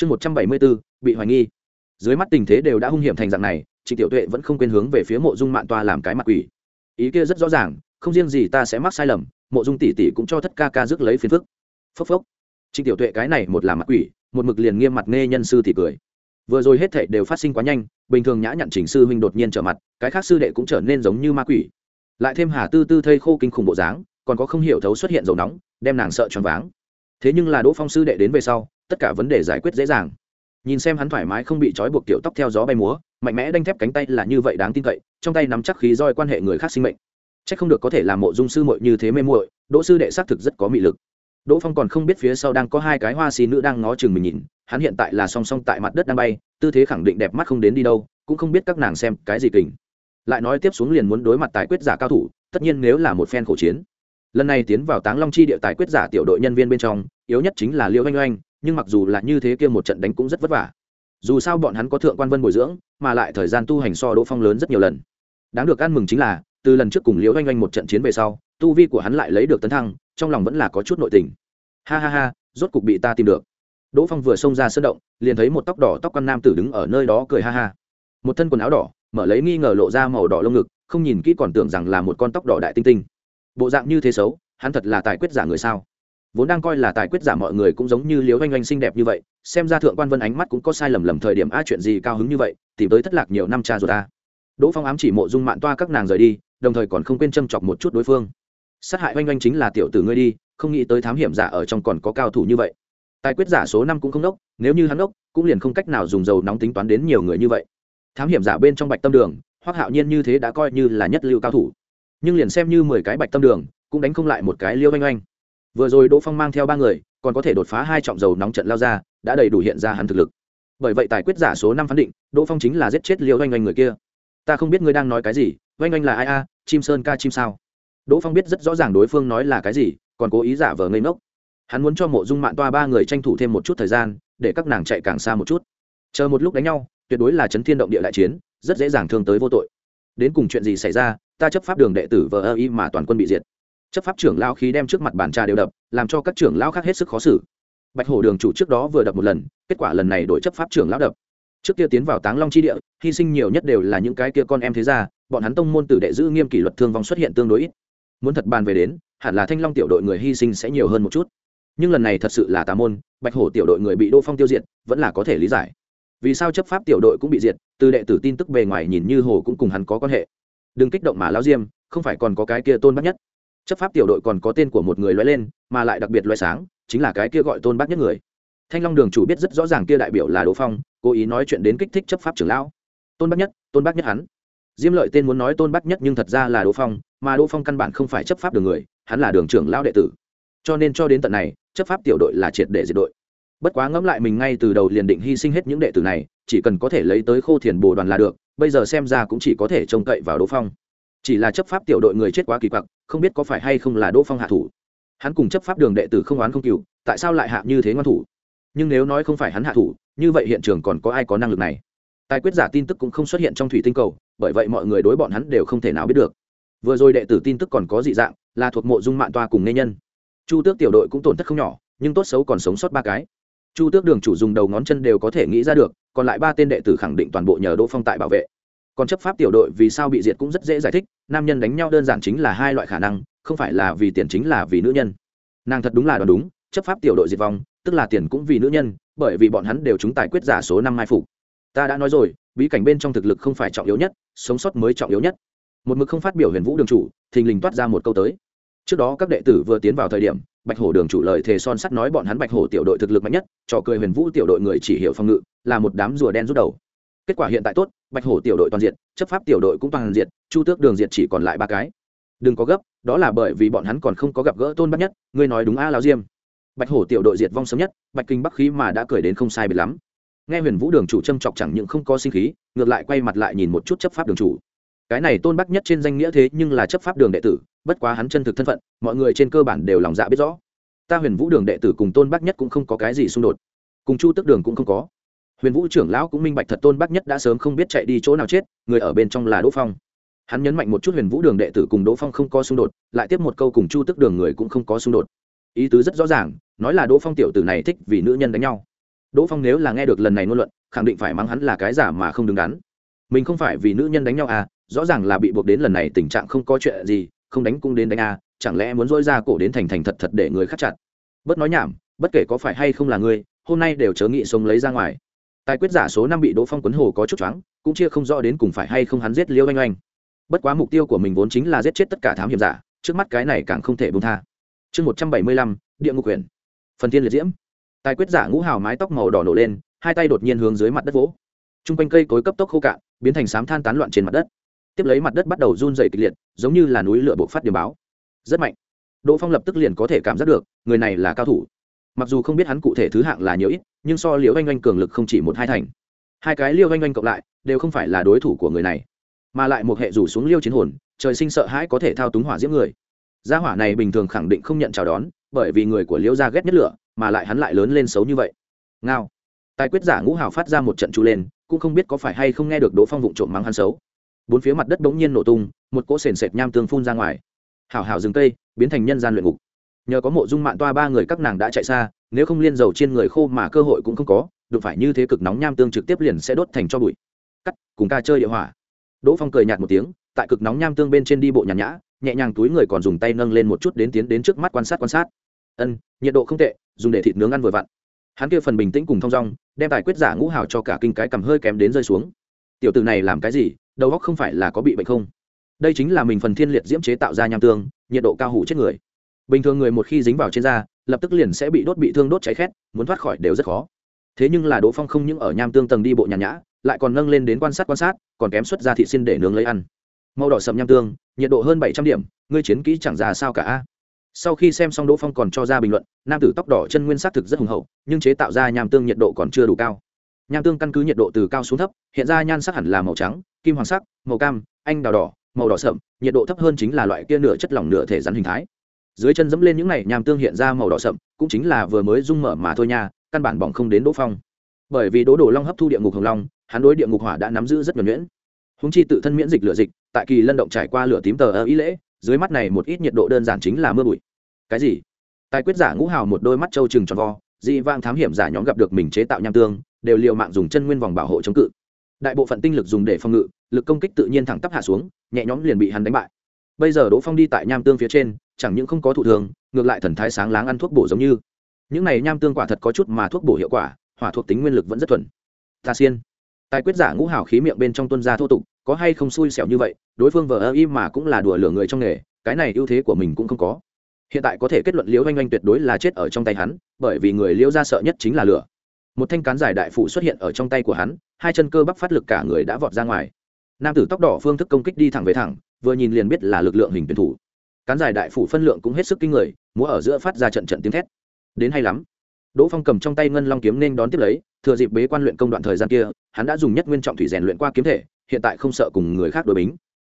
chương một trăm bảy mươi bốn bị hoài nghi. Dưới mắt tình thế đều đã hung hiểm thành dạng này trịnh tiểu tuệ vẫn không quên hướng về phía mộ dung mạng toa làm cái mặt quỷ. Ý kia rất rõ ràng, không riêng gì ta sẽ mắc sai lầm, mộ dung tỷ tỷ cũng cho thất ca ca rước lấy phiền phức. Phốc phốc. Trịnh tiểu tuệ cái này một làm mặt quỷ, một mực liền nghiêm mặt nghe nhân sư thì cười. Vừa rồi hết thảy đều phát sinh quá nhanh, bình thường nhã nhặn chỉnh sư huynh đột nhiên trở mặt, cái khác sư đệ cũng trở nên giống như ma quỷ. Lại thêm hà tư tư thây khô kinh khủng bộ dáng, còn có không hiểu thấu xuất hiện dầu nóng, đem nàng sợ choáng váng. Thế nhưng là đỗ phong sư đệ đến về sau tất cả vấn đề giải quyết dễ dàng. Nhìn xem hắn thoải mái không bị trói buộc kiểu tóc theo gió bay múa, mạnh mẽ đanh thép cánh tay là như vậy đáng tin cậy, trong tay nắm chắc khí roi quan hệ người khác sinh mệnh. C h ắ c không được có thể làm mộ dung sư muội như thế mê muội, đỗ sư đệ xác thực rất có mị lực. Đỗ phong còn không biết phía sau đang có hai cái hoa xì nữ đang ngó chừng mình nhìn, hắn hiện tại là song song tại mặt đất đang bay, tư thế khẳng định đẹp mắt không đến đi đâu, cũng không biết các nàng xem cái gì kình. Lại nói tiếp xuống liền muốn đối mặt tài quyết giả cao thủ, tất nhiên nếu là một phen khổ chiến. Lần này tiến vào táng long chi địa tài quyết giả tiểu đội nhân viên bên trong, yếu nhất chính là liêu oanh oanh nhưng mặc dù là như thế kia một trận đánh cũng rất vất vả. Dù sao bọn hắn có thượng quan vân bồi dưỡng, mà lại thời gian tu hành so đỗ phong lớn rất nhiều lần. Đáng được ăn mừng chính là, từ lần trước cùng liễu oanh oanh một trận chiến về sau, tu vi của hắn lại lấy được tấn thăng, trong lòng vẫn là có chút nội tình. Ha ha ha, rốt cục bị ta tìm được. Đỗ phong vừa xông ra sân động, liền thấy một tóc đỏ tóc con nam tử đứng ở nơi đó cười ha ha. Một thân quần áo đỏ, mở lấy nghi ngờ lộ ra màu đỏ lông ngực, không nhìn kỹ còn tưởng rằng là một con tóc đỏ đại tinh tinh. Bộ dạng như thế xấu, hắn thật là tài quyết giả người sao? Vốn đang coi là tài quyết giả mọi người cũng giống như liếu oanh oanh xinh đẹp như vậy, xem ra thượng quan vân ánh mắt cũng có sai lầm lầm thời điểm, a, chuyện gì cao hứng như vậy, tìm tới thất lạc nhiều năm cha rồi ta. Đỗ phong ám chỉ mộ dung mạng toa các nàng rời đi, đồng thời còn không quên châm chọc một chút đối phương. Sát hại oanh oanh chính là tiểu tử ngươi đi, không nghĩ tới thám hiểm giả ở trong còn có cao thủ như vậy. Tài quyết giả số năm cũng không đốc, nếu như hắn đốc, cũng liền không cách nào dùng dầu nóng tính toán đến nhiều người như vậy. Thám hiểm giả bên trong bạch tâm đường hoặc hạo nhiên như thế đã coi như là nhất lưu cao thủ. Nhưng liền xem như mười cái bạch tâm đường, cũng đánh không lại một cái liêu oanh oanh vừa rồi đỗ phong mang theo ba người, còn có thể đột phá hai trọng dầu nóng trận lao ra, đã đầy đủ hiện ra hắn thực lực. Bởi vậy tài quyết giả số năm phán định, đỗ phong chính là giết chết liêu oanh oanh người kia. Ta không biết ngươi đang nói cái gì, oanh oanh là ai a? Chim sơn ca chim sao? Đỗ phong biết rất rõ ràng đối phương nói là cái gì, còn cố ý giả vờ ngây ngốc. Hắn muốn cho mộ dung mạng toa ba người tranh thủ thêm một chút thời gian, để các nàng chạy càng xa một chút. Chờ một lúc đánh nhau, tuyệt đối là chấn thiên động địa đại chiến, rất dễ dàng thương tới vô tội. Đến cùng chuyện gì xảy ra, ta chấp pháp đường đệ tử vờ ơ y mà toàn quân bị diệt chấp pháp trưởng lao khí đem trước mặt bàn trà đều đập, làm cho các trưởng lao khác hết sức khó xử. Bạch hổ đường chủ trước đó vừa đập một lần, kết quả lần này đổi chấp pháp trưởng lao đập. Trước kia tiến vào táng long chi địa, hy sinh nhiều nhất đều là những cái kia con em thế gia, bọn hắn tông môn tử đệ giữ nghiêm kỷ luật thương vong xuất hiện tương đối ít. Muốn thật bàn về đến, hẳn là thanh long tiểu đội người hy sinh sẽ nhiều hơn một chút. Nhưng lần này thật sự là tà môn, bạch hổ tiểu đội người bị đô phong tiêu diệt, vẫn là có thể lý giải. Vì sao chấp pháp tiểu đội cũng bị diệt, từ đệ tử tin tức bề ngoài nhìn như hồ cũng cùng hắn có quan hệ. Đừng kích động mà lao diêm, không phải còn có cái kia tôn bắt nhất chấp pháp tiểu đội còn có tên của một người loay lên, mà lại đặc biệt loay sáng, chính là cái kia gọi tôn bác nhất người. Thanh long đường chủ biết rất rõ ràng kia đại biểu là đỗ phong, cố ý nói chuyện đến kích thích chấp pháp trưởng lão. Tôn bác nhất, tôn bác nhất hắn. Diêm lợi tên muốn nói tôn bác nhất nhưng thật ra là đỗ phong, mà đỗ phong căn bản không phải chấp pháp đường người, hắn là đường trưởng lão đệ tử. Cho nên cho đến tận này, chấp pháp tiểu đội là triệt để diệt đội. Bất quá ngẫm lại mình ngay từ đầu liền định hy sinh hết những đệ tử này, chỉ cần có thể lấy tới khô thiền bồ đoàn là được, bây giờ xem ra cũng chỉ có thể trông cậy vào đỗ phong chỉ là chấp pháp tiểu đội người chết quá kỳ quặc, không biết có phải hay không là đỗ phong hạ thủ. Hắn cùng chấp pháp đường đệ tử không oán không cựu tại sao lại hạ như thế ngoan thủ? Nhưng nếu nói không phải hắn hạ thủ, như vậy hiện trường còn có ai có năng lực này? Tài quyết giả tin tức cũng không xuất hiện trong thủy tinh cầu, bởi vậy mọi người đối bọn hắn đều không thể nào biết được. Vừa rồi đệ tử tin tức còn có dị dạng, là thuộc mộ dung mạng toa cùng nghệ nhân. Chu tước tiểu đội cũng tổn thất không nhỏ, nhưng tốt xấu còn sống sót ba cái. Chu tước đường chủ dùng đầu ngón chân đều có thể nghĩ ra được, còn lại ba tên đệ tử khẳng định toàn bộ nhờ đỗ phong tại bảo vệ còn chấp pháp tiểu đội vì sao bị diệt cũng rất dễ giải thích, nam nhân đánh nhau đơn giản chính là hai loại khả năng, không phải là vì tiền chính là vì nữ nhân. Nàng thật đúng là đoán đúng, chấp pháp tiểu đội diệt vong, tức là tiền cũng vì nữ nhân, bởi vì bọn hắn đều chúng tài quyết giả số năm mai phục. Ta đã nói rồi, bí cảnh bên trong thực lực không phải trọng yếu nhất, sống sót mới trọng yếu nhất. Một mực không phát biểu huyền vũ đường chủ, thình lình toát ra một câu tới. Trước đó các đệ tử vừa tiến vào thời điểm, bạch hổ đường chủ lời thề son sắt nói bọn hắn bạch hổ tiểu đội thực lực mạnh nhất, trò cười huyền vũ tiểu đội người chỉ hiểu phòng ngự, là một đám rùa đen rút đầu. Kết quả hiện tại tốt bạch hổ tiểu đội toàn diện, chấp pháp tiểu đội cũng toàn diện, chu tước đường diệt chỉ còn lại ba cái. Đừng có gấp, đó là bởi vì bọn hắn còn không có gặp gỡ tôn bắt nhất, ngươi nói đúng a lao diêm. Bạch hổ tiểu đội diệt vong sớm nhất, bạch kinh bắc khí mà đã cười đến không sai biệt lắm. Nghe huyền vũ đường chủ châm chọc chẳng những không có sinh khí, ngược lại quay mặt lại nhìn một chút chấp pháp đường chủ. Cái này tôn bắc nhất trên danh nghĩa thế nhưng là chấp pháp đường đệ tử, bất quá hắn chân thực thân phận, mọi người trên cơ bản đều lòng dạ biết rõ. Ta huyền vũ đường đệ tử cùng tôn bắc nhất cũng không có cái gì xung đột. Cùng chu tức đường cũng không có huyền vũ trưởng lão cũng minh bạch thật tôn bắc nhất đã sớm không biết chạy đi chỗ nào chết, người ở bên trong là đỗ phong. Hắn nhấn mạnh một chút huyền vũ đường đệ tử cùng đỗ phong không có xung đột, lại tiếp một câu cùng chu tức đường người cũng không có xung đột. Ý tứ rất rõ ràng, nói là đỗ phong tiểu tử này thích vì nữ nhân đánh nhau. Đỗ phong nếu là nghe được lần này ngôn luận, khẳng định phải mắng hắn là cái giả mà không đứng đắn. Mình không phải vì nữ nhân đánh nhau à rõ ràng là bị buộc đến lần này tình trạng không có chuyện gì, không đánh cũng đến đánh à chẳng lẽ muốn dỗi ra cổ đến thành thành thật thật để người khắc chặt? Bất nói nhảm, bất kể có phải hay không là ngươi hôm nay đều chớ nghị sống lấy ra ngoài tài quyết giả số năm bị đỗ phong quấn hồ có chút choáng, cũng chia không rõ đến cùng phải hay không hắn giết liêu oanh oanh. Bất quá mục tiêu của mình vốn chính là giết chết tất cả thám hiểm giả, trước mắt cái này càng không thể bông tha. Chương một trăm bảy mươi lăm, địa ngục quyền. Phần thiên liệt diễm. Tài quyết giả ngũ hào mái tóc màu đỏ nổ lên, hai tay đột nhiên hướng dưới mặt đất vỗ. T r u n g quanh cây cối cấp tốc khô cạn, biến thành sám than tán loạn trên mặt đất. Tiếp lấy mặt đất bắt đầu run dày kịch liệt, giống như là núi lửa buộc phát điểm báo. Rất mạnh. Đỗ phong lập tức liền có thể cảm giác được, người này là cao thủ mặc dù không biết hắn cụ thể thứ hạng là nhiều ít, nhưng so liễu oanh oanh cường lực không chỉ một hai thành. Hai cái liêu oanh oanh cộng lại, đều không phải là đối thủ của người này, mà lại một hệ rủ xuống liêu chiến hồn, trời sinh sợ hãi có thể thao túng hỏa diễm người. Gia hỏa này bình thường khẳng định không nhận chào đón, bởi vì người của liễu gia ghét nhất lửa, mà lại hắn lại lớn lên xấu như vậy. Ngao. Tài quyết giả ngũ hào phát ra một trận trụ lên, cũng không biết có phải hay không nghe được đỗ phong vụng trộm mắng hắn xấu. Bốn phía mặt đất bỗng nhiên nổ tung, một cỗ sền sệt nham tương phun ra ngoài. Hảo hảo dừng cây, biến thành nhân gian luyện ngục nhờ có mộ dung mạng toa ba người các nàng đã chạy xa, nếu không liên dầu trên người khô mà cơ hội cũng không có, đụng phải như thế cực nóng nham tương trực tiếp liền sẽ đốt thành cho bụi. Cắt, cùng ca chơi địa hỏa. Đỗ phong cười nhạt một tiếng, tại cực nóng nham tương bên trên đi bộ nhàn nhã, nhẹ nhàng túi người còn dùng tay nâng lên một chút đến tiến đến trước mắt quan sát quan sát. Ân, nhiệt độ không tệ, dùng để thịt nướng ăn vừa vặn. Hắn kia phần bình tĩnh cùng thong dong, đem tài quyết giả ngũ hào cho cả kinh cái cầm hơi kém đến rơi xuống. Tiểu từ này làm cái gì, đầu óc không phải là có bị bệnh không? Đây chính là mình phần thiên liệt diễm chế tạo ra nham tương, nhiệt độ cao hủ chết người bình thường người một khi dính vào trên da, lập tức liền sẽ bị đốt, bị thương, đốt, cháy khét, muốn thoát khỏi đều rất khó. Thế nhưng là đỗ phong không những ở nham tương tầng đi bộ nhàn nhã, lại còn nâng lên đến quan sát quan sát, còn kém xuất ra thị xin để nướng lấy ăn. Màu đỏ sầm nham tương, nhiệt độ hơn bảy trăm điểm, ngươi chiến kỹ chẳng ra sao cả sau khi xem xong đỗ phong còn cho ra bình luận, nam tử tóc đỏ chân nguyên s á c thực rất hùng hậu, nhưng chế tạo ra nham tương nhiệt độ còn chưa đủ cao. Nham tương căn cứ nhiệt độ từ cao xuống thấp, hiện ra nhan sắc hẳn là màu trắng, kim hoàng sắc, màu cam, anh đào đỏ, màu đỏ sậm, nhiệt độ thấp hơn chính là loại kia nửa chất lỏng nửa thể rắn hình thái dưới chân dẫm lên những này nham tương hiện ra màu đỏ sậm, cũng chính là vừa mới rung mở mà thôi nha, căn bản bỏng không đến đỗ phong. Bởi vì đỗ Đổ long hấp thu địa ngục hồng long, hắn đối địa ngục hỏa đã nắm giữ rất nhuẩn nhuyễn. Húng chi tự thân miễn dịch lửa dịch, tại kỳ lân động trải qua lửa tím tờ ơ ý lễ, dưới mắt này một ít nhiệt độ đơn giản chính là mưa bụi. Cái gì? Tài quyết giả ngũ hào một đôi mắt trâu trừng tròn vo, dị vang thám hiểm giả nhóm gặp được mình chế tạo nham tương, đều l mạng dùng chân nguyên vòng bảo hộ chống cự. Đại bộ phận tinh lực dùng để phòng ngự, lực công kích tự nhiên thẳng tắp hạ xuống, nhẹ nhóm liền bị hắn đánh bại. Bây giờ đỗ phong đi tại nham tương phía trên chẳng những không có thụ thường ngược lại thần thái sáng láng ăn thuốc bổ giống như. Những này nham tương quả thật có chút mà thuốc bổ hiệu quả, hỏa thuộc tính nguyên lực vẫn rất thuần. Ta xiên. Tài quyết giả ngũ hào khí miệng bên trong tuân gia thô tục, có hay không xui xẻo như vậy, đối phương vờ ơ im mà cũng là đùa lửa người trong nghề, cái này ưu thế của mình cũng không có. Hiện tại có thể kết luận liễu oanh oanh tuyệt đối là chết ở trong tay hắn, bởi vì người liễu ra sợ nhất chính là lửa. Một thanh cán giải đại phụ xuất hiện ở trong tay của hắn, hai chân cơ bắp phát lực cả người đã vọt ra ngoài. Nam tử tóc đỏ phương thức công kích đi thẳng về thẳng, vừa nhìn liền biết là lực lượng hình tuyển thủ cán giải đại phủ phân lượng cũng hết sức kinh người, múa ở giữa phát ra trận trận tiếng thét. Đến hay lắm. Đỗ phong cầm trong tay ngân long kiếm nên đón tiếp lấy, thừa dịp bế quan luyện công đoạn thời gian kia, hắn đã dùng nhất nguyên trọng thủy rèn luyện qua kiếm thể, hiện tại không sợ cùng người khác đối bính.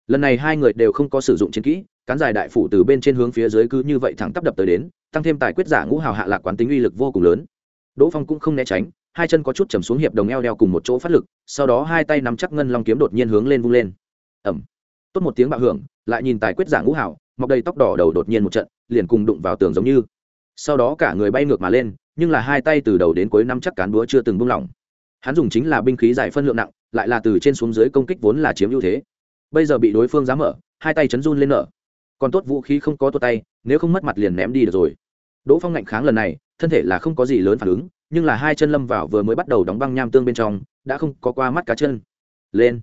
Lần này hai người đều không có sử dụng chiến kỹ, cán dài đại phủ từ bên trên hướng phía dưới cứ như vậy thẳng tắp đập tới đến, tăng thêm tài quyết giả ngũ hào hạ lạc quán tính uy lực vô cùng lớn. Đỗ phong cũng không né tránh, hai chân có chút chầm xuống hiệp đồng eo đeo cùng một chỗ phát lực, sau đó hai tay nắm chắc ngân long kiếm đột nhiên hướng lên vung lên. Ẩm tốt một tiếng bạo hưởng, lại nhìn tài quyết giả ngũ hào mọc đầy tóc đỏ đầu đột nhiên một trận, liền cùng đụng vào tường giống như. Sau đó cả người bay ngược mà lên, nhưng là hai tay từ đầu đến cuối năm chắc cán búa chưa từng buông lỏng. Hắn dùng chính là binh khí giải phân lượng nặng, lại là từ trên xuống dưới công kích vốn là chiếm ưu thế. Bây giờ bị đối phương dám mở, hai tay chấn run lên nở. Còn tốt vũ khí không có tuột tay, nếu không mất mặt liền ném đi được rồi. Đỗ phong ngạnh kháng lần này, thân thể là không có gì lớn phản ứng, nhưng là hai chân lâm vào vừa mới bắt đầu đóng băng nham tương bên trong, đã không có qua mắt cá chân. Lên.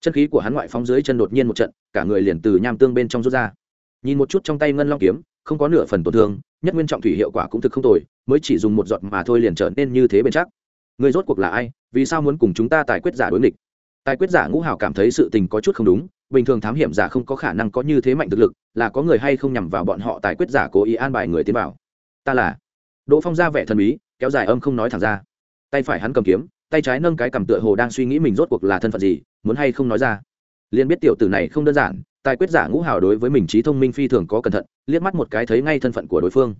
Chân khí của hắn ngoại phóng dưới chân đột nhiên một trận, cả người liền từ nham tương bên trong rút ra nhìn một chút trong tay ngân long kiếm, không có nửa phần tổn thương, nhất nguyên trọng thủy hiệu quả cũng thực không tồi, mới chỉ dùng một giọt mà thôi liền trở nên như thế bền chắc. Người rốt cuộc là ai, vì sao muốn cùng chúng ta tài quyết giả đối nghịch? Tài quyết giả ngũ hào cảm thấy sự tình có chút không đúng, bình thường thám hiểm giả không có khả năng có như thế mạnh thực lực, là có người hay không nhằm vào bọn họ tài quyết giả cố ý an bài người tiến vào. Ta là. Đỗ phong ra vẻ thần bí, kéo dài âm không nói thẳng ra. Tay phải hắn cầm kiếm, tay trái nâng cái cầm tựa hồ đang suy nghĩ mình rốt cuộc là thân phận gì, muốn hay không nói ra. Liền biết tiểu tử này không đơn giản tài quyết giả ngũ hào đối với mình trí thông minh phi thường có cẩn thận, liếc mắt một cái thấy ngay thân phận của đối phương.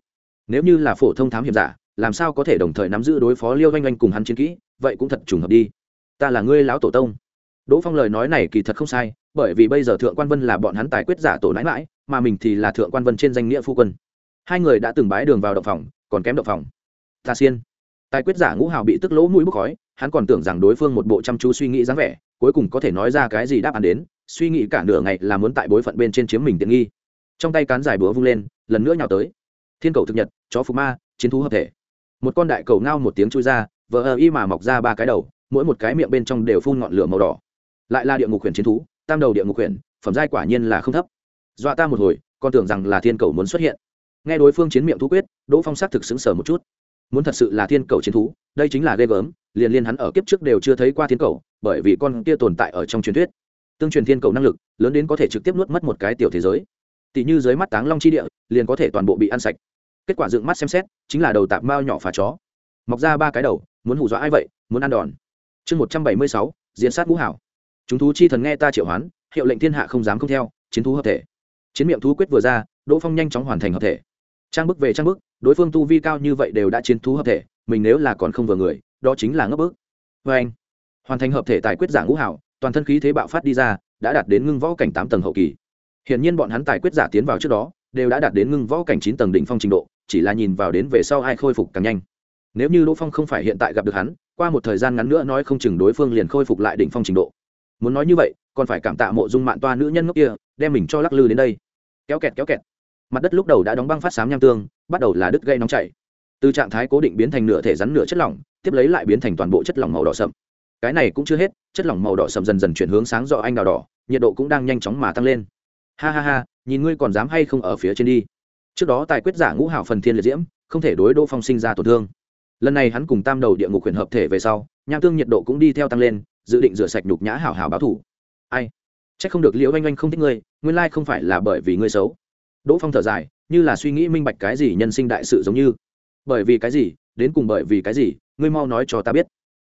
Nếu như là phổ thông thám hiểm giả, làm sao có thể đồng thời nắm giữ đối phó liêu oanh oanh cùng hắn chiến kỹ, vậy cũng thật trùng hợp đi. Ta là ngươi lão tổ tông. Đỗ phong lời nói này kỳ thật không sai, bởi vì bây giờ thượng quan vân là bọn hắn tài quyết giả tổ nãi mãi mà mình thì là thượng quan vân trên danh nghĩa phu quân. Hai người đã từng bái đường vào động phòng, còn kém động phòng. Ta xiên. Tài quyết giả ngũ hào bị tức lỗ mũi bốc khói, hắn còn tưởng rằng đối phương một bộ chăm chú suy nghĩ dáng vẻ, cuối cùng có thể nói ra cái gì đáp án đến suy nghĩ cả nửa ngày là muốn tại bối phận bên trên chiếm mình tiện nghi. Trong tay cán dài búa vung lên, lần nữa nhào tới. Thiên cầu thực nhật, chó phù ma, chiến thú hợp thể. Một con đại cầu ngao một tiếng chui ra, vờ ơ y mà mọc ra ba cái đầu, mỗi một cái miệng bên trong đều phun ngọn lửa màu đỏ. Lại là địa ngục huyền chiến thú, tam đầu địa ngục huyền phẩm giai quả nhiên là không thấp. Dọa ta một hồi, còn tưởng rằng là thiên cầu muốn xuất hiện. Nghe đối phương chiến miệng thú quyết, đỗ phong sắc thực xứng sở một chút. Muốn thật sự là thiên cầu chiến thú, đây chính là ghê gớm, liền liên hắn ở kiếp trước đều chưa thấy qua thiên cầu, bởi vì con kia tồn tại ở trong truyền thuyết tương truyền thiên cầu năng lực, lớn đến có thể trực tiếp nuốt mất một cái tiểu thế giới. Tỷ như dưới mắt táng long chi địa, liền có thể toàn bộ bị ăn sạch. Kết quả dựng mắt xem xét, chính là đầu tạp mao nhỏ phá chó. Mọc ra ba cái đầu, muốn hù dọa ai vậy, muốn ăn đòn. Chương một trăm bảy mươi sáu diễn sát ngũ hảo. Chúng thú chi thần nghe ta triệu hoán, hiệu lệnh thiên hạ không dám không theo, chiến thú hợp thể. Chiến miệng thú quyết vừa ra, đỗ phong nhanh chóng hoàn thành hợp thể. Trang bức về trang bức đối phương tu vi cao như vậy đều đã chiến thú hợp thể, mình nếu là còn không vừa người, đó chính là ngấp bức. Vê anh hoàn thành hợp thể tài quyết giả ngũ hảo toàn thân khí thế bạo phát đi ra, đã đạt đến ngưng võ cảnh tám tầng hậu kỳ. Hiện nhiên bọn hắn tài quyết giả tiến vào trước đó, đều đã đạt đến ngưng võ cảnh chín tầng đỉnh phong trình độ, chỉ là nhìn vào đến về sau ai khôi phục càng nhanh. Nếu như đỗ phong không phải hiện tại gặp được hắn, qua một thời gian ngắn nữa nói không chừng đối phương liền khôi phục lại đỉnh phong trình độ. Muốn nói như vậy, còn phải cảm tạ mộ dung mạng toa nữ nhân ngốc kia, đem mình cho lắc lư đến đây. Kéo kẹt kéo kẹt. Mặt đất lúc đầu đã đóng băng phát sám nham tương, bắt đầu là đứt gây nóng chảy. Từ trạng thái cố định biến thành nửa thể rắn nửa chất lỏng, tiếp lấy lại biến thành toàn bộ chất lỏng màu đỏ sậm. Cái này cũng chưa hết chất lỏng màu đỏ sậm dần dần chuyển hướng sáng rõ anh đào đỏ, nhiệt độ cũng đang nhanh chóng mà tăng lên. Ha ha ha, nhìn ngươi còn dám hay không ở phía trên đi. Trước đó tài quyết giả ngũ hảo phần thiên liệt diễm, không thể đối đỗ phong sinh ra tổn thương. Lần này hắn cùng tam đầu địa ngục huyền hợp thể về sau, nham tương nhiệt độ cũng đi theo tăng lên, dự định rửa sạch nhục nhã hảo hảo báo thủ. Ai? C h ắ c không được liễu oanh oanh không thích ngươi, nguyên lai không phải là bởi vì ngươi xấu. Đỗ phong thở dài, như là suy nghĩ minh bạch cái gì nhân sinh đại sự giống như. Bởi vì cái gì? Đến cùng bởi vì cái gì? Ngươi mau nói cho ta biết.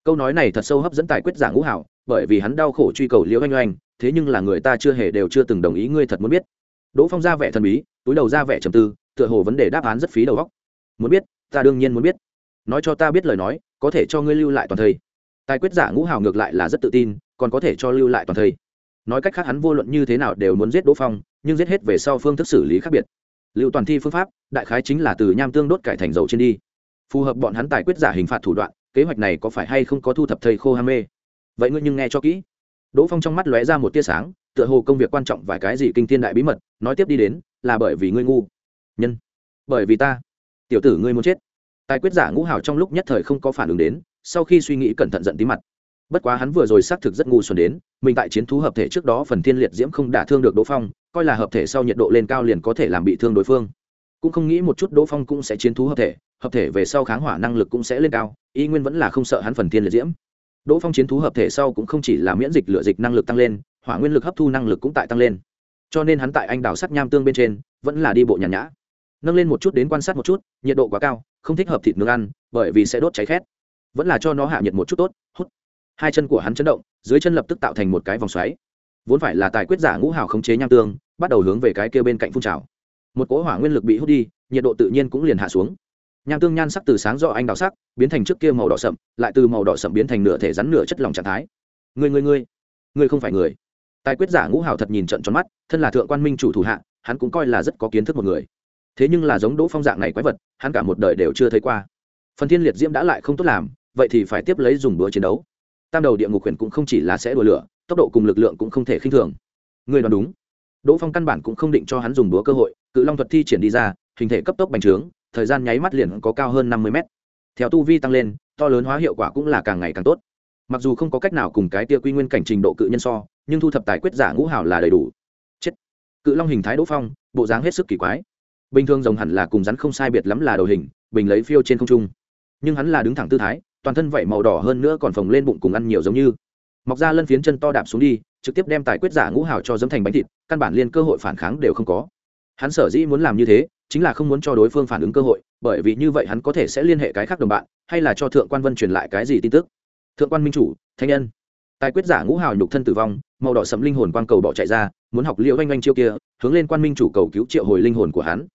Câu nói này thật sâu hấp dẫn tài quyết giả ngũ hảo bởi vì hắn đau khổ truy cầu liễu oanh oanh, thế nhưng là người ta chưa hề đều chưa từng đồng ý ngươi thật muốn biết. Đỗ phong ra vẻ thần bí, túi đầu ra vẻ trầm tư, tựa hồ vấn đề đáp án rất phí đầu góc muốn biết, ta đương nhiên muốn biết. Nói cho ta biết lời nói, có thể cho ngươi lưu lại toàn thây. Tài quyết giả ngũ hào ngược lại là rất tự tin, còn có thể cho lưu lại toàn thây. Nói cách khác hắn vô luận như thế nào đều muốn giết đỗ phong, nhưng giết hết về sau phương thức xử lý khác biệt. Lưu toàn thi phương pháp, đại khái chính là từ nham tương đốt cải thành dầu trên đi. Phù hợp bọn hắn tài quyết giả hình phạt thủ đoạn, kế hoạch này có phải hay không có thu thập thầy khô ham mê? Vậy ngươi nhưng nghe cho kỹ. Đỗ phong trong mắt lóe ra một tia sáng, tựa hồ công việc quan trọng vài cái gì kinh thiên đại bí mật, nói tiếp đi đến, là bởi vì ngươi ngu. Nhân. Bởi vì ta. Tiểu tử ngươi muốn chết. Tài quyết giả ngũ hảo trong lúc nhất thời không có phản ứng đến, sau khi suy nghĩ cẩn thận giận tí mặt. Bất quá hắn vừa rồi xác thực rất ngu xuẩn đến, mình tại chiến thú hợp thể trước đó phần thiên liệt diễm không đả thương được đỗ phong, coi là hợp thể sau nhiệt độ lên cao liền có thể làm bị thương đối phương. Cũng không nghĩ một chút đỗ phong cũng sẽ chiến thú hợp thể hợp thể về sau kháng hỏa năng lực cũng sẽ lên cao, y nguyên vẫn là không sợ hắn phần thiên liệt diễm đỗ phong chiến thú hợp thể sau cũng không chỉ là miễn dịch lựa dịch năng lực tăng lên, hỏa nguyên lực hấp thu năng lực cũng tại tăng lên. Cho nên hắn tại anh Đảo sắt nham tương bên trên, vẫn là đi bộ nhàn nhã. Nâng lên một chút đến quan sát một chút, nhiệt độ quá cao, không thích hợp thịt nướng ăn, bởi vì sẽ đốt cháy khét. Vẫn là cho nó hạ nhiệt một chút tốt, hút. Hai chân của hắn chấn động, dưới chân lập tức tạo thành một cái vòng xoáy. Vốn phải là tài quyết giả ngũ hào khống chế nham tương, bắt đầu hướng về cái kia bên cạnh phun trào. Một cỗ hỏa nguyên lực bị hút đi, nhiệt độ tự nhiên cũng liền hạ xuống nham tương nhan sắc từ sáng do anh đào sắc, biến thành trước kia màu đỏ sậm, lại từ màu đỏ sậm biến thành nửa thể rắn nửa chất lỏng trạng thái. Người người người người không phải người. Tài quyết giả ngũ hào thật nhìn trận tròn mắt, thân là thượng quan minh chủ thủ hạ, hắn cũng coi là rất có kiến thức một người. Thế nhưng là giống đỗ phong dạng này quái vật, hắn cả một đời đều chưa thấy qua. Phần thiên liệt diễm đã lại không tốt làm, vậy thì phải tiếp lấy dùng đũa chiến đấu. Tam đầu địa ngục huyền cũng không chỉ là sẽ đùa lửa, tốc độ cùng lực lượng cũng không thể khinh thường. Người đoán đúng. Đỗ phong căn bản cũng không định cho hắn dùng đũa cơ hội, cự long thuật thi triển đi ra, hình thể cấp tốc bành trướng thời gian nháy mắt liền có cao hơn năm mươi mét. Theo tu vi tăng lên, to lớn hóa hiệu quả cũng là càng ngày càng tốt. Mặc dù không có cách nào cùng cái tia quy nguyên cảnh trình độ cự nhân so, nhưng thu thập tài quyết giả ngũ hảo là đầy đủ. Chết. Cự long hình thái đỗ phong, bộ dáng hết sức kỳ quái. Bình thường rồng hẳn là cùng rắn không sai biệt lắm là đầu hình, bình lấy phiêu trên không trung. Nhưng hắn là đứng thẳng tư thái, toàn thân vảy màu đỏ hơn nữa còn phồng lên bụng cùng ăn nhiều giống như. Mọc ra lân phiến chân to đạp xuống đi, trực tiếp đem tài quyết giả ngũ hào cho dấm thành bánh thịt, căn bản liên cơ hội phản kháng đều không có. Hắn sở dĩ muốn làm như thế chính là không muốn cho đối phương phản ứng cơ hội, bởi vì như vậy hắn có thể sẽ liên hệ cái khác đồng bạn, hay là cho thượng quan vân truyền lại cái gì tin tức. Thượng quan minh chủ, thanh nhân. Tài quyết giả ngũ hào nhục thân tử vong, màu đỏ sẫm linh hồn quan cầu bỏ chạy ra, muốn học liệu oanh oanh chiêu kia, hướng lên quan minh chủ cầu cứu triệu hồi linh hồn của hắn.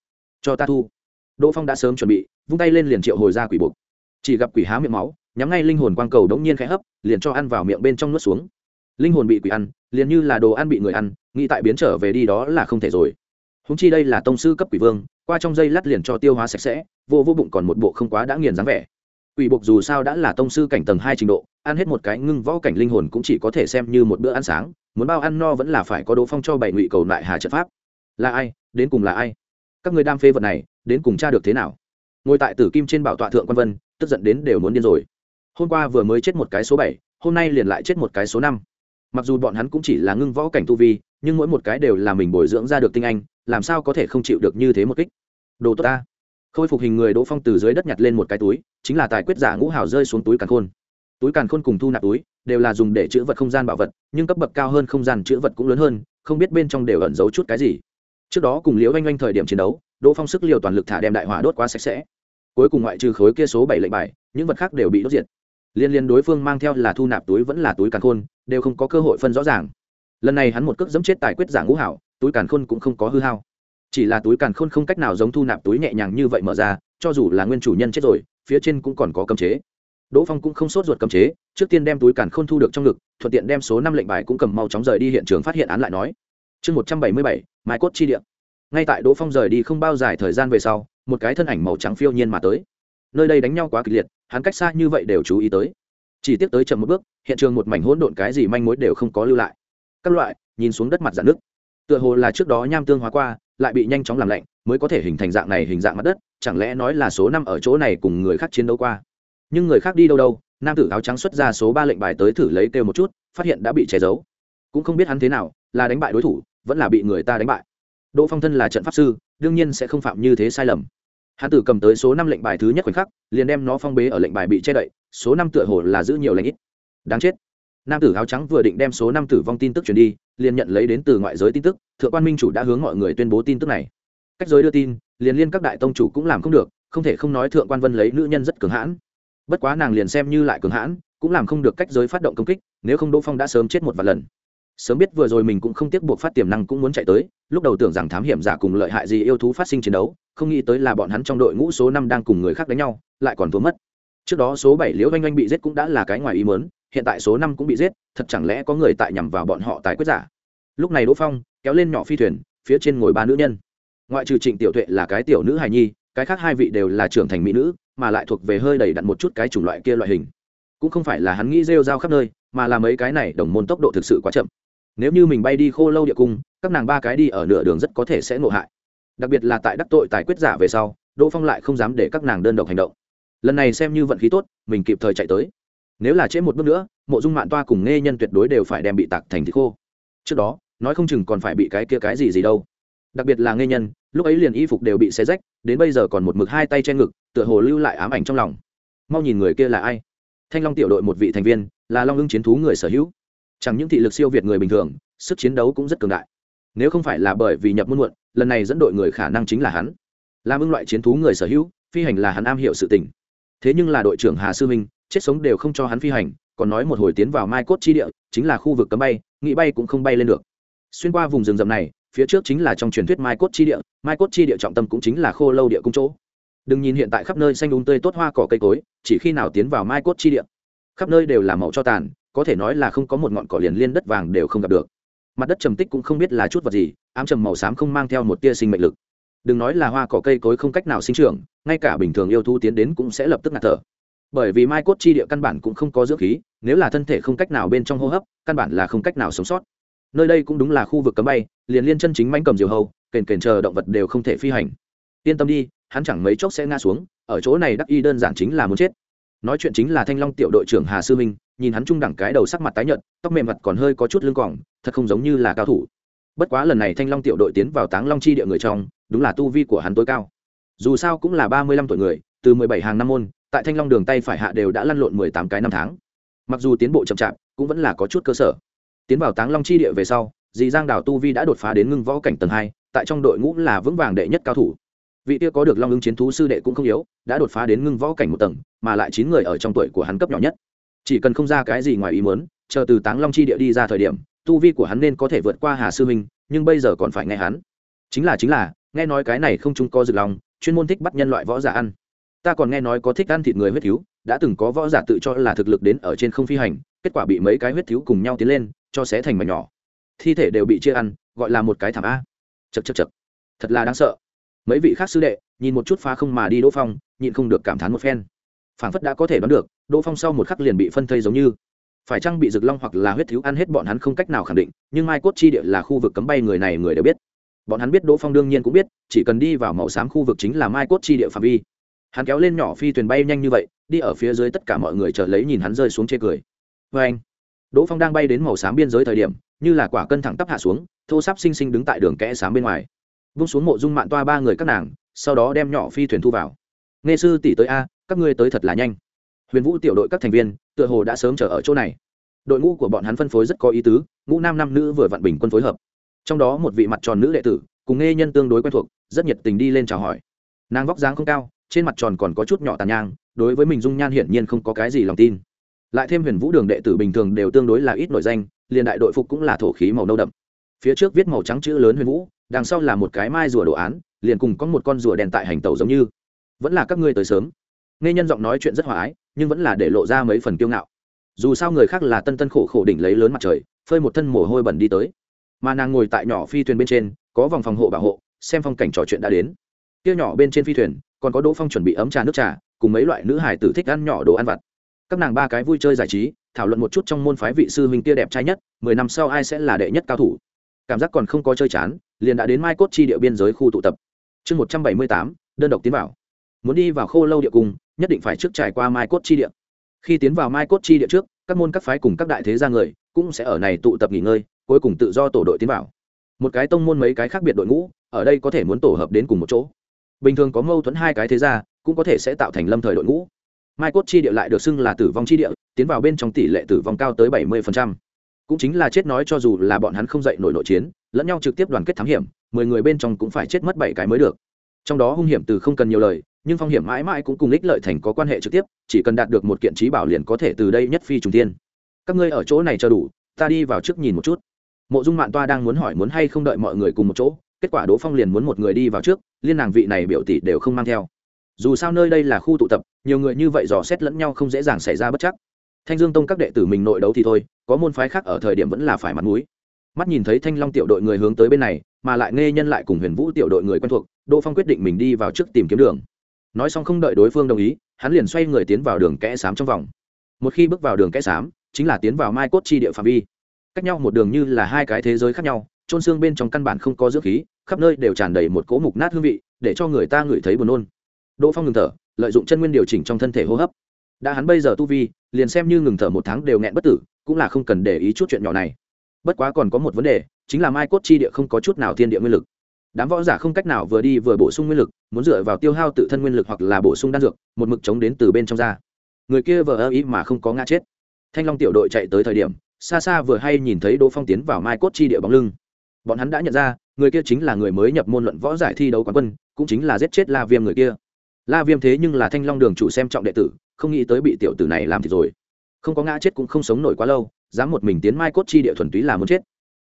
Cho ta thu. Đỗ phong đã sớm chuẩn bị, vung tay lên liền triệu hồi ra quỷ buộc. Chỉ gặp quỷ há miệng máu, nhắm ngay linh hồn quang cầu đống nhiên khẽ hấp, liền cho ăn vào miệng bên trong nuốt xuống. Linh hồn bị quỷ ăn, liền như là đồ ăn bị người ăn, nghĩ tại biến trở về đi đó là không thể rồi. Húng chi đây là tông sư cấp quỷ vương qua trong dây lát liền cho tiêu hóa sạch sẽ, vô vô bụng còn một bộ không quá đã nghiền dáng vẻ. Quỷ buộc dù sao đã là tông sư cảnh tầng hai trình độ, ăn hết một cái ngưng võ cảnh linh hồn cũng chỉ có thể xem như một bữa ăn sáng, muốn bao ăn no vẫn là phải có đỗ phong cho bảy ngụy cầu lại hà trận pháp. Là ai? Đến cùng là ai? Các người đam phê vật này, đến cùng cha được thế nào? Ngồi tại tử kim trên bảo tọa thượng quan vân, tức giận đến đều muốn điên rồi. Hôm qua vừa mới chết một cái số bảy, hôm nay liền lại chết một cái số năm. Mặc dù bọn hắn cũng chỉ là ngưng võ cảnh tu vi, nhưng mỗi một cái đều là mình bồi dưỡng ra được tinh anh, làm sao có thể không chịu được như thế một kích? Đồ tốt ta. Khôi phục hình người đỗ phong từ dưới đất nhặt lên một cái túi, chính là tài quyết giả ngũ hào rơi xuống túi càn khôn. Túi càn khôn cùng thu nạp túi đều là dùng để chữ vật không gian bảo vật, nhưng cấp bậc cao hơn không gian chữ vật cũng lớn hơn, không biết bên trong đều ẩn giấu chút cái gì. Trước đó cùng liễu oanh oanh thời điểm chiến đấu, đỗ phong sức liều toàn lực thả đem đại hỏa đốt quá sạch sẽ. Cuối cùng ngoại trừ khối kia số bảy lệnh bài, những vật khác đều bị đốt diệt. Liên liên đối phương mang theo là thu nạp túi vẫn là túi càn khôn, đều không có cơ hội phân rõ ràng. Lần này hắn một cước dẫm chết tài quyết giả ngũ hảo túi càn khôn cũng không có hư hao chỉ là túi càn khôn không cách nào giống thu nạp túi nhẹ nhàng như vậy mở ra, cho dù là nguyên chủ nhân chết rồi, phía trên cũng còn có cấm chế. Đỗ phong cũng không sốt ruột cấm chế, trước tiên đem túi càn khôn thu được trong ngực, thuận tiện đem số năm lệnh bài cũng cầm mau chóng rời đi hiện trường phát hiện án lại nói. Chương một trăm bảy mươi bảy, mái cốt chi điện ngay tại đỗ phong rời đi không bao dài thời gian về sau, một cái thân ảnh màu trắng phiêu nhiên mà tới. Nơi đây đánh nhau quá kịch liệt, hắn cách xa như vậy đều chú ý tới. Chỉ tiếp tới chậm một bước, hiện trường một mảnh hỗn độn cái gì manh mối đều không có lưu lại. Các loại, nhìn xuống đất mặt dạn nước tựa hồ là trước đó nham tương hóa qua lại bị nhanh chóng làm lạnh, mới có thể hình thành dạng này hình dạng mặt đất, chẳng lẽ nói là số năm ở chỗ này cùng người khác chiến đấu qua? Nhưng người khác đi đâu đâu, nam tử áo trắng xuất ra số ba lệnh bài tới thử lấy kêu một chút, phát hiện đã bị che giấu. Cũng không biết hắn thế nào, là đánh bại đối thủ, vẫn là bị người ta đánh bại. Đỗ phong thân là trận pháp sư, đương nhiên sẽ không phạm như thế sai lầm. Hắn tử cầm tới số năm lệnh bài thứ nhất khoảnh khắc, liền đem nó phong bế ở lệnh bài bị che đậy, số năm tựa hồ là giữ nhiều lãnh ít. Đáng chết nam tử áo trắng vừa định đem số năm tử vong tin tức truyền đi, liền nhận lấy đến từ ngoại giới tin tức, thượng quan minh chủ đã hướng mọi người tuyên bố tin tức này. Cách giới đưa tin, liền liên các đại tông chủ cũng làm không được, không thể không nói thượng quan vân lấy nữ nhân rất cường hãn. Bất quá nàng liền xem như lại cường hãn, cũng làm không được cách giới phát động công kích, nếu không đỗ phong đã sớm chết một vài lần. Sớm biết vừa rồi mình cũng không tiếc buộc phát tiềm năng cũng muốn chạy tới, lúc đầu tưởng rằng thám hiểm giả cùng lợi hại gì yêu thú phát sinh chiến đấu, không nghĩ tới là bọn hắn trong đội ngũ số năm đang cùng người khác đánh nhau, lại còn thua mất trước đó số bảy liễu oanh oanh bị giết cũng đã là cái ngoài ý mớn hiện tại số năm cũng bị giết, thật chẳng lẽ có người tại nhằm vào bọn họ tài quyết giả? Lúc này đỗ phong kéo lên nhỏ phi thuyền, phía trên ngồi ba nữ nhân. Ngoại trừ trịnh tiểu tuệ là cái tiểu nữ hài nhi, cái khác hai vị đều là trưởng thành mỹ nữ, mà lại thuộc về hơi đầy đặn một chút cái chủng loại kia loại hình. Cũng không phải là hắn nghĩ rêu rao khắp nơi, mà là mấy cái này đồng môn tốc độ thực sự quá chậm. Nếu như mình bay đi khô lâu địa cung, các nàng ba cái đi ở nửa đường rất có thể sẽ ngộ hại. Đặc biệt là tại đắc tội tài quyết giả về sau, đỗ phong lại không dám để các nàng đơn độc hành động lần này xem như vận khí tốt, mình kịp thời chạy tới. Nếu là trễ một bước nữa, mộ dung mạng toa cùng nghe nhân tuyệt đối đều phải đem bị tạc thành thịt khô. Trước đó, nói không chừng còn phải bị cái kia cái gì gì đâu. Đặc biệt là nghe nhân, lúc ấy liền y phục đều bị xé rách, đến bây giờ còn một mực hai tay che ngực, tựa hồ lưu lại ám ảnh trong lòng. Mau nhìn người kia là ai? Thanh long tiểu đội một vị thành viên, là long ưng chiến thú người sở hữu. Chẳng những thị lực siêu việt người bình thường, sức chiến đấu cũng rất cường đại. Nếu không phải là bởi vì nhập muôn muộn, lần này dẫn đội người khả năng chính là hắn. Làm ưng loại chiến thú người sở hữu, phi hành là hắn am hiểu sự tình thế nhưng là đội trưởng hà sư minh, chết sống đều không cho hắn phi hành, còn nói một hồi tiến vào mai cốt chi địa, chính là khu vực cấm bay nghĩ bay cũng không bay lên được. Xuyên qua vùng rừng rậm này, phía trước chính là trong truyền thuyết mai cốt chi địa, mai cốt chi địa trọng tâm cũng chính là khô lâu địa cung chỗ. Đừng nhìn hiện tại khắp nơi xanh đúng tươi tốt hoa cỏ cây cối, chỉ khi nào tiến vào mai cốt chi địa, khắp nơi đều là màu cho tàn, có thể nói là không có một ngọn cỏ liền liên đất vàng đều không gặp được. Mặt đất trầm tích cũng không biết là chút vật gì, ám trầm màu xám không mang theo một tia sinh mệnh lực đừng nói là hoa cỏ cây cối không cách nào sinh trưởng, ngay cả bình thường yêu thú tiến đến cũng sẽ lập tức ngạt thở. Bởi vì mai cốt chi địa căn bản cũng không có dưỡng khí, nếu là thân thể không cách nào bên trong hô hấp, căn bản là không cách nào sống sót. Nơi đây cũng đúng là khu vực cấm bay, liền liên chân chính manh cầm diều hầu kền kền chờ động vật đều không thể phi hành. Yên tâm đi, hắn chẳng mấy chốc sẽ ngã xuống, ở chỗ này đắc y đơn giản chính là muốn chết. Nói chuyện chính là thanh long tiểu đội trưởng hà sư minh, nhìn hắn trung đẳng cái đầu sắc mặt tái nhợt, tóc mềm mặt còn hơi có chút lưng cỏng thật không giống như là cao thủ bất quá lần này thanh long tiểu đội tiến vào táng long chi địa người trong, đúng là tu vi của hắn tối cao. Dù sao cũng là ba mươi lăm tuổi người, từ mười bảy hàng năm môn, tại thanh long đường tay phải hạ đều đã lăn lộn mười tám cái năm tháng. Mặc dù tiến bộ chậm chạp, cũng vẫn là có chút cơ sở. Tiến vào táng long chi địa về sau, dì giang đào tu vi đã đột phá đến ngưng võ cảnh tầng hai, tại trong đội ngũ là vững vàng đệ nhất cao thủ. Vị kia có được long ứng chiến thú sư đệ cũng không yếu, đã đột phá đến ngưng võ cảnh một tầng, mà lại chín người ở trong tuổi của hắn cấp nhỏ nhất. Chỉ cần không ra cái gì ngoài ý muốn, chờ từ táng long chi địa đi ra thời điểm tu vi của hắn nên có thể vượt qua hà sư minh, nhưng bây giờ còn phải nghe hắn. Chính là chính là, nghe nói cái này không chung có rực lòng, chuyên môn thích bắt nhân loại võ giả ăn. Ta còn nghe nói có thích ăn thịt người huyết thiếu, đã từng có võ giả tự cho là thực lực đến ở trên không phi hành, kết quả bị mấy cái huyết thiếu cùng nhau tiến lên, cho xé thành mảnh nhỏ. Thi thể đều bị chia ăn, gọi là một cái thảm a. Chật chật chật thật là đáng sợ. Mấy vị khác sư đệ, nhìn một chút phá không mà đi đỗ phong, nhịn không được cảm thán một phen. Phảng phất đã có thể đoán được, đỗ phong sau một khắc liền bị phân thây giống như phải chăng bị rực long hoặc là huyết thiếu ăn hết bọn hắn không cách nào khẳng định, nhưng mai cốt chi địa là khu vực cấm bay người này người đều biết. Bọn hắn biết đỗ phong đương nhiên cũng biết, chỉ cần đi vào màu xám khu vực chính là mai cốt chi địa phạm vi. Hắn kéo lên nhỏ phi thuyền bay nhanh như vậy, đi ở phía dưới tất cả mọi người chờ lấy nhìn hắn rơi xuống chê cười. Vê anh, đỗ phong đang bay đến màu xám biên giới thời điểm, như là quả cân thẳng tắp hạ xuống, thô sắp xinh xinh đứng tại đường kẽ xám bên ngoài. Vung xuống mộ dung mạng toa ba người các nàng, sau đó đem nhỏ phi thuyền thu vào. Nghe sư tỷ tới a, các ngươi tới thật là nhanh huyền vũ tiểu đội các thành viên, tựa hồ đã sớm chờ ở chỗ này. Đội ngũ của bọn hắn phân phối rất có ý tứ, ngũ nam nam nữ vừa vặn bình quân phối hợp. Trong đó một vị mặt tròn nữ đệ tử, cùng nghe nhân tương đối quen thuộc, rất nhiệt tình đi lên chào hỏi. Nàng vóc dáng không cao, trên mặt tròn còn có chút nhỏ tàn nhang, đối với mình dung nhan hiển nhiên không có cái gì lòng tin. Lại thêm huyền vũ đường đệ tử bình thường đều tương đối là ít nổi danh, liền đại đội phục cũng là thổ khí màu nâu đậm. Phía trước viết màu trắng chữ lớn huyền vũ, đằng sau là một cái mai rùa đồ án, liền cùng có một con rùa đèn tại hành tàu giống như. Vẫn là các ngươi tới sớm. Nghe nhân giọng nói chuyện rất hòa ái nhưng vẫn là để lộ ra mấy phần kiêu ngạo. Dù sao người khác là tân tân khổ khổ đỉnh lấy lớn mặt trời, phơi một thân mồ hôi bẩn đi tới. Mà nàng ngồi tại nhỏ phi thuyền bên trên, có vòng phòng hộ bảo hộ, xem phong cảnh trò chuyện đã đến. Kia nhỏ bên trên phi thuyền, còn có đỗ phong chuẩn bị ấm trà nước trà, cùng mấy loại nữ hải tử thích ăn nhỏ đồ ăn vặt. Các nàng ba cái vui chơi giải trí, thảo luận một chút trong môn phái vị sư huynh kia đẹp trai nhất, mười năm sau ai sẽ là đệ nhất cao thủ. Cảm giác còn không có chơi chán, liền đã đến mai cốt chi địa biên giới khu tụ tập. Chương một trăm bảy mươi tám, đơn độc tiến vào. Muốn đi vào khô lâu địa cung nhất định phải trước trải qua mai cốt chi địa. Khi tiến vào mai cốt chi địa trước, các môn các phái cùng các đại thế gia người cũng sẽ ở này tụ tập nghỉ ngơi, cuối cùng tự do tổ đội tiến vào. Một cái tông môn mấy cái khác biệt đội ngũ, ở đây có thể muốn tổ hợp đến cùng một chỗ. Bình thường có mâu thuẫn hai cái thế gia, cũng có thể sẽ tạo thành lâm thời đội ngũ. Mai cốt chi địa lại được xưng là tử vong chi địa, tiến vào bên trong tỷ lệ tử vong cao tới bảy mươi cũng chính là chết nói cho dù là bọn hắn không dậy nổi nội chiến, lẫn nhau trực tiếp đoàn kết thám hiểm, mười người bên trong cũng phải chết mất bảy cái mới được. Trong đó hung hiểm từ không cần nhiều lời nhưng phong hiểm mãi mãi cũng cùng ích lợi thành có quan hệ trực tiếp, chỉ cần đạt được một kiện trí bảo liền có thể từ đây nhất phi trùng tiên các ngươi ở chỗ này chờ đủ, ta đi vào trước nhìn một chút. Mộ dung mạn toa đang muốn hỏi muốn hay không đợi mọi người cùng một chỗ, kết quả đỗ phong liền muốn một người đi vào trước, liên nàng vị này biểu tỷ đều không mang theo. Dù sao nơi đây là khu tụ tập, nhiều người như vậy dò xét lẫn nhau không dễ dàng xảy ra bất chắc. Thanh dương tông các đệ tử mình nội đấu thì thôi, có môn phái khác ở thời điểm vẫn là phải mặt mũi. Mắt nhìn thấy thanh long tiểu đội người hướng tới bên này, mà lại nghe nhân lại cùng huyền vũ tiểu đội người quen thuộc, đỗ phong quyết định mình đi vào trước tìm kiếm đường nói xong không đợi đối phương đồng ý, hắn liền xoay người tiến vào đường kẽ xám trong vòng. Một khi bước vào đường kẽ xám, chính là tiến vào mai cốt chi địa phạm vi. Cách nhau một đường như là hai cái thế giới khác nhau trôn xương bên trong căn bản không có dưỡng khí, khắp nơi đều tràn đầy một cỗ mục nát hương vị, để cho người ta ngửi thấy buồn nôn. Đỗ phong ngừng thở, lợi dụng chân nguyên điều chỉnh trong thân thể hô hấp. Đã hắn bây giờ tu vi, liền xem như ngừng thở một tháng đều nghẹn bất tử, cũng là không cần để ý chút chuyện nhỏ này. Bất quá còn có một vấn đề, chính là mai cốt chi địa không có chút nào thiên địa nguyên lực đám võ giả không cách nào vừa đi vừa bổ sung nguyên lực, muốn dựa vào tiêu hao tự thân nguyên lực hoặc là bổ sung đan dược, một mực chống đến từ bên trong ra. Người kia vừa ơ ý mà không có ngã chết. Thanh long tiểu đội chạy tới thời điểm, xa xa vừa hay nhìn thấy đỗ phong tiến vào mai cốt chi địa bóng lưng. Bọn hắn đã nhận ra, người kia chính là người mới nhập môn luận võ giải thi đấu quán quân, cũng chính là giết chết la viêm người kia. La viêm thế nhưng là thanh long đường chủ xem trọng đệ tử, không nghĩ tới bị tiểu tử này làm thì rồi. Không có ngã chết cũng không sống nổi quá lâu, dám một mình tiến mai cốt chi địa thuần túy là muốn chết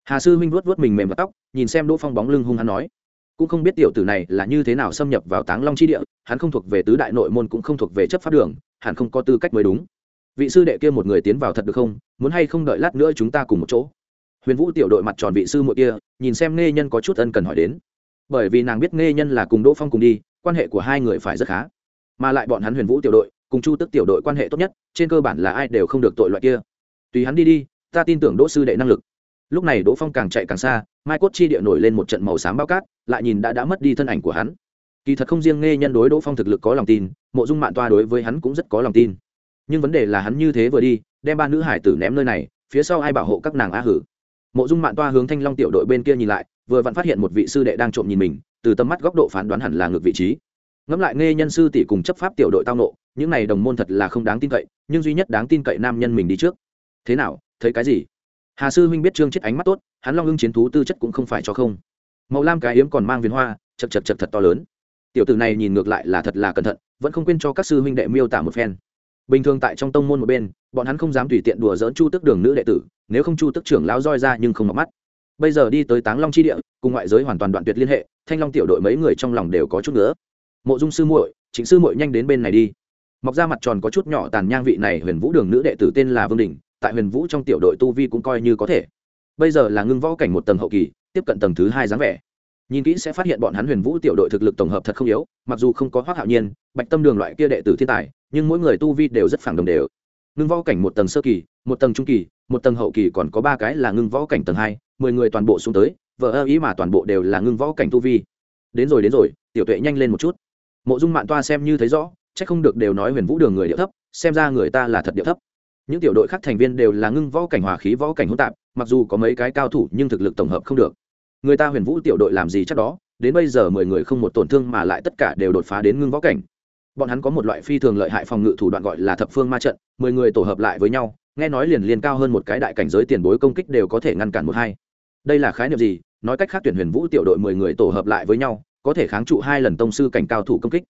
hà sư huynh vuốt vuốt mình mềm vào tóc, nhìn xem đỗ phong bóng lưng hung hắn nói, cũng không biết tiểu tử này là như thế nào xâm nhập vào táng long chi địa, hắn không thuộc về tứ đại nội môn cũng không thuộc về chấp pháp đường, hẳn không có tư cách mới đúng. Vị sư đệ kia một người tiến vào thật được không? Muốn hay không đợi lát nữa chúng ta cùng một chỗ? Huyền vũ tiểu đội mặt tròn vị sư muội kia, nhìn xem nghe nhân có chút ân cần hỏi đến. Bởi vì nàng biết nghe nhân là cùng đỗ phong cùng đi, quan hệ của hai người phải rất khá. Mà lại bọn hắn huyền vũ tiểu đội, cùng chu tức tiểu đội quan hệ tốt nhất, trên cơ bản là ai đều không được tội loại kia. Tùy hắn đi đi, ta tin tưởng đỗ sư đệ năng lực lúc này đỗ phong càng chạy càng xa, mai cốt chi địa nổi lên một trận màu xám bao cát, lại nhìn đã đã mất đi thân ảnh của hắn. Kỳ thật không riêng nghe nhân đối đỗ phong thực lực có lòng tin, mộ dung mạn toa đối với hắn cũng rất có lòng tin. Nhưng vấn đề là hắn như thế vừa đi, đem ba nữ hải tử ném nơi này, phía sau ai bảo hộ các nàng a hử. Mộ dung mạn toa hướng thanh long tiểu đội bên kia nhìn lại, vừa vặn phát hiện một vị sư đệ đang trộm nhìn mình, từ tầm mắt góc độ phán đoán hẳn là ngược vị trí. Ngẫm lại nghe nhân sư tỷ cùng chấp pháp tiểu đội tao nộ, những này đồng môn thật là không đáng tin cậy, nhưng duy nhất đáng tin cậy nam nhân mình đi trước. Thế nào, thấy cái gì? Hà sư huynh biết trương chết ánh mắt tốt, hắn long ưng chiến thú tư chất cũng không phải cho không. Màu lam cái hiếm còn mang viên hoa, chật chật chật thật to lớn. Tiểu tử này nhìn ngược lại là thật là cẩn thận, vẫn không quên cho các sư huynh đệ miêu tả một phen. Bình thường tại trong tông môn một bên, bọn hắn không dám tùy tiện đùa dỡn chu tức đường nữ đệ tử, nếu không chu tức trưởng lão roi ra nhưng không mặc mắt. Bây giờ đi tới táng long chi địa, cùng ngoại giới hoàn toàn đoạn tuyệt liên hệ, thanh long tiểu đội mấy người trong lòng đều có chút nữa mộ dung sư muội chính sư muội nhanh đến bên này đi. Mọc ra mặt tròn có chút nhỏ tàn nhang vị này huyền vũ đường nữ đệ tử tên là vương đình tại huyền vũ trong tiểu đội tu vi cũng coi như có thể. Bây giờ là ngưng võ cảnh một tầng hậu kỳ, tiếp cận tầng thứ hai dáng vẻ. Nhìn kỹ sẽ phát hiện bọn hắn huyền vũ tiểu đội thực lực tổng hợp thật không yếu, mặc dù không có hoác hạo nhiên, bạch tâm đường loại kia đệ tử thiên tài, nhưng mỗi người tu vi đều rất phản đồng đều. Ngưng võ cảnh một tầng sơ kỳ, một tầng trung kỳ, một tầng hậu kỳ còn có ba cái là ngưng võ cảnh tầng hai, mười người toàn bộ xuống tới vợ ơ ý mà toàn bộ đều là ngưng võ cảnh tu vi. Đến rồi đến rồi, tiểu tuệ nhanh lên một chút. Mộ dung mạn toa xem như thấy rõ c h ắ c không được đều nói huyền vũ đường người điệu thấp, xem ra người ta là thật điệu thấp những tiểu đội khác thành viên đều là ngưng võ cảnh, hòa khí võ cảnh hỗn tạp, mặc dù có mấy cái cao thủ nhưng thực lực tổng hợp không được. Người ta huyền vũ tiểu đội làm gì chắc đó, đến bây giờ mười người không một tổn thương mà lại tất cả đều đột phá đến ngưng võ cảnh. Bọn hắn có một loại phi thường lợi hại phòng ngự thủ đoạn gọi là thập phương ma trận, mười người tổ hợp lại với nhau, nghe nói liền liền cao hơn một cái đại cảnh giới tiền bối công kích đều có thể ngăn cản một hai. Đây là khái niệm gì? Nói cách khác tuyển huyền vũ tiểu đội mười người tổ hợp lại với nhau, có thể kháng trụ hai lần tông sư cảnh cao thủ công kích.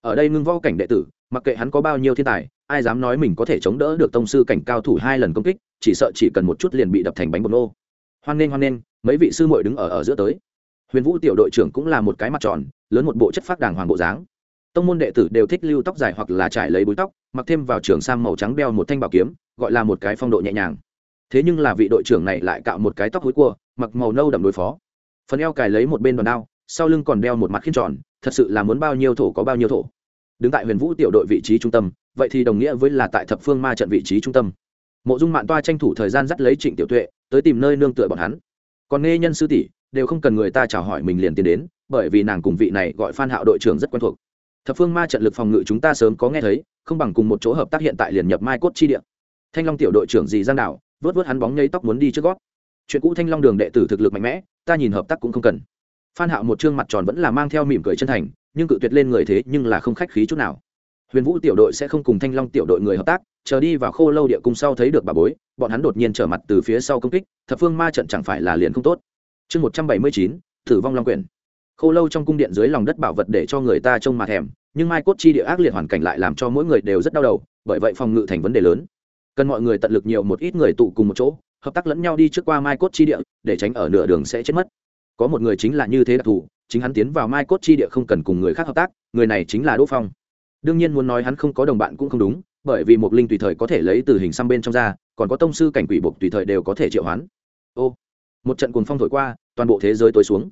Ở đây ngưng võ cảnh đệ tử mặc kệ hắn có bao nhiêu thiên tài, ai dám nói mình có thể chống đỡ được tông sư cảnh cao thủ hai lần công kích, chỉ sợ chỉ cần một chút liền bị đập thành bánh bột nô. Hoan nghênh hoan nghênh, mấy vị sư muội đứng ở ở giữa tới. Huyền vũ tiểu đội trưởng cũng là một cái mặt tròn, lớn một bộ chất phác đàng hoàng bộ dáng. Tông môn đệ tử đều thích lưu tóc dài hoặc là trải lấy búi tóc, mặc thêm vào trường sam màu trắng đeo một thanh bảo kiếm, gọi là một cái phong độ nhẹ nhàng. Thế nhưng là vị đội trưởng này lại cạo một cái tóc hối cua, mặc màu nâu đậm đối phó. Phần eo cài lấy một bên đòn đao, sau lưng còn đeo một mặt khiên tròn, thật sự là muốn bao nhiêu thổ có bao nhiêu thổ đứng tại huyền vũ tiểu đội vị trí trung tâm, vậy thì đồng nghĩa với là tại thập phương ma trận vị trí trung tâm. Mộ dung mạng toa tranh thủ thời gian dắt lấy trịnh tiểu tuệ, tới tìm nơi nương tựa bọn hắn. Còn nghe nhân sư tỷ, đều không cần người ta chào hỏi mình liền tiến đến, bởi vì nàng cùng vị này gọi phan hạo đội trưởng rất quen thuộc. Thập phương ma trận lực phòng ngự chúng ta sớm có nghe thấy, không bằng cùng một chỗ hợp tác hiện tại liền nhập mai cốt chi địa. Thanh long tiểu đội trưởng dì giang đảo, vớt vớt hắn bóng nhây tóc muốn đi trước gót. Chuyện cũ thanh long đường đệ tử thực lực mạnh mẽ, ta nhìn hợp tác cũng không cần. Phan hạo một trương mặt tròn vẫn là mang theo mỉm cười chân thành nhưng cự tuyệt lên người thế nhưng là không khách khí chút nào. Huyền vũ tiểu đội sẽ không cùng thanh long tiểu đội người hợp tác, chờ đi vào khô lâu địa cung sau thấy được bà bối, bọn hắn đột nhiên trở mặt từ phía sau công kích, thập phương ma trận chẳng phải là liền không tốt. Chương một trăm bảy mươi chín, tử vong long quyển. Khô lâu trong cung điện dưới lòng đất bảo vật để cho người ta trông mà thèm, nhưng mai cốt chi địa ác liệt hoàn cảnh lại làm cho mỗi người đều rất đau đầu, bởi vậy phòng ngự thành vấn đề lớn. Cần mọi người tận lực nhiều một ít người tụ cùng một chỗ, hợp tác lẫn nhau đi trước qua mai cốt chi địa, để tránh ở nửa đường sẽ chết mất. Có một người chính là như thế đặc thù chính hắn tiến vào mai cốt chi địa không cần cùng người khác hợp tác, người này chính là đỗ phong. Đương nhiên muốn nói hắn không có đồng bạn cũng không đúng, bởi vì một linh tùy thời có thể lấy từ hình xăm bên trong ra, còn có tông sư cảnh quỷ buộc tùy thời đều có thể triệu hoán. Ô, một trận cuồng phong thổi qua, toàn bộ thế giới tối xuống.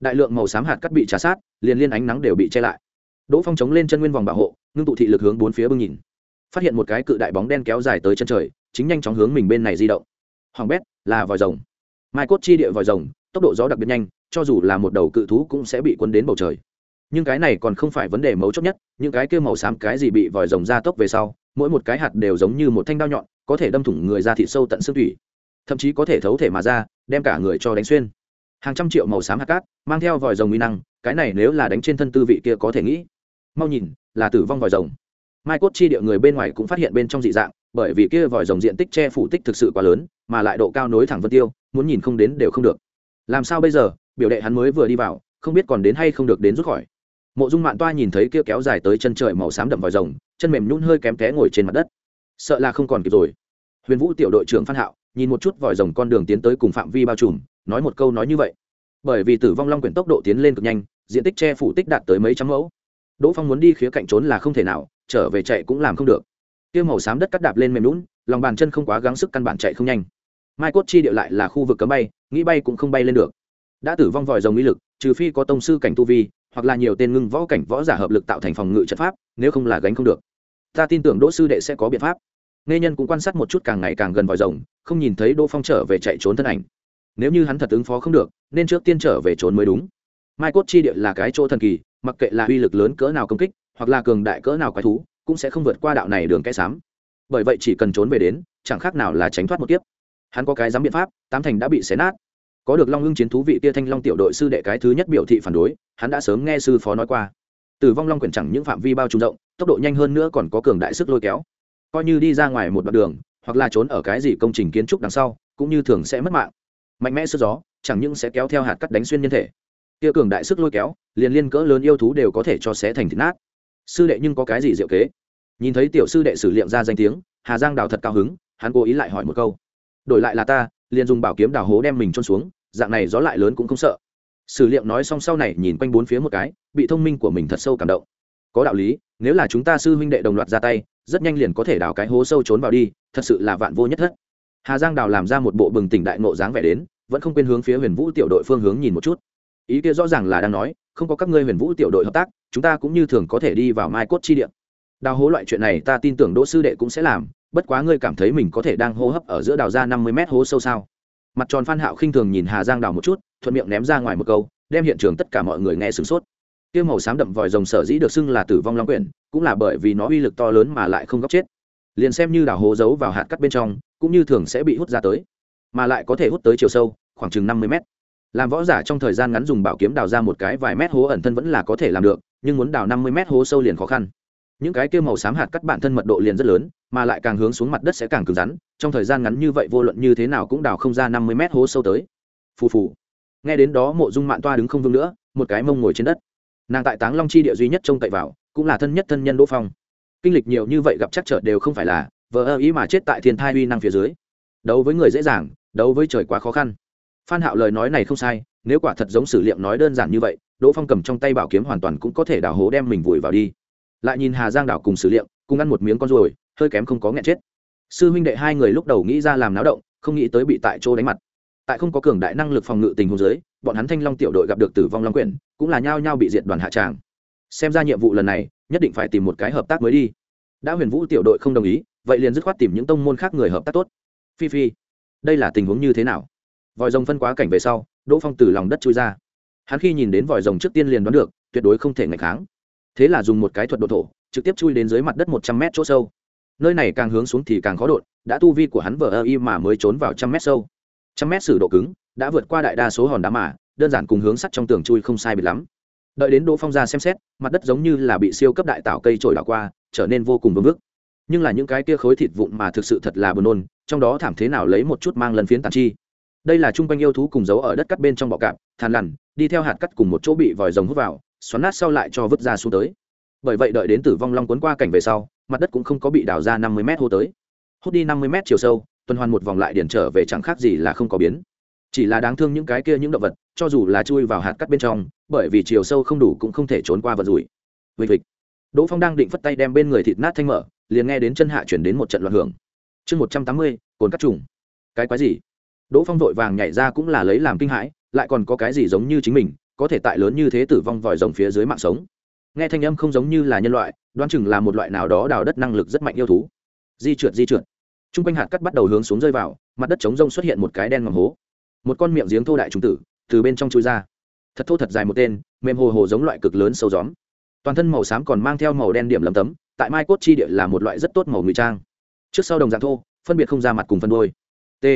Đại lượng màu xám hạt cắt bị trả sát, liền liên ánh nắng đều bị che lại. Đỗ phong chống lên chân nguyên vòng bảo hộ, ngưng tụ thị lực hướng bốn phía bưng nhìn. Phát hiện một cái cự đại bóng đen kéo dài tới chân trời, chính nhanh chóng hướng mình bên này di động. Hoàng bét là vòi rồng. Mai cốt chi địa vòi rồng, tốc độ gió đặc biệt nhanh cho dù là một đầu cự thú cũng sẽ bị cuốn đến bầu trời. Nhưng cái này còn không phải vấn đề mấu chốt nhất, những cái kêu màu xám cái gì bị vòi rồng ra tốc về sau, mỗi một cái hạt đều giống như một thanh đao nhọn, có thể đâm thủng người ra thịt sâu tận xương thủy thậm chí có thể thấu thể mà ra, đem cả người cho đánh xuyên. Hàng trăm triệu màu xám hạt cát, mang theo vòi rồng uy năng, cái này nếu là đánh trên thân tư vị kia có thể nghĩ. Mau nhìn, là tử vong vòi rồng. Mai cốt chi địa người bên ngoài cũng phát hiện bên trong dị dạng, bởi vì kia vòi rồng diện tích che phủ tích thực sự quá lớn, mà lại độ cao nối thẳng vân tiêu, muốn nhìn không đến đều không được. Làm sao bây giờ? Biểu đệ hắn mới vừa đi vào, không biết còn đến hay không được đến rút khỏi. Mộ dung mạn toa nhìn thấy kia kéo dài tới chân trời màu xám đậm vòi rồng, chân mềm nhún hơi kém té ngồi trên mặt đất. Sợ là không còn kịp rồi. Huyền vũ tiểu đội trưởng phan hạo, nhìn một chút vòi rồng con đường tiến tới cùng phạm vi bao trùm, nói một câu nói như vậy. Bởi vì tử vong long quyển tốc độ tiến lên cực nhanh, diện tích che phủ tích đạt tới mấy trăm mẫu. Đỗ phong muốn đi khía cạnh trốn là không thể nào, trở về chạy cũng làm không được. Tiêu màu xám đất cắt đạp lên mềm lún lòng bàn chân không quá gắng sức căn bản chạy không nhanh. Mai cốt chi điệu lại là khu vực cấm bay, nghĩ bay cũng không bay lên được đã tử vong vòi rồng uy lực, trừ phi có tông sư cảnh tu vi, hoặc là nhiều tên ngưng võ cảnh võ giả hợp lực tạo thành phòng ngự trận pháp, nếu không là gánh không được. Ta tin tưởng đỗ sư đệ sẽ có biện pháp. Nghe nhân cũng quan sát một chút càng ngày càng gần vòi rồng, không nhìn thấy đỗ phong trở về chạy trốn thân ảnh. Nếu như hắn thật ứng phó không được, nên trước tiên trở về trốn mới đúng. Mai cốt chi địa là cái chỗ thần kỳ, mặc kệ là uy lực lớn cỡ nào công kích, hoặc là cường đại cỡ nào quái thú, cũng sẽ không vượt qua đạo này đường cái xám. Bởi vậy chỉ cần trốn về đến, chẳng khác nào là tránh thoát một kiếp. Hắn có cái dám biện pháp, tám thành đã bị xé nát có được long ưng chiến thú vị tia thanh long tiểu đội sư đệ cái thứ nhất biểu thị phản đối, hắn đã sớm nghe sư phó nói qua. Tử vong long quyển chẳng những phạm vi bao trùm rộng, tốc độ nhanh hơn nữa còn có cường đại sức lôi kéo. Coi như đi ra ngoài một đoạn đường, hoặc là trốn ở cái gì công trình kiến trúc đằng sau, cũng như thường sẽ mất mạng. Mạnh mẽ sức gió, chẳng những sẽ kéo theo hạt cắt đánh xuyên nhân thể. Kia cường đại sức lôi kéo, liền liên cỡ lớn yêu thú đều có thể cho xé thành thịt nát. Sư đệ nhưng có cái gì diệu kế? Nhìn thấy tiểu sư đệ sử liệm ra danh tiếng, hà giang đào thật cao hứng, hắn cố ý lại hỏi một câu. Đổi lại là ta, liền dùng bảo kiếm đào hố đem mình trôn xuống dạng này gió lại lớn cũng không sợ. Sử liệm nói xong sau này nhìn quanh bốn phía một cái, bị thông minh của mình thật sâu cảm động. Có đạo lý, nếu là chúng ta sư huynh đệ đồng loạt ra tay, rất nhanh liền có thể đào cái hố sâu trốn vào đi, thật sự là vạn vô nhất thất. Hà giang đào làm ra một bộ bừng tỉnh đại nộ dáng vẻ đến, vẫn không quên hướng phía huyền vũ tiểu đội phương hướng nhìn một chút. Ý kia rõ ràng là đang nói, không có các ngươi huyền vũ tiểu đội hợp tác, chúng ta cũng như thường có thể đi vào mai cốt chi địa. Đào hố loại chuyện này ta tin tưởng đỗ sư đệ cũng sẽ làm, bất quá ngươi cảm thấy mình có thể đang hô hấp ở giữa đào ra năm mươi mét hố sâu sao? Mặt tròn phan hạo khinh thường nhìn hà giang đào một chút, thuận miệng ném ra ngoài một câu, đem hiện trường tất cả mọi người nghe sửng sốt. Tiêu màu xám đậm vòi rồng sở dĩ được xưng là tử vong long quyển, cũng là bởi vì nó uy lực to lớn mà lại không góc chết. Liền xem như đào hố giấu vào hạt cắt bên trong, cũng như thường sẽ bị hút ra tới, mà lại có thể hút tới chiều sâu, khoảng chừng năm mươi mét. Làm võ giả trong thời gian ngắn dùng bảo kiếm đào ra một cái vài mét hố ẩn thân vẫn là có thể làm được, nhưng muốn đào năm mươi mét hố sâu liền khó khăn những cái kia màu xám hạt cắt bản thân mật độ liền rất lớn, mà lại càng hướng xuống mặt đất sẽ càng cứng rắn, trong thời gian ngắn như vậy vô luận như thế nào cũng đào không ra năm mươi mét hố sâu tới. Phù phù. Nghe đến đó mộ dung mạn toa đứng không vững nữa, một cái mông ngồi trên đất. Nàng tại táng long chi địa duy nhất trông cậy vào, cũng là thân nhất thân nhân đỗ phong. Kinh lịch nhiều như vậy gặp chắc trở đều không phải là vợ ơ ý mà chết tại thiên thai uy năng phía dưới. Đấu với người dễ dàng, đấu với trời quá khó khăn. Phan hạo lời nói này không sai, nếu quả thật giống sử liệm nói đơn giản như vậy, đỗ phong cầm trong tay bảo kiếm hoàn toàn cũng có thể đào hố đem mình vùi vào đi lại nhìn hà giang đảo cùng sử liệm cùng ăn một miếng con ruồi, hơi kém không có nghẹn chết. Sư huynh đệ hai người lúc đầu nghĩ ra làm náo động, không nghĩ tới bị tại chỗ đánh mặt. Tại không có cường đại năng lực phòng ngự tình huống dưới, bọn hắn thanh long tiểu đội gặp được tử vong long quyển, cũng là nhao nhao bị diệt đoàn hạ tràng. Xem ra nhiệm vụ lần này, nhất định phải tìm một cái hợp tác mới đi. Đã huyền vũ tiểu đội không đồng ý, vậy liền dứt khoát tìm những tông môn khác người hợp tác tốt. Phi phi, đây là tình huống như thế nào? Vòi rồng phân quá cảnh về sau, đỗ phong từ lòng đất chui ra. Hắn khi nhìn đến vòi rồng trước tiên liền đoán được, tuyệt đối không thể ngạch kháng thế là dùng một cái thuật độ thổ, trực tiếp chui đến dưới mặt đất một trăm mét chỗ sâu. Nơi này càng hướng xuống thì càng khó đột, đã tu vi của hắn vờ ơ y mà mới trốn vào trăm mét sâu. Trăm mét xử độ cứng, đã vượt qua đại đa số hòn đá mà, đơn giản cùng hướng sắt trong tường chui không sai biệt lắm. Đợi đến đỗ phong ra xem xét, mặt đất giống như là bị siêu cấp đại tạo cây trổi đảo qua, trở nên vô cùng vương vức. Nhưng là những cái kia khối thịt vụn mà thực sự thật là buồn nôn, trong đó thảm thế nào lấy một chút mang lần phiến tàn chi. Đây là chung quanh yêu thú cùng giấu ở đất cắt bên trong bọ cạp than lằn, đi theo hạt cắt cùng một chỗ bị vòi rồng hút vào xoắn nát sau lại cho vứt ra xuống tới. Bởi vậy đợi đến tử vong long cuốn qua cảnh về sau, mặt đất cũng không có bị đào ra năm mươi mét hô tới. Hút đi năm mươi mét chiều sâu, tuần hoàn một vòng lại điển trở về chẳng khác gì là không có biến. Chỉ là đáng thương những cái kia những động vật, cho dù là chui vào hạt cắt bên trong, bởi vì chiều sâu không đủ cũng không thể trốn qua vật rủi. Vịt vịt đỗ phong đang định phất tay đem bên người thịt nát thanh mở, liền nghe đến chân hạ chuyển đến một trận loạn hưởng. Chương một trăm tám mươi, cồn cắt trùng. Cái quái gì? Đỗ phong vội vàng nhảy ra cũng là lấy làm kinh hãi, lại còn có cái gì giống như chính mình có thể tại lớn như thế tử vong vòi rồng phía dưới mạng sống. Nghe thanh âm không giống như là nhân loại, đoán chừng là một loại nào đó đào đất năng lực rất mạnh yêu thú. Di trượt di trượt. T r u n g quanh hạt cắt bắt đầu hướng xuống rơi vào, mặt đất trống rông xuất hiện một cái đen ngầm hố. Một con miệng giếng thô đại trung tử, từ bên trong chui ra. Thật thô thật dài một tên, mềm hồ hồ giống loại cực lớn sâu gióm. Toàn thân màu xám còn mang theo màu đen điểm lấm tấm, tại mai cốt chi địa là một loại rất tốt màu ngụy trang. Trước sau đồng dạng thô, phân biệt không ra mặt cùng phân đôi. T.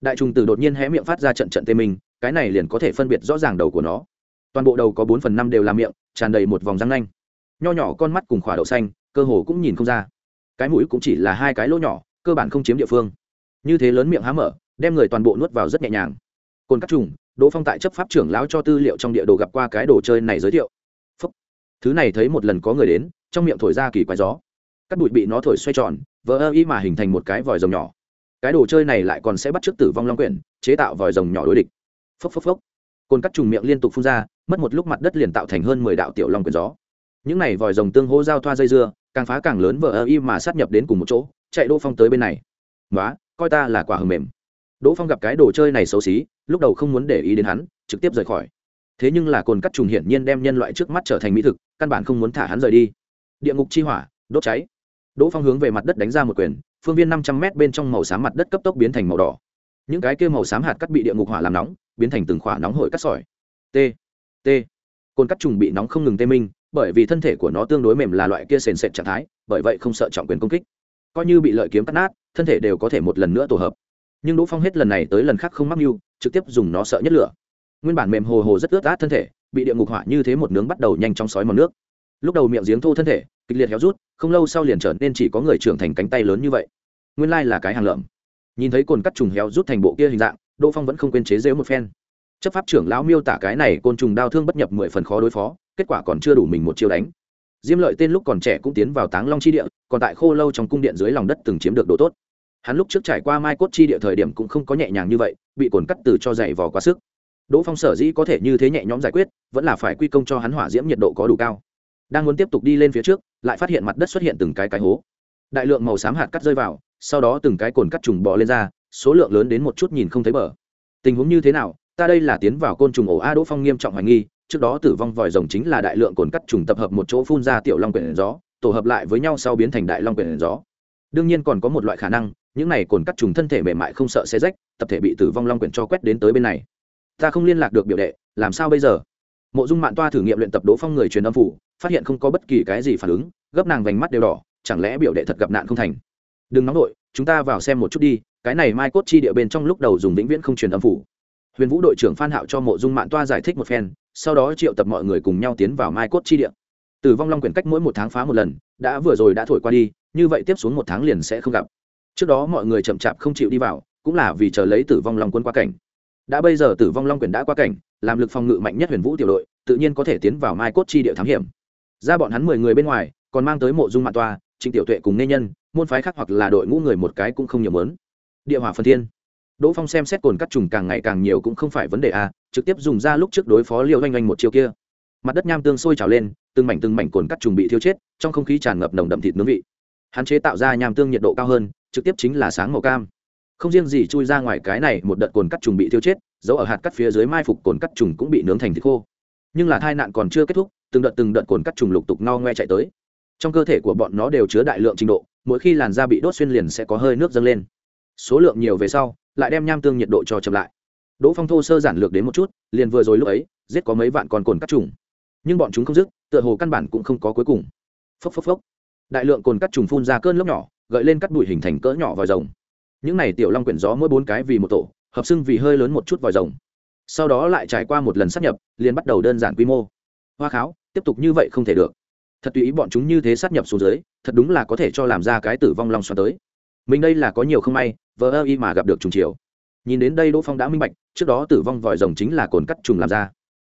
Đại trùng tử đột nhiên hé miệng phát ra trận trận tê mình cái này liền có thể phân biệt rõ ràng đầu của nó toàn bộ đầu có bốn phần năm đều là miệng, tràn đầy một vòng răng nanh. Nho nhỏ con mắt cùng khỏa đậu xanh, cơ hồ cũng nhìn không ra. Cái mũi cũng chỉ là hai cái lỗ nhỏ, cơ bản không chiếm địa phương. Như thế lớn miệng há mở, đem người toàn bộ nuốt vào rất nhẹ nhàng. Cồn cắt trùng, đỗ phong tại chấp pháp trưởng lão cho tư liệu trong địa đồ gặp qua cái đồ chơi này giới thiệu. Phúc. thứ này thấy một lần có người đến, trong miệng thổi ra kỳ quái gió. Các bụi bị nó thổi xoay tròn, vỡ ơ y mà hình thành một cái vòi rồng nhỏ. Cái đồ chơi này lại còn sẽ bắt t r ư ớ c tử vong long quyển, chế tạo vòi rồng nhỏ đối địch. Phốc phốc phốc cồn cắt trùng miệng liên tục phun ra, mất một lúc mặt đất liền tạo thành hơn mười đạo tiểu long quyền gió. Những này vòi rồng tương hô giao thoa dây dưa, càng phá càng lớn vờ ơ y mà sát nhập đến cùng một chỗ, chạy đỗ phong tới bên này. Nói coi ta là quả hầm mềm. Đỗ phong gặp cái đồ chơi này xấu xí, lúc đầu không muốn để ý đến hắn, trực tiếp rời khỏi. Thế nhưng là cồn cắt trùng hiển nhiên đem nhân loại trước mắt trở thành mỹ thực, căn bản không muốn thả hắn rời đi. Địa ngục chi hỏa, đốt cháy. Đỗ phong hướng về mặt đất đánh ra một quyền, phương viên năm trăm m bên trong màu xám mặt đất cấp tốc biến thành màu đỏ những cái kia màu xám hạt cắt bị địa ngục hỏa làm nóng, biến thành từng khỏa nóng hổi cắt sỏi. T t. Côn cắt trùng bị nóng không ngừng tê minh, bởi vì thân thể của nó tương đối mềm là loại kia sền sệt trạng thái, bởi vậy không sợ trọng quyền công kích. Coi như bị lợi kiếm cắt nát, thân thể đều có thể một lần nữa tổ hợp. Nhưng đỗ phong hết lần này tới lần khác không mắc mưu, trực tiếp dùng nó sợ nhất lửa. Nguyên bản mềm hồ hồ rất ướt át thân thể, bị địa ngục hỏa như thế một nướng bắt đầu nhanh trong sói mòn nước. Lúc đầu miệng giếng thô thân thể, kịch liệt héo rút, không lâu sau liền trở nên chỉ có người trưởng thành cánh tay lớn như vậy. Nguyên lai là cái hàng lợm nhìn thấy cồn cắt trùng héo rút thành bộ kia hình dạng, đỗ phong vẫn không quên chế rễu một phen. Chấp pháp trưởng lão miêu tả cái này côn trùng đau thương bất nhập mười phần khó đối phó, kết quả còn chưa đủ mình một chiêu đánh. Diêm lợi tên lúc còn trẻ cũng tiến vào táng long chi địa, còn tại khô lâu trong cung điện dưới lòng đất từng chiếm được đồ tốt. Hắn lúc trước trải qua mai cốt chi địa thời điểm cũng không có nhẹ nhàng như vậy, bị cồn cắt từ cho dày vò quá sức. Đỗ phong sở dĩ có thể như thế nhẹ nhõm giải quyết, vẫn là phải quy công cho hắn hỏa diễm nhiệt độ có đủ cao. Đang muốn tiếp tục đi lên phía trước, lại phát hiện mặt đất xuất hiện từng cái cái hố đại lượng màu xám hạt cắt rơi vào, sau đó từng cái cồn cắt trùng bò lên ra, số lượng lớn đến một chút nhìn không thấy bờ. Tình huống như thế nào? Ta đây là tiến vào côn trùng ổ a đỗ phong nghiêm trọng hoài nghi, trước đó tử vong vòi rồng chính là đại lượng cồn cắt trùng tập hợp một chỗ phun ra tiểu long quyển gió, tổ hợp lại với nhau sau biến thành đại long quyển gió. Đương nhiên còn có một loại khả năng, những này cồn cắt trùng thân thể mềm mại không sợ xe rách, tập thể bị tử vong long quyển cho quét đến tới bên này. Ta không liên lạc được biểu đệ, làm sao bây giờ? Mộ dung mạng toa thử nghiệm luyện tập đỗ phong người truyền âm phủ, phát hiện không có bất kỳ cái gì phản ứng, gấp nàng vành mắt đều đỏ chẳng lẽ biểu đệ thật gặp nạn không thành? Đừng nóng đội, chúng ta vào xem một chút đi cái này mai cốt chi địa bên trong lúc đầu dùng vĩnh viễn không truyền âm phủ. Huyền vũ đội trưởng phan hạo cho mộ dung mạng toa giải thích một phen sau đó triệu tập mọi người cùng nhau tiến vào mai cốt chi địa. Tử vong long quyển cách mỗi một tháng phá một lần đã vừa rồi đã thổi qua đi như vậy tiếp xuống một tháng liền sẽ không gặp. Trước đó mọi người chậm chạp không chịu đi vào cũng là vì chờ lấy tử vong long quân qua cảnh. Đã bây giờ tử vong long quyển đã qua cảnh làm lực phòng ngự mạnh nhất huyền vũ tiểu đội tự nhiên có thể tiến vào mai cốt chi địa thám hiểm. Ra bọn hắn mười người bên ngoài còn mang tới mộ dung mạng toa trịnh tiểu tuệ cùng nê nhân, môn phái khác hoặc là đội ngũ người một cái cũng không nhiều mớn địa hỏa phần thiên. Đỗ phong xem xét cồn cắt trùng càng ngày càng nhiều cũng không phải vấn đề a trực tiếp dùng ra lúc trước đối phó liêu oanh oanh một chiêu kia. Mặt đất nham tương sôi trào lên, từng mảnh từng mảnh cồn cắt trùng bị thiêu chết, trong không khí tràn ngập nồng đậm thịt nướng vị. Hạn chế tạo ra nham tương nhiệt độ cao hơn, trực tiếp chính là sáng màu cam. Không riêng gì chui ra ngoài cái này một đợt cồn cắt trùng bị thiêu chết, dấu ở hạt cắt phía dưới mai phục cồn cắt trùng cũng bị nướng thành thịt khô. Nhưng là tai nạn còn chưa kết thúc, từng đợt từng đợt cồn cắt trùng lục tục no ngoe chạy tới trong cơ thể của bọn nó đều chứa đại lượng trình độ, mỗi khi làn da bị đốt xuyên liền sẽ có hơi nước dâng lên. Số lượng nhiều về sau, lại đem nham tương nhiệt độ cho chậm lại. Đỗ phong thô sơ giản lược đến một chút, liền vừa rồi lúc ấy, giết có mấy vạn con cồn cắt trùng. Nhưng bọn chúng không dứt, tựa hồ căn bản cũng không có cuối cùng. Phốc phốc phốc. Đại lượng cồn cắt trùng phun ra cơn lốc nhỏ, gợi lên cắt bụi hình thành cỡ nhỏ vòi rồng. Những này tiểu long quyển gió mỗi bốn cái vì một tổ, hợp xưng vì hơi lớn một chút vòi rồng. Sau đó lại trải qua một lần sắp nhập, liền bắt đầu đơn giản quy mô. Hoa kháo, tiếp tục như vậy không thể được thật tùy ý bọn chúng như thế sát nhập xuống dưới, thật đúng là có thể cho làm ra cái tử vong long xoắn tới. Mình đây là có nhiều không may, vờ ơ y mà gặp được trùng chiều. Nhìn đến đây đỗ phong đã minh bạch, trước đó tử vong vòi rồng chính là cồn cắt trùng làm ra.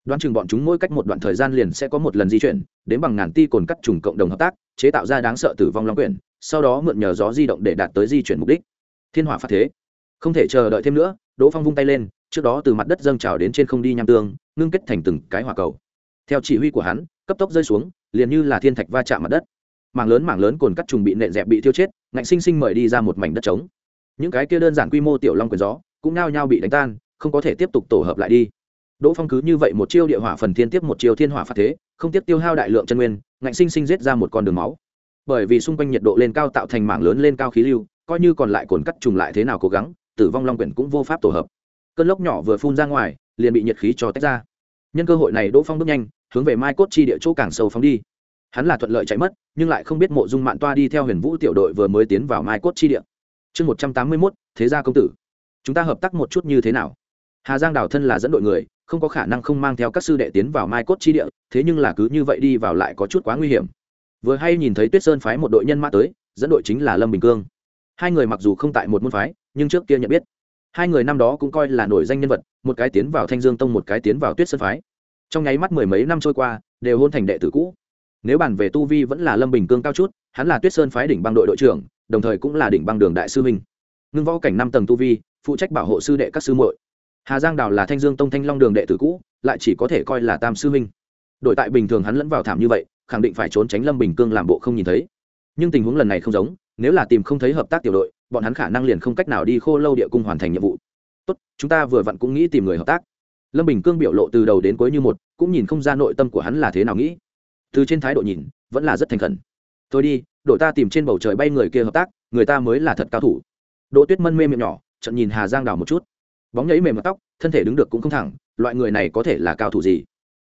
Đoán chừng bọn chúng mỗi cách một đoạn thời gian liền sẽ có một lần di chuyển, đến bằng ngàn ti cồn cắt trùng cộng đồng hợp tác, chế tạo ra đáng sợ tử vong long quyển, sau đó mượn nhờ gió di động để đạt tới di chuyển mục đích. Thiên hỏa phát thế. Không thể chờ đợi thêm nữa, đỗ phong vung tay lên, trước đó từ mặt đất dâng trào đến trên không đi nham tương, ngưng kết thành từng cái hỏa cầu. Theo chỉ huy của hắn, cấp tốc rơi xuống liền như là thiên thạch va chạm mặt đất. Mảng lớn mảng lớn cồn cắt trùng bị nện dẹp bị tiêu chết, ngạnh sinh sinh mời đi ra một mảnh đất trống. Những cái kia đơn giản quy mô tiểu long quyền gió cũng nao nhau bị đánh tan, không có thể tiếp tục tổ hợp lại đi. Đỗ phong cứ như vậy một chiêu địa hỏa phần thiên tiếp một chiêu thiên hỏa phát thế, không tiếp tiêu hao đại lượng chân nguyên, ngạnh sinh sinh giết ra một con đường máu. Bởi vì xung quanh nhiệt độ lên cao tạo thành mảng lớn lên cao khí lưu, coi như còn lại cồn cắt trùng lại thế nào cố gắng, tử vong long quyển cũng vô pháp tổ hợp. Cơn lốc nhỏ vừa phun ra ngoài, liền bị nhiệt khí cho tách ra. Nhân cơ hội này đỗ phong bước nhanh hướng về mai cốt chi địa chỗ càng sâu phóng đi. Hắn là thuận lợi chạy mất, nhưng lại không biết mộ dung mạn toa đi theo huyền vũ tiểu đội vừa mới tiến vào mai cốt chi địa. Chương một trăm tám mươi mốt, thế gia công tử. Chúng ta hợp tác một chút như thế nào? Hà giang đào thân là dẫn đội người, không có khả năng không mang theo các sư đệ tiến vào mai cốt chi địa, thế nhưng là cứ như vậy đi vào lại có chút quá nguy hiểm. Vừa hay nhìn thấy tuyết sơn phái một đội nhân mã tới, dẫn đội chính là lâm bình cương. Hai người mặc dù không tại một môn phái, nhưng trước kia nhận biết. Hai người năm đó cũng coi là nổi danh nhân vật, một cái tiến vào thanh dương tông, một cái tiến vào tuyết sơn phái trong nháy mắt mười mấy năm trôi qua, đều hôn thành đệ tử cũ. Nếu bàn về tu vi vẫn là lâm bình cương cao chút, hắn là tuyết sơn phái đỉnh băng đội đội trưởng, đồng thời cũng là đỉnh băng đường đại sư minh ngưng võ cảnh năm tầng tu vi, phụ trách bảo hộ sư đệ các sư muội. Hà giang đào là thanh dương tông thanh long đường đệ tử cũ, lại chỉ có thể coi là tam sư minh đội tại bình thường hắn lẫn vào thảm như vậy, khẳng định phải trốn tránh lâm bình cương làm bộ không nhìn thấy. Nhưng tình huống lần này không giống, nếu là tìm không thấy hợp tác tiểu đội, bọn hắn khả năng liền không cách nào đi khô lâu địa cung hoàn thành nhiệm vụ. Tốt, chúng ta vừa vặn cũng nghĩ tìm người hợp tác lâm bình cương biểu lộ từ đầu đến cuối như một, cũng nhìn không ra nội tâm của hắn là thế nào nghĩ. Từ trên thái độ nhìn, vẫn là rất thành khẩn. Thôi đi, đội ta tìm trên bầu trời bay người kia hợp tác, người ta mới là thật cao thủ. Đỗ tuyết mân mê miệng nhỏ trận nhìn hà giang đào một chút. Bóng nhảy mềm mặt tóc, thân thể đứng được cũng không thẳng, loại người này có thể là cao thủ gì?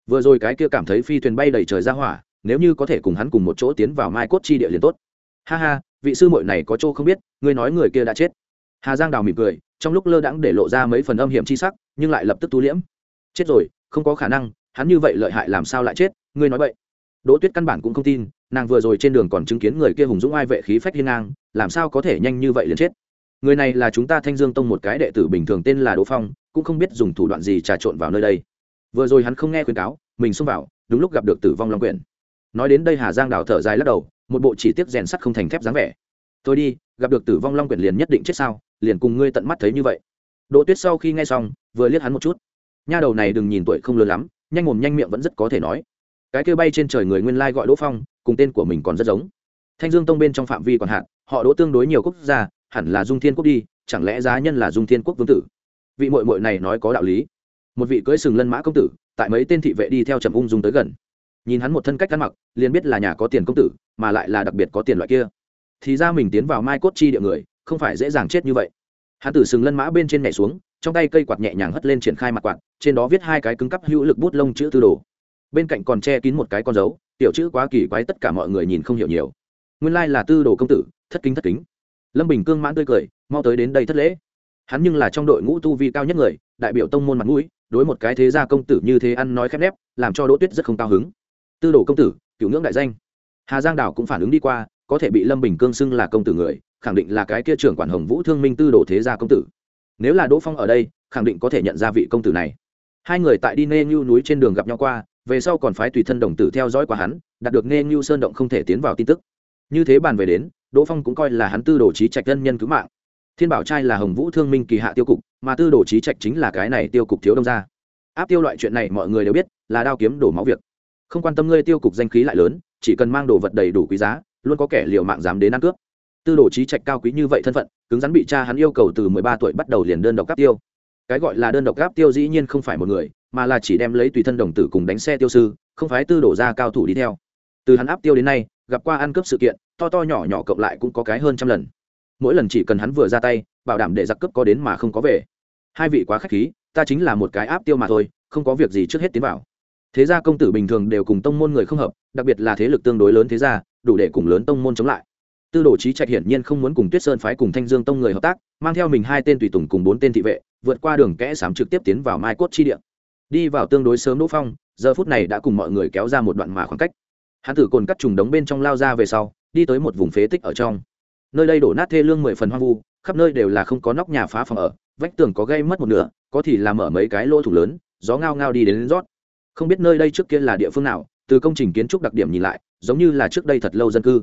Vừa rồi cái kia cảm thấy phi thuyền bay đầy trời ra hỏa, nếu như có thể cùng hắn cùng một chỗ tiến vào mai cốt chi địa liền tốt. Ha ha, vị sư muội này có chỗ không biết, ngươi nói người kia đã chết. Hà giang đào mỉm cười, trong lúc lơ đãng để lộ ra mấy phần âm hiểm chi sắc, nhưng lại lập tức tú liễm chết rồi, không có khả năng, hắn như vậy lợi hại làm sao lại chết, ngươi nói vậy đỗ tuyết căn bản cũng không tin, nàng vừa rồi trên đường còn chứng kiến người kia hùng dũng ai vệ khí phách hiên ngang, làm sao có thể nhanh như vậy liền chết. Người này là chúng ta thanh dương tông một cái đệ tử bình thường tên là đỗ phong, cũng không biết dùng thủ đoạn gì trà trộn vào nơi đây. Vừa rồi hắn không nghe khuyên cáo, mình xông vào, đúng lúc gặp được tử vong long quyển. Nói đến đây hà giang đào thở dài lắc đầu, một bộ chỉ tiết rèn sắt không thành thép dáng vẻ. Tôi đi, gặp được tử vong long quyển liền nhất định chết sao, liền cùng ngươi tận mắt thấy như vậy. Đỗ tuyết sau khi nghe xong, vừa liếc hắn một chút nha đầu này đừng nhìn tuổi không lớn lắm, nhanh mồm nhanh miệng vẫn rất có thể nói. Cái kêu bay trên trời người nguyên lai gọi đỗ phong, cùng tên của mình còn rất giống. Thanh dương tông bên trong phạm vi còn hạn, họ đỗ tương đối nhiều quốc gia, hẳn là dung thiên quốc đi, chẳng lẽ giá nhân là dung thiên quốc vương tử? Vị mội mội này nói có đạo lý. Một vị cưỡi sừng lân mã công tử, tại mấy tên thị vệ đi theo trầm ung dung tới gần. Nhìn hắn một thân cách ăn mặc, liền biết là nhà có tiền công tử, mà lại là đặc biệt có tiền loại kia. Thì ra mình tiến vào mai cốt chi địa người, không phải dễ dàng chết như vậy. Hắn tử sừng lân mã bên trên nhảy xuống trong tay cây quạt nhẹ nhàng hất lên triển khai mặt quạt, trên đó viết hai cái cứng cắp hữu lực bút lông chữ tư đồ. Bên cạnh còn che kín một cái con dấu, tiểu chữ quá kỳ quái tất cả mọi người nhìn không hiểu nhiều. Nguyên lai là tư đồ công tử, thất kính thất kính. Lâm bình cương mãn tươi cười, mau tới đến đây thất lễ. Hắn nhưng là trong đội ngũ tu vi cao nhất người, đại biểu tông môn mặt mũi, đối một cái thế gia công tử như thế ăn nói khép nép, làm cho đỗ tuyết rất không cao hứng. Tư đồ công tử, cựu ngưỡng đại danh. Hà giang đảo cũng phản ứng đi qua, có thể bị lâm bình cương xưng là công tử người, khẳng định là cái kia trưởng quản hồng vũ thương minh tư đồ thế gia công tử nếu là đỗ phong ở đây, khẳng định có thể nhận ra vị công tử này. Hai người tại đi nê như núi trên đường gặp nhau qua, về sau còn phái tùy thân đồng tử theo dõi qua hắn, đạt được nê như sơn động không thể tiến vào tin tức. Như thế bàn về đến, đỗ phong cũng coi là hắn tư đồ trí trạch nhân nhân cứu mạng. Thiên bảo trai là hồng vũ thương minh kỳ hạ tiêu cục, mà tư đồ trí trạch chính là cái này tiêu cục thiếu đông ra áp tiêu loại chuyện này mọi người đều biết, là đao kiếm đổ máu việc. Không quan tâm ngươi tiêu cục danh khí lại lớn, chỉ cần mang đồ vật đầy đủ quý giá, luôn có kẻ liều mạng dám đến ăn cướp tư đồ trí trạch cao quý như vậy thân phận, cứng rắn bị cha hắn yêu cầu từ mười ba tuổi bắt đầu liền đơn độc gáp tiêu. Cái gọi là đơn độc gáp tiêu dĩ nhiên không phải một người, mà là chỉ đem lấy tùy thân đồng tử cùng đánh xe tiêu sư, không phải tư đổ ra cao thủ đi theo. Từ hắn áp tiêu đến nay, gặp qua ăn cướp sự kiện, to to nhỏ nhỏ cộng lại cũng có cái hơn trăm lần. Mỗi lần chỉ cần hắn vừa ra tay, bảo đảm để giặc cướp có đến mà không có về. Hai vị quá k h á c h khí, ta chính là một cái áp tiêu mà thôi, không có việc gì trước hết tiến vào. Thế gia công tử bình thường đều cùng tông môn người không hợp, đặc biệt là thế lực tương đối lớn thế gia, đủ để cùng lớn tông môn chống lại tư đồ trí trạch hiển nhiên không muốn cùng tuyết sơn phái cùng thanh dương tông người hợp tác mang theo mình hai tên tùy tùng cùng bốn tên thị vệ vượt qua đường kẽ sám trực tiếp tiến vào mai cốt chi địa. Đi vào tương đối sớm đỗ phong giờ phút này đã cùng mọi người kéo ra một đoạn mà khoảng cách. Hắn thử cồn cắt trùng đống bên trong lao ra về sau đi tới một vùng phế tích ở trong. Nơi đây đổ nát thê lương mười phần hoang vu khắp nơi đều là không có nóc nhà phá phòng ở vách tường có gây mất một nửa có thì làm mở mấy cái lỗ thủ lớn gió ngao ngao đi đến, đến rót. Không biết nơi đây trước kia là địa phương nào từ công trình kiến trúc đặc điểm nhìn lại giống như là trước đây thật lâu dân cư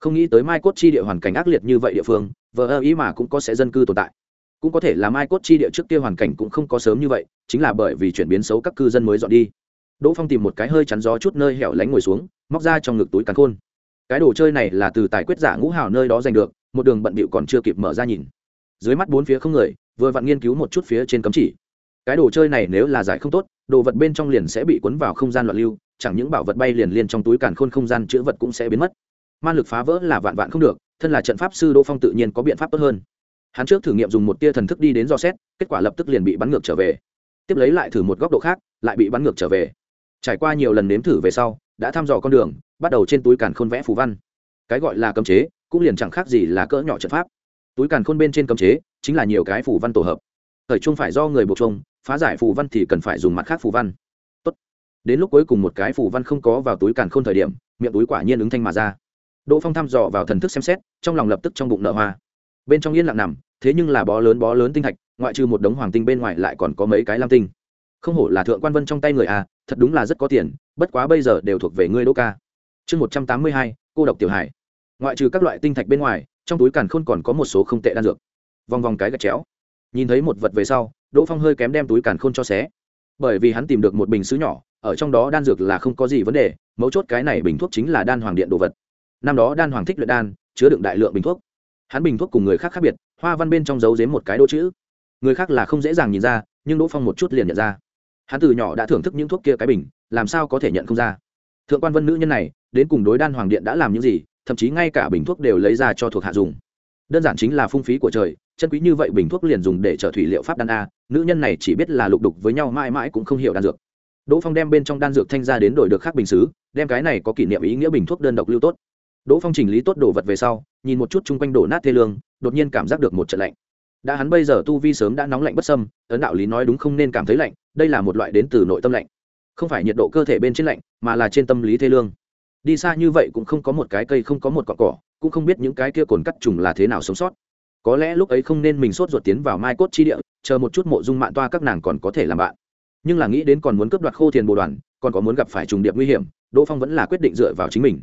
không nghĩ tới mai cốt chi địa hoàn cảnh ác liệt như vậy địa phương, vờ ơ ý mà cũng có sẽ dân cư tồn tại. Cũng có thể là mai cốt chi địa trước kia hoàn cảnh cũng không có sớm như vậy, chính là bởi vì chuyển biến xấu các cư dân mới dọn đi. Đỗ phong tìm một cái hơi chắn gió chút nơi hẻo lánh ngồi xuống, móc ra trong ngực túi cắn khôn. Cái đồ chơi này là từ tài quyết giả ngũ hào nơi đó giành được, một đường bận bịu còn chưa kịp mở ra nhìn. Dưới mắt bốn phía không người, vừa vặn nghiên cứu một chút phía trên cấm chỉ. Cái đồ chơi này nếu là giải không tốt, đồ vật bên trong liền sẽ bị cuốn vào không gian loạn lưu, chẳng những bảo vật bay liền liền trong túi càn khôn không gian chữ vật cũng sẽ biến mất man lực phá vỡ là vạn vạn không được, thân là trận pháp sư đỗ phong tự nhiên có biện pháp tốt hơn. Hắn trước thử nghiệm dùng một tia thần thức đi đến do xét, kết quả lập tức liền bị bắn ngược trở về. Tiếp lấy lại thử một góc độ khác, lại bị bắn ngược trở về. Trải qua nhiều lần nếm thử về sau, đã thăm dò con đường, bắt đầu trên túi càn khôn vẽ phù văn. Cái gọi là cấm chế, cũng liền chẳng khác gì là cỡ nhỏ trận pháp. Túi càn khôn bên trên cấm chế, chính là nhiều cái phù văn tổ hợp. Thời trung phải do người buộc chung, phá giải phù văn thì cần phải dùng mặt khác phù văn. Tốt. đến lúc cuối cùng một cái phù văn không có vào túi càn khôn thời điểm, miệng túi quả nhiên ứng thanh mà ra đỗ phong thăm dò vào thần thức xem xét, trong lòng lập tức trong bụng nở hoa. Bên trong yên lặng nằm, thế nhưng là bó lớn bó lớn tinh thạch, ngoại trừ một đống hoàng tinh bên ngoài lại còn có mấy cái lam tinh. Không hổ là thượng quan vân trong tay người à thật đúng là rất có tiền, bất quá bây giờ đều thuộc về ngươi đỗ ca. Chương một trăm tám mươi hai, cô độc tiểu hải. Ngoại trừ các loại tinh thạch bên ngoài, trong túi càn khôn còn có một số không tệ đan dược. Vòng vòng cái gạch chéo. Nhìn thấy một vật về sau, đỗ phong hơi kém đem túi càn khôn cho xé. Bởi vì hắn tìm được một bình xứ nhỏ, ở trong đó đan dược là không có gì vấn đề, mấu chốt cái này bình thuốc chính là đan hoàng điện đồ vật năm đó đan hoàng thích luyện đan, chứa đựng đại lượng bình thuốc. Hắn bình thuốc cùng người khác khác biệt, hoa văn bên trong dấu dếm một cái đỗ chữ. Người khác là không dễ dàng nhìn ra, nhưng đỗ phong một chút liền nhận ra. Hắn từ nhỏ đã thưởng thức những thuốc kia cái bình, làm sao có thể nhận không ra. Thượng quan vân nữ nhân này, đến cùng đối đan hoàng điện đã làm những gì, thậm chí ngay cả bình thuốc đều lấy ra cho thuộc hạ dùng. Đơn giản chính là phung phí của trời, chân quý như vậy bình thuốc liền dùng để trở thủy liệu pháp đan a, nữ nhân này chỉ biết là lục đục với nhau mãi mãi cũng không hiểu đan dược. Đỗ phong đem bên trong đan dược thanh ra đến đổi được khác bình xứ, đem cái này có kỷ niệm ý nghĩa bình thuốc đơn độc lưu tốt đỗ phong chỉnh lý tốt đồ vật về sau, nhìn một chút chung quanh đổ nát thê lương, đột nhiên cảm giác được một trận lạnh. Đã hắn bây giờ tu vi sớm đã nóng lạnh bất sâm ấn đạo lý nói đúng không nên cảm thấy lạnh, đây là một loại đến từ nội tâm lạnh. Không phải nhiệt độ cơ thể bên trên lạnh, mà là trên tâm lý thê lương. Đi xa như vậy cũng không có một cái cây, không có một cọn cỏ, cũng không biết những cái kia cồn cắt trùng là thế nào sống sót. Có lẽ lúc ấy không nên mình sốt ruột tiến vào mai cốt chi địa, chờ một chút mộ dung mạn toa các nàng còn có thể làm bạn. Nhưng là nghĩ đến còn muốn cướp đoạt khô thiền bồ đoàn, còn có muốn gặp phải trùng điệp nguy hiểm, đỗ phong vẫn là quyết định dựa vào chính mình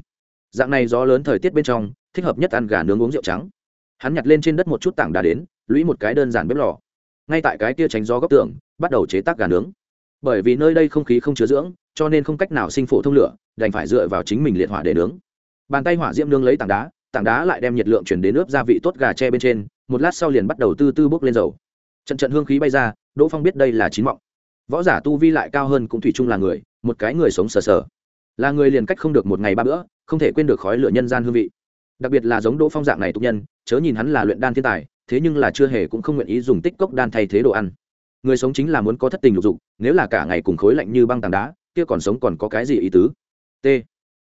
dạng này gió lớn thời tiết bên trong, thích hợp nhất ăn gà nướng uống rượu trắng. Hắn nhặt lên trên đất một chút tảng đá đến, lũy một cái đơn giản bếp lò. Ngay tại cái kia tránh gió góc tường, bắt đầu chế tác gà nướng. Bởi vì nơi đây không khí không chứa dưỡng, cho nên không cách nào sinh phổ thông lửa, đành phải dựa vào chính mình liệt hỏa để nướng. Bàn tay hỏa diễm nướng lấy tảng đá tảng đá lại đem nhiệt lượng chuyển đến ướp gia vị tốt gà tre bên trên, một lát sau liền bắt đầu tư tư bốc lên dầu. Trận trận hương khí bay ra, đỗ phong biết đây là chín mọng. Võ giả tu vi lại cao hơn cũng thủy chung là người, một cái người sống sờ sờ. Là người liền cách không được một ngày ba bữa không thể quên được khói lửa nhân gian hương vị. Đặc biệt là giống đỗ phong dạng này tục nhân, chớ nhìn hắn là luyện đan thiên tài, thế nhưng là chưa hề cũng không nguyện ý dùng tích cốc đan thay thế đồ ăn. Người sống chính là muốn có thất tình lục dục, nếu là cả ngày cùng khối lạnh như băng tảng đá, kia còn sống còn có cái gì ý tứ? T.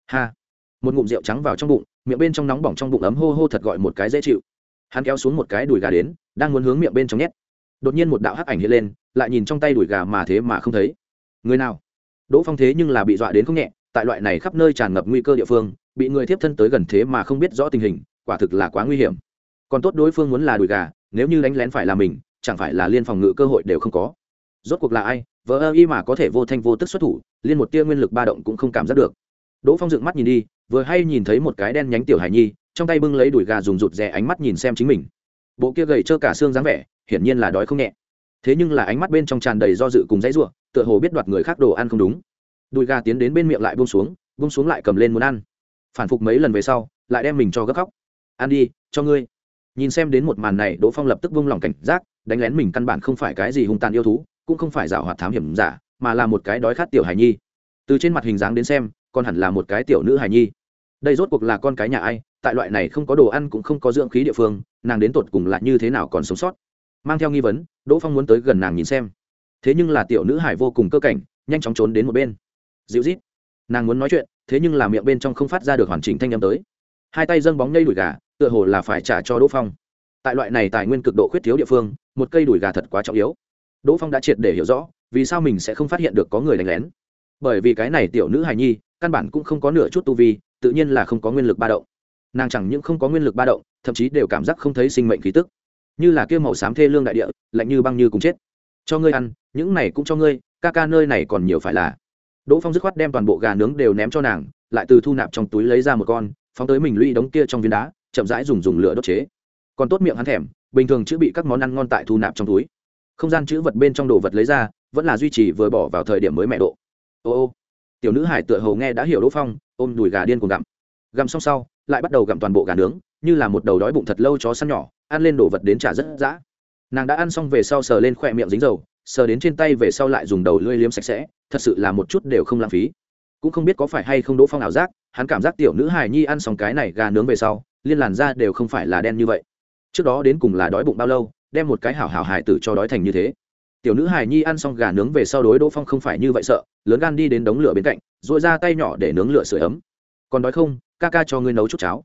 Ha. Một ngụm rượu trắng vào trong bụng, miệng bên trong nóng bỏng trong bụng ấm hô hô thật gọi một cái dễ chịu. Hắn kéo xuống một cái đùi gà đến, đang muốn hướng miệng bên trong nhét. Đột nhiên một đạo hắc ảnh hiện lên, lại nhìn trong tay đùi gà mà thế mà không thấy. Người nào? Đỗ phong thế nhưng là bị dọa đến không nhẹ tại loại này khắp nơi tràn ngập nguy cơ địa phương, bị người tiếp thân tới gần thế mà không biết rõ tình hình, quả thực là quá nguy hiểm. Còn tốt đối phương muốn là đùi gà, nếu như đánh lén phải là mình, chẳng phải là liên phòng ngự cơ hội đều không có. Rốt cuộc là ai vợ ơ y mà có thể vô thanh vô tức xuất thủ, liên một tia nguyên lực ba động cũng không cảm giác được. Đỗ phong dựng mắt nhìn đi, vừa hay nhìn thấy một cái đen nhánh tiểu hải nhi, trong tay bưng lấy đùi gà dùng rụt rè ánh mắt nhìn xem chính mình. Bộ kia gầy trơ cả xương dáng vẻ, hiển nhiên là đói không nhẹ. Thế nhưng là ánh mắt bên trong tràn đầy do dự cùng dãy ruộng tựa hồ biết đoạt người khác đồ ăn không đúng đùi gà tiến đến bên miệng lại bông xuống bông xuống lại cầm lên muốn ăn. Phản phục mấy lần về sau, lại đem mình cho gấp khóc. Ăn đi, cho ngươi. Nhìn xem đến một màn này, đỗ phong lập tức vung lòng cảnh giác, đánh lén mình căn bản không phải cái gì hung tàn yêu thú, cũng không phải giảo hoạt thám hiểm giả, mà là một cái đói khát tiểu hài nhi. Từ trên mặt hình dáng đến xem, còn hẳn là một cái tiểu nữ hài nhi. Đây rốt cuộc là con cái nhà ai, tại loại này không có đồ ăn cũng không có dưỡng khí địa phương, nàng đến tột cùng lại như thế nào còn sống sót? Mang theo nghi vấn, đỗ phong muốn tới gần nàng nhìn xem. Thế nhưng là tiểu nữ hải vô cùng cơ cảnh, nhanh chóng trốn đến một bên dịu rít nàng muốn nói chuyện, thế nhưng là miệng bên trong không phát ra được hoàn chỉnh thanh â m tới. Hai tay dâng bóng nhây đùi gà, tựa hồ là phải trả cho đỗ phong. Tại loại này tài nguyên cực độ khuyết thiếu địa phương, một cây đùi gà thật quá trọng yếu. Đỗ phong đã triệt để hiểu rõ, vì sao mình sẽ không phát hiện được có người đánh lén. Bởi vì cái này tiểu nữ hài nhi, căn bản cũng không có nửa chút tu vi, tự nhiên là không có nguyên lực ba động. Nàng chẳng những không có nguyên lực ba động, thậm chí đều cảm giác không thấy sinh mệnh khí tức. Như là kia màu xám thê lương đại địa, lạnh như băng như cùng chết. Cho ngươi ăn, những này cũng cho ngươi, ca ca nơi này còn nhiều phải là đỗ phong dứt khoát đem toàn bộ gà nướng đều ném cho nàng, lại từ thu nạp trong túi lấy ra một con, phóng tới mình lũy đống kia trong viên đá, chậm rãi dùng dùng lửa đốt chế. Còn tốt miệng hắn thèm, bình thường chữ bị các món ăn ngon tại thu nạp trong túi. Không gian chữ vật bên trong đồ vật lấy ra, vẫn là duy trì vừa bỏ vào thời điểm mới mẹ độ. Ô ô, tiểu nữ hải tựa hầu nghe đã hiểu đỗ phong, ôm đùi gà điên cuồng gặm. Gặm xong sau, lại bắt đầu gặm toàn bộ gà nướng, như là một đầu đói bụng thật lâu chó săn nhỏ, ăn lên đồ vật đến trả rất dã. Nàng đã ăn xong về sau sờ lên khỏe miệng dính dầu sờ đến trên tay về sau lại dùng đầu lưỡi liếm sạch sẽ, thật sự là một chút đều không lãng phí. Cũng không biết có phải hay không đỗ phong ảo giác, hắn cảm giác tiểu nữ hài nhi ăn xong cái này gà nướng về sau, liên làn da đều không phải là đen như vậy. Trước đó đến cùng là đói bụng bao lâu, đem một cái hảo hảo hài tử cho đói thành như thế. Tiểu nữ hài nhi ăn xong gà nướng về sau đối đỗ phong không phải như vậy sợ, lớn gan đi đến đống lửa bên cạnh dội ra tay nhỏ để nướng lửa sửa ấm. Còn đói không? Ca ca cho ngươi nấu chút cháo.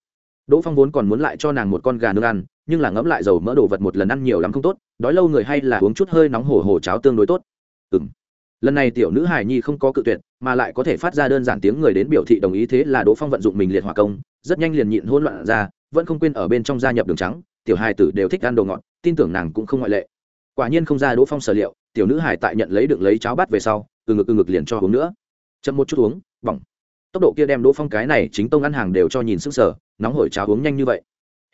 Đỗ phong vốn còn muốn lại cho nàng một con gà nướng ăn nhưng là ngẫm lại dầu mỡ đồ vật một lần ăn nhiều lắm không tốt, đói lâu người hay là uống chút hơi nóng hổ hổ cháo tương đối tốt. Ừ m lần này tiểu nữ hài nhi không có cự tuyệt, mà lại có thể phát ra đơn giản tiếng người đến biểu thị đồng ý thế là đỗ phong vận dụng mình liệt hòa công, rất nhanh liền nhịn hỗn loạn ra, vẫn không quên ở bên trong gia nhập đường trắng, tiểu hài tử đều thích ăn đồ ngọt, tin tưởng nàng cũng không ngoại lệ. Quả nhiên không ra đỗ phong sở liệu, tiểu nữ hải tại nhận lấy được lấy cháo bát về sau, từ ngực từ ngực liền cho uống nữa. Chậm một chút uống, bỏng. Tốc độ kia đem đỗ phong cái này chính tông ăn hàng đều cho nhìn sức sở nóng hổi cháo uống nhanh như vậy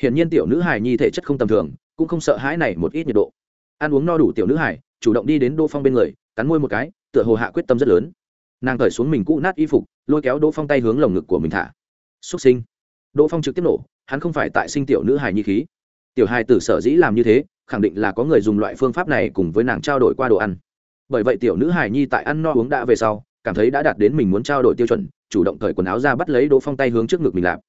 hiển nhiên tiểu nữ hải nhi thể chất không tầm thường, cũng không sợ hãi này một ít nhiệt độ. Ăn uống no đủ tiểu nữ hải chủ động đi đến đỗ phong bên người, cắn môi một cái, tựa hồ hạ quyết tâm rất lớn. Nàng cởi xuống mình cũ nát y phục, lôi kéo đỗ phong tay hướng lồng ngực của mình thả. Xúc sinh. Đỗ phong trực tiếp nổ, hắn không phải tại sinh tiểu nữ hải nhi khí. Tiểu hài tử sở dĩ làm như thế, khẳng định là có người dùng loại phương pháp này cùng với nàng trao đổi qua đồ ăn. Bởi vậy tiểu nữ hài nhi tại ăn no uống đã về sau, cảm thấy đã đạt đến mình muốn trao đổi tiêu chuẩn, chủ động cởi quần áo ra bắt lấy đỗ phong tay hướng trước ngực mình làm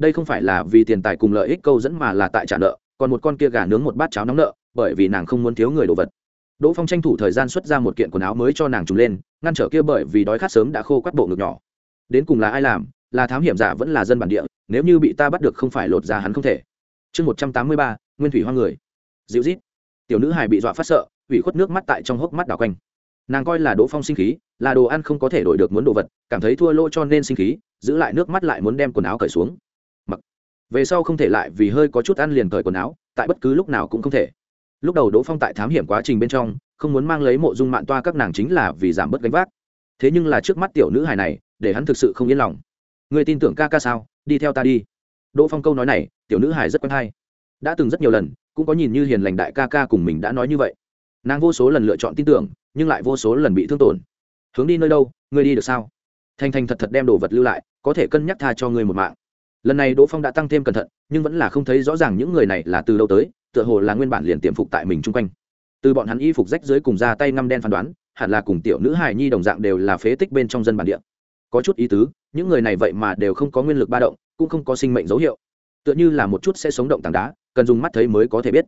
đây không phải là vì tiền tài cùng lợi ích câu dẫn mà là tại trả nợ, còn một con kia gà nướng một bát cháo nóng nợ, bởi vì nàng không muốn thiếu người đồ vật. Đỗ phong tranh thủ thời gian xuất ra một kiện quần áo mới cho nàng trùng lên, ngăn trở kia bởi vì đói khát sớm đã khô quắt bộ ngực nhỏ. Đến cùng là ai làm? Là thám hiểm giả vẫn là dân bản địa, nếu như bị ta bắt được không phải lột ra hắn không thể. Chương một trăm tám mươi ba, nguyên thủy hoa người. Dịu rít tiểu nữ hài bị dọa phát sợ, ủy khuất nước mắt tại trong hốc mắt đảo quanh. Nàng coi là đỗ phong sinh khí, là đồ ăn không có thể đổi được muốn đồ vật, cảm thấy thua lỗ cho nên sinh khí, giữ lại nước mắt lại muốn đem quần áo cởi xuống về sau không thể lại vì hơi có chút ăn liền cởi quần áo, tại bất cứ lúc nào cũng không thể. Lúc đầu đỗ phong tại thám hiểm quá trình bên trong, không muốn mang lấy mộ dung mạng toa các nàng chính là vì giảm bớt gánh vác. Thế nhưng là trước mắt tiểu nữ hài này, để hắn thực sự không yên lòng. Người tin tưởng ca ca sao? Đi theo ta đi. Đỗ phong câu nói này, tiểu nữ hài rất quen hay. Đã từng rất nhiều lần, cũng có nhìn như hiền lành đại ca ca cùng mình đã nói như vậy. Nàng vô số lần lựa chọn tin tưởng, nhưng lại vô số lần bị thương tổn. Hướng đi nơi đâu, ngươi đi được sao? Thành thành thật thật đem đồ vật lưu lại, có thể cân nhắc tha cho ngươi một mạng lần này đỗ phong đã tăng thêm cẩn thận, nhưng vẫn là không thấy rõ ràng những người này là từ đâu tới, tựa hồ là nguyên bản liền tiềm phục tại mình chung quanh. Từ bọn hắn y phục rách dưới cùng ra tay ngăm đen phán đoán, hẳn là cùng tiểu nữ hài nhi đồng dạng đều là phế tích bên trong dân bản địa. Có chút ý tứ, những người này vậy mà đều không có nguyên lực ba động, cũng không có sinh mệnh dấu hiệu. Tựa như là một chút sẽ sống động tảng đá, cần dùng mắt thấy mới có thể biết.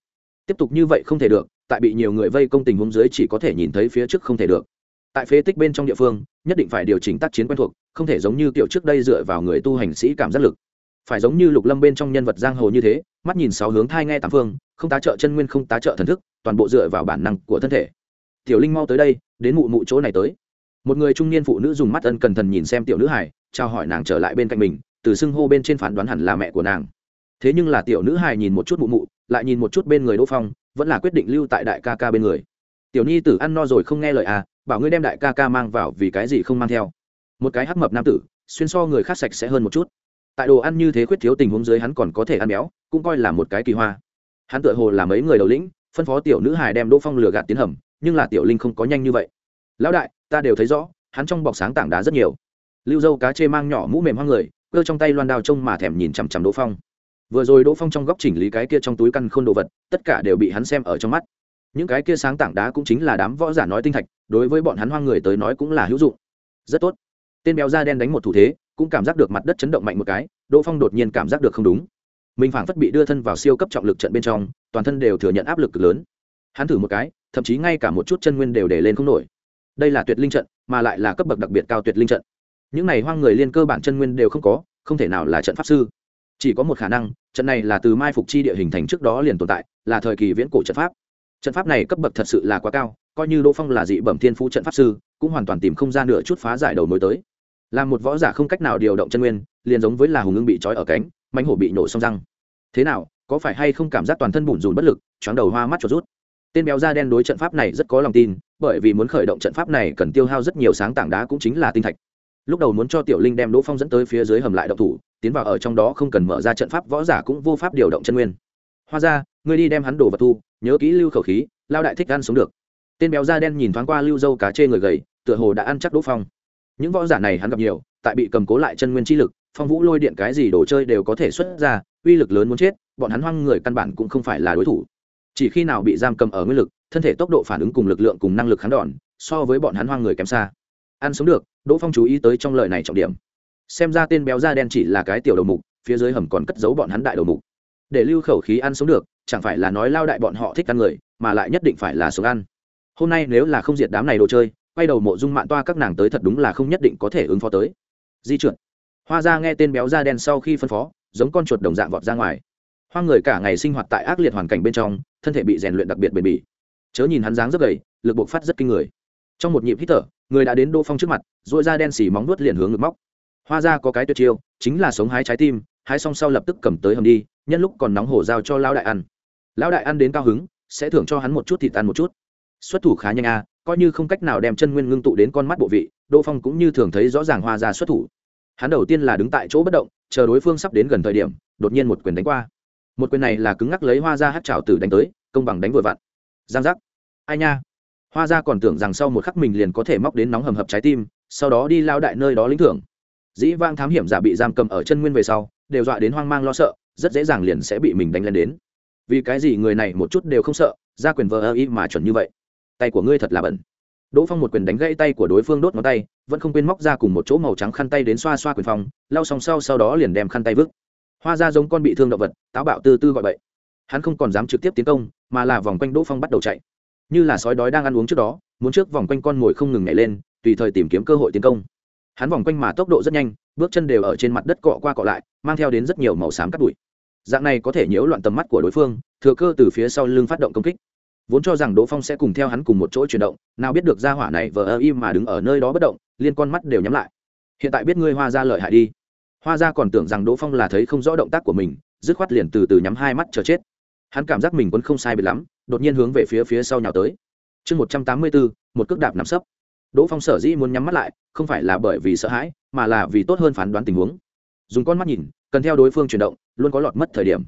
Tiếp tục như vậy không thể được, tại bị nhiều người vây công tình huống dưới chỉ có thể nhìn thấy phía trước không thể được. Tại phế tích bên trong địa phương, nhất định phải điều chỉnh tác chiến quen thuộc, không thể giống như kiểu trước đây dựa vào người tu hành sĩ cảm giác lực phải giống như lục lâm bên trong nhân vật giang hồ như thế, mắt nhìn sáu hướng thai nghe tám phương, không tá trợ chân nguyên không tá trợ thần thức, toàn bộ dựa vào bản năng của thân thể. Tiểu linh mau tới đây, đến mụ mụ chỗ này tới. Một người trung niên phụ nữ dùng mắt ân cần thần nhìn xem tiểu nữ hải trao hỏi nàng trở lại bên cạnh mình, từ xưng hô bên trên phán đoán hẳn là mẹ của nàng. Thế nhưng là tiểu nữ hải nhìn một chút mụ mụ, lại nhìn một chút bên người đỗ phong, vẫn là quyết định lưu tại đại ca ca bên người. Tiểu nhi tử ăn no rồi không nghe lời à bảo ngươi đem đại ca ca mang vào vì cái gì không mang theo. Một cái hắc mập nam tử, xuyên so người khác sạch sẽ hơn một chút tại đồ ăn như thế khuyết thiếu tình huống dưới hắn còn có thể ăn béo, cũng coi là một cái kỳ hoa. Hắn tựa hồ là mấy người đầu lĩnh, phân phó tiểu nữ hài đem đỗ phong lừa gạt tiến hầm, nhưng là tiểu linh không có nhanh như vậy. Lão đại, ta đều thấy rõ, hắn trong bọc sáng tảng đá rất nhiều. Lưu dâu cá chê mang nhỏ mũ mềm hoang người, cơ trong tay loan đao trông mà thèm nhìn chằm chằm đỗ phong. Vừa rồi đỗ phong trong góc chỉnh lý cái kia trong túi căn khôn đồ vật, tất cả đều bị hắn xem ở trong mắt. Những cái kia sáng tảng đá cũng chính là đám võ giả nói tinh thạch, đối với bọn hắn hoang người tới nói cũng là hữu dụng. Rất tốt. Tên béo da đen đánh một thủ thế cũng cảm giác được mặt đất chấn động mạnh một cái, đỗ phong đột nhiên cảm giác được không đúng. Mình phảng phất bị đưa thân vào siêu cấp trọng lực trận bên trong, toàn thân đều thừa nhận áp lực cực lớn. Hắn thử một cái, thậm chí ngay cả một chút chân nguyên đều để lên không nổi. Đây là tuyệt linh trận, mà lại là cấp bậc đặc biệt cao tuyệt linh trận. Những này hoang người liên cơ bản chân nguyên đều không có, không thể nào là trận pháp sư. Chỉ có một khả năng, trận này là từ mai phục chi địa hình thành trước đó liền tồn tại, là thời kỳ viễn cổ trận pháp. Trận pháp này cấp bậc thật sự là quá cao, coi như đỗ phong là dị bẩm thiên phú trận pháp sư, cũng hoàn toàn tìm không ra nửa chút phá giải đầu mối tới là một võ giả không cách nào điều động chân nguyên, liền giống với là hùng ưng bị trói ở cánh mánh hổ bị nổ xong răng. Thế nào, có phải hay không cảm giác toàn thân bủn rùn bất lực, choáng đầu hoa mắt chuột rút? Tên béo da đen đối trận pháp này rất có lòng tin, bởi vì muốn khởi động trận pháp này cần tiêu hao rất nhiều sáng tảng đá cũng chính là tinh thạch. Lúc đầu muốn cho tiểu linh đem đỗ phong dẫn tới phía dưới hầm lại động thủ, tiến vào ở trong đó không cần mở ra trận pháp võ giả cũng vô pháp điều động chân nguyên. Hoa ra ngươi đi đem hắn đồ vật thu, nhớ kỹ lưu khẩu khí, lao đại thích ăn sống được. Tên béo da đen nhìn thoáng qua lưu dâu cá chê người gầy, tựa hồ đã ăn chắc đỗ phong những võ giả này hắn gặp nhiều, tại bị cầm cố lại chân nguyên chi lực, phong vũ lôi điện cái gì đồ chơi đều có thể xuất ra, uy lực lớn muốn chết, bọn hắn hoang người căn bản cũng không phải là đối thủ. Chỉ khi nào bị giam cầm ở nguyên lực, thân thể tốc độ phản ứng cùng lực lượng cùng năng lực kháng đòn, so với bọn hắn hoang người kém xa. Ăn sống được, đỗ phong chú ý tới trong lời này trọng điểm. Xem ra tên béo da đen chỉ là cái tiểu đầu mục, phía dưới hầm còn cất giấu bọn hắn đại đầu mục. Để lưu khẩu khí ăn sống được, chẳng phải là nói lao đại bọn họ thích ăn người, mà lại nhất định phải là sống ăn. Hôm nay nếu là không diệt đám này đồ chơi quay đầu mộ dung mạng toa các nàng tới thật đúng là không nhất định có thể ứng phó tới. Di chuyển hoa ra nghe tên béo da đen sau khi phân phó, giống con chuột đồng dạng vọt ra ngoài. Hoa người cả ngày sinh hoạt tại ác liệt hoàn cảnh bên trong, thân thể bị rèn luyện đặc biệt bền bỉ. Chớ nhìn hắn dáng rất gầy, lực bộc phát rất kinh người. Trong một nhịp hít thở, người đã đến đô phong trước mặt dội da đen xì móng nuốt liền hướng ngực móc. Hoa ra có cái tuyệt chiêu, chính là sống hái trái tim, hái xong sau lập tức cầm tới hầm đi, nhân lúc còn nóng hổ giao cho lão đại ăn. Lão đại ăn đến cao hứng, sẽ thưởng cho hắn một chút thịt ăn một chút. Xuất thủ khá nhanh a coi như không cách nào đem chân nguyên ngưng tụ đến con mắt bộ vị, đỗ phong cũng như thường thấy rõ ràng hoa ra xuất thủ. Hắn đầu tiên là đứng tại chỗ bất động, chờ đối phương sắp đến gần thời điểm, đột nhiên một quyền đánh qua. Một quyền này là cứng ngắc lấy hoa ra hát trào tử đánh tới, công bằng đánh vội vặn. Giang giác. Ai nha. Hoa ra còn tưởng rằng sau một khắc mình liền có thể móc đến nóng hầm hập trái tim, sau đó đi lao đại nơi đó lĩnh thưởng. Dĩ vang thám hiểm giả bị giam cầm ở chân nguyên về sau, đều dọa đến hoang mang lo sợ, rất dễ dàng liền sẽ bị mình đánh lên đến. Vì cái gì người này một chút đều không sợ, ra quyền vờ ơ y mà chuẩn như vậy? Tay của ngươi thật là bẩn. Đỗ phong một quyền đánh gãy tay của đối phương đốt ngón tay, vẫn không quên móc ra cùng một chỗ màu trắng khăn tay đến xoa xoa quyền phong, lau xong sau sau đó liền đem khăn tay vứt. Hoa ra giống con bị thương động vật, táo bạo tư tư gọi bậy. Hắn không còn dám trực tiếp tiến công, mà là vòng quanh đỗ phong bắt đầu chạy. Như là sói đói đang ăn uống trước đó, muốn trước vòng quanh con mồi không ngừng nhảy lên, tùy thời tìm kiếm cơ hội tiến công. Hắn vòng quanh mà tốc độ rất nhanh, bước chân đều ở trên mặt đất cọ qua cọ lại, mang theo đến rất nhiều màu xám cắt bụi. Dạng này có thể nhiễu loạn tầm mắt của đối phương, thừa cơ từ phía sau lưng phát động công kích vốn cho rằng đỗ phong sẽ cùng theo hắn cùng một chỗ chuyển động, nào biết được ra hỏa này vờ ơ im mà đứng ở nơi đó bất động, liên con mắt đều nhắm lại. Hiện tại biết ngươi hoa ra lợi hại đi. Hoa ra còn tưởng rằng đỗ phong là thấy không rõ động tác của mình, dứt khoát liền từ từ nhắm hai mắt chờ chết. Hắn cảm giác mình vẫn không sai bị lắm, đột nhiên hướng về phía phía sau nhào tới. Chương một trăm tám mươi bốn, một cước đạp nằm sấp. Đỗ phong sở dĩ muốn nhắm mắt lại, không phải là bởi vì sợ hãi, mà là vì tốt hơn phán đoán tình huống. Dùng con mắt nhìn, cần theo đối phương chuyển động, luôn có lọt mất thời điểm.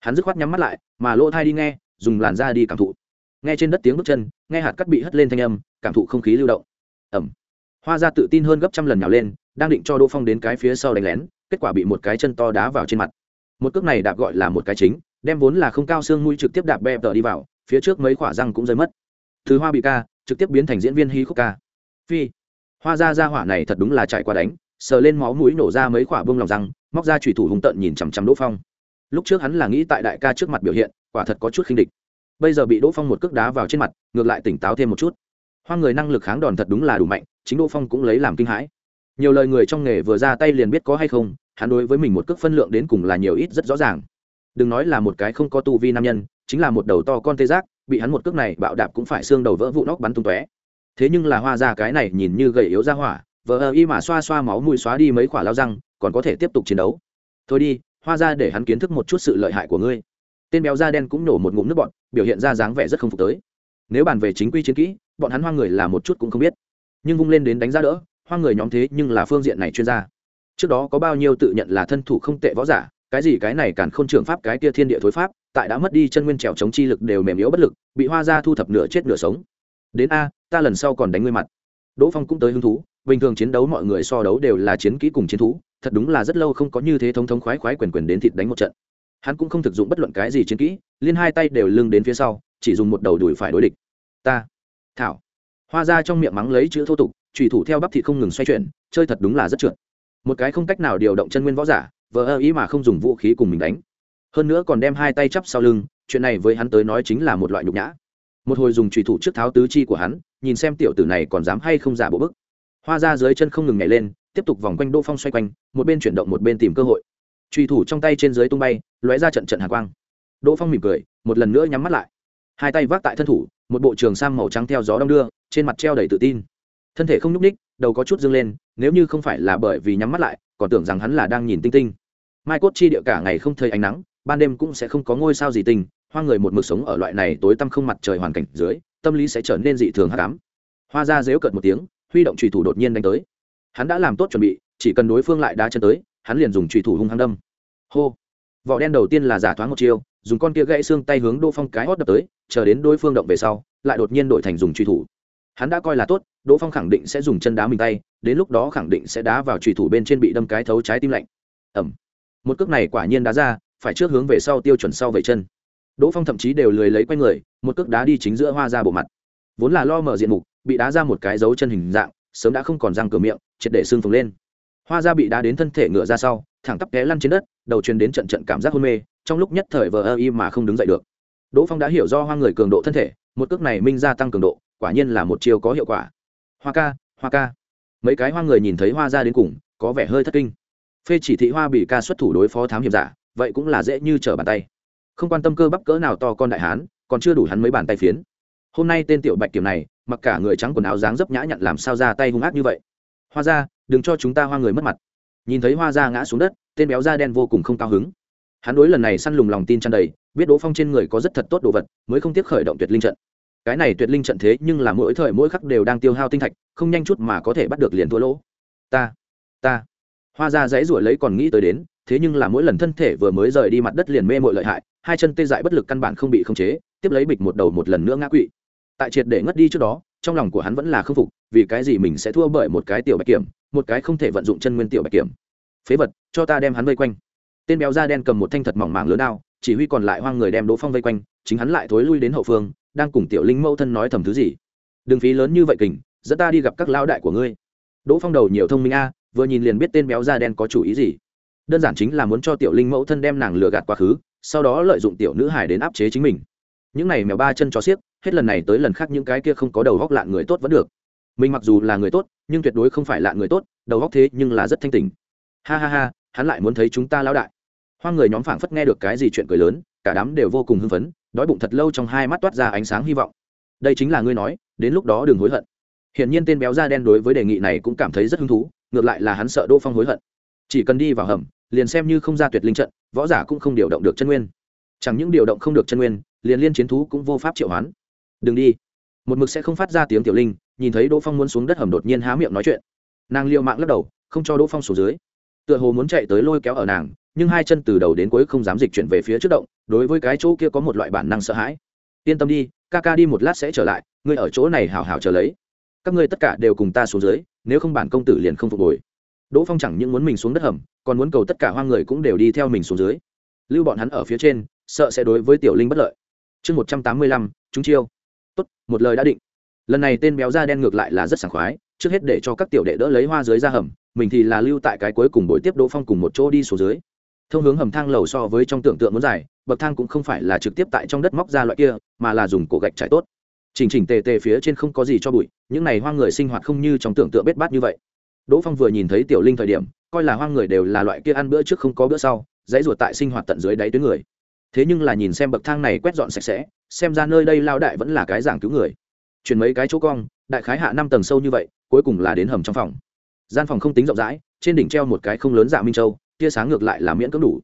Hắn dứt khoát nhắm mắt lại, mà lỗ thai đi nghe, dùng làn da đi cảm thụ nghe trên đất tiếng bước chân, nghe hạt cắt bị hất lên thanh âm, cảm thụ không khí lưu động. Ẩm. Hoa ra tự tin hơn gấp trăm lần nhào lên, đang định cho đỗ phong đến cái phía sau đánh lén, kết quả bị một cái chân to đá vào trên mặt. Một cước này đạp gọi là một cái chính, đem vốn là không cao xương mũi trực tiếp đạp bẹp tờ đi vào, phía trước mấy khỏa răng cũng rơi mất. Thứ hoa bị ca, trực tiếp biến thành diễn viên hí khúc ca. Phi. Hoa ra ra hỏa này thật đúng là chạy qua đánh, sờ lên máu mũi nổ ra mấy quả bông lòng răng, móc ra thủy thủ hùng tận nhìn chằm chằm đỗ phong. Lúc trước hắn là nghĩ tại đại ca trước mặt biểu hiện, quả thật có chút khinh địch bây giờ bị đỗ phong một cước đá vào trên mặt, ngược lại tỉnh táo thêm một chút. Hoa người năng lực kháng đòn thật đúng là đủ mạnh, chính đỗ phong cũng lấy làm kinh hãi. Nhiều lời người trong nghề vừa ra tay liền biết có hay không, hắn đối với mình một cước phân lượng đến cùng là nhiều ít rất rõ ràng. Đừng nói là một cái không có tu vi nam nhân, chính là một đầu to con tê giác, bị hắn một cước này bạo đạp cũng phải xương đầu vỡ vụ nóc bắn tung tóe. Thế nhưng là hoa ra cái này nhìn như gầy yếu ra hỏa, vờ ơ y mà xoa xoa máu mùi xóa đi mấy khoả lao răng, còn có thể tiếp tục chiến đấu. Thôi đi, hoa ra để hắn kiến thức một chút sự lợi hại của ngươi tên béo da đen cũng nổ một ngụm nước bọn biểu hiện ra dáng vẻ rất không phục tới. Nếu bàn về chính quy chiến kỹ, bọn hắn hoa người là một chút cũng không biết. Nhưng vung lên đến đánh giá đỡ, hoa người nhóm thế nhưng là phương diện này chuyên gia. Trước đó có bao nhiêu tự nhận là thân thủ không tệ võ giả, cái gì cái này càn khôn trường pháp, cái kia thiên địa thối pháp, tại đã mất đi chân nguyên trèo chống chi lực đều mềm yếu bất lực, bị hoa ra thu thập nửa chết nửa sống. Đến a, ta lần sau còn đánh ngươi mặt. Đỗ phong cũng tới hứng thú, bình thường chiến đấu mọi người so đấu đều là chiến kỹ cùng chiến thú, thật đúng là rất lâu không có như thế thống thống khoái khoái quyền quyền đến thịt đánh một trận hắn cũng không thực dụng bất luận cái gì chiến kỹ, liên hai tay đều lưng đến phía sau, chỉ dùng một đầu đùi phải đối địch. Ta, thảo. Hoa ra trong miệng mắng lấy chữ thô tục trùy thủ theo bắp thị không ngừng xoay chuyển, chơi thật đúng là rất trượt. Một cái không cách nào điều động chân nguyên võ giả, vờ ơ ý mà không dùng vũ khí cùng mình đánh. Hơn nữa còn đem hai tay chắp sau lưng, chuyện này với hắn tới nói chính là một loại nhục nhã. Một hồi dùng trùy thủ trước tháo tứ chi của hắn, nhìn xem tiểu tử này còn dám hay không giả bộ bức. Hoa ra dưới chân không ngừng nhảy lên, tiếp tục vòng quanh đỗ phong xoay quanh, một bên chuyển động một bên tìm cơ hội trùy thủ trong tay trên dưới tung bay, lóe ra trận trận hạ quang. Đỗ phong mỉm cười, một lần nữa nhắm mắt lại. Hai tay vác tại thân thủ, một bộ trường sam màu trắng theo gió đong đưa, trên mặt treo đầy tự tin. Thân thể không nhúc ních đầu có chút dâng lên, nếu như không phải là bởi vì nhắm mắt lại, còn tưởng rằng hắn là đang nhìn tinh tinh. Mai cốt chi địa cả ngày không thấy ánh nắng, ban đêm cũng sẽ không có ngôi sao gì tình, hoa người một mực sống ở loại này tối tăm không mặt trời hoàn cảnh dưới, tâm lý sẽ trở nên dị thường hát cám hoa ra dếu cợt một tiếng, huy động trùy thủ đột nhiên đánh tới. Hắn đã làm tốt chuẩn bị, chỉ cần đối phương lại đá chân tới hắn liền dùng trùy thủ hung hăng đâm. Hô. Vỏ đen đầu tiên là giả thoáng một chiêu, dùng con kia gãy xương tay hướng đỗ phong cái hót đập tới, chờ đến đối phương động về sau, lại đột nhiên đổi thành dùng truy thủ. Hắn đã coi là tốt, đỗ phong khẳng định sẽ dùng chân đá mình tay, đến lúc đó khẳng định sẽ đá vào truy thủ bên trên bị đâm cái thấu trái tim lạnh. Ẩm một cước này quả nhiên đá ra, phải trước hướng về sau tiêu chuẩn sau về chân. Đỗ phong thậm chí đều lười lấy quay người, một cước đá đi chính giữa hoa ra bộ mặt. Vốn là lo mở diện mục, bị đá ra một cái dấu chân hình dạng, sớm đã không còn răng cửa miệng, triệt để xương phồng lên hoa ra bị đá đến thân thể ngựa ra sau, thẳng tắp té lăn trên đất, đầu truyền đến trận trận cảm giác hôn mê, trong lúc nhất thời vờ ơ y mà không đứng dậy được. Đỗ phong đã hiểu do hoa người cường độ thân thể, một cước này minh gia tăng cường độ, quả nhiên là một chiêu có hiệu quả. Hoa ca hoa ca. Mấy cái hoa người nhìn thấy hoa ra đến cùng, có vẻ hơi thất kinh. Phê chỉ thị hoa bị ca xuất thủ đối phó thám hiểm giả, vậy cũng là dễ như trở bàn tay. Không quan tâm cơ bắp cỡ nào to con đại hán, còn chưa đủ hắn mấy bàn tay phiến. Hôm nay tên tiểu bạch kiểm này, mặc cả người trắng quần áo dáng dấp nhã nhặn làm sao ra tay hung ác như vậy? Hoa ra, đừng cho chúng ta hoa người mất mặt. Nhìn thấy hoa ra ngã xuống đất, tên béo da đen vô cùng không cao hứng. Hắn đối lần này săn lùng lòng tin tràn đầy, biết đỗ phong trên người có rất thật tốt đồ vật, mới không tiếc khởi động tuyệt linh trận. Cái này tuyệt linh trận thế nhưng là mỗi thời mỗi khắc đều đang tiêu hao tinh thạch, không nhanh chút mà có thể bắt được liền thua lỗ. Ta ta. Hoa ra dãy ruổi lấy còn nghĩ tới đến, thế nhưng là mỗi lần thân thể vừa mới rời đi mặt đất liền mê mội lợi hại, hai chân tê dại bất lực căn bản không bị khống chế, tiếp lấy bịch một đầu một lần nữa ngã quỵ. Tại triệt để ngất đi trước đó trong lòng của hắn vẫn là k phục, vì cái gì mình sẽ thua bởi một cái tiểu bạch kiểm, một cái không thể vận dụng chân nguyên tiểu bạch kiểm. Phế vật, cho ta đem hắn vây quanh. Tên béo da đen cầm một thanh thật mỏng mảng lớn đao, chỉ huy còn lại hoang người đem đỗ phong vây quanh, chính hắn lại thối lui đến hậu phương, đang cùng tiểu linh mẫu thân nói thầm thứ gì. Đừng phí lớn như vậy kình, dẫn ta đi gặp các lao đại của ngươi. Đỗ phong đầu nhiều thông minh a, vừa nhìn liền biết tên béo da đen có chủ ý gì. Đơn giản chính là muốn cho tiểu linh mẫu thân đem nàng lừa gạt quá khứ, sau đó lợi dụng tiểu nữ hải đến áp chế chính mình những này mèo ba chân cho xiếc, hết lần này tới lần khác những cái kia không có đầu góc lạn người tốt vẫn được. Mình mặc dù là người tốt, nhưng tuyệt đối không phải lạn người tốt, đầu góc thế nhưng là rất thanh tình ha ha ha, hắn lại muốn thấy chúng ta lão đại. Hoang người nhóm phảng phất nghe được cái gì chuyện cười lớn, cả đám đều vô cùng hưng phấn, đói bụng thật lâu trong hai mắt toát ra ánh sáng hy vọng. Đây chính là ngươi nói, đến lúc đó đừng hối hận. Hiển nhiên tên béo da đen đối với đề nghị này cũng cảm thấy rất hứng thú, ngược lại là hắn sợ đỗ phong hối hận. Chỉ cần đi vào hầm, liền xem như không ra tuyệt linh trận, võ giả cũng không điều động được chân nguyên. Chẳng những điều động không được chân nguyên liền liên chiến thú cũng vô pháp triệu hoán. Đừng đi. Một mực sẽ không phát ra tiếng tiểu linh, nhìn thấy đỗ phong muốn xuống đất hầm đột nhiên há miệng nói chuyện. Nàng liệu mạng lắc đầu, không cho đỗ phong xuống dưới. Tựa hồ muốn chạy tới lôi kéo ở nàng, nhưng hai chân từ đầu đến cuối không dám dịch chuyển về phía trước động, đối với cái chỗ kia có một loại bản năng sợ hãi. Yên tâm đi, ca ca đi một lát sẽ trở lại, ngươi ở chỗ này hào hào chờ lấy. Các ngươi tất cả đều cùng ta xuống dưới, nếu không bản công tử liền không phục hồi. Đỗ phong chẳng những muốn mình xuống đất hầm, còn muốn cầu tất cả hoang người cũng đều đi theo mình xuống dưới. Lưu bọn hắn ở phía trên, sợ sẽ đối với tiểu linh bất lợi chương một trăm tám mươi lăm, chúng chiêu. Tốt, một lời đã định. Lần này tên béo da đen ngược lại là rất sảng khoái, trước hết để cho các tiểu đệ đỡ lấy hoa dưới ra hầm, mình thì là lưu tại cái cuối cùng buổi tiếp đỗ phong cùng một chỗ đi xuống dưới. Thông hướng hầm thang lầu so với trong tưởng tượng muốn dài, bậc thang cũng không phải là trực tiếp tại trong đất móc ra loại kia, mà là dùng cổ gạch trải tốt. Chỉnh chỉnh tề tề phía trên không có gì cho bụi, những này hoang người sinh hoạt không như trong tưởng tượng bết bát như vậy. Đỗ phong vừa nhìn thấy tiểu linh thời điểm, coi là hoang người đều là loại kia ăn bữa trước không có bữa sau, dãy ruột tại sinh hoạt tận dưới đáy tuyến người thế nhưng là nhìn xem bậc thang này quét dọn sạch sẽ, xem ra nơi đây lao đại vẫn là cái giảng cứu người. Chuyển mấy cái chỗ cong, đại khái hạ năm tầng sâu như vậy, cuối cùng là đến hầm trong phòng. Gian phòng không tính rộng rãi, trên đỉnh treo một cái không lớn dạ minh châu, tia sáng ngược lại là miễn cưỡng đủ.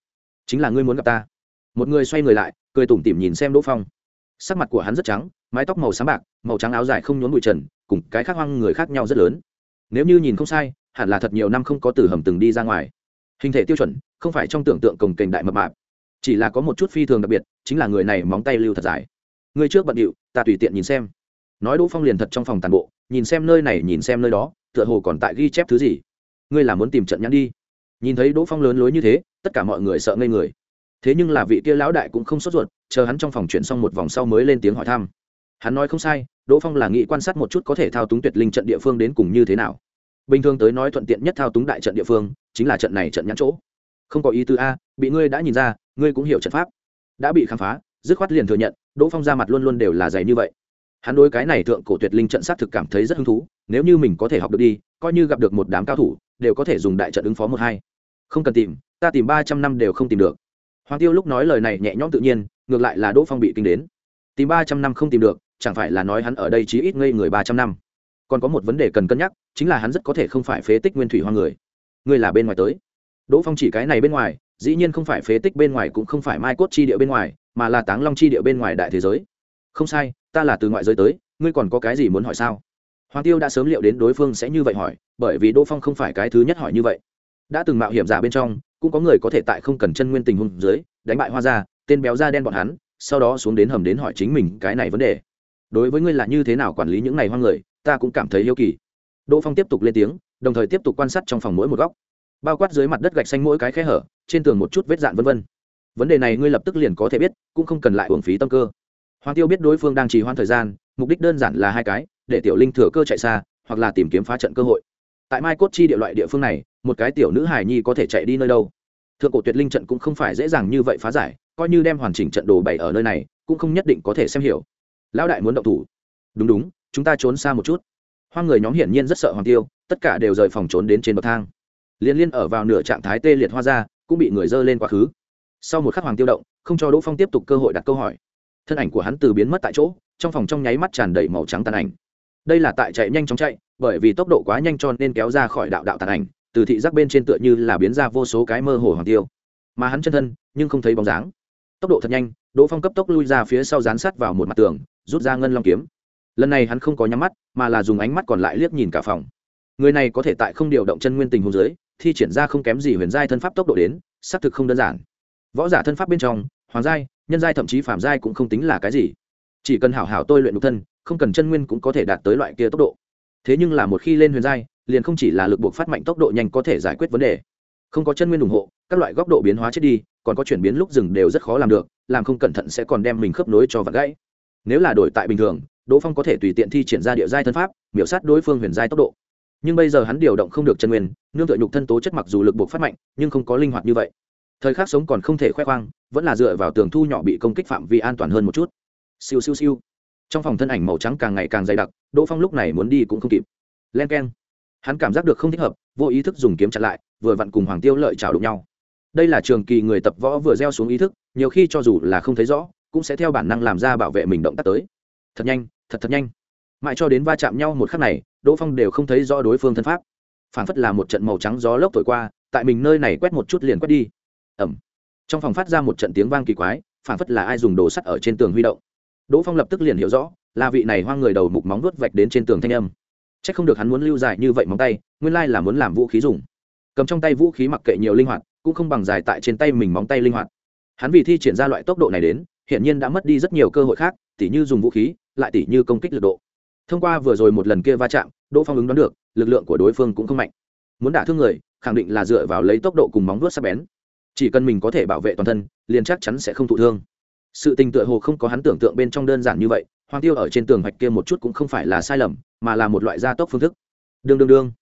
Chính là ngươi muốn gặp ta. Một người xoay người lại, cười tủm tỉm nhìn xem đỗ phong. Sắc mặt của hắn rất trắng, mái tóc màu sáng bạc, màu trắng áo dài không nhốn bụi trần, cùng cái khác hoang người khác nhau rất lớn. Nếu như nhìn không sai, hẳn là thật nhiều năm không có từ hầm từng đi ra ngoài. Hình thể tiêu chuẩn, không phải trong tưởng tượng cồng kềnh đại mập mạp chỉ là có một chút phi thường đặc biệt, chính là người này móng tay lưu thật dài. Người trước bận điệu, ta tùy tiện nhìn xem. Nói đỗ phong liền thật trong phòng tàn bộ, nhìn xem nơi này, nhìn xem nơi đó, tựa hồ còn tại ghi chép thứ gì. Ngươi là muốn tìm trận nhãn đi. Nhìn thấy đỗ phong lớn lối như thế, tất cả mọi người sợ ngây người. Thế nhưng là vị kia lão đại cũng không sốt ruột, chờ hắn trong phòng chuyển xong một vòng sau mới lên tiếng hỏi thăm. Hắn nói không sai, đỗ phong là nghĩ quan sát một chút có thể thao túng tuyệt linh trận địa phương đến cùng như thế nào. Bình thường tới nói thuận tiện nhất thao túng đại trận địa phương, chính là trận này trận nhãn chỗ. Không có ý tư a, bị ngươi đã nhìn ra ngươi cũng hiểu trận pháp. Đã bị khám phá, dứt khoát liền thừa nhận, đỗ phong ra mặt luôn luôn đều là dày như vậy. Hắn đối cái này thượng cổ tuyệt linh trận sát thực cảm thấy rất hứng thú, nếu như mình có thể học được đi, coi như gặp được một đám cao thủ, đều có thể dùng đại trận ứng phó một hai. Không cần tìm, ta tìm ba trăm năm đều không tìm được. Hoàng tiêu lúc nói lời này nhẹ nhõm tự nhiên, ngược lại là đỗ phong bị kinh đến. Tìm ba trăm năm không tìm được, chẳng phải là nói hắn ở đây chí ít ngây người ba trăm năm. Còn có một vấn đề cần cân nhắc, chính là hắn rất có thể không phải phế tích nguyên thủy hoa người. Người là bên ngoài tới. Đỗ phong chỉ cái này bên ngoài dĩ nhiên không phải phế tích bên ngoài cũng không phải mai cốt chi địa bên ngoài mà là táng long chi địa bên ngoài đại thế giới. Không sai ta là từ ngoại giới tới ngươi còn có cái gì muốn hỏi sao? Hoàng tiêu đã sớm liệu đến đối phương sẽ như vậy hỏi bởi vì đỗ phong không phải cái thứ nhất hỏi như vậy. Đã từng mạo hiểm giả bên trong cũng có người có thể tại không cần chân nguyên tình huống dưới đánh bại hoa ra, tên béo da đen bọn hắn sau đó xuống đến hầm đến hỏi chính mình cái này vấn đề. Đối với ngươi là như thế nào quản lý những này hoang người ta cũng cảm thấy yêu kỳ. Đỗ phong tiếp tục lên tiếng đồng thời tiếp tục quan sát trong phòng mỗi một góc. Bao quát dưới mặt đất gạch xanh mỗi cái khe hở trên tường một chút vết dạn vân vân. Vấn đề này ngươi lập tức liền có thể biết, cũng không cần lại hưởng phí tâm cơ. Hoàng tiêu biết đối phương đang trì hoãn thời gian, mục đích đơn giản là hai cái, để tiểu linh thừa cơ chạy xa, hoặc là tìm kiếm phá trận cơ hội. Tại mai cốt chi địa loại địa phương này, một cái tiểu nữ hài nhi có thể chạy đi nơi đâu. Thượng cổ tuyệt linh trận cũng không phải dễ dàng như vậy phá giải, coi như đem hoàn chỉnh trận đồ bày ở nơi này, cũng không nhất định có thể xem hiểu. Lão đại muốn động thủ. Đúng đúng, chúng ta trốn xa một chút. Hoang người nhóm hiển nhiên rất sợ hoàng tiêu, tất cả đều rời phòng trốn đến trên bậc thang. Liên liên ở vào nửa trạng thái tê liệt hoa ra cũng bị người dơ lên quá khứ. Sau một khắc hoàng tiêu động, không cho đỗ phong tiếp tục cơ hội đặt câu hỏi. Thân ảnh của hắn từ biến mất tại chỗ, trong phòng trong nháy mắt tràn đầy màu trắng tàn ảnh. Đây là tại chạy nhanh chóng chạy, bởi vì tốc độ quá nhanh cho nên kéo ra khỏi đạo đạo tàn ảnh, từ thị giác bên trên tựa như là biến ra vô số cái mơ hồ hoàng tiêu. Mà hắn chân thân, nhưng không thấy bóng dáng. Tốc độ thật nhanh, đỗ phong cấp tốc lui ra phía sau dán sát vào một mặt tường, rút ra ngân long kiếm. Lần này hắn không có nhắm mắt, mà là dùng ánh mắt còn lại liếc nhìn cả phòng người này có thể tại không điều động chân nguyên tình hôn giới thi triển ra không kém gì huyền giai thân pháp tốc độ đến, xác thực không đơn giản. Võ giả thân pháp bên trong, hoàng giai, nhân giai thậm chí phạm giai cũng không tính là cái gì. Chỉ cần hảo hảo tôi luyện nhục thân, không cần chân nguyên cũng có thể đạt tới loại kia tốc độ. Thế nhưng là một khi lên huyền giai, liền không chỉ là lực buộc phát mạnh tốc độ nhanh có thể giải quyết vấn đề. Không có chân nguyên ủng hộ, các loại góc độ biến hóa chết đi, còn có chuyển biến lúc rừng đều rất khó làm được, làm không cẩn thận sẽ còn đem mình khớp nối cho vật gãy. Nếu là đổi tại bình thường, đỗ phong có thể tùy tiện thi triển ra địa giai thân pháp, miểu sát đối phương huyền giai tốc độ nhưng bây giờ hắn điều động không được chân nguyên, nương tựa nhục thân tố chất mặc dù lực buộc phát mạnh, nhưng không có linh hoạt như vậy. Thời khắc sống còn không thể khoe khoang, vẫn là dựa vào tường thu nhỏ bị công kích phạm vi an toàn hơn một chút. Siêu siêu siêu. Trong phòng thân ảnh màu trắng càng ngày càng dày đặc, đỗ phong lúc này muốn đi cũng không kịp. Len k e n hắn cảm giác được không thích hợp, vô ý thức dùng kiếm chặn lại, vừa vặn cùng hoàng tiêu lợi trào đụng nhau. Đây là trường kỳ người tập võ vừa gieo xuống ý thức, nhiều khi cho dù là không thấy rõ, cũng sẽ theo bản năng làm ra bảo vệ mình động tác tới. Thật nhanh, thật thật nhanh mãi cho đến va chạm nhau một khắc này, đỗ phong đều không thấy rõ đối phương thân pháp. Phản phất là một trận màu trắng gió lốc thổi qua, tại mình nơi này quét một chút liền quét đi. Ẩm trong phòng phát ra một trận tiếng vang kỳ quái phản phất là ai dùng đồ sắt ở trên tường huy động. Đỗ phong lập tức liền hiểu rõ, là vị này hoang người đầu mục móng vuốt vạch đến trên tường thanh âm. C h ắ c không được hắn muốn lưu dài như vậy móng tay, nguyên lai là muốn làm vũ khí dùng. Cầm trong tay vũ khí mặc kệ nhiều linh hoạt, cũng không bằng dài tại trên tay mình móng tay linh hoạt. Hắn vì thi triển ra loại tốc độ này đến hiện nhiên đã mất đi rất nhiều cơ hội khác, tỉ như dùng vũ khí, lại tỉ như công kích lực độ thông qua vừa rồi một lần kia va chạm, đỗ phong ứng đoán được, lực lượng của đối phương cũng không mạnh. Muốn đả thương người, khẳng định là dựa vào lấy tốc độ cùng móng vuốt sắc bén. Chỉ cần mình có thể bảo vệ toàn thân, liền chắc chắn sẽ không thụ thương. Sự tình tựa hồ không có hắn tưởng tượng bên trong đơn giản như vậy, hoàng tiêu ở trên tường vạch kia một chút cũng không phải là sai lầm, mà là một loại gia tốc phương thức. Đương đương đương.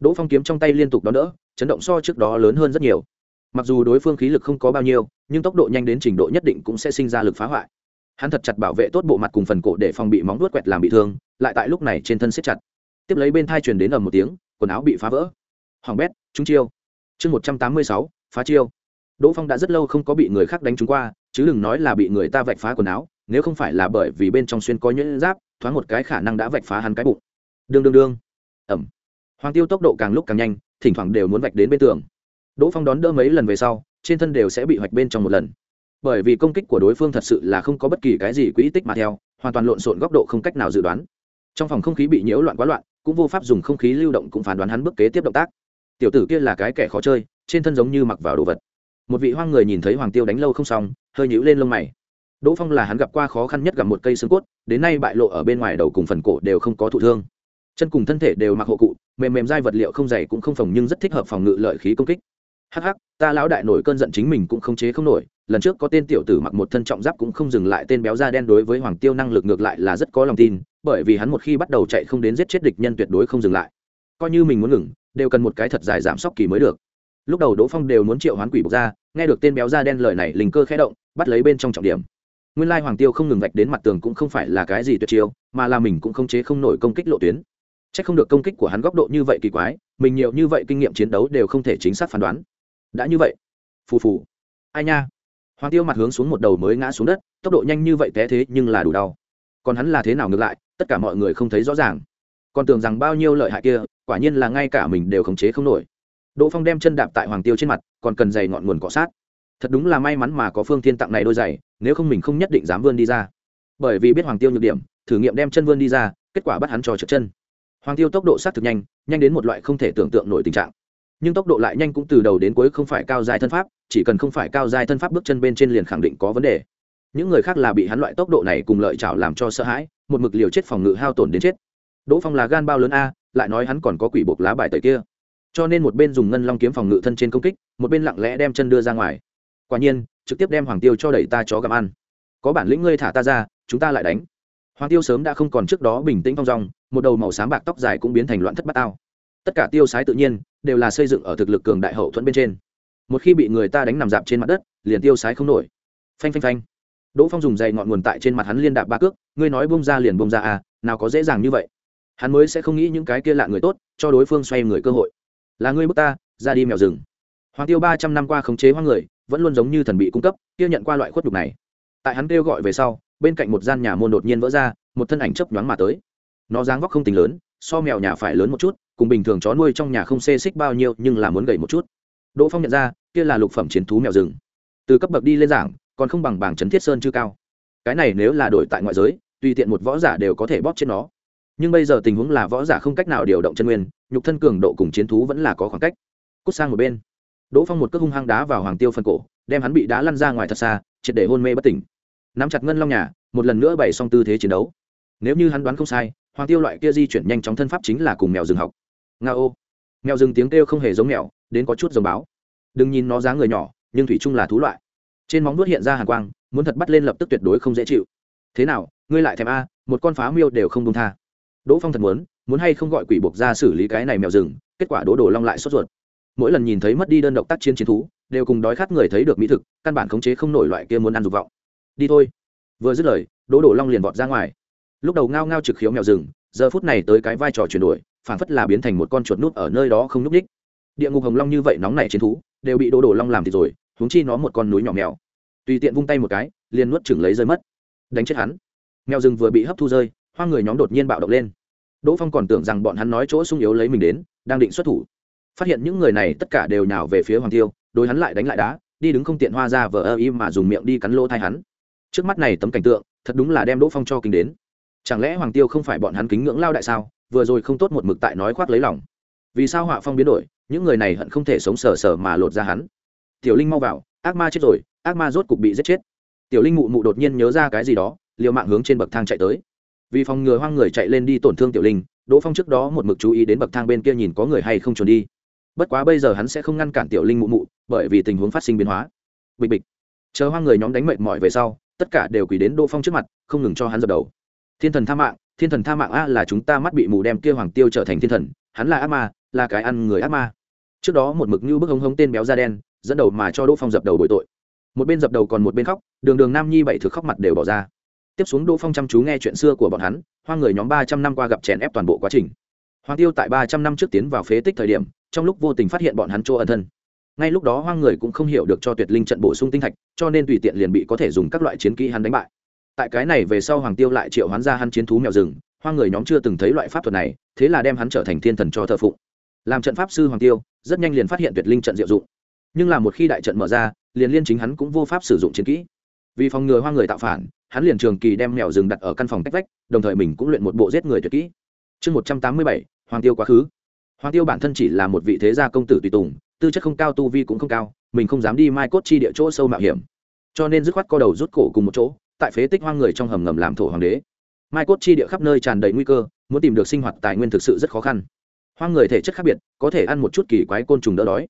Đỗ phong kiếm trong tay liên tục đón đỡ, chấn động so trước đó lớn hơn rất nhiều. Mặc dù đối phương khí lực không có bao nhiêu, nhưng tốc độ nhanh đến trình độ nhất định cũng sẽ sinh ra lực phá hoại. Hắn thật chặt bảo vệ tốt bộ mặt cùng phần cổ để phòng bị móng đuốt quẹt làm bị thương lại tại lúc này trên thân siết chặt. Tiếp lấy bên thai truyền đến ầm một tiếng, quần áo bị phá vỡ. Hoàng bét trúng chiêu. Chương một trăm tám mươi sáu, phá chiêu. Đỗ phong đã rất lâu không có bị người khác đánh trúng qua, chứ đừng nói là bị người ta vạch phá quần áo, nếu không phải là bởi vì bên trong xuyên có nhuyễn giáp, thoáng một cái khả năng đã vạch phá hắn cái bụng. Đương đương đương. Ẩm. Hoàng tiêu tốc độ càng lúc càng nhanh, thỉnh thoảng đều muốn vạch đến bên tường. Đỗ phong đón đỡ mấy lần về sau, trên thân đều sẽ bị hoạch bên trong một lần. Bởi vì công kích của đối phương thật sự là không có bất kỳ cái gì quỹ tích mà theo, hoàn toàn lộn xộn góc độ không cách nào dự đoán trong phòng không khí bị nhiễu loạn quá loạn, cũng vô pháp dùng không khí lưu động cũng phán đoán hắn bước kế tiếp động tác. Tiểu tử kia là cái kẻ khó chơi, trên thân giống như mặc vào đồ vật. Một vị hoang người nhìn thấy hoàng tiêu đánh lâu không xong, hơi nhíu lên lông mày. Đỗ phong là hắn gặp qua khó khăn nhất gặp một cây xương cốt, đến nay bại lộ ở bên ngoài đầu cùng phần cổ đều không có thụ thương. Chân cùng thân thể đều mặc hộ cụ, mềm mềm dai vật liệu không dày cũng không phòng nhưng rất thích hợp phòng ngự lợi khí công kích. Hắc hắc, ta lão đại nổi cơn giận chính mình cũng không chế không nổi, lần trước có tên tiểu tử mặc một thân trọng giáp cũng không dừng lại, tên béo da đen đối với hoàng tiêu năng lực ngược lại là rất có lòng tin bởi vì hắn một khi bắt đầu chạy không đến giết chết địch nhân tuyệt đối không dừng lại. Coi như mình muốn ngừng, đều cần một cái thật dài giảm sốc kỳ mới được. Lúc đầu đỗ phong đều muốn triệu hoán quỷ bộc ra, nghe được tên béo da đen lời này linh cơ khẽ động, bắt lấy bên trong trọng điểm. Nguyên lai hoàng tiêu không ngừng vạch đến mặt tường cũng không phải là cái gì tuyệt chiêu, mà là mình cũng không chế không nổi công kích lộ tuyến. C h ắ c không được công kích của hắn góc độ như vậy kỳ quái, mình nhiều như vậy kinh nghiệm chiến đấu đều không thể chính xác phán đoán. Đã như vậy, phù phù. Ai nha? Hoàng tiêu mặt hướng xuống một đầu mới ngã xuống đất, tốc độ nhanh như vậy té thế nhưng là đủ đau còn hắn là thế nào ngược lại, tất cả mọi người không thấy rõ ràng. Còn tưởng rằng bao nhiêu lợi hại kia, quả nhiên là ngay cả mình đều khống chế không nổi. Đỗ phong đem chân đạp tại hoàng tiêu trên mặt, còn cần giày ngọn nguồn cọ sát. Thật đúng là may mắn mà có phương thiên tặng này đôi giày, nếu không mình không nhất định dám vươn đi ra. Bởi vì biết hoàng tiêu nhược điểm, thử nghiệm đem chân vươn đi ra, kết quả bắt hắn cho trượt chân. Hoàng tiêu tốc độ sát thực nhanh nhanh đến một loại không thể tưởng tượng nổi tình trạng. Nhưng tốc độ lại nhanh cũng từ đầu đến cuối không phải cao dài thân pháp, chỉ cần không phải cao dài thân pháp bước chân bên trên liền khẳng định có vấn đề những người khác là bị hắn loại tốc độ này cùng lợi chảo làm cho sợ hãi, một mực liều chết phòng ngự hao tổn đến chết. Đỗ phong là gan bao lớn a, lại nói hắn còn có quỷ bột lá bài tẩy kia. Cho nên một bên dùng ngân long kiếm phòng ngự thân trên công kích, một bên lặng lẽ đem chân đưa ra ngoài. Quả nhiên, trực tiếp đem hoàng tiêu cho đẩy ta chó gặm ăn. Có bản lĩnh ngươi thả ta ra, chúng ta lại đánh. Hoàng tiêu sớm đã không còn trước đó bình tĩnh thong dong, một đầu màu xám bạc tóc dài cũng biến thành loạn thất bát tao. Tất cả tiêu sái tự nhiên, đều là xây dựng ở thực lực cường đại hậu thuẫn bên trên. Một khi bị người ta đánh nằm dạp trên mặt đất, liền tiêu sái không nổi. Phanh phanh phanh đỗ phong dùng dày ngọn nguồn tại trên mặt hắn liên đạp ba cước, ngươi nói bông ra liền bông ra à nào có dễ dàng như vậy. Hắn mới sẽ không nghĩ những cái kia lạ người tốt, cho đối phương xoay người cơ hội. Là ngươi bước ta, ra đi mèo rừng. Hoàng tiêu ba trăm năm qua khống chế hoang người, vẫn luôn giống như thần bị cung cấp, kia nhận qua loại khuất đục này. Tại hắn kêu gọi về sau, bên cạnh một gian nhà môn đột nhiên vỡ ra, một thân ảnh chấp nhoáng mà tới. Nó dáng vóc không tính lớn, so mèo nhà phải lớn một chút, cùng bình thường chó nuôi trong nhà không xê xích bao nhiêu, nhưng là muốn gầy một chút. Đỗ phong nhận ra, kia là lục phẩm chiến thú mèo rừng. Từ cấp bậc đi lên giảng còn không bằng bảng trấn thiết sơn chưa cao. Cái này nếu là đổi tại ngoại giới, tùy tiện một võ giả đều có thể bóp chết nó. Nhưng bây giờ tình huống là võ giả không cách nào điều động chân nguyên, nhục thân cường độ cùng chiến thú vẫn là có khoảng cách. Cút sang một bên. Đỗ phong một cước hung hăng đá vào hoàng tiêu phân cổ, đem hắn bị đá lăn ra ngoài thật xa, triệt để hôn mê bất tỉnh. Nắm chặt ngân long nhà, một lần nữa bày xong tư thế chiến đấu. Nếu như hắn đoán không sai, hoàng tiêu loại kia di chuyển nhanh chóng thân pháp chính là cùng mèo rừng học. Nga ô. Mèo rừng tiếng kêu không hề giống mèo, đến có chút giống báo. Đừng nhìn nó dáng người nhỏ, nhưng thủy chung là thú loại trên móng vuốt hiện ra hàn quang, muốn thật bắt lên lập tức tuyệt đối không dễ chịu. Thế nào, ngươi lại thèm a, một con phá miêu đều không đông tha. Đỗ phong thật muốn muốn hay không gọi quỷ buộc ra xử lý cái này mèo rừng, kết quả đỗ đồ long lại sốt ruột. Mỗi lần nhìn thấy mất đi đơn độc tác chiến chiến thú, đều cùng đói khát người thấy được mỹ thực, căn bản khống chế không nổi loại kia muốn ăn dục vọng. Đi thôi. Vừa dứt lời, đỗ đồ long liền vọt ra ngoài. Lúc đầu ngao ngao trực khiếu mèo rừng, giờ phút này tới cái vai trò chuyển đổi phản phất là biến thành một con chuột nút ở nơi đó không núp ních địa ngục hồng long như vậy nóng này chiến thú, đều bị đỗ đồ long làm thì rồi huống chi nó một con núi nhỏ mèo. Tùy tiện vung tay một cái, liền nuốt chừng lấy rơi mất. Đánh chết hắn. Mèo rừng vừa bị hấp thu rơi hoa người nhóm đột nhiên bạo động lên. Đỗ phong còn tưởng rằng bọn hắn nói chỗ sung yếu lấy mình đến, đang định xuất thủ. Phát hiện những người này tất cả đều nhào về phía hoàng tiêu, đối hắn lại đánh lại đá, đi đứng không tiện hoa ra vờ ơ im mà dùng miệng đi cắn lỗ thai hắn. Trước mắt này tấm cảnh tượng, thật đúng là đem đỗ phong cho kinh đến. Chẳng lẽ hoàng tiêu không phải bọn hắn kính ngưỡng lao đại sao? Vừa rồi không tốt một mực tại nói khoác lấy lòng. Vì sao họa phong biến đổi, những người này hận không thể sống sờ sờ mà lột ra hắn? Tiểu linh mau vào, ác ma chết rồi, ác ma rốt cục bị giết chết. Tiểu linh mụ mụ đột nhiên nhớ ra cái gì đó, liều mạng hướng trên bậc thang chạy tới. Vì phòng ngừa hoang người chạy lên đi tổn thương tiểu linh, đỗ phong trước đó một mực chú ý đến bậc thang bên kia nhìn có người hay không trốn đi. Bất quá bây giờ hắn sẽ không ngăn cản tiểu linh mụ mụ, bởi vì tình huống phát sinh biến hóa. Bịch bịch. Chờ hoang người nhóm đánh mệt mỏi về sau, tất cả đều quỳ đến đỗ phong trước mặt, không ngừng cho hắn dập đầu. Thiên thần tha mạng, thiên thần tha mạng a là chúng ta mắt bị mù đem kia hoàng tiêu trở thành thiên thần, hắn là ác ma, là cái ăn người ác ma. Trước đó một mực như bức hống hống tên béo da đen dẫn đầu mà cho đỗ phong dập đầu bội tội. Một bên dập đầu còn một bên khóc, đường đường nam nhi bảy thực khóc mặt đều bỏ ra. Tiếp xuống đỗ phong chăm chú nghe chuyện xưa của bọn hắn, hoang người nhóm ba trăm năm qua gặp chèn ép toàn bộ quá trình. Hoàng tiêu tại ba trăm năm trước tiến vào phế tích thời điểm, trong lúc vô tình phát hiện bọn hắn chỗ ẩn thân. Ngay lúc đó hoang người cũng không hiểu được cho tuyệt linh trận bổ sung tinh thạch, cho nên tùy tiện liền bị có thể dùng các loại chiến kỹ hắn đánh bại. Tại cái này về sau hoàng tiêu lại triệu hắn ra hắn chiến thú mèo rừng, hoang người nhóm chưa từng thấy loại pháp thuật này, thế là đem hắn trở thành thiên thần cho thờ phụng. Làm trận pháp sư hoàng tiêu, rất nhanh liền phát hiện tuyệt linh trận diệu dụng nhưng là một khi đại trận mở ra, liền liên chính hắn cũng vô pháp sử dụng chiến kỹ. Vì phòng ngừa hoang người tạo phản, hắn liền trường kỳ đem mèo rừng đặt ở căn phòng cách vách, đồng thời mình cũng luyện một bộ giết người tuyệt kỹ. Chương một trăm tám mươi bảy, hoàng tiêu quá khứ. Hoàng tiêu bản thân chỉ là một vị thế gia công tử tùy tùng, tư chất không cao tu vi cũng không cao, mình không dám đi mai cốt chi địa chỗ sâu mạo hiểm. Cho nên dứt khoát co đầu rút cổ cùng một chỗ, tại phế tích hoang người trong hầm ngầm làm thổ hoàng đế. Mai cốt chi địa khắp nơi tràn đầy nguy cơ, muốn tìm được sinh hoạt tài nguyên thực sự rất khó khăn. Hoang người thể chất khác biệt, có thể ăn một chút kỳ quái côn trùng đỡ đói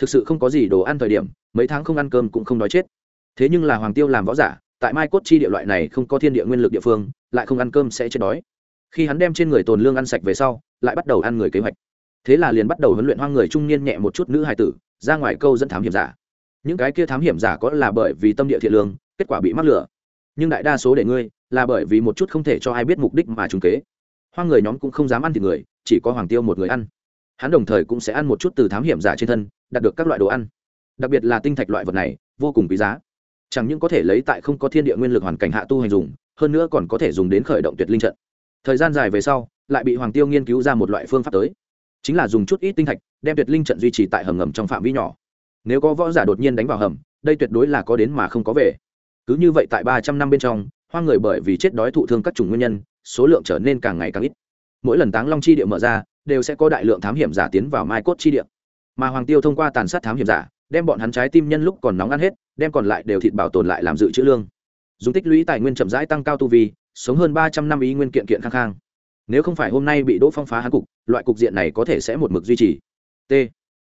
thực sự không có gì đồ ăn thời điểm, mấy tháng không ăn cơm cũng không đói chết. Thế nhưng là hoàng tiêu làm võ giả, tại mai cốt chi địa loại này không có thiên địa nguyên lực địa phương, lại không ăn cơm sẽ chết đói. Khi hắn đem trên người tồn lương ăn sạch về sau, lại bắt đầu ăn người kế hoạch. Thế là liền bắt đầu huấn luyện hoang người trung niên nhẹ một chút nữ hài tử, ra ngoài câu dẫn thám hiểm giả. Những cái kia thám hiểm giả có là bởi vì tâm địa thiện lương, kết quả bị mắc lửa. Nhưng đại đa số để ngươi, là bởi vì một chút không thể cho ai biết mục đích mà trúng kế. Hoang người nhóm cũng không dám ăn thịt người, chỉ có hoàng tiêu một người ăn hắn đồng thời cũng sẽ ăn một chút từ thám hiểm giả trên thân, đạt được các loại đồ ăn. Đặc biệt là tinh thạch loại vật này, vô cùng quý giá. Chẳng những có thể lấy tại không có thiên địa nguyên lực hoàn cảnh hạ tu hành dùng, hơn nữa còn có thể dùng đến khởi động tuyệt linh trận. Thời gian dài về sau, lại bị hoàng tiêu nghiên cứu ra một loại phương pháp tới. Chính là dùng chút ít tinh thạch, đem tuyệt linh trận duy trì tại hầm ngầm trong phạm vi nhỏ. Nếu có võ giả đột nhiên đánh vào hầm, đây tuyệt đối là có đến mà không có về. Cứ như vậy tại ba trăm năm bên trong hoa người bởi vì chết đói thụ thương các chủng nguyên nhân, số lượng trở nên càng ngày càng ít. Mỗi lần táng long chi địa mở ra đều sẽ có đại lượng thám hiểm giả tiến vào mai cốt chi địa. Mà hoàng tiêu thông qua tàn sát thám hiểm giả, đem bọn hắn trái tim nhân lúc còn nóng ăn hết, đem còn lại đều thịt bảo tồn lại làm dự trữ lương. Dùng tích lũy tài nguyên chậm rãi tăng cao tu vi, sống hơn ba trăm năm ý nguyên kiện kiện khang khang. Nếu không phải hôm nay bị đỗ phong phá hắn cục, loại cục diện này có thể sẽ một mực duy trì. T.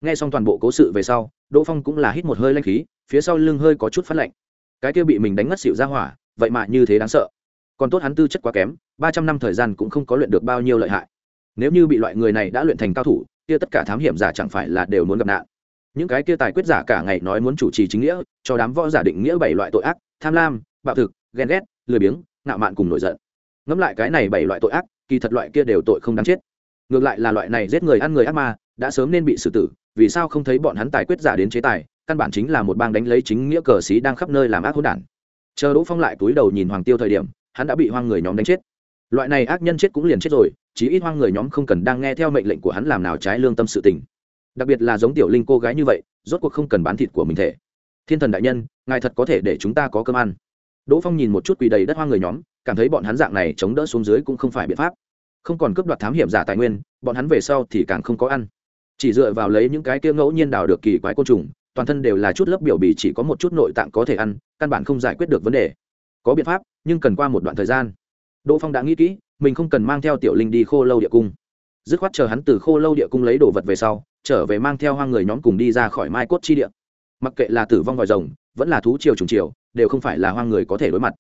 Nghe xong toàn bộ cố sự về sau, đỗ phong cũng là hít một hơi lanh khí, phía sau lưng hơi có chút phát lạnh. Cái kia bị mình đánh ngất xịu ra hỏa, vậy mà như thế đáng sợ. Còn tốt hắn tư chất quá kém, ba trăm năm thời gian cũng không có luyện được bao nhiêu lợi hại nếu như bị loại người này đã luyện thành cao thủ, kia tất cả thám hiểm giả chẳng phải là đều muốn gặp nạn. Những cái kia tài quyết giả cả ngày nói muốn chủ trì chính nghĩa, cho đám võ giả định nghĩa bảy loại tội ác, tham lam, bạo thực, ghen ghét, lười biếng, ngạo mạn cùng nổi giận. Ngẫm lại cái này bảy loại tội ác, kỳ thật loại kia đều tội không đáng chết. Ngược lại là loại này giết người ăn người ác ma, đã sớm nên bị xử tử, vì sao không thấy bọn hắn tài quyết giả đến chế tài, căn bản chính là một bang đánh lấy chính nghĩa cờ xí đang khắp nơi làm ác hỗn đản. Chờ đỗ phong lại túi đầu nhìn hoàng tiêu thời điểm, hắn đã bị hoang người nhóm đánh chết. Loại này ác nhân chết cũng liền chết rồi chí ít hoang người nhóm không cần đang nghe theo mệnh lệnh của hắn làm nào trái lương tâm sự tình. Đặc biệt là giống tiểu linh cô gái như vậy, rốt cuộc không cần bán thịt của mình thể. Thiên thần đại nhân, ngài thật có thể để chúng ta có cơm ăn. Đỗ phong nhìn một chút quỳ đầy đất hoang người nhóm, cảm thấy bọn hắn dạng này chống đỡ xuống dưới cũng không phải biện pháp. Không còn cướp đoạt thám hiểm giả tài nguyên, bọn hắn về sau thì càng không có ăn. Chỉ dựa vào lấy những cái kia ngẫu nhiên đào được kỳ quái côn trùng, toàn thân đều là chút lớp biểu bì chỉ có một chút nội tạng có thể ăn, căn bản không giải quyết được vấn đề. Có biện pháp, nhưng cần qua một đoạn thời gian. Đỗ phong đã nghĩ kỹ mình không cần mang theo tiểu linh đi khô lâu địa cung. Dứt khoát chờ hắn từ khô lâu địa cung lấy đồ vật về sau, trở về mang theo hoang người nhóm cùng đi ra khỏi mai cốt chi địa. Mặc kệ là tử vong vòi rồng, vẫn là thú triều trùng triều, đều không phải là hoang người có thể đối mặt.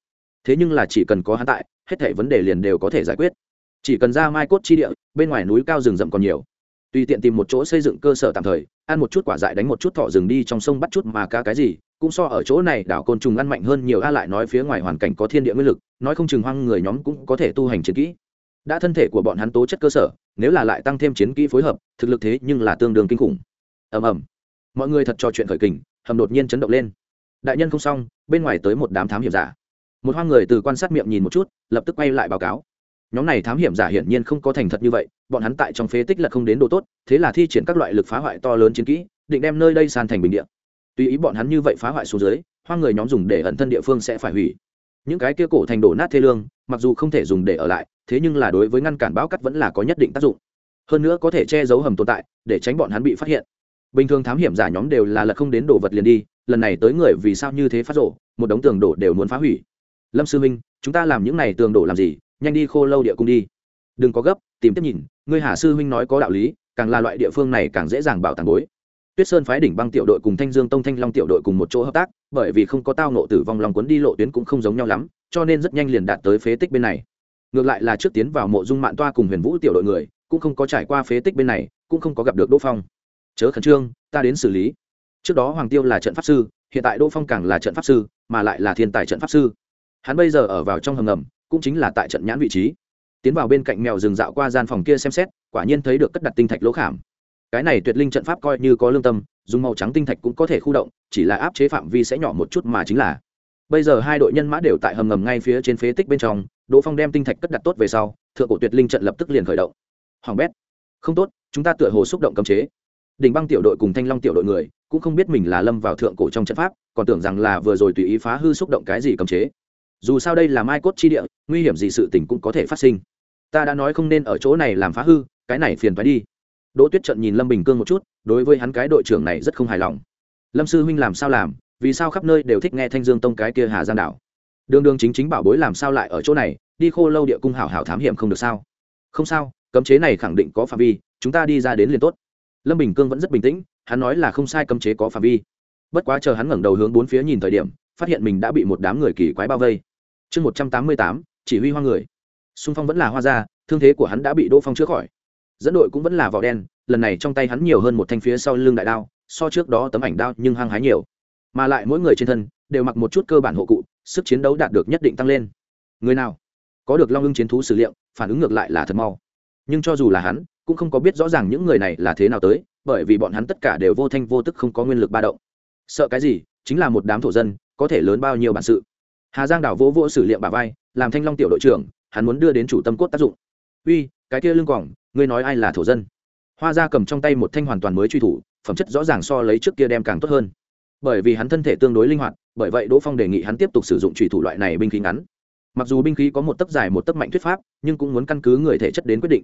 Thế nhưng là chỉ cần có hắn tại, hết thể vấn đề liền đều có thể giải quyết. Chỉ cần ra mai cốt chi địa, bên ngoài núi cao rừng rậm còn nhiều. Tùy tiện tìm một chỗ xây dựng cơ sở tạm thời, ăn một chút quả dại đánh một chút thọ rừng đi trong sông bắt chút mà ca cái gì cũng so ở chỗ này, đảo côn trùng ăn mạnh hơn nhiều, a lại nói phía ngoài hoàn cảnh có thiên địa nguyên lực, nói không chừng hoang người nhóm cũng có thể tu hành chiến kỹ. Đã thân thể của bọn hắn tố chất cơ sở, nếu là lại tăng thêm chiến kỹ phối hợp, thực lực thế nhưng là tương đương kinh khủng. Ầm ầm. Mọi người thật trò chuyện khởi kình, hầm đột nhiên chấn động lên. Đại nhân không xong, bên ngoài tới một đám thám hiểm giả. Một hoang người từ quan sát miệng nhìn một chút, lập tức quay lại báo cáo. Nhóm này thám hiểm giả hiển nhiên không có thành thật như vậy, bọn hắn tại trong phế tích là không đến độ tốt, thế là thi triển các loại lực phá hoại to lớn chiến kỹ, định đem nơi đây san thành bình địa tùy ý bọn hắn như vậy phá hoại xuống dưới, hoang người nhóm dùng để ẩn thân địa phương sẽ phải hủy. Những cái kia cổ thành đổ nát thê lương, mặc dù không thể dùng để ở lại, thế nhưng là đối với ngăn cản bão cắt vẫn là có nhất định tác dụng. Hơn nữa có thể che giấu hầm tồn tại, để tránh bọn hắn bị phát hiện. Bình thường thám hiểm giả nhóm đều là lật không đến đồ vật liền đi, lần này tới người vì sao như thế phát rộ, một đống tường đổ đều muốn phá hủy. Lâm sư minh chúng ta làm những này tường đổ làm gì, nhanh đi khô lâu địa cung đi. Đừng có gấp, tìm tiếp nhìn, ngươi hà sư huynh nói có đạo lý, càng là loại địa phương này càng dễ dàng bảo tàng bối tuyết sơn phái đỉnh băng tiểu đội cùng thanh dương tông thanh long tiểu đội cùng một chỗ hợp tác, bởi vì không có tao ngộ tử vong long cuốn đi lộ tuyến cũng không giống nhau lắm, cho nên rất nhanh liền đạt tới phế tích bên này. Ngược lại là trước tiến vào mộ dung mạn toa cùng huyền vũ tiểu đội người, cũng không có trải qua phế tích bên này, cũng không có gặp được đỗ phong. Chớ khẩn trương, ta đến xử lý. Trước đó hoàng tiêu là trận pháp sư, hiện tại đỗ phong càng là trận pháp sư, mà lại là thiên tài trận pháp sư. Hắn bây giờ ở vào trong hầm ngầm, cũng chính là tại trận nhãn vị trí. Tiến vào bên cạnh mèo rừng dạo qua gian phòng kia xem xét, quả nhiên thấy được cất đặt tinh thạch lỗ khảm cái này tuyệt linh trận pháp coi như có lương tâm, dùng màu trắng tinh thạch cũng có thể khu động, chỉ là áp chế phạm vi sẽ nhỏ một chút mà chính là. Bây giờ hai đội nhân mã đều tại hầm ngầm ngay phía trên phế tích bên trong, đỗ phong đem tinh thạch cất đặt tốt về sau, thượng cổ tuyệt linh trận lập tức liền khởi động. Hoàng bét, không tốt, chúng ta tựa hồ xúc động cấm chế. Đỉnh băng tiểu đội cùng thanh long tiểu đội người, cũng không biết mình là lâm vào thượng cổ trong trận pháp, còn tưởng rằng là vừa rồi tùy ý phá hư xúc động cái gì cấm chế. Dù sao đây là mai cốt chi địa, nguy hiểm gì sự tình cũng có thể phát sinh. Ta đã nói không nên ở chỗ này làm phá hư, cái này phiền phải đi đỗ tuyết trận nhìn lâm bình cương một chút, đối với hắn cái đội trưởng này rất không hài lòng. Lâm sư huynh làm sao làm? Vì sao khắp nơi đều thích nghe thanh dương tông cái kia hà giang đảo? Đường đường chính chính bảo bối làm sao lại ở chỗ này? Đi khô lâu địa cung hảo hảo thám hiểm không được sao? Không sao, cấm chế này khẳng định có phạm vi, chúng ta đi ra đến liền tốt. Lâm bình cương vẫn rất bình tĩnh, hắn nói là không sai cấm chế có phạm vi. Bất quá chờ hắn ngẩng đầu hướng bốn phía nhìn thời điểm, phát hiện mình đã bị một đám người kỳ quái bao vây. Chương một trăm tám mươi tám, chỉ huy hoa người. Xung phong vẫn là hoa gia, thương thế của hắn đã bị đỗ phong chữa khỏi dẫn đội cũng vẫn là vỏ đen, lần này trong tay hắn nhiều hơn một thanh phía sau lưng đại đao, so trước đó tấm ảnh đao nhưng hăng hái nhiều. Mà lại mỗi người trên thân đều mặc một chút cơ bản hộ cụ, sức chiến đấu đạt được nhất định tăng lên. Người nào có được long ưng chiến thú sử liệu, phản ứng ngược lại là thật mau. Nhưng cho dù là hắn, cũng không có biết rõ ràng những người này là thế nào tới, bởi vì bọn hắn tất cả đều vô thanh vô tức không có nguyên lực ba động. Sợ cái gì, chính là một đám thổ dân, có thể lớn bao nhiêu bản sự. Hà giang đảo vỗ vỗ sử liệu bà vai, làm thanh long tiểu đội trưởng, hắn muốn đưa đến chủ tâm cốt tác dụng. Uy, cái kia lưng quỏng ngươi nói ai là thổ dân? Hoa Gia cầm trong tay một thanh hoàn toàn mới truy thủ, phẩm chất rõ ràng so lấy trước kia đem càng tốt hơn. Bởi vì hắn thân thể tương đối linh hoạt, bởi vậy đỗ phong đề nghị hắn tiếp tục sử dụng truy thủ loại này binh khí ngắn. Mặc dù binh khí có một tấc dài một tấc mạnh thuyết pháp, nhưng cũng muốn căn cứ người thể chất đến quyết định.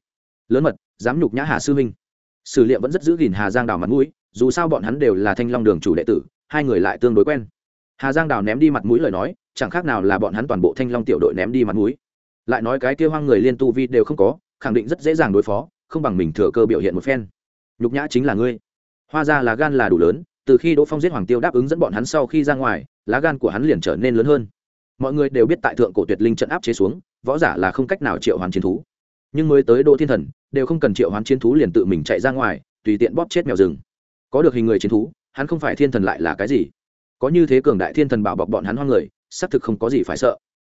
Lớn mật dám nhục nhã hà sư huynh. Sử liệm vẫn rất giữ gìn hà giang đào mặt mũi, dù sao bọn hắn đều là thanh long đường chủ đệ tử, hai người lại tương đối quen. Hà giang đào ném đi mặt mũi lời nói, chẳng khác nào là bọn hắn toàn bộ thanh long tiểu đội ném đi mặt mũi. Lại nói cái kia hoang người liên tu vi đều không có khẳng định rất dễ dàng đối phó, không bằng mình thừa cơ biểu hiện một phen. Nhục nhã chính là ngươi. Hoa ra là gan là đủ lớn, từ khi đỗ phong giết hoàng tiêu đáp ứng dẫn bọn hắn sau khi ra ngoài, lá gan của hắn liền trở nên lớn hơn. Mọi người đều biết tại thượng cổ tuyệt linh trận áp chế xuống, võ giả là không cách nào triệu hoàn chiến thú. Nhưng mới tới đỗ thiên thần, đều không cần triệu hoán chiến thú liền tự mình chạy ra ngoài, tùy tiện bóp chết mèo rừng. Có được hình người chiến thú, hắn không phải thiên thần lại là cái gì? Có như thế cường đại thiên thần bảo bọc bọn hắn hoang người, xác thực không có gì phải sợ.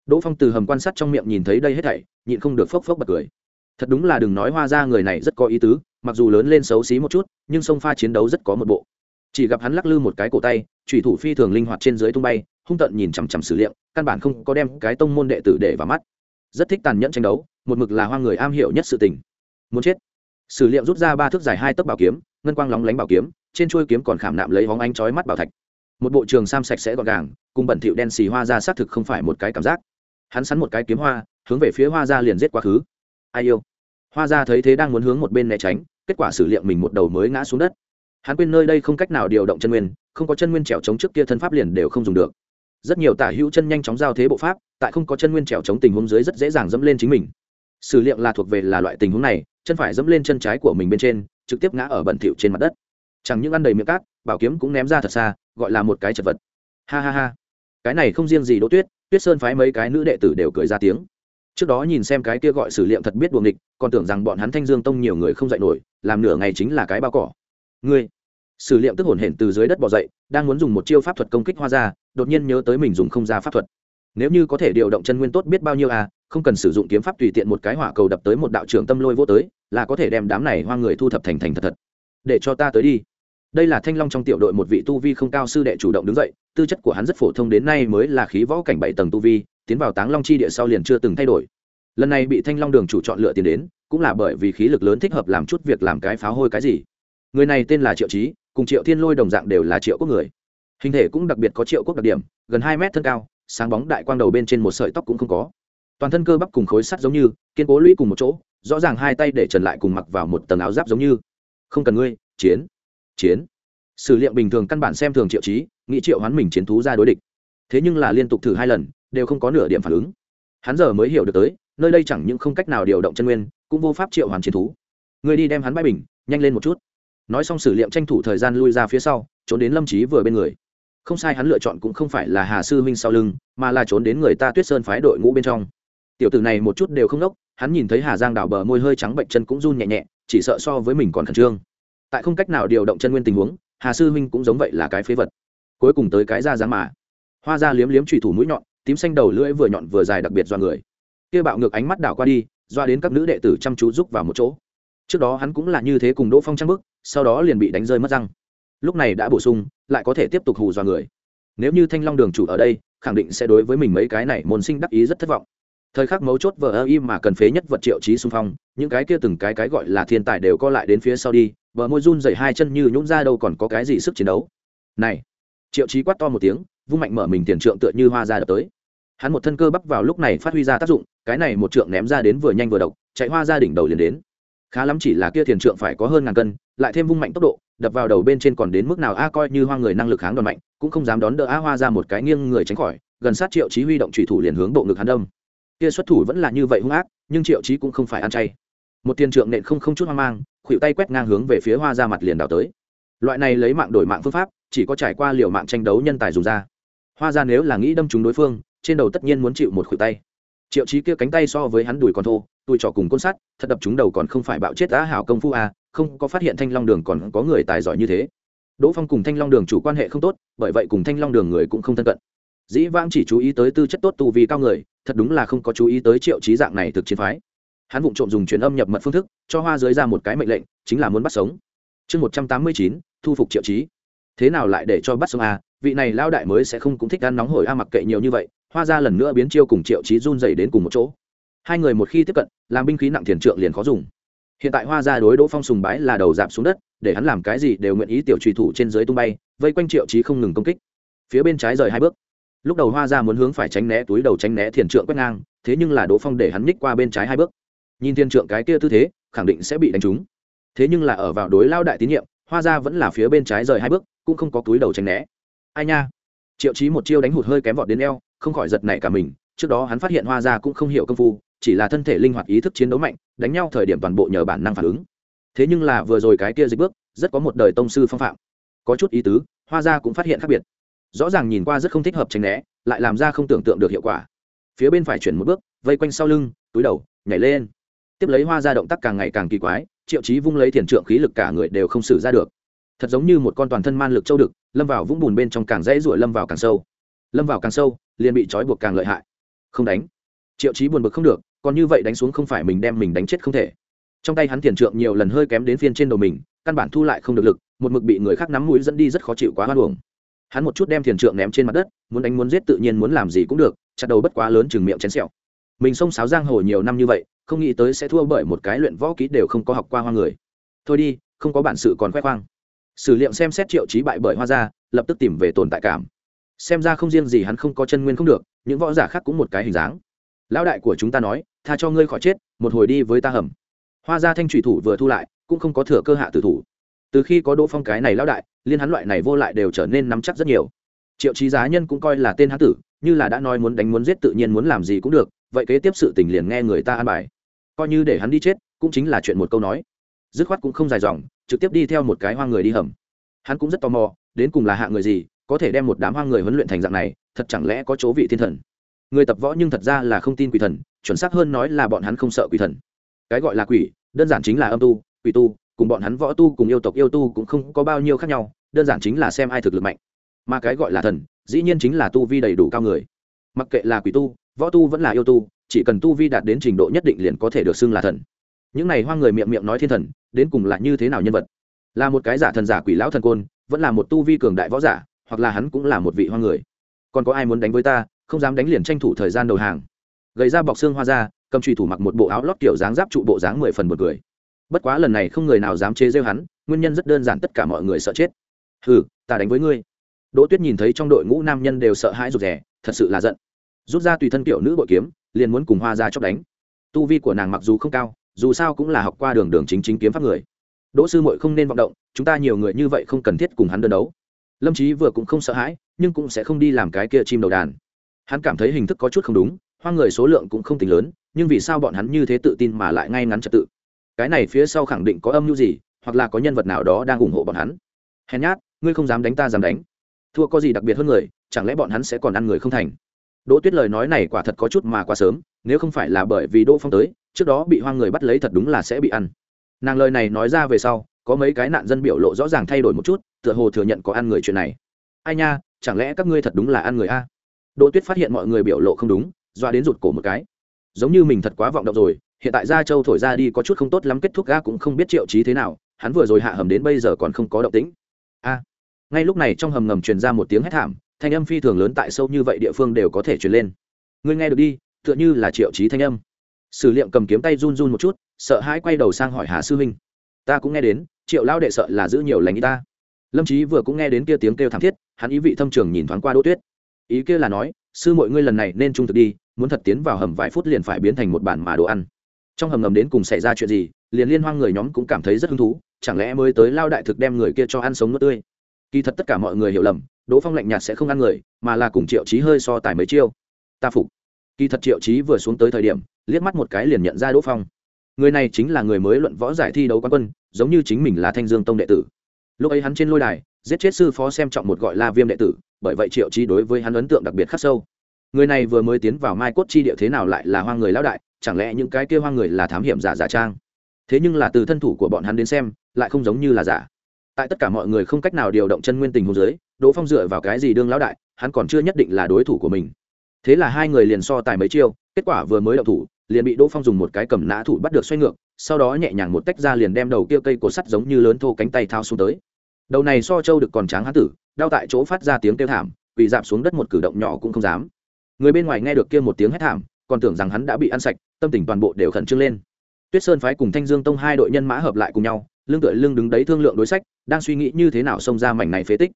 Đỗ phong từ hầm quan sát trong miệng nhìn thấy đây hết thảy, nhịn không được phốc phốc bật cười thật đúng là đừng nói hoa ra người này rất có ý tứ, mặc dù lớn lên xấu xí một chút, nhưng sông pha chiến đấu rất có một bộ. Chỉ gặp hắn lắc lư một cái cổ tay thủy thủ phi thường linh hoạt trên dưới tung bay, hung tận nhìn chằm chằm sử liệu, căn bản không có đem cái tông môn đệ tử để vào mắt. Rất thích tàn nhẫn tranh đấu, một mực là hoa người am hiểu nhất sự tình. Muốn chết. Sử liệu rút ra ba thước dài hai tấc bảo kiếm, ngân quang lóng lánh bảo kiếm, trên chuôi kiếm còn khảm nạm lấy hóng ánh chói mắt bảo thạch. Một bộ trường sam sạch sẽ gọn gàng, cùng bẩn thịu đen xì hoa ra xác thực không phải một cái cảm giác. Hắn sắn một cái kiếm hoa, hướng về phía hoa ra liền giết quá khứ ai yêu? Hoa ra thấy thế đang muốn hướng một bên né tránh, kết quả xử liệu mình một đầu mới ngã xuống đất. Hắn quên nơi đây không cách nào điều động chân nguyên, không có chân nguyên trèo chống trước kia thân pháp liền đều không dùng được. Rất nhiều tả hữu chân nhanh chóng giao thế bộ pháp, tại không có chân nguyên trèo chống tình huống dưới rất dễ dàng dẫm lên chính mình. Sử liệu là thuộc về là loại tình huống này, chân phải dẫm lên chân trái của mình bên trên, trực tiếp ngã ở bẩn thỉu trên mặt đất. Chẳng những ăn đầy miệng cát, bảo kiếm cũng ném ra thật xa, gọi là một cái chật vật. Ha ha ha. Cái này không riêng gì đỗ tuyết tuyết sơn phái mấy cái nữ đệ tử đều cười ra tiếng trước đó nhìn xem cái kia gọi sử liệm thật biết buồng địch còn tưởng rằng bọn hắn thanh dương tông nhiều người không dạy nổi, làm nửa ngày chính là cái bao cỏ. Ngươi, sử liệm tức hổn hển từ dưới đất bỏ dậy, đang muốn dùng một chiêu pháp thuật công kích hoa ra, đột nhiên nhớ tới mình dùng không ra pháp thuật. Nếu như có thể điều động chân nguyên tốt biết bao nhiêu à không cần sử dụng kiếm pháp tùy tiện một cái hỏa cầu đập tới một đạo trưởng tâm lôi vô tới, là có thể đem đám này hoa người thu thập thành thành thật thật. Để cho ta tới đi. Đây là thanh long trong tiểu đội một vị tu vi không cao sư đệ chủ động đứng dậy, tư chất của hắn rất phổ thông đến nay mới là khí võ cảnh bảy tầng tu vi tiến vào táng long chi địa sau liền chưa từng thay đổi. Lần này bị thanh long đường chủ chọn lựa tiền đến, cũng là bởi vì khí lực lớn thích hợp làm chút việc làm cái pháo hôi cái gì. Người này tên là triệu trí cùng triệu thiên lôi đồng dạng đều là triệu quốc người. Hình thể cũng đặc biệt có triệu quốc đặc điểm, gần hai mét thân cao, sáng bóng đại quang đầu bên trên một sợi tóc cũng không có. Toàn thân cơ bắp cùng khối sắt giống như, kiên cố lũy cùng một chỗ, rõ ràng hai tay để trần lại cùng mặc vào một tầng áo giáp giống như. Không cần ngươi, chiến chiến. Sử liệu bình thường căn bản xem thường triệu chí, nghĩ triệu hoán mình chiến thú ra đối địch. Thế nhưng là liên tục thử hai lần đều không có nửa điểm phản ứng. Hắn giờ mới hiểu được tới, nơi đây chẳng những không cách nào điều động chân nguyên, cũng vô pháp triệu hoàn chiến thú. Người đi đem hắn bãi bình, nhanh lên một chút. Nói xong sử liệm tranh thủ thời gian lui ra phía sau, trốn đến lâm trí vừa bên người. Không sai hắn lựa chọn cũng không phải là hà sư huynh sau lưng, mà là trốn đến người ta tuyết sơn phái đội ngũ bên trong. Tiểu tử này một chút đều không nốc hắn nhìn thấy hà giang đảo bờ môi hơi trắng bệnh chân cũng run nhẹ nhẹ, chỉ sợ so với mình còn khẩn trương. Tại không cách nào điều động chân nguyên tình huống, hà sư huynh cũng giống vậy là cái phế vật. Cuối cùng tới cái ra dáng mà. Hoa ra liếm liếm trùy thủ mũi nhọn tím xanh đầu lưỡi vừa nhọn vừa dài đặc biệt do người. Kia bạo ngược ánh mắt đảo qua đi doa đến các nữ đệ tử chăm chú giúp vào một chỗ. Trước đó hắn cũng là như thế cùng đỗ phong trang bức, sau đó liền bị đánh rơi mất răng. Lúc này đã bổ sung, lại có thể tiếp tục hù dọa người. Nếu như thanh long đường chủ ở đây, khẳng định sẽ đối với mình mấy cái này môn sinh đắc ý rất thất vọng. Thời khắc mấu chốt vờ ơ im mà cần phế nhất vật triệu trí xung phong, những cái kia từng cái cái gọi là thiên tài đều co lại đến phía sau đi vợ môi run dậy hai chân như nhũng ra đâu còn có cái gì sức chiến đấu. Này, triệu trí quát to một tiếng, vung mạnh mở mình tiền trượng tựa như hoa ra đập tới hắn một thân cơ bắp vào lúc này phát huy ra tác dụng, cái này một trượng ném ra đến vừa nhanh vừa độc, chạy hoa ra đỉnh đầu liền đến. Khá lắm chỉ là kia thiền trượng phải có hơn ngàn cân, lại thêm vung mạnh tốc độ, đập vào đầu bên trên còn đến mức nào a, coi như hoa người năng lực kháng đòn mạnh, cũng không dám đón đỡ a, hoa ra một cái nghiêng người tránh khỏi, gần sát triệu chí huy động trùy thủ liền hướng bộ ngực hắn đông kia xuất thủ vẫn là như vậy hung ác, nhưng triệu chí cũng không phải ăn chay. Một tiền trượng nện không không chút hoang mang khuỵu tay quét ngang hướng về phía hoa ra mặt liền đào tới. Loại này lấy mạng đổi mạng phương pháp, chỉ có trải qua liều mạng tranh đấu nhân tài dùng ra. Hoa ra nếu là nghĩ đâm trúng đối phương trên đầu tất nhiên muốn chịu một khuỷu tay. Triệu chí kia cánh tay so với hắn đùi còn thô tùi trò cùng côn sắt, thật đập chúng đầu còn không phải bạo chết đã hảo công phu à không có phát hiện thanh long đường còn có người tài giỏi như thế. Đỗ phong cùng thanh long đường chủ quan hệ không tốt, bởi vậy cùng thanh long đường người cũng không thân cận. Dĩ vãng chỉ chú ý tới tư chất tốt tu vì cao người, thật đúng là không có chú ý tới triệu chí dạng này thực chiến phái. Hắn vụng trộm dùng truyền âm nhập mật phương thức, cho hoa dưới ra một cái mệnh lệnh, chính là muốn bắt sống. Chương một trăm tám mươi chín, thu phục triệu chí. Thế nào lại để cho bắt sống a vị này lao đại mới sẽ không cũng thích ăn nóng hổi a, mặc kệ nhiều như vậy hoa ra lần nữa biến chiêu cùng triệu chí run dày đến cùng một chỗ. Hai người một khi tiếp cận, làm binh khí nặng thiền trượng liền khó dùng. Hiện tại hoa ra đối đỗ phong sùng bái là đầu dạp xuống đất, để hắn làm cái gì đều nguyện ý tiểu trùy thủ trên dưới tung bay, vây quanh triệu chí không ngừng công kích. Phía bên trái rời hai bước. Lúc đầu hoa ra muốn hướng phải tránh né, túi đầu tránh né thiền trượng quét ngang, thế nhưng là đỗ phong để hắn nhích qua bên trái hai bước. Nhìn thiền trượng cái kia tư thế, khẳng định sẽ bị đánh trúng. Thế nhưng là ở vào đối lao đại tín nhiệm, hoa ra vẫn là phía bên trái rời hai bước, cũng không có túi đầu tránh né. Ai nha triệu chí một chiêu đánh hụt hơi kém vọt đến eo, không khỏi giật nảy cả mình, trước đó hắn phát hiện hoa ra cũng không hiểu công phu, chỉ là thân thể linh hoạt ý thức chiến đấu mạnh, đánh nhau thời điểm toàn bộ nhờ bản năng phản ứng. Thế nhưng là vừa rồi cái kia dịch bước, rất có một đời tông sư phong phạm. Có chút ý tứ, hoa ra cũng phát hiện khác biệt. Rõ ràng nhìn qua rất không thích hợp tránh né, lại làm ra không tưởng tượng được hiệu quả. Phía bên phải chuyển một bước, vây quanh sau lưng, túi đầu, nhảy lên. Tiếp lấy hoa ra động tác càng ngày càng kỳ quái, triệu chí vung lấy thiền trượng khí lực cả người đều không xử ra được thật giống như một con toàn thân man lực châu đực, lâm vào vũng bùn bên trong càng dãy ruổi lâm vào càng sâu. Lâm vào càng sâu, liền bị trói buộc càng lợi hại. Không đánh. Triệu chí buồn bực không được, còn như vậy đánh xuống không phải mình đem mình đánh chết không thể. Trong tay hắn tiền trượng nhiều lần hơi kém đến phiên trên đầu mình, căn bản thu lại không được lực, một mực bị người khác nắm mũi dẫn đi rất khó chịu quá hoan uổng. Hắn một chút đem tiền trượng ném trên mặt đất, muốn đánh muốn giết tự nhiên muốn làm gì cũng được, chặt đầu bất quá lớn chừng miệng chén sẹo. Mình xông sáo giang hồ nhiều năm như vậy, không nghĩ tới sẽ thua bởi một cái luyện võ kỹ đều không có học qua hoa người. Thôi đi, không có bản sự còn khoe khoang sử liệu xem xét triệu trí bại bởi hoa gia, lập tức tìm về tồn tại cảm. Xem ra không riêng gì hắn không có chân nguyên không được, những võ giả khác cũng một cái hình dáng. Lão đại của chúng ta nói, tha cho ngươi khỏi chết, một hồi đi với ta hầm. Hoa gia thanh trùy thủ vừa thu lại, cũng không có thừa cơ hạ tử thủ. Từ khi có đỗ phong cái này lão đại, liên hắn loại này vô lại đều trở nên nắm chắc rất nhiều. Triệu trí giá nhân cũng coi là tên hán tử, như là đã nói muốn đánh muốn giết tự nhiên muốn làm gì cũng được, vậy kế tiếp sự tình liền nghe người ta an bài. Coi như để hắn đi chết, cũng chính là chuyện một câu nói. Dứt khoát cũng không dài dòng trực tiếp đi theo một cái hoang người đi hầm. Hắn cũng rất tò mò, đến cùng là hạ người gì, có thể đem một đám hoang người huấn luyện thành dạng này, thật chẳng lẽ có chỗ vị thiên thần? Người tập võ nhưng thật ra là không tin quỷ thần, chuẩn xác hơn nói là bọn hắn không sợ quỷ thần. Cái gọi là quỷ, đơn giản chính là âm tu, quỷ tu, cùng bọn hắn võ tu cùng yêu tộc yêu tu cũng không có bao nhiêu khác nhau, đơn giản chính là xem ai thực lực mạnh. Mà cái gọi là thần, dĩ nhiên chính là tu vi đầy đủ cao người. Mặc kệ là quỷ tu, võ tu vẫn là yêu tu, chỉ cần tu vi đạt đến trình độ nhất định liền có thể được xưng là thần những này hoang người miệng miệng nói thiên thần, đến cùng là như thế nào nhân vật? Là một cái giả thần giả quỷ lão thần côn, vẫn là một tu vi cường đại võ giả, hoặc là hắn cũng là một vị hoang người? Còn có ai muốn đánh với ta, không dám đánh liền tranh thủ thời gian đầu hàng. Gầy ra bọc xương hoa ra cầm trùy thủ mặc một bộ áo lót kiểu dáng giáp trụ bộ dáng mười phần một người. Bất quá lần này không người nào dám chế rêu hắn, nguyên nhân rất đơn giản tất cả mọi người sợ chết. Hừ, ta đánh với ngươi. Đỗ tuyết nhìn thấy trong đội ngũ nam nhân đều sợ hãi rụt rè, thật sự là giận. Rút ra tùy thân kiểu nữ bội kiếm, liền muốn cùng hoa ra chóc đánh. Tu vi của nàng mặc dù không cao dù sao cũng là học qua đường đường chính chính kiếm pháp người. Đỗ sư muội không nên vọng động, chúng ta nhiều người như vậy không cần thiết cùng hắn đơn đấu. Lâm trí vừa cũng không sợ hãi, nhưng cũng sẽ không đi làm cái kia chim đầu đàn. Hắn cảm thấy hình thức có chút không đúng, hoa người số lượng cũng không tính lớn, nhưng vì sao bọn hắn như thế tự tin mà lại ngay ngắn trật tự? Cái này phía sau khẳng định có âm mưu gì, hoặc là có nhân vật nào đó đang ủng hộ bọn hắn? Hèn nhát, ngươi không dám đánh ta dám đánh. Thua có gì đặc biệt hơn người, chẳng lẽ bọn hắn sẽ còn ăn người không thành? Đỗ tuyết lời nói này quả thật có chút mà quá sớm, nếu không phải là bởi vì đỗ phong tới trước đó bị hoang người bắt lấy thật đúng là sẽ bị ăn. Nàng lời này nói ra về sau, có mấy cái nạn dân biểu lộ rõ ràng thay đổi một chút, tựa hồ thừa nhận có ăn người chuyện này. Ai nha, chẳng lẽ các ngươi thật đúng là ăn người a? Đỗ tuyết phát hiện mọi người biểu lộ không đúng, doa đến rụt cổ một cái. Giống như mình thật quá vọng động rồi, hiện tại gia châu thổi ra đi có chút không tốt lắm kết thúc ga cũng không biết triệu trí thế nào, hắn vừa rồi hạ hầm đến bây giờ còn không có động tĩnh. A. Ngay lúc này trong hầm ngầm truyền ra một tiếng hét thảm, thanh âm phi thường lớn tại sâu như vậy địa phương đều có thể truyền lên. Ngươi nghe được đi, tựa như là triệu trí thanh âm sử liệm cầm kiếm tay run run một chút, sợ hãi quay đầu sang hỏi hà sư huynh. Ta cũng nghe đến, triệu lao đệ sợ là giữ nhiều lành ý ta. Lâm trí vừa cũng nghe đến kia tiếng kêu thảm thiết, hắn ý vị thâm trường nhìn thoáng qua đỗ tuyết. Ý kia là nói, sư mọi ngươi lần này nên trung thực đi, muốn thật tiến vào hầm vài phút liền phải biến thành một bản mà đồ ăn. Trong hầm ngầm đến cùng xảy ra chuyện gì, liền liên hoang người nhóm cũng cảm thấy rất hứng thú, chẳng lẽ mới tới lao đại thực đem người kia cho ăn sống nước tươi? Kỳ thật tất cả mọi người hiểu lầm, đỗ phong lạnh nhạt sẽ không ăn người, mà là cùng triệu trí hơi so tài mấy chiêu. Ta phục. Kỳ thật triệu trí vừa xuống tới thời điểm liếc mắt một cái liền nhận ra đỗ phong. Người này chính là người mới luận võ giải thi đấu quán quân, giống như chính mình là thanh dương tông đệ tử. Lúc ấy hắn trên lôi đài, giết chết sư phó xem trọng một gọi là viêm đệ tử, bởi vậy triệu chi đối với hắn ấn tượng đặc biệt khắc sâu. Người này vừa mới tiến vào mai cốt chi địa thế nào lại là hoang người lão đại, chẳng lẽ những cái kia hoang người là thám hiểm giả giả trang? Thế nhưng là từ thân thủ của bọn hắn đến xem, lại không giống như là giả. Tại tất cả mọi người không cách nào điều động chân nguyên tình hồ dưới, đỗ phong dựa vào cái gì đương lão đại, hắn còn chưa nhất định là đối thủ của mình. Thế là hai người liền so tài mấy chiêu, kết quả vừa mới đậu thủ liền bị đỗ phong dùng một cái cầm nã thủ bắt được xoay ngược, sau đó nhẹ nhàng một tách ra liền đem đầu kia cây cột sắt giống như lớn thô cánh tay thao xuống tới. Đầu này so châu được còn tráng hắn tử, đau tại chỗ phát ra tiếng kêu thảm bị dạp xuống đất một cử động nhỏ cũng không dám. Người bên ngoài nghe được kia một tiếng hét thảm, còn tưởng rằng hắn đã bị ăn sạch, tâm tình toàn bộ đều khẩn trương lên. Tuyết sơn phái cùng thanh dương tông hai đội nhân mã hợp lại cùng nhau, lưng tựa lưng đứng đấy thương lượng đối sách, đang suy nghĩ như thế nào xông ra mảnh này phế tích.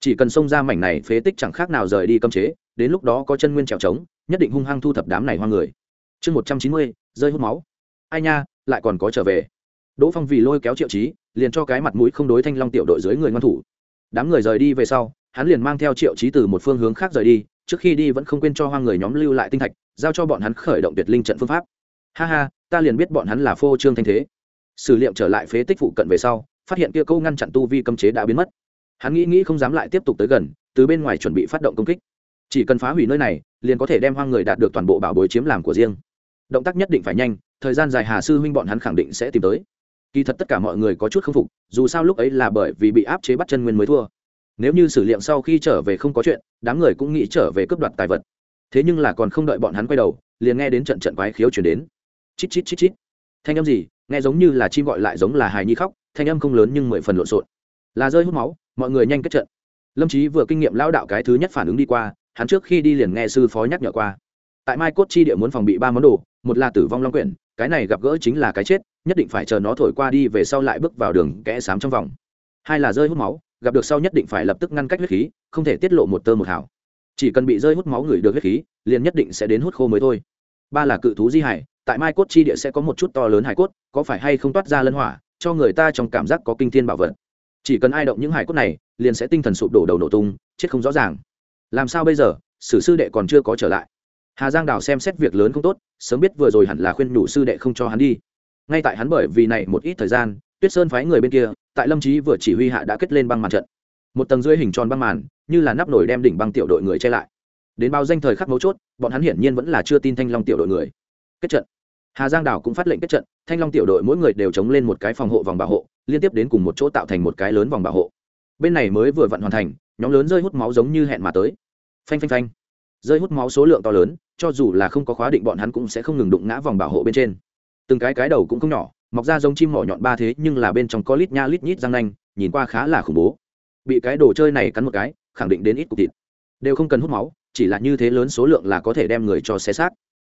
Chỉ cần xông ra mảnh này phế tích chẳng khác nào rời đi cấm chế, đến lúc đó có chân nguyên trèo trống, nhất định hung hăng thu thập đám này hoa người chương một trăm chín mươi, rơi hút máu. Ai nha, lại còn có trở về. Đỗ phong vì lôi kéo triệu trí liền cho cái mặt mũi không đối thanh long tiểu đội dưới người ngoan thủ. Đám người rời đi về sau, hắn liền mang theo triệu trí từ một phương hướng khác rời đi, trước khi đi vẫn không quên cho hoa người nhóm lưu lại tinh thạch, giao cho bọn hắn khởi động tuyệt linh trận phương pháp. Ha ha, ta liền biết bọn hắn là phô trương thanh thế. Sử liệu trở lại phế tích phụ cận về sau, phát hiện kia câu ngăn chặn tu vi cấm chế đã biến mất. Hắn nghĩ nghĩ không dám lại tiếp tục tới gần, từ bên ngoài chuẩn bị phát động công kích. Chỉ cần phá hủy nơi này, liền có thể đem hoang người đạt được toàn bộ bảo bối chiếm làm của riêng động tác nhất định phải nhanh, thời gian dài hà sư huynh bọn hắn khẳng định sẽ tìm tới. Kỳ thật tất cả mọi người có chút k phục, dù sao lúc ấy là bởi vì bị áp chế bắt chân nguyên mới thua. Nếu như sử liệm sau khi trở về không có chuyện, đám người cũng nghĩ trở về cướp đoạt tài vật. Thế nhưng là còn không đợi bọn hắn quay đầu, liền nghe đến trận trận quái khiếu chuyển đến. Chít chít chít chít. Thanh âm gì? Nghe giống như là chim gọi lại giống là hài nhi khóc, thanh âm không lớn nhưng mười phần lộn xộn. Là rơi hút máu, mọi người nhanh kết trận. Lâm trí vừa kinh nghiệm lão đạo cái thứ nhất phản ứng đi qua, hắn trước khi đi liền nghe sư phó nhắc nhở qua tại mai cốt chi địa muốn phòng bị ba món đồ, một là tử vong long quyển, cái này gặp gỡ chính là cái chết, nhất định phải chờ nó thổi qua đi về sau lại bước vào đường kẽ xám trong vòng. Hai là rơi hút máu, gặp được sau nhất định phải lập tức ngăn cách huyết khí, không thể tiết lộ một tơ một hảo chỉ cần bị rơi hút máu người được huyết khí, liền nhất định sẽ đến hút khô mới thôi. Ba là cự thú di hải, tại mai cốt chi địa sẽ có một chút to lớn hải cốt, có phải hay không toát ra lân hỏa, cho người ta trong cảm giác có kinh thiên bảo vật. Chỉ cần ai động những hải cốt này, liền sẽ tinh thần sụp đổ đầu nổ tung, chết không rõ ràng. Làm sao bây giờ? Sử sư đệ còn chưa có trở lại hà giang đào xem xét việc lớn không tốt, sớm biết vừa rồi hẳn là khuyên nhủ sư đệ không cho hắn đi. Ngay tại hắn bởi vì này một ít thời gian, tuyết sơn phái người bên kia, tại lâm trí vừa chỉ huy hạ đã kết lên băng màn trận. Một tầng dưới hình tròn băng màn, như là nắp nổi đem đỉnh băng tiểu đội người che lại. Đến bao danh thời khắc mấu chốt, bọn hắn hiển nhiên vẫn là chưa tin thanh long tiểu đội người. Kết trận. Hà giang đảo cũng phát lệnh kết trận, thanh long tiểu đội mỗi người đều chống lên một cái phòng hộ vòng bảo hộ, liên tiếp đến cùng một chỗ tạo thành một cái lớn vòng bảo hộ. Bên này mới vừa vặn hoàn thành, nhóm lớn rơi hút máu giống như hẹn mà tới. Phanh phanh phanh rơi hút máu số lượng to lớn, cho dù là không có khóa định bọn hắn cũng sẽ không ngừng đụng ngã vòng bảo hộ bên trên. Từng cái cái đầu cũng không nhỏ, mọc ra giống chim mỏ nhọn ba thế nhưng là bên trong có lít nha lít nhít răng nanh, nhìn qua khá là khủng bố. Bị cái đồ chơi này cắn một cái, khẳng định đến ít cục thịt. Đều không cần hút máu, chỉ là như thế lớn số lượng là có thể đem người cho xé xác.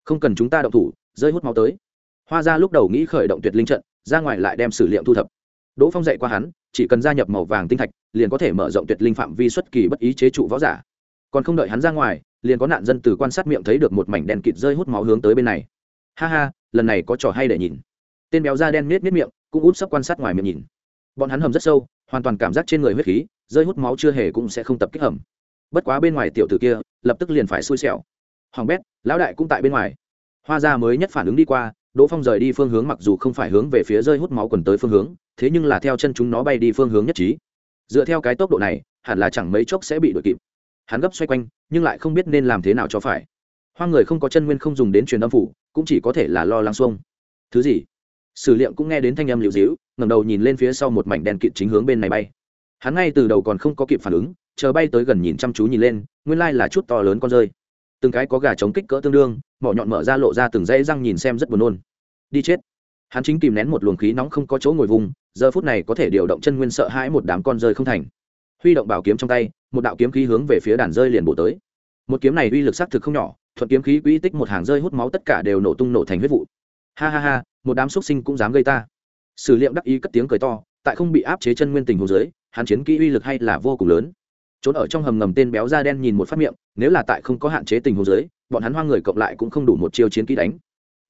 Không cần chúng ta động thủ, rơi hút máu tới. Hoa ra lúc đầu nghĩ khởi động tuyệt linh trận, ra ngoài lại đem sử liệu thu thập. Đỗ phong dạy qua hắn, chỉ cần gia nhập màu vàng tinh thạch, liền có thể mở rộng tuyệt linh phạm vi xuất kỳ bất ý chế trụ võ giả còn không đợi hắn ra ngoài, liền có nạn dân từ quan sát miệng thấy được một mảnh đen kịt rơi hút máu hướng tới bên này. Ha ha, lần này có trò hay để nhìn. Tên béo da đen miết miết miệng, cũng út sắp quan sát ngoài miệng nhìn. Bọn hắn hầm rất sâu, hoàn toàn cảm giác trên người huyết khí, rơi hút máu chưa hề cũng sẽ không tập kích hầm. Bất quá bên ngoài tiểu tử kia, lập tức liền phải xui xẻo. Hoàng bét, lão đại cũng tại bên ngoài. Hoa gia mới nhất phản ứng đi qua, đỗ phong rời đi phương hướng mặc dù không phải hướng về phía rơi hút máu quần tới phương hướng, thế nhưng là theo chân chúng nó bay đi phương hướng nhất trí. Dựa theo cái tốc độ này, hẳn là chẳng mấy chốc sẽ bị đuổi kịp hắn gấp xoay quanh, nhưng lại không biết nên làm thế nào cho phải. Hoang người không có chân nguyên không dùng đến truyền âm phủ, cũng chỉ có thể là lo lắng xuông. Thứ gì? Sử liệm cũng nghe đến thanh âm liệu dĩu ngẩng đầu nhìn lên phía sau một mảnh đèn kịt chính hướng bên này bay. Hắn ngay từ đầu còn không có kịp phản ứng, chờ bay tới gần nhìn chăm chú nhìn lên, nguyên lai là chút to lớn con rơi. Từng cái có gà chống kích cỡ tương đương, mỏ nhọn mở ra lộ ra từng dãy răng nhìn xem rất buồn nôn. Đi chết. Hắn chính kìm nén một luồng khí nóng không có chỗ ngồi vùng, giờ phút này có thể điều động chân nguyên sợ hãi một đám con rơi không thành. Huy động bảo kiếm trong tay một đạo kiếm khí hướng về phía đàn rơi liền bổ tới. Một kiếm này uy lực xác thực không nhỏ, thuận kiếm khí quỹ tích một hàng rơi hút máu tất cả đều nổ tung nổ thành huyết vụ. Ha ha ha, một đám xuất sinh cũng dám gây ta. Sử liệm đắc ý cất tiếng cười to, tại không bị áp chế chân nguyên tình hồ dưới, hắn chiến kỹ uy lực hay là vô cùng lớn. Trốn ở trong hầm ngầm tên béo da đen nhìn một phát miệng, nếu là tại không có hạn chế tình hồ dưới, bọn hắn hoang người cộng lại cũng không đủ một chiêu chiến kỹ đánh.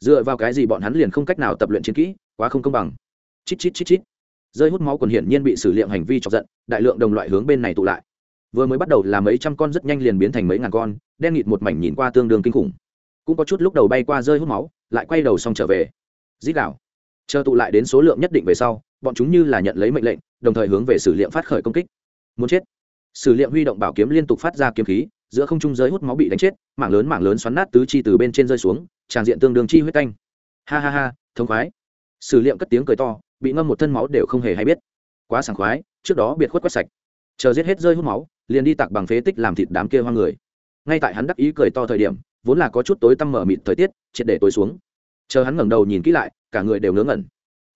Dựa vào cái gì bọn hắn liền không cách nào tập luyện chiến kỹ, quá không công bằng. Chít chít chít chít. Rơi hút máu còn hiển nhiên bị xử liệm hành vi chọc giận, đại lượng đồng loại hướng bên này tụ lại vừa mới bắt đầu là mấy trăm con rất nhanh liền biến thành mấy ngàn con, đen nghịt một mảnh nhìn qua tương đương kinh khủng. Cũng có chút lúc đầu bay qua rơi hút máu, lại quay đầu xong trở về. Dít đảo chờ tụ lại đến số lượng nhất định về sau, bọn chúng như là nhận lấy mệnh lệnh, đồng thời hướng về sử liệm phát khởi công kích. Muốn chết. Sử liệm huy động bảo kiếm liên tục phát ra kiếm khí, giữa không trung giới hút máu bị đánh chết, mảng lớn mảng lớn xoắn nát tứ chi từ bên trên rơi xuống tràng diện tương đương chi huyết canh. Ha ha ha thống khoái. Sử liệm cất tiếng cười to, bị ngâm một thân máu đều không hề hay biết. Quá sảng khoái, trước đó biệt khuất quét sạch. Chờ giết hết rơi hút máu liền đi tặc bằng phế tích làm thịt đám kia hoang người. Ngay tại hắn đắc ý cười to thời điểm, vốn là có chút tối tăm mở mịt thời tiết, triệt để tối xuống. Chờ hắn ngẩng đầu nhìn kỹ lại, cả người đều ngớ ngẩn.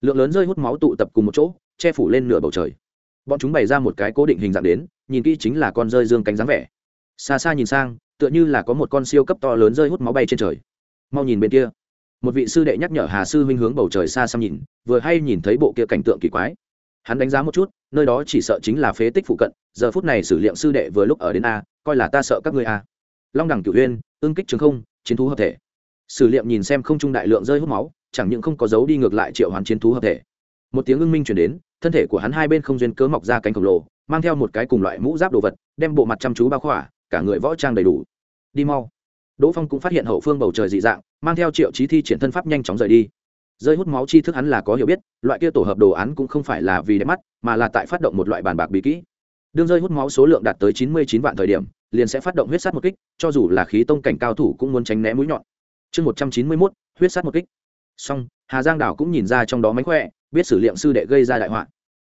Lượng lớn rơi hút máu tụ tập cùng một chỗ, che phủ lên nửa bầu trời. Bọn chúng bày ra một cái cố định hình dạng đến, nhìn kỹ chính là con rơi dương cánh dáng vẻ. Xa xa nhìn sang, tựa như là có một con siêu cấp to lớn rơi hút máu bay trên trời. Mau nhìn bên kia. Một vị sư đệ nhắc nhở hà sư huynh hướng bầu trời xa xăm nhìn, vừa hay nhìn thấy bộ kia cảnh tượng kỳ quái. Hắn đánh giá một chút, nơi đó chỉ sợ chính là phế tích phụ cận giờ phút này sử liệm sư đệ vừa lúc ở đến a, coi là ta sợ các ngươi a. Long đẳng cửu huyên ương kích trường không, chiến thú hợp thể. Sử liệm nhìn xem không trung đại lượng rơi hút máu, chẳng những không có dấu đi ngược lại triệu hoán chiến thú hợp thể. Một tiếng ưng minh chuyển đến, thân thể của hắn hai bên không duyên cớ mọc ra cánh khổng lồ, mang theo một cái cùng loại mũ giáp đồ vật, đem bộ mặt chăm chú bao khỏa, cả người võ trang đầy đủ. Đi mau. Đỗ phong cũng phát hiện hậu phương bầu trời dị dạng, mang theo triệu chí thi triển thân pháp nhanh chóng rời đi. Rơi hút máu chi thức hắn là có hiểu biết, loại kia tổ hợp đồ án cũng không phải là vì đẹp mắt, mà là tại phát động một loại bàn bạc bí kỹ đương rơi hút máu số lượng đạt tới chín mươi chín vạn thời điểm, liền sẽ phát động huyết sát một kích, cho dù là khí tông cảnh cao thủ cũng muốn tránh né mũi nhọn. Chương một trăm chín mươi mốt, huyết sát một kích. Song hà giang đảo cũng nhìn ra trong đó mánh khỏe, biết sử liệm sư đệ gây ra đại họa.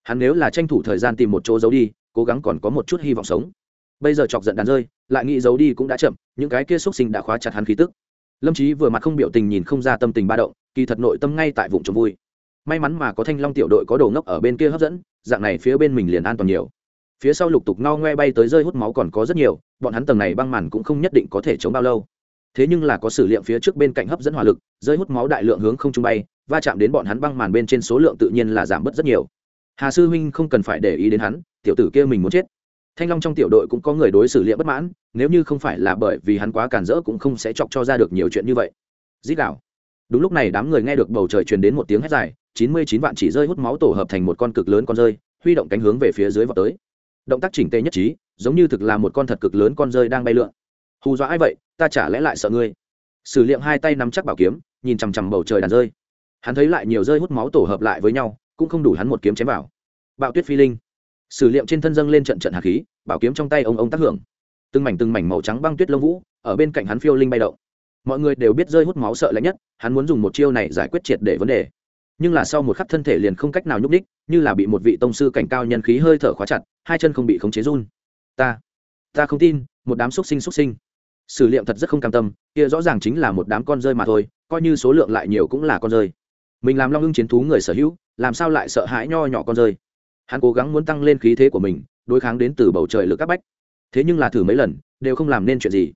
Hắn nếu là tranh thủ thời gian tìm một chỗ giấu đi, cố gắng còn có một chút hy vọng sống. Bây giờ chọc giận đàn rơi, lại nghĩ giấu đi cũng đã chậm, những cái kia xúc sinh đã khóa chặt hắn khí tức. Lâm trí vừa mặt không biểu tình nhìn không ra tâm tình ba động, kỳ thật nội tâm ngay tại vùng trồng vui. May mắn mà có thanh long tiểu đội có đồ ngốc ở bên kia hấp dẫn, dạng này phía bên mình liền an toàn nhiều phía sau lục tục no ngoe bay tới rơi hút máu còn có rất nhiều, bọn hắn tầng này băng màn cũng không nhất định có thể chống bao lâu. Thế nhưng là có sử liệu phía trước bên cạnh hấp dẫn hỏa lực, rơi hút máu đại lượng hướng không trung bay, va chạm đến bọn hắn băng màn bên trên số lượng tự nhiên là giảm bớt rất nhiều. Hà sư huynh không cần phải để ý đến hắn, tiểu tử kia mình muốn chết. Thanh long trong tiểu đội cũng có người đối xử liệu bất mãn, nếu như không phải là bởi vì hắn quá cản rỡ cũng không sẽ chọc cho ra được nhiều chuyện như vậy. Dít đạo đúng lúc này đám người nghe được bầu trời truyền đến một tiếng hét dài, chín mươi chín vạn chỉ rơi hút máu tổ hợp thành một con cực lớn con rơi, huy động cánh hướng về phía dưới vào tới động tác chỉnh tề nhất trí, giống như thực là một con thật cực lớn con rơi đang bay lượn. Hù dọa ai vậy, ta chả lẽ lại sợ ngươi. Sử liệm hai tay nắm chắc bảo kiếm, nhìn chằm chằm bầu trời đàn rơi. Hắn thấy lại nhiều rơi hút máu tổ hợp lại với nhau, cũng không đủ hắn một kiếm chém vào. Bạo tuyết phi linh. Sử liệm trên thân dâng lên trận trận hạt khí, bảo kiếm trong tay ông ông tác hưởng. Từng mảnh từng mảnh màu trắng băng tuyết lông vũ, ở bên cạnh hắn phiêu linh bay động. Mọi người đều biết rơi hút máu sợ lạnh nhất, hắn muốn dùng một chiêu này giải quyết triệt để vấn đề nhưng là sau một khắc thân thể liền không cách nào nhúc đích như là bị một vị tông sư cảnh cao nhân khí hơi thở khóa chặt, hai chân không bị khống chế run. Ta ta không tin, một đám xúc sinh xúc sinh. Sử liệm thật rất không cam tâm, kia rõ ràng chính là một đám con rơi mà thôi, coi như số lượng lại nhiều cũng là con rơi. Mình làm long ưng chiến thú người sở hữu, làm sao lại sợ hãi nho nhỏ con rơi? Hắn cố gắng muốn tăng lên khí thế của mình, đối kháng đến từ bầu trời lực các bách. Thế nhưng là thử mấy lần, đều không làm nên chuyện gì.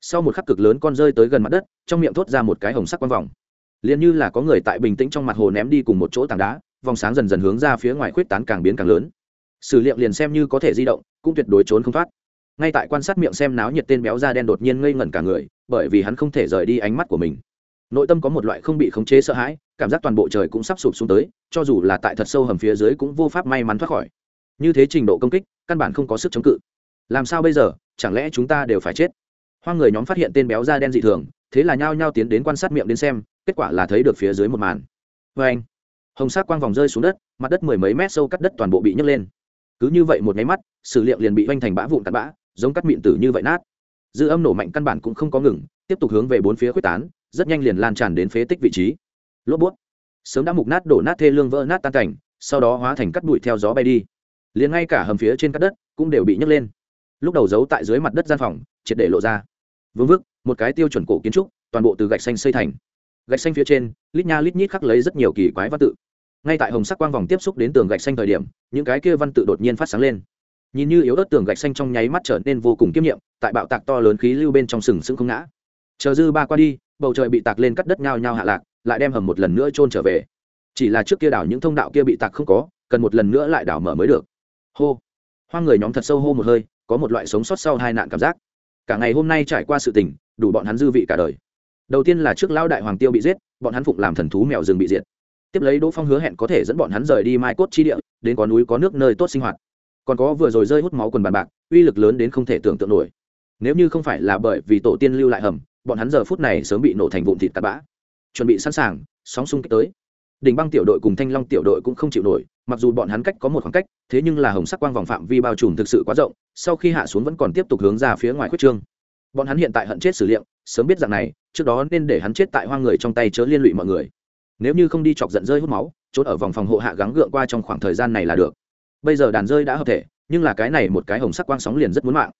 Sau một khắc cực lớn con rơi tới gần mặt đất, trong miệng thốt ra một cái hồng sắc quang vòng liền như là có người tại bình tĩnh trong mặt hồ ném đi cùng một chỗ tảng đá, vòng sáng dần dần hướng ra phía ngoài khuyết tán càng biến càng lớn. Sử liệu liền xem như có thể di động, cũng tuyệt đối trốn không thoát. Ngay tại quan sát miệng xem náo nhiệt tên béo da đen đột nhiên ngây ngẩn cả người, bởi vì hắn không thể rời đi ánh mắt của mình. Nội tâm có một loại không bị khống chế sợ hãi, cảm giác toàn bộ trời cũng sắp sụp xuống tới, cho dù là tại thật sâu hầm phía dưới cũng vô pháp may mắn thoát khỏi. Như thế trình độ công kích, căn bản không có sức chống cự. Làm sao bây giờ, chẳng lẽ chúng ta đều phải chết? Hoang người nhóm phát hiện tên béo da đen dị thường, thế là nhao nhao tiến đến quan sát miệng đến xem kết quả là thấy được phía dưới một màn. Vê anh, hồng sắc quang vòng rơi xuống đất, mặt đất mười mấy mét sâu cắt đất toàn bộ bị nhấc lên. Cứ như vậy một nháy mắt, sử liệu liền bị oanh thành bã vụn cắt bã, giống cắt mịn tử như vậy nát. Dư âm nổ mạnh căn bản cũng không có ngừng, tiếp tục hướng về bốn phía quyết tán, rất nhanh liền lan tràn đến phế tích vị trí. Lốp bút. Sớm đã mục nát đổ nát thê lương vỡ nát tan cảnh, sau đó hóa thành cắt bụi theo gió bay đi. Liền ngay cả hầm phía trên cắt đất cũng đều bị nhấc lên. Lúc đầu giấu tại dưới mặt đất gian phòng, triệt để lộ ra. Vương vức, một cái tiêu chuẩn cổ kiến trúc, toàn bộ từ gạch xanh xây thành gạch xanh phía trên, lít nha lít nhít khắc lấy rất nhiều kỳ quái văn tự. Ngay tại hồng sắc quang vòng tiếp xúc đến tường gạch xanh thời điểm, những cái kia văn tự đột nhiên phát sáng lên. Nhìn như yếu ớt tường gạch xanh trong nháy mắt trở nên vô cùng kiêm nhiệm, tại bạo tạc to lớn khí lưu bên trong sừng sững không ngã. Chờ dư ba qua đi, bầu trời bị tạc lên cắt đất nhao nhao hạ lạc, lại đem hầm một lần nữa trôn trở về. Chỉ là trước kia đảo những thông đạo kia bị tạc không có, cần một lần nữa lại đảo mở mới được. Hô. Hoang người nhóm thật sâu hô một hơi, có một loại sống sót sau hai nạn cảm giác. Cả ngày hôm nay trải qua sự tình, đủ bọn hắn dư vị cả đời đầu tiên là trước lão đại hoàng tiêu bị giết, bọn hắn phụng làm thần thú mèo rừng bị diệt. Tiếp lấy đỗ phong hứa hẹn có thể dẫn bọn hắn rời đi mai cốt chi địa, đến có núi có nước nơi tốt sinh hoạt. Còn có vừa rồi rơi hút máu quần bàn bạc, uy lực lớn đến không thể tưởng tượng nổi. Nếu như không phải là bởi vì tổ tiên lưu lại hầm, bọn hắn giờ phút này sớm bị nổ thành vụn thịt tạt bã. Chuẩn bị sẵn sàng, sóng xung kích tới. Đỉnh băng tiểu đội cùng thanh long tiểu đội cũng không chịu nổi, mặc dù bọn hắn cách có một khoảng cách, thế nhưng là hồng sắc quang vòng phạm vi bao trùm thực sự quá rộng, sau khi hạ xuống vẫn còn tiếp tục hướng ra phía ngoài quyết trương bọn hắn hiện tại hận chết sử liệm, sớm biết rằng này trước đó nên để hắn chết tại hoang người trong tay chớ liên lụy mọi người. Nếu như không đi chọc giận rơi hút máu trốn ở vòng phòng hộ hạ gắng gượng qua trong khoảng thời gian này là được. Bây giờ đàn rơi đã hợp thể nhưng là cái này một cái hồng sắc quang sóng liền rất muốn mạng.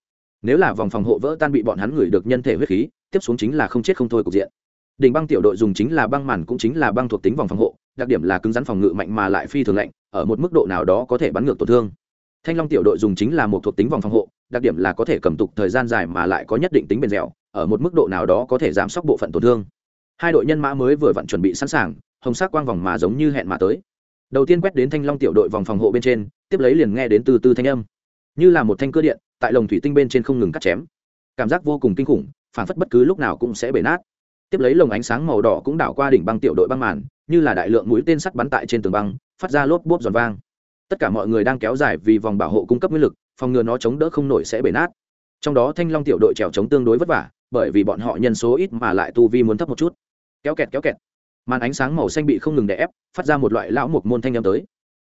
Nếu là vòng phòng hộ vỡ tan bị bọn hắn gửi được nhân thể huyết khí tiếp xuống chính là không chết không thôi cục diện. Đỉnh băng tiểu đội dùng chính là băng màn cũng chính là băng thuộc tính vòng phòng hộ đặc điểm là cứng rắn phòng ngự mạnh mà lại phi thường lạnh ở một mức độ nào đó có thể bắn ngược tổn thương. Thanh long tiểu đội dùng chính là một thuộc tính vòng phòng hộ đặc điểm là có thể cầm tục thời gian dài mà lại có nhất định tính bền dẻo, ở một mức độ nào đó có thể giảm sốc bộ phận tổn thương. Hai đội nhân mã mới vừa vặn chuẩn bị sẵn sàng, hồng sắc quang vòng mà giống như hẹn mà tới. Đầu tiên quét đến thanh long tiểu đội vòng phòng hộ bên trên, tiếp lấy liền nghe đến từ từ thanh âm. Như là một thanh cơ điện, tại lồng thủy tinh bên trên không ngừng cắt chém. Cảm giác vô cùng kinh khủng, phản phất bất cứ lúc nào cũng sẽ bể nát. Tiếp lấy lồng ánh sáng màu đỏ cũng đảo qua đỉnh băng tiểu đội băng màn, như là đại lượng mũi tên sắt bắn tại trên tường băng, phát ra lốp bốp giòn vang. Tất cả mọi người đang kéo dài vì vòng bảo hộ cung cấp nguyên lực phòng ngừa nó chống đỡ không nổi sẽ bể nát. Trong đó thanh long tiểu đội trèo chống tương đối vất vả, bởi vì bọn họ nhân số ít mà lại tu vi muốn thấp một chút. Kéo kẹt kéo kẹt. Màn ánh sáng màu xanh bị không ngừng đè ép, phát ra một loại lão mục môn thanh â tới.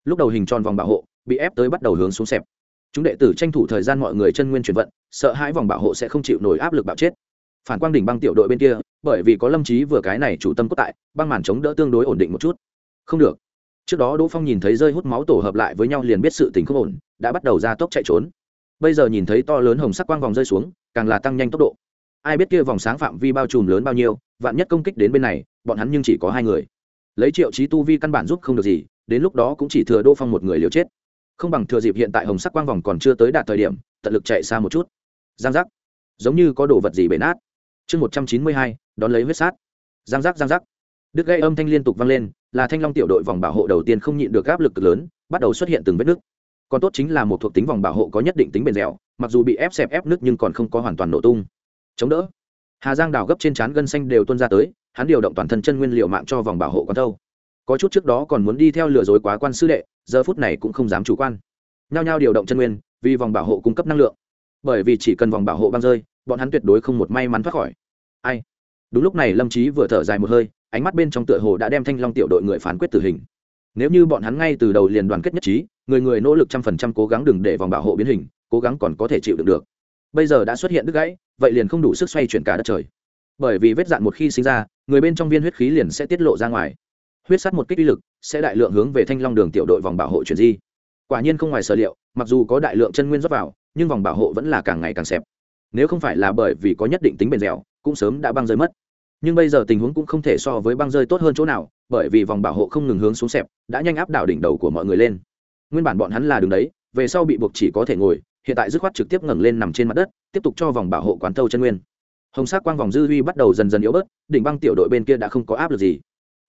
Lúc đầu hình tròn vòng bảo hộ, bị ép tới bắt đầu hướng xuống xẹp. Chúng đệ tử tranh thủ thời gian mọi người chân nguyên chuyển vận, sợ hãi vòng bảo hộ sẽ không chịu nổi áp lực bạo chết. Phản quang đỉnh băng tiểu đội bên kia, bởi vì có lâm trí vừa cái này chủ tâm cốt tại, băng màn chống đỡ tương đối ổn định một chút. Không được trước đó đỗ phong nhìn thấy rơi hút máu tổ hợp lại với nhau liền biết sự tình không ổn, đã bắt đầu ra tốc chạy trốn. Bây giờ nhìn thấy to lớn hồng sắc quang vòng rơi xuống, càng là tăng nhanh tốc độ. Ai biết kia vòng sáng phạm vi bao trùm lớn bao nhiêu, vạn nhất công kích đến bên này, bọn hắn nhưng chỉ có hai người. Lấy triệu trí tu vi căn bản giúp không được gì, đến lúc đó cũng chỉ thừa đỗ phong một người liều chết. Không bằng thừa dịp hiện tại hồng sắc quang vòng còn chưa tới đạt thời điểm, tận lực chạy xa một chút. Giang giác. Giống như có đồ vật gì bể nát. Chương một trăm chín mươi hai, đón lấy huyết sát. Giang giác giang giác đứt gây âm thanh liên tục vang lên, là thanh long tiểu đội vòng bảo hộ đầu tiên không nhịn được áp lực cực lớn, bắt đầu xuất hiện từng vết nứt còn tốt chính là một thuộc tính vòng bảo hộ có nhất định tính bền dẻo, mặc dù bị ép xẹp ép nứt nhưng còn không có hoàn toàn nổ tung. Chống đỡ. Hà giang đào gấp trên trán gân xanh đều tuôn ra tới, hắn điều động toàn thân chân nguyên liệu mạng cho vòng bảo hộ con thâu. Có chút trước đó còn muốn đi theo lừa dối quá quan sư đệ, giờ phút này cũng không dám chủ quan. Nhao nhao điều động chân nguyên, vì vòng bảo hộ cung cấp năng lượng. Bởi vì chỉ cần vòng bảo hộ băng rơi, bọn hắn tuyệt đối không một may mắn thoát khỏi. Ai? Đúng lúc này lâm trí vừa thở dài một hơi, ánh mắt bên trong tựa hồ đã đem thanh long tiểu đội người phán quyết tử hình. Nếu như bọn hắn ngay từ đầu liền đoàn kết nhất trí, người người nỗ lực trăm phần trăm cố gắng đừng để vòng bảo hộ biến hình, cố gắng còn có thể chịu đựng được. Bây giờ đã xuất hiện đứt gãy, vậy liền không đủ sức xoay chuyển cả đất trời. Bởi vì vết dạn một khi sinh ra, người bên trong viên huyết khí liền sẽ tiết lộ ra ngoài. Huyết sắt một kích uy lực sẽ đại lượng hướng về thanh long đường tiểu đội vòng bảo hộ chuyển di. Quả nhiên không ngoài sở liệu, mặc dù có đại lượng chân nguyên rót vào, nhưng vòng bảo hộ vẫn là càng ngày càng xẹp. Nếu không phải là bởi vì có nhất định tính bền dẻo cũng sớm đã băng rơi mất. Nhưng bây giờ tình huống cũng không thể so với băng rơi tốt hơn chỗ nào, bởi vì vòng bảo hộ không ngừng hướng xuống xẹp, đã nhanh áp đảo đỉnh đầu của mọi người lên. Nguyên bản bọn hắn là đường đấy, về sau bị buộc chỉ có thể ngồi, hiện tại dứt khoát trực tiếp ngẩng lên nằm trên mặt đất, tiếp tục cho vòng bảo hộ quán thâu chân nguyên. Hồng sắc quang vòng dư huy bắt đầu dần dần yếu bớt, đỉnh băng tiểu đội bên kia đã không có áp lực gì.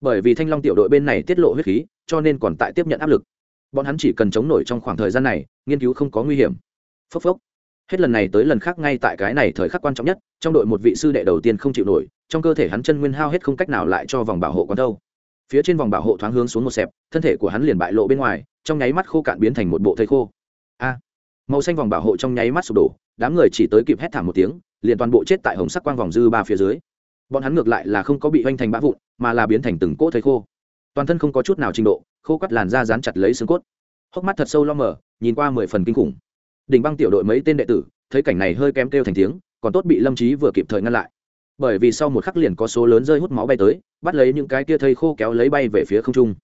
Bởi vì thanh long tiểu đội bên này tiết lộ huyết khí, cho nên còn tại tiếp nhận áp lực. Bọn hắn chỉ cần chống nổi trong khoảng thời gian này, nghiên cứu không có nguy hiểm. Phốc phốc hết lần này tới lần khác ngay tại cái này thời khắc quan trọng nhất, trong đội một vị sư đệ đầu tiên không chịu nổi, trong cơ thể hắn chân nguyên hao hết không cách nào lại cho vòng bảo hộ quán đâu. Phía trên vòng bảo hộ thoáng hướng xuống một xẹp, thân thể của hắn liền bại lộ bên ngoài, trong nháy mắt khô cạn biến thành một bộ thây khô. A! Màu xanh vòng bảo hộ trong nháy mắt sụp đổ, đám người chỉ tới kịp hét thảm một tiếng, liền toàn bộ chết tại hồng sắc quang vòng dư ba phía dưới. Bọn hắn ngược lại là không có bị hoành thành bã vụn, mà là biến thành từng cỗ thây khô. Toàn thân không có chút nào trình độ, khô cắt làn da dán chặt lấy xương cốt. Hốc mắt thật sâu lo mở, nhìn qua mười phần kinh khủng đỉnh băng tiểu đội mấy tên đệ tử, thấy cảnh này hơi kém kêu thành tiếng, còn tốt bị lâm trí vừa kịp thời ngăn lại. Bởi vì sau một khắc liền có số lớn rơi hút máu bay tới, bắt lấy những cái kia thây khô kéo lấy bay về phía không trung.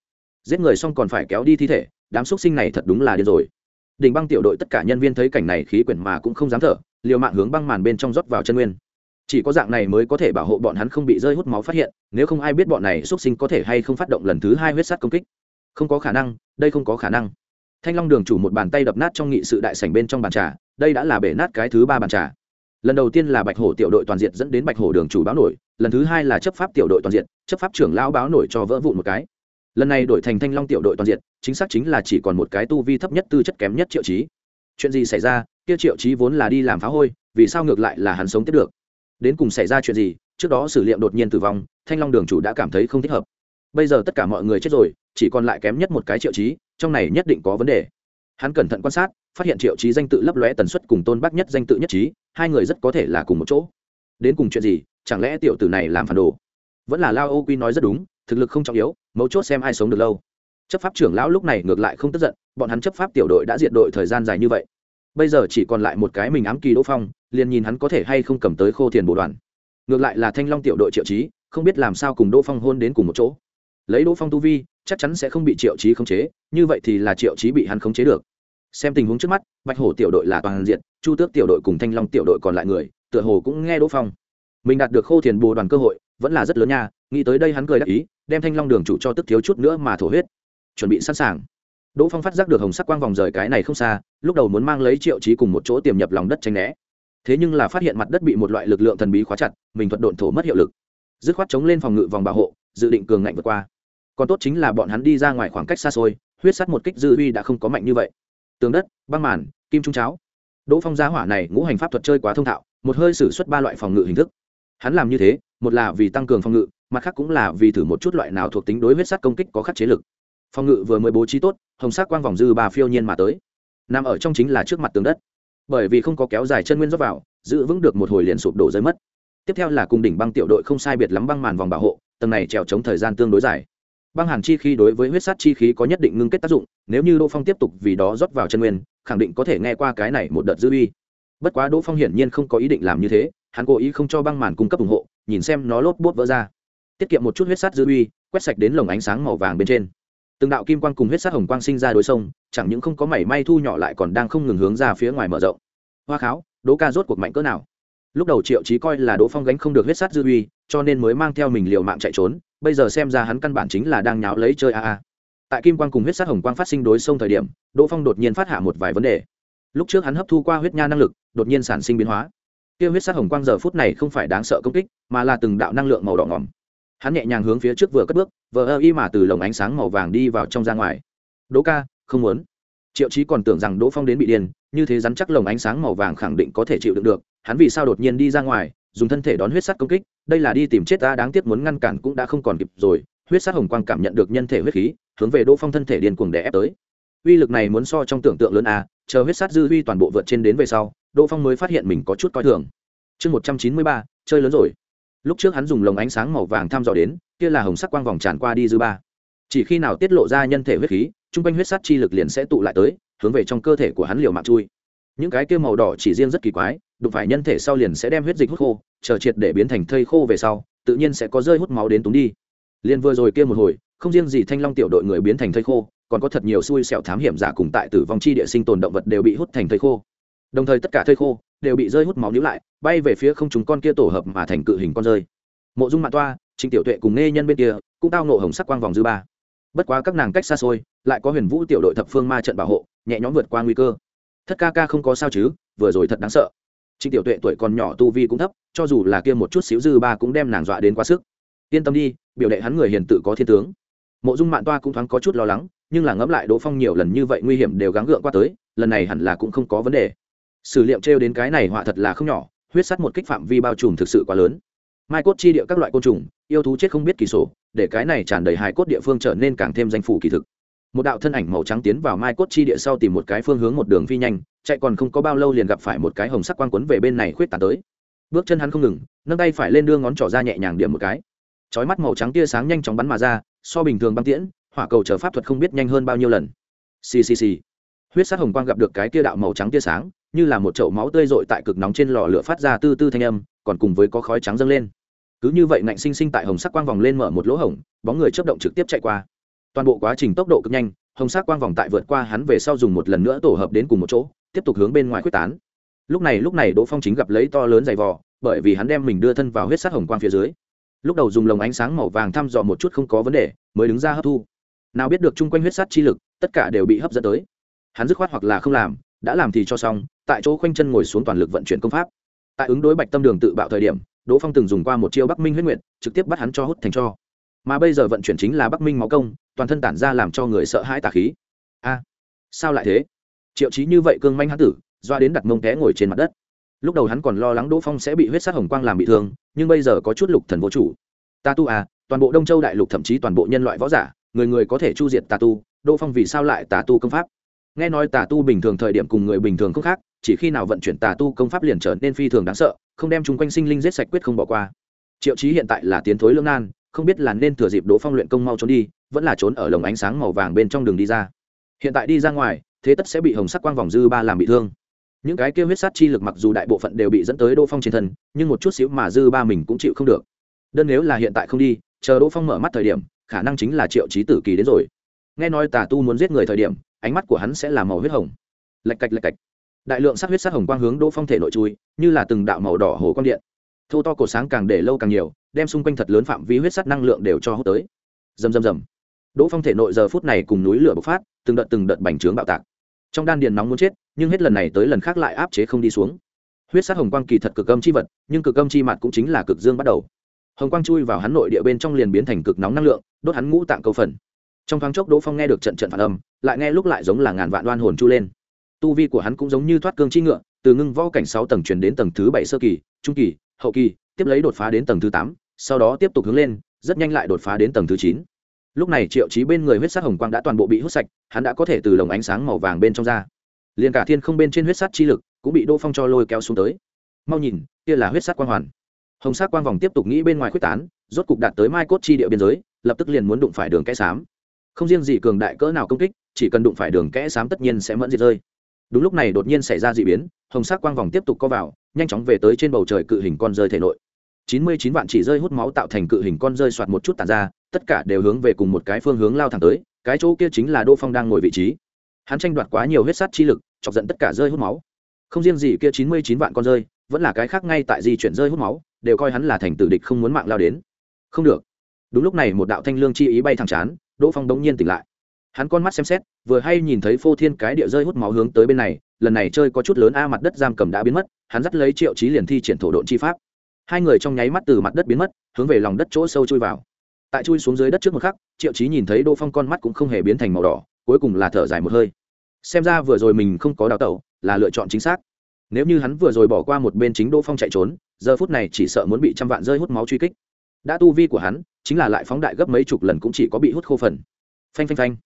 Giết người xong còn phải kéo đi thi thể, đám xúc sinh này thật đúng là điên rồi. Đỉnh băng tiểu đội tất cả nhân viên thấy cảnh này khí quyển mà cũng không dám thở, liều mạng hướng băng màn bên trong rót vào chân nguyên. Chỉ có dạng này mới có thể bảo hộ bọn hắn không bị rơi hút máu phát hiện, nếu không ai biết bọn này xúc sinh có thể hay không phát động lần thứ hai huyết sát công kích. Không có khả năng, đây không có khả năng thanh long đường chủ một bàn tay đập nát trong nghị sự đại sảnh bên trong bàn trà, đây đã là bể nát cái thứ ba bàn trà. Lần đầu tiên là bạch hổ tiểu đội toàn diện dẫn đến bạch hổ đường chủ báo nổi, lần thứ hai là chấp pháp tiểu đội toàn diện, chấp pháp trưởng lão báo nổi cho vỡ vụn một cái. Lần này đổi thành thanh long tiểu đội toàn diện, chính xác chính là chỉ còn một cái tu vi thấp nhất tư chất kém nhất triệu trí chuyện gì xảy ra? Kia triệu trí vốn là đi làm phá hôi, vì sao ngược lại là hắn sống tiếp được? Đến cùng xảy ra chuyện gì? Trước đó sử Liệm đột nhiên tử vong, thanh long đường chủ đã cảm thấy không thích hợp. Bây giờ tất cả mọi người chết rồi, chỉ còn lại kém nhất một cái triệu trí trong này nhất định có vấn đề. Hắn cẩn thận quan sát, phát hiện triệu trí danh tự lấp lóe tần suất cùng tôn bác nhất danh tự nhất trí, hai người rất có thể là cùng một chỗ. Đến cùng chuyện gì, chẳng lẽ tiểu tử này làm phản đồ? Vẫn là lao ô quy nói rất đúng, thực lực không trọng yếu, mấu chốt xem ai sống được lâu. Chấp pháp trưởng lão lúc này ngược lại không tức giận, bọn hắn chấp pháp tiểu đội đã diệt đội thời gian dài như vậy. Bây giờ chỉ còn lại một cái mình ám kỳ đỗ phong, liền nhìn hắn có thể hay không cầm tới khô tiền bồ đoàn. Ngược lại là thanh long tiểu đội triệu trí không biết làm sao cùng đỗ phong hôn đến cùng một chỗ lấy đỗ phong tu vi, chắc chắn sẽ không bị triệu trí khống chế, như vậy thì là triệu trí bị hắn khống chế được. Xem tình huống trước mắt, bạch hổ tiểu đội là toàn diện, chu tước tiểu đội cùng thanh long tiểu đội còn lại người, tựa hồ cũng nghe đỗ phong. Mình đạt được khô thiền bồ đoàn cơ hội, vẫn là rất lớn nha, nghĩ tới đây hắn cười đắc ý, đem thanh long đường chủ cho tức thiếu chút nữa mà thổ huyết. Chuẩn bị sẵn sàng. Đỗ phong phát giác được hồng sắc quang vòng rời cái này không xa, lúc đầu muốn mang lấy triệu trí cùng một chỗ tiềm nhập lòng đất tranh né. Thế nhưng là phát hiện mặt đất bị một loại lực lượng thần bí khóa chặt, mình thuật độn thổ mất hiệu lực. Dứt khoát chống lên phòng ngự vòng bảo hộ, dự định cường ngạnh vượt qua còn tốt chính là bọn hắn đi ra ngoài khoảng cách xa xôi, huyết sắt một kích dư huy đã không có mạnh như vậy. Tường đất, băng màn, kim trung cháo. Đỗ phong giá hỏa này ngũ hành pháp thuật chơi quá thông thạo, một hơi xử suất ba loại phòng ngự hình thức. Hắn làm như thế, một là vì tăng cường phòng ngự, mặt khác cũng là vì thử một chút loại nào thuộc tính đối huyết sắt công kích có khắc chế lực. Phòng ngự vừa mới bố trí tốt, hồng sắc quang vòng dư bà phiêu nhiên mà tới. Nằm ở trong chính là trước mặt tường đất. Bởi vì không có kéo dài chân nguyên rót vào, giữ vững được một hồi liền sụp đổ rơi mất. Tiếp theo là cùng đỉnh băng tiểu đội không sai biệt lắm băng màn vòng bảo hộ, tầng này trèo chống thời gian tương đối dài băng hàn chi khí đối với huyết sát chi khí có nhất định ngưng kết tác dụng, nếu như đỗ phong tiếp tục vì đó rót vào chân nguyên, khẳng định có thể nghe qua cái này một đợt dư uy. Bất quá đỗ phong hiển nhiên không có ý định làm như thế, hắn cố ý không cho băng màn cung cấp ủng hộ, nhìn xem nó lốp bốt vỡ ra. Tiết kiệm một chút huyết sát dư uy, quét sạch đến lồng ánh sáng màu vàng bên trên. Từng đạo kim quang cùng huyết sát hồng quang sinh ra đối sông, chẳng những không có mảy may thu nhỏ lại còn đang không ngừng hướng ra phía ngoài mở rộng. Hoa kháo, đỗ ca rốt cuộc mạnh cỡ nào? Lúc đầu triệu trí coi là đỗ phong gánh không được huyết sát dư uy, cho nên mới mang theo mình liều mạng chạy trốn bây giờ xem ra hắn căn bản chính là đang nháo lấy chơi a a. Tại kim quang cùng huyết sát hồng quang phát sinh đối sông thời điểm, đỗ phong đột nhiên phát hạ một vài vấn đề. Lúc trước hắn hấp thu qua huyết nha năng lực, đột nhiên sản sinh biến hóa. Kia huyết sát hồng quang giờ phút này không phải đáng sợ công kích, mà là từng đạo năng lượng màu đỏ ngỏm. Hắn nhẹ nhàng hướng phía trước vừa cất bước, vờ ơ y mà từ lồng ánh sáng màu vàng đi vào trong ra ngoài. Đỗ ca, không muốn. Triệu chí còn tưởng rằng đỗ phong đến bị điên, như thế rắn chắc lồng ánh sáng màu vàng khẳng định có thể chịu đựng được, hắn vì sao đột nhiên đi ra ngoài dùng thân thể đón huyết sắt công kích, đây là đi tìm chết ta đáng tiếc muốn ngăn cản cũng đã không còn kịp rồi, huyết sắt hồng quang cảm nhận được nhân thể huyết khí, hướng về đỗ phong thân thể điên cuồng đè ép tới. Uy lực này muốn so trong tưởng tượng lớn a chờ huyết sắt dư uy toàn bộ vượt trên đến về sau, đỗ phong mới phát hiện mình có chút coi thường. Chương một trăm chín mươi ba, chơi lớn rồi. Lúc trước hắn dùng lồng ánh sáng màu vàng thăm dò đến, kia là hồng sắc quang vòng tràn qua đi dư ba. Chỉ khi nào tiết lộ ra nhân thể huyết khí t r u n g quanh huyết sắt chi lực liền sẽ tụ lại tới, hướng về trong cơ thể của hắn liều mạng chui những cái kia màu đỏ chỉ riêng rất kỳ quái, đụng phải nhân thể sau liền sẽ đem huyết dịch hút khô, chờ triệt để biến thành thây khô về sau, tự nhiên sẽ có rơi hút máu đến túng đi. Liền vừa rồi kia một hồi, không riêng gì thanh long tiểu đội người biến thành thây khô, còn có thật nhiều xui xẻo thám hiểm giả cùng tại tử vong chi địa sinh tồn động vật đều bị hút thành thây khô. Đồng thời tất cả thây khô đều bị rơi hút máu níu lại, bay về phía không chúng con kia tổ hợp mà thành cự hình con rơi. Mộ dung mạ toa, trịnh tiểu tuệ cùng nghe nhân bên kia, cũng tao nộ hồng sắc quang vòng dư ba. Bất quá các nàng cách xa xôi, lại có huyền vũ tiểu đội thập phương ma trận bảo hộ, nhẹ nhõm vượt qua nguy cơ thất ca ca không có sao chứ, vừa rồi thật đáng sợ. Trịnh tiểu tuệ tuổi còn nhỏ tu vi cũng thấp, cho dù là kia một chút xíu dư ba cũng đem nàng dọa đến quá sức. Yên tâm đi, biểu đệ hắn người hiền tự có thiên tướng. Mộ dung mạng toa cũng thoáng có chút lo lắng, nhưng là ngẫm lại đỗ phong nhiều lần như vậy nguy hiểm đều gắng gượng qua tới, lần này hẳn là cũng không có vấn đề. Sử liệu trêu đến cái này họa thật là không nhỏ, huyết sắt một kích phạm vi bao trùm thực sự quá lớn. Mai cốt chi địa các loại côn trùng, yêu thú chết không biết kỳ sổ, để cái này tràn đầy hài cốt địa phương trở nên càng thêm danh phủ kỳ thực một đạo thân ảnh màu trắng tiến vào mai cốt chi địa sau tìm một cái phương hướng một đường phi nhanh, chạy còn không có bao lâu liền gặp phải một cái hồng sắc quang quấn về bên này khuyết tàn tới. Bước chân hắn không ngừng, nâng tay phải lên đưa ngón trỏ ra nhẹ nhàng điểm một cái. Chói mắt màu trắng tia sáng nhanh chóng bắn mà ra, so bình thường băng tiễn, hỏa cầu chờ pháp thuật không biết nhanh hơn bao nhiêu lần. Xì xì xì. Huyết sắc hồng quang gặp được cái tia đạo màu trắng tia sáng, như là một chậu máu tươi rội tại cực nóng trên lò lửa phát ra tư tư thanh âm, còn cùng với có khói trắng dâng lên. Cứ như vậy ngạnh sinh sinh tại hồng sắc quang vòng lên mở một lỗ hổng, bóng người chấp động trực tiếp chạy qua toàn bộ quá trình tốc độ cực nhanh, hồng sắc quang vòng tại vượt qua hắn về sau dùng một lần nữa tổ hợp đến cùng một chỗ, tiếp tục hướng bên ngoài quyết tán. Lúc này lúc này đỗ phong chính gặp lấy to lớn dày vò, bởi vì hắn đem mình đưa thân vào huyết sắc hồng quang phía dưới. Lúc đầu dùng lồng ánh sáng màu vàng thăm dò một chút không có vấn đề, mới đứng ra hấp thu. Nào biết được chung quanh huyết sắc chi lực, tất cả đều bị hấp dẫn tới. Hắn dứt khoát hoặc là không làm, đã làm thì cho xong, tại chỗ khoanh chân ngồi xuống toàn lực vận chuyển công pháp. Tại ứng đối bạch tâm đường tự bạo thời điểm, đỗ phong từng dùng qua một chiêu bắc minh huyết nguyện trực tiếp bắt hắn cho hút thành cho. Mà bây giờ vận chuyển chính là bắc minh máu công toàn thân tản ra làm cho người sợ hãi tà khí. A, sao lại thế? Triệu chí như vậy cương manh hắn tử, doa đến đặt mông té ngồi trên mặt đất. Lúc đầu hắn còn lo lắng đỗ phong sẽ bị huyết sát hồng quang làm bị thương, nhưng bây giờ có chút lục thần vô chủ. Ta tu à toàn bộ đông châu đại lục thậm chí toàn bộ nhân loại võ giả, người người có thể chu diệt tà tu, đỗ phong vì sao lại tà tu công pháp? Nghe nói tà tu bình thường thời điểm cùng người bình thường không khác, chỉ khi nào vận chuyển tà tu công pháp liền trở nên phi thường đáng sợ, không đem chung quanh sinh linh giết sạch quyết không bỏ qua. Triệu chí hiện tại là tiến thối lương nan không biết là nên thừa dịp đỗ phong luyện công mau trốn đi, vẫn là trốn ở lồng ánh sáng màu vàng bên trong đường đi ra. Hiện tại đi ra ngoài, thế tất sẽ bị hồng sắc quang vòng dư ba làm bị thương. Những cái kêu huyết sát chi lực mặc dù đại bộ phận đều bị dẫn tới đỗ phong trên thân, nhưng một chút xíu mà dư ba mình cũng chịu không được. Đơn nếu là hiện tại không đi, chờ đỗ phong mở mắt thời điểm, khả năng chính là triệu chí tử kỳ đến rồi. Nghe nói tà tu muốn giết người thời điểm, ánh mắt của hắn sẽ là màu huyết hồng. Lạch cạch lạch cạch. Đại lượng sắc huyết sắc hồng quang hướng đỗ phong thể nội chui, như là từng đạo màu đỏ hồ quang điện. Thô to cổ sáng càng để lâu càng nhiều đem xung quanh thật lớn phạm vi huyết sắt năng lượng đều cho hút tới. Rầm rầm rầm. Đỗ phong thể nội giờ phút này cùng núi lửa bộc phát, từng đợt từng đợt bành trướng bạo tạc. Trong đan điền nóng muốn chết, nhưng hết lần này tới lần khác lại áp chế không đi xuống. Huyết sắt hồng quang kỳ thật cực âm chi vật, nhưng cực âm chi mặt cũng chính là cực dương bắt đầu. Hồng quang chui vào hắn nội địa bên trong liền biến thành cực nóng năng lượng, đốt hắn ngũ tạng câu phần. Trong thoáng chốc đỗ phong nghe được trận trận phản âm, lại nghe lúc lại giống là ngàn vạn đoan hồn chu lên. Tu vi của hắn cũng giống như thoát cương chi ngựa, từ ngưng võ cảnh sáu tầng truyền đến tầng thứ bảy sơ kỳ, trung kỳ, hậu kỳ, tiếp lấy đột phá đến tầng thứ tám sau đó tiếp tục hướng lên, rất nhanh lại đột phá đến tầng thứ chín. Lúc này triệu chí bên người huyết sát hồng quang đã toàn bộ bị hút sạch, hắn đã có thể từ lồng ánh sáng màu vàng bên trong ra. Liền cả thiên không bên trên huyết sát chi lực cũng bị đỗ phong cho lôi kéo xuống tới. Mau nhìn, kia là huyết sát quang hoàn. Hồng sát quang vòng tiếp tục nghĩ bên ngoài quyết tán, rốt cục đạt tới mai cốt chi địa biên giới, lập tức liền muốn đụng phải đường kẽ xám. Không riêng gì cường đại cỡ nào công kích, chỉ cần đụng phải đường kẽ xám tất nhiên sẽ mẫn diệt rơi. Đúng lúc này đột nhiên xảy ra d ị biến, hồng sát quang vòng tiếp tục co vào, nhanh chóng về tới trên bầu trời cự hình con rơi thể nội chín mươi chín vạn chỉ rơi hút máu tạo thành cự hình con rơi soạt một chút tàn ra, tất cả đều hướng về cùng một cái phương hướng lao thẳng tới, cái chỗ kia chính là đỗ phong đang ngồi vị trí. Hắn tranh đoạt quá nhiều huyết sắt chi lực, chọc giận tất cả rơi hút máu. Không riêng gì kia chín mươi chín vạn con rơi, vẫn là cái khác ngay tại di chuyển rơi hút máu, đều coi hắn là thành tử địch không muốn mạng lao đến. Không được. Đúng lúc này một đạo thanh lương chi ý bay thẳng chán, đỗ phong đống nhiên tỉnh lại. Hắn con mắt xem xét, vừa hay nhìn thấy phô thiên cái địa rơi hút máu hướng tới bên này, lần này chơi có chút lớn a, mặt đất giam cầm đã biến mất, hắn dắt lấy triệu chí liền thi triển thổ độn chi pháp hai người trong nháy mắt từ mặt đất biến mất, hướng về lòng đất chỗ sâu chui vào. Tại chui xuống dưới đất trước một khắc, triệu chí nhìn thấy đỗ phong con mắt cũng không hề biến thành màu đỏ, cuối cùng là thở dài một hơi. Xem ra vừa rồi mình không có đào tẩu, là lựa chọn chính xác. Nếu như hắn vừa rồi bỏ qua một bên chính đỗ phong chạy trốn, giờ phút này chỉ sợ muốn bị trăm vạn rơi hút máu truy kích. Đã tu vi của hắn, chính là lại phóng đại gấp mấy chục lần cũng chỉ có bị hút khô phần. Phanh phanh phanh.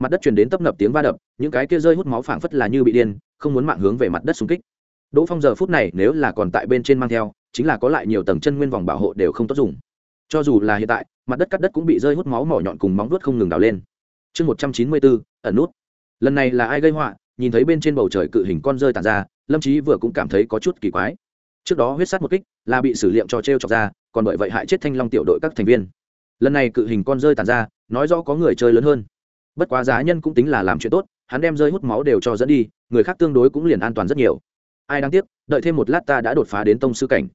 Mặt đất truyền đến tấp nập tiếng va đập, những cái kia rơi hút máu phảng phất là như bị điên, không muốn mạng hướng về mặt đất xung kích. Đỗ phong giờ phút này nếu là còn tại bên trên mang theo chính là có lại nhiều tầng chân nguyên vòng bảo hộ đều không tốt dùng. Cho dù là hiện tại, mặt đất cắt đất cũng bị rơi hút máu mỏ nhọn cùng móng vuốt không ngừng đào lên. Chương một trăm chín mươi bốn, ẩn nút. Lần này là ai gây họa, nhìn thấy bên trên bầu trời cự hình con rơi tàn ra, lâm trí vừa cũng cảm thấy có chút kỳ quái. Trước đó huyết sát một kích, là bị xử liệm cho t r e o chọc ra, còn bởi vậy hại chết thanh long tiểu đội các thành viên. Lần này cự hình con rơi tàn ra, nói rõ có người chơi lớn hơn. Bất quá giá nhân cũng tính là làm chuyện tốt, hắn đem rơi hút máu đều cho dẫn đi, người khác tương đối cũng liền an toàn rất nhiều. Ai đáng tiếc, đợi thêm một lát ta đã đột phá đến tông sư cảnh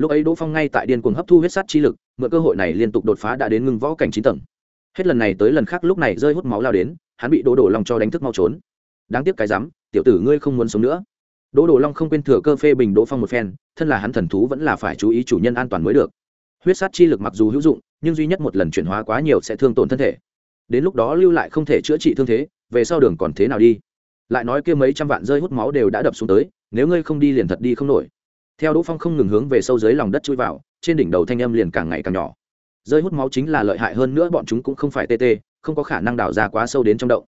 lúc ấy đỗ phong ngay tại điên cuồng hấp thu huyết sát chi lực, mượn cơ hội này liên tục đột phá đã đến ngưng võ cảnh chín tầng. Hết lần này tới lần khác lúc này rơi hút máu lao đến, hắn bị đỗ đổ Long cho đánh thức mau trốn. Đáng tiếc cái rắm, tiểu tử ngươi không muốn sống nữa. Đỗ đồ long không quên thừa cơ phê bình đỗ phong một phen, thân là hắn thần thú vẫn là phải chú ý chủ nhân an toàn mới được. Huyết sát chi lực mặc dù hữu dụng, nhưng duy nhất một lần chuyển hóa quá nhiều sẽ thương tổn thân thể. Đến lúc đó lưu lại không thể chữa trị thương thế, về sau đường còn thế nào đi? Lại nói kia mấy trăm vạn rơi hút máu đều đã đập xuống tới, nếu ngươi không đi liền thật đi không nổi theo đỗ phong không ngừng hướng về sâu dưới lòng đất chui vào, trên đỉnh đầu thanh âm liền càng ngày càng nhỏ. Rơi hút máu chính là lợi hại hơn nữa, bọn chúng cũng không phải tê tê, không có khả năng đào ra quá sâu đến trong động.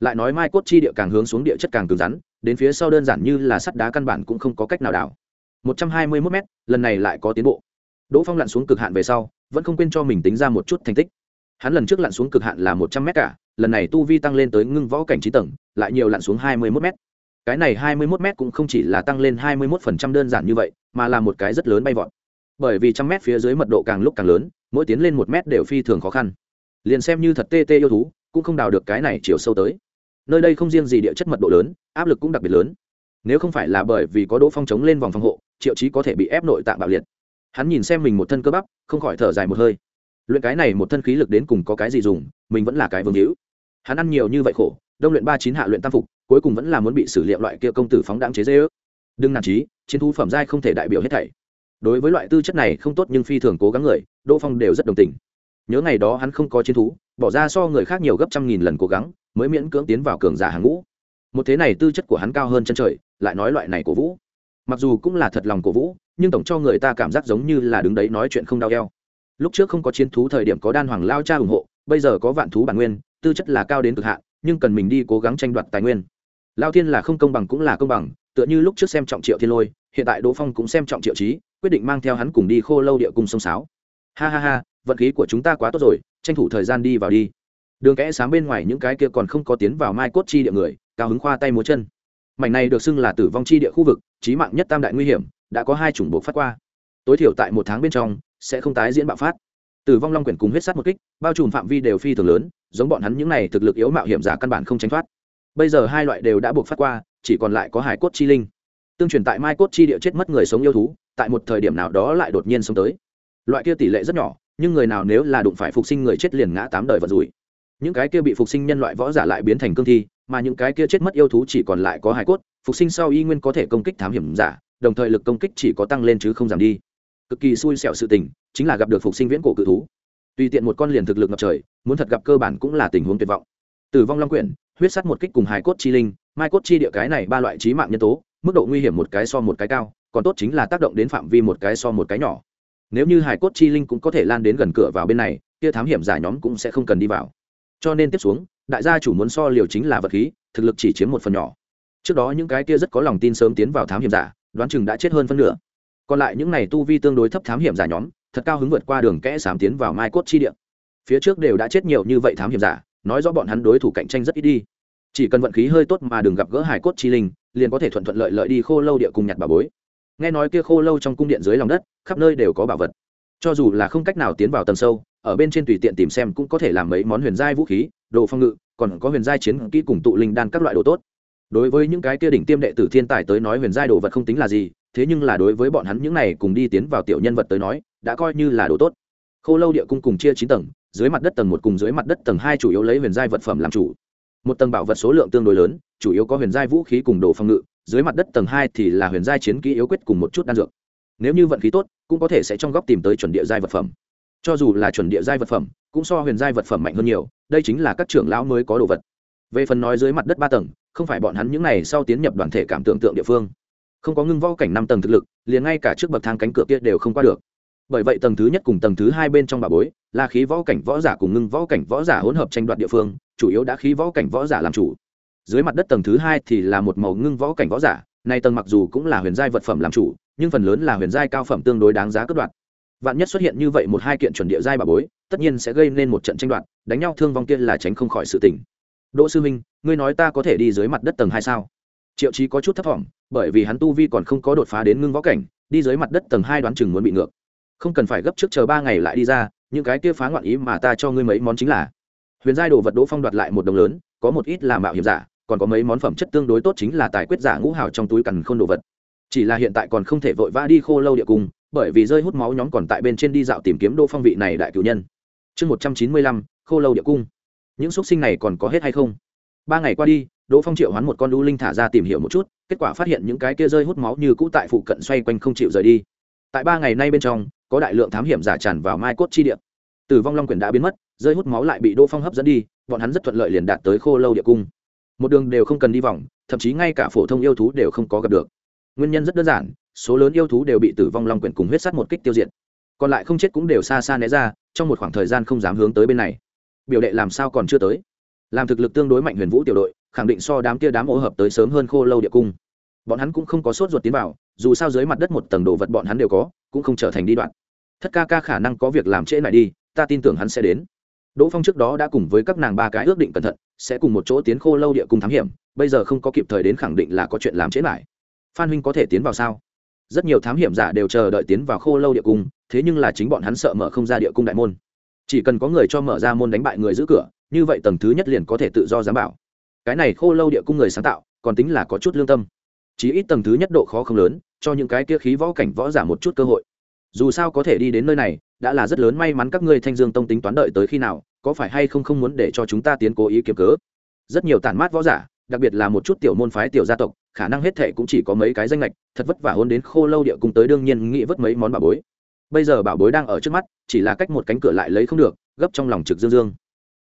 Lại nói mai cốt chi địa càng hướng xuống địa chất càng cứng rắn, đến phía sau đơn giản như là sắt đá căn bản cũng không có cách nào đào. một trăm hai mươi mốt m lần này lại có tiến bộ. Đỗ phong lặn xuống cực hạn về sau, vẫn không quên cho mình tính ra một chút thành tích. Hắn lần trước lặn xuống cực hạn là một trăm m cả, lần này tu vi tăng lên tới ngưng võ cảnh trí tầng, lại nhiều lặn xuống hai mươi mốt m cái này hai mươi 21 m cũng không chỉ là tăng lên hai mươi 21% đơn giản như vậy, mà là một cái rất lớn bay vọt. Bởi vì trăm mét phía dưới mật độ càng lúc càng lớn, mỗi tiến lên một mét đều phi thường khó khăn. Liền xem như thật tê tê yêu thú, cũng không đào được cái này chiều sâu tới. Nơi đây không riêng gì địa chất mật độ lớn, áp lực cũng đặc biệt lớn. Nếu không phải là bởi vì có đỗ phong chống lên vòng phòng hộ, triệu chí có thể bị ép nội tạng bạo liệt. Hắn nhìn xem mình một thân cơ bắp, không khỏi thở dài một hơi. Luyện cái này một thân khí lực đến cùng có cái gì dùng, mình vẫn là cái vương hữu. Hắn ăn nhiều như vậy khổ đông luyện ba chín hạ luyện tam phục, cuối cùng vẫn là muốn bị xử liệu loại kia công tử phóng đáng chế dễ ước đừng nản trí, chiến thu phẩm giai không thể đại biểu hết thảy. Đối với loại tư chất này không tốt nhưng phi thường cố gắng người, đỗ phong đều rất đồng tình. Nhớ ngày đó hắn không có chiến thú, bỏ ra so người khác nhiều gấp trăm nghìn lần cố gắng, mới miễn cưỡng tiến vào cường giả hàng ngũ. Một thế này tư chất của hắn cao hơn chân trời, lại nói loại này cổ vũ. Mặc dù cũng là thật lòng cổ vũ, nhưng tổng cho người ta cảm giác giống như là đứng đấy nói chuyện không đau eo. Lúc trước không có chiến thú thời điểm có đan hoàng lao cha ủng hộ, bây giờ có vạn thú bản nguyên, tư chất là cao đến cực hạn nhưng cần mình đi cố gắng tranh đoạt tài nguyên. Lao thiên là không công bằng cũng là công bằng, tựa như lúc trước xem trọng triệu thiên lôi, hiện tại đỗ phong cũng xem trọng triệu trí quyết định mang theo hắn cùng đi khô lâu địa cung sông sáo. Ha ha ha, vận khí của chúng ta quá tốt rồi, tranh thủ thời gian đi vào đi. Đường kẽ sáng bên ngoài những cái kia còn không có tiến vào mai cốt chi địa người, cao hứng khoa tay múa chân. Mảnh này được xưng là tử vong chi địa khu vực trí mạng nhất tam đại nguy hiểm, đã có hai chủng buộc phát qua. Tối thiểu tại một tháng bên trong, sẽ không tái diễn bạo phát. Tử vong long quyển cùng huyết sát một kích, bao trùm phạm vi đều phi thường lớn giống bọn hắn những này thực lực yếu mạo hiểm giả căn bản không tránh thoát. Bây giờ hai loại đều đã buộc phát qua, chỉ còn lại có hải cốt chi linh. Tương truyền tại mai cốt chi địa chết mất người sống yêu thú, tại một thời điểm nào đó lại đột nhiên sống tới. Loại kia tỷ lệ rất nhỏ, nhưng người nào nếu là đụng phải phục sinh người chết liền ngã tám đời và rủi. Những cái kia bị phục sinh nhân loại võ giả lại biến thành cương thi, mà những cái kia chết mất yêu thú chỉ còn lại có hải cốt, phục sinh sau y nguyên có thể công kích thám hiểm giả, đồng thời lực công kích chỉ có tăng lên chứ không giảm đi. Cực kỳ xui xẻo sự tình, chính là gặp được phục sinh viễn cổ cự thú. Tùy tiện một con liền thực lực ngập trời muốn thật gặp cơ bản cũng là tình huống tuyệt vọng. Tử vong long quyển, huyết sắt một kích cùng hải cốt chi linh, mai cốt chi địa cái này ba loại trí mạng nhân tố, mức độ nguy hiểm một cái so một cái cao, còn tốt chính là tác động đến phạm vi một cái so một cái nhỏ. Nếu như hải cốt chi linh cũng có thể lan đến gần cửa vào bên này, kia thám hiểm giả nhóm cũng sẽ không cần đi vào. Cho nên tiếp xuống, đại gia chủ muốn so liều chính là vật khí, thực lực chỉ chiếm một phần nhỏ. Trước đó những cái kia rất có lòng tin sớm tiến vào thám hiểm giả, đoán chừng đã chết hơn phân nửa. Còn lại những này tu vi tương đối thấp thám hiểm giả nhóm, thật cao hứng vượt qua đường kẽ sám tiến vào mai cốt chi địa phía trước đều đã chết nhiều như vậy thám hiểm giả, nói rõ bọn hắn đối thủ cạnh tranh rất ít đi. Chỉ cần vận khí hơi tốt mà đừng gặp gỡ hải cốt chi linh, liền có thể thuận thuận lợi lợi đi khô lâu địa cùng nhặt bà bối. Nghe nói kia khô lâu trong cung điện dưới lòng đất, khắp nơi đều có bảo vật. Cho dù là không cách nào tiến vào tầng sâu, ở bên trên tùy tiện tìm xem cũng có thể làm mấy món huyền giai vũ khí, đồ phong ngự, còn có huyền giai chiến kỹ cùng tụ linh đan các loại đồ tốt. Đối với những cái kia đỉnh tiêm đệ tử thiên tài tới nói huyền giai đồ vật không tính là gì, thế nhưng là đối với bọn hắn những này cùng đi tiến vào tiểu nhân vật tới nói, đã coi như là đồ tốt. Khô lâu địa cung cùng chia chín tầng dưới mặt đất tầng một cùng dưới mặt đất tầng hai chủ yếu lấy huyền giai vật phẩm làm chủ. Một tầng bảo vật số lượng tương đối lớn, chủ yếu có huyền giai vũ khí cùng đồ phòng ngự, dưới mặt đất tầng hai thì là huyền giai chiến kỹ yếu quyết cùng một chút đan dược. Nếu như vận khí tốt, cũng có thể sẽ trong góc tìm tới chuẩn địa giai vật phẩm. Cho dù là chuẩn địa giai vật phẩm, cũng so huyền giai vật phẩm mạnh hơn nhiều, đây chính là các trưởng lão mới có đồ vật. Về phần nói dưới mặt đất ba tầng, không phải bọn hắn những này sau tiến nhập đoàn thể cảm tưởng tượng địa phương. Không có ngưng võ cảnh năm tầng thực lực, liền ngay cả trước bậc thang cánh cửa kia đều không qua được bởi vậy tầng thứ nhất cùng tầng thứ hai bên trong bà bối là khí võ cảnh võ giả cùng ngưng võ cảnh võ giả hỗn hợp tranh đoạt địa phương, chủ yếu đã khí võ cảnh võ giả làm chủ. Dưới mặt đất tầng thứ hai thì là một màu ngưng võ cảnh võ giả, nay tầng mặc dù cũng là huyền giai vật phẩm làm chủ, nhưng phần lớn là huyền giai cao phẩm tương đối đáng giá cất đoạt. Vạn nhất xuất hiện như vậy một hai kiện chuẩn địa giai bà bối, tất nhiên sẽ gây nên một trận tranh đoạt, đánh nhau thương vong kia là tránh không khỏi sự tình. Đỗ sư minh, ngươi nói ta có thể đi dưới mặt đất tầng hai sao? Triệu trí có chút thấp thỏm, bởi vì hắn tu vi còn không có đột phá đến ngưng võ cảnh, đi dưới mặt đất tầng hai đoán chừng muốn bị ngược không cần phải gấp trước chờ ba ngày lại đi ra, những cái kia phá ngoạn ý mà ta cho ngươi mấy món chính là. Huyền giai đồ vật đỗ phong đoạt lại một đồng lớn, có một ít là mạo hiểm giả, còn có mấy món phẩm chất tương đối tốt chính là tài quyết giả ngũ hào trong túi cằn khôn đồ vật. Chỉ là hiện tại còn không thể vội vã đi khô lâu địa cung bởi vì rơi hút máu nhóm còn tại bên trên đi dạo tìm kiếm đỗ phong vị này đại cử nhân. Chương một trăm chín mươi lăm, khô lâu địa cung. Những x sinh này còn có hết hay không? Ba ngày qua đi, đỗ phong triệu hoán một con đu linh thả ra tìm hiểu một chút, kết quả phát hiện những cái kia rơi hút máu như cũ tại phụ cận xoay quanh không chịu rời đi. Tại ba ngày nay bên trong có đại lượng thám hiểm giả tràn vào mai cốt chi địa. Tử vong long quyền đã biến mất, rơi hút máu lại bị đỗ phong hấp dẫn đi, bọn hắn rất thuận lợi liền đạt tới khô lâu địa cung. Một đường đều không cần đi vòng, thậm chí ngay cả phổ thông yêu thú đều không có gặp được. Nguyên nhân rất đơn giản, số lớn yêu thú đều bị tử vong long quyển cùng huyết sắt một kích tiêu diệt. Còn lại không chết cũng đều xa xa né ra, trong một khoảng thời gian không dám hướng tới bên này. Biểu đệ làm sao còn chưa tới? Làm thực lực tương đối mạnh huyền vũ tiểu đội, khẳng định so đám kia đám ô hợp tới sớm hơn khô lâu địa cung bọn hắn cũng không có sốt ruột tiến vào, dù sao dưới mặt đất một tầng đồ vật bọn hắn đều có, cũng không trở thành đi đoạn. Thất ca ca khả năng có việc làm trễ lại đi, ta tin tưởng hắn sẽ đến. Đỗ phong trước đó đã cùng với các nàng ba cái ước định cẩn thận, sẽ cùng một chỗ tiến khô lâu địa cung thám hiểm, bây giờ không có kịp thời đến khẳng định là có chuyện làm trễ lại. Phan huynh có thể tiến vào sao? Rất nhiều thám hiểm giả đều chờ đợi tiến vào khô lâu địa cung, thế nhưng là chính bọn hắn sợ mở không ra địa cung đại môn. Chỉ cần có người cho mở ra môn đánh bại người giữ cửa, như vậy tầng thứ nhất liền có thể tự do giám bảo. Cái này khô lâu địa cung người sáng tạo, còn tính là có chút lương tâm chí ít tầng thứ nhất độ khó không lớn, cho những cái kia khí võ cảnh võ giả một chút cơ hội. Dù sao có thể đi đến nơi này, đã là rất lớn may mắn các ngươi thanh dương tông tính toán đợi tới khi nào, có phải hay không không muốn để cho chúng ta tiến cố ý kiếm cớ? Rất nhiều tản mát võ giả, đặc biệt là một chút tiểu môn phái tiểu gia tộc, khả năng hết thệ cũng chỉ có mấy cái danh lệch thật vất vả hôn đến khô lâu địa cung tới đương nhiên nghĩ vất mấy món bảo bối. Bây giờ bảo bối đang ở trước mắt, chỉ là cách một cánh cửa lại lấy không được, gấp trong lòng trực dương dương.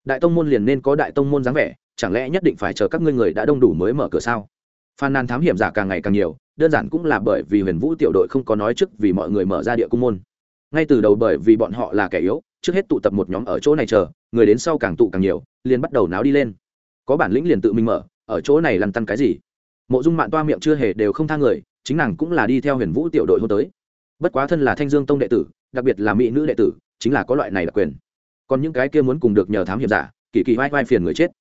Đại tông môn liền nên có đại tông môn dáng vẻ, chẳng lẽ nhất định phải chờ các ngươi người đã đông đủ mới mở cửa sao? Phan nàn thám hiểm giả càng ngày càng nhiều, đơn giản cũng là bởi vì huyền vũ tiểu đội không có nói trước vì mọi người mở ra địa cung môn. Ngay từ đầu bởi vì bọn họ là kẻ yếu, trước hết tụ tập một nhóm ở chỗ này chờ, người đến sau càng tụ càng nhiều, liền bắt đầu náo đi lên. Có bản lĩnh liền tự mình mở, ở chỗ này lăn tăn cái gì? Mộ dung mạn toa miệng chưa hề đều không tha người, chính nàng cũng là đi theo huyền vũ tiểu đội hôn tới. Bất quá thân là thanh dương tông đệ tử, đặc biệt là mỹ nữ đệ tử, chính là có loại này đặc quyền. Còn những cái kia muốn cùng được nhờ thám hiểm giả, kỳ kỳ vai vai phiền người chết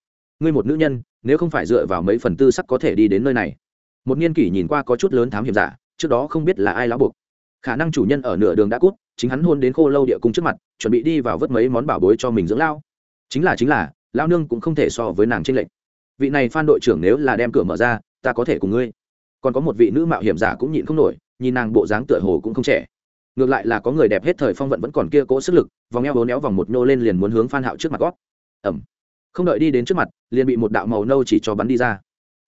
ngươi một nữ nhân, nếu không phải dựa vào mấy phần tư sắc có thể đi đến nơi này. Một niên kỷ nhìn qua có chút lớn thám hiểm giả, trước đó không biết là ai lão buộc. Khả năng chủ nhân ở nửa đường đã cút, chính hắn hôn đến khô lâu địa cung trước mặt, chuẩn bị đi vào vớt mấy món bảo bối cho mình dưỡng lao chính là chính là lao nương cũng không thể so với nàng tranh lệch. Vị này phan đội trưởng nếu là đem cửa mở ra, ta có thể cùng ngươi. Còn có một vị nữ mạo hiểm giả cũng nhịn không nổi, nhìn nàng bộ dáng tựa hồ cũng không trẻ. Ngược lại là có người đẹp hết thời phong vận vẫn còn kia cố sức lực, vòng eo bốn néo vòng một nhô lên liền muốn hướng phan hạo trước mặt gót ẩm không đợi đi đến trước mặt, liền bị một đạo màu nâu chỉ cho bắn đi ra.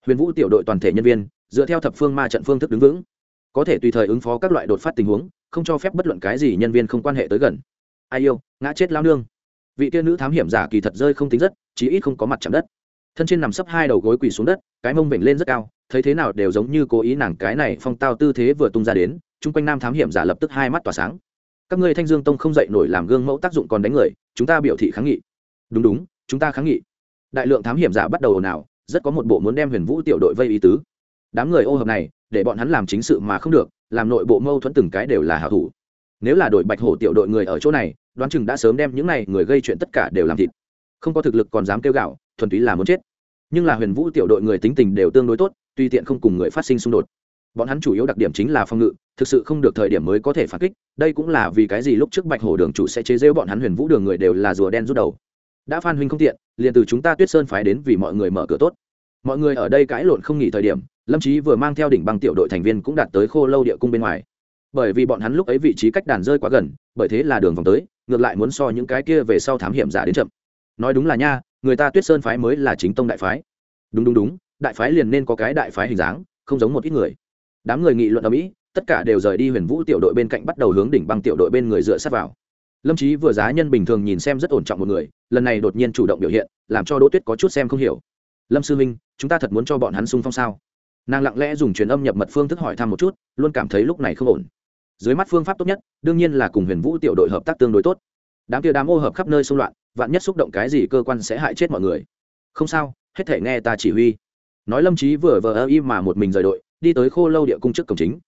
Huyền vũ tiểu đội toàn thể nhân viên, dựa theo thập phương ma trận phương thức đứng vững. Có thể tùy thời ứng phó các loại đột phát tình huống, không cho phép bất luận cái gì nhân viên không quan hệ tới gần. Ai yêu, ngã chết lao nương. Vị kia nữ thám hiểm giả kỳ thật rơi không tính rất, chí ít không có mặt chạm đất. Thân trên nằm sấp hai đầu gối quỳ xuống đất, cái mông bệnh lên rất cao, thấy thế nào đều giống như cố ý nàng cái này phong tao tư thế vừa tung ra đến, chung quanh nam thám hiểm giả lập tức hai mắt tỏa sáng. Các ngươi thanh dương tông không dậy nổi làm gương mẫu tác dụng còn đánh người, chúng ta biểu thị kháng nghị. Đúng đúng chúng ta kháng nghị. Đại lượng thám hiểm giả bắt đầu ồn ào, rất có một bộ muốn đem huyền vũ tiểu đội vây ý tứ. Đám người ô hợp này, để bọn hắn làm chính sự mà không được, làm nội bộ mâu thuẫn từng cái đều là hảo thủ. Nếu là đội bạch hổ tiểu đội người ở chỗ này, đoán chừng đã sớm đem những này người gây chuyện tất cả đều làm thịt. Không có thực lực còn dám kêu gạo, thuần túy là muốn chết. Nhưng là huyền vũ tiểu đội người tính tình đều tương đối tốt, tuy tiện không cùng người phát sinh xung đột. Bọn hắn chủ yếu đặc điểm chính là phòng ngự, thực sự không được thời điểm mới có thể phản kích, đây cũng là vì cái gì lúc trước bạch hổ đường chủ sẽ chế rêu bọn hắn huyền vũ đường người đều là rùa đen rút đầu đã phan huynh không tiện, liền từ chúng ta tuyết sơn phái đến vì mọi người mở cửa tốt. Mọi người ở đây cãi lộn không nghỉ thời điểm, lâm trí vừa mang theo đỉnh băng tiểu đội thành viên cũng đạt tới khô lâu địa cung bên ngoài. Bởi vì bọn hắn lúc ấy vị trí cách đàn rơi quá gần, bởi thế là đường vòng tới, ngược lại muốn so những cái kia về sau thám hiểm giả đến chậm. Nói đúng là nha, người ta tuyết sơn phái mới là chính tông đại phái. Đúng đúng đúng, đại phái liền nên có cái đại phái hình dáng, không giống một ít người. Đám người nghị luận ở mỹ tất cả đều rời đi huyền vũ tiểu đội bên cạnh bắt đầu hướng đỉnh băng tiểu đội bên người dựa sát vào lâm trí vừa giá nhân bình thường nhìn xem rất ổn trọng một người, lần này đột nhiên chủ động biểu hiện, làm cho đỗ tuyết có chút xem không hiểu. Lâm sư minh chúng ta thật muốn cho bọn hắn sung phong sao? Nàng lặng lẽ dùng truyền âm nhập mật phương thức hỏi thăm một chút, luôn cảm thấy lúc này không ổn. Dưới mắt phương pháp tốt nhất, đương nhiên là cùng huyền vũ tiểu đội hợp tác tương đối tốt. Đám kia đám ô hợp khắp nơi xung loạn, vạn nhất xúc động cái gì cơ quan sẽ hại chết mọi người. Không sao, hết thể nghe ta chỉ huy. Nói lâm trí vừa vờ ơ y mà một mình rời đội, đi tới khô lâu địa cung trước cổng chính.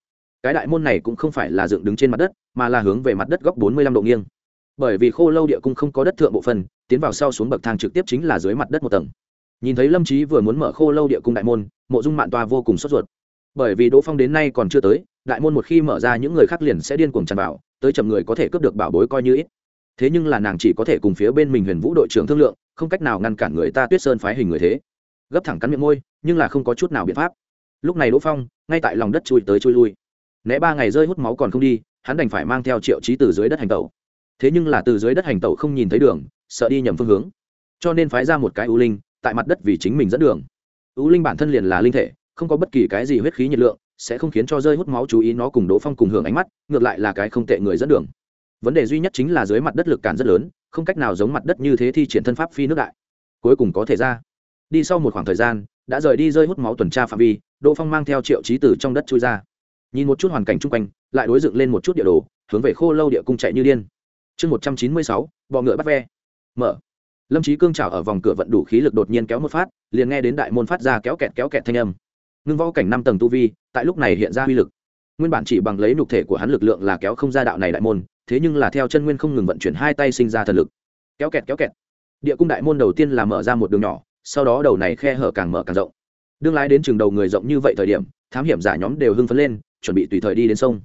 Cái đại môn này cũng không phải là dựng đứng trên mặt đất, mà là hướng về mặt đất góc bốn mươi lăm độ nghiêng bởi vì khô lâu địa cung không có đất thượng bộ phần, tiến vào sau xuống bậc thang trực tiếp chính là dưới mặt đất một tầng. Nhìn thấy lâm trí vừa muốn mở khô lâu địa cung đại môn mộ dung mạn toa vô cùng sốt ruột. Bởi vì đỗ phong đến nay còn chưa tới đại môn một khi mở ra những người khác liền sẽ điên cuồng tràn vào tới chậm người có thể cướp được bảo bối coi như ít. Thế nhưng là nàng chỉ có thể cùng phía bên mình huyền vũ đội trưởng thương lượng không cách nào ngăn cản người ta tuyết sơn phái hình người thế. Gấp thẳng cắn miệng môi nhưng là không có chút nào biện pháp. Lúc này đỗ phong ngay tại lòng đất chui tới chui lui. Né ba ngày rơi hút máu còn không đi hắn đành phải mang theo triệu trí từ dưới đất hành tẩu thế nhưng là từ dưới đất hành tẩu không nhìn thấy đường, sợ đi nhầm phương hướng. Cho nên phái ra một cái ưu linh, tại mặt đất vì chính mình dẫn đường. Ưu linh bản thân liền là linh thể, không có bất kỳ cái gì huyết khí nhiệt lượng, sẽ không khiến cho rơi hút máu chú ý nó cùng đỗ phong cùng hưởng ánh mắt, ngược lại là cái không tệ người dẫn đường. Vấn đề duy nhất chính là dưới mặt đất lực cản rất lớn, không cách nào giống mặt đất như thế thi triển thân pháp phi nước đại. Cuối cùng có thể ra. Đi sau một khoảng thời gian, đã rời đi rơi hút máu tuần tra phạm vi, đỗ phong mang theo triệu trí tử trong đất chui ra. Nhìn một chút hoàn cảnh chung quanh, lại đối dựng lên một chút địa đồ, hướng về khô lâu địa cung chạy như điên chương một trăm chín mươi sáu, bọ ngựa bắt ve. Mở. Lâm trí cương trào ở vòng cửa vận đủ khí lực đột nhiên kéo một phát, liền nghe đến đại môn phát ra kéo kẹt kéo kẹt thanh âm. Ngưng võ cảnh năm tầng tu vi, tại lúc này hiện ra uy lực. Nguyên bản chỉ bằng lấy nục thể của hắn lực lượng là kéo không ra đạo này đại môn, thế nhưng là theo chân nguyên không ngừng vận chuyển hai tay sinh ra thần lực. Kéo kẹt kéo kẹt. Địa cung đại môn đầu tiên là mở ra một đường nhỏ, sau đó đầu này khe hở càng mở càng rộng. Đương lái đến trường đầu người rộng như vậy thời điểm, thám hiểm giả nhóm đều hưng phấn lên, chuẩn bị tùy thời đi đến sông.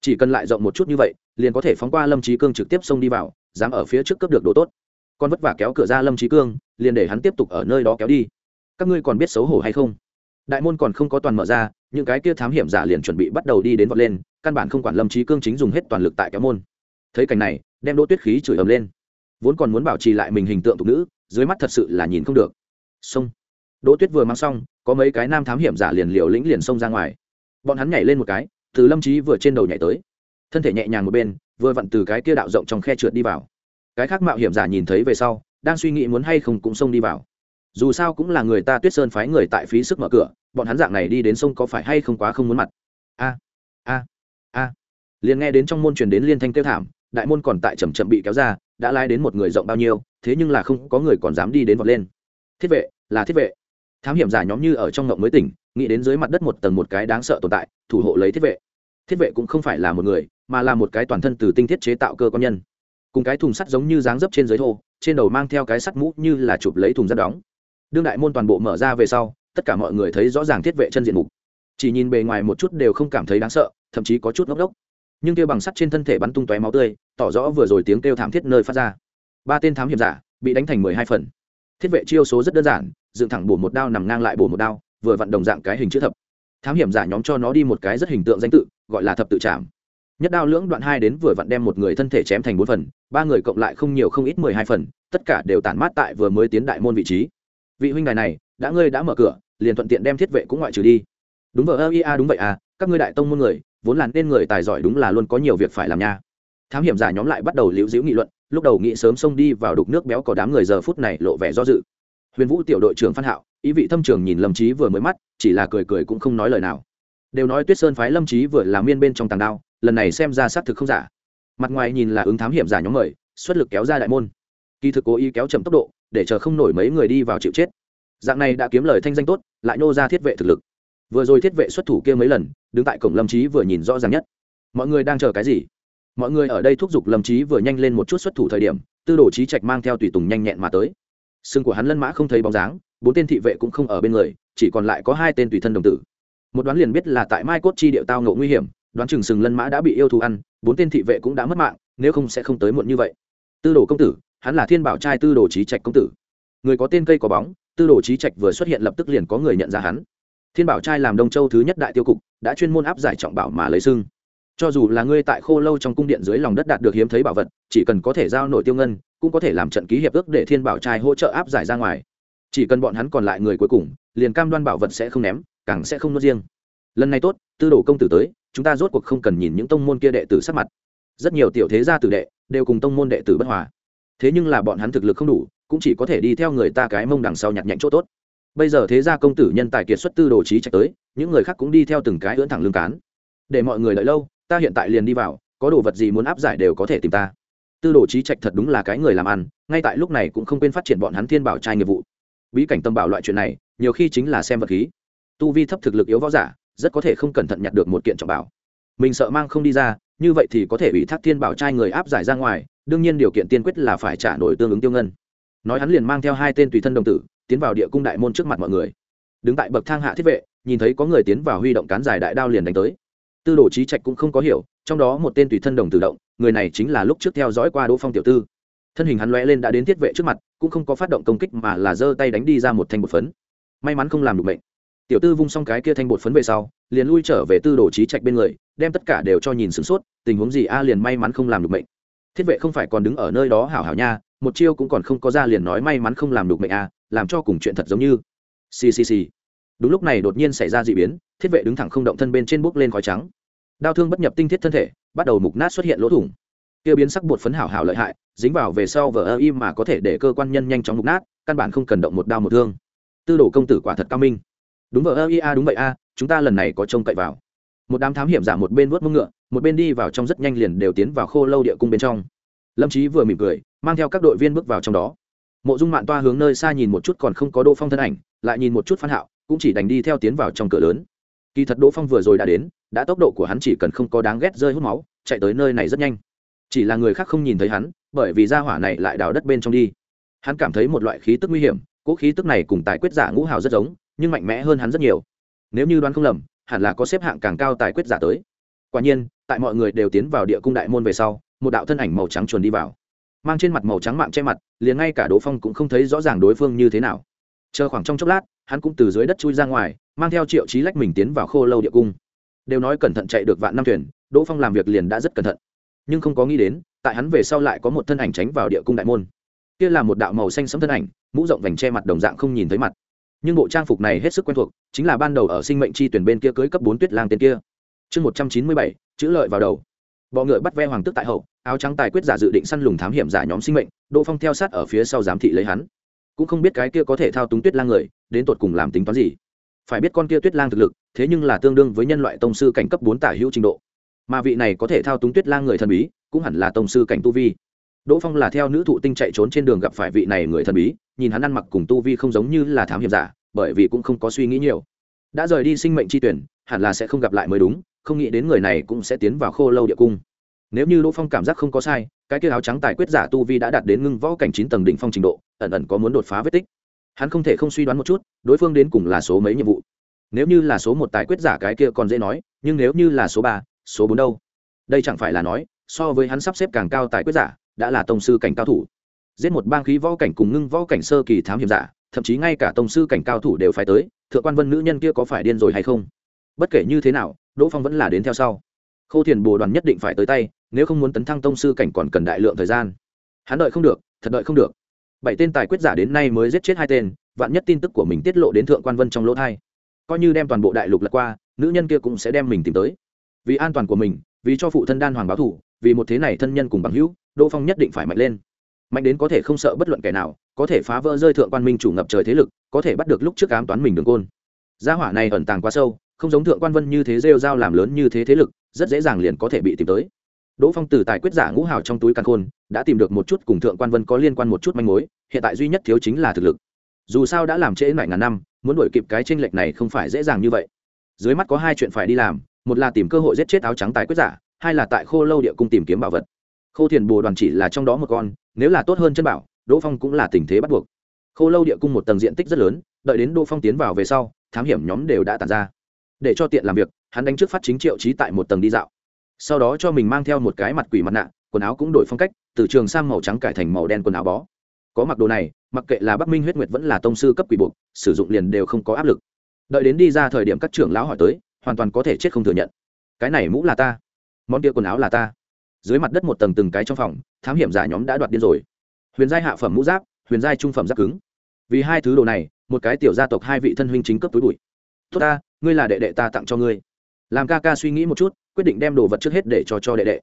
Chỉ cần lại rộng một chút như vậy liền có thể phóng qua lâm trí cương trực tiếp xông đi vào, dám ở phía trước cấp được đồ tốt. Con vất vả kéo cửa ra lâm trí cương, liền để hắn tiếp tục ở nơi đó kéo đi. Các ngươi còn biết xấu hổ hay không? Đại môn còn không có toàn mở ra, những cái kia thám hiểm giả liền chuẩn bị bắt đầu đi đến vọt lên, căn bản không quản lâm trí cương chính dùng hết toàn lực tại kéo môn. Thấy cảnh này, đem đỗ tuyết khí chửi ầm lên. Vốn còn muốn bảo trì lại mình hình tượng thục nữ, dưới mắt thật sự là nhìn không được. Xông. Đỗ tuyết vừa mang xong, có mấy cái nam thám hiểm giả liền liều lĩnh liền xông ra ngoài. Bọn hắn nhảy lên một cái, từ lâm trí vừa trên đầu nhảy tới thân thể nhẹ nhàng một bên, vừa vặn từ cái kia đạo rộng trong khe trượt đi vào. Cái khác mạo hiểm giả nhìn thấy về sau, đang suy nghĩ muốn hay không cũng xông đi vào. Dù sao cũng là người ta tuyết sơn phái người tại phí sức mở cửa, bọn hắn dạng này đi đến sông có phải hay không quá không muốn mặt? A a a. Liền nghe đến trong môn truyền đến liên thanh kêu thảm, đại môn còn tại chầm chậm bị kéo ra, đã lái đến một người rộng bao nhiêu, thế nhưng là không có người còn dám đi đến vọt lên. Thiết vệ, là thiết vệ. Thám hiểm giả nhóm như ở trong ngộng mới tỉnh, nghĩ đến dưới mặt đất một tầng một cái đáng sợ tồn tại, thủ hộ lấy thiết vệ thiết vệ cũng không phải là một người, mà là một cái toàn thân từ tinh thiết chế tạo cơ quan nhân. Cùng cái thùng sắt giống như dáng dấp trên dưới thô, trên đầu mang theo cái sắt mũ như là chụp lấy thùng sắt đóng. Đương đại môn toàn bộ mở ra về sau, tất cả mọi người thấy rõ ràng thiết vệ chân diện mục. Chỉ nhìn bề ngoài một chút đều không cảm thấy đáng sợ, thậm chí có chút ngốc ngốc. Nhưng kêu bằng sắt trên thân thể bắn tung tóe máu tươi, tỏ rõ vừa rồi tiếng kêu thảm thiết nơi phát ra. Ba tên thám hiểm giả bị đánh thành mười hai phần. Thiết vệ chiêu số rất đơn giản, dựng thẳng bổ một đao nằm ngang lại bổ một đao, vừa vặn đồng dạng cái hình chữ thập thám hiểm giả nhóm cho nó đi một cái rất hình tượng danh tự, gọi là thập tự trảm. Nhất đao lưỡng đoạn hai đến vừa vặn đem một người thân thể chém thành bốn phần, ba người cộng lại không nhiều không ít mười hai phần, tất cả đều tản mát tại vừa mới tiến đại môn vị trí. Vị huynh đài này, đã ngươi đã mở cửa, liền thuận tiện đem thiết vệ cũng ngoại trừ đi. Đúng vợ ơ ia đúng vậy à các ngươi đại tông môn người, vốn là nên người tài giỏi đúng là luôn có nhiều việc phải làm nha. Thám hiểm giả nhóm lại bắt đầu liễu dĩu nghị luận, lúc đầu nghĩ sớm xông đi vào đục nước béo có đám người giờ phút này lộ vẻ do dự huyền vũ tiểu đội trưởng phan hạo, ý vị thâm trường nhìn lâm trí vừa mới mắt, chỉ là cười cười cũng không nói lời nào. Đều nói tuyết sơn phái lâm trí vừa làm miên bên trong tàng đao, lần này xem ra xác thực không giả. Mặt ngoài nhìn là ứng thám hiểm giả nhóm mời, xuất lực kéo ra đại môn. Kỳ thực cố ý kéo chậm tốc độ, để chờ không nổi mấy người đi vào chịu chết. Dạng này đã kiếm lời thanh danh tốt, lại nô ra thiết vệ thực lực. Vừa rồi thiết vệ xuất thủ kia mấy lần, đứng tại cổng lâm trí vừa nhìn rõ ràng nhất. Mọi người đang chờ cái gì? Mọi người ở đây thúc giục lâm trí vừa nhanh lên một chút xuất thủ thời điểm, tư đồ trí trạch mang theo tùy tùng nhanh nhẹn mà tới sừng của hắn lân mã không thấy bóng dáng, bốn tên thị vệ cũng không ở bên người, chỉ còn lại có hai tên tùy thân đồng tử. Một đoán liền biết là tại mai cốt chi điệu tao ngộ nguy hiểm, đoán chừng sừng lân mã đã bị yêu thù ăn, bốn tên thị vệ cũng đã mất mạng, nếu không sẽ không tới muộn như vậy. Tư đồ công tử, hắn là thiên bảo trai tư đồ trí trạch công tử. Người có tên cây có bóng, tư đồ trí trạch vừa xuất hiện lập tức liền có người nhận ra hắn. Thiên bảo trai làm đông châu thứ nhất đại tiêu cục, đã chuyên môn áp giải trọng bảo mà lấy xưng cho dù là ngươi tại khô lâu trong cung điện dưới lòng đất đạt được hiếm thấy bảo vật, chỉ cần có thể giao nội tiêu ngân, cũng có thể làm trận ký hiệp ước để thiên bảo trai hỗ trợ áp giải ra ngoài. Chỉ cần bọn hắn còn lại người cuối cùng, liền cam đoan bảo vật sẽ không ném, càng sẽ không nuốt riêng. Lần này tốt, tư đồ công tử tới, chúng ta rốt cuộc không cần nhìn những tông môn kia đệ tử sắc mặt. Rất nhiều tiểu thế gia tử đệ, đều cùng tông môn đệ tử bất hòa. Thế nhưng là bọn hắn thực lực không đủ, cũng chỉ có thể đi theo người ta cái mông đằng sau nhặt nhạnh chỗ tốt. Bây giờ thế gia công tử nhân tài kiệt xuất tư đồ trí chạy tới, những người khác cũng đi theo từng cái ưỡn thẳng lương cán. Để mọi người đợi lâu ta hiện tại liền đi vào, có đồ vật gì muốn áp giải đều có thể tìm ta. Tư đồ trí trạch thật đúng là cái người làm ăn, ngay tại lúc này cũng không quên phát triển bọn hắn thiên bảo trai nghiệp vụ. Bí cảnh tâm bảo loại chuyện này, nhiều khi chính là xem vật khí. Tu vi thấp thực lực yếu võ giả, rất có thể không cẩn thận nhặt được một kiện trọng bảo. Mình sợ mang không đi ra, như vậy thì có thể ủy thác thiên bảo trai người áp giải ra ngoài, đương nhiên điều kiện tiên quyết là phải trả nổi tương ứng tiêu ngân. Nói hắn liền mang theo hai tên tùy thân đồng tử, tiến vào địa cung đại môn trước mặt mọi người. Đứng tại bậc thang hạ thiết vệ, nhìn thấy có người tiến vào huy động cán dài đại đao liền đánh tới tư đồ trí trạch cũng không có hiểu, trong đó một tên tùy thân đồng tự động, người này chính là lúc trước theo dõi qua đỗ phong tiểu tư. Thân hình hắn lóe lên đã đến thiết vệ trước mặt, cũng không có phát động công kích mà là giơ tay đánh đi ra một thanh bột phấn. May mắn không làm được bệnh tiểu tư vung xong cái kia thanh bột phấn về sau, liền lui trở về tư đồ trí trạch bên người, đem tất cả đều cho nhìn sửng sốt, tình huống gì a liền may mắn không làm được bệnh thiết vệ không phải còn đứng ở nơi đó hảo hảo nha, một chiêu cũng còn không có ra liền nói may mắn không làm được bệnh a, làm cho cùng chuyện thật giống như. Ccc đúng lúc này đột nhiên xảy ra d ị biến, thiết vệ đứng thẳng không động thân bên trên bốc lên khói trắng đao thương bất nhập tinh thiết thân thể, bắt đầu mục nát xuất hiện lỗ thủng. Kia biến sắc bột phấn hảo hảo lợi hại, dính vào về sau vờ ơ im mà có thể để cơ quan nhân nhanh chóng mục nát, căn bản không cần động một đao một thương. Tư đồ công tử quả thật cao minh. Đúng vờ ơ ia đúng vậy a, chúng ta lần này có trông cậy vào. Một đám thám hiểm giả một bên vớt mông ngựa, một bên đi vào trong rất nhanh liền đều tiến vào khô lâu địa cung bên trong. Lâm trí vừa mỉm cười, mang theo các đội viên bước vào trong đó. Mộ dung mạn toa hướng nơi xa nhìn một chút còn không có đô phong thân ảnh, lại nhìn một chút phan hạo, cũng chỉ đành đi theo tiến vào trong cửa lớn kỳ thật đỗ phong vừa rồi đã đến, đã tốc độ của hắn chỉ cần không có đáng ghét rơi hút máu, chạy tới nơi này rất nhanh. Chỉ là người khác không nhìn thấy hắn, bởi vì gia hỏa này lại đào đất bên trong đi. Hắn cảm thấy một loại khí tức nguy hiểm cỗ khí tức này cùng tài quyết giả ngũ hào rất giống, nhưng mạnh mẽ hơn hắn rất nhiều. Nếu như đoán không lầm, hẳn là có xếp hạng càng cao tài quyết giả tới. Quả nhiên, tại mọi người đều tiến vào địa cung đại môn về sau, một đạo thân ảnh màu trắng chuồn đi vào. Mang trên mặt màu trắng mạng che mặt, liền ngay cả đỗ phong cũng không thấy rõ ràng đối phương như thế nào. Chờ khoảng trong chốc lát, hắn cũng từ dưới đất chui ra ngoài mang theo triệu trí lách mình tiến vào khô lâu địa cung. Đều nói cẩn thận chạy được vạn năm thuyền, đỗ phong làm việc liền đã rất cẩn thận. Nhưng không có nghĩ đến, tại hắn về sau lại có một thân ảnh tránh vào địa cung đại môn. Kia là một đạo màu xanh sẫm thân ảnh, mũ rộng vành che mặt đồng dạng không nhìn thấy mặt. Nhưng bộ trang phục này hết sức quen thuộc, chính là ban đầu ở sinh mệnh chi tuyển bên kia cưới cấp bốn tuyết lang tên kia. Chương một trăm chín mươi bảy, chữ lợi vào đầu. Bọ ngựa bắt ve hoàng tức tại hậu, áo trắng tài quyết giả dự định săn lùng thám hiểm giả nhóm sinh mệnh, đỗ phong theo sát ở phía sau giám thị lấy hắn. Cũng không biết cái kia có thể thao túng tuyết lang người, đến tột cùng làm tính toán gì phải biết con kia tuyết lang thực lực, thế nhưng là tương đương với nhân loại tông sư cảnh cấp bốn tả hữu trình độ. Mà vị này có thể thao túng tuyết lang người thần bí, cũng hẳn là tông sư cảnh tu vi. Đỗ phong là theo nữ thụ tinh chạy trốn trên đường gặp phải vị này người thần bí, nhìn hắn ăn mặc cùng tu vi không giống như là thám hiểm giả, bởi vì cũng không có suy nghĩ nhiều. Đã rời đi sinh mệnh tri tuyển, hẳn là sẽ không gặp lại mới đúng, không nghĩ đến người này cũng sẽ tiến vào khô lâu địa cung. Nếu như đỗ phong cảm giác không có sai, cái kia áo trắng tài quyết giả tu vi đã đạt đến ngưng võ cảnh chín tầng đỉnh phong trình độ, ẩn ẩn có muốn đột phá vết tích hắn không thể không suy đoán một chút, đối phương đến cùng là số mấy nhiệm vụ. Nếu như là số một tài quyết giả cái kia còn dễ nói, nhưng nếu như là số ba, số bốn đâu? Đây chẳng phải là nói, so với hắn sắp xếp càng cao tài quyết giả, đã là tông sư cảnh cao thủ. Giết một bang khí võ cảnh cùng ngưng võ cảnh sơ kỳ thám hiểm giả, thậm chí ngay cả tông sư cảnh cao thủ đều phải tới, thượng quan vân nữ nhân kia có phải điên rồi hay không? Bất kể như thế nào, đỗ phong vẫn là đến theo sau. Khâu thiền bồ đoàn nhất định phải tới tay, nếu không muốn tấn thăng tông sư cảnh còn cần đại lượng thời gian. Hắn đợi không được, thật đợi không được bảy tên tài quyết giả đến nay mới giết chết hai tên, vạn nhất tin tức của mình tiết lộ đến thượng quan vân trong lỗ thai, coi như đem toàn bộ đại lục lật qua, nữ nhân kia cũng sẽ đem mình tìm tới. Vì an toàn của mình, vì cho phụ thân đan hoàng báo thủ, vì một thế này thân nhân cùng bằng hữu, đỗ phong nhất định phải mạnh lên. Mạnh đến có thể không sợ bất luận kẻ nào, có thể phá vỡ rơi thượng quan minh chủ ngập trời thế lực, có thể bắt được lúc trước ám toán mình đường côn. Gia hỏa này ẩn tàng quá sâu, không giống thượng quan vân như thế rêu dao làm lớn như thế thế lực, rất dễ dàng liền có thể bị tìm tới. Đỗ phong từ tài quyết giả ngũ hào trong túi căn khôn đã tìm được một chút cùng thượng quan vân có liên quan một chút manh mối, hiện tại duy nhất thiếu chính là thực lực. Dù sao đã làm trễ lại ngàn năm, muốn đuổi kịp cái tranh lệch này không phải dễ dàng như vậy. Dưới mắt có hai chuyện phải đi làm, một là tìm cơ hội giết chết áo trắng tài quyết giả, hai là tại khô lâu địa cung tìm kiếm bảo vật. Khô thiền bồ đoàn chỉ là trong đó một con, nếu là tốt hơn chân bảo, đỗ phong cũng là tình thế bắt buộc. Khô lâu địa cung một tầng diện tích rất lớn, đợi đến đỗ phong tiến vào về sau, thám hiểm nhóm đều đã tàn ra. Để cho tiện làm việc, hắn đánh trước phát chính triệu trí tại một tầng đi dạo. Sau đó cho mình mang theo một cái mặt quỷ mặt nạ quần áo cũng đổi phong cách, từ trường sang màu trắng cải thành màu đen quần áo bó. Có mặc đồ này, mặc kệ là bắc minh huyết nguyệt vẫn là tông sư cấp quỷ buộc, sử dụng liền đều không có áp lực. Đợi đến đi ra thời điểm các trưởng lão hỏi tới, hoàn toàn có thể chết không thừa nhận. Cái này mũ là ta. Món kia quần áo là ta. Dưới mặt đất một tầng từng cái trong phòng, thám hiểm giả nhóm đã đoạt điên rồi. Huyền giai hạ phẩm mũ giáp, huyền giai trung phẩm giáp cứng. Vì hai thứ đồ này, một cái tiểu gia tộc hai vị thân huynh chính cấp túi bụi. Tốt ta, ngươi là đệ đệ ta tặng cho ngươi. Làm ca ca suy nghĩ một chút, quyết định đem đồ vật trước hết để cho cho đệ đệ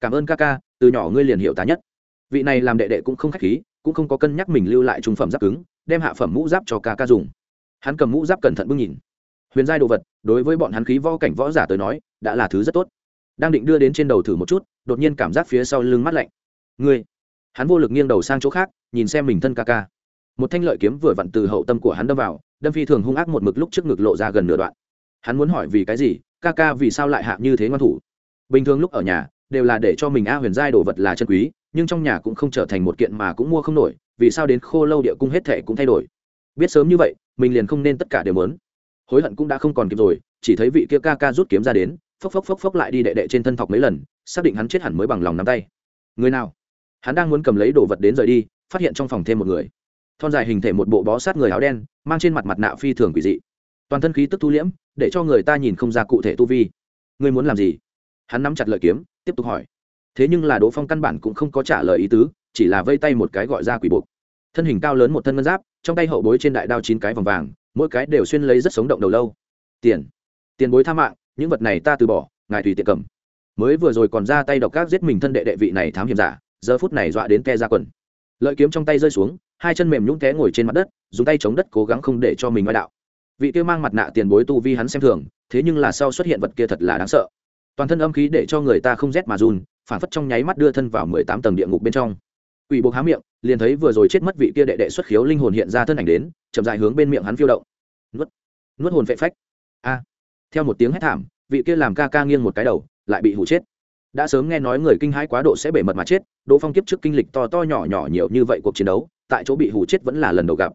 cảm ơn ca ca, từ nhỏ ngươi liền hiểu tá nhất. Vị này làm đệ đệ cũng không k h á c h khí, cũng không có cân nhắc mình lưu lại trung phẩm giáp cứng, đem hạ phẩm mũ giáp cho ca ca dùng. Hắn cầm mũ giáp cẩn thận bước nhìn. Huyền giai đồ vật, đối với bọn hắn khí võ cảnh võ giả tới nói, đã là thứ rất tốt. Đang định đưa đến trên đầu thử một chút, đột nhiên cảm giác phía sau lưng mắt lạnh. Ngươi! Hắn vô lực nghiêng đầu sang chỗ khác, nhìn xem mình thân ca ca. Một thanh lợi kiếm vừa vặn từ hậu tâm của hắn đâm vào, đâm phi thường hung ác một mực lúc trước ngực lộ ra gần nửa đoạn. Hắn muốn hỏi vì cái gì, ca ca vì sao lại hạ như thế ngoan thủ? Bình thường lúc ở nhà đều là để cho mình a huyền giai đồ vật là chân quý, nhưng trong nhà cũng không trở thành một kiện mà cũng mua không nổi, vì sao đến khô lâu địa cung hết thể cũng thay đổi. Biết sớm như vậy, mình liền không nên tất cả đều mớn hối hận cũng đã không còn kịp rồi, chỉ thấy vị kia ca ca rút kiếm ra đến, phốc phốc phốc phốc lại đi đệ đệ trên thân thọc mấy lần, xác định hắn chết hẳn mới bằng lòng nắm tay. Người nào? Hắn đang muốn cầm lấy đồ vật đến rời đi, phát hiện trong phòng thêm một người. Thon dài hình thể một bộ bó sát người áo đen, mang trên mặt mặt nạ phi thường quỷ dị. Toàn thân khí tức thu liễm, để cho người ta nhìn không ra cụ thể tu vi. Ngươi muốn làm gì? Hắn nắm chặt lợi kiếm tiếp tục hỏi. Thế nhưng là đỗ phong căn bản cũng không có trả lời ý tứ, chỉ là vây tay một cái gọi ra quỷ buộc. Thân hình cao lớn một thân ngân giáp, trong tay hậu bối trên đại đao chín cái vòng vàng, mỗi cái đều xuyên lấy rất sống động đầu lâu. Tiền tiền bối tha mạng, những vật này ta từ bỏ, ngài tùy tiện cầm. Mới vừa rồi còn ra tay độc các giết mình thân đệ đệ vị này thám hiểm giả, giờ phút này dọa đến ke ra quần. Lợi kiếm trong tay rơi xuống, hai chân mềm nhũng té ngồi trên mặt đất, dùng tay chống đất cố gắng không để cho mình ngoại đạo. Vị kia mang mặt nạ tiền bối tu vi hắn xem thường, thế nhưng là sau xuất hiện vật kia thật là đáng sợ toàn thân âm khí để cho người ta không rét mà run, phản phất trong nháy mắt đưa thân vào mười tám tầng địa ngục bên trong. Ủy buộc há miệng, liền thấy vừa rồi chết mất vị kia đệ đệ xuất khiếu linh hồn hiện ra thân ảnh đến, chậm dài hướng bên miệng hắn phiêu động. Nuốt nuốt hồn vệ phách. A. Theo một tiếng hét thảm, vị kia làm ca ca nghiêng một cái đầu, lại bị hụ chết. Đã sớm nghe nói người kinh hãi quá độ sẽ bể mật mà chết, đỗ phong kiếp trước kinh lịch to to nhỏ nhỏ nhiều như vậy cuộc chiến đấu, tại chỗ bị hụ chết vẫn là lần đầu gặp.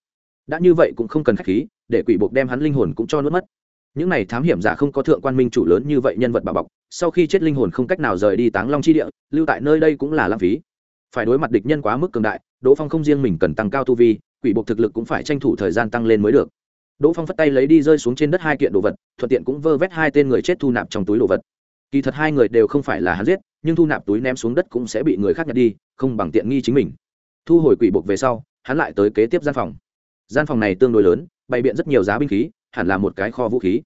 Đã như vậy cũng không cần khách khí, để quỷ buộc đem hắn linh hồn cũng cho nuốt mất những này thám hiểm giả không có thượng quan minh chủ lớn như vậy nhân vật bà bọc, sau khi chết linh hồn không cách nào rời đi táng long chi địa, lưu tại nơi đây cũng là lãng phí. Phải đối mặt địch nhân quá mức cường đại, đỗ phong không riêng mình cần tăng cao tu vi, quỷ buộc thực lực cũng phải tranh thủ thời gian tăng lên mới được. Đỗ phong phất tay lấy đi rơi xuống trên đất hai kiện đồ vật, thuận tiện cũng vơ vét hai tên người chết thu nạp trong túi đồ vật. Kỳ thật hai người đều không phải là hắn giết, nhưng thu nạp túi ném xuống đất cũng sẽ bị người khác nhặt đi, không bằng tiện nghi chính mình. Thu hồi quỷ buộc về sau, hắn lại tới kế tiếp gian phòng. Gian phòng này tương đối lớn, bày biện rất nhiều giá binh khí hẳn là một cái kho vũ khí.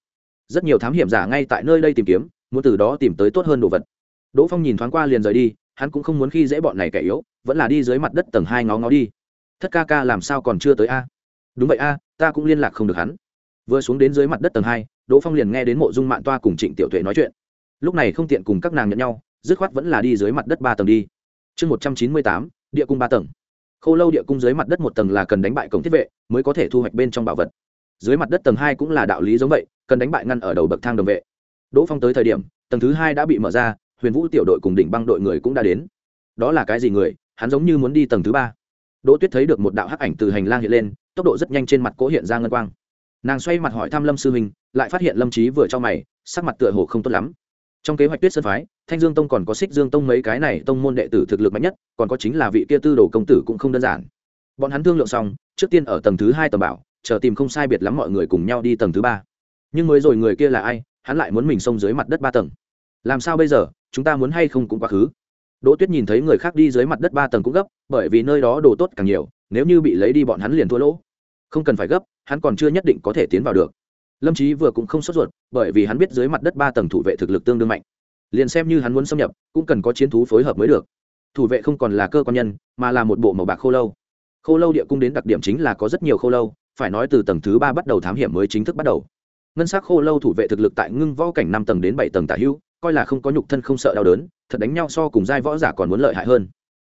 Rất nhiều thám hiểm giả ngay tại nơi đây tìm kiếm, muốn từ đó tìm tới tốt hơn đồ vật. Đỗ phong nhìn thoáng qua liền rời đi, hắn cũng không muốn khi dễ bọn này kẻ yếu, vẫn là đi dưới mặt đất tầng hai ngó ngó đi. Thất ca ca làm sao còn chưa tới a? Đúng vậy a, ta cũng liên lạc không được hắn. Vừa xuống đến dưới mặt đất tầng hai, đỗ phong liền nghe đến mộ dung mạng toa cùng trịnh tiểu tuệ nói chuyện. Lúc này không tiện cùng các nàng nhận nhau, dứt khoát vẫn là đi dưới mặt đất ba tầng đi. Chương một trăm chín mươi tám, địa cung ba tầng. K h ô lâu địa cung dưới mặt đất một tầng là cần đánh bại cổng thiết vệ, mới có thể thu hoạch bên trong bảo vật dưới mặt đất tầng hai cũng là đạo lý giống vậy, cần đánh bại ngăn ở đầu bậc thang đồng vệ. Đỗ phong tới thời điểm, tầng thứ hai đã bị mở ra, huyền vũ tiểu đội cùng đỉnh băng đội người cũng đã đến. Đó là cái gì người? Hắn giống như muốn đi tầng thứ ba. Đỗ tuyết thấy được một đạo hắc ảnh từ hành lang hiện lên, tốc độ rất nhanh trên mặt cố hiện ra ngân quang. Nàng xoay mặt hỏi thăm lâm sư huynh lại phát hiện lâm trí vừa cho mày, sắc mặt tựa hồ không tốt lắm. Trong kế hoạch tuyết sơn phái, thanh dương tông còn có xích dương tông mấy cái này tông môn đệ tử thực lực mạnh nhất, còn có chính là vị kia tư đồ công tử cũng không đơn giản. Bọn hắn thương lượng xong, trước tiên ở tầng thứ hai tầm bảo chờ tìm không sai biệt lắm mọi người cùng nhau đi tầng thứ ba. Nhưng mới rồi người kia là ai, hắn lại muốn mình xông dưới mặt đất ba tầng. Làm sao bây giờ, chúng ta muốn hay không cũng quá khứ. Đỗ tuyết nhìn thấy người khác đi dưới mặt đất ba tầng cũng gấp, bởi vì nơi đó đồ tốt càng nhiều, nếu như bị lấy đi bọn hắn liền thua lỗ. Không cần phải gấp, hắn còn chưa nhất định có thể tiến vào được. Lâm trí vừa cũng không sốt ruột, bởi vì hắn biết dưới mặt đất ba tầng thủ vệ thực lực tương đương mạnh. Liền xem như hắn muốn xâm nhập, cũng cần có chiến thú phối hợp mới được. Thủ vệ không còn là cơ quan nhân, mà là một bộ màu bạc khô lâu. Khô lâu địa cung đến đặc điểm chính là có rất nhiều khô lâu phải nói từ tầng thứ ba bắt đầu thám hiểm mới chính thức bắt đầu. Ngân sắc khô lâu thủ vệ thực lực tại ngưng võ cảnh năm tầng đến bảy tầng tả hữu, coi là không có nhục thân không sợ đau đớn, thật đánh nhau so cùng giai võ giả còn muốn lợi hại hơn.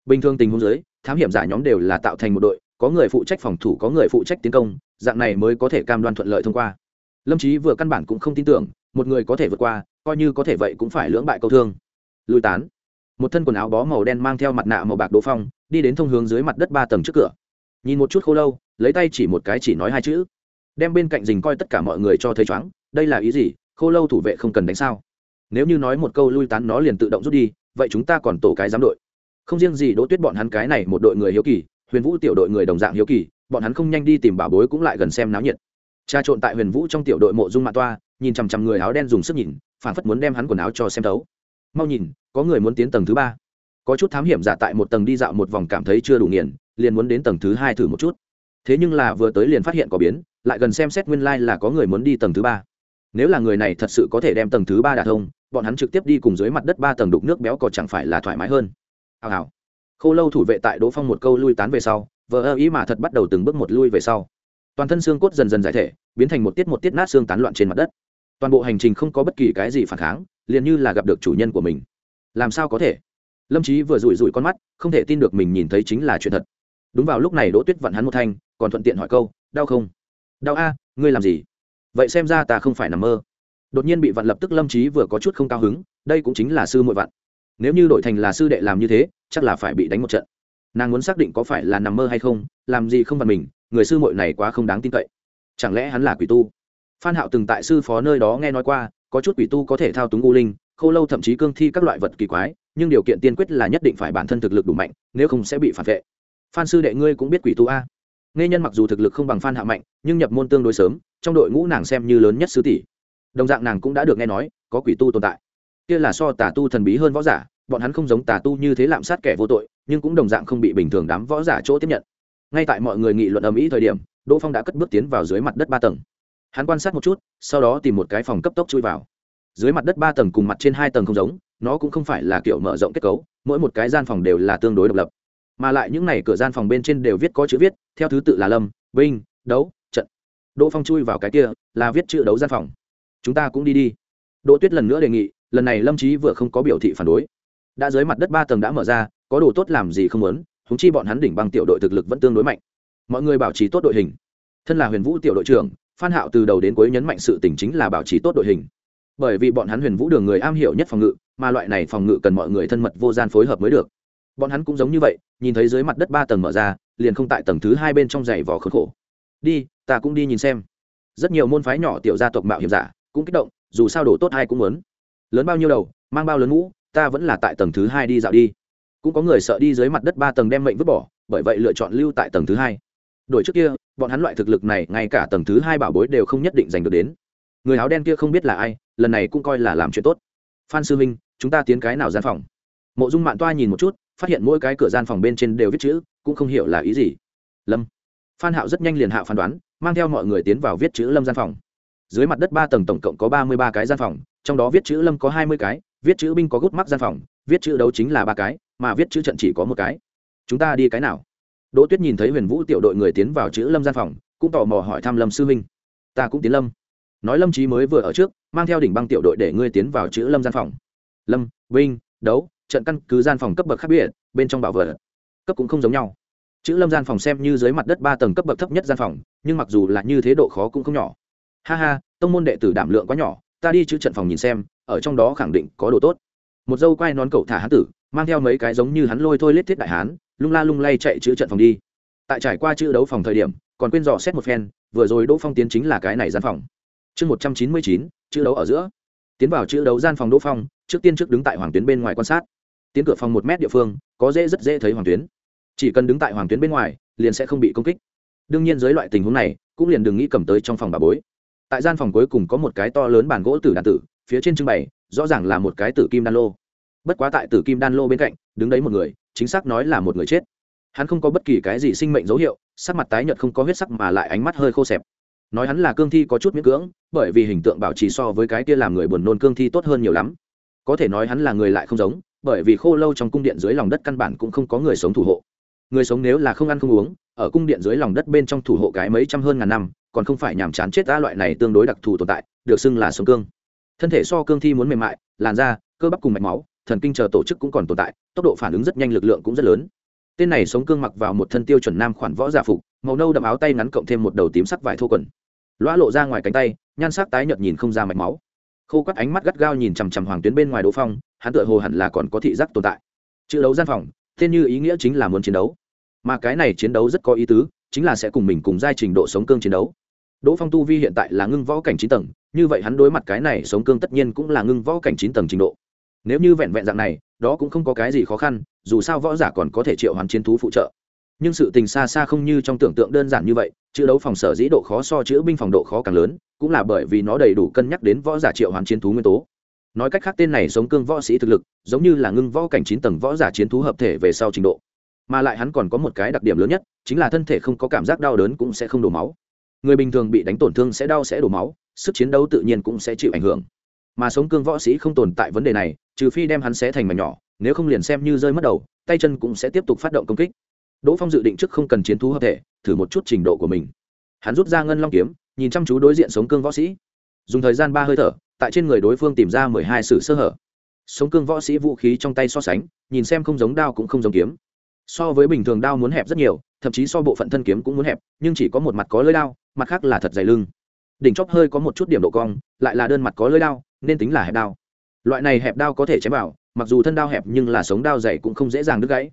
Bình thường tình huống dưới, thám hiểm giả nhóm đều là tạo thành một đội, có người phụ trách phòng thủ, có người phụ trách tiến công, dạng này mới có thể cam đoan thuận lợi thông qua. Lâm trí vừa căn bản cũng không tin tưởng, một người có thể vượt qua, coi như có thể vậy cũng phải lưỡng bại câu thương. Lùi tán. Một thân quần áo bó màu đen mang theo mặt nạ màu bạc đỗ phong, đi đến thông hướng dưới mặt đất ba tầng trước cửa nhìn một chút khô lâu, lấy tay chỉ một cái chỉ nói hai chữ. Đem bên cạnh dình coi tất cả mọi người cho thấy chóng đây là ý gì, khô lâu thủ vệ không cần đánh sao? Nếu như nói một câu lui tán nó liền tự động rút đi, vậy chúng ta còn tổ cái giám đội. Không riêng gì đỗ tuyết bọn hắn cái này một đội người hiếu kỳ, huyền vũ tiểu đội người đồng dạng hiếu kỳ, bọn hắn không nhanh đi tìm bảo bối cũng lại gần xem náo nhiệt. Tra trộn tại huyền vũ trong tiểu đội mộ dung mạ toa, nhìn chằm chằm người áo đen dùng sức nhìn phản phất muốn đem hắn quần áo cho xem thấu. Mau nhìn, có người muốn tiến tầng thứ ba. Có chút thám hiểm giả tại một tầng đi dạo một vòng cảm thấy chưa đủ nghiền liền muốn đến tầng thứ hai thử một chút. Thế nhưng là vừa tới liền phát hiện có biến, lại gần xem xét nguyên lai、like、là có người muốn đi tầng thứ ba. Nếu là người này thật sự có thể đem tầng thứ ba đả thông, bọn hắn trực tiếp đi cùng dưới mặt đất ba tầng đục nước béo có chẳng phải là thoải mái hơn. Hào hào. Khô lâu thủ vệ tại đỗ phong một câu lui tán về sau, vờ ơ ý mà thật bắt đầu từng bước một lui về sau. Toàn thân xương cốt dần dần giải thể, biến thành một tiết một tiết nát xương tán loạn trên mặt đất. Toàn bộ hành trình không có bất kỳ cái gì phản kháng, liền như là gặp được chủ nhân của mình. Làm sao có thể? Lâm trí vừa rủi rủi con mắt, không thể tin được mình nhìn thấy chính là chuyện thật đúng vào lúc này đỗ tuyết vặn hắn một thanh, còn thuận tiện hỏi câu, đau không? Đau a, ngươi làm gì? Vậy xem ra ta không phải nằm mơ. Đột nhiên bị vặn lập tức lâm trí vừa có chút không cao hứng, đây cũng chính là sư muội vặn nếu như đổi thành là sư đệ làm như thế, chắc là phải bị đánh một trận. Nàng muốn xác định có phải là nằm mơ hay không, làm gì không vặn mình, người sư muội này quá không đáng tin cậy. Chẳng lẽ hắn là quỷ tu? Phan hạo từng tại sư phó nơi đó nghe nói qua, có chút quỷ tu có thể thao túng u linh, khô lâu thậm chí cương thi các loại vật kỳ quái, nhưng điều kiện tiên quyết là nhất định phải bản thân thực lực đủ mạnh, nếu không sẽ bị phản vệ phan sư đệ ngươi cũng biết quỷ tu a. Nghe nhân mặc dù thực lực không bằng phan hạ mạnh, nhưng nhập môn tương đối sớm, trong đội ngũ nàng xem như lớn nhất sứ tỷ. Đồng dạng nàng cũng đã được nghe nói, có quỷ tu tồn tại. Kia là so tà tu thần bí hơn võ giả, bọn hắn không giống tà tu như thế lạm sát kẻ vô tội, nhưng cũng đồng dạng không bị bình thường đám võ giả chỗ tiếp nhận. Ngay tại mọi người nghị luận ầm ĩ thời điểm, đỗ phong đã cất bước tiến vào dưới mặt đất ba tầng. Hắn quan sát một chút, sau đó tìm một cái phòng cấp tốc chui vào. Dưới mặt đất ba tầng cùng mặt trên hai tầng không giống, nó cũng không phải là kiểu mở rộng kết cấu, mỗi một cái gian phòng đều là tương đối độc lập mà lại những n à y cửa gian phòng bên trên đều viết có chữ viết, theo thứ tự là lâm binh đấu, trận. Đỗ phong chui vào cái kia, là viết chữ đấu gian phòng. Chúng ta cũng đi đi. Đỗ tuyết lần nữa đề nghị, lần này lâm trí vừa không có biểu thị phản đối. Đã dưới mặt đất ba tầng đã mở ra, có đồ tốt làm gì không muốn húng chi bọn hắn đỉnh bằng tiểu đội thực lực vẫn tương đối mạnh. Mọi người bảo trì tốt đội hình. Thân là huyền vũ tiểu đội trưởng, phan hạo từ đầu đến cuối nhấn mạnh sự tỉnh chính là bảo trì tốt đội hình. Bởi vì bọn hắn huyền vũ đường người am hiểu nhất phòng ngự, mà loại này phòng ngự cần mọi người thân mật vô gian phối hợp mới được bọn hắn cũng giống như vậy, nhìn thấy dưới mặt đất ba tầng mở ra, liền không tại tầng thứ hai bên trong giày vò khốn khổ. Đi, ta cũng đi nhìn xem. Rất nhiều môn phái nhỏ tiểu gia tộc mạo hiểm giả cũng kích động, dù sao đổ tốt ai cũng muốn. Lớn bao nhiêu đầu, mang bao lớn mũ ta vẫn là tại tầng thứ hai đi dạo đi. Cũng có người sợ đi dưới mặt đất ba tầng đem mệnh vứt bỏ, bởi vậy lựa chọn lưu tại tầng thứ hai. Đổi trước kia, bọn hắn loại thực lực này ngay cả tầng thứ hai bảo bối đều không nhất định giành được đến. Người áo đen kia không biết là ai, lần này cũng coi là làm chuyện tốt. Phan sư minh, chúng ta tiến cái nào gian phòng? Mộ dung mạng toa nhìn một chút, phát hiện mỗi cái cửa gian phòng bên trên đều viết chữ, cũng không hiểu là ý gì. Lâm. Phan hạo rất nhanh liền hạ phán đoán, mang theo mọi người tiến vào viết chữ lâm gian phòng. Dưới mặt đất ba tầng tổng cộng có ba mươi ba cái gian phòng, trong đó viết chữ lâm có hai mươi cái, viết chữ binh có gút mắc gian phòng, viết chữ đấu chính là ba cái, mà viết chữ trận chỉ có một cái. Chúng ta đi cái nào? Đỗ tuyết nhìn thấy huyền vũ tiểu đội người tiến vào chữ lâm gian phòng, cũng tò mò hỏi thăm lâm sư minh ta cũng tiến lâm. Nói lâm trí mới vừa ở trước, mang theo đỉnh băng tiểu đội để ngươi tiến vào chữ lâm gian phòng. Lâm vinh đấu trận căn cứ gian phòng cấp bậc khác biệt, bên trong bảo vật cấp cũng không giống nhau. Chữ lâm gian phòng xem như dưới mặt đất ba tầng cấp bậc thấp nhất gian phòng, nhưng mặc dù là như thế độ khó cũng không nhỏ. Ha ha, tông môn đệ tử đảm lượng quá nhỏ, ta đi chữ trận phòng nhìn xem, ở trong đó khẳng định có đồ tốt. Một dâu quai nón cậu thả hán tử, mang theo mấy cái giống như hắn lôi thôi lết thiết đại hán, lung la lung lay chạy chữ trận phòng đi. Tại trải qua chữ đấu phòng thời điểm, còn quên dò xét một phen, vừa rồi đỗ phong tiến chính là cái này gian phòng. Chương một trăm chín mươi chín, chữ đấu ở giữa. Tiến vào chữ đấu gian phòng đỗ phong, trước tiên trước đứng tại hoàng tuyến bên ngoài quan sát tiến cửa phòng một mét địa phương, có dễ rất dễ thấy hoàng tuyến. Chỉ cần đứng tại hoàng tuyến bên ngoài, liền sẽ không bị công kích. Đương nhiên dưới loại tình huống này, cũng liền đừng nghĩ cầm tới trong phòng bà bối. Tại gian phòng cuối cùng có một cái to lớn bàn gỗ tử đàn tử, phía trên trưng bày, rõ ràng là một cái tử kim đan lô. Bất quá tại tử kim đan lô bên cạnh, đứng đấy một người, chính xác nói là một người chết. Hắn không có bất kỳ cái gì sinh mệnh dấu hiệu, sắc mặt tái nhợt không có huyết sắc mà lại ánh mắt hơi khô xẹp nói hắn là cương thi có chút miễn cưỡng, bởi vì hình tượng bảo trì so với cái kia làm người buồn nôn cương thi tốt hơn nhiều lắm. Có thể nói hắn là người lại không giống bởi vì khô lâu trong cung điện dưới lòng đất căn bản cũng không có người sống thủ hộ. Người sống nếu là không ăn không uống, ở cung điện dưới lòng đất bên trong thủ hộ cái mấy trăm hơn ngàn năm, còn không phải nhàm chán chết ta loại này tương đối đặc thù tồn tại, được xưng là sống cương. Thân thể so cương thi muốn mềm mại, làn da, cơ bắp cùng mạch máu, thần kinh chờ tổ chức cũng còn tồn tại, tốc độ phản ứng rất nhanh, lực lượng cũng rất lớn. Tên này sống cương mặc vào một thân tiêu chuẩn nam khoản võ giả phục, màu nâu đậm áo tay ngắn cộng thêm một đầu tím sắc vải thô quần. Loa lộ ra ngoài cánh tay, nhan sắc tái nhợt nhìn không ra mạch máu. Khô quắt ánh mắt gắt gao nhìn chằm chằm hoàng tuyến bên ngoài đỗ phong hắn tựa hồ hẳn là còn có thị giác tồn tại. Chữ đấu gian phòng, tên như ý nghĩa chính là muốn chiến đấu. Mà cái này chiến đấu rất có ý tứ, chính là sẽ cùng mình cùng giai trình độ sống cương chiến đấu. Đỗ phong tu vi hiện tại là ngưng võ cảnh chín tầng, như vậy hắn đối mặt cái này sống cương tất nhiên cũng là ngưng võ cảnh chín tầng trình độ. Nếu như vẹn vẹn dạng này, đó cũng không có cái gì khó khăn, dù sao võ giả còn có thể triệu hoàn chiến thú phụ trợ. Nhưng sự tình xa xa không như trong tưởng tượng đơn giản như vậy, chữ đấu phòng sở dĩ độ khó so chữ binh phòng độ khó càng lớn, cũng là bởi vì nó đầy đủ cân nhắc đến võ giả triệu hoàn chiến thú nguyên tố nói cách khác tên này sống cương võ sĩ thực lực, giống như là ngưng võ cảnh chín tầng võ giả chiến thú hợp thể về sau trình độ. Mà lại hắn còn có một cái đặc điểm lớn nhất, chính là thân thể không có cảm giác đau đớn cũng sẽ không đổ máu. Người bình thường bị đánh tổn thương sẽ đau sẽ đổ máu, sức chiến đấu tự nhiên cũng sẽ chịu ảnh hưởng. Mà sống cương võ sĩ không tồn tại vấn đề này, trừ phi đem hắn xé thành mảnh nhỏ, nếu không liền xem như rơi mất đầu, tay chân cũng sẽ tiếp tục phát động công kích. Đỗ phong dự định trước không cần chiến thú hợp thể, thử một chút trình độ của mình. Hắn rút ra ngân long kiếm, nhìn chăm chú đối diện sống cương võ sĩ. Dùng thời gian ba hơi thở tại trên người đối phương tìm ra mười hai sự sơ hở. Sống cương võ sĩ vũ khí trong tay so sánh, nhìn xem không giống đao cũng không giống kiếm. So với bình thường đao muốn hẹp rất nhiều, thậm chí so bộ phận thân kiếm cũng muốn hẹp, nhưng chỉ có một mặt có lưỡi đao, mặt khác là thật dày lưng. Đỉnh chóp hơi có một chút điểm độ cong, lại là đơn mặt có lưỡi đao, nên tính là hẹp đao. Loại này hẹp đao có thể chém vào, mặc dù thân đao hẹp nhưng là sống đao dày cũng không dễ dàng đứt gãy.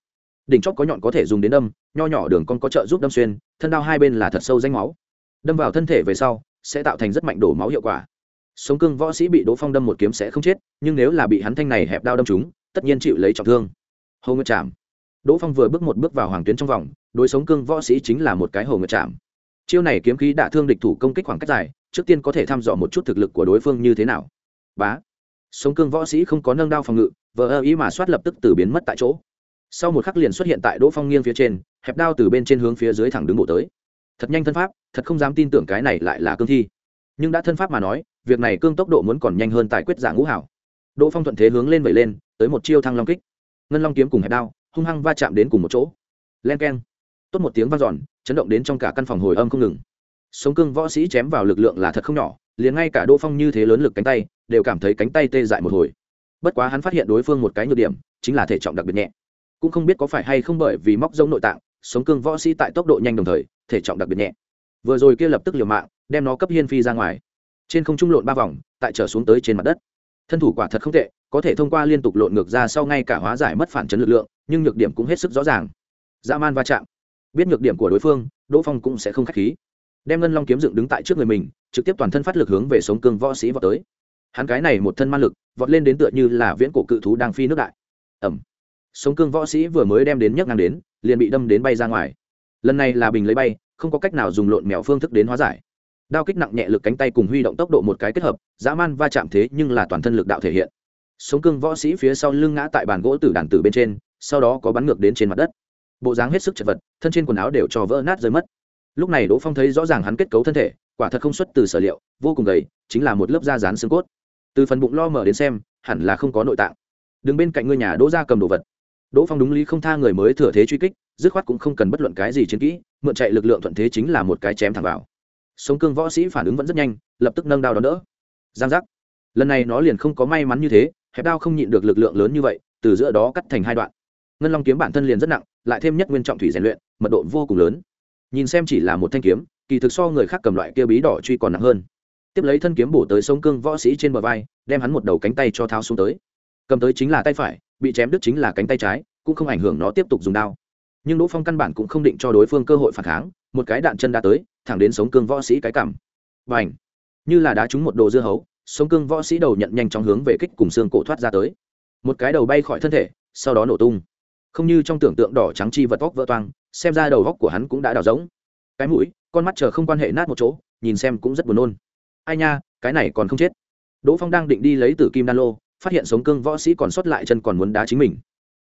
Đỉnh chóp có nhọn có thể dùng đến đâm, nho nhỏ đường con có trợ giúp đâm xuyên, thân đao hai bên là thật sâu danh máu. Đâm vào thân thể về sau, sẽ tạo thành rất mạnh đổ máu hiệu quả sống cương võ sĩ bị đỗ phong đâm một kiếm sẽ không chết, nhưng nếu là bị hắn thanh này hẹp đao đâm chúng tất nhiên chịu lấy trọng thương. Hầu ngược chạm đỗ phong vừa bước một bước vào hoàng tuyến trong vòng, đối sống cương võ sĩ chính là một cái hầu ngược chạm chiêu này kiếm khí đả thương địch thủ công kích khoảng cách dài, trước tiên có thể thăm dò một chút thực lực của đối phương như thế nào. Bá. Sống cương võ sĩ không có nâng đao phòng ngự, vờ ơ ý mà soát lập tức từ biến mất tại chỗ. Sau một khắc liền xuất hiện tại đỗ phong nghiêng phía trên, hẹp đao từ bên trên hướng phía dưới thẳng đứng bộ tới. Thật nhanh thân pháp, thật không dám tin tưởng cái này lại là cương thi nhưng đã thân pháp mà nói, việc này cương tốc độ muốn còn nhanh hơn tại quyết giả ngũ hảo. Đỗ phong thuận thế hướng lên vẩy lên, tới một chiêu thăng long kích. Ngân long kiếm cùng hẹp đao, hung hăng va chạm đến cùng một chỗ. Len k e n tốt một tiếng v a n giòn chấn động đến trong cả căn phòng hồi âm không ngừng. Sống cương võ sĩ chém vào lực lượng là thật không nhỏ, liền ngay cả đỗ phong như thế lớn lực cánh tay, đều cảm thấy cánh tay tê dại một hồi. Bất quá hắn phát hiện đối phương một cái nhược điểm, chính là thể trọng đặc biệt nhẹ. Cũng không biết có phải hay không bởi vì móc giống nội tạng, sống cương võ sĩ tại tốc độ nhanh đồng thời, thể trọng đặc biệt nhẹ. Vừa rồi kia lập tức liều mạng đem nó cấp hiên phi ra ngoài. Trên không trung lộn ba vòng, tại trở xuống tới trên mặt đất. Thân thủ quả thật không tệ, có thể thông qua liên tục lộn ngược ra sau ngay cả hóa giải mất phản chấn lực lượng, nhưng nhược điểm cũng hết sức rõ ràng. Dã man va chạm. Biết nhược điểm của đối phương, đỗ phong cũng sẽ không k h á c h khí. Đem ngân long kiếm dựng đứng tại trước người mình, trực tiếp toàn thân phát lực hướng về sống cương võ sĩ vọt tới. Hắn cái này một thân man lực, vọt lên đến tựa như là viễn cổ cự thú đang phi nước đại. Ẩm sống cương võ sĩ vừa mới đem đến nhấc ngang đến, liền bị đâm đến bay ra ngoài. Lần này là bình lấy bay, không có cách nào dùng lộn mèo phương thức đến hóa giải đao kích nặng nhẹ lực cánh tay cùng huy động tốc độ một cái kết hợp, dã man va chạm thế nhưng là toàn thân lực đạo thể hiện. Sống cương võ sĩ phía sau lưng ngã tại bàn gỗ tử đàn tử bên trên, sau đó có bắn ngược đến trên mặt đất. Bộ dáng hết sức chật vật, thân trên quần áo đều cho vỡ nát rơi mất. Lúc này đỗ phong thấy rõ ràng hắn kết cấu thân thể, quả thật không xuất từ sở liệu, vô cùng gầy, chính là một lớp da rán xương cốt. Từ phần bụng lo mở đến xem, hẳn là không có nội tạng. Đứng bên cạnh ngôi nhà đỗ ra cầm đồ vật. Đỗ phong đúng lý không tha người mới thừa thế truy kích, dứt khoát cũng không cần bất luận cái gì chiến kỹ, mượn chạy lực lượng thuận thế chính là một cái chém thẳng vào sống cương võ sĩ phản ứng vẫn rất nhanh, lập tức nâng đao đón đỡ. Giang giác. Lần này nó liền không có may mắn như thế, hẹp đao không nhịn được lực lượng lớn như vậy, từ giữa đó cắt thành hai đoạn. Ngân long kiếm bản thân liền rất nặng, lại thêm nhất nguyên trọng thủy rèn luyện, mật độ vô cùng lớn. Nhìn xem chỉ là một thanh kiếm, kỳ thực so người khác cầm loại kia bí đỏ truy còn nặng hơn. Tiếp lấy thân kiếm bổ tới sống cương võ sĩ trên bờ vai, đem hắn một đầu cánh tay cho tháo xuống tới. Cầm tới chính là tay phải, bị chém đứt chính là cánh tay trái, cũng không ảnh hưởng nó tiếp tục dùng đao. Nhưng đỗ phong căn bản cũng không định cho đối phương cơ hội phản kháng, một cái đạn chân đã tới thẳng đến sống cương võ sĩ cái cảm. Và ảnh như là đá trúng một đồ dưa hấu, sống cương võ sĩ đầu nhận nhanh chóng hướng về kích cùng xương cổ thoát ra tới. Một cái đầu bay khỏi thân thể, sau đó nổ tung. Không như trong tưởng tượng đỏ trắng chi vật vóc vỡ toang, xem ra đầu góc của hắn cũng đã đào giống cái mũi, con mắt chờ không quan hệ nát một chỗ, nhìn xem cũng rất buồn nôn. Ai nha, cái này còn không chết. Đỗ phong đang định đi lấy từ kim đan lô, phát hiện sống cương võ sĩ còn sót lại chân còn muốn đá chính mình.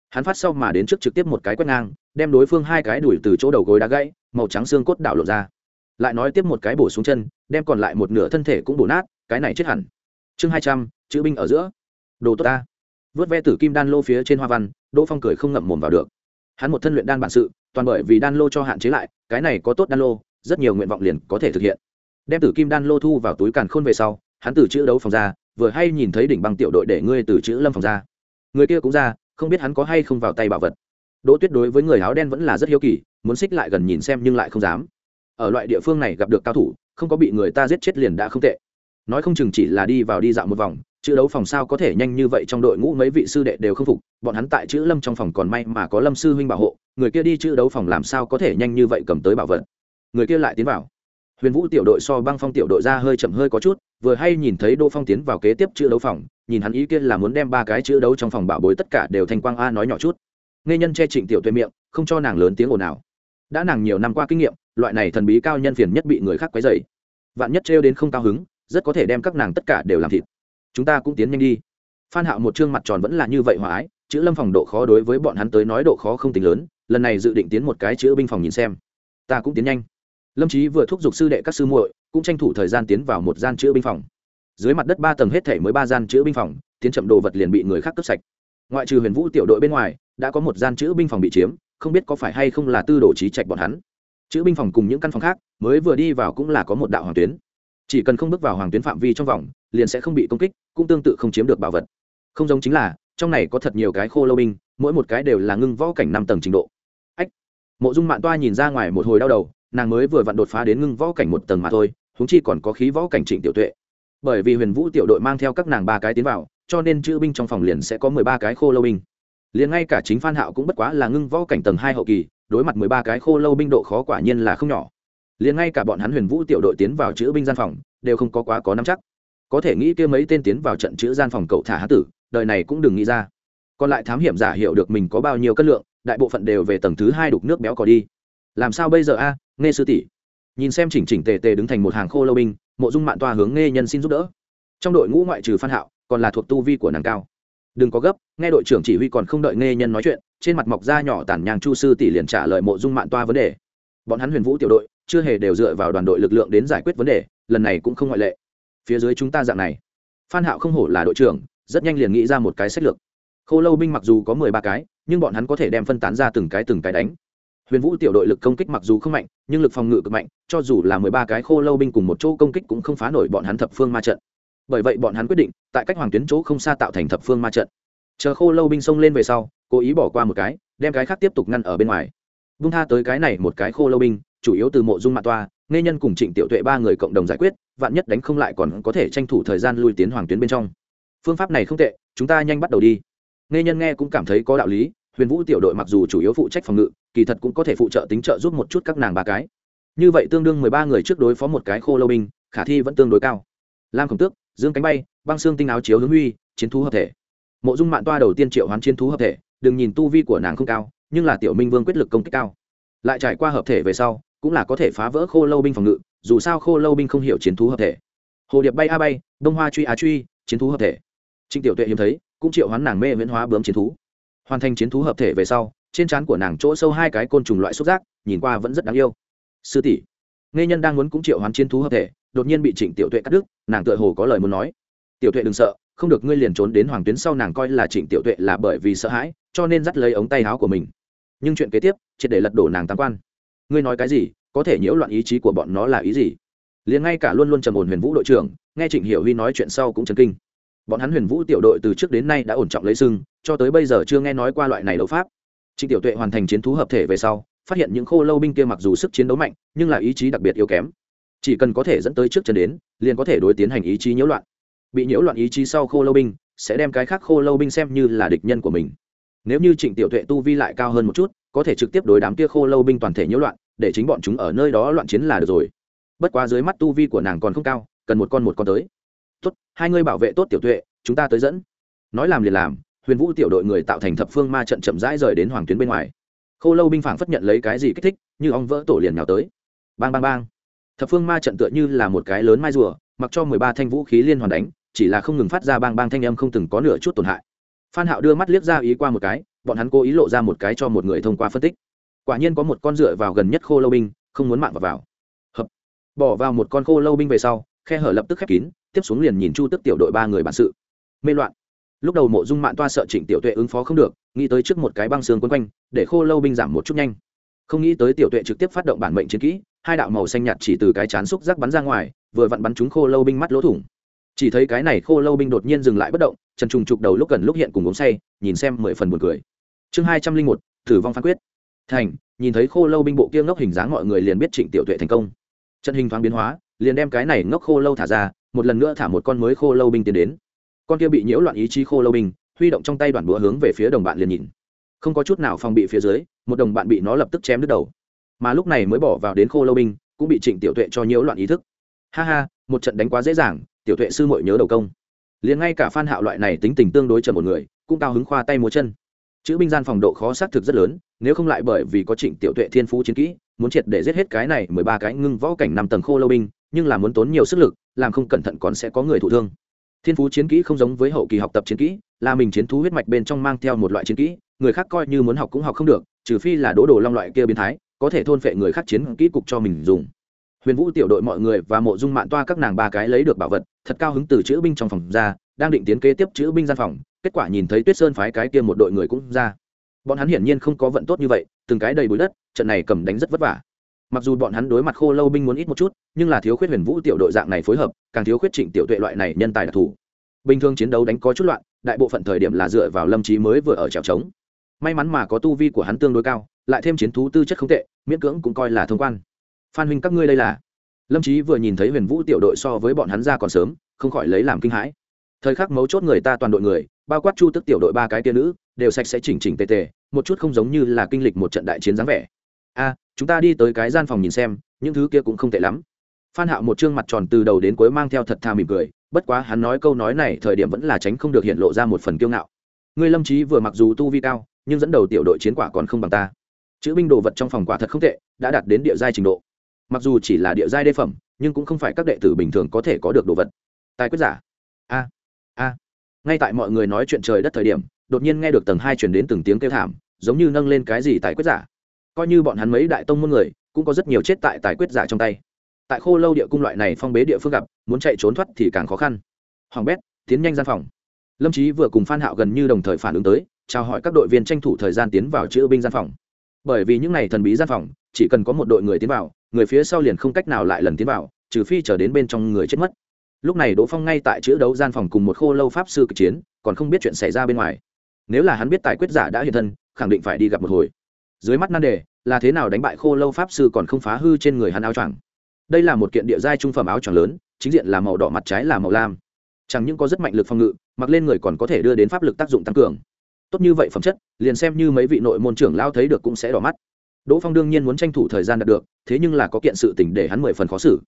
Hắn phát sau mà đến trước trực tiếp một cái quét ngang, đem đối phương hai cái đuổi từ chỗ đầu gối đá gãy, màu trắng xương cốt đảo lộ ra lại nói tiếp một cái bổ xuống chân, đem còn lại một nửa thân thể cũng bổ nát, cái này chết hẳn. Chương hai trăm, chữ binh ở giữa. Đồ tốt ta. Vớt ve tử kim đan lô phía trên hoa văn, đỗ phong cười không ngậm mồm vào được. Hắn một thân luyện đan bản sự, toàn bởi vì đan lô cho hạn chế lại, cái này có tốt đan lô, rất nhiều nguyện vọng liền có thể thực hiện. Đem tử kim đan lô thu vào túi càn khôn về sau, hắn từ chữ đấu phòng ra, vừa hay nhìn thấy đỉnh băng tiểu đội để ngươi từ chữ lâm phòng ra. Người kia cũng ra, không biết hắn có hay không vào tay bảo vật. Đỗ tuyết đối với người áo đen vẫn là rất hiếu kỳ, muốn xích lại gần nhìn xem nhưng lại không dám ở loại địa phương này gặp được cao thủ, không có bị người ta giết chết liền đã không tệ. Nói không chừng chỉ là đi vào đi dạo một vòng, chữ đấu phòng sao có thể nhanh như vậy trong đội ngũ mấy vị sư đệ đều không phục, bọn hắn tại chữ lâm trong phòng còn may mà có lâm sư huynh bảo hộ, người kia đi chữ đấu phòng làm sao có thể nhanh như vậy cầm tới bảo vật. Người kia lại tiến vào. Huyền vũ tiểu đội so băng phong tiểu đội ra hơi chậm hơi có chút, vừa hay nhìn thấy đô phong tiến vào kế tiếp chữ đấu phòng, nhìn hắn ý kia là muốn đem ba cái chữ đấu trong phòng bảo bối tất cả đều thành quang a nói nhỏ chút. Nghe nhân che trịnh tiểu tuệ miệng, không cho nàng lớn tiếng ồn ào. Đã nàng nhiều năm qua kinh nghiệm loại này thần bí cao nhân phiền nhất bị người khác quấy dày vạn nhất trêu đến không cao hứng, rất có thể đem các nàng tất cả đều làm thịt. Chúng ta cũng tiến nhanh đi. Phan hạo một trương mặt tròn vẫn là như vậy hòa ái, chữ lâm phòng độ khó đối với bọn hắn tới nói độ khó không tính lớn, lần này dự định tiến một cái chữ binh phòng nhìn xem. Ta cũng tiến nhanh. Lâm trí vừa thúc giục sư đệ các sư muội, cũng tranh thủ thời gian tiến vào một gian chữ binh phòng. Dưới mặt đất ba tầng hết thể mới ba gian chữ binh phòng, tiến chậm đồ vật liền bị người khác cướp sạch. Ngoại trừ huyền vũ tiểu đội bên ngoài, đã có một gian chữ binh phòng bị chiếm, không biết có phải hay không là tư đồ trí trạch bọn hắn chữ binh phòng cùng những căn phòng khác, mới vừa đi vào cũng là có một đạo hoàng tuyến. Chỉ cần không bước vào hoàng tuyến phạm vi trong vòng, liền sẽ không bị công kích, cũng tương tự không chiếm được bảo vật. Không giống chính là, trong này có thật nhiều cái khô lâu binh, mỗi một cái đều là ngưng võ cảnh năm tầng trình độ. Ách! Mộ dung mạng toa nhìn ra ngoài một hồi đau đầu, nàng mới vừa vặn đột phá đến ngưng võ cảnh một tầng mà thôi húng chi còn có khí võ cảnh trịnh tiểu tuệ. Bởi vì huyền vũ tiểu đội mang theo các nàng ba cái tiến vào, cho nên chữ binh trong phòng liền sẽ có mười ba cái khô lâu binh. Liền ngay cả chính phan hạo cũng bất quá là ngưng võ cảnh tầng hai hậu kỳ đối mặt mười ba cái khô lâu binh độ khó quả nhiên là không nhỏ. Liền ngay cả bọn hắn huyền vũ tiểu đội tiến vào chữ binh gian phòng, đều không có quá có nắm chắc. Có thể nghĩ kia mấy tên tiến vào trận chữ gian phòng cậu thả há tử, đời này cũng đừng nghĩ ra. Còn lại thám hiểm giả hiểu được mình có bao nhiêu cân lượng, đại bộ phận đều về tầng thứ hai đục nước béo cò đi. Làm sao bây giờ a nghe sư tỷ? Nhìn xem chỉnh chỉnh tề tề đứng thành một hàng khô lâu binh, mộ dung mạn toa hướng nghe nhân xin giúp đỡ. Trong đội ngũ ngoại trừ phan hạo, còn là thuộc tu vi của nàng cao đừng có gấp, nghe đội trưởng chỉ huy còn không đợi nghe nhân nói chuyện, trên mặt mọc da nhỏ tản nhang chu sư tỷ liền trả lời mộ dung mạn toa vấn đề. Bọn hắn huyền vũ tiểu đội, chưa hề đều dựa vào đoàn đội lực lượng đến giải quyết vấn đề, lần này cũng không ngoại lệ. Phía dưới chúng ta dạng này. Phan hạo không hổ là đội trưởng, rất nhanh liền nghĩ ra một cái sách lược. Khô lâu binh mặc dù có mười ba cái, nhưng bọn hắn có thể đem phân tán ra từng cái từng cái đánh. Huyền vũ tiểu đội lực công kích mặc dù không mạnh, nhưng lực phòng ngự cực mạnh, cho dù là mười ba cái khô lâu binh cùng một chỗ công kích cũng không phá nổi bọn hắn thập phương ma trận bởi vậy bọn hắn quyết định, tại cách hoàng tuyến chỗ không xa tạo thành thập phương ma trận. Chờ khô lâu binh xông lên về sau, cố ý bỏ qua một cái, đem cái khác tiếp tục ngăn ở bên ngoài. Vung tha tới cái này một cái khô lâu binh, chủ yếu từ mộ dung mạ toa, nghe nhân cùng trịnh tiểu tuệ ba người cộng đồng giải quyết, vạn nhất đánh không lại còn có thể tranh thủ thời gian lui tiến hoàng tuyến bên trong. Phương pháp này không tệ, chúng ta nhanh bắt đầu đi. Nghe nhân nghe cũng cảm thấy có đạo lý, huyền vũ tiểu đội mặc dù chủ yếu phụ trách phòng ngự, kỳ thật cũng có thể phụ trợ tính trợ giúp một chút các nàng ba cái. Như vậy tương đương mười ba người trước đối phó một cái khô lâu binh, khả thi vẫn tương đối cao. Lam khổng tước dương cánh bay, băng xương tinh áo chiếu hướng huy, chiến thú hợp thể. Mộ dung mạng toa đầu tiên triệu hoán chiến thú hợp thể, đừng nhìn tu vi của nàng không cao, nhưng là tiểu minh vương quyết lực công kích cao. Lại trải qua hợp thể về sau, cũng là có thể phá vỡ khô lâu binh phòng ngự, dù sao khô lâu binh không hiểu chiến thú hợp thể. Hồ điệp bay a bay, đông hoa truy á truy, chiến thú hợp thể. Trịnh tiểu tuệ hiếm thấy, cũng triệu hoán nàng mê viễn hóa bướm chiến thú. Hoàn thành chiến thú hợp thể về sau, trên trán của nàng chỗ sâu hai cái côn trùng loại xúc giác, nhìn qua vẫn rất đáng yêu. Sư tỷ nghe nhân đang muốn cũng triệu hoán chiến thú hợp thể đột nhiên bị trịnh tiểu tuệ cắt đứt, nàng tựa hồ có lời muốn nói. Tiểu tuệ đừng sợ, không được ngươi liền trốn đến hoàng tuyến sau nàng coi là trịnh tiểu tuệ là bởi vì sợ hãi, cho nên dắt lấy ống tay áo của mình. Nhưng chuyện kế tiếp, triệt để lật đổ nàng tam quan. Ngươi nói cái gì, có thể nhiễu loạn ý chí của bọn nó là ý gì? Liền ngay cả luôn luôn trầm ổn huyền vũ đội trưởng, nghe trịnh hiểu huy nói chuyện sau cũng chấn kinh. Bọn hắn huyền vũ tiểu đội từ trước đến nay đã ổn trọng lấy sưng cho tới bây giờ chưa nghe nói qua loại này đấu pháp. Trịnh tiểu tuệ hoàn thành chiến thú hợp thể về sau, phát hiện những khô lâu binh kia mặc dù sức chiến đấu mạnh, nhưng là ý chí đặc biệt yếu kém chỉ cần có thể dẫn tới trước chân đến, liền có thể đối tiến hành ý chí nhiễu loạn. Bị nhiễu loạn ý chí sau khô lâu binh, sẽ đem cái khác khô lâu binh xem như là địch nhân của mình. Nếu như trịnh tiểu tuệ tu vi lại cao hơn một chút, có thể trực tiếp đối đám kia khô lâu binh toàn thể nhiễu loạn, để chính bọn chúng ở nơi đó loạn chiến là được rồi. Bất quá dưới mắt tu vi của nàng còn không cao, cần một con một con tới. Tốt, hai ngươi bảo vệ tốt tiểu tuệ, chúng ta tới dẫn. Nói làm liền làm, huyền vũ tiểu đội người tạo thành thập phương ma trận chậm rãi rời đến hoàng tuyến bên ngoài. Khô lâu binh phảng phất nhận lấy cái gì kích thích, như ong vỡ tổ liền nhào tới. Bang bang bang thập phương ma trận tựa như là một cái lớn mai rùa, mặc cho mười ba thanh vũ khí liên hoàn đánh, chỉ là không ngừng phát ra bang bang thanh âm không từng có nửa chút tổn hại. Phan hạo đưa mắt liếc ra ý qua một cái, bọn hắn cố ý lộ ra một cái cho một người thông qua phân tích. Quả nhiên có một con dựa vào gần nhất khô lâu binh, không muốn mạng vào vào. Hợp. Bỏ vào một con khô lâu binh về sau, khe hở lập tức khép kín, tiếp xuống liền nhìn chu tức tiểu đội ba người bản sự. Mê loạn. Lúc đầu mộ dung mạng toa sợ trịnh tiểu tuệ ứng phó không được, nghĩ tới trước một cái băng xương quấn quanh, để khô lâu binh giảm một chút nhanh. Không nghĩ tới tiểu tuệ trực tiếp phát động bản mệnh chiến kỹ hai đạo màu xanh nhạt chỉ từ cái chán xúc giác bắn ra ngoài, vừa vặn bắn trúng khô lâu binh mắt lỗ thủng. Chỉ thấy cái này khô lâu binh đột nhiên dừng lại bất động, trần trùng trục đầu lúc gần lúc hiện cùng ống say, nhìn xem mười phần buồn cười. Chương hai trăm linh một, tử vong phán quyết. Thành, nhìn thấy khô lâu binh bộ kia ngốc hình dáng mọi người liền biết trịnh tiểu tuệ thành công. Trận hình thoáng biến hóa, liền đem cái này ngốc khô lâu thả ra, một lần nữa thả một con mới khô lâu binh tiến đến. Con kia bị nhiễu loạn ý chí khô lâu binh, huy động trong tay đoàn búa hướng về phía đồng bạn liền nhìn. Không có chút nào phòng bị phía dưới, một đồng bạn bị nó lập tức chém đứt đầu mà lúc này mới bỏ vào đến khô lâu binh, cũng bị trịnh tiểu tuệ cho nhiễu loạn ý thức. Ha ha, một trận đánh quá dễ dàng, tiểu tuệ sư mội nhớ đầu công. Liền ngay cả phan hạo loại này tính tình tương đối chậm một người, cũng cao hứng khoa tay múa chân. Chữ binh gian phòng độ khó xác thực rất lớn, nếu không lại bởi vì có trịnh tiểu tuệ thiên phú chiến kỹ, muốn triệt để giết hết cái này mười ba cái ngưng võ cảnh năm tầng khô lâu binh, nhưng là muốn tốn nhiều sức lực, làm không cẩn thận còn sẽ có người thụ thương. Thiên phú chiến kỹ không giống với hậu kỳ học tập chiến kỹ, là mình chiến thú huyết mạch bên trong mang theo một loại chiến kỹ, người khác coi như muốn học cũng học không được, trừ phi là đố đồ long loại kia biến thái có thể thôn phệ người khác chiến kỹ cục cho mình dùng. Huyền vũ tiểu đội mọi người và mộ dung mạn toa các nàng ba cái lấy được bảo vật, thật cao hứng từ chữ binh trong phòng ra, đang định tiến kế tiếp chữ binh gian phòng, kết quả nhìn thấy tuyết sơn phái cái kia một đội người cũng ra. Bọn hắn hiển nhiên không có vận tốt như vậy, từng cái đầy bụi đất, trận này cầm đánh rất vất vả. Mặc dù bọn hắn đối mặt khô lâu binh muốn ít một chút, nhưng là thiếu khuyết huyền vũ tiểu đội dạng này phối hợp, càng thiếu khuyết trịnh tiểu tuệ loại này nhân tài đặc thù. Bình thường chiến đấu đánh có chút loạn, đại bộ phận thời điểm là dựa vào lâm trí mới vừa ở trèo trống may mắn mà có tu vi của hắn tương đối cao lại thêm chiến thú tư chất không tệ, miễn cưỡng cũng coi là thông quan. Phan huynh các ngươi đây là? Lâm trí vừa nhìn thấy huyền vũ tiểu đội so với bọn hắn ra còn sớm, không khỏi lấy làm kinh hãi. Thời khắc mấu chốt người ta toàn đội người, bao quát chu tức tiểu đội ba cái tia nữ, đều sạch sẽ chỉnh chỉnh tề tề, một chút không giống như là kinh lịch một trận đại chiến dáng vẻ. A, chúng ta đi tới cái gian phòng nhìn xem, những thứ kia cũng không tệ lắm. Phan hạo một trương mặt tròn từ đầu đến cuối mang theo thật thà mỉm cười, bất quá hắn nói câu nói này thời điểm vẫn là tránh không được hiện lộ ra một phần kiêu ngạo. Ngươi lâm trí vừa mặc dù tu vi cao, nhưng dẫn đầu tiểu đội chiến quả còn không bằng ta chữ binh đồ vật trong phòng quả thật không tệ, đã đạt đến địa giai trình độ. Mặc dù chỉ là địa giai đê phẩm, nhưng cũng không phải các đệ tử bình thường có thể có được đồ vật. Tài quyết giả. A a. Ngay tại mọi người nói chuyện trời đất thời điểm, đột nhiên nghe được tầng hai chuyển đến từng tiếng kêu thảm, giống như nâng lên cái gì tài quyết giả. Coi như bọn hắn mấy đại tông môn người, cũng có rất nhiều chết tại tài quyết giả trong tay. Tại khô lâu địa cung loại này phong bế địa phương gặp, muốn chạy trốn thoát thì càng khó khăn. Hoàng bét, tiến nhanh gian phòng. Lâm trí vừa cùng phan hạo gần như đồng thời phản ứng tới, chào hỏi các đội viên tranh thủ thời gian tiến vào chữa binh gian phòng bởi vì những này thần bí gian phòng, chỉ cần có một đội người tiến vào, người phía sau liền không cách nào lại lần tiến vào, trừ phi trở đến bên trong người chết mất. Lúc này đỗ phong ngay tại chữ đấu gian phòng cùng một khô lâu pháp sư cực chiến, còn không biết chuyện xảy ra bên ngoài. Nếu là hắn biết tài quyết giả đã hiện thân, khẳng định phải đi gặp một hồi. Dưới mắt nan đề, là thế nào đánh bại khô lâu pháp sư còn không phá hư trên người hắn áo choàng? Đây là một kiện địa giai trung phẩm áo choàng lớn, chính diện là màu đỏ mặt trái là màu lam. Chẳng những có rất mạnh lực phòng ngự, mặc lên người còn có thể đưa đến pháp lực tác dụng tăng cường tốt như vậy phẩm chất, liền xem như mấy vị nội môn trưởng lao thấy được cũng sẽ đỏ mắt. Đỗ phong đương nhiên muốn tranh thủ thời gian đạt được, thế nhưng là có kiện sự tình để hắn mười phần khó xử.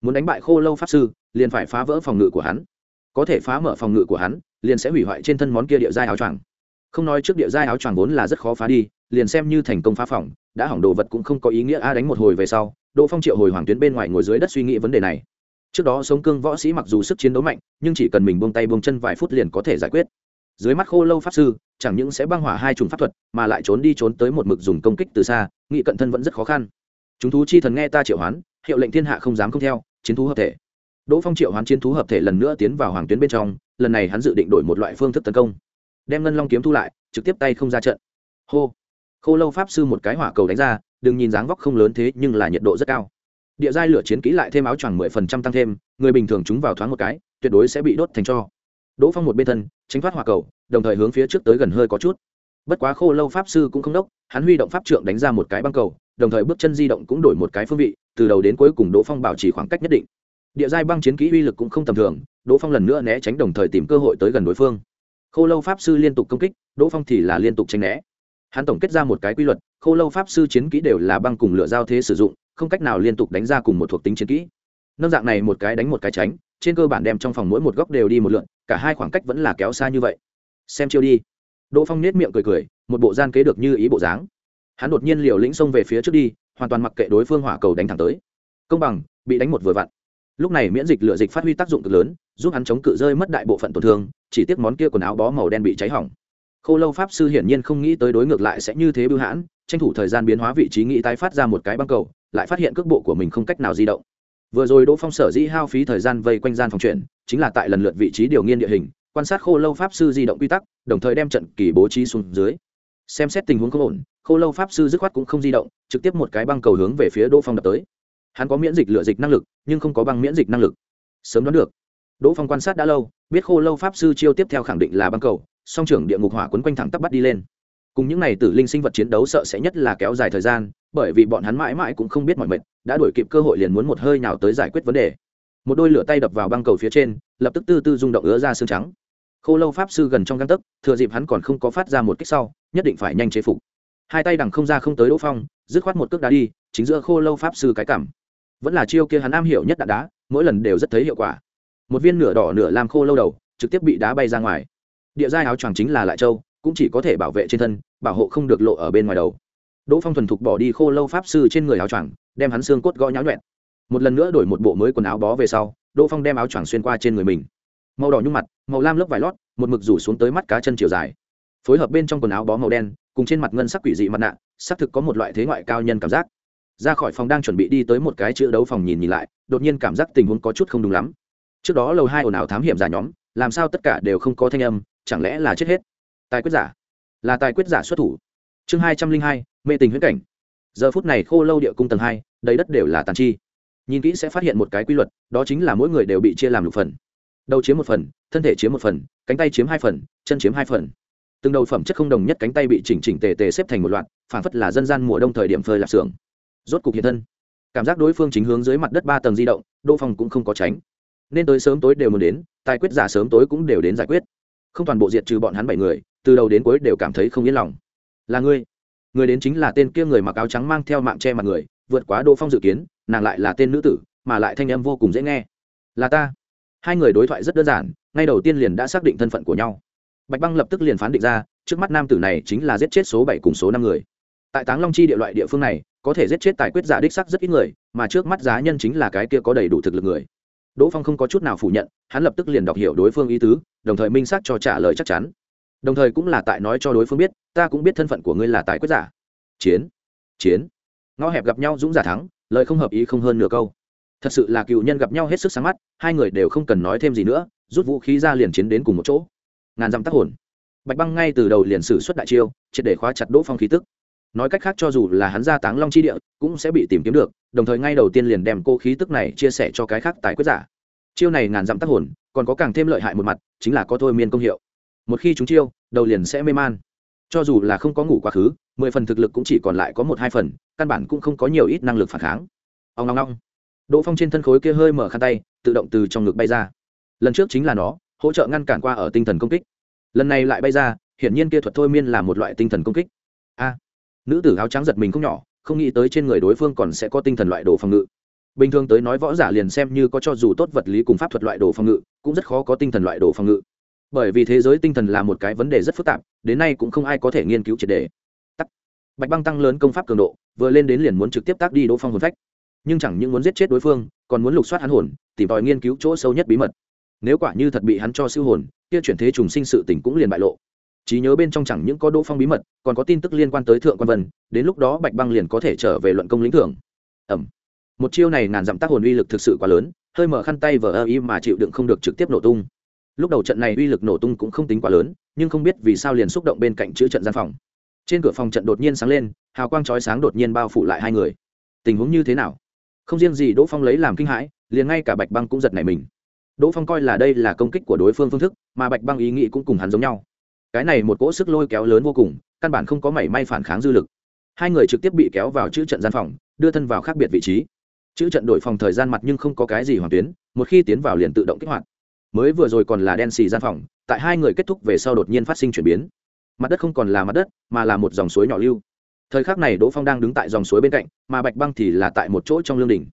Muốn đánh bại khô lâu pháp sư, liền phải phá vỡ phòng ngự của hắn. Có thể phá mở phòng ngự của hắn, liền sẽ hủy hoại trên thân món kia địa giai áo choàng. Không nói trước địa giai áo choàng vốn là rất khó phá đi, liền xem như thành công phá phòng, đã hỏng đồ vật cũng không có ý nghĩa a đánh một hồi về sau, đỗ phong triệu hồi hoàng tuyến bên ngoài ngồi dưới đất suy nghĩ vấn đề này. Trước đó sống cương võ sĩ mặc dù sức chiến đấu mạnh, nhưng chỉ cần mình buông tay buông chân vài phút liền có thể giải quyết dưới mắt khô lâu pháp sư, chẳng những sẽ băng hỏa hai chủng pháp thuật, mà lại trốn đi trốn tới một mực dùng công kích từ xa, nghị cận thân vẫn rất khó khăn. Chúng thú chi thần nghe ta triệu hoán, hiệu lệnh thiên hạ không dám không theo, chiến thú hợp thể. Đỗ phong triệu hoán chiến thú hợp thể lần nữa tiến vào hoàng tuyến bên trong, lần này hắn dự định đổi một loại phương thức tấn công. Đem ngân long kiếm thu lại, trực tiếp tay không ra trận. Hô. Khô lâu pháp sư một cái hỏa cầu đánh ra, đừng nhìn dáng vóc không lớn thế, nhưng là nhiệt độ rất cao. Địa giai lửa chiến kỹ lại thêm áo choàng mười phần trăm tăng thêm, người bình thường chúng vào thoáng một cái, tuyệt đối sẽ bị đốt thành cho đỗ phong một bên thân, tránh thoát hỏa cầu, đồng thời hướng phía trước tới gần hơi có chút. Bất quá khô lâu pháp sư cũng không đốc, hắn huy động pháp trượng đánh ra một cái băng cầu, đồng thời bước chân di động cũng đổi một cái phương vị, từ đầu đến cuối cùng đỗ phong bảo trì khoảng cách nhất định. Địa giai băng chiến kỹ uy lực cũng không tầm thường, đỗ phong lần nữa né tránh đồng thời tìm cơ hội tới gần đối phương. Khô lâu pháp sư liên tục công kích, đỗ phong thì là liên tục tranh né. Hắn tổng kết ra một cái quy luật, khô lâu pháp sư chiến kỹ đều là băng cùng lửa giao thế sử dụng, không cách nào liên tục đánh ra cùng một thuộc tính chiến kỹ. Nâng dạng này một cái đánh một cái tránh, trên cơ bản đem trong phòng mỗi một góc đều đi một lượn cả hai khoảng cách vẫn là kéo xa như vậy. Xem chiêu đi. Đỗ phong nết miệng cười cười, một bộ gian kế được như ý bộ dáng. Hắn đột nhiên liều lĩnh xông về phía trước đi, hoàn toàn mặc kệ đối phương hỏa cầu đánh thẳng tới. Công bằng, bị đánh một vừa vặn. Lúc này miễn dịch lựa dịch phát huy tác dụng cực lớn, giúp hắn chống cự rơi mất đại bộ phận tổn thương, chỉ tiếc món kia quần áo bó màu đen bị cháy hỏng. Khô lâu pháp sư hiển nhiên không nghĩ tới đối ngược lại sẽ như thế bưu hãn, tranh thủ thời gian biến hóa vị trí nghĩ tái phát ra một cái băng cầu, lại phát hiện cước bộ của mình không cách nào di động. Vừa rồi đỗ phong sở dĩ hao phí thời gian vây quanh gian phòng chuyển chính là tại lần lượt vị trí điều nghiên địa hình, quan sát khô lâu pháp sư di động quy tắc, đồng thời đem trận kỳ bố trí xuống dưới. Xem xét tình huống không ổn, khô lâu pháp sư dứt khoát cũng không di động, trực tiếp một cái băng cầu hướng về phía đỗ phong đập tới. Hắn có miễn dịch lựa dịch năng lực, nhưng không có băng miễn dịch năng lực. Sớm đoán được. Đỗ phong quan sát đã lâu, biết khô lâu pháp sư chiêu tiếp theo khẳng định là băng cầu, song trưởng địa ngục hỏa quấn quanh thẳng tắp bắt đi lên. Cùng những n à y tử linh sinh vật chiến đấu sợ sẽ nhất là kéo dài thời gian, bởi vì bọn hắn mãi mãi cũng không biết mọi mệt đã đuổi kịp cơ hội liền muốn một hơi nào tới giải quyết vấn đề một đôi lửa tay đập vào băng cầu phía trên, lập tức tư tư rung động ứa ra xương trắng. Khô lâu pháp sư gần trong găng tấc, thừa dịp hắn còn không có phát ra một kích sau, nhất định phải nhanh chế phục. Hai tay đằng không ra không tới đỗ phong, dứt khoát một cước đá đi, chính giữa khô lâu pháp sư cái cảm. Vẫn là chiêu kia hắn am hiểu nhất đạn đá, mỗi lần đều rất thấy hiệu quả. Một viên nửa đỏ nửa làm khô lâu đầu, trực tiếp bị đá bay ra ngoài. Địa giai áo choàng chính là lại châu, cũng chỉ có thể bảo vệ trên thân, bảo hộ không được lộ ở bên ngoài đầu. Đỗ phong thuần thục bỏ đi khô lâu pháp sư trên người áo choàng, đem hắn xương cốt gõ nháo nhuẹn một lần nữa đổi một bộ mới quần áo bó về sau, đỗ phong đem áo choàng xuyên qua trên người mình. Màu đỏ nhung mặt, màu lam lớp vải lót, một mực rủ xuống tới mắt cá chân chiều dài. Phối hợp bên trong quần áo bó màu đen, cùng trên mặt ngân sắc quỷ dị mặt nạ, xác thực có một loại thế ngoại cao nhân cảm giác. Ra khỏi phòng đang chuẩn bị đi tới một cái chữ đấu phòng nhìn nhìn lại, đột nhiên cảm giác tình huống có chút không đúng lắm. Trước đó lầu hai ồn ào thám hiểm giả nhóm, làm sao tất cả đều không có thanh âm, chẳng lẽ là chết hết? Tài quyết giả. Là tài quyết giả xuất thủ. Chương hai trăm linh hai, mê tình huyết cảnh. Giờ phút này khô lâu địa cung tầng hai, đầy đất đều là tàn chi nhìn kỹ sẽ phát hiện một cái quy luật, đó chính là mỗi người đều bị chia làm lục phần. Đầu chiếm một phần, thân thể chiếm một phần, cánh tay chiếm hai phần, chân chiếm hai phần. Từng đầu phẩm chất không đồng nhất cánh tay bị chỉnh chỉnh tề tề xếp thành một loạt, phản phất là dân gian mùa đông thời điểm phơi lạp xưởng. Rốt cục hiện thân. Cảm giác đối phương chính hướng dưới mặt đất ba tầng di động đỗ phong cũng không có tránh. Nên tới sớm tối đều muốn đến, tài quyết giả sớm tối cũng đều đến giải quyết. Không toàn bộ diệt trừ bọn hắn bảy người, từ đầu đến cuối đều cảm thấy không yên lòng. Là ngươi. Người đến chính là tên kia người mặc áo trắng mang theo mạng che mặt người vượt quá đỗ phong dự kiến, nàng lại là tên nữ tử, mà lại thanh âm vô cùng dễ nghe. Là ta. Hai người đối thoại rất đơn giản, ngay đầu tiên liền đã xác định thân phận của nhau. Bạch băng lập tức liền phán định ra, trước mắt nam tử này chính là giết chết số bảy cùng số năm người. Tại táng long chi địa loại địa phương này, có thể giết chết tài quyết giả đích sắc rất ít người, mà trước mắt giá nhân chính là cái kia có đầy đủ thực lực người. Đỗ phong không có chút nào phủ nhận, hắn lập tức liền đọc hiểu đối phương ý tứ, đồng thời minh xác cho trả lời chắc chắn. Đồng thời cũng là tại nói cho đối phương biết, ta cũng biết thân phận của ngươi là tài quyết giả. Chiến. Chiến ngõ hẹp gặp nhau dũng giả thắng, lời không hợp ý không hơn nửa câu. Thật sự là cựu nhân gặp nhau hết sức sáng mắt, hai người đều không cần nói thêm gì nữa, rút vũ khí ra liền chiến đến cùng một chỗ. Ngàn dặm tác hồn. Bạch băng ngay từ đầu liền sử xuất đại chiêu, triệt để khóa chặt đỗ phong khí tức. Nói cách khác cho dù là hắn ra táng long chi địa, cũng sẽ bị tìm kiếm được, đồng thời ngay đầu tiên liền đem cô khí tức này chia sẻ cho cái khác tài quyết giả. Chiêu này ngàn dặm tác hồn, còn có càng thêm lợi hại một mặt, chính là có thôi miên công hiệu. Một khi chúng chiêu, đầu liền sẽ mê man. Cho dù là không có ngủ quá khứ mười phần thực lực cũng chỉ còn lại có một hai phần, căn bản cũng không có nhiều ít năng lực phản kháng. Ông long long đỗ phong trên thân khối kia hơi mở khăn tay, tự động từ trong ngực bay ra. Lần trước chính là nó, hỗ trợ ngăn cản qua ở tinh thần công kích. Lần này lại bay ra, hiển nhiên kia thuật thôi miên là một loại tinh thần công kích. A. Nữ tử áo trắng giật mình không nhỏ, không nghĩ tới trên người đối phương còn sẽ có tinh thần loại đồ phòng ngự. Bình thường tới nói võ giả liền xem như có cho dù tốt vật lý cùng pháp thuật loại đồ phòng ngự, cũng rất khó có tinh thần loại đồ phòng ngự. Bởi vì thế giới tinh thần là một cái vấn đề rất phức tạp, đến nay cũng không ai có thể nghiên cứu triệt đề bạch băng tăng lớn công pháp cường độ, vừa lên đến liền muốn trực tiếp tác đi đỗ phong hồn phách. Nhưng chẳng những muốn giết chết đối phương, còn muốn lục soát hắn hồn, tìm tòi nghiên cứu chỗ sâu nhất bí mật. Nếu quả như thật bị hắn cho siêu hồn, kia chuyển thế trùng sinh sự tỉnh cũng liền bại lộ. Trí nhớ bên trong chẳng những có đỗ phong bí mật, còn có tin tức liên quan tới thượng quan vân, đến lúc đó bạch băng liền có thể trở về luận công lĩnh thưởng. Ẩm. Một chiêu này ngàn dặm tác hồn uy lực thực sự quá lớn, hơi mở khăn tay vờ ơ y mà chịu đựng không được trực tiếp nổ tung. Lúc đầu trận này uy lực nổ tung cũng không tính quá lớn, nhưng không biết vì sao liền xúc động bên cạnh chữ trận gian phòng trên cửa phòng trận đột nhiên sáng lên, hào quang chói sáng đột nhiên bao phủ lại hai người. Tình huống như thế nào? Không riêng gì đỗ phong lấy làm kinh hãi, liền ngay cả bạch băng cũng giật nảy mình. Đỗ phong coi là đây là công kích của đối phương phương thức, mà bạch băng ý nghĩ cũng cùng hắn giống nhau. Cái này một cỗ sức lôi kéo lớn vô cùng, căn bản không có mảy may phản kháng dư lực. Hai người trực tiếp bị kéo vào chữ trận gian phòng, đưa thân vào khác biệt vị trí. Chữ trận đổi phòng thời gian mặt nhưng không có cái gì hoàn tuyến, một khi tiến vào liền tự động kích hoạt. Mới vừa rồi còn là đen xì gian phòng, tại hai người kết thúc về sau đột nhiên phát sinh chuyển biến mặt đất không còn là mặt đất, mà là một dòng suối nhỏ lưu. Thời khắc này đỗ phong đang đứng tại dòng suối bên cạnh, mà bạch băng thì là tại một chỗ trong lương đình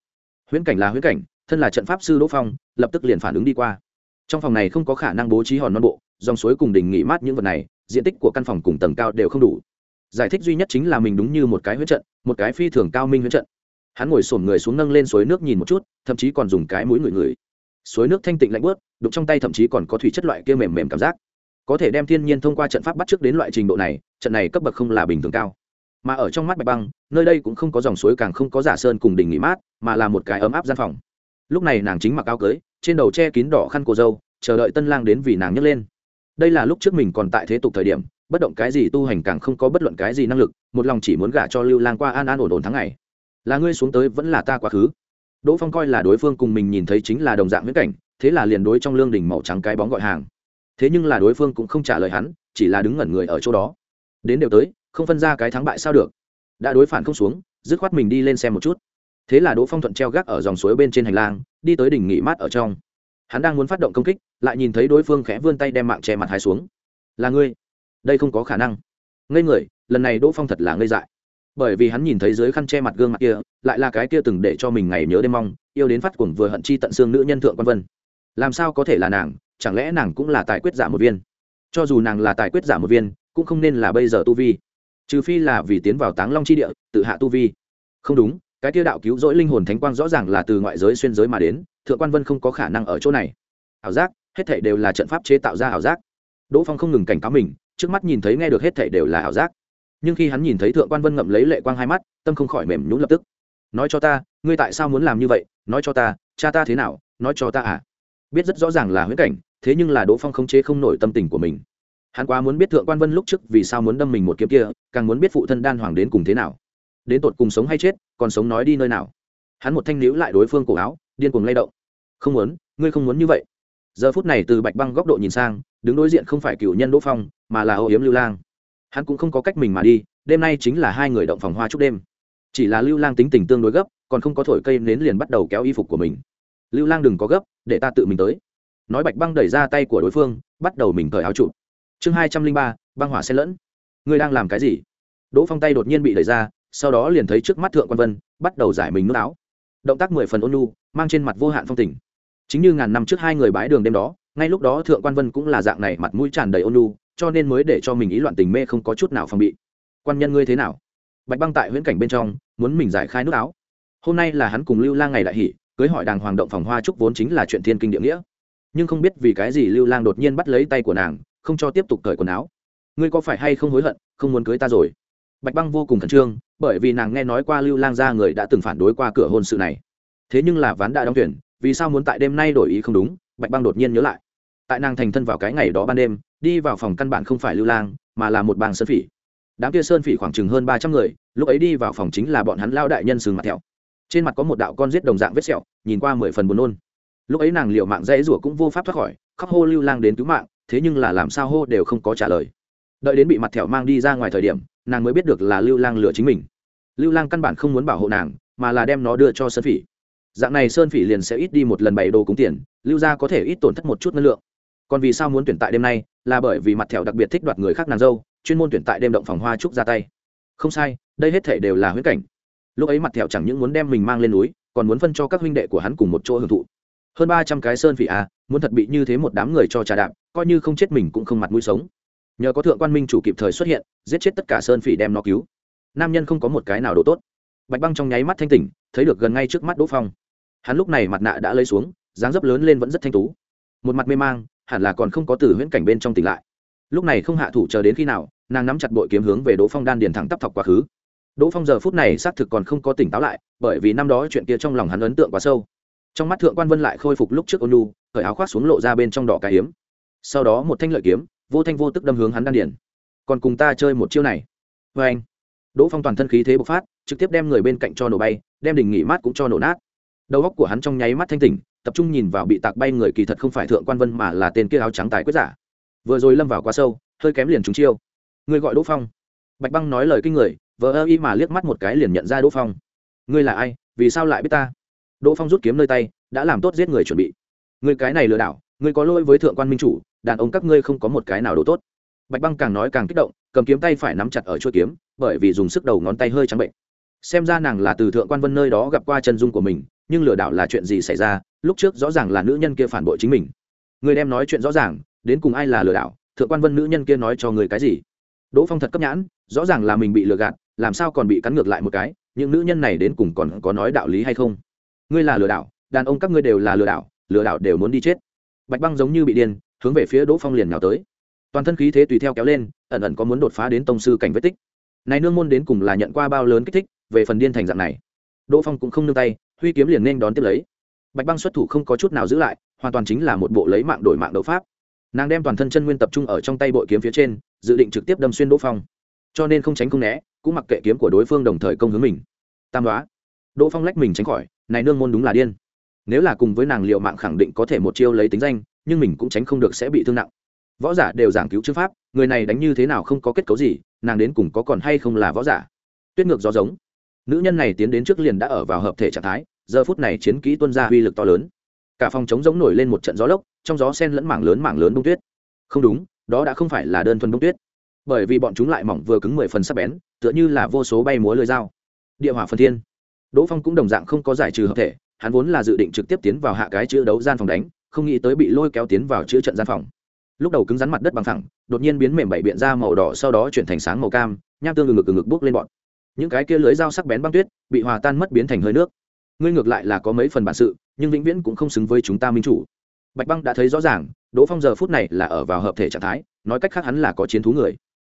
huyễn cảnh là huyễn cảnh, thân là trận pháp sư đỗ phong, lập tức liền phản ứng đi qua. Trong phòng này không có khả năng bố trí hòn non bộ, dòng suối cùng đỉnh nghỉ mát những vật này, diện tích của căn phòng cùng tầng cao đều không đủ. Giải thích duy nhất chính là mình đúng như một cái huyễn trận, một cái phi thường cao minh huyễn trận. Hắn ngồi sổm người xuống nâng lên suối nước nhìn một chút, thậm chí còn dùng cái mũi ngửi ngửi. Suối nước thanh tịnh lạnh bớt đục trong tay thậm chí còn có thủy chất loại kia mềm mềm cảm giác có thể đem thiên nhiên thông qua trận pháp bắt trước đến loại trình độ này, trận này cấp bậc không là bình thường cao. Mà ở trong mắt bạch băng, nơi đây cũng không có dòng suối càng không có giả sơn cùng đỉnh nghỉ mát, mà là một cái ấm áp gian phòng. Lúc này nàng chính mặc áo cưới, trên đầu che kín đỏ khăn cô dâu, chờ đợi tân lang đến vì nàng nhấc lên. Đây là lúc trước mình còn tại thế tục thời điểm, bất động cái gì tu hành càng không có bất luận cái gì năng lực, một lòng chỉ muốn gả cho lưu lang qua an an ổn ổn tháng ngày. Là ngươi xuống tới vẫn là ta quá khứ. Đỗ phong coi là đối phương cùng mình nhìn thấy chính là đồng dạng viễn cảnh, thế là liền đối trong lương đỉnh màu trắng cái bóng gọi hàng thế nhưng là đối phương cũng không trả lời hắn, chỉ là đứng ngẩn người ở chỗ đó. Đến đều tới, không phân ra cái thắng bại sao được. Đã đối phản không xuống, dứt khoát mình đi lên xem một chút. Thế là đỗ phong thuận treo gác ở dòng suối bên trên hành lang, đi tới đỉnh nghỉ mát ở trong. Hắn đang muốn phát động công kích, lại nhìn thấy đối phương khẽ vươn tay đem mạng che mặt hai xuống. Là ngươi. Đây không có khả năng. Ngây người, lần này đỗ phong thật là ngây dại. Bởi vì hắn nhìn thấy dưới khăn che mặt gương mặt kia, lại là cái kia từng để cho mình ngày nhớ đêm mong, yêu đến phát cuồng vừa hận chi tận xương nữ nhân thượng quan vân. Làm sao có thể là nàng? Chẳng lẽ nàng cũng là tài quyết giả một viên? Cho dù nàng là tài quyết giả một viên, cũng không nên là bây giờ tu vi. Trừ phi là vì tiến vào táng long chi địa, tự hạ tu vi. Không đúng, cái tiêu đạo cứu rỗi linh hồn thánh quang rõ ràng là từ ngoại giới xuyên giới mà đến, thượng quan vân không có khả năng ở chỗ này. Ảo giác, hết thể đều là trận pháp chế tạo ra ảo giác. Đỗ phong không ngừng cảnh cáo mình, trước mắt nhìn thấy nghe được hết thể đều là ảo giác. Nhưng khi hắn nhìn thấy thượng quan vân ngậm lấy lệ quang hai mắt, tâm không khỏi mềm nhũng lập tức. Nói cho ta, ngươi tại sao muốn làm như vậy? Nói cho ta, cha ta thế nào? Nói cho ta à? Biết rất rõ ràng là huyễn cảnh thế nhưng là đỗ phong không chế không nổi tâm tình của mình. Hắn quá muốn biết thượng quan vân lúc trước vì sao muốn đâm mình một kiếm kia, càng muốn biết phụ thân đan hoàng đến cùng thế nào. Đến tột cùng sống hay chết, còn sống nói đi nơi nào. Hắn một thanh níu lại đối phương cổ áo, điên cuồng lay động. Không muốn, ngươi không muốn như vậy. Giờ phút này từ bạch băng góc độ nhìn sang, đứng đối diện không phải cựu nhân đỗ phong, mà là âu yếm lưu lang. Hắn cũng không có cách mình mà đi, đêm nay chính là hai người động phòng hoa chúc đêm. Chỉ là lưu lang tính tình tương đối gấp, còn không có thổi cây nến liền bắt đầu kéo y phục của mình. Lưu lang đừng có gấp, để ta tự mình tới nói bạch băng đẩy ra tay của đối phương, bắt đầu mình cởi áo trụ. Chương hai trăm linh ba, băng hỏa xen lẫn. Ngươi đang làm cái gì? Đỗ phong tay đột nhiên bị đẩy ra, sau đó liền thấy trước mắt thượng quan vân, bắt đầu giải mình nước áo. Động tác mười phần ôn lu mang trên mặt vô hạn phong tình. Chính như ngàn năm trước hai người bái đường đêm đó, ngay lúc đó thượng quan vân cũng là dạng này mặt mũi tràn đầy ôn lu cho nên mới để cho mình ý loạn tình mê không có chút nào phòng bị. Quan nhân ngươi thế nào? Bạch băng tại huyễn cảnh bên trong, muốn mình giải khai nước áo. Hôm nay là hắn cùng lưu lang ngày đại hỷ, cưới hỏi đàng hoàng động phòng hoa trúc vốn chính là chuyện thiên kinh địa nghĩa nhưng không biết vì cái gì lưu lang đột nhiên bắt lấy tay của nàng, không cho tiếp tục cởi quần áo. Ngươi có phải hay không hối hận, không muốn cưới ta rồi? Bạch băng vô cùng khẩn trương, bởi vì nàng nghe nói qua lưu lang ra người đã từng phản đối qua cửa hôn sự này. Thế nhưng là ván đã đóng tuyển vì sao muốn tại đêm nay đổi ý không đúng? Bạch băng đột nhiên nhớ lại. Tại nàng thành thân vào cái ngày đó ban đêm, đi vào phòng căn bản không phải lưu lang, mà là một bang sơn phỉ. Đám kia sơn phỉ khoảng chừng hơn ba trăm người, lúc ấy đi vào phòng chính là bọn hắn lao đại nhân sừng mặt thẹo. Trên mặt có một đạo con giết đồng dạng vết sẹo, nhìn qua mười phần buồn nôn lúc ấy nàng liệu mạng dãy rủa cũng vô pháp thoát khỏi, khóc hô lưu lang đến cứu mạng, thế nhưng là làm sao hô đều không có trả lời. Đợi đến bị mặt thẻo mang đi ra ngoài thời điểm, nàng mới biết được là lưu lang lừa chính mình. Lưu lang căn bản không muốn bảo hộ nàng, mà là đem nó đưa cho sơn phỉ. Dạng này sơn phỉ liền sẽ ít đi một lần bày đồ cúng tiền, lưu ra có thể ít tổn thất một chút năng lượng. Còn vì sao muốn tuyển tại đêm nay, là bởi vì mặt thẻo đặc biệt thích đoạt người khác nàng dâu, chuyên môn tuyển tại đêm động phòng hoa trúc ra tay. Không sai, đây hết thể đều là huyết cảnh. Lúc ấy mặt thẻo chẳng những muốn đem mình mang lên núi, còn muốn phân cho các huynh đệ của hắn cùng một chỗ hưởng thụ hơn ba trăm cái sơn phỉ à muốn thật bị như thế một đám người cho trà đạp, coi như không chết mình cũng không mặt mũi sống. Nhờ có thượng quan minh chủ kịp thời xuất hiện, giết chết tất cả sơn phỉ đem nó cứu. Nam nhân không có một cái nào độ tốt. Bạch băng trong nháy mắt thanh tỉnh, thấy được gần ngay trước mắt đỗ phong. Hắn lúc này mặt nạ đã lấy xuống, dáng dấp lớn lên vẫn rất thanh tú. Một mặt mê mang, hẳn là còn không có từ huyễn cảnh bên trong tỉnh lại. Lúc này không hạ thủ chờ đến khi nào, nàng nắm chặt bội kiếm hướng về đỗ phong đan điền thẳng tắp thọc quá khứ. Đỗ phong giờ phút này xác thực còn không có tỉnh táo lại, bởi vì năm đó chuyện kia trong lòng hắn ấn tượng quá sâu trong mắt thượng quan vân lại khôi phục lúc trước ôn lu khởi áo khoác xuống lộ ra bên trong đỏ cái hiếm sau đó một thanh lợi kiếm, vô thanh vô tức đâm hướng hắn đan điển còn cùng ta chơi một chiêu này. Vê anh, đỗ phong toàn thân khí thế bộc phát, trực tiếp đem người bên cạnh cho nổ bay, đem đỉnh nghỉ mát cũng cho nổ nát. Đầu góc của hắn trong nháy mắt thanh tỉnh, tập trung nhìn vào bị tạc bay người kỳ thật không phải thượng quan vân mà là tên kia áo trắng tài quyết giả. Vừa rồi lâm vào quá sâu, hơi kém liền trúng chiêu. Người gọi đỗ phong. Bạch băng nói lời kinh người, vờ ơ y mà liếc mắt một cái liền nhận ra đỗ phong. Ngươi là ai? Vì sao lại biết ta? Đỗ phong rút kiếm nơi tay, đã làm tốt giết người chuẩn bị. Người cái này lừa đảo ngươi có lỗi với thượng quan minh chủ, đàn ông các ngươi không có một cái nào đồ tốt. Bạch băng càng nói càng kích động, cầm kiếm tay phải nắm chặt ở chuôi kiếm, bởi vì dùng sức đầu ngón tay hơi trắng bệnh. Xem ra nàng là từ thượng quan vân nơi đó gặp qua chân dung của mình, nhưng lừa đảo là chuyện gì xảy ra, lúc trước rõ ràng là nữ nhân kia phản bội chính mình. Người đem nói chuyện rõ ràng, đến cùng ai là lừa đảo, thượng quan vân nữ nhân kia nói cho người cái gì? Đỗ phong thật cấp nhãn, rõ ràng là mình bị lừa gạt, làm sao còn bị cắn ngược lại một cái, những nữ nhân này đến cùng còn có nói đạo lý hay không? Ngươi là lừa đảo, đàn ông các ngươi đều là lừa đảo lừa đảo đều muốn đi chết. Bạch băng giống như bị điên, hướng về phía đỗ phong liền nào tới. Toàn thân khí thế tùy theo kéo lên, ẩn ẩn có muốn đột phá đến tông sư cảnh vết tích. Này nương môn đến cùng là nhận qua bao lớn kích thích, về phần điên thành dạng này. Đỗ phong cũng không nương tay, huy kiếm liền nên đón tiếp lấy. Bạch băng xuất thủ không có chút nào giữ lại, hoàn toàn chính là một bộ lấy mạng đổi mạng đấu pháp. Nàng đem toàn thân chân nguyên tập trung ở trong tay bội kiếm phía trên, dự định trực tiếp đâm xuyên đỗ phong. Cho nên không tránh không né, cũng mặc kệ kiếm của đối phương đồng thời công hướng mình. Tam đoá. Đỗ phong lách mình tránh khỏi này nương môn đúng là điên. Nếu là cùng với nàng liệu mạng khẳng định có thể một chiêu lấy tính danh, nhưng mình cũng tránh không được sẽ bị thương nặng. Võ giả đều giảng cứu chữ pháp, người này đánh như thế nào không có kết cấu gì, nàng đến cùng có còn hay không là võ giả. Tuyết ngược gió giống. Nữ nhân này tiến đến trước liền đã ở vào hợp thể trạng thái, giờ phút này chiến kỹ tuân ra uy lực to lớn. Cả phòng chống giống nổi lên một trận gió lốc, trong gió sen lẫn mảng lớn mảng lớn bông tuyết. Không đúng, đó đã không phải là đơn thuần bông tuyết. Bởi vì bọn chúng lại mỏng vừa cứng mười phần sắc bén, tựa như là vô số bay múa lưới dao. Địa hỏa phần thiên đỗ phong cũng đồng dạng không có giải trừ hợp thể, hắn vốn là dự định trực tiếp tiến vào hạ cái chữ đấu gian phòng đánh, không nghĩ tới bị lôi kéo tiến vào chữ trận gian phòng. Lúc đầu cứng rắn mặt đất bằng thẳng đột nhiên biến mềm bảy biện ra màu đỏ sau đó chuyển thành sáng màu cam, nham tương ngực ngực ngực bốc lên bọn. Những cái kia lưới dao sắc bén băng tuyết, bị hòa tan mất biến thành hơi nước. Ngươi ngược lại là có mấy phần bản sự, nhưng vĩnh viễn cũng không xứng với chúng ta minh chủ. Bạch băng đã thấy rõ ràng, đỗ phong giờ phút này là ở vào hợp thể trạng thái, nói cách khác hắn là có chiến thú người.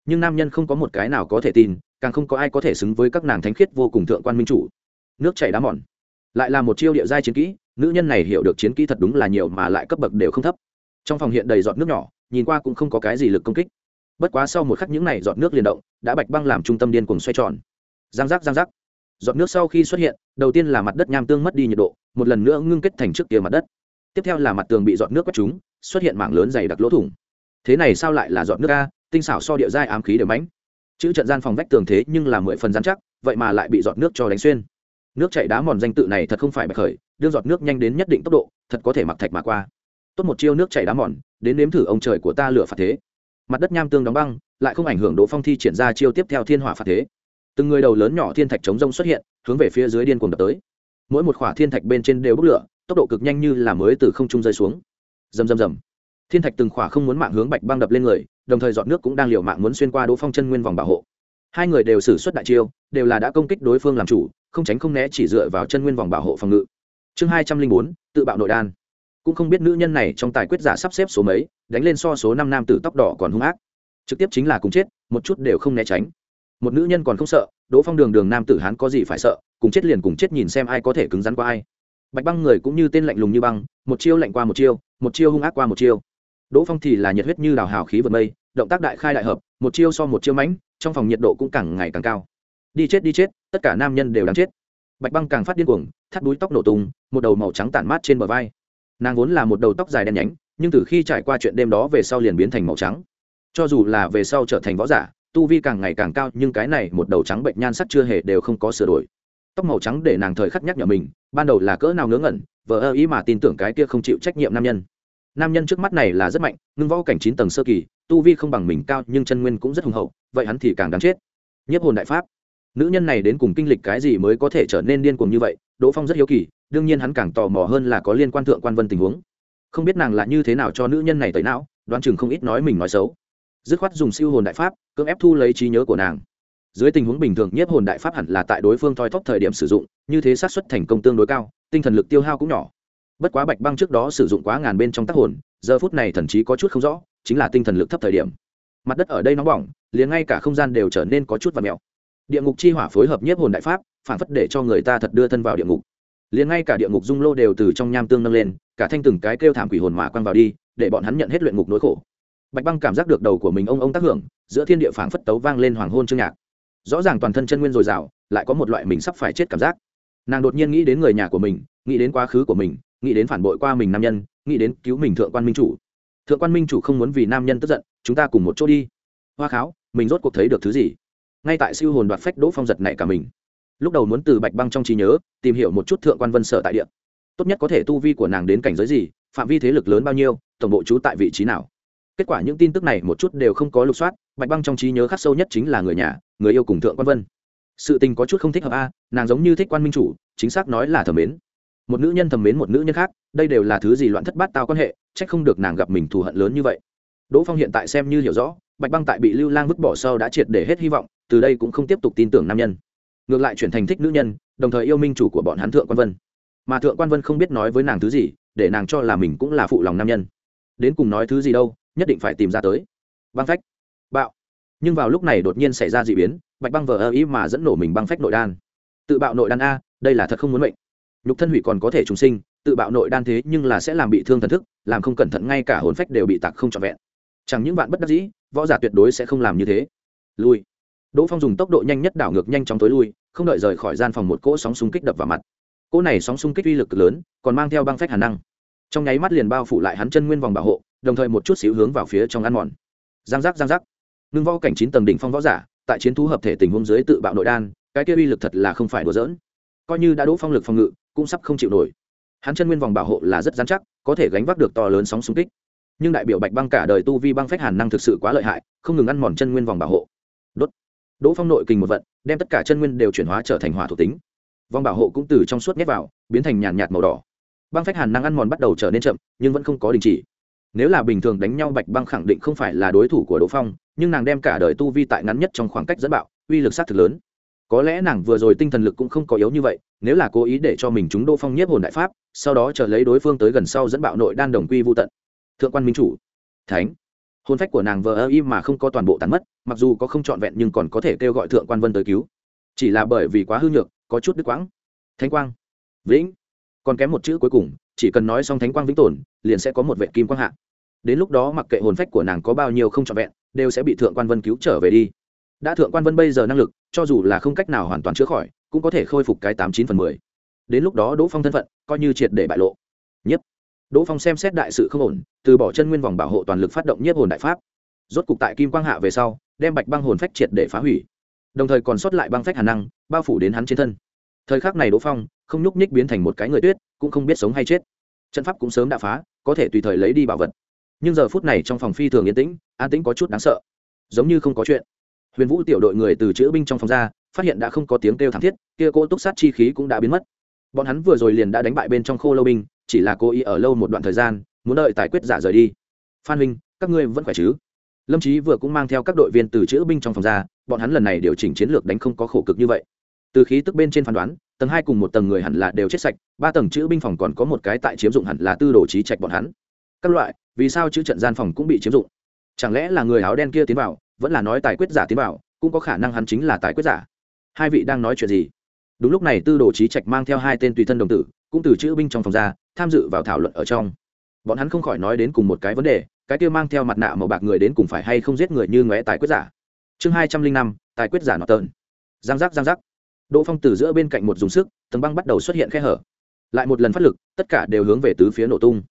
Nhưng nam nhân không có một cái nào có thể tin, càng không có ai có thể xứng với các nàng thánh khiết vô cùng thượng quan minh chủ nước chảy đá mòn. Lại là một chiêu địa giai chiến kỹ, nữ nhân này hiểu được chiến kỹ thật đúng là nhiều mà lại cấp bậc đều không thấp. Trong phòng hiện đầy giọt nước nhỏ, nhìn qua cũng không có cái gì lực công kích. Bất quá sau một khắc những này giọt nước liền động, đã bạch băng làm trung tâm điên cuồng xoay tròn. Giang giác giang giác. Giọt nước sau khi xuất hiện, đầu tiên là mặt đất nham tương mất đi nhiệt độ, một lần nữa ngưng kết thành trước kia mặt đất. Tiếp theo là mặt tường bị giọt nước quét trúng, xuất hiện mảng lớn dày đặc lỗ thủng. Thế này sao lại là giọt nước a? Tinh xảo so địa giai ám khí đều mãnh chữ trận gian phòng vách tường thế nhưng là mười phần dán chắc, vậy mà lại bị giọt nước cho đánh xuyên nước chảy đá mòn danh tự này thật không phải bạch khởi, đưa giọt nước nhanh đến nhất định tốc độ, thật có thể mặc thạch mà qua. Tốt một chiêu nước chảy đá mòn, đến nếm thử ông trời của ta lửa phạt thế. Mặt đất nham tương đóng băng, lại không ảnh hưởng đỗ phong thi triển ra chiêu tiếp theo thiên hỏa phạt thế. Từng người đầu lớn nhỏ thiên thạch chống rông xuất hiện, hướng về phía dưới điên cuồng đập tới. Mỗi một khỏa thiên thạch bên trên đều bốc lửa, tốc độ cực nhanh như là mới từ không trung rơi xuống. Rầm rầm rầm. Thiên thạch từng khỏa không muốn mạng hướng bạch băng đập lên người, đồng thời dọn nước cũng đang liều mạng muốn xuyên qua đỗ phong chân nguyên vòng bảo hộ. Hai người đều xử suất đại chiêu, đều là đã công kích đối phương làm chủ không tránh không né chỉ dựa vào chân nguyên vòng bảo hộ phòng ngự. Chương hai trăm linh bốn, tự bạo nội đan. Cũng không biết nữ nhân này trong tài quyết giả sắp xếp số mấy, đánh lên so số năm nam tử tóc đỏ còn hung ác. Trực tiếp chính là cùng chết, một chút đều không né tránh. Một nữ nhân còn không sợ, đỗ phong đường đường nam tử hán có gì phải sợ, cùng chết liền cùng chết nhìn xem ai có thể cứng rắn qua ai. Bạch băng người cũng như tên lạnh lùng như băng, một chiêu lạnh qua một chiêu một chiêu hung ác qua một chiêu. Đỗ phong thì là nhiệt huyết như đào hào khí vượt mây, động tác đại khai đại hợp, một chiêu so một chiêu mãnh, trong phòng nhiệt độ cũng càng ngày càng cao. Đi chết đi chết tất cả nam nhân đều đáng chết. Bạch băng càng phát điên cuồng, thắt đuôi tóc nổ tung, một đầu màu trắng tản mát trên bờ vai. Nàng vốn là một đầu tóc dài đen nhánh, nhưng từ khi trải qua chuyện đêm đó về sau liền biến thành màu trắng. Cho dù là về sau trở thành võ giả, tu vi càng ngày càng cao, nhưng cái này một đầu trắng bệnh nhan sắc chưa hề đều không có sửa đổi. Tóc màu trắng để nàng thời khắc nhắc nhở mình, ban đầu là cỡ nào ngớ ngẩn, vờ ơ ý mà tin tưởng cái kia không chịu trách nhiệm nam nhân. Nam nhân trước mắt này là rất mạnh, ngưng võ cảnh chín tầng sơ kỳ, tu vi không bằng mình cao, nhưng chân nguyên cũng rất hùng hậu, vậy hắn thì càng đáng chết. Nhiếp hồn đại pháp nữ nhân này đến cùng kinh lịch cái gì mới có thể trở nên điên cuồng như vậy, đỗ phong rất hiếu kỳ, đương nhiên hắn càng tò mò hơn là có liên quan thượng quan vân tình huống. Không biết nàng là như thế nào cho nữ nhân này tẩy não, đoán chừng không ít nói mình nói xấu. Dứt khoát dùng siêu hồn đại pháp, cưỡng ép thu lấy trí nhớ của nàng. Dưới tình huống bình thường, nhiếp hồn đại pháp hẳn là tại đối phương thoi thóp thời điểm sử dụng, như thế xác suất thành công tương đối cao, tinh thần lực tiêu hao cũng nhỏ. Bất quá bạch băng trước đó sử dụng quá ngàn bên trong tác hồn, giờ phút này thần chí có chút không rõ, chính là tinh thần lực thấp thời điểm. Mặt đất ở đây nóng bỏng, liền ngay cả không gian đều trở nên có chút và mèo địa ngục chi hỏa phối hợp nhiếp hồn đại pháp, phản phất để cho người ta thật đưa thân vào địa ngục. Liền ngay cả địa ngục dung lô đều từ trong nham tương nâng lên, cả thanh từng cái kêu thảm quỷ hồn mà quăng vào đi, để bọn hắn nhận hết luyện ngục nỗi khổ. Bạch băng cảm giác được đầu của mình ông ông tác hưởng, giữa thiên địa phản phất tấu vang lên hoàng hôn trương nhạc. Rõ ràng toàn thân chân nguyên dồi dào, lại có một loại mình sắp phải chết cảm giác. Nàng đột nhiên nghĩ đến người nhà của mình, nghĩ đến quá khứ của mình, nghĩ đến phản bội qua mình nam nhân, nghĩ đến cứu mình thượng quan minh chủ. Thượng quan minh chủ không muốn vì nam nhân tức giận, chúng ta cùng một chỗ đi. Hoa kháo, mình rốt cuộc thấy được thứ gì? Ngay tại siêu hồn đoạt phách đỗ phong giật này cả mình. Lúc đầu muốn từ bạch băng trong trí nhớ, tìm hiểu một chút thượng quan vân sở tại địa. Tốt nhất có thể tu vi của nàng đến cảnh giới gì, phạm vi thế lực lớn bao nhiêu, tổng bộ trú tại vị trí nào. Kết quả những tin tức này một chút đều không có lục soát, bạch băng trong trí nhớ khắc sâu nhất chính là người nhà, người yêu cùng thượng quan vân. Sự tình có chút không thích hợp a, nàng giống như thích quan minh chủ, chính xác nói là thẩm mến. Một nữ nhân thầm mến một nữ nhân khác, đây đều là thứ gì loạn thất bát tao quan hệ c h ắ c không được nàng gặp mình thù hận lớn như vậy. Đỗ phong hiện tại xem như hiểu rõ, bạch băng tại bị lưu lang vứt bỏ sau đã triệt để hết hy vọng từ đây cũng không tiếp tục tin tưởng nam nhân. Ngược lại chuyển thành thích nữ nhân, đồng thời yêu minh chủ của bọn hắn thượng quan vân. Mà thượng quan vân không biết nói với nàng thứ gì, để nàng cho là mình cũng là phụ lòng nam nhân. Đến cùng nói thứ gì đâu, nhất định phải tìm ra tới. Băng phách. Bạo. Nhưng vào lúc này đột nhiên xảy ra d ị biến, bạch băng vờ ơ ý mà dẫn nổ mình băng phách nội đan. Tự bạo nội đan a, đây là thật không muốn mệnh. Nhục thân hủy còn có thể trùng sinh, tự bạo nội đan thế nhưng là sẽ làm bị thương thần thức, làm không cẩn thận ngay cả hồn phách đều bị tặc không trọn vẹn. Chẳng những bạn bất đắc dĩ, võ giả tuyệt đối sẽ không làm như thế. Lui đỗ phong dùng tốc độ nhanh nhất đảo ngược nhanh chóng tối lui, không đợi rời khỏi gian phòng một cỗ sóng xung kích đập vào mặt. Cỗ này sóng xung kích uy lực lớn, còn mang theo băng phách hàn năng. Trong nháy mắt liền bao phủ lại hắn chân nguyên vòng bảo hộ, đồng thời một chút xíu hướng vào phía trong ăn mòn. Giang giác giang giác. Ngưng võ cảnh chín tầng đỉnh phong võ giả, tại chiến thú hợp thể tình huống dưới tự bạo nội đan, cái kia uy lực thật là không phải đùa giỡn. Coi như đã đỗ phong lực phòng ngự, cũng sắp không chịu nổi. Hắn chân nguyên vòng bảo hộ là rất dán chắc, có thể gánh vác được to lớn sóng xung kích. Nhưng đại biểu bạch băng cả đời tu vi băng phách hàn năng thực sự quá lợi hại, không ngừng ăn mòn chân nguyên vòng bảo hộ. Đốt đỗ phong nội kình một vận, đem tất cả chân nguyên đều chuyển hóa trở thành hỏa thuộc tính. Vòng bảo hộ cũng từ trong suốt nhét vào, biến thành nhàn nhạt màu đỏ. Băng phách hàn năng ăn mòn bắt đầu trở nên chậm, nhưng vẫn không có đình chỉ. Nếu là bình thường đánh nhau bạch băng khẳng định không phải là đối thủ của đỗ phong, nhưng nàng đem cả đời tu vi tại ngắn nhất trong khoảng cách dẫn bạo, uy lực sát thực lớn. Có lẽ nàng vừa rồi tinh thần lực cũng không có yếu như vậy, nếu là cố ý để cho mình chúng đỗ phong nhiếp hồn đại pháp, sau đó chờ lấy đối phương tới gần sau dẫn bạo nội đan đồng quy vô tận. Thượng quan minh chủ. Thánh hôn phách của nàng vờ ơ y mà không có toàn bộ tàn mất, mặc dù có không trọn vẹn nhưng còn có thể kêu gọi thượng quan vân tới cứu. Chỉ là bởi vì quá hư nhược, có chút đứt quãng. Thánh quang. Vĩnh. Còn kém một chữ cuối cùng, chỉ cần nói xong thánh quang vĩnh tồn, liền sẽ có một vệ kim quang hạ. Đến lúc đó mặc kệ hồn phách của nàng có bao nhiêu không trọn vẹn, đều sẽ bị thượng quan vân cứu trở về đi. Đã thượng quan vân bây giờ năng lực, cho dù là không cách nào hoàn toàn chữa khỏi, cũng có thể khôi phục cái tám chín phần mười. Đến lúc đó đỗ phong thân phận, coi như triệt để bại lộ đỗ phong xem xét đại sự không ổn, từ bỏ chân nguyên vòng bảo hộ toàn lực phát động nhiếp hồn đại pháp. Rốt cục tại kim quang hạ về sau, đem bạch băng hồn phách triệt để phá hủy. Đồng thời còn sót lại băng phách hà năng, bao phủ đến hắn trên thân. Thời khắc này đỗ phong không nhúc nhích biến thành một cái người tuyết, cũng không biết sống hay chết. Trận pháp cũng sớm đã phá, có thể tùy thời lấy đi bảo vật. Nhưng giờ phút này trong phòng phi thường yên tĩnh, an tĩnh có chút đáng sợ. Giống như không có chuyện. Huyền vũ tiểu đội người từ chữ binh trong phòng ra, phát hiện đã không có tiếng kêu thảm thiết, kia cỗ túc sát chi khí cũng đã biến mất. Bọn hắn vừa rồi liền đã đánh bại bên trong khô lâu binh chỉ là cố ý ở lâu một đoạn thời gian, muốn đợi tài quyết giả rời đi. Phan huynh, các ngươi vẫn khỏe chứ? Lâm trí vừa cũng mang theo các đội viên từ chữ binh trong phòng ra, bọn hắn lần này điều chỉnh chiến lược đánh không có khổ cực như vậy. Từ khí tức bên trên phán đoán, tầng hai cùng một tầng người hẳn là đều chết sạch, ba tầng chữ binh phòng còn có một cái tại chiếm dụng hẳn là tư đồ trí trạch bọn hắn. Các loại, vì sao chữ trận gian phòng cũng bị chiếm dụng? Chẳng lẽ là người áo đen kia tiến vào, vẫn là nói tài quyết giả tiến vào, cũng có khả năng hắn chính là tài quyết giả? Hai vị đang nói chuyện gì? Đúng lúc này tư đồ trí trạch mang theo hai tên tùy thân đồng tử cũng từ chữ binh trong phòng ra, tham dự vào thảo luận ở trong. Bọn hắn không khỏi nói đến cùng một cái vấn đề, cái kia mang theo mặt nạ màu bạc người đến cùng phải hay không giết người như ngóe tài quyết giả. Chương hai trăm linh năm, tài quyết giả nọ tợn. Giang giác giang giác. Đỗ phong từ giữa bên cạnh một dùng sức, tầng băng bắt đầu xuất hiện khe hở. Lại một lần phát lực, tất cả đều hướng về tứ phía nổ tung.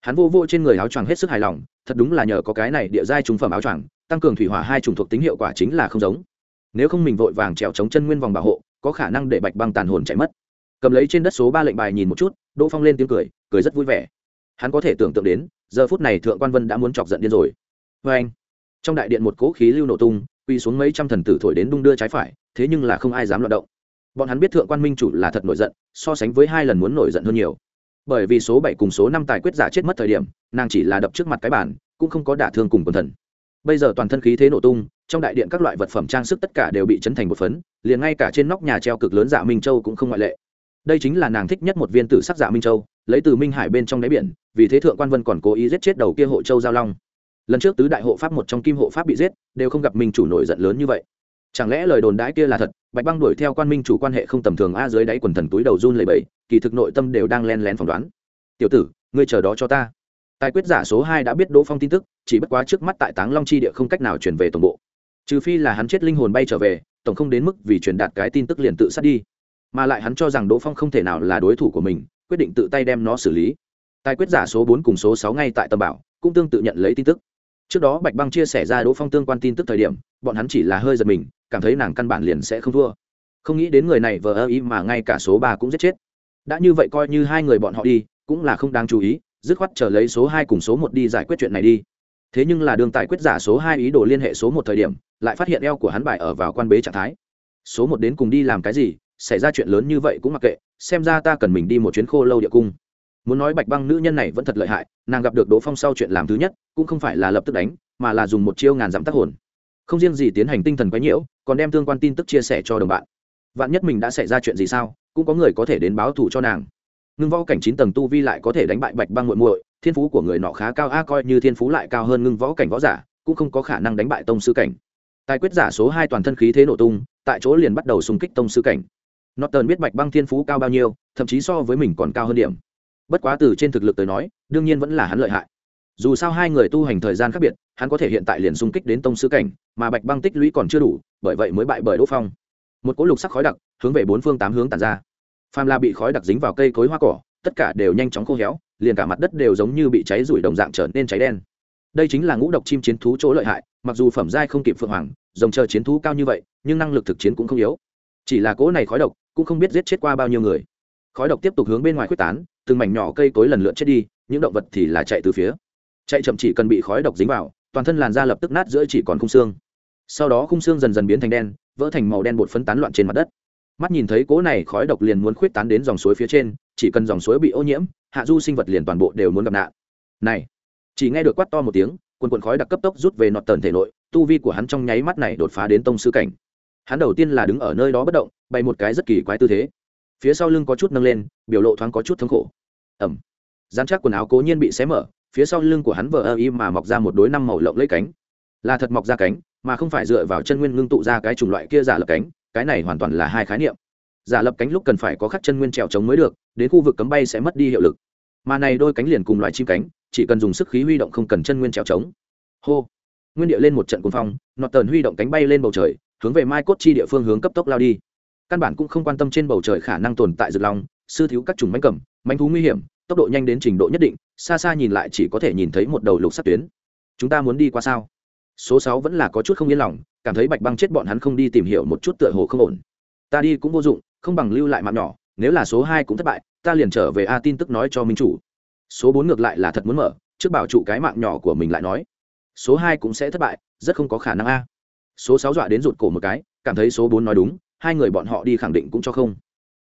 Hắn vô vô trên người áo choàng hết sức hài lòng, thật đúng là nhờ có cái này địa giai trùng phẩm áo choàng, tăng cường thủy hỏa hai trùng thuộc tính hiệu quả chính là không giống. Nếu không mình vội vàng trèo chống chân nguyên vòng bảo hộ, có khả năng để bạch băng tàn hồn chạy mất cầm lấy trên đất số ba lệnh bài nhìn một chút, đỗ phong lên tiếng cười cười rất vui vẻ. Hắn có thể tưởng tượng đến, giờ phút này thượng quan vân đã muốn chọc giận điên rồi. Vê anh, trong đại điện một cỗ khí lưu nổ tung quy xuống mấy trăm thần tử thổi đến đung đưa trái phải, thế nhưng là không ai dám loạt động. Bọn hắn biết thượng quan minh chủ là thật nổi giận, so sánh với hai lần muốn nổi giận hơn nhiều. Bởi vì số bảy cùng số năm tài quyết giả chết mất thời điểm, nàng chỉ là đập trước mặt cái bản cũng không có đả thương cùng quần thần. Bây giờ toàn thân khí thế nổ tung, trong đại điện các loại vật phẩm trang sức tất cả đều bị chấn thành một phấn, liền ngay cả trên nóc nhà treo cực lớn dạ minh châu cũng không ngoại lệ đây chính là nàng thích nhất một viên tử sắc dạ minh châu, lấy từ minh hải bên trong đáy biển, vì thế thượng quan vân còn cố ý giết chết đầu kia hộ châu giao long. Lần trước tứ đại hộ pháp một trong kim hộ pháp bị giết, đều không gặp minh chủ nổi giận lớn như vậy. Chẳng lẽ lời đồn đãi kia là thật, bạch băng đuổi theo quan minh chủ quan hệ không tầm thường a dưới đáy quần thần túi đầu run lầy bẫy kỳ thực nội tâm đều đang len lén phỏng đoán. Tiểu tử, ngươi chờ đó cho ta. Tài quyết giả số hai đã biết đỗ phong tin tức, chỉ bất quá trước mắt tại táng long chi địa không cách nào chuyển về tổng bộ. Trừ phi là hắn chết linh hồn bay trở về, tổng không đến mức vì truyền đạt cái tin tức liền tự sát đi mà lại hắn cho rằng đỗ phong không thể nào là đối thủ của mình, quyết định tự tay đem nó xử lý. Tài quyết giả số bốn cùng số sáu ngay tại tầm bảo, cũng tương tự nhận lấy tin tức. Trước đó bạch băng chia sẻ ra đỗ phong tương quan tin tức thời điểm, bọn hắn chỉ là hơi giật mình, cảm thấy nàng căn bản liền sẽ không thua. Không nghĩ đến người này vờ ơ ý mà ngay cả số ba cũng giết chết. Đã như vậy coi như hai người bọn họ đi, cũng là không đáng chú ý, dứt khoát chờ lấy số hai cùng số một đi giải quyết chuyện này đi. Thế nhưng là đường tài quyết giả số hai ý đồ liên hệ số một thời điểm, lại phát hiện eo của hắn bài ở vào quan bế trạng thái. Số một đến cùng đi làm cái gì xảy ra chuyện lớn như vậy cũng mặc kệ, xem ra ta cần mình đi một chuyến khô lâu địa cung. Muốn nói bạch băng nữ nhân này vẫn thật lợi hại, nàng gặp được đỗ phong sau chuyện làm thứ nhất, cũng không phải là lập tức đánh, mà là dùng một chiêu ngàn dặm tác hồn. Không riêng gì tiến hành tinh thần quái nhiễu, còn đem tương quan tin tức chia sẻ cho đồng bạn. Vạn nhất mình đã xảy ra chuyện gì sao, cũng có người có thể đến báo thù cho nàng. Ngưng võ cảnh chín tầng tu vi lại có thể đánh bại bạch băng muội muội, thiên phú của người nọ khá cao, a, coi như thiên phú lại cao hơn ngưng võ cảnh võ giả, cũng không có khả năng đánh bại tông sư cảnh. Tài quyết giả số hai toàn thân khí thế nổ tung, tại chỗ liền bắt đầu xung kích tông sư cảnh. Norton biết Bạch Băng Thiên Phú cao bao nhiêu, thậm chí so với mình còn cao hơn điểm. Bất quá từ trên thực lực tới nói, đương nhiên vẫn là hắn lợi hại. Dù sao hai người tu hành thời gian khác biệt, hắn có thể hiện tại liền xung kích đến tông sư cảnh, mà Bạch Băng tích lũy còn chưa đủ, bởi vậy mới bại bởi Đỗ Phong. Một cỗ lục sắc khói đặc, hướng về bốn phương tám hướng tản ra. pham La bị khói đặc dính vào cây cối hoa cỏ, tất cả đều nhanh chóng khô héo, liền cả mặt đất đều giống như bị cháy rủi đồng dạng trở nên cháy đen. Đây chính là ngũ độc chim chiến thú chỗ lợi hại, mặc dù phẩm giai không kịp phượng hoàng, rồng chờ chiến thú cao như vậy, nhưng năng lực thực chiến cũng không yếu. Chỉ là cỗ này khói độc, cũng không biết giết chết qua bao nhiêu người. Khói độc tiếp tục hướng bên ngoài quyết tán, từng mảnh nhỏ cây cối lần lượt chết đi, những động vật thì là chạy từ phía. Chạy chậm chỉ cần bị khói độc dính vào, toàn thân làn da lập tức nát giữa chỉ còn khung xương. Sau đó khung xương dần dần biến thành đen, vỡ thành màu đen bột phấn tán loạn trên mặt đất. Mắt nhìn thấy cỗ này khói độc liền muốn khuyết tán đến dòng suối phía trên, chỉ cần dòng suối bị ô nhiễm, hạ du sinh vật liền toàn bộ đều muốn gặp nạn. Này, chỉ nghe được quát to một tiếng, quần quần khói đặc cấp tốc rút về nọt tần thể nội, tu vi của hắn trong nháy mắt này đột phá đến tông sư cảnh hắn đầu tiên là đứng ở nơi đó bất động, bày một cái rất kỳ quái tư thế. Phía sau lưng có chút nâng lên, biểu lộ thoáng có chút thống khổ. Ẩm. Dán chắc quần áo cố nhiên bị xé mở, phía sau lưng của hắn vờ ơ y mà mọc ra một đối năm màu lộng lấy cánh. Là thật mọc ra cánh, mà không phải dựa vào chân nguyên ngưng tụ ra cái chủng loại kia giả lập cánh, cái này hoàn toàn là hai khái niệm. Giả lập cánh lúc cần phải có khắc chân nguyên trèo trống mới được, đến khu vực cấm bay sẽ mất đi hiệu lực. Mà này đôi cánh liền cùng loại chim cánh, chỉ cần dùng sức khí huy động không cần chân nguyên trèo trống. Hô. Nguyên địa lên một trận cuồng phong nọt tờn huy động cánh bay lên bầu trời hướng về mai cốt chi địa phương hướng cấp tốc lao đi. Căn bản cũng không quan tâm trên bầu trời khả năng tồn tại rực lòng sư thiếu các chủng mánh cầm mánh thú nguy hiểm, tốc độ nhanh đến trình độ nhất định, xa xa nhìn lại chỉ có thể nhìn thấy một đầu lục sắt tuyến. Chúng ta muốn đi qua sao? Số sáu vẫn là có chút không yên lòng, cảm thấy bạch băng chết bọn hắn không đi tìm hiểu một chút tựa hồ không ổn. Ta đi cũng vô dụng, không bằng lưu lại mạng nhỏ, nếu là số hai cũng thất bại, ta liền trở về a tin tức nói cho minh chủ. Số bốn ngược lại là thật muốn mở, trước bảo trụ cái mạng nhỏ của mình lại nói. Số hai cũng sẽ thất bại, rất không có khả năng a số sáu dọa đến rụt cổ một cái, cảm thấy số bốn nói đúng, hai người bọn họ đi khẳng định cũng cho không.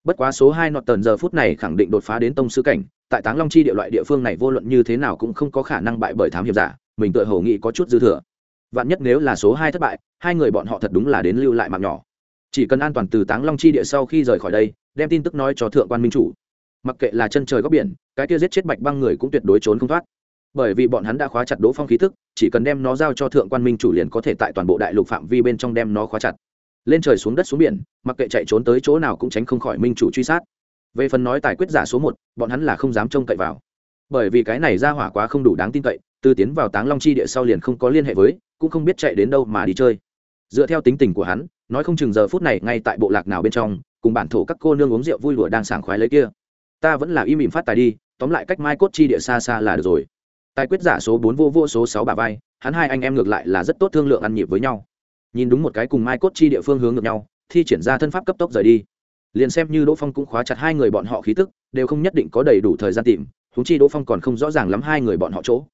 Bất quá số hai nọt tần giờ phút này khẳng định đột phá đến tông sư cảnh, tại táng long chi địa loại địa phương này vô luận như thế nào cũng không có khả năng bại bởi thám hiểm giả, mình tự hầu nghĩ có chút dư thừa. Vạn nhất nếu là số hai thất bại, hai người bọn họ thật đúng là đến lưu lại mạng nhỏ. Chỉ cần an toàn từ táng long chi địa sau khi rời khỏi đây, đem tin tức nói cho thượng quan minh chủ. Mặc kệ là chân trời góc biển, cái kia giết chết bạch băng người cũng tuyệt đối trốn không thoát bởi vì bọn hắn đã khóa chặt đỗ phong khí thức, chỉ cần đem nó giao cho thượng quan minh chủ liền có thể tại toàn bộ đại lục phạm vi bên trong đem nó khóa chặt. Lên trời xuống đất xuống biển, mặc kệ chạy trốn tới chỗ nào cũng tránh không khỏi minh chủ truy sát. Về phần nói tài quyết giả số một, bọn hắn là không dám trông cậy vào. Bởi vì cái này ra hỏa quá không đủ đáng tin cậy, từ tiến vào táng long chi địa sau liền không có liên hệ với, cũng không biết chạy đến đâu mà đi chơi. Dựa theo tính tình của hắn, nói không chừng giờ phút này ngay tại bộ lạc nào bên trong, cùng bản thổ các cô nương uống rượu vui lụa đang sảng khoái lấy kia. Ta vẫn là im ỉm phát tài đi, tóm lại cách mai cốt chi địa xa xa là được rồi tài quyết giả số bốn vô vô số sáu bà vai, hắn hai anh em ngược lại là rất tốt thương lượng ăn nhịp với nhau. Nhìn đúng một cái cùng mai cốt chi địa phương hướng ngược nhau, thi triển ra thân pháp cấp tốc rời đi. Liền xem như đỗ phong cũng khóa chặt hai người bọn họ khí tức, đều không nhất định có đầy đủ thời gian tìm húng chi đỗ phong còn không rõ ràng lắm hai người bọn họ chỗ.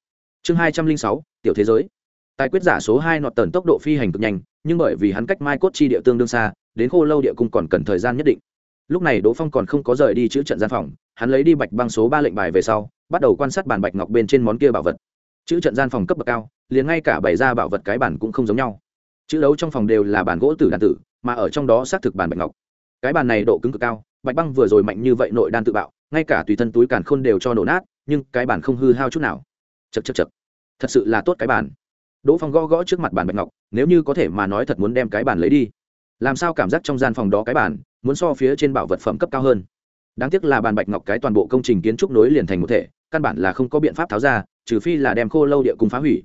Chương hai trăm linh sáu, tiểu thế giới. Tài quyết giả số hai nọt tần tốc độ phi hành cực nhanh, nhưng bởi vì hắn cách mai cốt chi địa tương đương xa, đến khô lâu địa cung còn cần thời gian nhất định. Lúc này đỗ phong còn không có rời đi chữ trận gian phòng, hắn lấy đi bạch băng số ba lệnh bài về sau bắt đầu quan sát bàn bạch ngọc bên trên món kia bảo vật. Chữ trận gian phòng cấp bậc cao, liền ngay cả bày ra bảo vật cái bản cũng không giống nhau. Chữ đấu trong phòng đều là bàn gỗ tử đàn tử, mà ở trong đó xác thực bàn bạch ngọc. Cái bàn này độ cứng cực cao, bạch băng vừa rồi mạnh như vậy nội đan tự bạo, ngay cả tùy thân túi càn khôn đều cho nổ nát, nhưng cái bàn không hư hao chút nào. Chật chật chật thật sự là tốt cái bàn. Đỗ phong gõ gõ trước mặt bàn bạch ngọc, nếu như có thể mà nói thật muốn đem cái bàn lấy đi. Làm sao cảm giác trong gian phòng đó cái bàn, muốn so phía trên bảo vật phẩm cấp cao hơn. Đáng tiếc là bàn bạch ngọc cái toàn bộ công trình kiến trúc nối liền thành một thể căn bản là không có biện pháp tháo ra, trừ phi là đem khô lâu địa cung phá hủy.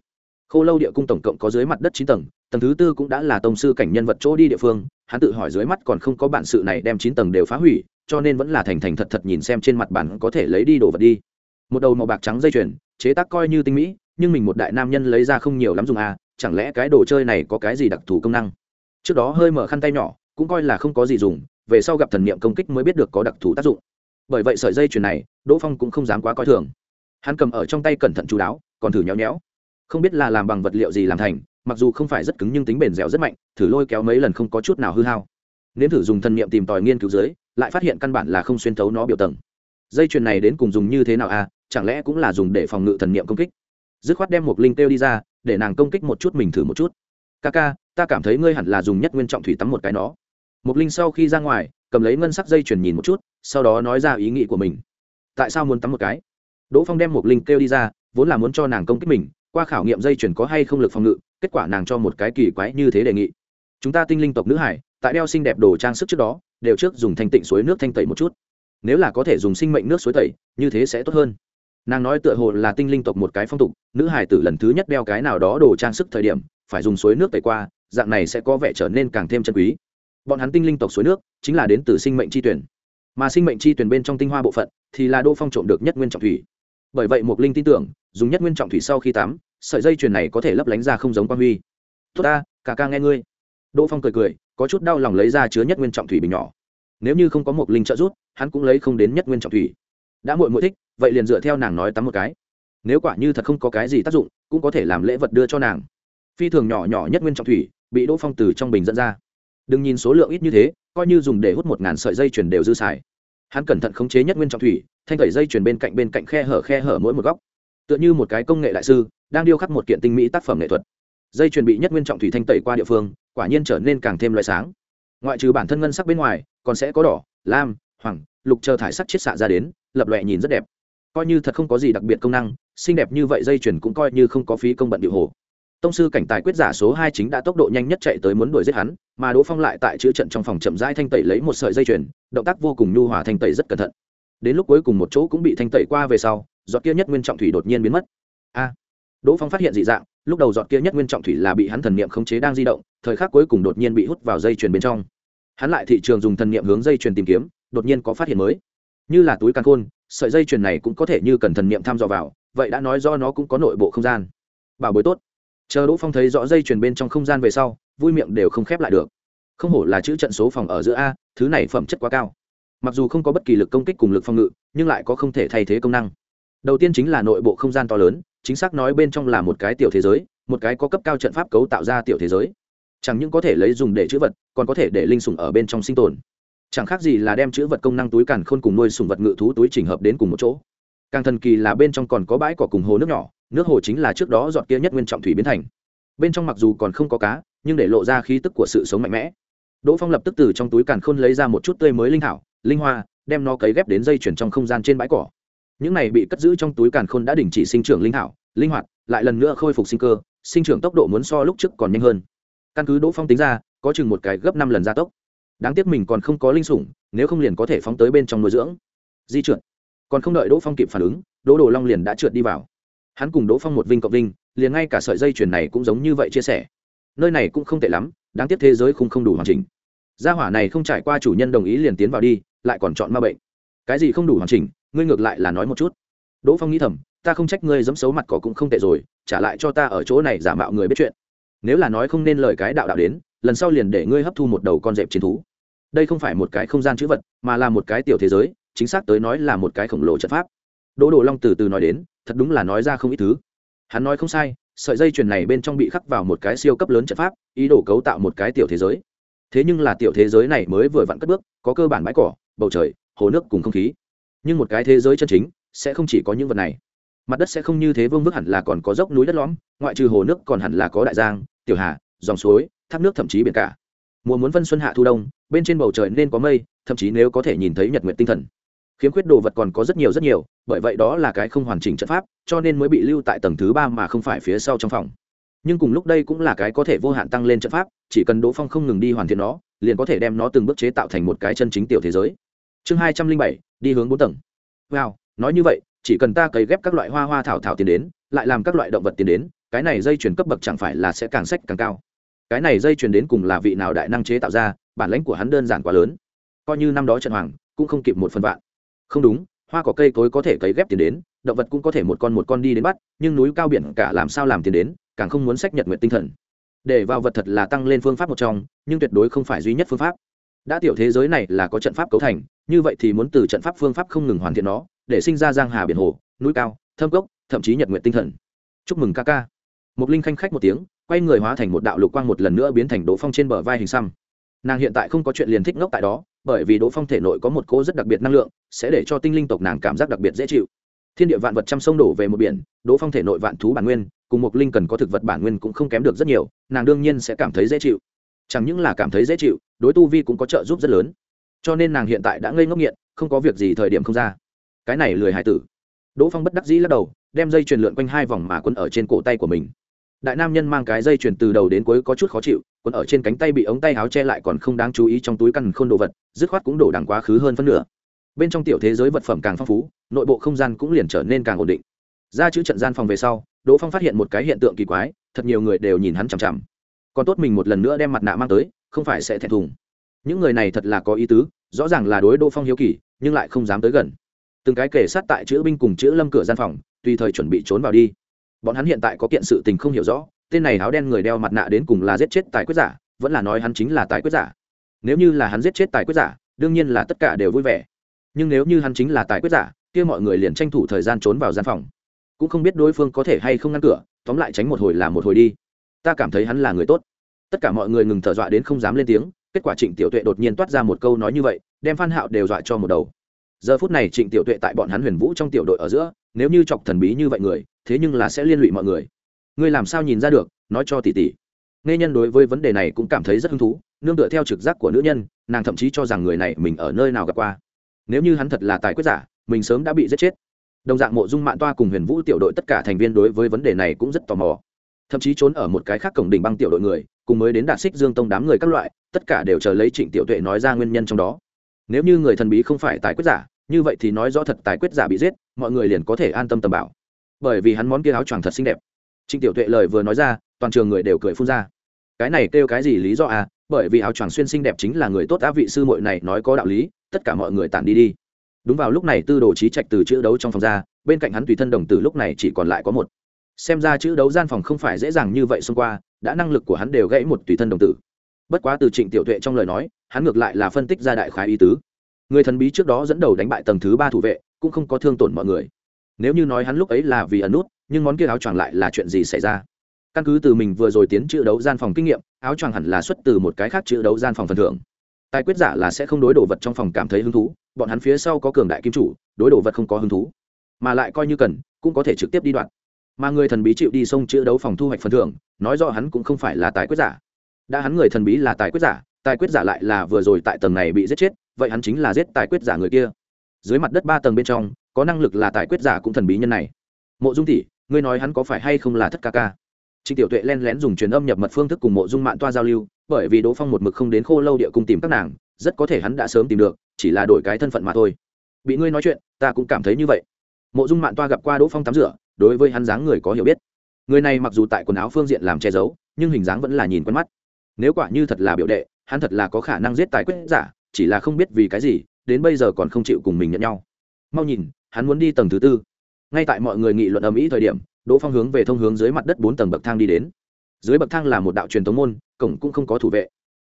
Khô lâu địa cung tổng cộng có dưới mặt đất chín tầng tầng thứ tư cũng đã là tông sư cảnh nhân vật chỗ đi địa phương, hắn tự hỏi dưới mắt còn không có bản sự này đem chín tầng đều phá hủy, cho nên vẫn là thành thành thật thật nhìn xem trên mặt bản có thể lấy đi đồ vật đi. Một đầu màu bạc trắng dây chuyền, chế tác coi như tinh mỹ, nhưng mình một đại nam nhân lấy ra không nhiều lắm dùng à chẳng lẽ cái đồ chơi này có cái gì đặc thù công năng? Trước đó hơi mở khăn tay nhỏ, cũng coi là không có gì dùng, về sau gặp thần niệm công kích mới biết được có đặc thù tác dụng bởi vậy sợi dây chuyền này, đỗ phong cũng không dám quá coi thường. Hắn cầm ở trong tay cẩn thận chú đáo, còn thử nhéo nhéo. Không biết là làm bằng vật liệu gì làm thành, mặc dù không phải rất cứng nhưng tính bền dẻo rất mạnh, thử lôi kéo mấy lần không có chút nào hư hao. Nên thử dùng thần niệm tìm tòi nghiên cứu dưới, lại phát hiện căn bản là không xuyên thấu nó biểu tầng. Dây chuyền này đến cùng dùng như thế nào à chẳng lẽ cũng là dùng để phòng ngự thần niệm công kích? Dứt khoát đem một linh kêu đi ra, để nàng công kích một chút mình thử một chút. Ca ca, ta cảm thấy ngươi hẳn là dùng nhất nguyên trọng thủy tắm một cái nó. Một linh sau khi ra ngoài, cầm lấy ngân sắc dây chuyền nhìn một chút sau đó nói ra ý nghĩ của mình. Tại sao muốn tắm một cái? Đỗ phong đem một linh kêu đi ra, vốn là muốn cho nàng công kích mình, qua khảo nghiệm dây chuyển có hay không lực phòng ngự, kết quả nàng cho một cái kỳ quái như thế đề nghị. Chúng ta tinh linh tộc nữ hải, tại đeo xinh đẹp đồ trang sức trước đó, đều trước dùng thanh tịnh suối nước thanh tẩy một chút. Nếu là có thể dùng sinh mệnh nước suối tẩy, như thế sẽ tốt hơn. Nàng nói tựa hồ là tinh linh tộc một cái phong tục, nữ hải tử lần thứ nhất đeo cái nào đó đồ trang sức thời điểm, phải dùng suối nước tẩy qua, dạng này sẽ có vẻ trở nên càng thêm chân quý. Bọn hắn tinh linh tộc suối nước, chính là đến từ sinh mệnh chi tuyển mà sinh mệnh chi tuyển bên trong tinh hoa bộ phận thì là đô phong trộm được nhất nguyên trọng thủy. Bởi vậy mục linh tin tưởng, dùng nhất nguyên trọng thủy sau khi tắm, sợi dây chuyền này có thể lấp lánh ra không giống quan huy. Tốt ta cả ca nghe ngươi. Đỗ phong cười cười, có chút đau lòng lấy ra chứa nhất nguyên trọng thủy bình nhỏ. Nếu như không có một linh trợ giúp, hắn cũng lấy không đến nhất nguyên trọng thủy. Đã muội muội thích, vậy liền dựa theo nàng nói tắm một cái. Nếu quả như thật không có cái gì tác dụng, cũng có thể làm lễ vật đưa cho nàng. Phi thường nhỏ nhỏ nhất nguyên trọng thủy bị đỗ phong từ trong bình dẫn ra. Đừng nhìn số lượng ít như thế coi như dùng để hút một ngàn sợi dây chuyền đều dư xài. Hắn cẩn thận khống chế nhất nguyên trọng thủy, thanh tẩy dây chuyền bên cạnh bên cạnh khe hở khe hở mỗi một góc. Tựa như một cái công nghệ đại sư, đang điêu khắc một kiện tinh mỹ tác phẩm nghệ thuật. Dây chuyền bị nhất nguyên trọng thủy thanh tẩy qua địa phương, quả nhiên trở nên càng thêm loại sáng. Ngoại trừ bản thân ngân sắc bên ngoài, còn sẽ có đỏ, lam, hoàng, lục chờ thải sắc chiết xạ ra đến, lập lòe nhìn rất đẹp. Coi như thật không có gì đặc biệt công năng, xinh đẹp như vậy dây chuyền cũng coi như không có phí công bận điệu hồ tông sư cảnh tài quyết giả số hai chính đã tốc độ nhanh nhất chạy tới muốn đuổi giết hắn, mà đỗ phong lại tại chữ trận trong phòng chậm rãi thanh tẩy lấy một sợi dây chuyền, động tác vô cùng nhu hòa thanh tẩy rất cẩn thận. Đến lúc cuối cùng một chỗ cũng bị thanh tẩy qua về sau, giọt kia nhất nguyên trọng thủy đột nhiên biến mất. A! Đỗ phong phát hiện dị dạng, lúc đầu giọt kia nhất nguyên trọng thủy là bị hắn thần niệm khống chế đang di động, thời khắc cuối cùng đột nhiên bị hút vào dây chuyền bên trong. Hắn lại thị trường dùng thần niệm hướng dây chuyền tìm kiếm, đột nhiên có phát hiện mới. Như là túi căn khôn, sợi dây chuyền này cũng có thể như cần thần niệm thăm dò vào, vậy đã nói do nó cũng có nội bộ không gian. Bảo bối tốt chờ đỗ phong thấy rõ dây chuyền bên trong không gian về sau, vui miệng đều không khép lại được. Không hổ là chữ trận số phòng ở giữa a, thứ này phẩm chất quá cao. Mặc dù không có bất kỳ lực công kích cùng lực phòng ngự, nhưng lại có không thể thay thế công năng. Đầu tiên chính là nội bộ không gian to lớn, chính xác nói bên trong là một cái tiểu thế giới, một cái có cấp cao trận pháp cấu tạo ra tiểu thế giới. Chẳng những có thể lấy dùng để chữ vật, còn có thể để linh sủng ở bên trong sinh tồn. Chẳng khác gì là đem chữ vật công năng túi càn khôn cùng nuôi sủng vật ngự thú túi chỉnh hợp đến cùng một chỗ. Càng thần kỳ là bên trong còn có bãi cỏ cùng hồ nước nhỏ nước hồ chính là trước đó dọn kia nhất nguyên trọng thủy biến thành. Bên trong mặc dù còn không có cá, nhưng để lộ ra khí tức của sự sống mạnh mẽ. Đỗ phong lập tức từ trong túi càn khôn lấy ra một chút tươi mới linh thảo, linh hoa, đem nó cấy ghép đến dây chuyển trong không gian trên bãi cỏ. Những này bị cất giữ trong túi càn khôn đã đình chỉ sinh trưởng linh thảo, linh hoạt, lại lần nữa khôi phục sinh cơ, sinh trưởng tốc độ muốn so lúc trước còn nhanh hơn. Căn cứ đỗ phong tính ra, có chừng một cái gấp năm lần gia tốc. Đáng tiếc mình còn không có linh sủng, nếu không liền có thể phóng tới bên trong nuôi dưỡng. Di trượt. Còn không đợi đỗ phong kịp phản ứng, đỗ đồ long liền đã trượt đi vào hắn cùng đỗ phong một vinh cộng vinh, liền ngay cả sợi dây chuyền này cũng giống như vậy chia sẻ. Nơi này cũng không tệ lắm, đáng tiếc thế giới không không đủ hoàn chỉnh. Gia hỏa này không trải qua chủ nhân đồng ý liền tiến vào đi, lại còn chọn ma bệnh. Cái gì không đủ hoàn chỉnh, ngươi ngược lại là nói một chút. Đỗ phong nghĩ thầm, ta không trách ngươi dẫm xấu mặt cỏ cũng không tệ rồi, trả lại cho ta ở chỗ này giả mạo người biết chuyện. Nếu là nói không nên lời cái đạo đạo đến, lần sau liền để ngươi hấp thu một đầu con dẹp chiến thú. Đây không phải một cái không gian chữ vật, mà là một cái tiểu thế giới, chính xác tới nói là một cái khổng lồ trận pháp. Đỗ đồ long từ từ nói đến thật đúng là nói ra không ít thứ. Hắn nói không sai, sợi dây chuyền này bên trong bị khắc vào một cái siêu cấp lớn trận pháp, ý đồ cấu tạo một cái tiểu thế giới. Thế nhưng là tiểu thế giới này mới vừa vặn cất bước, có cơ bản bãi cỏ, bầu trời, hồ nước cùng không khí. Nhưng một cái thế giới chân chính, sẽ không chỉ có những vật này. Mặt đất sẽ không như thế vương vức hẳn là còn có dốc núi đất lõm, ngoại trừ hồ nước còn hẳn là có đại giang, tiểu hà, dòng suối, thác nước thậm chí biển cả. Mùa muốn vân xuân hạ thu đông, bên trên bầu trời nên có mây, thậm chí nếu có thể nhìn thấy nhật nguyện tinh thần khiếm khuyết đồ vật còn có rất nhiều rất nhiều, bởi vậy đó là cái không hoàn chỉnh trận pháp, cho nên mới bị lưu tại tầng thứ ba mà không phải phía sau trong phòng. Nhưng cùng lúc đây cũng là cái có thể vô hạn tăng lên trận pháp, chỉ cần đỗ phong không ngừng đi hoàn thiện nó, liền có thể đem nó từng bước chế tạo thành một cái chân chính tiểu thế giới. Chương hai trăm linh bảy, đi hướng bốn tầng. Wow, nói như vậy, chỉ cần ta cấy ghép các loại hoa hoa thảo thảo tiến đến, lại làm các loại động vật tiến đến, cái này dây chuyển cấp bậc chẳng phải là sẽ càng sách càng cao. Cái này dây chuyển đến cùng là vị nào đại năng chế tạo ra, bản lãnh của hắn đơn giản quá lớn. Coi như năm đó trận hoàng, cũng không kịp một phần vạn không đúng, hoa có cây cối có thể cấy ghép tiền đến, động vật cũng có thể một con một con đi đến bắt, nhưng núi cao biển cả làm sao làm tiền đến, càng không muốn sách nhật nguyện tinh thần. Để vào vật thật là tăng lên phương pháp một trong, nhưng tuyệt đối không phải duy nhất phương pháp. Đã tiểu thế giới này là có trận pháp cấu thành, như vậy thì muốn từ trận pháp phương pháp không ngừng hoàn thiện nó, để sinh ra giang hà biển hồ, núi cao, thâm cốc, thậm chí nhật nguyện tinh thần. Chúc mừng ca ca. Một linh khanh khách một tiếng, quay người hóa thành một đạo lục quang một lần nữa biến thành đỗ phong trên bờ vai hình xăm. Nàng hiện tại không có chuyện liền thích ngốc tại đó bởi vì đỗ phong thể nội có một cỗ rất đặc biệt năng lượng, sẽ để cho tinh linh tộc nàng cảm giác đặc biệt dễ chịu. Thiên địa vạn vật trăm sông đổ về một biển, đỗ phong thể nội vạn thú bản nguyên, cùng một linh cần có thực vật bản nguyên cũng không kém được rất nhiều, nàng đương nhiên sẽ cảm thấy dễ chịu. Chẳng những là cảm thấy dễ chịu, đối tu vi cũng có trợ giúp rất lớn. Cho nên nàng hiện tại đã ngây ngốc nghiện, không có việc gì thời điểm không ra. Cái này lười hại tử. Đỗ phong bất đắc dĩ lắc đầu, đem dây truyền lượn quanh hai vòng mà quấn ở trên cổ tay của mình đại nam nhân mang cái dây chuyền từ đầu đến cuối có chút khó chịu còn ở trên cánh tay bị ống tay áo che lại còn không đáng chú ý trong túi căn khôn đồ vật, dứt khoát cũng đổ đằng quá khứ hơn phân nửa. Bên trong tiểu thế giới vật phẩm càng phong phú, nội bộ không gian cũng liền trở nên càng ổn định. Ra chữ trận gian phòng về sau, đỗ phong phát hiện một cái hiện tượng kỳ quái, thật nhiều người đều nhìn hắn chằm chằm. Còn tốt mình một lần nữa đem mặt nạ mang tới, không phải sẽ thẹn thùng. Những người này thật là có ý tứ, rõ ràng là đối đỗ phong hiếu kỳ, nhưng lại không dám tới gần. Từng cái kể sát tại chữ binh cùng chữ lâm cửa gian phòng, tùy thời chuẩn bị trốn vào đi bọn hắn hiện tại có kiện sự tình không hiểu rõ, tên này áo đen người đeo mặt nạ đến cùng là giết chết tài quyết giả, vẫn là nói hắn chính là tài quyết giả. Nếu như là hắn giết chết tài quyết giả, đương nhiên là tất cả đều vui vẻ. Nhưng nếu như hắn chính là tài quyết giả, kia mọi người liền tranh thủ thời gian trốn vào gian phòng. Cũng không biết đối phương có thể hay không ngăn cửa, tóm lại tránh một hồi là một hồi đi. Ta cảm thấy hắn là người tốt. Tất cả mọi người ngừng thở dọa đến không dám lên tiếng, kết quả trịnh tiểu tuệ đột nhiên toát ra một câu nói như vậy, đem phan hạo đều dọa cho một đầu giờ phút này trịnh tiểu tuệ tại bọn hắn huyền vũ trong tiểu đội ở giữa, nếu như chọc thần bí như vậy người, thế nhưng là sẽ liên lụy mọi người. Ngươi làm sao nhìn ra được? Nói cho tỷ tỷ. Nghe nhân đối với vấn đề này cũng cảm thấy rất hứng thú, nương tựa theo trực giác của nữ nhân, nàng thậm chí cho rằng người này mình ở nơi nào gặp qua. Nếu như hắn thật là tài quyết giả, mình sớm đã bị giết chết. Đồng dạng mộ dung mạng toa cùng huyền vũ tiểu đội tất cả thành viên đối với vấn đề này cũng rất tò mò. Thậm chí trốn ở một cái khác cổng đỉnh băng tiểu đội người, cùng mới đến đạt xích dương tông đám người các loại, tất cả đều chờ lấy trịnh tiểu tuệ nói ra nguyên nhân trong đó nếu như người thần bí không phải tài quyết giả, như vậy thì nói rõ thật tài quyết giả bị giết, mọi người liền có thể an tâm tầm bảo. Bởi vì hắn món kia áo choàng thật xinh đẹp. Trịnh tiểu tuệ lời vừa nói ra, toàn trường người đều cười phun ra. Cái này kêu cái gì lý do à? Bởi vì áo choàng xuyên xinh đẹp chính là người tốt á vị sư muội này nói có đạo lý, tất cả mọi người tản đi đi. Đúng vào lúc này tư đồ trí trạch từ chữ đấu trong phòng ra, bên cạnh hắn tùy thân đồng tử lúc này chỉ còn lại có một. Xem ra chữ đấu gian phòng không phải dễ dàng như vậy xông qua, đã năng lực của hắn đều gãy một tùy thân đồng tử bất quá từ trịnh tiểu tuệ trong lời nói, hắn ngược lại là phân tích ra đại khái ý tứ. Người thần bí trước đó dẫn đầu đánh bại tầng thứ ba thủ vệ, cũng không có thương tổn mọi người. Nếu như nói hắn lúc ấy là vì ẩn nút, nhưng món kia áo choàng lại là chuyện gì xảy ra? Căn cứ từ mình vừa rồi tiến chữ đấu gian phòng kinh nghiệm, áo choàng hẳn là xuất từ một cái khác chữ đấu gian phòng phần thưởng. Tài quyết giả là sẽ không đối đồ vật trong phòng cảm thấy hứng thú, bọn hắn phía sau có cường đại kim chủ, đối đồ vật không có hứng thú. Mà lại coi như cần, cũng có thể trực tiếp đi đoạn. Mà người thần bí chịu đi xông chữ đấu phòng thu hoạch phần thưởng, nói rõ hắn cũng không phải là tài quyết giả đã hắn người thần bí là tài quyết giả, tài quyết giả lại là vừa rồi tại tầng này bị giết chết, vậy hắn chính là giết tài quyết giả người kia. Dưới mặt đất ba tầng bên trong, có năng lực là tài quyết giả cũng thần bí nhân này. Mộ dung tỷ, ngươi nói hắn có phải hay không là thất ca ca? Trịnh tiểu tuệ len lén dùng truyền âm nhập mật phương thức cùng mộ dung mạng toa giao lưu, bởi vì đỗ phong một mực không đến khô lâu địa cung tìm các nàng, rất có thể hắn đã sớm tìm được, chỉ là đổi cái thân phận mà thôi. Bị ngươi nói chuyện, ta cũng cảm thấy như vậy. Mộ dung mạng toa gặp qua đỗ phong tắm rửa, đối với hắn dáng người có hiểu biết. Người này mặc dù tại quần áo phương diện làm che giấu, nhưng hình dáng vẫn là nhìn quen mắt nếu quả như thật là biểu đệ, hắn thật là có khả năng giết tài quyết giả, chỉ là không biết vì cái gì, đến bây giờ còn không chịu cùng mình nhận nhau. Mau nhìn, hắn muốn đi tầng thứ tư. Ngay tại mọi người nghị luận ầm ĩ thời điểm, đỗ phong hướng về thông hướng dưới mặt đất bốn tầng bậc thang đi đến. Dưới bậc thang là một đạo truyền thống môn, cổng cũng không có thủ vệ.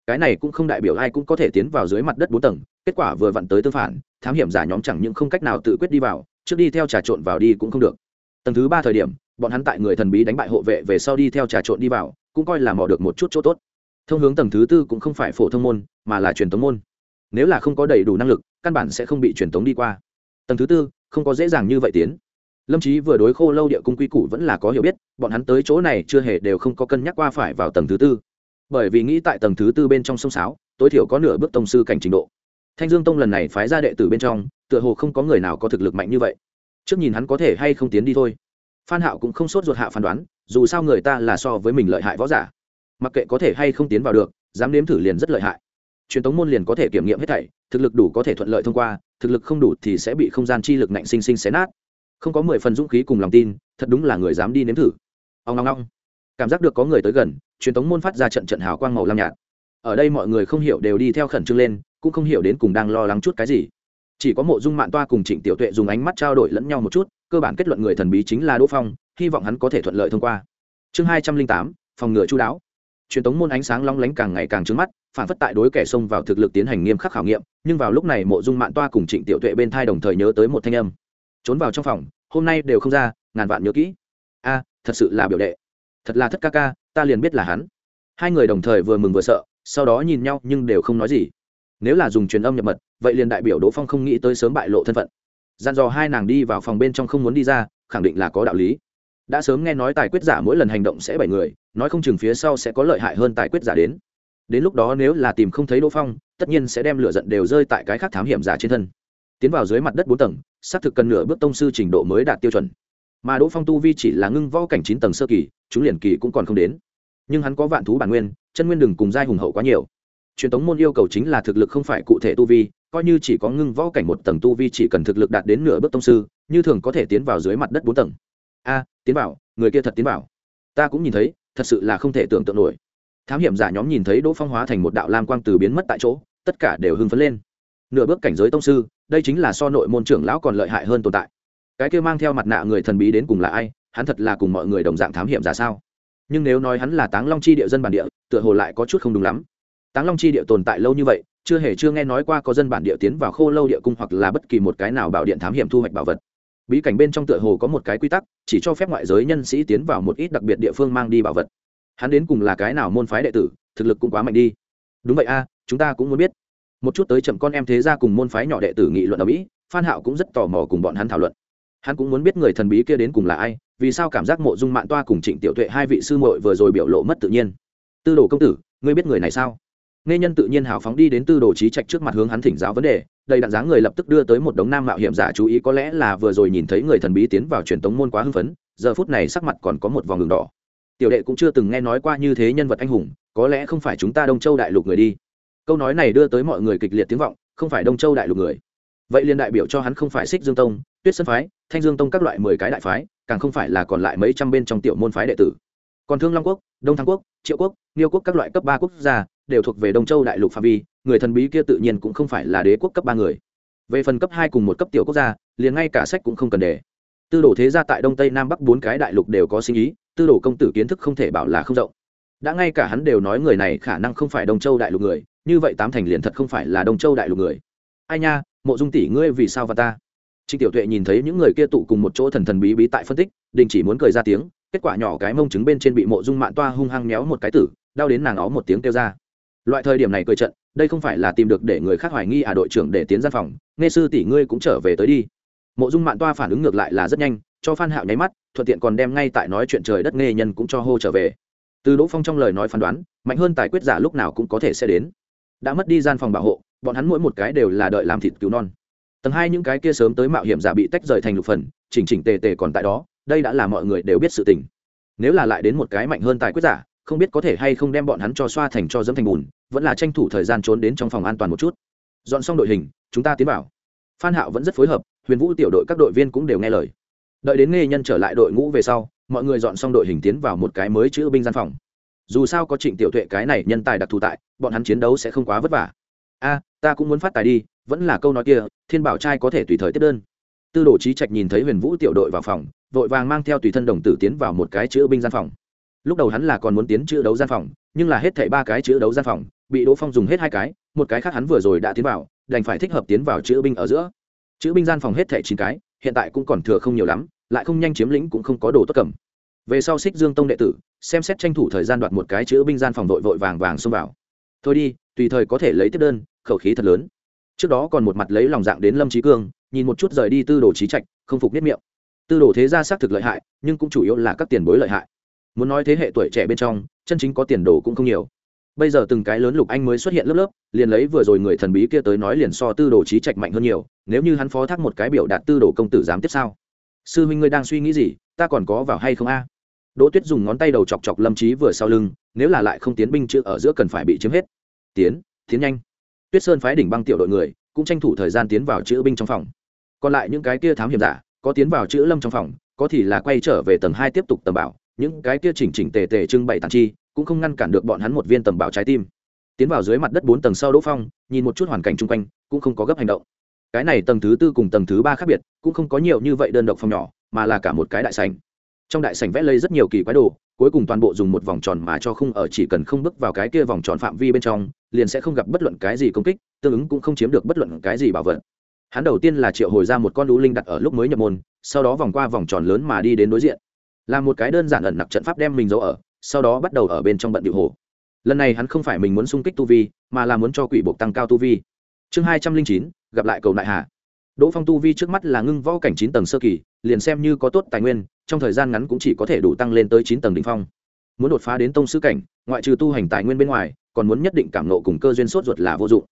Cái này cũng không đại biểu ai cũng có thể tiến vào dưới mặt đất bốn tầng, kết quả vừa vặn tới tương phản, thám hiểm giả nhóm chẳng những không cách nào tự quyết đi vào, trước đi theo trà trộn vào đi cũng không được. Tầng thứ ba thời điểm, bọn hắn tại người thần bí đánh bại hộ vệ về sau đi theo trà trộn đi vào, cũng coi là mò được một chút chỗ tốt thông hướng tầng thứ tư cũng không phải phổ thông môn, mà là truyền tống môn. Nếu là không có đầy đủ năng lực, căn bản sẽ không bị truyền tống đi qua. Tầng thứ tư, không có dễ dàng như vậy tiến. Lâm trí vừa đối khô lâu địa cung quy củ vẫn là có hiểu biết, bọn hắn tới chỗ này chưa hề đều không có cân nhắc qua phải vào tầng thứ tư. Bởi vì nghĩ tại tầng thứ tư bên trong sông sáo, tối thiểu có nửa bước tông sư cảnh trình độ. Thanh dương tông lần này phái ra đệ tử bên trong, tựa hồ không có người nào có thực lực mạnh như vậy. Trước nhìn hắn có thể hay không tiến đi thôi. Phan hạo cũng không sốt ruột hạ phán đoán, dù sao người ta là so với mình lợi hại võ giả mặc kệ có thể hay không tiến vào được, dám nếm thử liền rất lợi hại. Truyền tống môn liền có thể kiểm nghiệm hết thảy, thực lực đủ có thể thuận lợi thông qua, thực lực không đủ thì sẽ bị không gian chi lực nạnh sinh sinh xé nát. Không có mười phần dũng khí cùng lòng tin, thật đúng là người dám đi nếm thử. Ông ngong ngong cảm giác được có người tới gần, truyền tống môn phát ra trận trận hào quang màu lam nhạt. Ở đây mọi người không hiểu đều đi theo khẩn trương lên, cũng không hiểu đến cùng đang lo lắng chút cái gì. Chỉ có mộ dung mạn toa cùng trịnh tiểu tuệ dùng ánh mắt trao đổi lẫn nhau một chút, cơ bản kết luận người thần bí chính là đỗ phong, hy vọng hắn có thể thuận lợi thông qua. Chương hai trăm linh tám, phòng ngừa chú đáo truyền tống môn ánh sáng long lánh càng ngày càng trướng mắt, phản phất tại đối kẻ xông vào thực lực tiến hành nghiêm khắc khảo nghiệm, nhưng vào lúc này mộ dung mạn toa cùng trịnh tiểu tuệ bên thai đồng thời nhớ tới một thanh âm. Trốn vào trong phòng, hôm nay đều không ra, ngàn vạn nhớ kỹ. A, thật sự là biểu đệ. Thật là thất ca ca, ta liền biết là hắn. Hai người đồng thời vừa mừng vừa sợ, sau đó nhìn nhau nhưng đều không nói gì. Nếu là dùng truyền âm nhập mật, vậy liền đại biểu đỗ phong không nghĩ tới sớm bại lộ thân phận. Dặn dò hai nàng đi vào phòng bên trong không muốn đi ra, khẳng định là có đạo lý đã sớm nghe nói tài quyết giả mỗi lần hành động sẽ bảy người, nói không chừng phía sau sẽ có lợi hại hơn tài quyết giả đến. Đến lúc đó nếu là tìm không thấy đỗ phong, tất nhiên sẽ đem lửa giận đều rơi tại cái khác thám hiểm giả trên thân. Tiến vào dưới mặt đất bốn tầng, xác thực cần nửa bước tông sư trình độ mới đạt tiêu chuẩn. Mà đỗ phong tu vi chỉ là ngưng võ cảnh chín tầng sơ kỳ, chúng liền kỳ cũng còn không đến. Nhưng hắn có vạn thú bản nguyên, chân nguyên đừng cùng giai hùng hậu quá nhiều. Truyền thống môn yêu cầu chính là thực lực không phải cụ thể tu vi, coi như chỉ có ngưng võ cảnh một tầng tu vi chỉ cần thực lực đạt đến nửa bước tông sư, như thường có thể tiến vào dưới mặt đất bốn tầng a tiến Bảo, người kia thật tiến Bảo, ta cũng nhìn thấy thật sự là không thể tưởng tượng nổi. Thám hiểm giả nhóm nhìn thấy đỗ phong hóa thành một đạo lam quang từ biến mất tại chỗ tất cả đều hưng phấn lên. Nửa bước cảnh giới tông sư đây chính là so nội môn trưởng lão còn lợi hại hơn tồn tại. Cái kia mang theo mặt nạ người thần bí đến cùng là ai hắn thật là cùng mọi người đồng dạng thám hiểm giả sao? Nhưng nếu nói hắn là táng long chi địa dân bản địa tựa hồ lại có chút không đúng lắm. Táng long chi địa tồn tại lâu như vậy chưa hề chưa nghe nói qua có dân bản địa tiến vào khô lâu địa cung hoặc là bất kỳ một cái nào bảo điện thám hiểm thu hoạch bảo vật bí cảnh bên trong tựa hồ có một cái quy tắc, chỉ cho phép ngoại giới nhân sĩ tiến vào một ít đặc biệt địa phương mang đi bảo vật. Hắn đến cùng là cái nào môn phái đệ tử, thực lực cũng quá mạnh đi. Đúng vậy a, chúng ta cũng muốn biết. Một chút tới chậm con em thế ra cùng môn phái nhỏ đệ tử nghị luận ở mỹ, phan hạo cũng rất tò mò cùng bọn hắn thảo luận. Hắn cũng muốn biết người thần bí kia đến cùng là ai, vì sao cảm giác mộ dung mạng toa cùng trịnh tiểu tuệ hai vị sư muội vừa rồi biểu lộ mất tự nhiên. Tư đồ công tử, ngươi biết người này sao? Nghe nhân tự nhiên hào phóng đi đến tư đồ trí trạch trước mặt hướng hắn thỉnh giáo vấn đề đầy đặn dáng người lập tức đưa tới một đống nam mạo hiểm giả chú ý, có lẽ là vừa rồi nhìn thấy người thần bí tiến vào truyền tống môn quá hưng phấn, giờ phút này sắc mặt còn có một vòng đường đỏ. Tiểu đệ cũng chưa từng nghe nói qua như thế nhân vật anh hùng, có lẽ không phải chúng ta đông châu đại lục người đi. Câu nói này đưa tới mọi người kịch liệt tiếng vọng, không phải đông châu đại lục người. Vậy liền đại biểu cho hắn không phải xích dương tông, tuyết sơn phái, thanh dương tông các loại mười cái đại phái, càng không phải là còn lại mấy trăm bên trong tiểu môn phái đệ tử. Còn thương long quốc, đông thăng quốc, triệu quốc niêu quốc các loại cấp ba quốc gia, đều thuộc về đông châu đại lục phạm vi người thần bí kia tự nhiên cũng không phải là đế quốc cấp ba người. Về phần cấp hai cùng một cấp tiểu quốc gia, liền ngay cả sách cũng không cần để tư đồ thế gia tại đông tây nam bắc bốn cái đại lục đều có sinh ý, tư đồ công tử kiến thức không thể bảo là không rộng. Đã ngay cả hắn đều nói người này khả năng không phải đông châu đại lục người, như vậy tám thành liền thật không phải là đông châu đại lục người. Ai nha, mộ dung tỷ ngươi vì sao và ta? Trịnh tiểu tuệ nhìn thấy những người kia tụ cùng một chỗ thần thần bí bí tại phân tích, đình chỉ muốn cười ra tiếng, kết quả nhỏ cái mông trứng bên trên bị mộ dung mạn toa hung hăng méo một cái tử, đau đến nàng ó một tiếng kêu ra. Loại thời điểm này cười trận đây không phải là tìm được để người khác hoài nghi à đội trưởng để tiến gian phòng, nghe sư tỷ ngươi cũng trở về tới đi. Mộ dung mạn toa phản ứng ngược lại là rất nhanh, cho phan hạo nháy mắt, thuận tiện còn đem ngay tại nói chuyện trời đất nghe nhân cũng cho hô trở về. Từ đỗ phong trong lời nói phán đoán, mạnh hơn tài quyết giả lúc nào cũng có thể sẽ đến. Đã mất đi gian phòng bảo hộ, bọn hắn mỗi một cái đều là đợi làm thịt cứu non. Tầng hai những cái kia sớm tới mạo hiểm giả bị tách rời thành lục phần, chỉnh chỉnh tề tề còn tại đó, đây đã là mọi người đều biết sự tình. Nếu là lại đến một cái mạnh hơn tài quyết giả, không biết có thể hay không đem bọn hắn cho xoa thành cho dẫm thành bùn vẫn là tranh thủ thời gian trốn đến trong phòng an toàn một chút. Dọn xong đội hình, chúng ta tiến vào. Phan hạo vẫn rất phối hợp, huyền vũ tiểu đội các đội viên cũng đều nghe lời. Đợi đến nghe nhân trở lại đội ngũ về sau, mọi người dọn xong đội hình tiến vào một cái mới chữ binh gian phòng. Dù sao có trịnh tiểu tuệ cái này nhân tài đặc thù tại, bọn hắn chiến đấu sẽ không quá vất vả. A, ta cũng muốn phát tài đi, vẫn là câu nói kia, thiên bảo trai có thể tùy thời tiếp đơn. Tư đồ trí trạch nhìn thấy huyền vũ tiểu đội vào phòng, vội vàng mang theo tùy thân đồng tử tiến vào một cái chữ binh gian phòng. Lúc đầu hắn là còn muốn tiến chữ đấu gian phòng, nhưng là hết thảy ba cái chữ đấu gian phòng bị đỗ phong dùng hết hai cái, một cái khác hắn vừa rồi đã tiến vào, đành phải thích hợp tiến vào chữ binh ở giữa. Chữ binh gian phòng hết thẻ chín cái, hiện tại cũng còn thừa không nhiều lắm, lại không nhanh chiếm lĩnh cũng không có đồ tốt cầm. Về sau xích dương tông đệ tử, xem xét tranh thủ thời gian đoạt một cái chữ binh gian phòng vội vội vàng vàng xông vào. Thôi đi, tùy thời có thể lấy tiếp đơn, khẩu khí thật lớn. Trước đó còn một mặt lấy lòng dạng đến lâm trí cương, nhìn một chút rời đi tư đồ trí trạch, không phục biết miệng. Tư đồ thế gia xác thực lợi hại, nhưng cũng chủ yếu là các tiền bối lợi hại. Muốn nói thế hệ tuổi trẻ bên trong, chân chính có tiền đồ cũng không nhiều bây giờ từng cái lớn lục anh mới xuất hiện lớp lớp, liền lấy vừa rồi người thần bí kia tới nói liền so tư đồ trí trạch mạnh hơn nhiều, nếu như hắn phó thác một cái biểu đạt tư đồ công tử dám tiếp sao? Sư huynh ngươi đang suy nghĩ gì, ta còn có vào hay không a? Đỗ tuyết dùng ngón tay đầu chọc chọc lâm trí vừa sau lưng, nếu là lại không tiến binh chữ ở giữa cần phải bị chiếm hết. Tiến tiến nhanh. Tuyết sơn phái đỉnh băng tiểu đội người, cũng tranh thủ thời gian tiến vào chữ binh trong phòng. Còn lại những cái kia thám hiểm giả, có tiến vào chữ lâm trong phòng, có thì là quay trở về tầng hai tiếp tục tầm bảo, những cái kia chỉnh chỉnh tề tề trưng bày tàn chi cũng không ngăn cản được bọn hắn một viên tầm bảo trái tim. Tiến vào dưới mặt đất bốn tầng sau đỗ phong, nhìn một chút hoàn cảnh chung quanh, cũng không có gấp hành động. Cái này tầng thứ tư cùng tầng thứ ba khác biệt, cũng không có nhiều như vậy đơn độc phòng nhỏ, mà là cả một cái đại sành trong đại sảnh vẽ lấy rất nhiều kỳ quái đồ, cuối cùng toàn bộ dùng một vòng tròn mà cho không ở chỉ cần không bước vào cái kia vòng tròn phạm vi bên trong, liền sẽ không gặp bất luận cái gì công kích, tương ứng cũng không chiếm được bất luận cái gì bảo vật. Hắn đầu tiên là triệu hồi ra một con đũ linh đặt ở lúc mới nhập môn, sau đó vòng qua vòng tròn lớn mà đi đến đối diện. Là một cái đơn giản ẩn nặc trận pháp đem mình giấu ở sau đó bắt đầu ở bên trong bận điệu hồ. Lần này hắn không phải mình muốn xung kích tu vi, mà là muốn cho quỷ buộc tăng cao tu vi. Chương hai trăm linh chín, gặp lại cầu nại hà đỗ phong tu vi trước mắt là ngưng võ cảnh chín tầng sơ kỳ, liền xem như có tốt tài nguyên, trong thời gian ngắn cũng chỉ có thể đủ tăng lên tới chín tầng đ ỉ n h phong. Muốn đột phá đến tông sư cảnh, ngoại trừ tu hành tài nguyên bên ngoài, còn muốn nhất định cảm nộ cùng cơ duyên sốt ruột là vô dụng.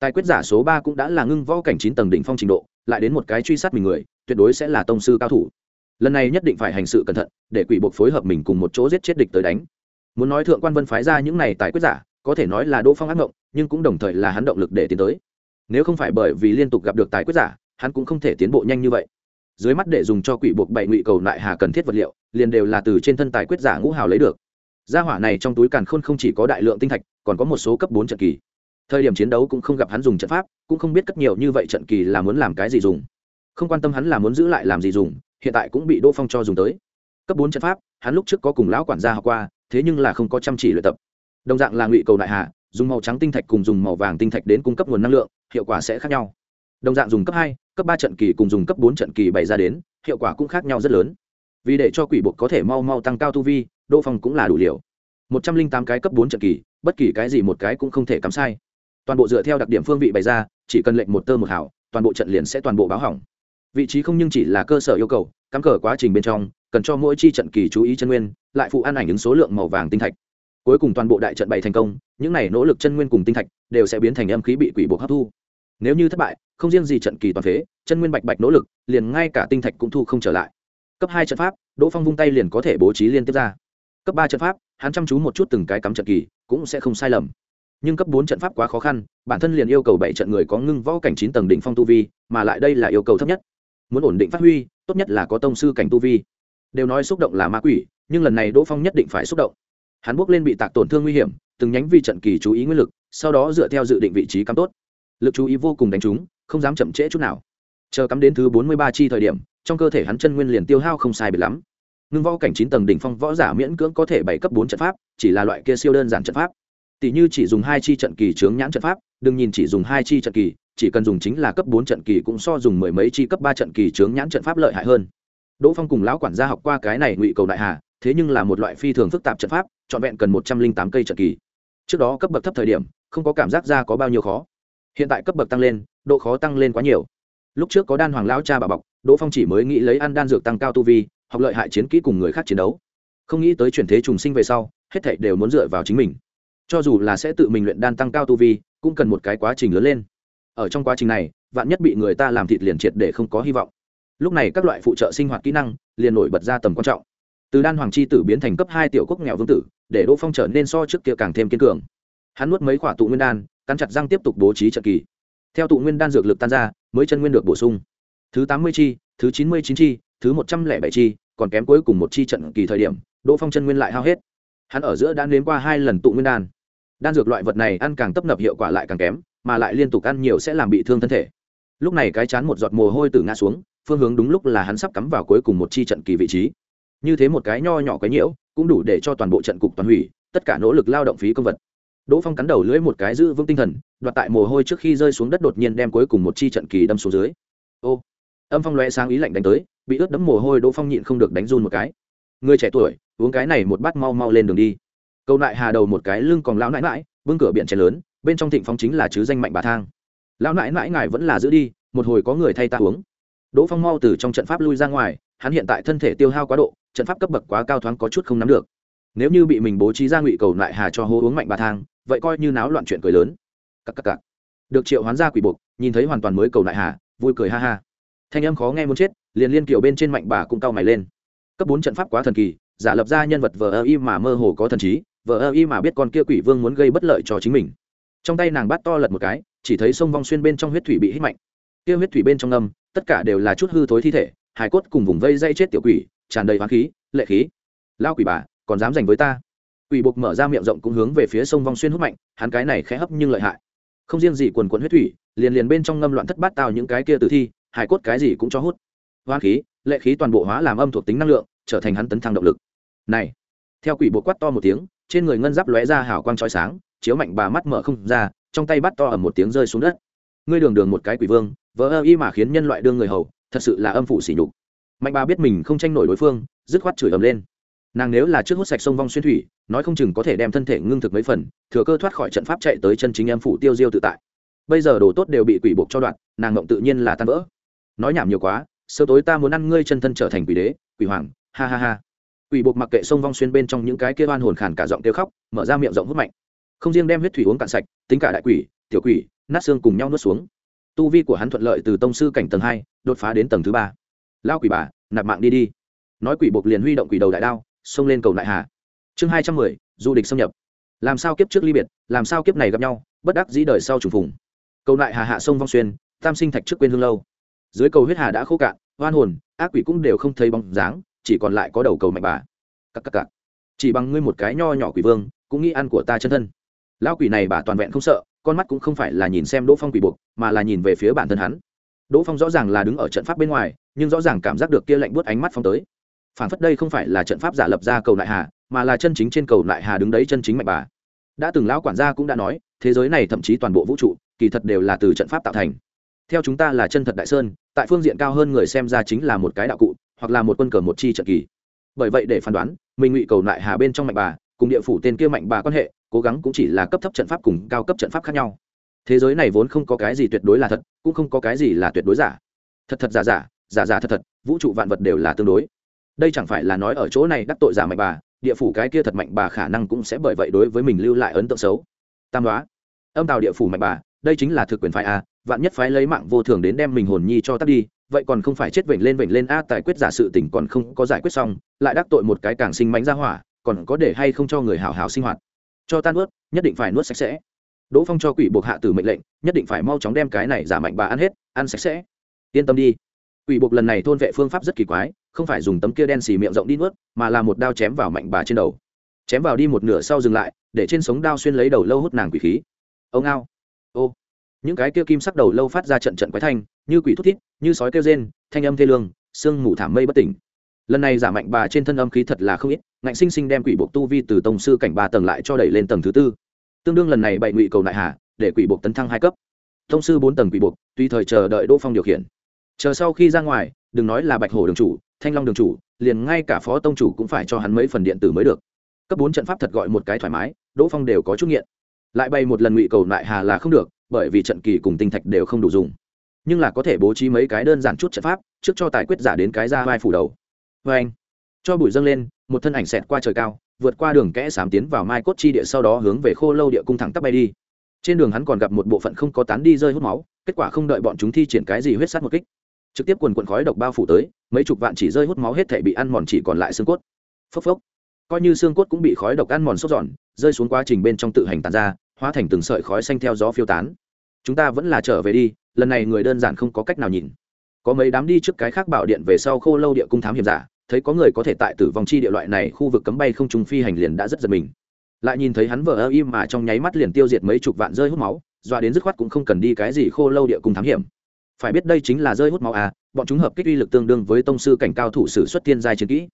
Tài quyết giả số ba cũng đã là ngưng võ cảnh chín tầng đỉnh phong trình độ, lại đến một cái truy sát mình người, tuyệt đối sẽ là tông sư cao thủ lần này nhất định phải hành sự cẩn thận, để quỷ buộc phối hợp mình cùng một chỗ giết chết địch tới đánh. Muốn nói thượng quan vân phái ra những này tài quyết giả, có thể nói là đỗ phong ác mộng, nhưng cũng đồng thời là hắn động lực để tiến tới. Nếu không phải bởi vì liên tục gặp được tài quyết giả, hắn cũng không thể tiến bộ nhanh như vậy. Dưới mắt để dùng cho quỷ buộc bảy ngụy cầu lại hà cần thiết vật liệu, liền đều là từ trên thân tài quyết giả ngũ hào lấy được. Gia hỏa này trong túi càn khôn không chỉ có đại lượng tinh thạch, còn có một số cấp bốn trận kỳ. Thời điểm chiến đấu cũng không gặp hắn dùng trận pháp, cũng không biết cất nhiều như vậy trận kỳ là muốn làm cái gì dùng. Không quan tâm hắn là muốn giữ lại làm gì dùng hiện tại cũng bị đỗ phong cho dùng tới. Cấp bốn trận pháp, hắn lúc trước có cùng lão quản gia học qua, thế nhưng là không có chăm chỉ luyện tập. Đồng dạng là ngụy cầu đại hà dùng màu trắng tinh thạch cùng dùng màu vàng tinh thạch đến cung cấp nguồn năng lượng, hiệu quả sẽ khác nhau. Đồng dạng dùng cấp hai, cấp ba trận kỳ cùng dùng cấp bốn trận kỳ bày ra đến, hiệu quả cũng khác nhau rất lớn. Vì để cho quỷ bộ có thể mau mau tăng cao tu vi, đỗ phong cũng là đủ liều. Một trăm linh tám cái cấp bốn trận kỳ, bất kỳ cái gì một cái cũng không thể cắm sai. Toàn bộ dựa theo đặc điểm phương vị bày ra, chỉ cần lệnh một tơ một hảo toàn bộ trận liền sẽ toàn bộ báo hỏng vị trí không nhưng chỉ là cơ sở yêu cầu, cắm cờ quá trình bên trong, cần cho mỗi chi trận kỳ chú ý chân nguyên, lại phụ an ảnh ứng số lượng màu vàng tinh thạch. Cuối cùng toàn bộ đại trận bày thành công, những này nỗ lực chân nguyên cùng tinh thạch đều sẽ biến thành âm khí bị quỷ buộc hấp thu. Nếu như thất bại, không riêng gì trận kỳ toàn phế chân nguyên bạch bạch nỗ lực, liền ngay cả tinh thạch cũng thu không trở lại. Cấp hai trận pháp, đỗ phong vung tay liền có thể bố trí liên tiếp ra. Cấp ba trận pháp, hắn chăm chú một chút từng cái cắm trận kỳ, cũng sẽ không sai lầm. Nhưng cấp bốn trận pháp quá khó khăn, bản thân liền yêu cầu bảy trận người có ngưng võ cảnh chín tầng đỉnh phong tu vi, mà lại đây là yêu cầu thấp nhất muốn ổn định phát huy, tốt nhất là có tông sư cảnh tu vi. Đều nói xúc động là ma quỷ, nhưng lần này đỗ phong nhất định phải xúc động. Hắn bước lên bị tạc tổn thương nguy hiểm, từng nhánh vi trận kỳ chú ý nguyên lực, sau đó dựa theo dự định vị trí cắm tốt. Lực chú ý vô cùng đánh trúng, không dám chậm trễ chút nào. Chờ cắm đến thứ bốn mươi ba chi thời điểm, trong cơ thể hắn chân nguyên liền tiêu hao không sai biệt lắm. Ngưng võ cảnh chín tầng đỉnh phong võ giả miễn cưỡng có thể bảy cấp bốn trận pháp, chỉ là loại kia siêu đơn giản trận pháp. Tỷ như chỉ dùng hai chi trận kỳ chướng nhãn trận pháp, đừng nhìn chỉ dùng hai chi trận kỳ chỉ cần dùng chính là cấp bốn trận kỳ cũng so dùng mười mấy chi cấp ba trận kỳ chướng nhãn trận pháp lợi hại hơn. Đỗ phong cùng lão quản gia học qua cái này ngụy cầu đại hà, thế nhưng là một loại phi thường phức tạp trận pháp, trọn vẹn cần một trăm linh tám cây trận kỳ. Trước đó cấp bậc thấp thời điểm, không có cảm giác ra có bao nhiêu khó. Hiện tại cấp bậc tăng lên, độ khó tăng lên quá nhiều. Lúc trước có đan hoàng lão cha bà bọc, đỗ phong chỉ mới nghĩ lấy ăn đan dược tăng cao tu vi, học lợi hại chiến kỹ cùng người khác chiến đấu. Không nghĩ tới chuyển thế trùng sinh về sau, hết thảy đều muốn dựa vào chính mình. Cho dù là sẽ tự mình luyện đan tăng cao tu vi, cũng cần một cái quá trình lớn lên ở trong quá trình này, vạn nhất bị người ta làm thịt liền triệt để không có hy vọng. Lúc này các loại phụ trợ sinh hoạt kỹ năng liền nổi bật ra tầm quan trọng. Từ đan hoàng chi tử biến thành cấp hai tiểu quốc nghèo vương tử, để đỗ phong trở nên so trước kia càng thêm kiên cường. Hắn nuốt mấy quả tụ nguyên đan, cắn chặt răng tiếp tục bố trí trận kỳ. Theo tụ nguyên đan dược lực tan ra, mới chân nguyên được bổ sung. Thứ tám mươi chi, thứ chín mươi chín chi, thứ một trăm lẻ bảy chi, còn kém cuối cùng một chi trận kỳ thời điểm, đỗ phong chân nguyên lại hao hết. Hắn ở giữa đã nếm qua hai lần tụ nguyên đan. Đan dược loại vật này ăn càng tấp nập hiệu quả lại càng kém mà lại liên tục ăn nhiều sẽ làm bị thương thân thể. Lúc này cái chán một giọt mồ hôi từ ngã xuống, phương hướng đúng lúc là hắn sắp cắm vào cuối cùng một chi trận kỳ vị trí. Như thế một cái nho nhỏ cái nhiễu, cũng đủ để cho toàn bộ trận cục toàn hủy, tất cả nỗ lực lao động phí công vật. Đỗ phong cắn đầu lưỡi một cái giữ vững tinh thần, đoạt tại mồ hôi trước khi rơi xuống đất đột nhiên đem cuối cùng một chi trận kỳ đâm xuống dưới. Ô, âm phong lóe sáng ý lạnh đánh tới, bị ướt đẫm mồ hôi đỗ phong nhịn không được đánh run một cái. Người trẻ tuổi, uống cái này một bát mau mau lên đường đi. Câu lại hà đầu một cái lưng còn lão nãi nãi, bưng cửa biển chén lớn bên trong thịnh phong chính là chứ danh mạnh bà thang. Lão nãi nãi ngài vẫn là giữ đi, một hồi có người thay ta uống. Đỗ phong mau từ trong trận pháp lui ra ngoài, hắn hiện tại thân thể tiêu hao quá độ, trận pháp cấp bậc quá cao thoáng có chút không nắm được. Nếu như bị mình bố trí ra ngụy cầu lại hà cho hô uống mạnh bà thang, vậy coi như náo loạn chuyện cười lớn. Cắc cắc cắc. được triệu hoán ra quỷ buộc, nhìn thấy hoàn toàn mới cầu lại hà, vui cười ha ha. Thanh âm khó nghe muốn chết, liền liên kiểu bên trên mạnh bà cũng cau mày lên. Cấp bốn trận pháp quá thần kỳ, giả lập ra nhân vật vờ ơ y mà mơ hồ có thần trí, vờ ơ y mà biết con kia quỷ vương muốn gây bất lợi cho chính mình trong tay nàng bắt to lật một cái, chỉ thấy sông vong xuyên bên trong huyết thủy bị hít mạnh. Kia huyết thủy bên trong âm tất cả đều là chút hư thối thi thể hải cốt cùng vùng vây dây chết tiểu quỷ, tràn đầy hoán khí, lệ khí. Lao quỷ bà, còn dám giành với ta? Quỷ buộc mở ra miệng rộng cũng hướng về phía sông vong xuyên hút mạnh, hắn cái này khẽ hấp nhưng lợi hại. Không riêng gì quần quần huyết thủy, liền liền bên trong ngâm loạn thất bát tào những cái kia tử thi hải cốt cái gì cũng cho hút. Hoán khí, lệ khí toàn bộ hóa làm âm thuộc tính năng lượng, trở thành hắn tấn thăng động lực. Này, theo quỷ buộc quát to một tiếng, trên người ngân giáp lóe ra hào quang trói sáng chiếu mạnh bà mắt mở không ra, trong tay bắt to ở một tiếng rơi xuống đất. Ngươi đường đường một cái quỷ vương, vỡ ơ y mà khiến nhân loại đương người hầu, thật sự là âm phủ sỉ nhục. Mạnh bà biết mình không tranh nổi đối phương, dứt khoát chửi ầm lên. Nàng nếu là trước hút sạch sông vong xuyên thủy, nói không chừng có thể đem thân thể ngưng thực mấy phần, thừa cơ thoát khỏi trận pháp chạy tới chân chính âm phủ tiêu diêu tự tại. Bây giờ đồ tốt đều bị quỷ buộc cho đoạn, nàng ngộng tự nhiên là tan vỡ. Nói nhảm nhiều quá sơ tối ta muốn ăn ngươi chân thân trở thành quỷ đế, quỷ hoàng, ha ha ha. Quỷ buộc mặc kệ sông vong xuyên bên trong những cái kia oan hồn khàn cả giọng kêu khóc, mở ra miệng rộng hút mạnh không riêng đem huyết thủy uống cạn sạch, tính cả đại quỷ, tiểu quỷ, nát xương cùng nhau nuốt xuống. Tu vi của hắn thuận lợi từ tông sư cảnh tầng hai, đột phá đến tầng thứ ba. Lao quỷ bà, nạp mạng đi đi. Nói quỷ buộc liền huy động quỷ đầu đại đao, xông lên cầu đại hà. Chương hai trăm mười, du địch xâm nhập. Làm sao kiếp trước ly biệt, làm sao kiếp này gặp nhau, bất đắc dĩ đời sau trùng phùng. Cầu đại hà hạ sông vong xuyên, tam sinh thạch trước quên hương lâu. Dưới cầu huyết hà đã khô cạn, oan hồn, ác quỷ cũng đều không thấy bóng dáng, chỉ còn lại có đầu cầu mạnh bà. Cắc cắc cắc. chỉ bằng ngươi một cái nho nhỏ quỷ vương, cũng nghĩ ăn của ta chân thân lão quỷ này bà toàn vẹn không sợ, con mắt cũng không phải là nhìn xem đỗ phong quỷ buộc, mà là nhìn về phía bản thân hắn. Đỗ phong rõ ràng là đứng ở trận pháp bên ngoài, nhưng rõ ràng cảm giác được kia lạnh buốt ánh mắt phong tới. Phản phất đây không phải là trận pháp giả lập ra cầu nại hà, mà là chân chính trên cầu nại hà đứng đấy chân chính mạnh bà. Đã từng lão quản gia cũng đã nói, thế giới này thậm chí toàn bộ vũ trụ, kỳ thật đều là từ trận pháp tạo thành. Theo chúng ta là chân thật đại sơn, tại phương diện cao hơn người xem ra chính là một cái đạo cụ, hoặc là một quân cờ một chi trận kỳ. Bởi vậy để phán đoán, mình ngụy cầu nại hà bên trong mạnh bà, cùng địa phủ tên kia mạnh bà quan hệ cố gắng cũng chỉ là cấp thấp trận pháp cùng cao cấp trận pháp khác nhau. Thế giới này vốn không có cái gì tuyệt đối là thật, cũng không có cái gì là tuyệt đối giả. Thật thật giả giả giả giả thật thật, vũ trụ vạn vật đều là tương đối. Đây chẳng phải là nói ở chỗ này đắc tội giả mạnh bà, địa phủ cái kia thật mạnh bà khả năng cũng sẽ bởi vậy đối với mình lưu lại ấn tượng xấu. Tam đoá, âm tào địa phủ mạnh bà, đây chính là thực quyền phái a, vạn nhất phái lấy mạng vô thường đến đem mình hồn nhi cho tắt đi, vậy còn không phải chết vểnh lên vểnh lên a tài quyết giả sự tỉnh còn không có giải quyết xong, lại đắc tội một cái càng sinh mánh ra hỏa, còn có để hay không cho người hào hào sinh hoạt cho tan ướt nhất định phải nuốt sạch sẽ. Đỗ phong cho quỷ buộc hạ tử mệnh lệnh, nhất định phải mau chóng đem cái này giả mạnh bà ăn hết, ăn sạch sẽ. Yên tâm đi. Quỷ buộc lần này thôn vệ phương pháp rất kỳ quái, không phải dùng tấm kia đen xì miệng rộng đi nuốt, mà là một đao chém vào mạnh bà trên đầu. Chém vào đi một nửa sau dừng lại, để trên sống đao xuyên lấy đầu lâu hút nàng quỷ khí. Ông ao. Ô. Những cái kia kim sắc đầu lâu phát ra trận trận quái thanh, như quỷ thút thít, như sói kêu rên, thanh âm thê lương, sương mù thảm mây bất tỉnh. Lần này giả mạnh bà trên thân âm khí thật là không ít ngạnh sinh sinh đem quỷ buộc tu vi từ tông sư cảnh ba tầng lại cho đẩy lên tầng thứ tư. Tương đương lần này bậy ngụy cầu nại hà để quỷ buộc tấn thăng hai cấp. Tông sư bốn tầng quỷ buộc tùy thời chờ đợi đỗ phong điều khiển. Chờ sau khi ra ngoài, đừng nói là bạch hổ đường chủ, thanh long đường chủ, liền ngay cả phó tông chủ cũng phải cho hắn mấy phần điện tử mới được. Cấp bốn trận pháp thật gọi một cái thoải mái, đỗ phong đều có chút nghiện. Lại bay một lần ngụy cầu nại hà là không được, bởi vì trận kỳ cùng tinh thạch đều không đủ dùng. Nhưng là có thể bố trí mấy cái đơn giản chút trận pháp, trước cho tài quyết giả đến cái ra vai phủ đầu. Vê anh cho bụi dâng lên một thân ảnh xẹt qua trời cao, vượt qua đường kẽ sám tiến vào mai cốt chi địa sau đó hướng về khô lâu địa cung thẳng tắp bay đi. Trên đường hắn còn gặp một bộ phận không có tán đi rơi hút máu, kết quả không đợi bọn chúng thi triển cái gì huyết sát một kích. Trực tiếp quần quần khói độc bao phủ tới, mấy chục vạn chỉ rơi hút máu hết thể bị ăn mòn chỉ còn lại xương cốt. Phốc phốc. Coi như xương cốt cũng bị khói độc ăn mòn sốt giòn, rơi xuống quá trình bên trong tự hành tàn ra, hóa thành từng sợi khói xanh theo gió phiêu tán. Chúng ta vẫn là trở về đi, lần này người đơn giản không có cách nào nhìn. Có mấy đám đi trước cái khác bảo điện về sau khô lâu địa cung thám hiểm giả thấy có người có thể tại tử vong chi địa loại này khu vực cấm bay không trùng phi hành liền đã rất giật mình. Lại nhìn thấy hắn vờ ơ im mà trong nháy mắt liền tiêu diệt mấy chục vạn rơi hút máu doa đến dứt khoát cũng không cần đi cái gì khô lâu địa cung thám hiểm. Phải biết đây chính là rơi hút máu à bọn chúng hợp kích uy lực tương đương với tông sư cảnh cao thủ sử xuất tiên giai chiến kỹ.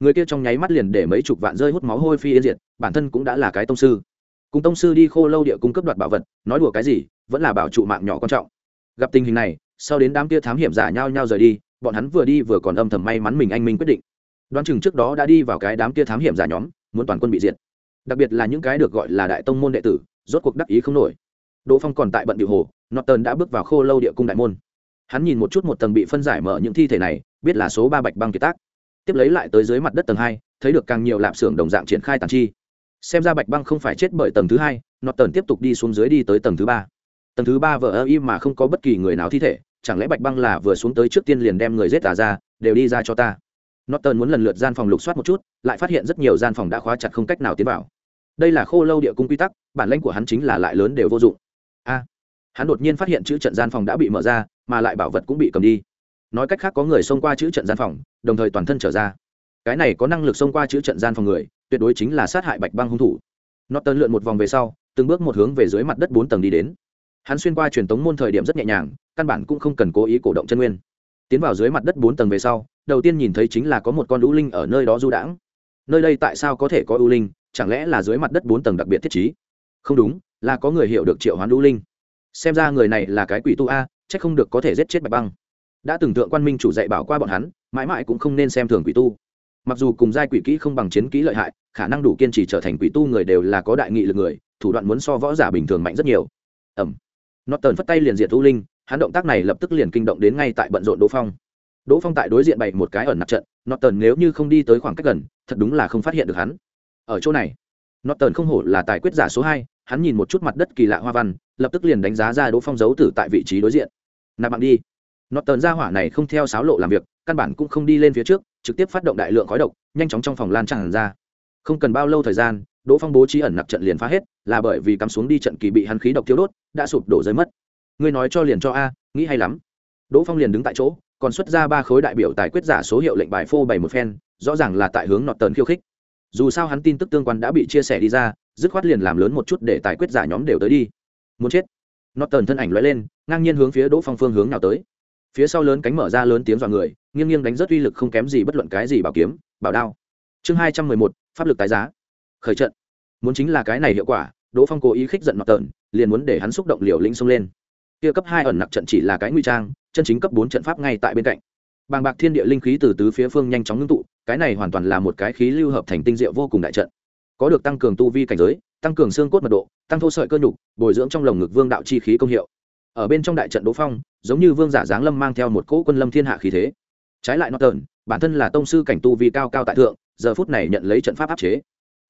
Người kia trong nháy mắt liền để mấy chục vạn rơi hút máu hôi phi yên diệt, bản thân cũng đã là cái tông sư. Cùng tông sư đi khô lâu địa cung cấp đoạt bảo vật, nói đùa cái gì, vẫn là bảo trụ mạng nhỏ quan trọng. Gặp tình hình này, sau đến đám kia thám hiểm giả nhau nhau rời đi bọn hắn vừa đi vừa còn âm thầm may mắn mình anh minh quyết định. Đoán chừng trước đó đã đi vào cái đám kia thám hiểm giả nhóm, muốn toàn quân bị diệt. Đặc biệt là những cái được gọi là đại tông môn đệ tử, rốt cuộc đắc ý không nổi. Đỗ phong còn tại bận điệu hồ, norton đã bước vào khô lâu địa cung đại môn. Hắn nhìn một chút một tầng bị phân giải mở những thi thể này, biết là số ba bạch băng kiệt tác. Tiếp lấy lại tới dưới mặt đất tầng hai, thấy được càng nhiều lạp xưởng đồng dạng triển khai tàn chi. Xem ra bạch băng không phải chết bởi tầng thứ hai, norton tiếp tục đi xuống dưới đi tới tầng thứ ba. Tầng thứ ba vợ ơ im mà không có bất kỳ người nào thi thể chẳng lẽ bạch băng là vừa xuống tới trước tiên liền đem người giết tà ra, đều đi ra cho ta? Norton muốn lần lượt gian phòng lục soát một chút, lại phát hiện rất nhiều gian phòng đã khóa chặt không cách nào tiến vào. Đây là khô lâu địa cung quy tắc, bản lãnh của hắn chính là lại lớn đều vô dụng. A, hắn đột nhiên phát hiện chữ trận gian phòng đã bị mở ra, mà lại bảo vật cũng bị cầm đi. Nói cách khác có người xông qua chữ trận gian phòng, đồng thời toàn thân trở ra. Cái này có năng lực xông qua chữ trận gian phòng người, tuyệt đối chính là sát hại bạch băng hung thủ. Nó lượn một vòng về sau, từng bước một hướng về dưới mặt đất bốn tầng đi đến hắn xuyên qua truyền tống môn thời điểm rất nhẹ nhàng, căn bản cũng không cần cố ý cổ động chân nguyên. Tiến vào dưới mặt đất bốn tầng về sau, đầu tiên nhìn thấy chính là có một con lũ linh ở nơi đó du đãng. Nơi đây tại sao có thể có ưu linh? Chẳng lẽ là dưới mặt đất bốn tầng đặc biệt thiết trí? Không đúng, là có người hiểu được triệu hoán ưu linh. Xem ra người này là cái quỷ tu a c h ắ c không được có thể giết chết bạch băng. Đã từng tượng quan minh chủ dạy bảo qua bọn hắn, mãi mãi cũng không nên xem thường quỷ tu. Mặc dù cùng giai quỷ kỹ không bằng chiến kỹ lợi hại, khả năng đủ kiên trì trở thành quỷ tu người đều là có đại nghị lực người, thủ đoạn muốn so võ giả bình thường mạnh rất nhiều. Ẩm nó tờn phất tay liền diệt u linh, hắn động tác này lập tức liền kinh động đến ngay tại bận rộn đỗ phong. Đỗ phong tại đối diện bày một cái ẩn nặc trận nó tờn nếu như không đi tới khoảng cách gần, thật đúng là không phát hiện được hắn. Ở chỗ này nó tờn không hổ là tài quyết giả số hai, hắn nhìn một chút mặt đất kỳ lạ hoa văn, lập tức liền đánh giá ra đỗ phong giấu tử tại vị trí đối diện. Nạp bạn đi. Nó tờn ra hỏa này không theo sáo lộ làm việc, căn bản cũng không đi lên phía trước, trực tiếp phát động đại lượng khói độc, nhanh chóng trong phòng lan tràn ra. Không cần bao lâu thời gian đỗ phong bố trí ẩn nặc trận liền phá hết, là bởi vì cắm xuống đi trận kỳ bị hắn khí độc thiếu đốt, đã sụp đổ rơi mất. Ngươi nói cho liền cho a, nghĩ hay lắm. Đỗ phong liền đứng tại chỗ, còn xuất ra ba khối đại biểu tài quyết giả số hiệu lệnh bài phô bày một phen, rõ ràng là tại hướng nọt Tần khiêu khích. Dù sao hắn tin tức tương quan đã bị chia sẻ đi ra, dứt khoát liền làm lớn một chút để tài quyết giả nhóm đều tới đi. Muốn chết. Nọt Tần thân ảnh l lên, ngang nhiên hướng phía đỗ phong phương hướng nào tới. Phía sau lớn cánh mở ra lớn tiếng dọa người, nghiêng nghiêng đánh rất uy lực không kém gì bất luận cái gì bảo kiếm, bảo đao. Chương hai trăm mười một, pháp lực tái giá khởi trận. Muốn chính là cái này hiệu quả, đỗ phong cố ý khích giận mặt tợn liền muốn để hắn xúc động liều lĩnh xông lên. Kia cấp hai ẩn nặc trận chỉ là cái nguy trang, chân chính cấp bốn trận pháp ngay tại bên cạnh. Bàng bạc thiên địa linh khí từ tứ phía phương nhanh chóng ngưng tụ, cái này hoàn toàn là một cái khí lưu hợp thành tinh diệu vô cùng đại trận. Có được tăng cường tu vi cảnh giới, tăng cường xương cốt mật độ, tăng thô sợi cơ nhục, bồi dưỡng trong lồng ngực vương đạo chi khí công hiệu. Ở bên trong đại trận đỗ phong, giống như vương giả giáng lâm mang theo một cỗ quân lâm thiên hạ khí thế. Trái lại nó tờn, bản thân là tông sư cảnh tu vi cao cao tại thượng, giờ phút này nhận lấy trận pháp áp chế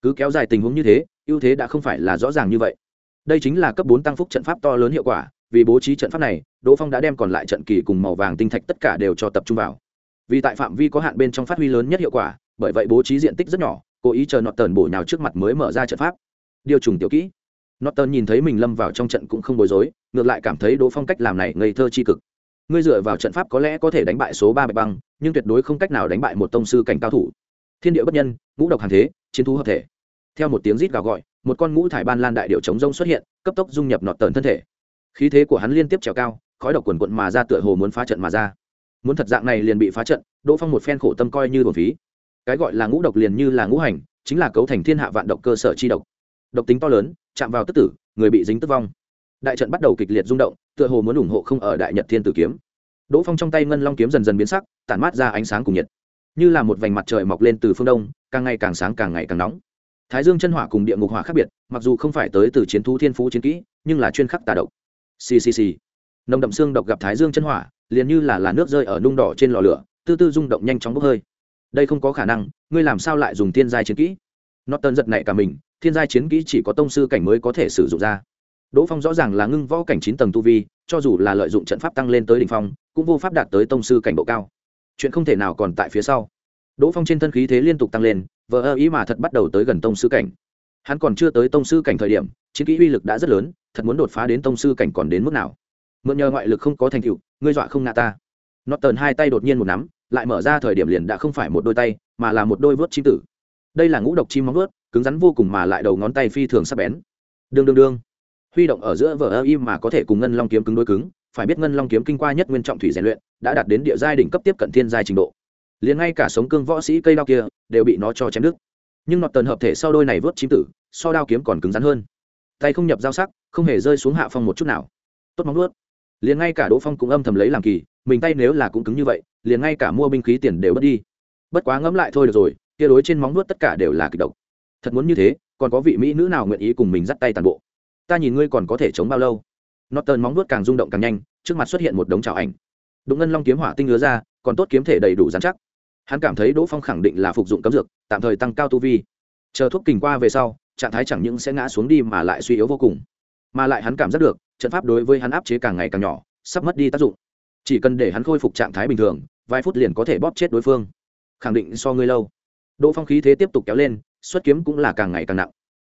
cứ kéo dài tình huống như thế, ưu thế đã không phải là rõ ràng như vậy. Đây chính là cấp bốn tăng phúc trận pháp to lớn hiệu quả, vì bố trí trận pháp này, đỗ phong đã đem còn lại trận kỳ cùng màu vàng tinh thạch tất cả đều cho tập trung vào. Vì tại phạm vi có hạn bên trong phát huy lớn nhất hiệu quả, bởi vậy bố trí diện tích rất nhỏ, cố ý chờ nọt tờn bổ nhào trước mặt mới mở ra trận pháp. Điều trùng tiểu kỹ. Nọt tờn nhìn thấy mình lâm vào trong trận cũng không bối rối, ngược lại cảm thấy đỗ phong cách làm này ngây thơ c h i cực. Ngươi dựa vào trận pháp có lẽ có thể đánh bại số ba bạch băng, nhưng tuyệt đối không cách nào đánh bại một tông sư cảnh cao thủ. Thiên địa bất nhân, ngũ độc hàng thế chiến thú hợp thể. Theo một tiếng rít gào gọi, một con ngũ thải ban lan đại điệu chống rông xuất hiện, cấp tốc dung nhập nọt tờn thân thể. Khí thế của hắn liên tiếp trèo cao, khói độc quần quận mà ra tựa hồ muốn phá trận mà ra. Muốn thật dạng này liền bị phá trận, đỗ phong một phen khổ tâm coi như đồn phí. Cái gọi là ngũ độc liền như là ngũ hành, chính là cấu thành thiên hạ vạn độc cơ sở chi độc. Độc tính to lớn, chạm vào tức tử, người bị dính tức vong. Đại trận bắt đầu kịch liệt rung động, tựa hồ muốn ủng hộ không ở đại nhật thiên tử kiếm. Đỗ phong trong tay ngân long kiếm dần dần biến sắc, tản mát ra ánh sáng cùng nhiệt. Như là một vành mặt trời mọc lên từ phương đông càng ngày càng sáng càng ngày càng nóng. Thái dương chân hỏa cùng địa ngục hỏa khác biệt, mặc dù không phải tới từ chiến thú thiên phú chiến kỹ, nhưng là chuyên khắc tà độc. Ccc nồng đậm xương độc gặp thái dương chân hỏa, liền như là là nước rơi ở nung đỏ trên lò lửa, tư tư rung động nhanh chóng bốc hơi. Đây không có khả năng, ngươi làm sao lại dùng thiên giai chiến kỹ? Nó tân giật này cả mình, thiên giai chiến kỹ chỉ có tông sư cảnh mới có thể sử dụng ra. Đỗ phong rõ ràng là ngưng võ cảnh chín tầng tu vi, cho dù là lợi dụng trận pháp tăng lên tới đ ỉ n h phong, cũng vô pháp đạt tới tông sư cảnh độ cao. Chuyện không thể nào còn tại phía sau đỗ phong trên thân khí thế liên tục tăng lên, vờ ơ ý mà thật bắt đầu tới gần tông sư cảnh. Hắn còn chưa tới tông sư cảnh thời điểm, chiến kỹ uy lực đã rất lớn, thật muốn đột phá đến tông sư cảnh còn đến mức nào? Mượn nhờ ngoại lực không có thành tựu, ngươi dọa không ngã ta. Nó tờn hai tay đột nhiên một nắm, lại mở ra thời điểm liền đã không phải một đôi tay, mà là một đôi vớt chim tử. Đây là ngũ độc chim móng vớt cứng rắn vô cùng mà lại đầu ngón tay phi thường sắp bén. Đương đương đương. Huy động ở giữa vở ơ im mà có thể cùng ngân long kiếm cứng đối cứng, phải biết ngân long kiếm kinh qua nhất nguyên trọng thủy rèn luyện, đã đạt đến địa giai đỉnh cấp tiếp cận thiên giai trình độ liền ngay cả sống cương võ sĩ cây đao kia đều bị nó cho chém đứt. Nhưng nọt tần hợp thể sau đôi này vớt chim tử, so đao kiếm còn cứng rắn hơn. Tay không nhập giao sắc, không hề rơi xuống hạ phong một chút nào. Tốt móng nuốt liền ngay cả đỗ phong cũng âm thầm lấy làm kỳ, mình tay nếu là cũng cứng như vậy, liền ngay cả mua binh khí tiền đều mất đi. Bất quá ngẫm lại thôi được rồi, kia đối trên móng nuốt tất cả đều là kịch độc. Thật muốn như thế, còn có vị mỹ nữ nào nguyện ý cùng mình dắt tay toàn bộ? Ta nhìn ngươi còn có thể chống bao lâu? Nọt tần móng nuốt càng rung động càng nhanh, trước mặt xuất hiện một đống trào ảnh. Đụng ngân long kiếm hỏa tinh ngứa ra, còn tốt kiếm thể đầy đủ dán chắc hắn cảm thấy đỗ phong khẳng định là phục dụng cấm dược, tạm thời tăng cao tu vi. Chờ thuốc kình qua về sau, trạng thái chẳng những sẽ ngã xuống đi mà lại suy yếu vô cùng. Mà lại hắn cảm giác được, trận pháp đối với hắn áp chế càng ngày càng nhỏ, sắp mất đi tác dụng. Chỉ cần để hắn khôi phục trạng thái bình thường, vài phút liền có thể bóp chết đối phương. Khẳng định so ngươi lâu. Đỗ phong khí thế tiếp tục kéo lên, xuất kiếm cũng là càng ngày càng nặng.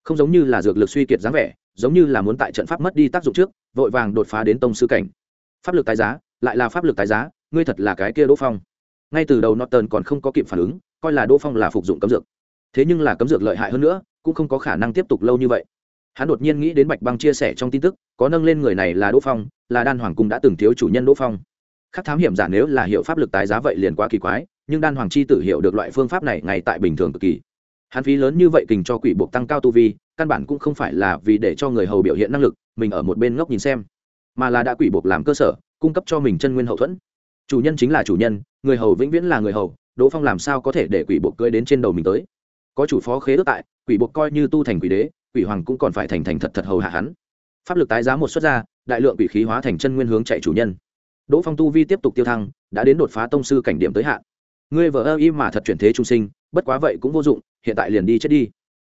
Không giống như là dược lực suy kiệt dáng vẻ, giống như là muốn tại trận pháp mất đi tác dụng trước, vội vàng đột phá đến tông sư cảnh. Pháp lực tái giá, lại là pháp lực tái giá, ngươi thật là cái kia đỗ phong ngay từ đầu norton còn không có kịp phản ứng, coi là đỗ phong là phục dụng cấm dược. Thế nhưng là cấm dược lợi hại hơn nữa, cũng không có khả năng tiếp tục lâu như vậy. Hắn đột nhiên nghĩ đến bạch băng chia sẻ trong tin tức, có nâng lên người này là đỗ phong, là đan hoàng cung đã từng thiếu chủ nhân đỗ phong. Khác thám hiểm giả nếu là hiệu pháp lực tái giá vậy liền quá kỳ quái, nhưng đan hoàng chi tử hiểu được loại phương pháp này ngay tại bình thường cực kỳ. Hắn phí lớn như vậy kình cho quỷ buộc tăng cao tu vi, căn bản cũng không phải là vì để cho người hầu biểu hiện năng lực, mình ở một bên ngốc nhìn xem, mà là đã quỷ buộc làm cơ sở, cung cấp cho mình chân nguyên hậu thuẫn chủ nhân chính là chủ nhân, người hầu vĩnh viễn là người hầu, đỗ phong làm sao có thể để quỷ buộc cưới đến trên đầu mình tới? Có chủ phó khế ước tại, quỷ buộc coi như tu thành quỷ đế, quỷ hoàng cũng còn phải thành thành thật thật hầu hạ hắn. Pháp lực tái giá một xuất ra, đại lượng quỷ khí hóa thành chân nguyên hướng chạy chủ nhân. Đỗ phong tu vi tiếp tục tiêu thăng, đã đến đột phá tông sư cảnh điểm tới hạn. Ngươi vợ ơ y mà thật chuyển thế trung sinh, bất quá vậy cũng vô dụng, hiện tại liền đi chết đi.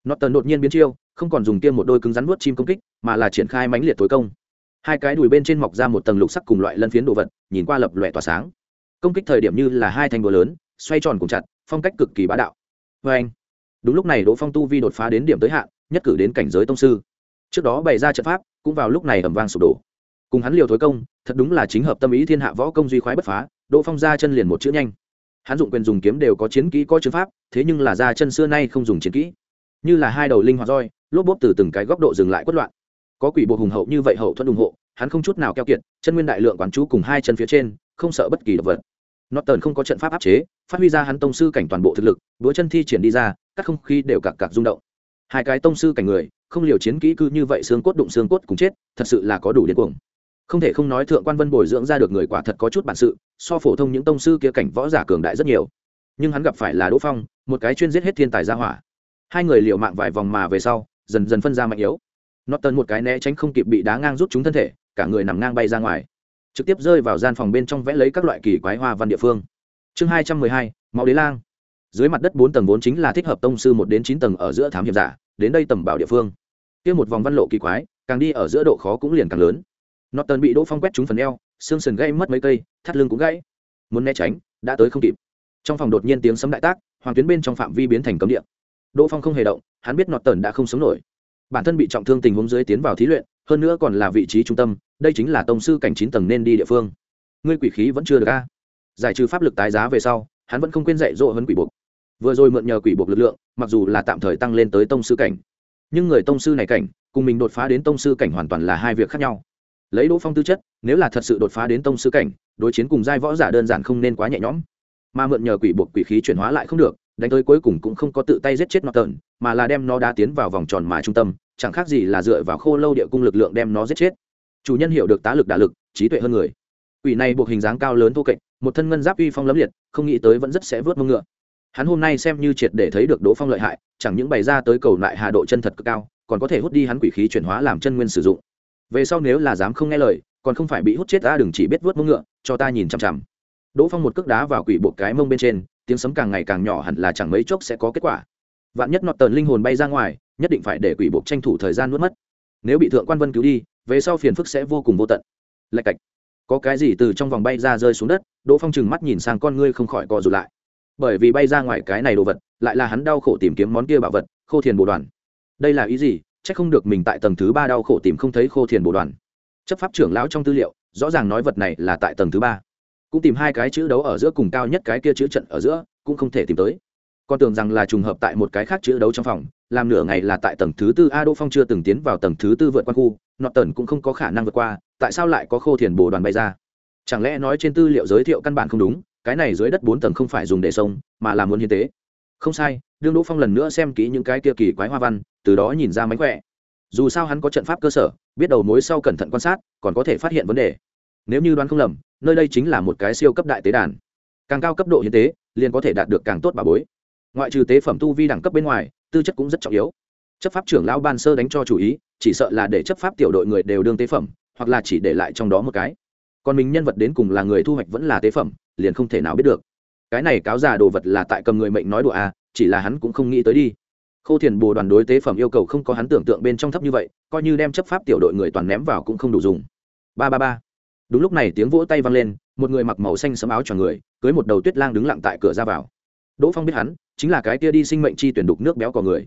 Nó tần đột nhiên biến chiêu, không còn dùng tiêm một đôi cứng rắn nuốt chim công kích, mà là triển khai mãnh liệt tối công hai cái đùi bên trên mọc ra một tầng lục sắc cùng loại lân phiến đồ vật, nhìn qua lập lòe tỏa sáng. Công kích thời điểm như là hai thanh búa lớn, xoay tròn cùng chặt, phong cách cực kỳ bá đạo. Vê anh, đúng lúc này đỗ phong tu vi đột phá đến điểm tới hạn, nhất cử đến cảnh giới tông sư. Trước đó bày ra trận pháp, cũng vào lúc này ẩm vang sụp đổ. Cùng hắn liều thối công, thật đúng là chính hợp tâm ý thiên hạ võ công duy khoái bất phá, đỗ phong ra chân liền một chữ nhanh. Hắn dụng quyền dùng kiếm đều có chiến kỹ có chữ pháp, thế nhưng là ra chân xưa nay không dùng chiến kỹ. Như là hai đầu linh hoạt roi, lốp bốp từ từng cái góc độ dừng lại quất loạn có quỷ bộ hùng hậu như vậy hậu thuẫn ủng hộ hắn không chút nào keo kiệt chân nguyên đại lượng quán chú cùng hai chân phía trên không sợ bất kỳ động vật Norton không có trận pháp áp chế, phát huy ra hắn tông sư cảnh toàn bộ thực lực, đũa chân thi triển đi ra, các không khí đều cặc cặc rung động. Hai cái tông sư cảnh người, không liều chiến kỹ cư như vậy xương cốt đụng xương cốt cùng chết, thật sự là có đủ điên cuồng. Không thể không nói thượng quan Vân bồi dưỡng ra được người quả thật có chút bản sự, so phổ thông những tông sư kia cảnh võ giả cường đại rất nhiều. Nhưng hắn gặp phải là Đỗ Phong, một cái chuyên giết hết thiên tài gia hỏa. Hai người liều mạng vài vòng mà về sau, dần dần phân ra mạnh yếu. Norton một cái né tránh không kịp bị đá ngang rút chúng thân thể, cả người nằm ngang bay ra ngoài trực tiếp rơi vào gian phòng bên trong vẽ lấy các loại kỳ quái hoa văn địa phương chương hai trăm mười hai máu đế lang dưới mặt đất bốn tầng vốn chính là thích hợp tông sư một đến chín tầng ở giữa thám hiểm giả đến đây tầm bảo địa phương kia một vòng văn lộ kỳ quái càng đi ở giữa độ khó cũng liền càng lớn Norton bị Đỗ Phong quét trúng phần eo, xương sườn gãy mất mấy cây, thắt lưng cũng gãy. Muốn né tránh, đã tới không kịp. Trong phòng đột nhiên tiếng sấm đại tác, hoàng tuyến bên trong phạm vi biến thành cấm địa. Đỗ Phong không hề động, hắn biết nọt tần đã không sống nổi. Bản thân bị trọng thương tình huống dưới tiến vào thí luyện, hơn nữa còn là vị trí trung tâm, đây chính là tông sư cảnh chín tầng nên đi địa phương. Ngươi quỷ khí vẫn chưa được a. Giải trừ pháp lực tái giá về sau hắn vẫn không quên dạy dỗ hơn quỷ buộc. Vừa rồi mượn nhờ quỷ buộc lực lượng mặc dù là tạm thời tăng lên tới tông sư cảnh nhưng người tông sư này cảnh cùng mình đột phá đến tông sư cảnh hoàn toàn là hai việc khác nhau. Lấy đỗ phong tư chất nếu là thật sự đột phá đến tông sư cảnh đối chiến cùng giai võ giả đơn giản không nên quá nhẹ nhõm. Mà mượn nhờ quỷ buộc quỷ khí chuyển hóa lại không được đánh tới cuối cùng cũng không có tự tay giết chết nó tợn mà là đem nó đá tiến vào vòng tròn mà trung tâm, chẳng khác gì là dựa vào khô lâu địa cung lực lượng đem nó giết chết. Chủ nhân hiểu được tá lực đả lực, trí tuệ hơn người. Quỷ này buộc hình dáng cao lớn thô kệch, một thân ngân giáp uy phong lấm liệt, không nghĩ tới vẫn rất sẽ vớt mông ngựa. Hắn hôm nay xem như triệt để thấy được đỗ phong lợi hại, chẳng những bày ra tới cầu lại hà độ chân thật cực cao, còn có thể hút đi hắn quỷ khí chuyển hóa làm chân nguyên sử dụng. Về sau nếu là dám không nghe lời, còn không phải bị hút chết ta đừng chỉ biết vớt mông ngựa, cho ta nhìn chằm chằm. Đỗ phong một cước đá vào quỷ bộ cái mông bên trên tiếng sấm càng ngày càng nhỏ hẳn là chẳng mấy chốc sẽ có kết quả. Vạn nhất nọt tờn linh hồn bay ra ngoài, nhất định phải để quỷ buộc tranh thủ thời gian nuốt mất. Nếu bị thượng quan vân cứu đi, về sau phiền phức sẽ vô cùng vô tận. Lạch cạch. Có cái gì từ trong vòng bay ra rơi xuống đất, đỗ phong trừng mắt nhìn sang con ngươi không khỏi co rụt lại. Bởi vì bay ra ngoài cái này đồ vật, lại là hắn đau khổ tìm kiếm món kia bảo vật, khô thiền bồ đoàn. Đây là ý gì? C h ắ c không được mình tại tầng thứ ba đau khổ tìm không thấy khô thiền bồ đoàn. Chấp pháp trưởng lão trong tư liệu, rõ ràng nói vật này là tại tầng thứ ba cũng tìm hai cái chữ đấu ở giữa cùng cao nhất cái kia chữ trận ở giữa, cũng không thể tìm tới. Con tưởng rằng là trùng hợp tại một cái khác chữ đấu trong phòng, làm nửa ngày là tại tầng thứ tư a đỗ phong chưa từng tiến vào tầng thứ tư vượt qua khu nọt tần cũng không có khả năng vượt qua, tại sao lại có khô thiền bồ đoàn bay ra? Chẳng lẽ nói trên tư liệu giới thiệu căn bản không đúng, cái này dưới đất bốn tầng không phải dùng để sông, mà là muốn hiến tế. Không sai, đương đỗ phong lần nữa xem kỹ những cái kia kỳ quái hoa văn, từ đó nhìn ra mánh khỏe. Dù sao hắn có trận pháp cơ sở, biết đầu mối sau cẩn thận quan sát, còn có thể phát hiện vấn đề. Nếu như đoán không lầm nơi đây chính là một cái siêu cấp đại tế đàn. Càng cao cấp độ hiến tế, liền có thể đạt được càng tốt bà bối. Ngoại trừ tế phẩm tu vi đẳng cấp bên ngoài, tư chất cũng rất trọng yếu. Chấp pháp trưởng lão ban sơ đánh cho chủ ý, chỉ sợ là để chấp pháp tiểu đội người đều đương tế phẩm, hoặc là chỉ để lại trong đó một cái. Còn mình nhân vật đến cùng là người thu hoạch vẫn là tế phẩm, liền không thể nào biết được. Cái này cáo già đồ vật là tại cầm người mệnh nói đùa à chỉ là hắn cũng không nghĩ tới đi. Khô thiền bồ đoàn đối tế phẩm yêu cầu không có hắn tưởng tượng bên trong thấp như vậy, coi như đem chấp pháp tiểu đội người toàn ném vào cũng không đủ dùng. Ba ba ba đúng lúc này tiếng vỗ tay vang lên, một người mặc màu xanh sẫm áo cho người, cưới một đầu tuyết lang đứng lặng tại cửa ra vào. Đỗ phong biết hắn chính là cái kia đi sinh mệnh chi tuyển đục nước béo cò người.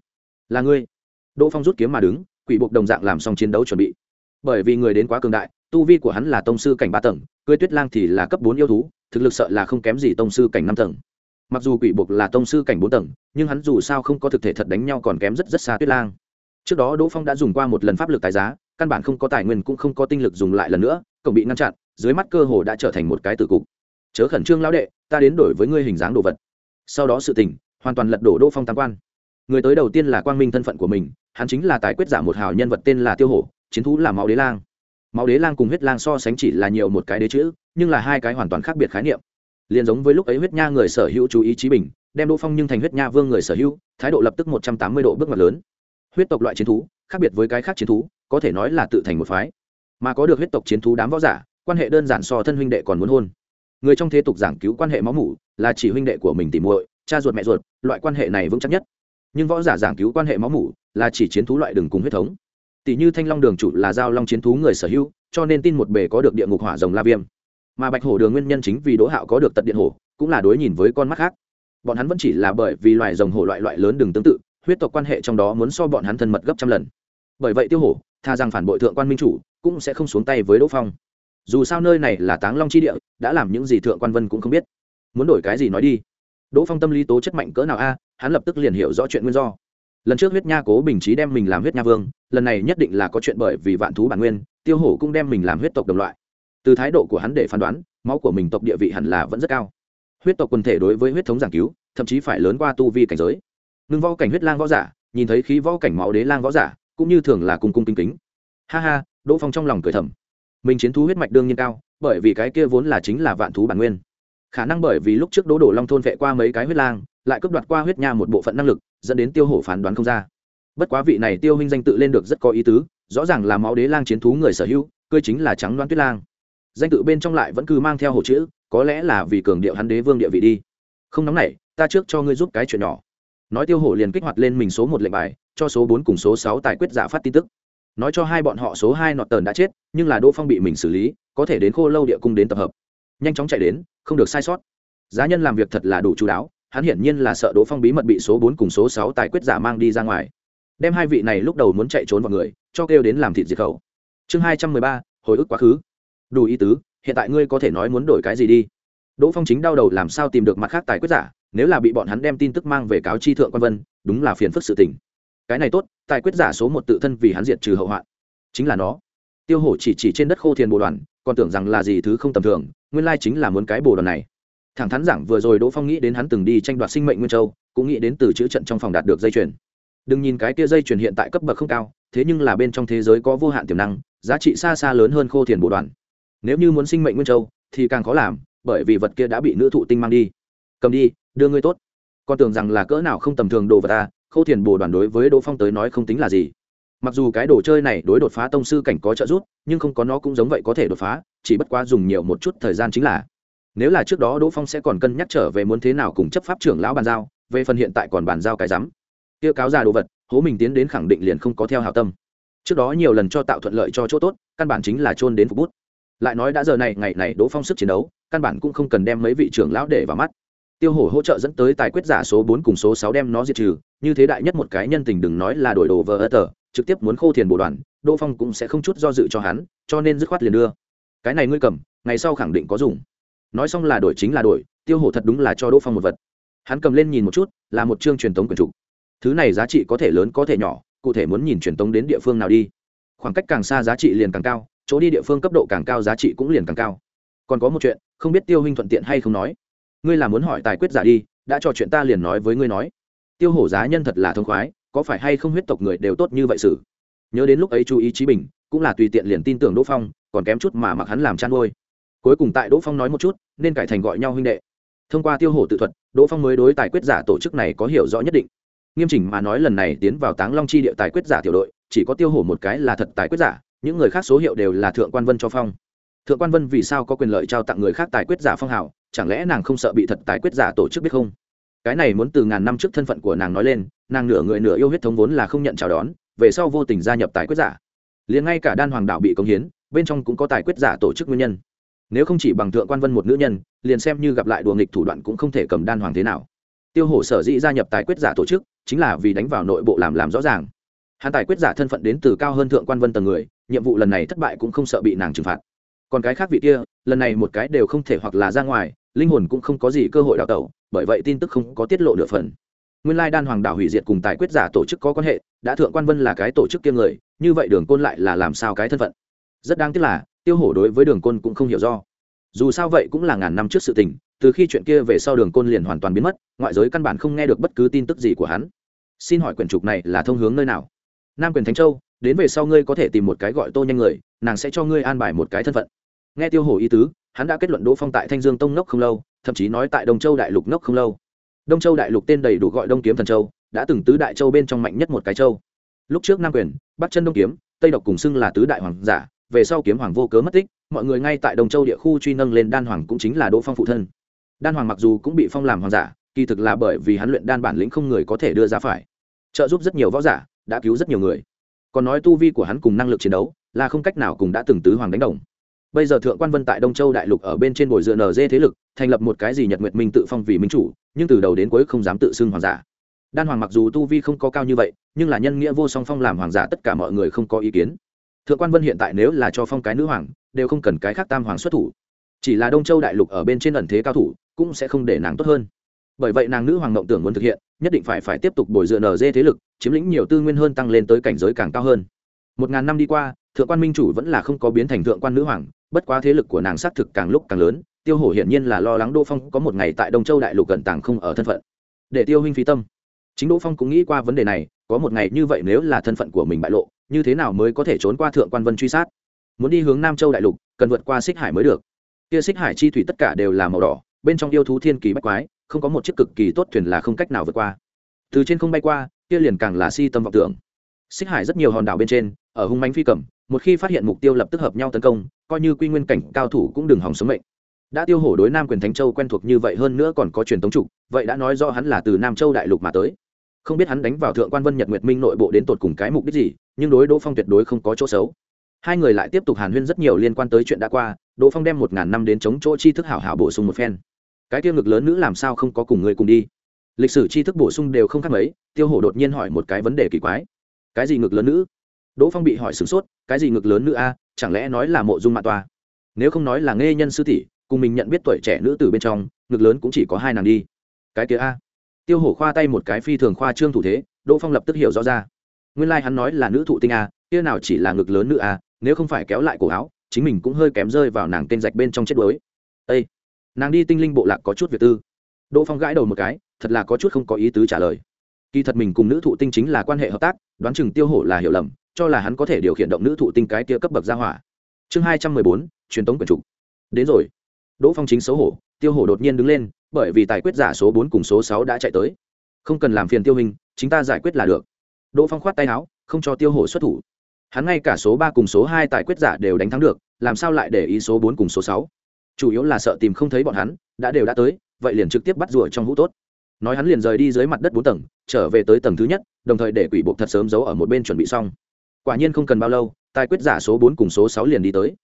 Là ngươi. Đỗ phong rút kiếm mà đứng, quỷ buộc đồng dạng làm xong chiến đấu chuẩn bị. Bởi vì người đến quá cường đại, tu vi của hắn là tông sư cảnh ba tầng, cưới tuyết lang thì là cấp bốn yêu thú, thực lực sợ là không kém gì tông sư cảnh năm tầng. Mặc dù quỷ buộc là tông sư cảnh bốn tầng, nhưng hắn dù sao không có thực thể thật đánh nhau còn kém rất rất xa tuyết lang. Trước đó đỗ phong đã dùng qua một lần pháp lực tài giá, căn bản không có tài nguyên cũng không có tinh lực dùng lại lần nữa cổng bị ngăn chặn, dưới mắt cơ hồ đã trở thành một cái tử cục. Chớ khẩn trương lão đệ, ta đến đổi với ngươi hình dáng đồ vật. Sau đó sự tình, hoàn toàn lật đổ đỗ phong tam quan. Người tới đầu tiên là quang minh thân phận của mình, hắn chính là tài quyết giả một hào nhân vật tên là tiêu hổ, chiến thú là máu đế lang. Máu đế lang cùng huyết lang so sánh chỉ là nhiều một cái đế chữ, nhưng là hai cái hoàn toàn khác biệt khái niệm. Liền giống với lúc ấy huyết nha người sở hữu chú ý trí bình, đem đỗ phong nhưng thành huyết nha vương người sở hữu, thái độ lập tức một trăm tám mươi độ bước ngoặt lớn. Huyết tộc loại chiến thú, khác biệt với cái khác chiến thú, có thể nói là tự thành một phái mà có được huyết tộc chiến thú đám võ giả, quan hệ đơn giản so thân huynh đệ còn muốn hôn. Người trong thế tục giảng cứu quan hệ máu mủ là chỉ huynh đệ của mình tìm muội, cha ruột mẹ ruột, loại quan hệ này vững chắc nhất. Nhưng võ giả giảng cứu quan hệ máu mủ là chỉ chiến thú loại đường cùng huyết thống. Tỷ như thanh long đường chủ là giao long chiến thú người sở hữu, cho nên tin một bề có được địa ngục hỏa rồng la viêm. Mà bạch hổ đường nguyên nhân chính vì đỗ hạo có được tật điện hổ, cũng là đối nhìn với con mắt khác. Bọn hắn vẫn chỉ là bởi vì loài rồng hổ loại loại lớn đường tương tự, huyết tộc quan hệ trong đó muốn so bọn hắn thân mật gấp trăm lần. Bởi vậy tiêu hổ, tha rằng phản bội thượng quan minh chủ cũng sẽ không xuống tay với đỗ phong. Dù sao nơi này là táng long chi địa, đã làm những gì thượng quan vân cũng không biết. Muốn đổi cái gì nói đi. Đỗ phong tâm lý tố chất mạnh cỡ nào a, hắn lập tức liền hiểu rõ chuyện nguyên do. Lần trước huyết nha cố bình trí đem mình làm huyết nha vương, lần này nhất định là có chuyện bởi vì vạn thú bản nguyên, tiêu hổ cũng đem mình làm huyết tộc đồng loại. Từ thái độ của hắn để phán đoán, máu của mình tộc địa vị hẳn là vẫn rất cao. Huyết tộc quần thể đối với huyết thống giảng cứu, thậm chí phải lớn qua tu vi cảnh giới. Ngưng võ cảnh huyết lang võ giả, nhìn thấy khí võ cảnh máu đế lang võ giả, cũng như thường là cung cung kính kính. Ha ha đỗ phong trong lòng cười thầm. Mình chiến thú huyết mạch đương nhiên cao, bởi vì cái kia vốn là chính là vạn thú bản nguyên. Khả năng bởi vì lúc trước đỗ đổ long thôn vệ qua mấy cái huyết lang, lại cướp đoạt qua huyết nha một bộ phận năng lực, dẫn đến tiêu hổ phán đoán không ra. Bất quá vị này tiêu huynh danh tự lên được rất có ý tứ, rõ ràng là máu đế lang chiến thú người sở hữu cơi chính là trắng đoán tuyết lang. Danh tự bên trong lại vẫn cứ mang theo hổ chữ, có lẽ là vì cường điệu hắn đế vương địa vị đi. Không nóng này ta trước cho ngươi giúp cái chuyện nhỏ. Nói tiêu hổ liền kích hoạt lên mình số một lệnh bài, cho số bốn cùng số sáu tài quyết giả phát tin tức nói cho hai bọn họ số hai nọt tờn đã chết, nhưng là đỗ phong bị mình xử lý, có thể đến khô lâu địa cung đến tập hợp. Nhanh chóng chạy đến, không được sai sót. Giá nhân làm việc thật là đủ chú đáo, hắn hiển nhiên là sợ đỗ phong bí mật bị số bốn cùng số sáu tài quyết giả mang đi ra ngoài. Đem hai vị này lúc đầu muốn chạy trốn vào người, cho kêu đến làm thịt diệt khẩu. Chương hai trăm mười ba, hồi ức quá khứ. Đủ ý tứ, hiện tại ngươi có thể nói muốn đổi cái gì đi. Đỗ phong chính đau đầu làm sao tìm được mặt khác tài quyết giả, nếu là bị bọn hắn đem tin tức mang về cáo chi thượng quan vân, đúng là phiền phức sự tình. Cái này tốt tài quyết giả số một tự thân vì hắn diệt trừ hậu hoạn. Chính là nó. Tiêu hổ chỉ chỉ trên đất khô thiền bồ đoàn, còn tưởng rằng là gì thứ không tầm thường, nguyên lai chính là muốn cái bồ đoàn này. Thẳng thắn giảng vừa rồi đỗ phong nghĩ đến hắn từng đi tranh đoạt sinh mệnh nguyên châu, cũng nghĩ đến từ chữ trận trong phòng đạt được dây chuyền. Đừng nhìn cái kia dây chuyền hiện tại cấp bậc không cao, thế nhưng là bên trong thế giới có vô hạn tiềm năng, giá trị xa xa lớn hơn khô thiền bồ đoàn. Nếu như muốn sinh mệnh nguyên châu, thì càng khó làm, bởi vì vật kia đã bị nữ thụ tinh mang đi. Cầm đi, đưa ngươi tốt. Con tưởng rằng là cỡ nào không tầm thường đồ vật ta khâu thiền bồ đoàn đối với đỗ phong tới nói không tính là gì. Mặc dù cái đồ chơi này đối đột phá tông sư cảnh có trợ giúp, nhưng không có nó cũng giống vậy có thể đột phá, chỉ bất quá dùng nhiều một chút thời gian chính là. Nếu là trước đó đỗ phong sẽ còn cân nhắc trở về muốn thế nào cùng chấp pháp trưởng lão bàn giao, về phần hiện tại còn bàn giao cái rắm. Tiêu cáo ra đồ vật, hố mình tiến đến khẳng định liền không có theo hảo tâm. Trước đó nhiều lần cho tạo thuận lợi cho chỗ tốt, căn bản chính là trôn đến phục bút. Lại nói đã giờ này, ngày này đỗ phong sức chiến đấu, căn bản cũng không cần đem mấy vị trưởng lão để vào mắt tiêu hổ hỗ trợ dẫn tới tài quyết giả số bốn cùng số sáu đem nó diệt trừ, như thế đại nhất một cái nhân tình đừng nói là đổi đồ vờ ơ tờ, trực tiếp muốn khô thiền bồ đoàn, đỗ phong cũng sẽ không chút do dự cho hắn, cho nên dứt khoát liền đưa. Cái này ngươi cầm, ngày sau khẳng định có dùng. Nói xong là đổi chính là đổi, tiêu hổ thật đúng là cho đỗ phong một vật. Hắn cầm lên nhìn một chút, là một chương truyền thống quyền trục. Thứ này giá trị có thể lớn có thể nhỏ, cụ thể muốn nhìn truyền thống đến địa phương nào đi. Khoảng cách càng xa giá trị liền càng cao, chỗ đi địa phương cấp độ càng cao giá trị cũng liền càng cao. Còn có một chuyện, không biết tiêu huynh thuận tiện hay không nói ngươi là muốn hỏi tài quyết giả đi, đã trò chuyện ta liền nói với ngươi nói. Tiêu hổ giá nhân thật là thông khoái, có phải hay không huyết tộc người đều tốt như vậy xử? Nhớ đến lúc ấy chú ý Chí bình, cũng là tùy tiện liền tin tưởng đỗ phong, còn kém chút mà mặc hắn làm chăn ngôi cuối cùng tại đỗ phong nói một chút, nên cải thành gọi nhau huynh đệ. Thông qua tiêu hổ tự thuật, đỗ phong mới đối tài quyết giả tổ chức này có hiểu rõ nhất định. Nghiêm chỉnh mà nói lần này tiến vào táng long chi địa tài quyết giả tiểu đội, chỉ có tiêu hổ một cái là thật tài quyết giả, những người khác số hiệu đều là thượng quan vân cho phong thượng quan vân vì sao có quyền lợi trao tặng người khác tài quyết giả phong hào, chẳng lẽ nàng không sợ bị thật tài quyết giả tổ chức biết không? Cái này muốn từ ngàn năm trước thân phận của nàng nói lên, nàng nửa người nửa yêu huyết thống vốn là không nhận chào đón, về sau vô tình gia nhập tài quyết giả. Liền ngay cả đan hoàng đạo bị công hiến, bên trong cũng có tài quyết giả tổ chức nguyên nhân. Nếu không chỉ bằng thượng quan vân một nữ nhân, liền xem như gặp lại đùa nghịch thủ đoạn cũng không thể cầm đan hoàng thế nào. Tiêu hổ sở dĩ gia nhập tài quyết giả tổ chức, chính là vì đánh vào nội bộ làm làm rõ ràng. Hắn tài quyết giả thân phận đến từ cao hơn thượng quan vân tầng người, nhiệm vụ lần này thất bại cũng không sợ bị nàng trừng phạt còn cái khác vị kia, lần này một cái đều không thể hoặc là ra ngoài, linh hồn cũng không có gì cơ hội đào tẩu, bởi vậy tin tức không có tiết lộ nửa phần. Nguyên lai đan hoàng đảo hủy diệt cùng tài quyết giả tổ chức có quan hệ, đã thượng quan vân là cái tổ chức kia người, như vậy đường côn lại là làm sao cái thân phận? Rất đáng tiếc là, tiêu hổ đối với đường côn cũng không hiểu do. Dù sao vậy cũng là ngàn năm trước sự tình, từ khi chuyện kia về sau đường côn liền hoàn toàn biến mất, ngoại giới căn bản không nghe được bất cứ tin tức gì của hắn. Xin hỏi quyển trục này là thông hướng nơi nào? Nam quyền thánh châu, đến về sau ngươi có thể tìm một cái gọi tô nhanh người, nàng sẽ cho ngươi an bài một cái thân phận nghe tiêu hổ ý tứ, hắn đã kết luận đỗ phong tại thanh dương tông nốc không lâu, thậm chí nói tại đông châu đại lục nốc không lâu. Đông châu đại lục tên đầy đủ gọi đông kiếm thần châu, đã từng tứ đại châu bên trong mạnh nhất một cái châu. Lúc trước nam quyền, bắc chân đông kiếm, tây độc cùng xưng là tứ đại hoàng giả, về sau kiếm hoàng vô cớ mất tích, mọi người ngay tại đông châu địa khu truy nâng lên đan hoàng cũng chính là đỗ phong phụ thân. Đan hoàng mặc dù cũng bị phong làm hoàng giả, kỳ thực là bởi vì hắn luyện đan bản lĩnh không người có thể đưa ra phải. Trợ giúp rất nhiều võ giả, đã cứu rất nhiều người. Còn nói tu vi của hắn cùng năng lực chiến đấu, là không cách nào cùng đã từng tứ hoàng đánh đồng bây giờ thượng quan vân tại đông châu đại lục ở bên trên bồi dựa nd thế lực, thành lập một cái gì nhật nguyệt minh tự phong vì minh chủ, nhưng từ đầu đến cuối không dám tự xưng hoàng giả. Đan hoàng mặc dù tu vi không có cao như vậy, nhưng là nhân nghĩa vô song phong làm hoàng giả tất cả mọi người không có ý kiến. Thượng quan vân hiện tại nếu là cho phong cái nữ hoàng, đều không cần cái khác tam hoàng xuất thủ. Chỉ là đông châu đại lục ở bên trên ẩn thế cao thủ, cũng sẽ không để nàng tốt hơn. Bởi vậy nàng nữ hoàng mộng tưởng muốn thực hiện, nhất định phải phải tiếp tục bồi dựa nd thế lực, chiếm lĩnh nhiều tư nguyên hơn tăng lên tới cảnh giới càng cao hơn một ngàn năm đi qua, thượng quan minh chủ vẫn là không có biến thành thượng quan nữ hoàng, bất quá thế lực của nàng xác thực càng lúc càng lớn, tiêu hổ hiển nhiên là lo lắng đỗ phong có một ngày tại đông châu đại lục gần tàng không ở thân phận. Để tiêu huynh phí tâm. Chính đỗ phong cũng nghĩ qua vấn đề này, có một ngày như vậy nếu là thân phận của mình bại lộ, như thế nào mới có thể trốn qua thượng quan vân truy sát? Muốn đi hướng nam châu đại lục, cần vượt qua xích hải mới được. Kia xích hải chi thủy tất cả đều là màu đỏ, bên trong yêu thú thiên kỳ bách quái, không có một chiếc cực kỳ tốt thuyền là không cách nào vượt qua. Từ trên không bay qua, kia liền càng là si tâm vọng tưởng. Xích hải rất nhiều hòn đảo bên trên ở hung mánh phi cầm, một khi phát hiện mục tiêu lập tức hợp nhau tấn công, coi như quy nguyên cảnh cao thủ cũng đừng hỏng sống mệnh. Đã tiêu hổ đối nam quyền thánh châu quen thuộc như vậy hơn nữa còn có truyền thống trục vậy đã nói rõ hắn là từ nam châu đại lục mà tới. Không biết hắn đánh vào thượng quan vân nhật nguyệt minh nội bộ đến tột cùng cái mục đích gì, nhưng đối đỗ phong tuyệt đối không có chỗ xấu. Hai người lại tiếp tục hàn huyên rất nhiều liên quan tới chuyện đã qua, đỗ phong đem một ngàn năm đến chống chỗ chi thức hảo hảo bổ sung một phen. Cái tiêu ngực lớn nữ làm sao không có cùng người cùng đi? Lịch sử tri thức bổ sung đều không khác mấy, tiêu hổ đột nhiên hỏi một cái vấn đề kỳ quái. Cái gì ngực lớn nữ? Đỗ phong bị hỏi sửng sốt, cái gì ngực lớn nữ a, chẳng lẽ nói là mộ dung mạ toa nếu không nói là nghe nhân sư tỷ, cùng mình nhận biết tuổi trẻ nữ từ bên trong, ngực lớn cũng chỉ có hai nàng đi. Cái kia a. Tiêu hổ khoa tay một cái phi thường khoa trương thủ thế, đỗ phong lập tức hiểu rõ ra. Nguyên lai、like、hắn nói là nữ thụ tinh a, kia nào chỉ là ngực lớn nữ a, nếu không phải kéo lại cổ áo, chính mình cũng hơi kém rơi vào nàng tên rạch bên trong chết đuối. Ây nàng đi tinh linh bộ lạc có chút việc tư. Đỗ phong gãi đầu một cái, thật là có chút không có ý tứ trả lời. Kỳ thật mình cùng nữ thụ tinh chính là quan hệ hợp tác, đoán chừng tiêu hổ là hiểu lầm cho là hắn có thể điều khiển động nữ thụ tinh cái kia cấp bậc ra hỏa. Chương hai trăm mười bốn, truyền tống quyền trục đến rồi. Đỗ phong chính xấu hổ, tiêu hổ đột nhiên đứng lên, bởi vì tài quyết giả số bốn cùng số sáu đã chạy tới. Không cần làm phiền tiêu hình chính ta giải quyết là được. Đỗ phong khoát tay áo, không cho tiêu hổ xuất thủ. Hắn ngay cả số ba cùng số hai tài quyết giả đều đánh thắng được, làm sao lại để ý số bốn cùng số sáu? Chủ yếu là sợ tìm không thấy bọn hắn, đã đều đã tới, vậy liền trực tiếp bắt rùa trong hũ tốt. Nói hắn liền rời đi dưới mặt đất bốn tầng, trở về tới tầng thứ nhất, đồng thời để quỷ buộc thật sớm giấu ở một bên chuẩn bị xong quả nhiên không cần bao lâu, tài quyết giả số bốn cùng số sáu liền đi tới.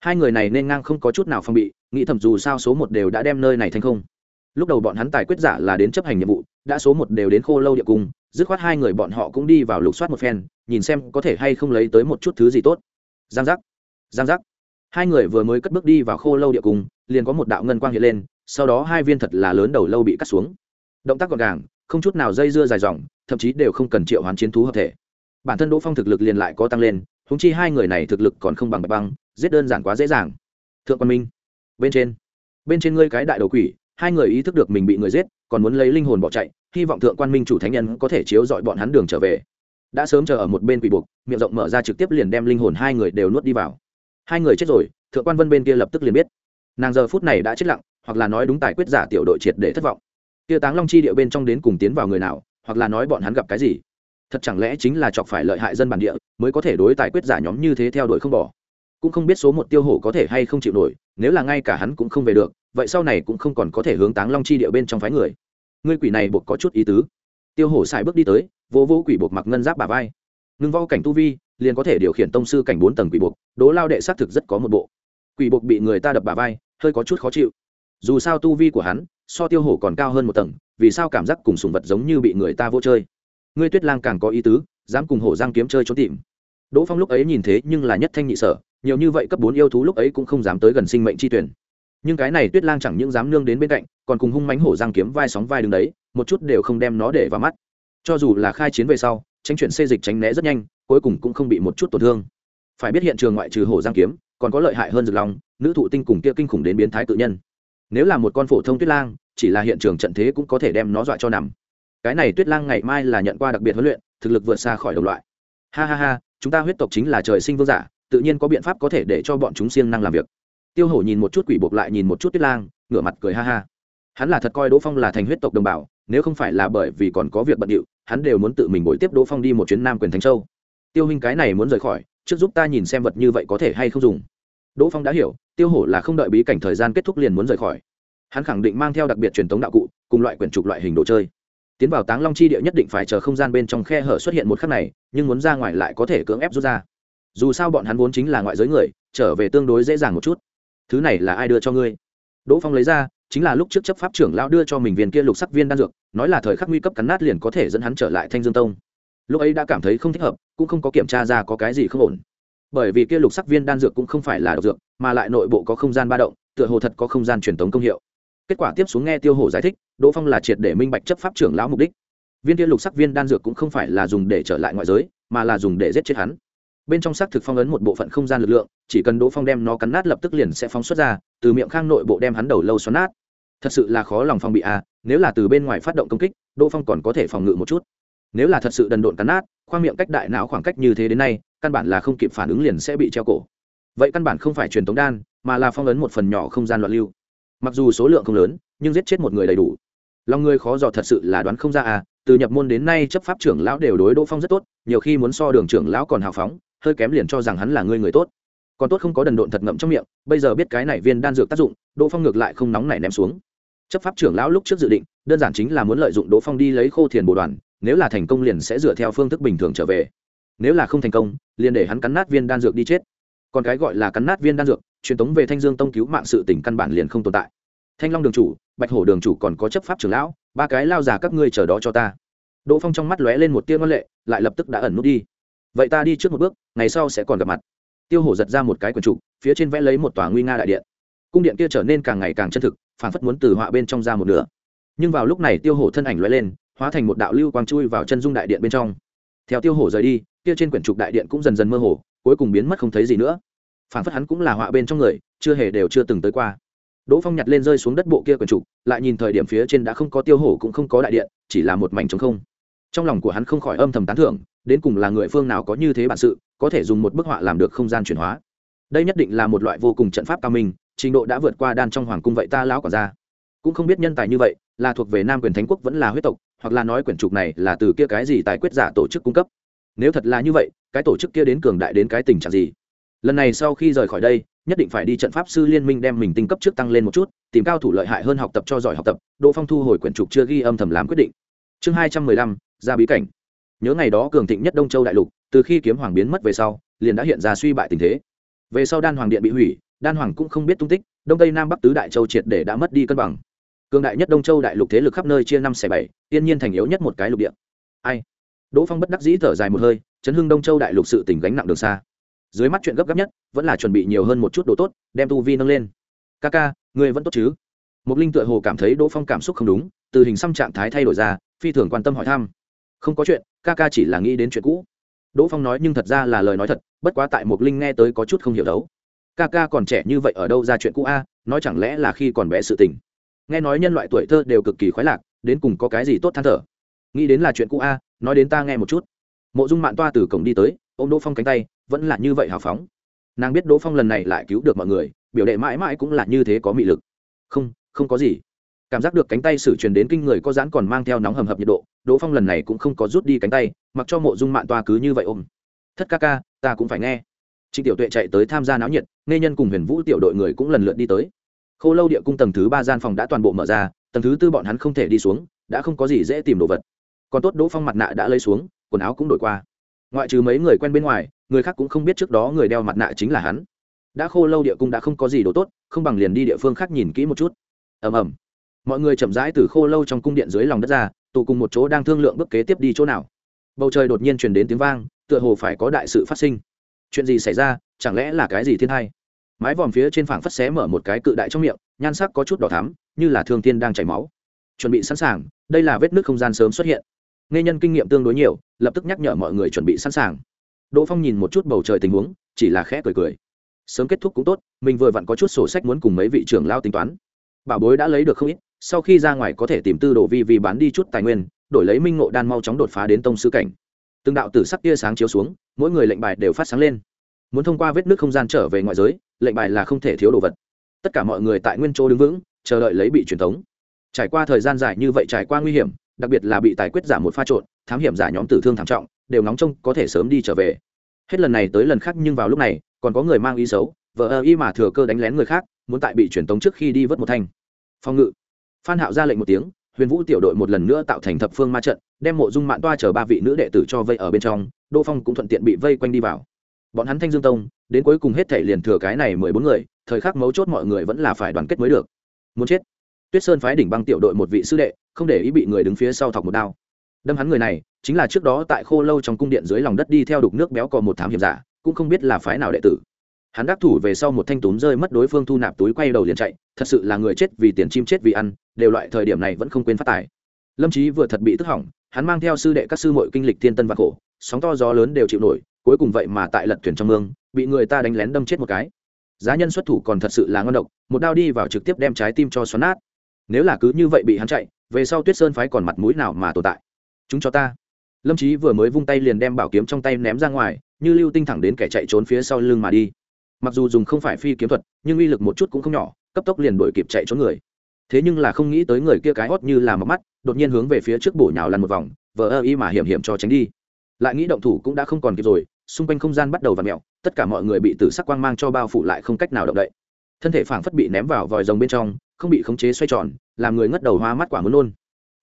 Hai người này nên ngang không có chút nào phong bị, nghĩ thầm dù sao số một đều đã đem nơi này thành không. Lúc đầu bọn hắn tài quyết giả là đến chấp hành nhiệm vụ, đã số một đều đến khô lâu địa cung, dứt khoát hai người bọn họ cũng đi vào lục soát một phen, nhìn xem có thể hay không lấy tới một chút thứ gì tốt. Giang giác giang giác. Hai người vừa mới cất bước đi vào khô lâu địa cung, liền có một đạo ngân quang hiện lên, sau đó hai viên thật là lớn đầu lâu bị cắt xuống. Động tác gọn gàng, không chút nào dây dưa dài dòng, thậm chí đều không cần triệu hoán chiến thú hợp thể bản thân đỗ phong thực lực liền lại có tăng lên húng chi hai người này thực lực còn không bằng bạch băng, giết đơn giản quá dễ dàng. Thượng quan minh, bên trên bên trên ngươi cái đại đầu quỷ, hai người ý thức được mình bị người giết, còn muốn lấy linh hồn bỏ chạy, hy vọng thượng quan minh chủ thánh nhân có thể chiếu dọi bọn hắn đường trở về. Đã sớm chờ ở một bên quỷ buộc, miệng rộng mở ra trực tiếp liền đem linh hồn hai người đều nuốt đi vào. Hai người chết rồi, thượng quan vân bên kia lập tức liền biết. Nàng giờ phút này đã chết lặng, hoặc là nói đúng tài quyết giả tiểu đội triệt để thất vọng. Kia táng long chi địa bên trong đến cùng tiến vào người nào, hoặc là nói bọn hắn gặp cái gì? Thật chẳng lẽ chính là chọc phải lợi hại dân bản địa, mới có thể đối tài quyết giả nhóm như thế theo đuổi không bỏ? Cũng không biết số một tiêu hổ có thể hay không chịu nổi, nếu là ngay cả hắn cũng không về được, vậy sau này cũng không còn có thể hướng táng long chi địa bên trong phái người. Ngươi quỷ này buộc có chút ý tứ. Tiêu hổ xài bước đi tới, vô vô quỷ buộc mặc ngân giáp bà vai. Ngưng vo cảnh tu vi, liền có thể điều khiển tông sư cảnh bốn tầng quỷ buộc, đố lao đệ xác thực rất có một bộ. Quỷ buộc bị người ta đập bà vai, hơi có chút khó chịu. Dù sao tu vi của hắn, so tiêu hổ còn cao hơn một tầng, vì sao cảm giác cùng sùng vật giống như bị người ta vô chơi? Ngươi tuyết lang càng có ý tứ, dám cùng hổ giang kiếm chơi trốn tìm. Đỗ phong lúc ấy nhìn thế nhưng là nhất thanh nhị sở, nhiều như vậy cấp bốn yêu thú lúc ấy cũng không dám tới gần sinh mệnh chi tuyển. Nhưng cái này tuyết lang chẳng những dám nương đến bên cạnh, còn cùng hung mánh hổ giang kiếm vai sóng vai đứng đấy, một chút đều không đem nó để vào mắt. Cho dù là khai chiến về sau tránh chuyện xê dịch tránh né rất nhanh, cuối cùng cũng không bị một chút tổn thương. Phải biết hiện trường ngoại trừ hổ giang kiếm, còn có lợi hại hơn rực lòng nữ thụ tinh cùng kia kinh khủng đến biến thái tự nhân. Nếu là một con phổ thông tuyết lang, chỉ là hiện trường trận thế cũng có thể đem nó dọa cho nằm cái này tuyết lang ngày mai là nhận qua đặc biệt huấn luyện, thực lực vượt xa khỏi đồng loại. Ha ha ha, chúng ta huyết tộc chính là trời sinh vương giả, tự nhiên có biện pháp có thể để cho bọn chúng siêng năng làm việc. Tiêu hổ nhìn một chút quỷ buộc lại nhìn một chút tuyết lang, ngửa mặt cười ha ha. Hắn là thật coi đỗ phong là thành huyết tộc đồng bào, nếu không phải là bởi vì còn có việc bận điệu, hắn đều muốn tự mình bồi tiếp đỗ phong đi một chuyến nam quyền thánh châu. Tiêu hình cái này muốn rời khỏi, trước giúp ta nhìn xem vật như vậy có thể hay không dùng. Đỗ phong đã hiểu, tiêu hổ là không đợi bí cảnh thời gian kết thúc liền muốn rời khỏi. Hắn khẳng định mang theo đặc biệt truyền thống đạo cụ, cùng loại quyển trục loại hình đồ chơi tiến vào táng long chi địa nhất định phải chờ không gian bên trong khe hở xuất hiện một khắc này, nhưng muốn ra ngoài lại có thể cưỡng ép rút ra. Dù sao bọn hắn vốn chính là ngoại giới người, trở về tương đối dễ dàng một chút. Thứ này là ai đưa cho ngươi? Đỗ phong lấy ra, chính là lúc trước chấp pháp trưởng lão đưa cho mình viên kia lục sắc viên đan dược, nói là thời khắc nguy cấp cắn nát liền có thể dẫn hắn trở lại thanh dương tông. Lúc ấy đã cảm thấy không thích hợp, cũng không có kiểm tra ra có cái gì không ổn. Bởi vì kia lục sắc viên đan dược cũng không phải là độc dược, mà lại nội bộ có không gian ba động, tựa hồ thật có không gian truyền tống công hiệu kết quả tiếp xuống nghe tiêu hổ giải thích, đỗ phong là triệt để minh bạch chấp pháp trưởng lão mục đích. Viên tiên lục sắc viên đan dược cũng không phải là dùng để trở lại ngoại giới, mà là dùng để giết chết hắn. Bên trong xác thực phong ấn một bộ phận không gian lực lượng, chỉ cần đỗ phong đem nó cắn nát lập tức liền sẽ phóng xuất ra, từ miệng khang nội bộ đem hắn đầu lâu xoắn nát. Thật sự là khó lòng phong bị à nếu là từ bên ngoài phát động công kích, đỗ phong còn có thể phòng ngự một chút. Nếu là thật sự đần độn cắn nát, khoang miệng cách đại não khoảng cách như thế đến nay, căn bản là không kịp phản ứng liền sẽ bị treo cổ. Vậy căn bản không phải truyền tống đan, mà là phong ấn một phần nhỏ không gian loạn lưu mặc dù số lượng không lớn, nhưng giết chết một người đầy đủ. Lòng người khó dò thật sự là đoán không ra à từ nhập môn đến nay chấp pháp trưởng lão đều đối đỗ phong rất tốt, nhiều khi muốn so đường trưởng lão còn hào phóng, hơi kém liền cho rằng hắn là người người tốt. Còn tốt không có đần độn thật ngậm trong miệng, bây giờ biết cái này viên đan dược tác dụng, đỗ phong ngược lại không nóng nảy ném xuống. Chấp pháp trưởng lão lúc trước dự định, đơn giản chính là muốn lợi dụng đỗ phong đi lấy khô thiền bồ đoàn, nếu là thành công liền sẽ dựa theo phương thức bình thường trở về. Nếu là không thành công, liền để hắn cắn nát viên đan dược đi chết. Còn cái gọi là cắn nát viên đan dược truyền tống về thanh dương tông cứu mạng sự tỉnh căn bản liền không tồn tại. Thanh long đường chủ, bạch hổ đường chủ còn có chấp pháp trưởng lão, ba cái lao già các ngươi chờ đó cho ta. Đỗ phong trong mắt lóe lên một tia ngân lệ, lại lập tức đã ẩn nút đi. Vậy ta đi trước một bước, ngày sau sẽ còn gặp mặt. Tiêu hổ giật ra một cái quần trục phía trên vẽ lấy một tòa nguy nga đại điện. Cung điện kia trở nên càng ngày càng chân thực phản phất muốn từ họa bên trong ra một nửa. Nhưng vào lúc này tiêu hổ thân ảnh lóe lên, hóa thành một đạo lưu quang chui vào chân dung đại điện bên trong. Theo tiêu hổ rời đi, kia trên quyển trục đại điện cũng dần dần mơ hồ, cuối cùng biến mất không thấy gì nữa phản phất hắn cũng là họa bên trong người, chưa hề đều chưa từng tới qua. Đỗ phong nhặt lên rơi xuống đất bộ kia quyển trục, lại nhìn thời điểm phía trên đã không có tiêu hổ cũng không có đại điện, chỉ là một mảnh trống không. Trong lòng của hắn không khỏi âm thầm tán thưởng, đến cùng là người phương nào có như thế bản sự, có thể dùng một bức họa làm được không gian chuyển hóa. Đây nhất định là một loại vô cùng trận pháp cao minh, trình độ đã vượt qua đan trong hoàng cung vậy ta lão quả ra. Cũng không biết nhân tài như vậy, là thuộc về nam quyền thánh quốc vẫn là huyết tộc, hoặc là nói quyển trục này là từ kia cái gì tài quyết giả tổ chức cung cấp. Nếu thật là như vậy, cái tổ chức kia đến cường đại đến cái tình trạng gì? Lần này sau khi rời khỏi đây, nhất định phải đi trận pháp sư liên minh đem mình tinh cấp trước tăng lên một chút, tìm cao thủ lợi hại hơn học tập cho giỏi học tập, đỗ phong thu hồi quyển trục chưa ghi âm thầm làm quyết định. Chương hai trăm mười lăm, ra bí cảnh. Nhớ ngày đó cường thịnh nhất đông châu đại lục, từ khi kiếm hoàng biến mất về sau, liền đã hiện ra suy bại tình thế. Về sau đan hoàng điện bị hủy, đan hoàng cũng không biết tung tích, đông tây nam bắc tứ đại châu triệt để đã mất đi cân bằng. Cường đại nhất đông châu đại lục thế lực khắp nơi chia năm xẻ bảy tiên nhiên thành yếu nhất một cái lục địa. Ai? Đỗ phong bất đắc dĩ thở dài một hơi, chấn hưng đông châu đại lục sự tỉnh gánh nặng đường xa dưới mắt chuyện gấp gáp nhất vẫn là chuẩn bị nhiều hơn một chút đồ tốt, đem tu vi nâng lên. Ca ca người vẫn tốt chứ? Một linh tựa hồ cảm thấy đỗ phong cảm xúc không đúng, từ hình xăm trạng thái thay đổi ra, phi thường quan tâm hỏi thăm. Không có chuyện, ca ca chỉ là nghĩ đến chuyện cũ. Đỗ phong nói nhưng thật ra là lời nói thật, bất quá tại một linh nghe tới có chút không hiểu đấu. Ca ca còn trẻ như vậy ở đâu ra chuyện cũ a à? nói chẳng lẽ là khi còn bé sự tình. Nghe nói nhân loại tuổi thơ đều cực kỳ khoái lạc, đến cùng có cái gì tốt than thở? Nghĩ đến là chuyện cũ a à? nói đến ta nghe một chút. Mộ dung mạn toa từ cổng đi tới ô m đỗ phong cánh tay, vẫn là như vậy hào phóng. Nàng biết đỗ phong lần này lại cứu được mọi người, biểu đệ mãi mãi cũng là như thế có mị lực. Không không có gì. Cảm giác được cánh tay sử truyền đến kinh người có dán còn mang theo nóng hầm hập nhiệt độ, đỗ phong lần này cũng không có rút đi cánh tay, mặc cho mộ dung mạng toa cứ như vậy ôm. Thất ca ca, ta cũng phải nghe. Trịnh tiểu tuệ chạy tới tham gia náo nhiệt nghe nhân cùng huyền vũ tiểu đội người cũng lần lượt đi tới. Khô lâu địa cung tầng thứ ba gian phòng đã toàn bộ mở ra, tầng thứ tư bọn hắn không thể đi xuống, đã không có gì dễ tìm đồ vật. Còn tốt đỗ phong mặt nạ đã lấy xuống, quần áo cũng đổi qua ngoại trừ mấy người quen bên ngoài, người khác cũng không biết trước đó người đeo mặt nạ chính là hắn. Đã khô lâu địa cung đã không có gì đồ tốt, không bằng liền đi địa phương khác nhìn kỹ một chút. Ầm ầm. Mọi người chậm rãi từ khô lâu trong cung điện dưới lòng đất ra, tụ cùng một chỗ đang thương lượng bước kế tiếp đi chỗ nào. Bầu trời đột nhiên truyền đến tiếng vang, tựa hồ phải có đại sự phát sinh. Chuyện gì xảy ra, chẳng lẽ là cái gì thiên hay mái vòm phía trên phảng phất xé mở một cái cự đại trong miệng, nhan sắc có chút đỏ thắm, như là thương thiên đang chảy máu. Chuẩn bị sẵn sàng, đây là vết nước không gian sớm xuất hiện nghe nhân kinh nghiệm tương đối nhiều, lập tức nhắc nhở mọi người chuẩn bị sẵn sàng. Đỗ phong nhìn một chút bầu trời tình huống, chỉ là khẽ cười cười. Sớm kết thúc cũng tốt, mình vừa vặn có chút sổ sách muốn cùng mấy vị trưởng lao tính toán. Bảo bối đã lấy được không ít, sau khi ra ngoài có thể tìm tư đồ vi vi bán đi chút tài nguyên, đổi lấy minh ngộ đan mau chóng đột phá đến tông sư cảnh. Từng đạo tử sắc tia sáng chiếu xuống, mỗi người lệnh bài đều phát sáng lên. Muốn thông qua vết nước không gian trở về ngoại giới, lệnh bài là không thể thiếu đồ vật. Tất cả mọi người tại nguyên chỗ đứng vững, chờ đợi lấy bị truyền thống. Trải qua thời gian dài như vậy trải qua nguy hiểm đặc biệt là bị tài quyết giả một pha trộn, thám hiểm giả nhóm tử thương thảm trọng, đều nóng trông có thể sớm đi trở về. Hết lần này tới lần khác nhưng vào lúc này, còn có người mang ý xấu vợ ơ y mà thừa cơ đánh lén người khác, muốn tại bị truyền tống trước khi đi vớt một thanh. Phòng ngự. Phan hạo ra lệnh một tiếng, huyền vũ tiểu đội một lần nữa tạo thành thập phương ma trận, đem mộ dung mạn toa chờ ba vị nữ đệ tử cho vây ở bên trong, đỗ phong cũng thuận tiện bị vây quanh đi vào. Bọn hắn thanh dương tông, đến cuối cùng hết thể liền thừa cái này mười bốn người, thời khắc mấu chốt mọi người vẫn là phải đoàn kết mới được. Muốn chết tuyết sơn phái đỉnh băng tiểu đội một vị sư đệ, không để ý bị người đứng phía sau thọc một đao. Đâm hắn người này, chính là trước đó tại khô lâu trong cung điện dưới lòng đất đi theo đục nước béo cò một thám hiểm giả, cũng không biết là phái nào đệ tử. Hắn đắc thủ về sau một thanh túm rơi mất đối phương thu nạp túi quay đầu liền chạy, thật sự là người chết vì tiền chim chết vì ăn, đều loại thời điểm này vẫn không quên phát tài. Lâm trí vừa thật bị tức hỏng, hắn mang theo sư đệ các sư mội kinh lịch thiên tân và khổ, sóng to gió lớn đều chịu nổi, cuối cùng vậy mà tại lật thuyền trong mương, bị người ta đánh lén đâm chết một cái. Giá nhân xuất thủ còn thật sự là ngon độc, một đao đi vào trực tiếp đem trái tim cho xoắn nát nếu là cứ như vậy bị hắn chạy, về sau tuyết sơn phái còn mặt mũi nào mà tồn tại? Chúng cho ta. Lâm trí vừa mới vung tay liền đem bảo kiếm trong tay ném ra ngoài, như lưu tinh thẳng đến kẻ chạy trốn phía sau lưng mà đi. Mặc dù dùng không phải phi kiếm thuật, nhưng uy lực một chút cũng không nhỏ, cấp tốc liền đuổi kịp chạy trốn người. Thế nhưng là không nghĩ tới người kia cái hót như là mắm mắt, đột nhiên hướng về phía trước bổ nhào lăn một vòng, vờ ơ y mà hiểm hiểm cho tránh đi. Lại nghĩ động thủ cũng đã không còn kịp rồi, xung quanh không gian bắt đầu v ặ mẹo tất cả mọi người bị tử sắc quang mang cho bao phủ lại không cách nào động đậy. Thân thể phảng phất bị ném vào vòi rồng bên trong không bị khống chế xoay tròn, làm người ngất đầu hoa mắt quả muốn nôn.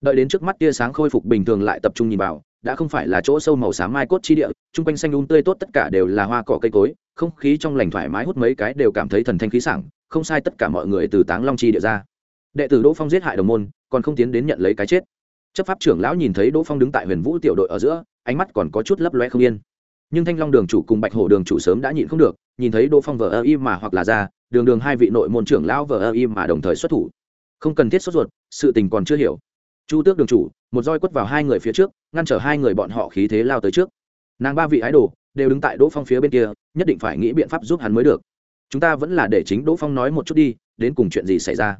Đợi đến trước mắt tia sáng khôi phục bình thường lại tập trung nhìn vào, đã không phải là chỗ sâu màu xám mai cốt chi địa, chung quanh xanh um tươi tốt tất cả đều là hoa cỏ cây cối, không khí trong lành thoải mái hút mấy cái đều cảm thấy thần thanh khí sảng, không sai tất cả mọi người từ táng long chi địa ra. Đệ tử đỗ phong giết hại đồng môn, còn không tiến đến nhận lấy cái chết. Chấp pháp trưởng lão nhìn thấy đỗ phong đứng tại huyền vũ tiểu đội ở giữa, ánh mắt còn có chút lấp loe không yên. Nhưng thanh long đường chủ cùng bạch hổ đường chủ sớm đã nhịn không được, nhìn thấy đỗ phong vờ ơ y mà hoặc là ra đường đường hai vị nội môn trưởng lão vờ ơ im mà đồng thời xuất thủ. Không cần thiết sốt ruột, sự tình còn chưa hiểu. Chu tước đường chủ, một roi quất vào hai người phía trước, ngăn trở hai người bọn họ khí thế lao tới trước. Nàng ba vị ái đồ đều đứng tại đỗ phong phía bên kia, nhất định phải nghĩ biện pháp giúp hắn mới được. Chúng ta vẫn là để chính đỗ phong nói một chút đi, đến cùng chuyện gì xảy ra?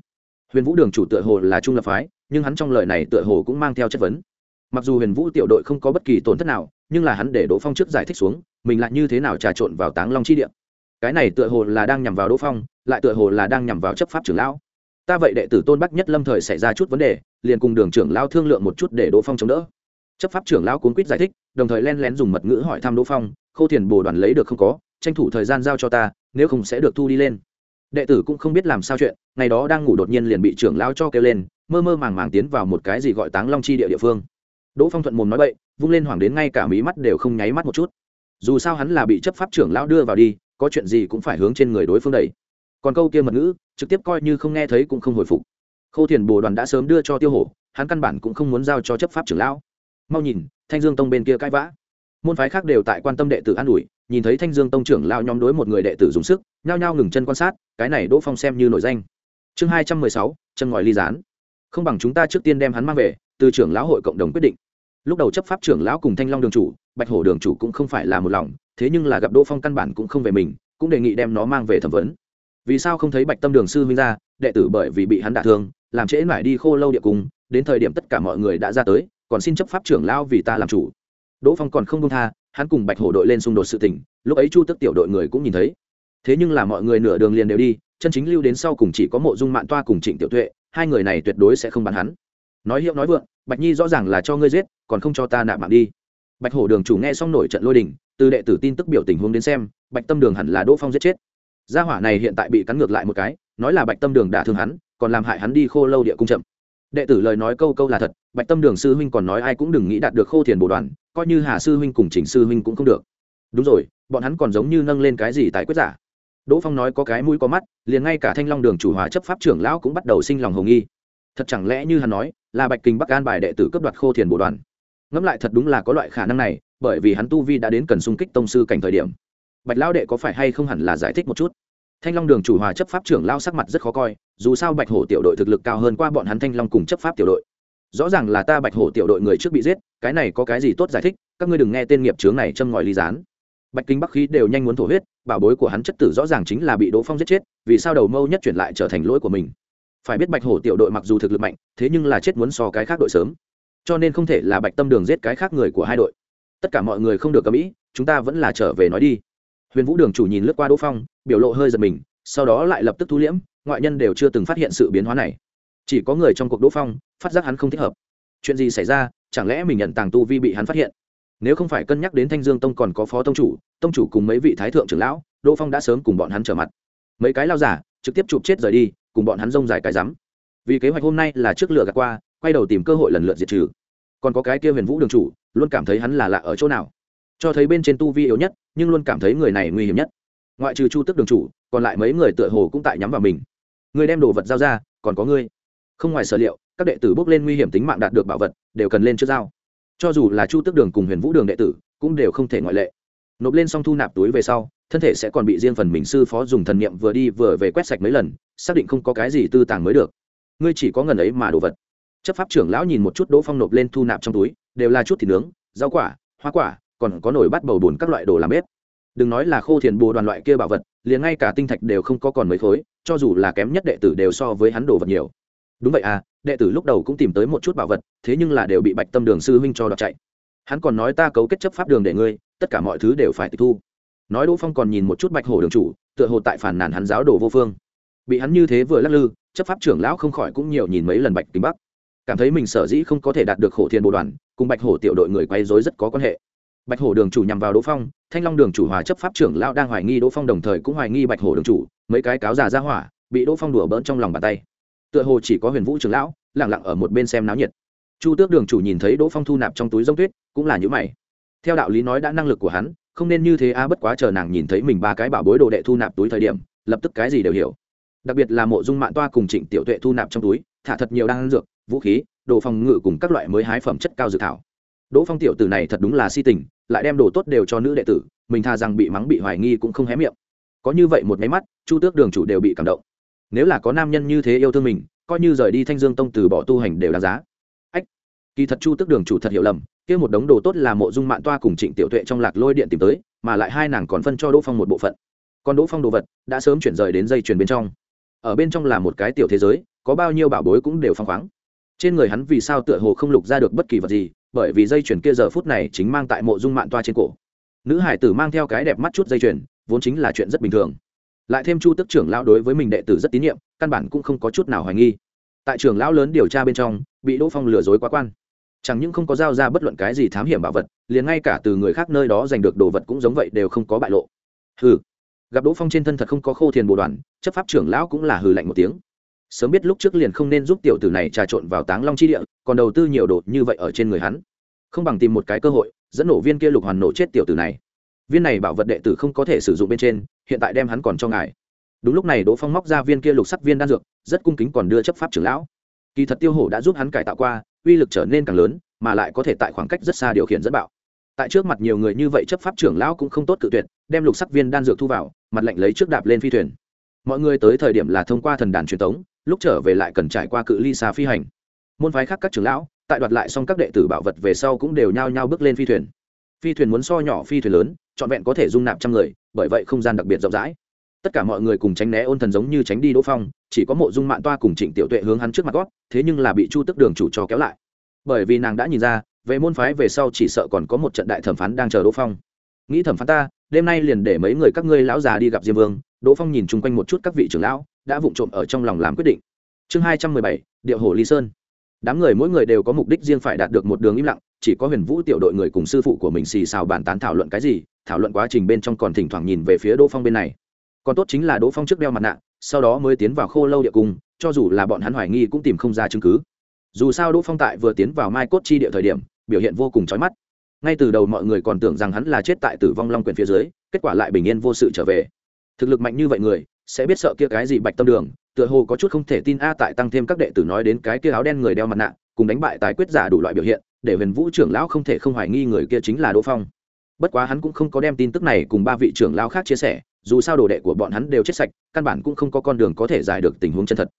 Huyền vũ đường chủ tựa hồ là trung lập phái, nhưng hắn trong lời này tựa hồ cũng mang theo chất vấn. Mặc dù huyền vũ tiểu đội không có bất kỳ tổn thất nào, nhưng là hắn để đỗ phong trước giải thích xuống, mình lại như thế nào trà trộn vào táng long chi điện cái này tựa hồ là đang nhằm vào đỗ phong, lại tựa hồ là đang nhằm vào chấp pháp trưởng lão. Ta vậy đệ tử tôn bắc nhất lâm thời xảy ra chút vấn đề, liền cùng đường trưởng lao thương lượng một chút để đỗ phong chống đỡ. Chấp pháp trưởng lão cuốn quýt giải thích, đồng thời len lén dùng mật ngữ hỏi thăm đỗ phong, khâu thiền bồ đoàn lấy được không có, tranh thủ thời gian giao cho ta, nếu không sẽ được thu đi lên. Đệ tử cũng không biết làm sao chuyện, ngày đó đang ngủ đột nhiên liền bị trưởng lao cho kêu lên, mơ mơ màng màng tiến vào một cái gì gọi táng long chi địa địa phương. Đỗ phong thuận mồm nói bậy, vung lên hoảng đến ngay cả mí mắt đều không nháy mắt một chút. Dù sao hắn là bị chấp pháp trưởng lão đưa vào đi có chuyện gì cũng phải hướng trên người đối phương đẩy. Còn câu kia mật ngữ, trực tiếp coi như không nghe thấy cũng không hồi phục. Khâu thiền bồ đoàn đã sớm đưa cho tiêu hổ, hắn căn bản cũng không muốn giao cho chấp pháp trưởng lão. Mau nhìn, thanh dương tông bên kia cãi vã. Môn phái khác đều tại quan tâm đệ tử an ủi, nhìn thấy thanh dương tông trưởng lao nhóm đối một người đệ tử dùng sức, nhao nhao ngừng chân quan sát, cái này đỗ phong xem như nổi danh. Chương hai trăm mười sáu, chân ngòi ly gián. Không bằng chúng ta trước tiên đem hắn mang về, từ trưởng lão hội cộng đồng quyết định. Lúc đầu chấp pháp trưởng lão cùng thanh long đường chủ, bạch hổ đường chủ cũng không phải là một lòng thế nhưng là gặp đỗ phong căn bản cũng không về mình, cũng đề nghị đem nó mang về thẩm vấn. Vì sao không thấy bạch tâm đường sư huynh ra, đệ tử bởi vì bị hắn đả thương, làm trễ mãi đi khô lâu địa cung, đến thời điểm tất cả mọi người đã ra tới, còn xin chấp pháp trưởng lao vì ta làm chủ. Đỗ phong còn không công tha, hắn cùng bạch hổ đội lên xung đột sự tình, lúc ấy chu tức tiểu đội người cũng nhìn thấy. Thế nhưng là mọi người nửa đường liền đều đi, chân chính lưu đến sau cùng chỉ có mộ dung mạn toa cùng trịnh tiểu tuệ, hai người này tuyệt đối sẽ không bắn hắn. Nói hiệu nói vượng, bạch nhi rõ ràng là cho ngươi giết, còn không cho ta nạp mạng đi. Bạch hổ đường chủ nghe xong nổi trận lôi đình từ đệ tử tin tức biểu tình huống đến xem, bạch tâm đường hẳn là đỗ phong giết chết. Gia hỏa này hiện tại bị cắn ngược lại một cái, nói là bạch tâm đường đả thương hắn, còn làm hại hắn đi khô lâu địa cung chậm. Đệ tử lời nói câu câu là thật, bạch tâm đường sư huynh còn nói ai cũng đừng nghĩ đạt được khô thiền bồ đoàn, coi như hà sư huynh cùng chỉnh sư huynh cũng không được. Đúng rồi, bọn hắn còn giống như nâng lên cái gì tại quyết giả. Đỗ phong nói có cái mũi có mắt, liền ngay cả thanh long đường chủ hòa chấp pháp trưởng lão cũng bắt đầu sinh lòng hồng nghi. Thật chẳng lẽ như hắn nói, là bạch kinh bắc an bài đệ tử cấp đoạt khô thiền bồ đoàn? Ngẫm lại thật đúng là có loại khả năng này bởi vì hắn tu vi đã đến cần xung kích tông sư cảnh thời điểm. Bạch lão đệ có phải hay không hẳn là giải thích một chút? Thanh long đường chủ hòa chấp pháp trưởng lao sắc mặt rất khó coi, dù sao bạch hổ tiểu đội thực lực cao hơn qua bọn hắn thanh long cùng chấp pháp tiểu đội. Rõ ràng là ta bạch hổ tiểu đội người trước bị giết, cái này có cái gì tốt giải thích, các ngươi đừng nghe tên nghiệp chướng này châm ngòi ly gián. Bạch kinh bắc khí đều nhanh muốn thổ huyết, bảo bối của hắn chất tử rõ ràng chính là bị đỗ phong giết chết, vì sao đầu mâu nhất chuyển lại trở thành lỗi của mình? Phải biết bạch hổ tiểu đội mặc dù thực lực mạnh, thế nhưng là chết muốn so cái khác đội sớm. Cho nên không thể là bạch tâm đường giết cái khác người của hai đội tất cả mọi người không được cầm ý, chúng ta vẫn là trở về nói đi. Huyền vũ đường chủ nhìn lướt qua đỗ phong, biểu lộ hơi giật mình, sau đó lại lập tức thu liễm, ngoại nhân đều chưa từng phát hiện sự biến hóa này. Chỉ có người trong cuộc đỗ phong, phát giác hắn không thích hợp. Chuyện gì xảy ra, chẳng lẽ mình nhận tàng tu vi bị hắn phát hiện? Nếu không phải cân nhắc đến thanh dương tông còn có phó tông chủ tông chủ cùng mấy vị thái thượng trưởng lão, đỗ phong đã sớm cùng bọn hắn trở mặt. Mấy cái lao giả, trực tiếp chụp chết rời đi, cùng bọn hắn rông dài cái rắm. Vì kế hoạch hôm nay là trước lửa gạt qua, quay đầu tìm cơ hội lần lượt diệt trừ. Còn có cái kia huyền vũ đường chủ luôn cảm thấy hắn là lạ ở chỗ nào. Cho thấy bên trên tu vi yếu nhất, nhưng luôn cảm thấy người này nguy hiểm nhất. Ngoại trừ chu tức đường chủ, còn lại mấy người tựa hồ cũng tại nhắm vào mình. Người đem đồ vật giao ra, còn có ngươi. Không ngoài sở liệu, các đệ tử bước lên nguy hiểm tính mạng đạt được bảo vật, đều cần lên trước giao. Cho dù là chu tức đường cùng huyền vũ đường đệ tử, cũng đều không thể ngoại lệ. Nộp lên xong thu nạp túi về sau, thân thể sẽ còn bị riêng phần mình sư phó dùng thần niệm vừa đi vừa về quét sạch mấy lần, xác định không có cái gì tư tàng mới được. Ngươi chỉ có ngần ấy mà đồ vật. Chấp pháp trưởng lão nhìn một chút đỗ phong nộp lên thu nạp trong túi đều là chút thịt nướng, rau quả, hoa quả, còn có nồi bát bầu bùn các loại đồ làm bếp. Đừng nói là khô thiền bồ đoàn loại kia bảo vật, liền ngay cả tinh thạch đều không có còn mấy khối, cho dù là kém nhất đệ tử đều so với hắn đồ vật nhiều. Đúng vậy à đệ tử lúc đầu cũng tìm tới một chút bảo vật, thế nhưng là đều bị bạch tâm đường sư huynh cho đọc chạy. Hắn còn nói ta cấu kết chấp pháp đường để ngươi, tất cả mọi thứ đều phải tịch thu. Nói đỗ phong còn nhìn một chút bạch hổ đường chủ, tựa hồ tại phản nàn hắn giáo đồ vô phương. Bị hắn như thế vừa lắc lư, chấp pháp trưởng lão không khỏi cũng nhiều nhìn mấy lần bạch kính bắc cảm thấy mình sở dĩ không có thể đạt được khổ thiên bồ đoàn, cùng bạch hổ tiểu đội người quay dối rất có quan hệ. Bạch hổ đường chủ nhằm vào đỗ phong, thanh long đường chủ hòa chấp pháp trưởng lão đang hoài nghi đỗ phong đồng thời cũng hoài nghi bạch hổ đường chủ, mấy cái cáo già ra hỏa, bị đỗ phong đùa bỡn trong lòng bàn tay. Tựa hồ chỉ có huyền vũ trưởng lão lẳng lặng ở một bên xem náo nhiệt. Chu tước đường chủ nhìn thấy đỗ phong thu nạp trong túi g tuyết, cũng là những mày. Theo đạo lý nói đã năng lực của hắn, không nên như thế a, bất quá chờ nàng nhìn thấy mình ba cái bảo bối đồ đệ thu nạp túi thời điểm, lập tức cái gì đều hiểu. Đặc biệt là mộ dung mạng toa cùng trịnh tiểu tuệ thu nạp trong túi, thả thật nhiều đan dược vũ khí, đồ phòng ngự cùng các loại mới hái phẩm chất cao dự thảo. Đỗ phong tiểu tử này thật đúng là si tình, lại đem đồ tốt đều cho nữ đệ tử, mình tha rằng bị mắng bị hoài nghi cũng không hé miệng. Có như vậy một máy mắt, chu tước đường chủ đều bị cảm động. Nếu là có nam nhân như thế yêu thương mình, coi như rời đi thanh dương tông từ bỏ tu hành đều đáng giá. Ách, kỳ thật chu tước đường chủ thật hiểu lầm, kia một đống đồ tốt là mộ dung mạng toa cùng trịnh tiểu tuệ trong lạc lôi điện tìm tới, mà lại hai nàng còn phân cho đỗ phong một bộ phận. Còn đỗ phong đồ vật đã sớm chuyển rời đến dây chuyền bên trong. Ở bên trong là một cái tiểu thế giới, có bao nhiêu bảo bối cũng đều phăng khoáng trên người hắn vì sao tựa hồ không lục ra được bất kỳ vật gì, bởi vì dây chuyền kia giờ phút này chính mang tại mộ dung mạng toa trên cổ. Nữ hải tử mang theo cái đẹp mắt chút dây chuyền, vốn chính là chuyện rất bình thường. Lại thêm chu tức trưởng lão đối với mình đệ tử rất tín nhiệm, căn bản cũng không có chút nào hoài nghi. Tại trưởng lão lớn điều tra bên trong, bị đỗ phong lừa dối quá quan. Chẳng những không có giao ra bất luận cái gì thám hiểm bảo vật, liền ngay cả từ người khác nơi đó giành được đồ vật cũng giống vậy đều không có bại lộ. Hừ. Gặp đỗ phong trên thân thật không có khô thiền bồ đoàn, chấp pháp trưởng lão cũng là hừ lạnh một tiếng sớm biết lúc trước liền không nên giúp tiểu tử này trà trộn vào táng long chi địa, còn đầu tư nhiều đồ như vậy ở trên người hắn. Không bằng tìm một cái cơ hội, dẫn nổ viên kia lục hoàn nổ chết tiểu tử này. Viên này bảo vật đệ tử không có thể sử dụng bên trên, hiện tại đem hắn còn cho ngài. Đúng lúc này đỗ phong móc ra viên kia lục sắc viên đan dược, rất cung kính còn đưa chấp pháp trưởng lão. Kỳ thật tiêu hổ đã giúp hắn cải tạo qua, uy lực trở nên càng lớn, mà lại có thể tại khoảng cách rất xa điều khiển dẫn bạo. Tại trước mặt nhiều người như vậy chấp pháp trưởng lão cũng không tốt cự tuyệt, đem lục sắc viên đan dược thu vào, mặt lệnh lấy trước đạp lên phi thuyền. Mọi người tới thời điểm là thông qua thần đàn truyền thống lúc trở về lại cần trải qua cự ly xa phi hành. Môn phái khác các trưởng lão, tại đoạt lại xong các đệ tử bảo vật về sau cũng đều nhao nhao bước lên phi thuyền. Phi thuyền muốn so nhỏ phi thuyền lớn, trọn vẹn có thể dung nạp trăm người, bởi vậy không gian đặc biệt rộng rãi. Tất cả mọi người cùng tránh né ôn thần giống như tránh đi đỗ phong, chỉ có mộ dung mạng toa cùng trịnh tiểu tuệ hướng hắn trước mặt gót, thế nhưng là bị chu tức đường chủ cho kéo lại. Bởi vì nàng đã nhìn ra, về môn phái về sau chỉ sợ còn có một trận đại thẩm phán đang chờ đỗ phong. Nghĩ thẩm phán ta, đêm nay liền để mấy người các ngươi lão già đi gặp diêm vương. Đỗ phong nhìn chung quanh một chút các vị trưởng lão đã vụng trộm ở trong lòng làm quyết định. Chương hai trăm mười bảy, điệu hồ ly sơn. Đám người mỗi người đều có mục đích riêng phải đạt được một đường im lặng, chỉ có huyền vũ tiểu đội người cùng sư phụ của mình xì xào bàn tán thảo luận cái gì, thảo luận quá trình bên trong còn thỉnh thoảng nhìn về phía đỗ phong bên này. Còn tốt chính là đỗ phong trước đeo mặt nạ, sau đó mới tiến vào khô lâu địa cung, cho dù là bọn hắn hoài nghi cũng tìm không ra chứng cứ. Dù sao đỗ phong tại vừa tiến vào mai cốt chi địa thời điểm, biểu hiện vô cùng trói mắt. Ngay từ đầu mọi người còn tưởng rằng hắn là chết tại tử vong long quyền phía dưới, kết quả lại bình yên vô sự trở về. Thực lực mạnh như vậy người sẽ biết sợ kia cái gì bạch tâm đường, tựa hồ có chút không thể tin a tại tăng thêm các đệ tử nói đến cái kia áo đen người đeo mặt nạ, cùng đánh bại tài quyết giả đủ loại biểu hiện, để huyền vũ trưởng lão không thể không hoài nghi người kia chính là đỗ phong. Bất quá hắn cũng không có đem tin tức này cùng ba vị trưởng lão khác chia sẻ, dù sao đồ đệ của bọn hắn đều chết sạch, căn bản cũng không có con đường có thể giải được tình huống chân thật.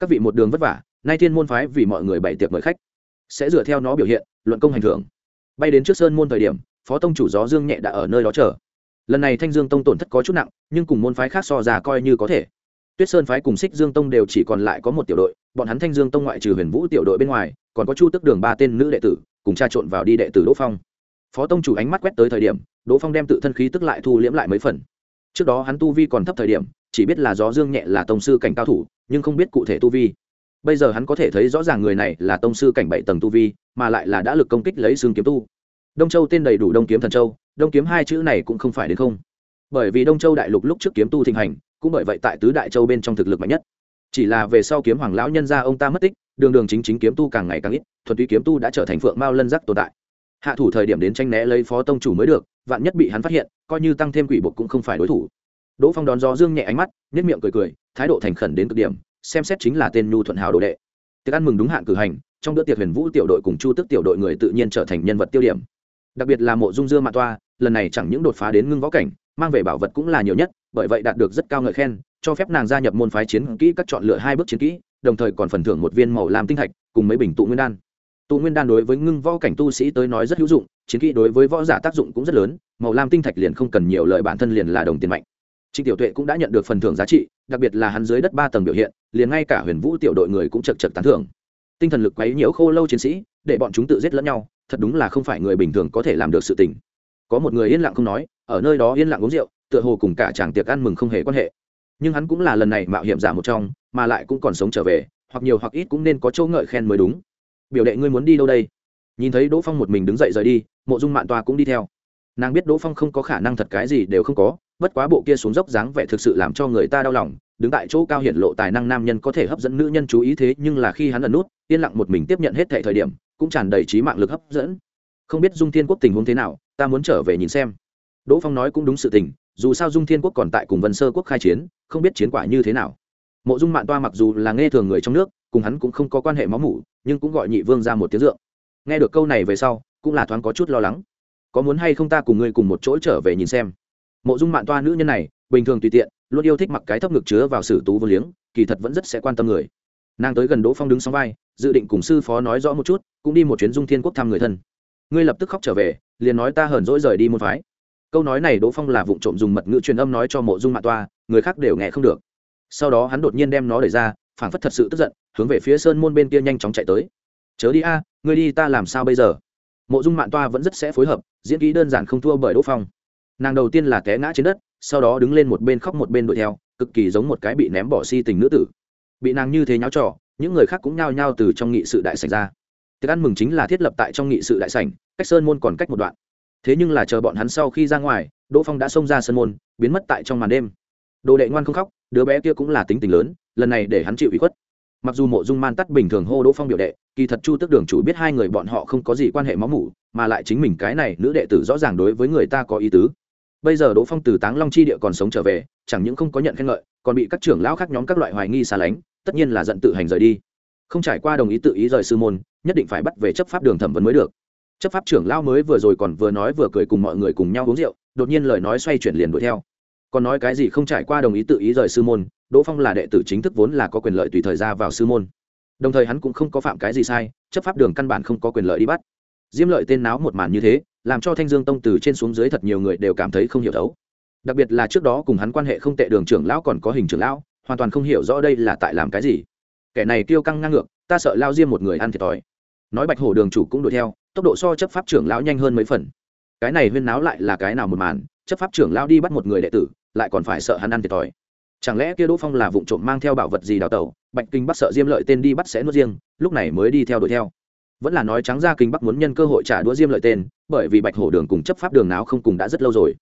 Các vị một đường vất vả, nay thiên môn phái vì mọi người bày tiệc mời khách, sẽ dựa theo nó biểu hiện, luận công hành thưởng. Bay đến trước sơn môn thời điểm, phó tông chủ gió dương nhẹ đã ở nơi đó chờ lần này thanh dương tông tổn thất có chút nặng, nhưng cùng môn phái khác so ra coi như có thể. Tuyết sơn phái cùng xích dương tông đều chỉ còn lại có một tiểu đội, bọn hắn thanh dương tông ngoại trừ huyền vũ tiểu đội bên ngoài, còn có chu tức đường ba tên nữ đệ tử, cùng tra trộn vào đi đệ tử đỗ phong. Phó tông chủ ánh mắt quét tới thời điểm, đỗ phong đem tự thân khí tức lại thu liễm lại mấy phần. Trước đó hắn tu vi còn thấp thời điểm, chỉ biết là gió dương nhẹ là tông sư cảnh cao thủ, nhưng không biết cụ thể tu vi. Bây giờ hắn có thể thấy rõ ràng người này là tông sư cảnh bảy tầng tu vi, mà lại là đã lực công kích lấy xương kiếm tu đông châu tên đầy đủ đông kiếm thần châu, đông kiếm hai chữ này cũng không phải đến không. Bởi vì đông châu đại lục lúc trước kiếm tu thịnh hành, cũng bởi vậy tại tứ đại châu bên trong thực lực mạnh nhất. Chỉ là về sau kiếm hoàng lão nhân gia ông ta mất tích, đường đường chính chính kiếm tu càng ngày càng ít, thuần túy kiếm tu đã trở thành phượng mao lân giác tồn tại. Hạ thủ thời điểm đến tranh né lấy phó tông chủ mới được, vạn nhất bị hắn phát hiện, coi như tăng thêm quỷ buộc cũng không phải đối thủ. Đỗ phong đón gió dương nhẹ ánh mắt nhất miệng cười cười, thái độ thành khẩn đến cực điểm, xem xét chính là tên nhu thuận hào đồ đệ. Tiệc ăn mừng đúng hạn cử hành, trong bữa tiệc huyền vũ tiểu đội cùng chu tức tiểu đội người tự nhiên trở thành nhân vật tiêu điểm đặc biệt là mộ dung dưa mạ toa, lần này chẳng những đột phá đến ngưng võ cảnh, mang về bảo vật cũng là nhiều nhất, bởi vậy đạt được rất cao ngợi khen, cho phép nàng gia nhập môn phái chiến kỹ các chọn lựa hai bước chiến kỹ, đồng thời còn phần thưởng một viên màu làm tinh thạch cùng mấy bình tụ nguyên đan. Tụ nguyên đan đối với ngưng võ cảnh tu sĩ tới nói rất hữu dụng, chiến kỹ đối với võ giả tác dụng cũng rất lớn, màu lam tinh thạch liền không cần nhiều lời, bản thân liền là đồng tiền mạnh. Trịnh tiểu tuệ cũng đã nhận được phần thưởng giá trị, đặc biệt là hắn dưới đất ba tầng biểu hiện, liền ngay cả huyền vũ tiểu đội người cũng chật chật tán thưởng. Tinh thần lực quấy nhiễu khô lâu chiến sĩ, để bọn chúng tự giết lẫn nhau thật đúng là không phải người bình thường có thể làm được sự tình. Có một người yên lặng không nói, ở nơi đó yên lặng uống rượu, tựa hồ cùng cả chàng tiệc ăn mừng không hề quan hệ. Nhưng hắn cũng là lần này mạo hiểm giả một trong, mà lại cũng còn sống trở về, hoặc nhiều hoặc ít cũng nên có chỗ ngợi khen mới đúng. Biểu đệ ngươi muốn đi đâu đây? Nhìn thấy đỗ phong một mình đứng dậy rời đi, mộ dung mạn toa cũng đi theo. Nàng biết đỗ phong không có khả năng thật cái gì đều không có, bất quá bộ kia xuống dốc dáng vẻ thực sự làm cho người ta đau lòng, đứng tại chỗ cao hiển lộ tài năng nam nhân có thể hấp dẫn nữ nhân chú ý thế nhưng là khi hắn ẩn nút, yên lặng một mình tiếp nhận hết thệ thời điểm cũng tràn đầy trí mạng lực hấp dẫn. Không biết dung thiên quốc tình huống thế nào, ta muốn trở về nhìn xem. Đỗ phong nói cũng đúng sự tình, dù sao dung thiên quốc còn tại cùng vân sơ quốc khai chiến, không biết chiến quả như thế nào. Mộ dung mạn toa mặc dù là nghe thường người trong nước, cùng hắn cũng không có quan hệ máu mủ, nhưng cũng gọi nhị vương ra một tiếng dượng. Nghe được câu này về sau, cũng là thoáng có chút lo lắng. Có muốn hay không ta cùng ngươi cùng một chỗ trở về nhìn xem? Mộ dung mạn toa nữ nhân này, bình thường tùy tiện, luôn yêu thích mặc cái thấp ngực chứa vào sử tú vô liếng, kỳ thật vẫn rất sẽ quan tâm người nàng tới gần đỗ phong đứng sóng vai, dự định cùng sư phó nói rõ một chút, cũng đi một chuyến dung thiên quốc thăm người thân. Ngươi lập tức khóc trở về, liền nói ta hờn dỗi rời đi môn phái. Câu nói này đỗ phong là vụ trộm dùng mật ngữ truyền âm nói cho mộ dung mạn toa, người khác đều nghe không được. Sau đó hắn đột nhiên đem nó đẩy ra, phảng phất thật sự tức giận, hướng về phía sơn môn bên kia nhanh chóng chạy tới. Chớ đi a, ngươi đi ta làm sao bây giờ? Mộ dung mạn toa vẫn rất sẽ phối hợp, diễn kỹ đơn giản không thua bởi đỗ phong. Nàng đầu tiên là té ngã trên đất, sau đó đứng lên một bên khóc một bên đuổi theo, cực kỳ giống một cái bị ném bỏ si tình nữ tử bị nàng như thế nháo trò, những người khác cũng nhao nhao từ trong nghị sự đại sảnh ra. Tiệc ăn mừng chính là thiết lập tại trong nghị sự đại sảnh, cách sơn môn còn cách một đoạn. Thế nhưng là chờ bọn hắn sau khi ra ngoài, đỗ phong đã xông ra sơn môn, biến mất tại trong màn đêm. Đồ đệ ngoan không khóc, đứa bé kia cũng là tính tình lớn, lần này để hắn chịu ủy khuất. Mặc dù mộ dung man tắt bình thường hô đỗ phong biểu đệ, kỳ thật chu tức đường chủ biết hai người bọn họ không có gì quan hệ máu mủ, mà lại chính mình cái này nữ đệ tử rõ ràng đối với người ta có ý tứ. Bây giờ đỗ phong từ táng long chi địa còn sống trở về, chẳng những không có nhận khen ngợi, còn bị các trưởng lão khác nhóm các loại hoài nghi xa lánh tất nhiên là giận tự hành rời đi. Không trải qua đồng ý tự ý rời sư môn, nhất định phải bắt về chấp pháp đường thẩm vấn mới được. Chấp pháp trưởng lão mới vừa rồi còn vừa nói vừa cười cùng mọi người cùng nhau uống rượu, đột nhiên lời nói xoay chuyển liền đuổi theo. Còn nói cái gì không trải qua đồng ý tự ý rời sư môn, đỗ phong là đệ tử chính thức vốn là có quyền lợi tùy thời ra vào sư môn. Đồng thời hắn cũng không có phạm cái gì sai, chấp pháp đường căn bản không có quyền lợi đi bắt. Diêm lợi tên náo một màn như thế, làm cho thanh dương tông từ trên xuống dưới thật nhiều người đều cảm thấy không hiểu thấu. Đặc biệt là trước đó cùng hắn quan hệ không tệ đường trưởng lão còn có hình trưởng lão hoàn toàn không hiểu rõ đây là tại làm cái gì. Kẻ này tiêu căng ngang ngược, ta sợ lao diêm một người ăn thiệt thòi. Nói bạch hổ đường chủ cũng đuổi theo, tốc độ so chấp pháp trưởng lão nhanh hơn mấy phần. Cái này huyên náo lại là cái nào một màn, chấp pháp trưởng lão đi bắt một người đệ tử, lại còn phải sợ hắn ăn thiệt thòi. Chẳng lẽ kia đỗ phong là vụ trộm mang theo bảo vật gì đào tẩu, bạch kinh bắc sợ diêm lợi tên đi bắt sẽ nuốt riêng, lúc này mới đi theo đuổi theo. Vẫn là nói trắng ra kinh bắc muốn nhân cơ hội trả đũa diêm lợi tên, bởi vì bạch hổ đường cùng chấp pháp đường nào không cùng đã rất lâu rồi.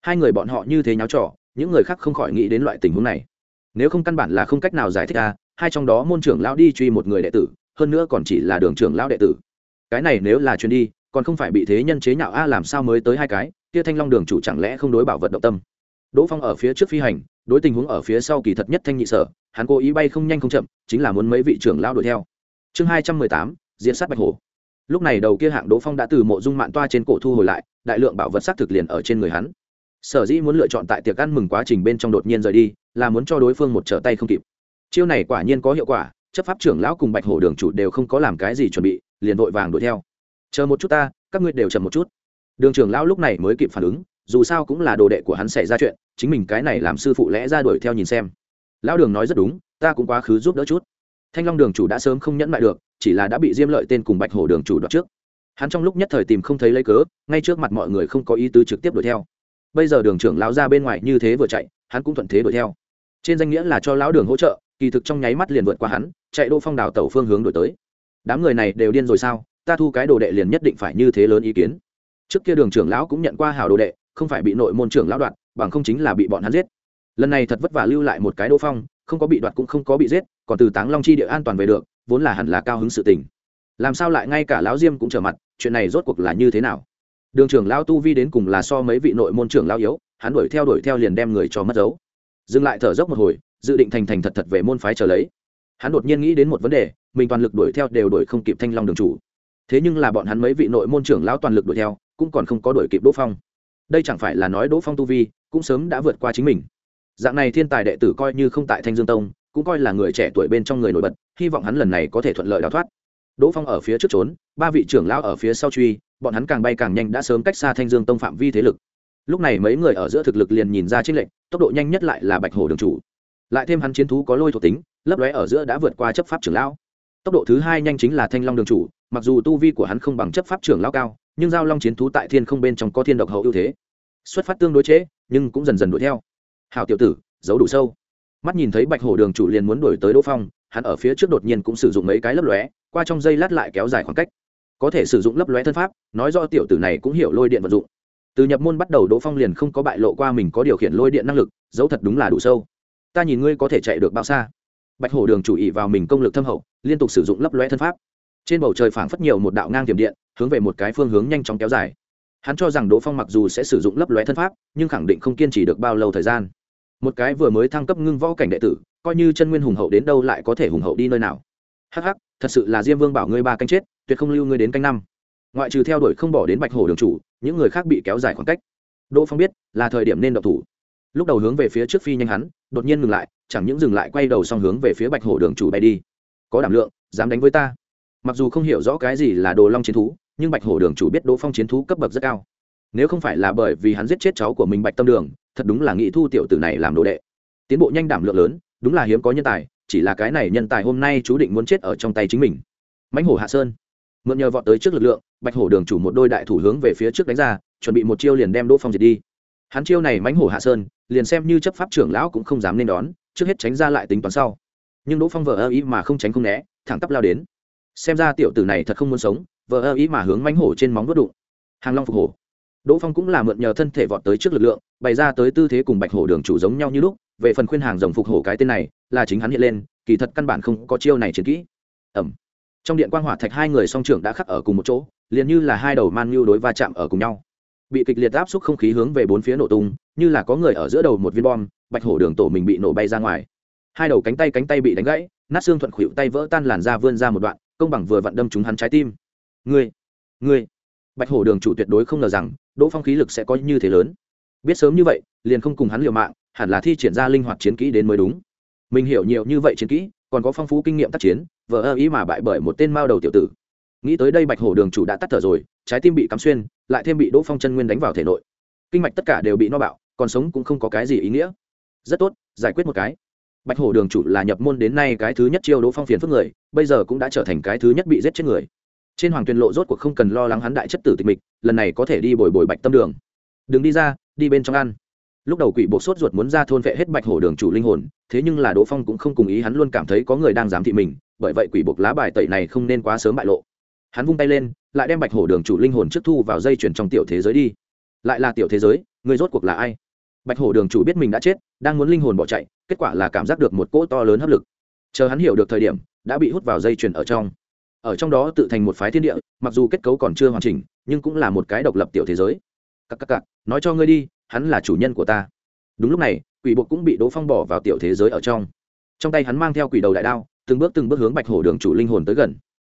Hai người bọn họ như thế nháo trò, những người khác không khỏi nghĩ đến loại tình huống này nếu không căn bản là không cách nào giải thích ra hai trong đó môn trưởng lão đi truy một người đệ tử, hơn nữa còn chỉ là đường trưởng lão đệ tử. Cái này nếu là chuyến đi, còn không phải bị thế nhân chế nhạo a, làm sao mới tới hai cái, kia thanh long đường chủ chẳng lẽ không đối bảo vật động tâm? Đỗ phong ở phía trước phi hành, đối tình huống ở phía sau kỳ thật nhất thanh nhị sở, hắn cố ý bay không nhanh không chậm, chính là muốn mấy vị trưởng lão đuổi theo. Chương hai trăm mười tám diễn sát bạch hồ lúc này đầu kia hạng đỗ phong đã từ mộ dung mạng toa trên cổ thu hồi lại, đại lượng bảo vật xác thực liền ở trên người hắn sở dĩ muốn lựa chọn tại tiệc ăn mừng quá trình bên trong đột nhiên rời đi, là muốn cho đối phương một trở tay không kịp. Chiêu này quả nhiên có hiệu quả, chấp pháp trưởng lão cùng bạch hổ đường chủ đều không có làm cái gì chuẩn bị, liền vội vàng đuổi theo. Chờ một chút ta, các ngươi đều chậm một chút. Đường trưởng lão lúc này mới kịp phản ứng, dù sao cũng là đồ đệ của hắn xảy ra chuyện, chính mình cái này làm sư phụ lẽ ra đuổi theo nhìn xem. Lão đường nói rất đúng, ta cũng quá khứ giúp đỡ chút. Thanh long đường chủ đã sớm không nhẫn mại được, chỉ là đã bị diêm lợi tên cùng bạch hổ đường chủ đoạt trước. Hắn trong lúc nhất thời tìm không thấy lấy cớ, ngay trước mặt mọi người không có ý tứ trực tiếp đuổi theo bây giờ đường trưởng lão ra bên ngoài như thế vừa chạy, hắn cũng thuận thế đuổi theo. Trên danh nghĩa là cho lão đường hỗ trợ, kỳ thực trong nháy mắt liền vượt qua hắn, chạy đỗ phong đào tẩu phương hướng đổi tới. Đám người này đều điên rồi sao? Ta thu cái đồ đệ liền nhất định phải như thế lớn ý kiến. Trước kia đường trưởng lão cũng nhận qua hảo đồ đệ, không phải bị nội môn trưởng lão đoạt, bằng không chính là bị bọn hắn giết. Lần này thật vất vả lưu lại một cái đỗ phong, không có bị đoạt cũng không có bị giết, còn từ táng long chi địa an toàn về được, vốn là hẳn là cao hứng sự tình. Làm sao lại ngay cả lão diêm cũng trở mặt, chuyện này rốt cuộc là như thế nào? Đường trưởng lão tu vi đến cùng là so mấy vị nội môn trưởng lão yếu, hắn đuổi theo đuổi theo liền đem người cho mất dấu. Dừng lại thở dốc một hồi, dự định thành thành thật thật về môn phái trở lấy. Hắn đột nhiên nghĩ đến một vấn đề, mình toàn lực đuổi theo đều đuổi không kịp thanh long đường chủ. Thế nhưng là bọn hắn mấy vị nội môn trưởng lão toàn lực đuổi theo, cũng còn không có đuổi kịp đỗ phong. Đây chẳng phải là nói đỗ phong tu vi cũng sớm đã vượt qua chính mình. Dạng này thiên tài đệ tử coi như không tại thanh dương tông, cũng coi là người trẻ tuổi bên trong người nổi bật, hy vọng hắn lần này có thể thuận lợi đào thoát. Đỗ phong ở phía trước trốn, ba vị trưởng lão ở phía sau truy bọn hắn càng bay càng nhanh đã sớm cách xa thanh dương tông phạm vi thế lực. Lúc này mấy người ở giữa thực lực liền nhìn ra trích lệnh tốc độ nhanh nhất lại là bạch hổ đường chủ. Lại thêm hắn chiến thú có lôi thuộc tính lấp lóe ở giữa đã vượt qua chấp pháp trưởng lão. Tốc độ thứ hai nhanh chính là thanh long đường chủ mặc dù tu vi của hắn không bằng chấp pháp trưởng lão cao nhưng giao long chiến thú tại thiên không bên trong có thiên độc hậu ưu thế. Xuất phát tương đối chế, nhưng cũng dần dần đuổi theo. Hào tiểu tử giấu đủ sâu. Mắt nhìn thấy bạch hổ đường chủ liền muốn đuổi tới đỗ phong hắn ở phía trước đột nhiên cũng sử dụng mấy cái lấp lóe qua trong dây lát lại kéo dài khoảng cách có thể sử dụng lấp lóe thân pháp, nói do tiểu tử này cũng hiểu lôi điện vận dụng. Từ nhập môn bắt đầu đỗ phong liền không có bại lộ qua mình có điều khiển lôi điện năng lực dấu thật đúng là đủ sâu. Ta nhìn ngươi có thể chạy được bao xa? Bạch hổ đường chủ ý vào mình công lực thâm hậu, liên tục sử dụng lấp lóe thân pháp. Trên bầu trời phảng phất nhiều một đạo ngang tiềm điện, hướng về một cái phương hướng nhanh chóng kéo dài. Hắn cho rằng đỗ phong mặc dù sẽ sử dụng lấp lóe thân pháp, nhưng khẳng định không kiên trì được bao lâu thời gian. Một cái vừa mới thăng cấp ngưng võ cảnh đệ tử, coi như chân nguyên hùng hậu đến đâu lại có thể hùng hậu đi nơi nào hắc hắc, thật sự là diêm vương bảo ngươi ba canh chết, tuyệt không lưu ngươi đến canh năm. Ngoại trừ theo đuổi không bỏ đến bạch hổ đường chủ, những người khác bị kéo dài khoảng cách. Đỗ phong biết, là thời điểm nên độc thủ. Lúc đầu hướng về phía trước phi nhanh hắn, đột nhiên ngừng lại, chẳng những dừng lại quay đầu xong hướng về phía bạch hổ đường chủ bay đi. Có đảm lượng, dám đánh với ta. Mặc dù không hiểu rõ cái gì là đồ long chiến thú, nhưng bạch hổ đường chủ biết đỗ phong chiến thú cấp bậc rất cao. Nếu không phải là bởi vì hắn giết chết cháu của mình bạch tâm đường, thật đúng là nghĩ thu tiểu tử này làm đồ đệ. Tiến bộ nhanh đảm lượng lớn, đúng là hiếm có nhân tài chỉ là cái này nhân tài hôm nay chú định muốn chết ở trong tay chính mình. Mãnh hổ hạ sơn. Mượn nhờ vọt tới trước lực lượng, bạch hổ đường chủ một đôi đại thủ hướng về phía trước đánh ra, chuẩn bị một chiêu liền đem đỗ phong diệt đi. Hắn chiêu này mãnh hổ hạ sơn, liền xem như chấp pháp trưởng lão cũng không dám nên đón, trước hết tránh ra lại tính toán sau. Nhưng đỗ phong vờ ơ ý mà không tránh không né, thẳng tắp lao đến. Xem ra tiểu tử này thật không muốn sống, vờ ơ ý mà hướng mãnh hổ trên móng đốt đụng. Hàng long phục hổ đỗ phong cũng là mượn nhờ thân thể vọt tới trước lực lượng, bày ra tới tư thế cùng bạch hổ đường chủ giống nhau như lúc, về phần khuyên hàng rồng phục hổ cái tên này, là chính hắn hiện lên, kỳ thật căn bản không có chiêu này chiến kỹ. Ẩm. Trong điện quang hỏa thạch hai người song trưởng đã khắc ở cùng một chỗ, liền như là hai đầu man nhu đối va chạm ở cùng nhau. Bị kịch liệt áp xúc không khí hướng về bốn phía nổ tung, như là có người ở giữa đầu một viên bom, bạch hổ đường tổ mình bị nổ bay ra ngoài. Hai đầu cánh tay cánh tay bị đánh gãy, nát xương thuận khuỵu tay vỡ tan làn da vươn ra một đoạn, công bằng vừa vặn đâm trúng hắn trái tim. Ngươi ngươi bạch hổ đường chủ tuyệt đối không ngờ rằng, đỗ phong khí lực sẽ có như thế lớn. Biết sớm như vậy, liền không cùng hắn liều mạng, hẳn là thi triển ra linh hoạt chiến kỹ đến mới đúng. Mình hiểu nhiều như vậy chiến kỹ, còn có phong phú kinh nghiệm tác chiến, vờ ơ ý mà bại bởi một tên mao đầu tiểu tử. Nghĩ tới đây bạch hổ đường chủ đã tắt thở rồi, trái tim bị cắm xuyên, lại thêm bị đỗ phong chân nguyên đánh vào thể nội. Kinh mạch tất cả đều bị no bạo, còn sống cũng không có cái gì ý nghĩa. Rất tốt, giải quyết một cái. Bạch hổ đường chủ là nhập môn đến nay cái thứ nhất chiêu đỗ phong phiền phức người, bây giờ cũng đã trở thành cái thứ nhất bị giết chết người trên hoàng tuyền lộ rốt cuộc không cần lo lắng hắn đại chất tử tịch mịch, lần này có thể đi bồi bồi bạch tâm đường. Đừng đi ra, đi bên trong ăn. Lúc đầu quỷ buộc sốt ruột muốn ra thôn vệ hết bạch hổ đường chủ linh hồn, thế nhưng là đỗ phong cũng không cùng ý hắn luôn cảm thấy có người đang giám thị mình, bởi vậy quỷ buộc lá bài tẩy này không nên quá sớm bại lộ. Hắn vung tay lên, lại đem bạch hổ đường chủ linh hồn trước thu vào dây chuyển trong tiểu thế giới đi. Lại là tiểu thế giới, người rốt cuộc là ai? Bạch hổ đường chủ biết mình đã chết, đang muốn linh hồn bỏ chạy, kết quả là cảm giác được một cỗ to lớn hấp lực. Chờ hắn hiểu được thời điểm, đã bị hút vào dây chuyền ở trong ở trong đó tự thành một phái thiên địa, mặc dù kết cấu còn chưa hoàn chỉnh, nhưng cũng là một cái độc lập tiểu thế giới. Cắc cắc cắc nói cho ngươi đi, hắn là chủ nhân của ta. Đúng lúc này, quỷ bộ cũng bị đỗ phong bỏ vào tiểu thế giới ở trong. Trong tay hắn mang theo quỷ đầu đại đao, từng bước từng bước hướng bạch hổ đường chủ linh hồn tới gần.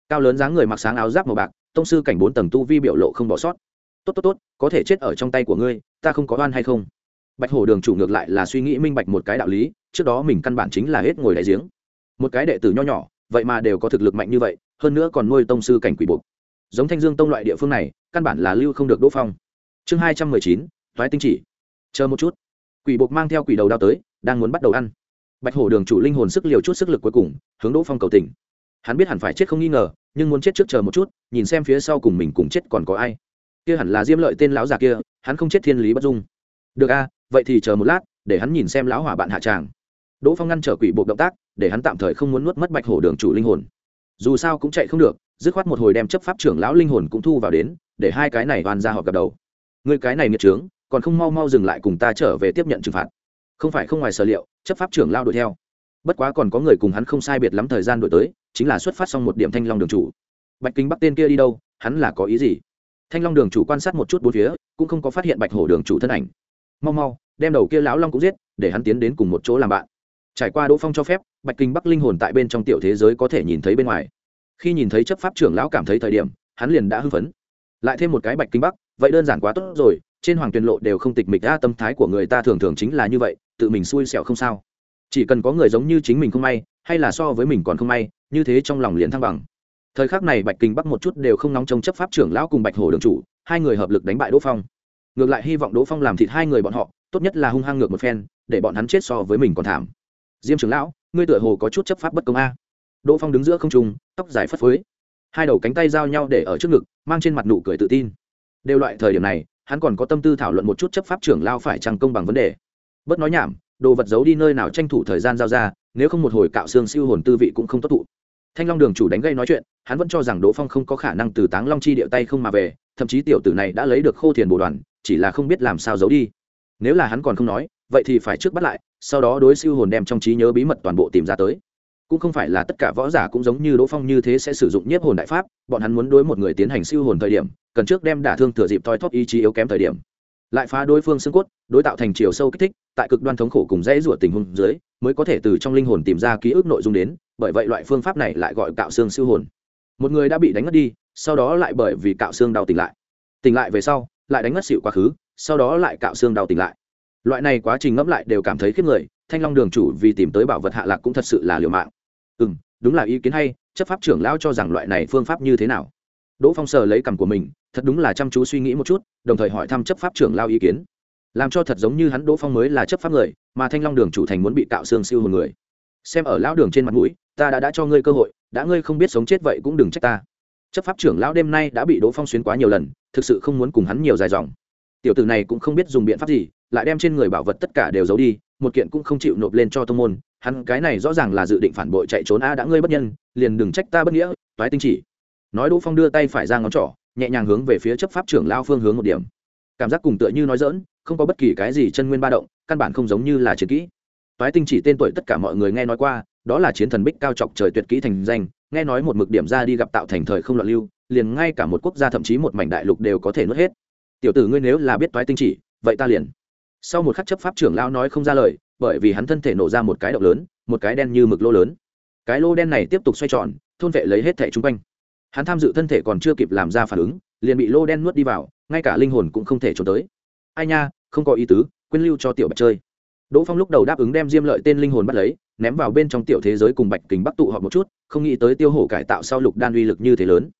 Cao lớn dáng người mặc sáng áo giáp màu bạc, tông sư cảnh bốn tầng tu vi biểu lộ không bỏ sót. Tốt tốt tốt, có thể chết ở trong tay của ngươi, ta không có oan hay không? Bạch hổ đường chủ ngược lại là suy nghĩ minh bạch một cái đạo lý, trước đó mình căn bản chính là hết ngồi đại giếng. Một cái đệ tử nho nhỏ, vậy mà đều có thực lực mạnh như vậy hơn nữa còn nuôi tông sư cảnh quỷ buộc. Giống thanh dương tông loại địa phương này, căn bản là lưu không được đỗ phong. Chương hai trăm mười chín thoái tinh chỉ. Chờ một chút. Quỷ buộc mang theo quỷ đầu đao tới, đang muốn bắt đầu ăn. Bạch hổ đường chủ linh hồn sức liều chút sức lực cuối cùng, hướng đỗ phong cầu tỉnh hắn biết hẳn phải chết không nghi ngờ, nhưng muốn chết trước chờ một chút, nhìn xem phía sau cùng mình cùng chết còn có ai. Kia hẳn là diêm lợi tên lão già kia, hắn không chết thiên lý bất dung. Được a à, vậy thì chờ một lát, để hắn nhìn xem lão hỏa bạn hạ tràng. Đỗ phong ngăn trở quỷ buộc động tác, để hắn tạm thời không muốn nuốt mất bạch hổ đường chủ linh hồn dù sao cũng chạy không được, dứt khoát một hồi đem chấp pháp trưởng lão linh hồn cũng thu vào đến, để hai cái này oan ra họ gặp đầu. Người cái này nghiệt trướng, còn không mau mau dừng lại cùng ta trở về tiếp nhận trừng phạt. Không phải không ngoài sở liệu, chấp pháp trưởng lao đuổi theo. Bất quá còn có người cùng hắn không sai biệt lắm thời gian đuổi tới, chính là xuất phát xong một điểm thanh long đường chủ. Bạch kính bắc tên kia đi đâu, hắn là có ý gì? Thanh long đường chủ quan sát một chút bốn phía, cũng không có phát hiện bạch hổ đường chủ thân ảnh. Mau mau, đem đầu kia lão long cũng giết, để hắn tiến đến cùng một chỗ làm bạn. Trải qua đỗ phong cho phép bạch kinh bắc linh hồn tại bên trong tiểu thế giới có thể nhìn thấy bên ngoài. Khi nhìn thấy chấp pháp trưởng lão cảm thấy thời điểm, hắn liền đã hưng phấn. Lại thêm một cái bạch kinh bắc, vậy đơn giản quá tốt rồi, trên hoàng tuyền lộ đều không tịch mịch ra tâm thái của người ta thường thường chính là như vậy, tự mình xui xẻo không sao. Chỉ cần có người giống như chính mình không may, hay là so với mình còn không may, như thế trong lòng liền thăng bằng. Thời khắc này bạch kinh bắc một chút đều không nóng trong chấp pháp trưởng lão cùng bạch hồ đường chủ, hai người hợp lực đánh bại đỗ phong. Ngược lại hy vọng đỗ phong làm thịt hai người bọn họ, tốt nhất là hung hăng ngược một phen, để bọn hắn chết so với mình còn thảm. Diêm trưởng lão ngươi tựa hồ có chút chấp pháp bất công a. Đỗ phong đứng giữa không trung, tóc dài phất phới. Hai đầu cánh tay giao nhau để ở trước ngực, mang trên mặt nụ cười tự tin. Đều loại thời điểm này, hắn còn có tâm tư thảo luận một chút chấp pháp trưởng lao phải chăng công bằng vấn đề. Bớt nói nhảm, đồ vật giấu đi nơi nào tranh thủ thời gian giao ra, nếu không một hồi cạo xương siêu hồn tư vị cũng không tốt thụ thanh long đường chủ đánh gây nói chuyện, hắn vẫn cho rằng đỗ phong không có khả năng từ táng long chi điệu tay không mà về, thậm chí tiểu tử này đã lấy được khô thiền bồ đoàn, chỉ là không biết làm sao giấu đi. Nếu là hắn còn không nói, vậy thì phải trước bắt lại sau đó đối siêu hồn đem trong trí nhớ bí mật toàn bộ tìm ra tới. Cũng không phải là tất cả võ giả cũng giống như đỗ phong như thế sẽ sử dụng nhiếp hồn đại pháp, bọn hắn muốn đối một người tiến hành siêu hồn thời điểm, cần trước đem đả thương thừa dịp thoi thóp ý chí yếu kém thời điểm. Lại phá đối phương xương cốt, đối tạo thành chiều sâu kích thích, tại cực đoan thống khổ cùng dễ rủa tình huống dưới, mới có thể từ trong linh hồn tìm ra ký ức nội dung đến, bởi vậy loại phương pháp này lại gọi cạo xương siêu hồn. Một người đã bị đánh ngất đi, sau đó lại bởi vì cạo xương đau tỉnh lại. Tỉnh lại về sau, lại đánh ngất xịu quá khứ, sau đó lại cạo xương đau tỉnh lại loại này quá trình ngẫm lại đều cảm thấy khiếp người, thanh long đường chủ vì tìm tới bảo vật hạ lạc cũng thật sự là liều mạng. Ừ m đúng là ý kiến hay, chấp pháp trưởng lão cho rằng loại này phương pháp như thế nào? Đỗ phong sờ lấy cằm của mình, thật đúng là chăm chú suy nghĩ một chút, đồng thời hỏi thăm chấp pháp trưởng lao ý kiến. Làm cho thật giống như hắn đỗ phong mới là chấp pháp người, mà thanh long đường chủ thành muốn bị cạo xương siêu một người. Xem ở lão đường trên mặt mũi, ta đã đã cho ngươi cơ hội, đã ngươi không biết sống chết vậy cũng đừng trách ta. Chấp pháp trưởng lão đêm nay đã bị đỗ phong xuyến quá nhiều lần, thực sự không muốn cùng hắn nhiều dài dòng. Tiểu tử này cũng không biết dùng biện pháp gì lại đem trên người bảo vật tất cả đều giấu đi, một kiện cũng không chịu nộp lên cho tông môn. Hắn cái này rõ ràng là dự định phản bội chạy trốn a đã ngươi bất nhân, liền đừng trách ta bất nghĩa, toái tinh chỉ. Nói đỗ phong đưa tay phải ra ngón trỏ, nhẹ nhàng hướng về phía chấp pháp trưởng lao phương hướng một điểm. Cảm giác cùng tựa như nói dỡn không có bất kỳ cái gì chân nguyên ba động, căn bản không giống như là chiến kỹ. Toái tinh chỉ tên tuổi tất cả mọi người nghe nói qua, đó là chiến thần bích cao trọc trời tuyệt kỹ thành danh, nghe nói một mực điểm ra đi gặp tạo thành thời không loạn lưu, liền ngay cả một quốc gia thậm chí một mảnh đại lục đều có thể nuốt hết. Tiểu tử ngươi nếu là biết toái tinh chỉ, vậy ta liền sau một khắc chấp pháp trưởng lao nói không ra lời, bởi vì hắn thân thể nổ ra một cái động lớn, một cái đen như mực lô lớn. Cái lô đen này tiếp tục xoay tròn, thôn vệ lấy hết thẻ chung quanh. Hắn tham dự thân thể còn chưa kịp làm ra phản ứng, liền bị lô đen nuốt đi vào, ngay cả linh hồn cũng không thể trốn tới. Ai nha, không có ý tứ, quên lưu cho tiểu bạch chơi. Đỗ phong lúc đầu đáp ứng đem diêm lợi tên linh hồn bắt lấy, ném vào bên trong tiểu thế giới cùng bạch kính bắc tụ họp một chút, không nghĩ tới tiêu hổ cải tạo sau lục đan uy lực như thế lớn.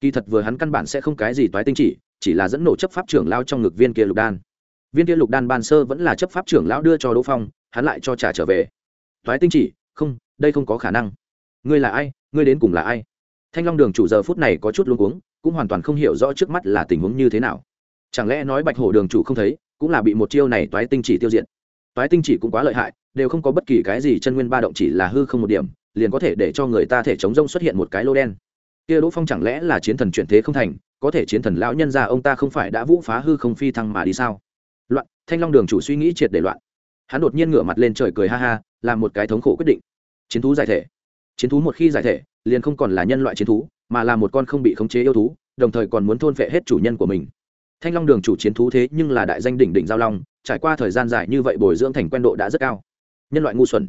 Kỳ thật vừa hắn căn bản sẽ không cái gì toái tinh chỉ chỉ là dẫn nổ chấp pháp trưởng lao trong ngực viên kia lục đan viên kia lục đan ban sơ vẫn là chấp pháp trưởng lão đưa cho đỗ phong, hắn lại cho trả trở về. Toái tinh chỉ, không, đây không có khả năng. Ngươi là ai? Ngươi đến cùng là ai? Thanh long đường chủ giờ phút này có chút luống cuống, cũng hoàn toàn không hiểu rõ trước mắt là tình huống như thế nào. Chẳng lẽ nói bạch hổ đường chủ không thấy, cũng là bị một chiêu này toái tinh chỉ tiêu diệt? Toái tinh chỉ cũng quá lợi hại, đều không có bất kỳ cái gì chân nguyên ba động chỉ là hư không một điểm, liền có thể để cho người ta thể chống rông xuất hiện một cái lô đen. Kia đỗ phong chẳng lẽ là chiến thần chuyển thế không thành, có thể chiến thần lão nhân ra ông ta không phải đã vũ phá hư không phi thăng mà đi sao? Thanh long đường chủ suy nghĩ triệt để loạn. Hắn đột nhiên ngửa mặt lên trời cười ha ha, làm một cái thống khổ quyết định. Chiến thú giải thể. Chiến thú một khi giải thể, liền không còn là nhân loại chiến thú, mà là một con không bị khống chế yêu thú, đồng thời còn muốn thôn phệ hết chủ nhân của mình. Thanh long đường chủ chiến thú thế nhưng là đại danh đỉnh đỉnh giao long, trải qua thời gian dài như vậy bồi dưỡng thành quen độ đã rất cao. Nhân loại ngu xuẩn.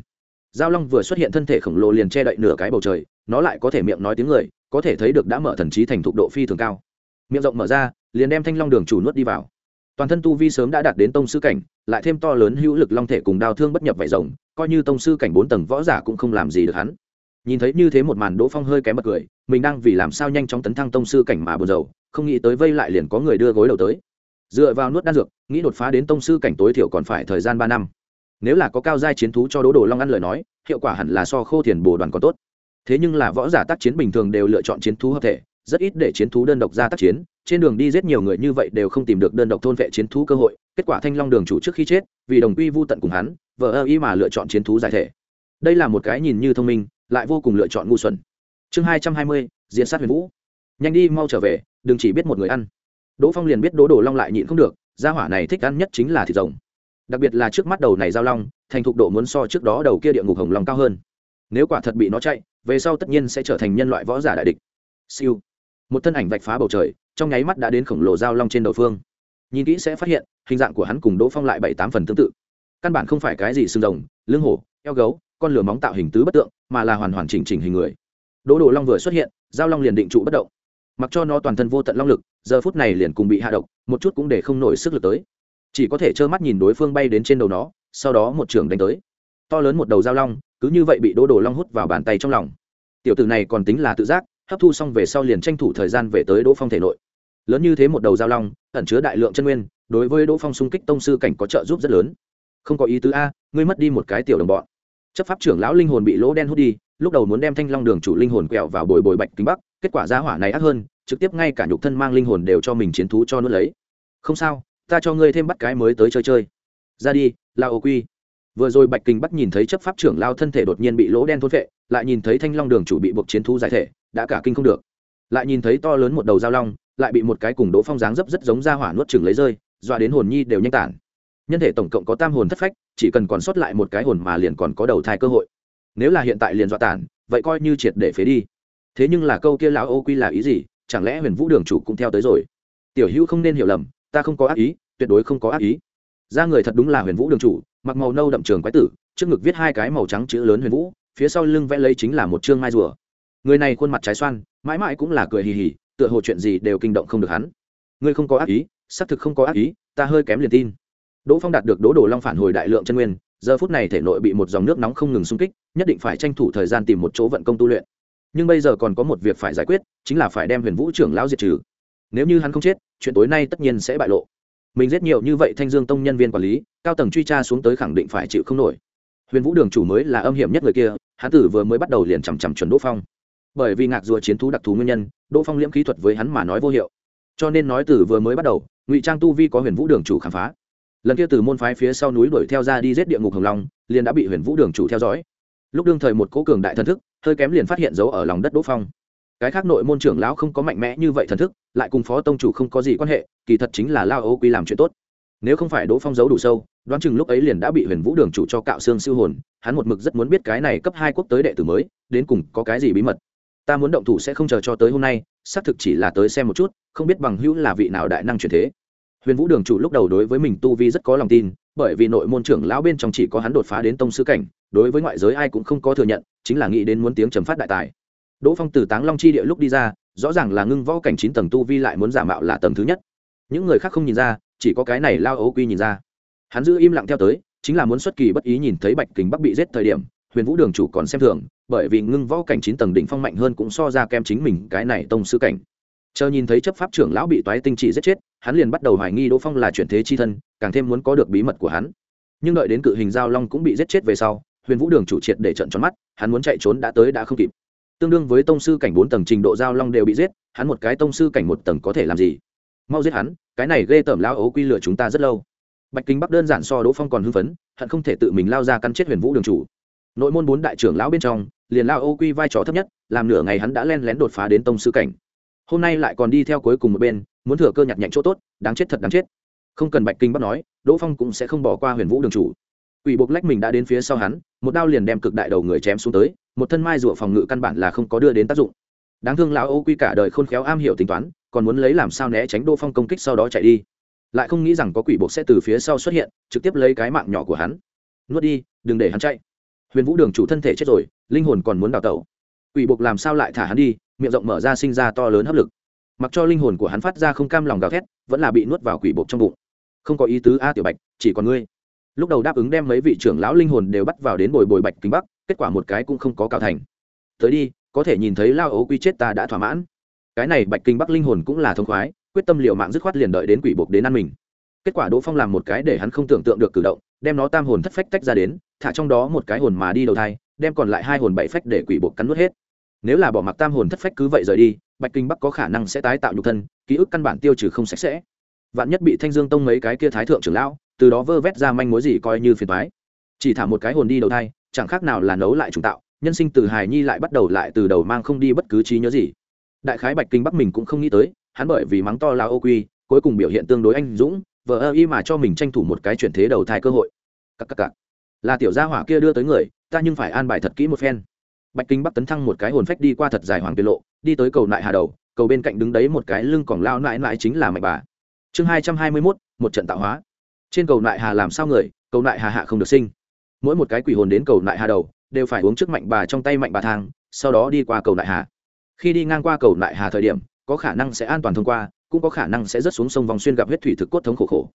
Giao long vừa xuất hiện thân thể khổng lồ liền che đậy nửa cái bầu trời, nó lại có thể miệng nói tiếng người, có thể thấy được đã mở thần trí thành thục độ phi thường cao. Miệng rộng mở ra, liền đem thanh long đường chủ nuốt đi vào toàn thân tu vi sớm đã đạt đến tông sư cảnh, lại thêm to lớn hữu lực long thể cùng đào thương bất nhập vải rồng, coi như tông sư cảnh bốn tầng võ giả cũng không làm gì được hắn. Nhìn thấy như thế một màn đỗ phong hơi kém bật cười, mình đang vì làm sao nhanh chóng tấn thăng tông sư cảnh mà buồn rầu, không nghĩ tới vây lại liền có người đưa gối đầu tới. Dựa vào nuốt đan dược, nghĩ đột phá đến tông sư cảnh tối thiểu còn phải thời gian ba năm. Nếu là có cao giai chiến thú cho đỗ đồ long ăn lời nói, hiệu quả hẳn là so khô thiền bồ đoàn còn tốt. Thế nhưng là võ giả tác chiến bình thường đều lựa chọn chiến thú hợp thể rất ít để chiến thú đơn độc ra tác chiến, trên đường đi giết nhiều người như vậy đều không tìm được đơn độc thôn vệ chiến thú cơ hội, kết quả thanh long đường chủ trước khi chết, vì đồng quy vô tận cùng hắn vợ ơ y mà lựa chọn chiến thú giải thể. Đây là một cái nhìn như thông minh, lại vô cùng lựa chọn ngu xuẩn. Chương hai trăm hai mươi diễn sát huyền vũ. Nhanh đi, mau trở về, đừng chỉ biết một người ăn. Đỗ phong liền biết đỗ đồ long lại nhịn không được, gia hỏa này thích ăn nhất chính là thịt rồng. Đặc biệt là trước mắt đầu này giao long, thành thục độ muốn so trước đó đầu kia địa ngục hồng long cao hơn. Nếu quả thật bị nó chạy, về sau tất nhiên sẽ trở thành nhân loại võ giả đại địch. Siêu một thân ảnh vạch phá bầu trời, trong nháy mắt đã đến khổng lồ giao long trên đầu phương. Nhìn kỹ sẽ phát hiện, hình dạng của hắn cùng đỗ phong lại bảy tám phần tương tự. Căn bản không phải cái gì xương rồng, lưng hổ, eo gấu, con lửa móng tạo hình tứ bất tượng, mà là hoàn hoàn chỉnh chỉnh hình người. Đỗ đồ long vừa xuất hiện, giao long liền định trụ bất động. Mặc cho nó toàn thân vô tận long lực, giờ phút này liền cùng bị hạ độc, một chút cũng để không nổi sức lực tới. Chỉ có thể trơ mắt nhìn đối phương bay đến trên đầu nó, sau đó một trường đánh tới. To lớn một đầu giao long, cứ như vậy bị đỗ đồ long hút vào bàn tay trong lòng. Tiểu tử này còn tính là tự giác hấp thu xong về sau liền tranh thủ thời gian về tới đỗ phong thể nội. Lớn như thế một đầu giao long, ẩn chứa đại lượng chân nguyên, đối với đỗ phong xung kích tông sư cảnh có trợ giúp rất lớn. Không có ý tứ a, ngươi mất đi một cái tiểu đồng bọn. Chấp pháp trưởng lão linh hồn bị lỗ đen hút đi, lúc đầu muốn đem thanh long đường chủ linh hồn quẹo vào bồi bồi bạch kính bắc, kết quả giá hỏa này ác hơn, trực tiếp ngay cả nhục thân mang linh hồn đều cho mình chiến thú cho nuốt lấy. Không sao, ta cho ngươi thêm bắt cái mới tới chơi chơi. Ra đi lao ô quy. Vừa rồi bạch kinh bắc nhìn thấy chấp pháp trưởng lao thân thể đột nhiên bị lỗ đen thốt vệ lại nhìn thấy thanh long đường chủ bị buộc chiến thú giải thể đã cả kinh không được. Lại nhìn thấy to lớn một đầu dao long, lại bị một cái cùng đỗ phong dáng dấp rất giống ra hỏa nuốt chừng lấy rơi, dọa đến hồn nhi đều nhanh tản. Nhân thể tổng cộng có tam hồn thất phách, chỉ cần còn sót lại một cái hồn mà liền còn có đầu thai cơ hội. Nếu là hiện tại liền dọa tản, vậy coi như triệt để phế đi. Thế nhưng là câu kia lão ô quy là ý gì, chẳng lẽ huyền vũ đường chủ cũng theo tới rồi? Tiểu hữu không nên hiểu lầm, ta không có ác ý, tuyệt đối không có ác ý. Ra người thật đúng là huyền vũ đường chủ, mặc màu nâu đậm trường quái tử, trước ngực viết hai cái màu trắng chữ lớn huyền vũ, phía sau lưng vẽ lấy chính là một chương mai rùa người này khuôn mặt trái xoan, mãi mãi cũng là cười hì hì, tựa hồ chuyện gì đều kinh động không được hắn. Ngươi không có ác ý, xác thực không có ác ý, ta hơi kém liền tin. Đỗ phong đạt được đỗ đồ long phản hồi đại lượng chân nguyên, giờ phút này thể nội bị một dòng nước nóng không ngừng xung kích, nhất định phải tranh thủ thời gian tìm một chỗ vận công tu luyện. Nhưng bây giờ còn có một việc phải giải quyết, chính là phải đem huyền vũ trưởng lão diệt trừ. Nếu như hắn không chết, chuyện tối nay tất nhiên sẽ bại lộ. Mình giết nhiều như vậy thanh dương tông nhân viên quản lý, cao tầng truy tra xuống tới khẳng định phải chịu không nổi. Huyền vũ đường chủ mới là âm hiểm nhất người kia hắn tử vừa mới bắt đầu liền chằm chằm chuẩn đỗ phong bởi vì ngạc rùa chiến thú đặc thù nguyên nhân, đỗ phong liễm kỹ thuật với hắn mà nói vô hiệu. Cho nên nói từ vừa mới bắt đầu, ngụy trang tu vi có huyền vũ đường chủ khám phá. Lần kia từ môn phái phía sau núi đuổi theo ra đi giết địa ngục hồng long, liền đã bị huyền vũ đường chủ theo dõi. Lúc đương thời một cố cường đại thần thức, hơi kém liền phát hiện dấu ở lòng đất đỗ phong. Cái khác nội môn trưởng lão không có mạnh mẽ như vậy thần thức, lại cùng phó tông chủ không có gì quan hệ, kỳ thật chính là lao ô quy làm chuyện tốt. Nếu không phải đỗ phong giấu đủ sâu, đoán chừng lúc ấy liền đã bị huyền vũ đường chủ cho cạo xương siêu hồn, hắn một mực rất muốn biết cái này cấp hai quốc tới đệ tử mới, đến cùng có cái gì bí mật ta muốn động thủ sẽ không chờ cho tới hôm nay, xác thực chỉ là tới xem một chút, không biết bằng hữu là vị nào đại năng truyền thế. Huyền vũ đường chủ lúc đầu đối với mình tu vi rất có lòng tin, bởi vì nội môn trưởng lão bên trong chỉ có hắn đột phá đến tông sư cảnh, đối với ngoại giới ai cũng không có thừa nhận, chính là nghĩ đến muốn tiếng trầm phát đại tài. Đỗ phong từ táng long chi địa lúc đi ra, rõ ràng là ngưng võ cảnh chín tầng tu vi lại muốn giả mạo là tầng thứ nhất. Những người khác không nhìn ra, chỉ có cái này lao ấu quy nhìn ra. Hắn giữ im lặng theo tới, chính là muốn xuất kỳ bất ý nhìn thấy bạch kính bắc bị giết thời điểm huyền vũ đường chủ còn xem thường, bởi vì ngưng võ cảnh chín tầng đỉnh phong mạnh hơn cũng so ra kem chính mình cái này tông sư cảnh. Chờ nhìn thấy chấp pháp trưởng lão bị toái tinh chỉ giết chết, hắn liền bắt đầu hoài nghi đỗ phong là chuyển thế chi thân, càng thêm muốn có được bí mật của hắn. Nhưng đợi đến cự hình giao long cũng bị giết chết về sau, huyền vũ đường chủ triệt để trận tròn mắt, hắn muốn chạy trốn đã tới đã không kịp. Tương đương với tông sư cảnh bốn tầng trình độ giao long đều bị giết, hắn một cái tông sư cảnh một tầng có thể làm gì? Mau giết hắn, cái này ghê tởm lão ấu quy lửa chúng ta rất lâu. Bạch kính bắc đơn giản so đỗ phong còn hưng phấn, hận không thể tự mình lao ra căn chết huyền vũ đường chủ nội môn bốn đại trưởng lão bên trong liền lao ô quy vai trò thấp nhất làm nửa ngày hắn đã len lén đột phá đến tông sư cảnh hôm nay lại còn đi theo cuối cùng một bên muốn thừa cơ nhặt nhạnh chỗ tốt đáng chết thật đáng chết không cần bạch kinh bắt nói đỗ phong cũng sẽ không bỏ qua huyền vũ đường chủ Quỷ buộc lách mình đã đến phía sau hắn, một đao liền đem cực đại đầu người chém xuống tới, một thân mai rùa phòng ngự căn bản là không có đưa đến tác dụng. Đáng thương lão Ô Quy cả đời khôn khéo am hiểu tính toán, còn muốn lấy làm sao né tránh Đỗ Phong công kích sau đó chạy đi. Lại không nghĩ rằng có quỷ buộc sẽ từ phía sau xuất hiện, trực tiếp lấy cái mạng nhỏ của hắn. Nuốt đi, đừng để hắn chạy. Huyền Vũ Đường chủ thân thể chết rồi, linh hồn còn muốn đào tẩu. Quỷ buộc làm sao lại thả hắn đi, miệng rộng mở ra sinh ra to lớn hấp lực. Mặc cho linh hồn của hắn phát ra không cam lòng gào thét, vẫn là bị nuốt vào quỷ buộc trong bụng. Không có ý tứ a tiểu Bạch, chỉ còn ngươi lúc đầu đáp ứng đem mấy vị trưởng lão linh hồn đều bắt vào đến bồi bồi bạch kính bắc kết quả một cái cũng không có cao thành tới đi có thể nhìn thấy lao ấu quy chết ta đã thỏa mãn cái này bạch kinh bắc linh hồn cũng là thông khoái quyết tâm liệu mạng dứt khoát liền đợi đến quỷ buộc đến ăn mình kết quả đỗ phong làm một cái để hắn không tưởng tượng được cử động đem nó tam hồn thất phách tách ra đến thả trong đó một cái hồn mà đi đầu thai, đem còn lại hai hồn bảy phách để quỷ buộc cắn nuốt hết. Nếu là bỏ mặc tam hồn thất phách cứ vậy rời đi, bạch kinh bắc có khả năng sẽ tái tạo nhục thân, ký ức căn bản tiêu trừ không sạch sẽ. Vạn nhất bị thanh dương tông mấy cái kia thái thượng trưởng lão, từ đó vơ vét ra manh mối gì coi như phiền toái. Chỉ thả một cái hồn đi đầu thai, chẳng khác nào là nấu lại trùng tạo, nhân sinh từ hài nhi lại bắt đầu lại từ đầu mang không đi bất cứ trí nhớ gì. Đại khái bạch kinh bắc mình cũng không nghĩ tới, hắn bởi vì mắng to là ô quy, cuối cùng biểu hiện tương đối anh dũng, vờ ơ y mà cho mình tranh thủ một cái chuyển thế đầu thai cơ hội. Cắc cắc cắc là tiểu gia hỏa kia đưa tới người, ta nhưng phải an bài thật kỹ một phen. Bạch kinh bắc tấn thăng một cái hồn phách đi qua thật dài hoàng tiết lộ, đi tới cầu nại hà đầu, cầu bên cạnh đứng đấy một cái lưng còn lao nại nại chính là mạnh bà. Chương hai trăm hai mươi mốt, một trận tạo hóa. Trên cầu nại hà làm sao người, cầu nại hà hạ không được sinh. Mỗi một cái quỷ hồn đến cầu nại hà đầu, đều phải uống trước mạnh bà trong tay mạnh bà thang, sau đó đi qua cầu nại hà. Khi đi ngang qua cầu nại hà thời điểm, có khả năng sẽ an toàn thông qua, cũng có khả năng sẽ rớt xuống sông vòng xuyên gặp huyết thủy thực cốt thống khổ khổ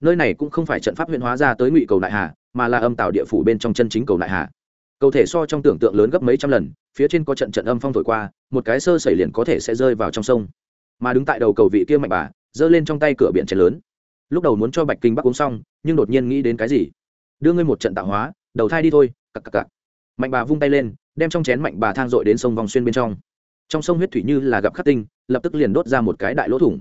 nơi này cũng không phải trận pháp huyện hóa ra tới ngụy cầu đại hà, mà là âm tạo địa phủ bên trong chân chính cầu đại hà. Cầu thể so trong tưởng tượng lớn gấp mấy trăm lần, phía trên có trận trận âm phong thổi qua, một cái sơ xảy liền có thể sẽ rơi vào trong sông. Mà đứng tại đầu cầu vị kia mạnh bà, giơ lên trong tay cửa biển chén lớn. Lúc đầu muốn cho bạch kinh bắc uống xong, nhưng đột nhiên nghĩ đến cái gì? Đưa ngươi một trận tạo hóa, đầu thai đi thôi, cặc cặc cặc. Mạnh bà vung tay lên, đem trong chén mạnh bà thang dội đến sông vòng xuyên bên trong. Trong sông huyết thủy như là gặp khắc tinh, lập tức liền đốt ra một cái đại lỗ thủng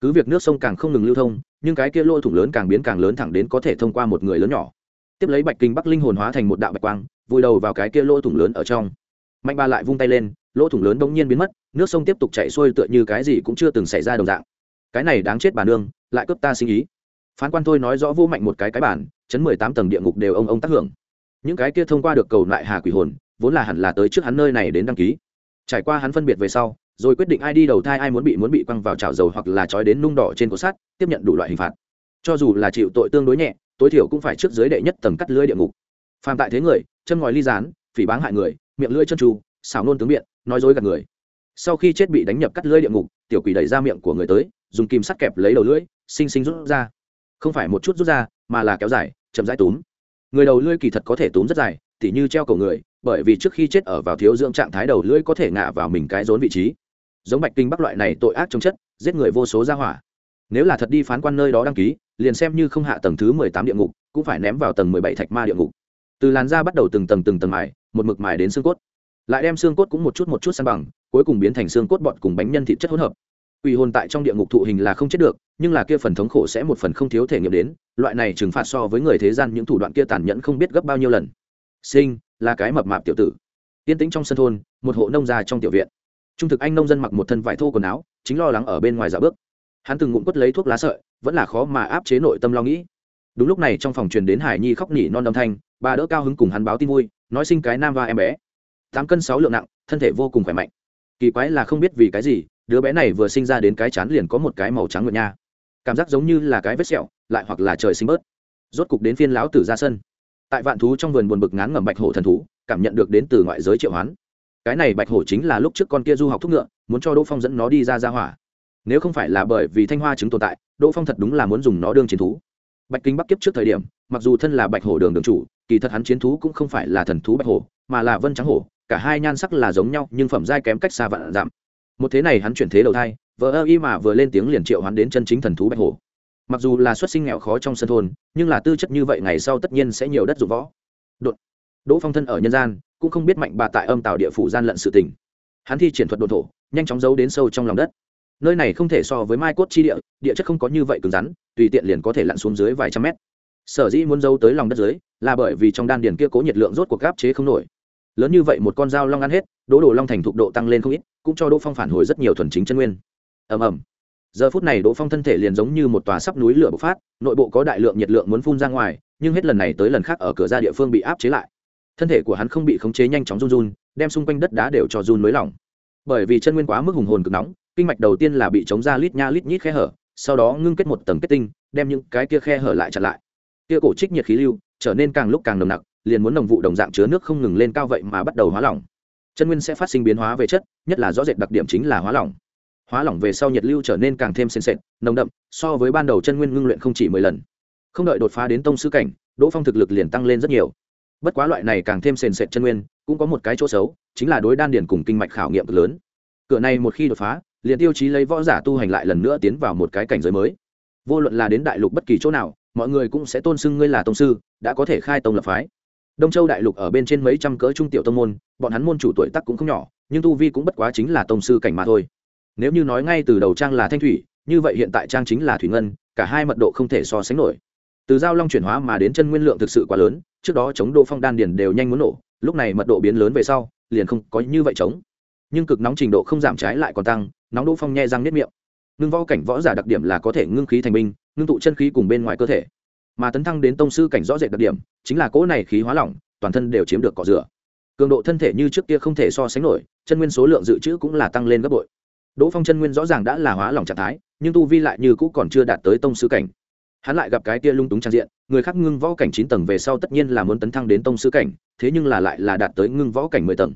cứ việc nước sông càng không ngừng lưu thông, nhưng cái kia lỗ thủng lớn càng biến càng lớn thẳng đến có thể thông qua một người lớn nhỏ. Tiếp lấy bạch kinh bắc linh hồn hóa thành một đạo bạch quang, vùi đầu vào cái kia lỗ thủng lớn ở trong. Mạnh Ba lại vung tay lên, lỗ thủng lớn bỗng nhiên biến mất, nước sông tiếp tục chạy xuôi tựa như cái gì cũng chưa từng xảy ra đồng dạng. Cái này đáng chết bà nương, lại cướp ta sinh ý. Phán quan thôi nói rõ vô mạnh một cái cái bản, chấn mười tám tầng địa ngục đều ông ông tác hưởng. Những cái kia thông qua được cầu lại hà quỷ hồn, vốn là hẳn là tới trước hắn nơi này đến đăng ký. Trải qua hắn phân biệt về sau rồi quyết định ai đi đầu thai, ai muốn bị muốn bị quăng vào chảo dầu hoặc là trói đến nung đỏ trên cột sắt, tiếp nhận đủ loại hình phạt. Cho dù là chịu tội tương đối nhẹ, tối thiểu cũng phải trước dưới đệ nhất tầng cắt lưới địa ngục. Phàm tại thế người, chân ngòi ly rán phỉ báng hại người, miệng lưỡi chân tru, xảo nôn tướng biện, nói dối gạt người. Sau khi chết bị đánh nhập cắt lưới địa ngục, tiểu quỷ đẩy ra miệng của người tới, dùng kim sắt kẹp lấy đầu lưỡi, xinh xinh rút ra. Không phải một chút rút ra, mà là kéo dài, chậm rãi túm. Người đầu lưỡi kỳ thật có thể túm rất dài, tỉ như treo cổ người, bởi vì trước khi chết ở vào thiếu dưỡng trạng thái đầu lưỡi có thể ngã vào mình cái rốn vị trí giống bạch kinh bắc loại này tội ác trong chất, giết người vô số ra hỏa. Nếu là thật đi phán quan nơi đó đăng ký, liền xem như không hạ tầng thứ mười tám địa ngục, cũng phải ném vào tầng mười bảy thạch ma địa ngục. Từ làn da bắt đầu từng tầng từng tầng mài, một mực mài đến xương cốt. Lại đem xương cốt cũng một chút một chút san bằng, cuối cùng biến thành xương cốt bọt cùng bánh nhân thịt chất hỗn hợp. Quỷ hồn tại trong địa ngục thụ hình là không chết được, nhưng là kia phần thống khổ sẽ một phần không thiếu thể nghiệm đến, loại này trừng phạt so với người thế gian những thủ đoạn kia tàn nhẫn không biết gấp bao nhiêu lần. Sinh, là cái mập mạp tiểu tử. Yên tĩnh trong sân thôn, một hộ nông gia trong tiểu viện trung thực anh nông dân mặc một thân vải thô quần áo, chính lo lắng ở bên ngoài dạo bước. Hắn từng ngụm quất lấy thuốc lá sợi, vẫn là khó mà áp chế nội tâm lo nghĩ. Đúng lúc này trong phòng truyền đến hải nhi khóc nỉ non âm thanh, bà đỡ cao hứng cùng hắn báo tin vui, nói sinh cái nam và em bé. Tám cân sáu lượng nặng, thân thể vô cùng khỏe mạnh. Kỳ quái là không biết vì cái gì, đứa bé này vừa sinh ra đến cái chán liền có một cái màu trắng ngựa nha. Cảm giác giống như là cái vết sẹo, lại hoặc là trời sinh bớt. Rốt cục đến phiên lão tử ra sân. Tại vạn thú trong vườn buồn bực ngán ngẩm bạch hổ thần thú, cảm nhận được đến từ ngoại giới triệu hoán cái này bạch hổ chính là lúc trước con kia du học thúc ngựa, muốn cho đỗ phong dẫn nó đi ra ra hỏa. Nếu không phải là bởi vì thanh hoa chứng tồn tại, đỗ phong thật đúng là muốn dùng nó đương chiến thú. Bạch kinh bắc kiếp trước thời điểm, mặc dù thân là bạch hổ đường đường chủ, kỳ thật hắn chiến thú cũng không phải là thần thú bạch hổ, mà là vân trắng hổ, cả hai nhan sắc là giống nhau, nhưng phẩm giai kém cách xa vạn giảm. Một thế này hắn chuyển thế đầu thai vợ ơ y mà vừa lên tiếng liền triệu hắn đến chân chính thần thú bạch hổ. Mặc dù là xuất sinh nghèo khó trong sân thôn, nhưng là tư chất như vậy ngày sau tất nhiên sẽ nhiều đất dụng võ. Đột đỗ phong thân ở nhân gian, cũng không biết mạnh bà tại âm tạo địa phủ gian lận sự tình. Hắn thi triển thuật đồn thổ, nhanh chóng giấu đến sâu trong lòng đất. Nơi này không thể so với mai cốt chi địa địa chất không có như vậy cứng rắn, tùy tiện liền có thể lặn xuống dưới vài trăm mét. Sở dĩ muốn giấu tới lòng đất dưới, là bởi vì trong đan điền kia cố nhiệt lượng rốt cuộc gáp chế không nổi. Lớn như vậy một con dao long ăn hết, đỗ đồ long thành thục độ tăng lên không ít, cũng cho đỗ phong phản hồi rất nhiều thuần chính chân nguyên. Ầm ầm. Giờ phút này đỗ phong thân thể liền giống như một tòa sắp núi lửa bộc phát, nội bộ có đại lượng nhiệt lượng muốn phun ra ngoài, nhưng hết lần này tới lần khác ở cửa ra địa phương bị áp chế lại thân thể của hắn không bị khống chế nhanh chóng run run, đem xung quanh đất đá đều cho run mới lỏng. Bởi vì chân nguyên quá mức hùng hồn cực nóng, kinh mạch đầu tiên là bị chống ra lít nha lít nhít khe hở, sau đó ngưng kết một tầng kết tinh, đem những cái kia khe hở lại chặn lại. Kia cổ trích nhiệt khí lưu trở nên càng lúc càng nồng nặc, liền muốn đồng vụ đồng dạng chứa nước không ngừng lên cao vậy mà bắt đầu hóa lỏng. Chân nguyên sẽ phát sinh biến hóa về chất, nhất là rõ rệt đặc điểm chính là hóa lỏng. Hóa lỏng về sau nhiệt lưu trở nên càng thêm sền sệt, nồng đậm, so với ban đầu chân nguyên ngưng luyện không chỉ mười lần. Không đợi đột phá đến tông sư cảnh, đỗ phong thực lực liền tăng lên rất nhiều bất quá loại này càng thêm sền sệt chân nguyên, cũng có một cái chỗ xấu, chính là đối đan điền cùng kinh mạch khảo nghiệm cực lớn. Cửa này một khi đột phá, liền tiêu chí lấy võ giả tu hành lại lần nữa tiến vào một cái cảnh giới mới. Vô luận là đến đại lục bất kỳ chỗ nào, mọi người cũng sẽ tôn xưng ngươi là tông sư, đã có thể khai tông lập phái. Đông châu đại lục ở bên trên mấy trăm cỡ trung tiểu tông môn, bọn hắn môn chủ tuổi tắc cũng không nhỏ, nhưng tu vi cũng bất quá chính là tông sư cảnh mà thôi. Nếu như nói ngay từ đầu trang là thanh thủy, như vậy hiện tại trang chính là thủy ngân, cả hai mật độ không thể so sánh nổi từ giao long chuyển hóa mà đến chân nguyên lượng thực sự quá lớn, trước đó chống độ phong đan điền đều nhanh muốn nổ, lúc này mật độ biến lớn về sau, liền không có như vậy chống. Nhưng cực nóng trình độ không giảm trái lại còn tăng, nóng đỗ phong nhe răng nếp miệng. Ngưng võ cảnh võ giả đặc điểm là có thể ngưng khí thành binh, ngưng tụ chân khí cùng bên ngoài cơ thể. Mà tấn thăng đến tông sư cảnh rõ rệt đặc điểm, chính là cỗ này khí hóa lỏng, toàn thân đều chiếm được cỏ rửa. Cường độ thân thể như trước kia không thể so sánh nổi, chân nguyên số lượng dự trữ cũng là tăng lên gấp bội. Đỗ phong chân nguyên rõ ràng đã là hóa lỏng trạng thái, nhưng tu vi lại như cũ còn chưa đạt tới tông sư cảnh hắn lại gặp cái kia lung túng trang diện, người khác ngưng võ cảnh chín tầng về sau tất nhiên là muốn tấn thăng đến tông sư cảnh, thế nhưng là lại là đạt tới ngưng võ cảnh mười tầng.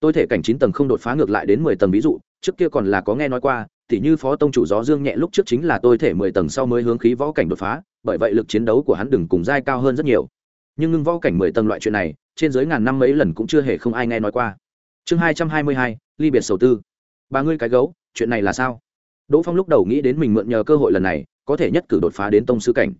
Tôi thể cảnh chín tầng không đột phá ngược lại đến mười tầng ví dụ, trước kia còn là có nghe nói qua thì như phó tông chủ gió dương nhẹ lúc trước chính là tôi thể mười tầng sau mới hướng khí võ cảnh đột phá, bởi vậy lực chiến đấu của hắn đừng cùng giai cao hơn rất nhiều. Nhưng ngưng võ cảnh mười tầng loại chuyện này, trên dưới ngàn năm mấy lần cũng chưa hề không ai nghe nói qua. Chương hai trăm hai mươi hai, ly biệt sầu tư. Ba ngươi cái gấu, chuyện này là sao? Đỗ phong lúc đầu nghĩ đến mình mượn nhờ cơ hội lần này có thể nhất cử đột phá đến tông sư cảnh.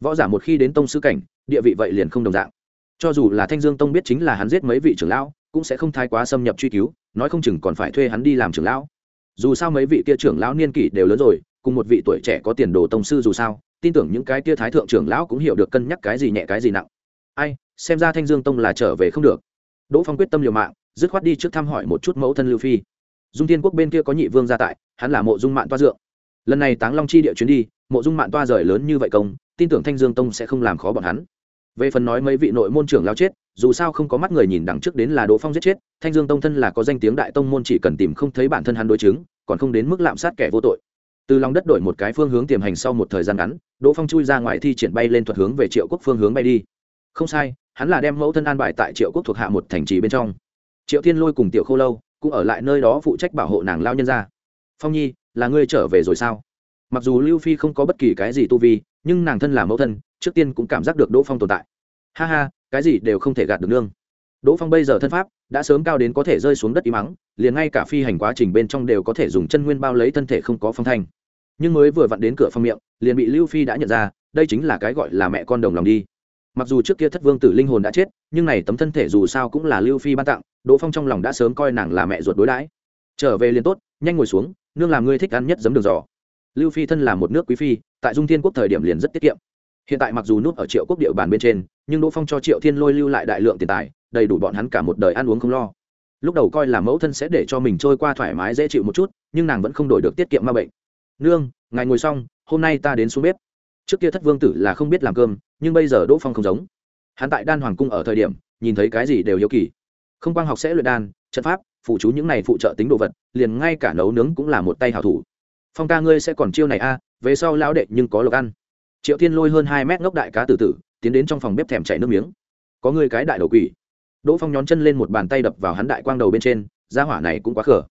Võ giả một khi đến tông sư cảnh, địa vị vậy liền không đồng dạng. Cho dù là thanh dương tông biết chính là hắn giết mấy vị trưởng lão, cũng sẽ không thái quá xâm nhập truy cứu, nói không chừng còn phải thuê hắn đi làm trưởng lão. Dù sao mấy vị kia trưởng lão niên kỷ đều lớn rồi, cùng một vị tuổi trẻ có tiền đồ tông sư dù sao, tin tưởng những cái kia thái thượng trưởng lão cũng hiểu được cân nhắc cái gì nhẹ cái gì nặng. Ai, xem ra thanh dương tông là trở về không được. Đỗ phong quyết tâm liều mạng, dứt khoát đi trước thăm hỏi một chút mẫu thân lưu phi. Dung thiên quốc bên kia có nhị vương gia tại, hắn là mộ dung mạng toa dượng lần này táng long chi địa chuyến đi mộ dung mạng toa rời lớn như vậy công, tin tưởng thanh dương tông sẽ không làm khó bọn hắn. Về phần nói mấy vị nội môn trưởng lao chết, dù sao không có mắt người nhìn đằng trước đến là đỗ phong giết chết, thanh dương tông thân là có danh tiếng đại tông môn chỉ cần tìm không thấy bản thân hắn đối chứng, còn không đến mức lạm sát kẻ vô tội. Từ lòng đất đổi một cái phương hướng tiềm hành sau một thời gian ngắn, đỗ phong chui ra ngoài thi triển bay lên thuật hướng về triệu quốc phương hướng bay đi. Không sai, hắn là đem mẫu thân an bài tại triệu quốc thuộc hạ một thành trì bên trong. Triệu thiên lôi cùng tiểu khô lâu cũng ở lại nơi đó phụ trách bảo hộ nàng lao nhân ra. Phong nhi, là ngươi trở về rồi sao? Mặc dù lưu phi không có bất kỳ cái gì tu vi, nhưng nàng thân là mẫu thân, trước tiên cũng cảm giác được đỗ phong tồn tại. Ha ha, cái gì đều không thể gạt được nương. Đỗ phong bây giờ thân pháp, đã sớm cao đến có thể rơi xuống đất y mắng, liền ngay cả phi hành quá trình bên trong đều có thể dùng chân nguyên bao lấy thân thể không có phong thanh. Nhưng mới vừa vặn đến cửa phong miệng, liền bị lưu phi đã nhận ra, đây chính là cái gọi là mẹ con đồng lòng đi. Mặc dù trước kia thất vương tử linh hồn đã chết, nhưng này tấm thân thể dù sao cũng là lưu phi ban tặng, đỗ phong trong lòng đã sớm coi nàng là mẹ ruột đối đãi. Trở về liền tốt, nhanh ngồi xuống, nương làm ngươi thích ăn nhất giấm đường giò lưu phi thân là một nước quý phi, tại dung thiên quốc thời điểm liền rất tiết kiệm. Hiện tại mặc dù núp ở triệu quốc địa bàn bên trên, nhưng đỗ phong cho triệu thiên lôi lưu lại đại lượng tiền tài, đầy đủ bọn hắn cả một đời ăn uống không lo. Lúc đầu coi là mẫu thân sẽ để cho mình trôi qua thoải mái dễ chịu một chút, nhưng nàng vẫn không đổi được tiết kiệm ma bệnh. Nương, ngài ngồi xong, hôm nay ta đến xuống bếp. Trước kia thất vương tử là không biết làm cơm, nhưng bây giờ đỗ phong không giống. Hắn tại đan hoàng cung ở thời điểm, nhìn thấy cái gì đều hiếu kỳ. Không quang học sẽ luyện đan, trận pháp, phụ chú những này phụ trợ tính đồ vật, liền ngay cả nấu nướng cũng là một tay hảo thủ phong ca ngươi sẽ còn chiêu này a à, về sau lão đệ nhưng có lộc ăn. Triệu thiên lôi hơn hai mét ngốc đại cá tử tử tiến đến trong phòng bếp thèm chảy nước miếng. Có người cái đại đầu quỷ. Đỗ phong nhón chân lên một bàn tay đập vào hắn đại quang đầu bên trên gia hỏa này cũng quá khở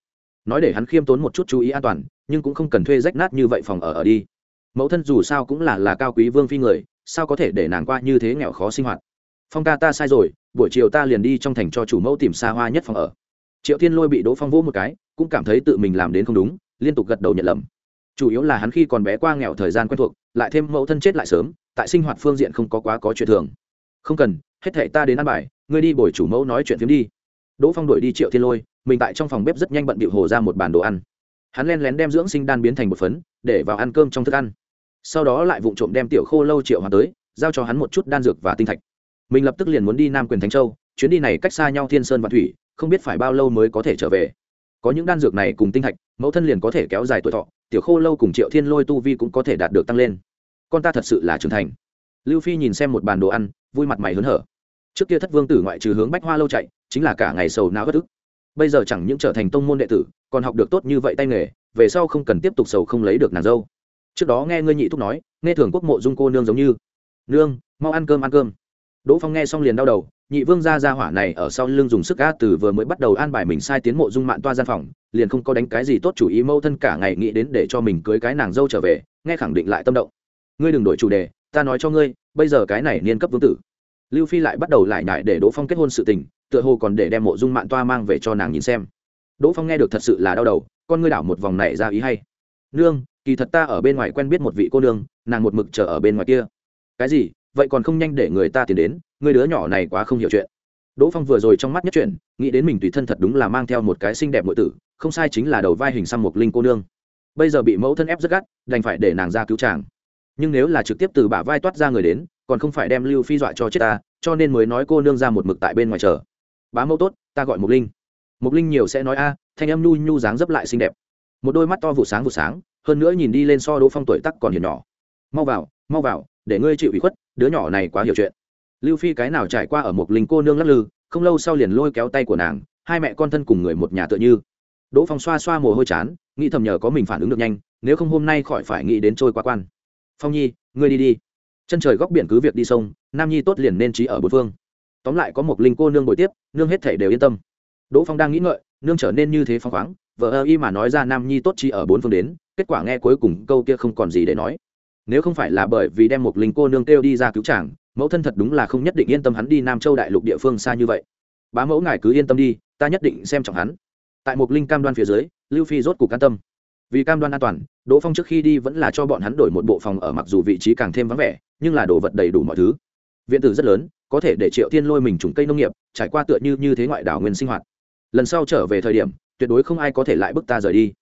nói để hắn khiêm tốn một chút chú ý an toàn nhưng cũng không cần thuê rách nát như vậy phòng ở ở đi. Mẫu thân dù sao cũng là là cao quý vương phi người sao có thể để nàng qua như thế nghèo khó sinh hoạt? Phong ca ta sai rồi buổi chiều ta liền đi trong thành cho chủ mẫu tìm xa hoa nhất phòng ở. Triệu thiên lôi bị đỗ phong vỗ một cái cũng cảm thấy tự mình làm đến không đúng liên tục gật đầu nhận lầm. Chủ yếu là hắn khi còn bé qua nghèo thời gian quen thuộc, lại thêm mẫu thân chết lại sớm, tại sinh hoạt phương diện không có quá có chuyện thường. Không cần, hết thể ta đến ăn bài, ngươi đi bồi chủ mẫu nói chuyện phiếm đi. Đỗ phong đuổi đi triệu thiên lôi, mình tại trong phòng bếp rất nhanh bận bịu hồ ra một bàn đồ ăn. Hắn len lén đem dưỡng sinh đan biến thành một phấn, để vào ăn cơm trong thức ăn. Sau đó lại vụng trộm đem tiểu khô lâu triệu hoàng tới, giao cho hắn một chút đan dược và tinh thạch. Mình lập tức liền muốn đi nam quyền thánh châu, chuyến đi này cách xa nhau thiên sơn và thủy, không biết phải bao lâu mới có thể trở về có những đan dược này cùng tinh thạch mẫu thân liền có thể kéo dài tuổi thọ, tiểu khô lâu cùng triệu thiên lôi tu vi cũng có thể đạt được tăng lên. Con ta thật sự là trưởng thành. Lưu phi nhìn xem một bàn đồ ăn, vui mặt mày hớn hở. Trước kia thất vương tử ngoại trừ hướng bách hoa lâu chạy, chính là cả ngày sầu não bất ức. Bây giờ chẳng những trở thành tông môn đệ tử, còn học được tốt như vậy tay nghề, về sau không cần tiếp tục sầu không lấy được nàng dâu. Trước đó nghe ngươi nhị thúc nói, nghe thường quốc mộ dung cô nương giống như. Nương, mau ăn cơm ăn cơm. Đỗ phong nghe xong liền đau đầu nhị vương gia gia hỏa này ở sau lưng dùng sức gã từ vừa mới bắt đầu an bài mình sai tiến mộ dung mạn toa gian phòng, liền không có đánh cái gì tốt chủ ý mâu thân cả ngày nghĩ đến để cho mình cưới cái nàng dâu trở về, nghe khẳng định lại tâm động. Ngươi đừng đổi chủ đề, ta nói cho ngươi, bây giờ cái này niên cấp vương tử. Lưu phi lại bắt đầu lại nhại để đỗ phong kết hôn sự tình, tựa hồ còn để đem mộ dung mạn toa mang về cho nàng nhìn xem. Đỗ phong nghe được thật sự là đau đầu, con ngươi đảo một vòng này ra ý hay. Nương, kỳ thật ta ở bên ngoài quen biết một vị cô nương, nàng một mực chờ ở bên ngoài kia. Cái gì? Vậy còn không nhanh để người ta tiến đến người đứa nhỏ này quá không hiểu chuyện. Đỗ phong vừa rồi trong mắt nhất chuyện nghĩ đến mình tùy thân thật đúng là mang theo một cái xinh đẹp nội tử, không sai chính là đầu vai hình xăm một linh cô nương. Bây giờ bị mẫu thân ép rất gắt, đành phải để nàng ra cứu chàng. Nhưng nếu là trực tiếp từ bả vai toát ra người đến, còn không phải đem lưu phi dọa cho chết ta, cho nên mới nói cô nương ra một mực tại bên ngoài chờ. Bá mẫu tốt, ta gọi mục linh. Mục linh nhiều sẽ nói a, thanh âm nhu nhu dáng dấp lại xinh đẹp. Một đôi mắt to vụ sáng vụ sáng, hơn nữa nhìn đi lên so đỗ phong tuổi tắc còn hiền nhỏ. Mau vào mau vào, để ngươi chịu ủy khuất, đứa nhỏ này quá hiểu chuyện lưu phi cái nào trải qua ở một linh cô nương lắc lư, không lâu sau liền lôi kéo tay của nàng, hai mẹ con thân cùng người một nhà tựa như. Đỗ phong xoa xoa mồ hôi chán, nghĩ thầm nhờ có mình phản ứng được nhanh, nếu không hôm nay khỏi phải nghĩ đến trôi qua quan. Phong nhi, ngươi đi đi. Chân trời góc biển cứ việc đi sông, nam nhi tốt liền nên trí ở bốn phương. Tóm lại có một linh cô nương bồi tiếp, nương hết thể đều yên tâm. Đỗ phong đang nghĩ ngợi, nương trở nên như thế phong khoáng vợ ơ y mà nói ra nam nhi tốt trí ở bốn phương đến, kết quả nghe cuối cùng câu kia không còn gì để nói. Nếu không phải là bởi vì đem một linh cô nương kêu đi ra cứu chàng mẫu thân thật đúng là không nhất định yên tâm hắn đi nam châu đại lục địa phương xa như vậy. Bá mẫu ngài cứ yên tâm đi, ta nhất định xem trọng hắn. Tại một linh cam đoan phía dưới, lưu phi rốt cuộc can tâm. Vì cam đoan an toàn, đỗ phong trước khi đi vẫn là cho bọn hắn đổi một bộ phòng ở mặc dù vị trí càng thêm vắng vẻ, nhưng là đồ vật đầy đủ mọi thứ. Viện tử rất lớn, có thể để triệu tiên lôi mình trùng cây nông nghiệp, trải qua tựa như như thế ngoại đảo nguyên sinh hoạt. Lần sau trở về thời điểm, tuyệt đối không ai có thể lại bức ta rời đi.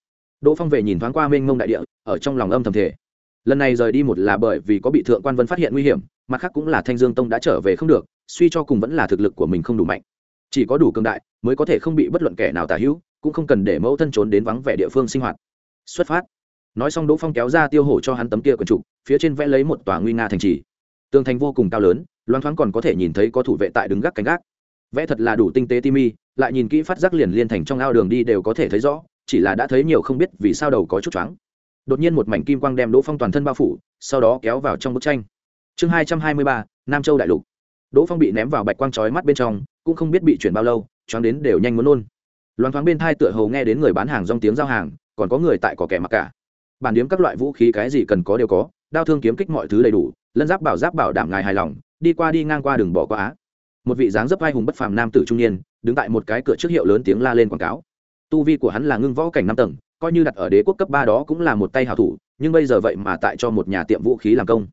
Đỗ phong về nhìn thoáng qua mênh mông đại địa, ở trong lòng âm thầm thể lần này rời đi một là bởi vì có bị thượng quan vân phát hiện nguy hiểm, mặt khác cũng là thanh dương tông đã trở về không được, suy cho cùng vẫn là thực lực của mình không đủ mạnh. Chỉ có đủ cường đại mới có thể không bị bất luận kẻ nào tả hữu, cũng không cần để mẫu thân trốn đến vắng vẻ địa phương sinh hoạt. Xuất phát. Nói xong đỗ phong kéo ra tiêu hổ cho hắn tấm kia quần trục, phía trên vẽ lấy một tòa nguy nga thành trì. Tường thành vô cùng cao lớn loan thoáng còn có thể nhìn thấy có thủ vệ tại đứng gác cánh gác. Vẽ thật là đủ tinh tế ti mi lại nhìn kỹ phát giác liền liên thành trong ao đường đi đều có thể thấy rõ, chỉ là đã thấy nhiều không biết vì sao đầu có chút choáng đột nhiên một mảnh kim quang đem đỗ phong toàn thân bao phủ, sau đó kéo vào trong bức tranh. Chương hai trăm hai mươi ba, nam châu đại lục. Đỗ phong bị ném vào bạch quang trói mắt bên trong, cũng không biết bị chuyển bao lâu, choáng đến đều nhanh muốn nôn. Loáng thoáng bên thai tựa hầu nghe đến người bán hàng rong tiếng giao hàng, còn có người tại có kẻ mặc cả. Bàn điếm các loại vũ khí cái gì cần có đều có, đao thương kiếm kích mọi thứ đầy đủ, lân giáp bảo giáp bảo đảm ngài hài lòng, đi qua đi ngang qua đường bỏ qua á. Một vị dáng dấp vai hùng bất phàm nam tử trung niên, đứng tại một cái cửa trước hiệu lớn tiếng la lên quảng cáo. Tu vi của hắn là ngưng võ cảnh năm tầng coi như đặt ở đế quốc cấp ba đó cũng là một tay hảo thủ, nhưng bây giờ vậy mà tại cho một nhà tiệm vũ khí làm công.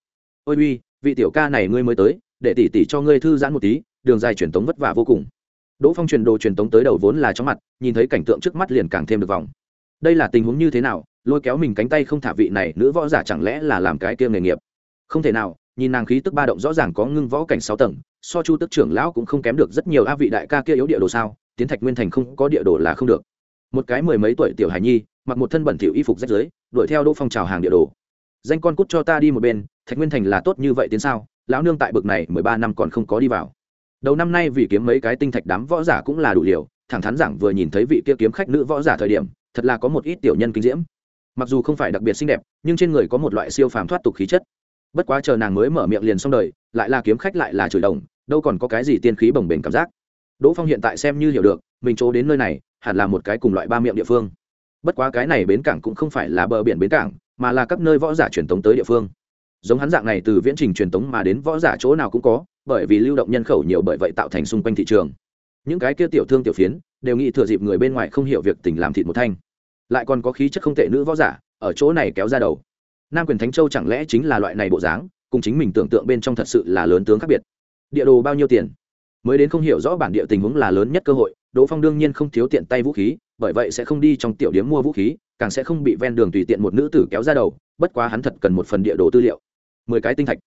Ôi uy, vị tiểu ca này ngươi mới tới, để tỉ tỉ cho ngươi thư giãn một tí, đường dài truyền tống vất vả vô cùng. Đỗ phong truyền đồ truyền tống tới đầu vốn là chóng mặt, nhìn thấy cảnh tượng trước mắt liền càng thêm được vòng đây là tình huống như thế nào, lôi kéo mình cánh tay không thả vị này nữ võ giả chẳng lẽ là làm cái kia nghề nghiệp? Không thể nào, nhìn nàng khí tức ba động rõ ràng có ngưng võ cảnh sáu tầng, so chu tức trưởng lão cũng không kém được rất nhiều. A vị đại ca kia yếu địa đồ sao, tiến thạch nguyên thành không có địa đồ là không được một cái mười mấy tuổi tiểu hải nhi, mặc một thân bẩn thỉu y phục rách rưới, đuổi theo đỗ phong trào hàng địa đồ. Danh con cút cho ta đi một bên, thạch nguyên thành là tốt như vậy tiến sao, lão nương tại bực này mười ba năm còn không có đi vào. Đầu năm nay vì kiếm mấy cái tinh thạch đám võ giả cũng là đủ liều, thẳng thắn rằng vừa nhìn thấy vị kia kiếm khách nữ võ giả thời điểm, thật là có một ít tiểu nhân kinh diễm. Mặc dù không phải đặc biệt xinh đẹp, nhưng trên người có một loại siêu phàm thoát tục khí chất. Bất quá chờ nàng mới mở miệng liền xong đời, lại là kiếm khách lại là chửi đồng, đâu còn có cái gì tiên khí bồng bềnh cảm giác. Đỗ phong hiện tại xem như hiểu được, mình chỗ đến nơi này hẳn là một cái cùng loại ba miệng địa phương. Bất quá cái này bến cảng cũng không phải là bờ biển bến cảng, mà là các nơi võ giả truyền tống tới địa phương. Giống hắn dạng này từ viễn trình truyền tống mà đến võ giả chỗ nào cũng có, bởi vì lưu động nhân khẩu nhiều bởi vậy tạo thành xung quanh thị trường. Những cái kia tiểu thương tiểu phiến đều nghĩ thừa dịp người bên ngoài không hiểu việc tình làm thịt một thanh. Lại còn có khí chất không tệ nữ võ giả ở chỗ này kéo ra đầu. Nam quyền thánh châu chẳng lẽ chính là loại này bộ dáng, cùng chính mình tưởng tượng bên trong thật sự là lớn tướng khác biệt. Địa đồ bao nhiêu tiền? Mới đến không hiểu rõ bản địa tình huống là lớn nhất cơ hội đỗ phong đương nhiên không thiếu tiện tay vũ khí, bởi vậy sẽ không đi trong tiểu điếm mua vũ khí, càng sẽ không bị ven đường tùy tiện một nữ tử kéo ra đầu, bất quá hắn thật cần một phần địa đồ tư liệu. Mười cái tinh thạch.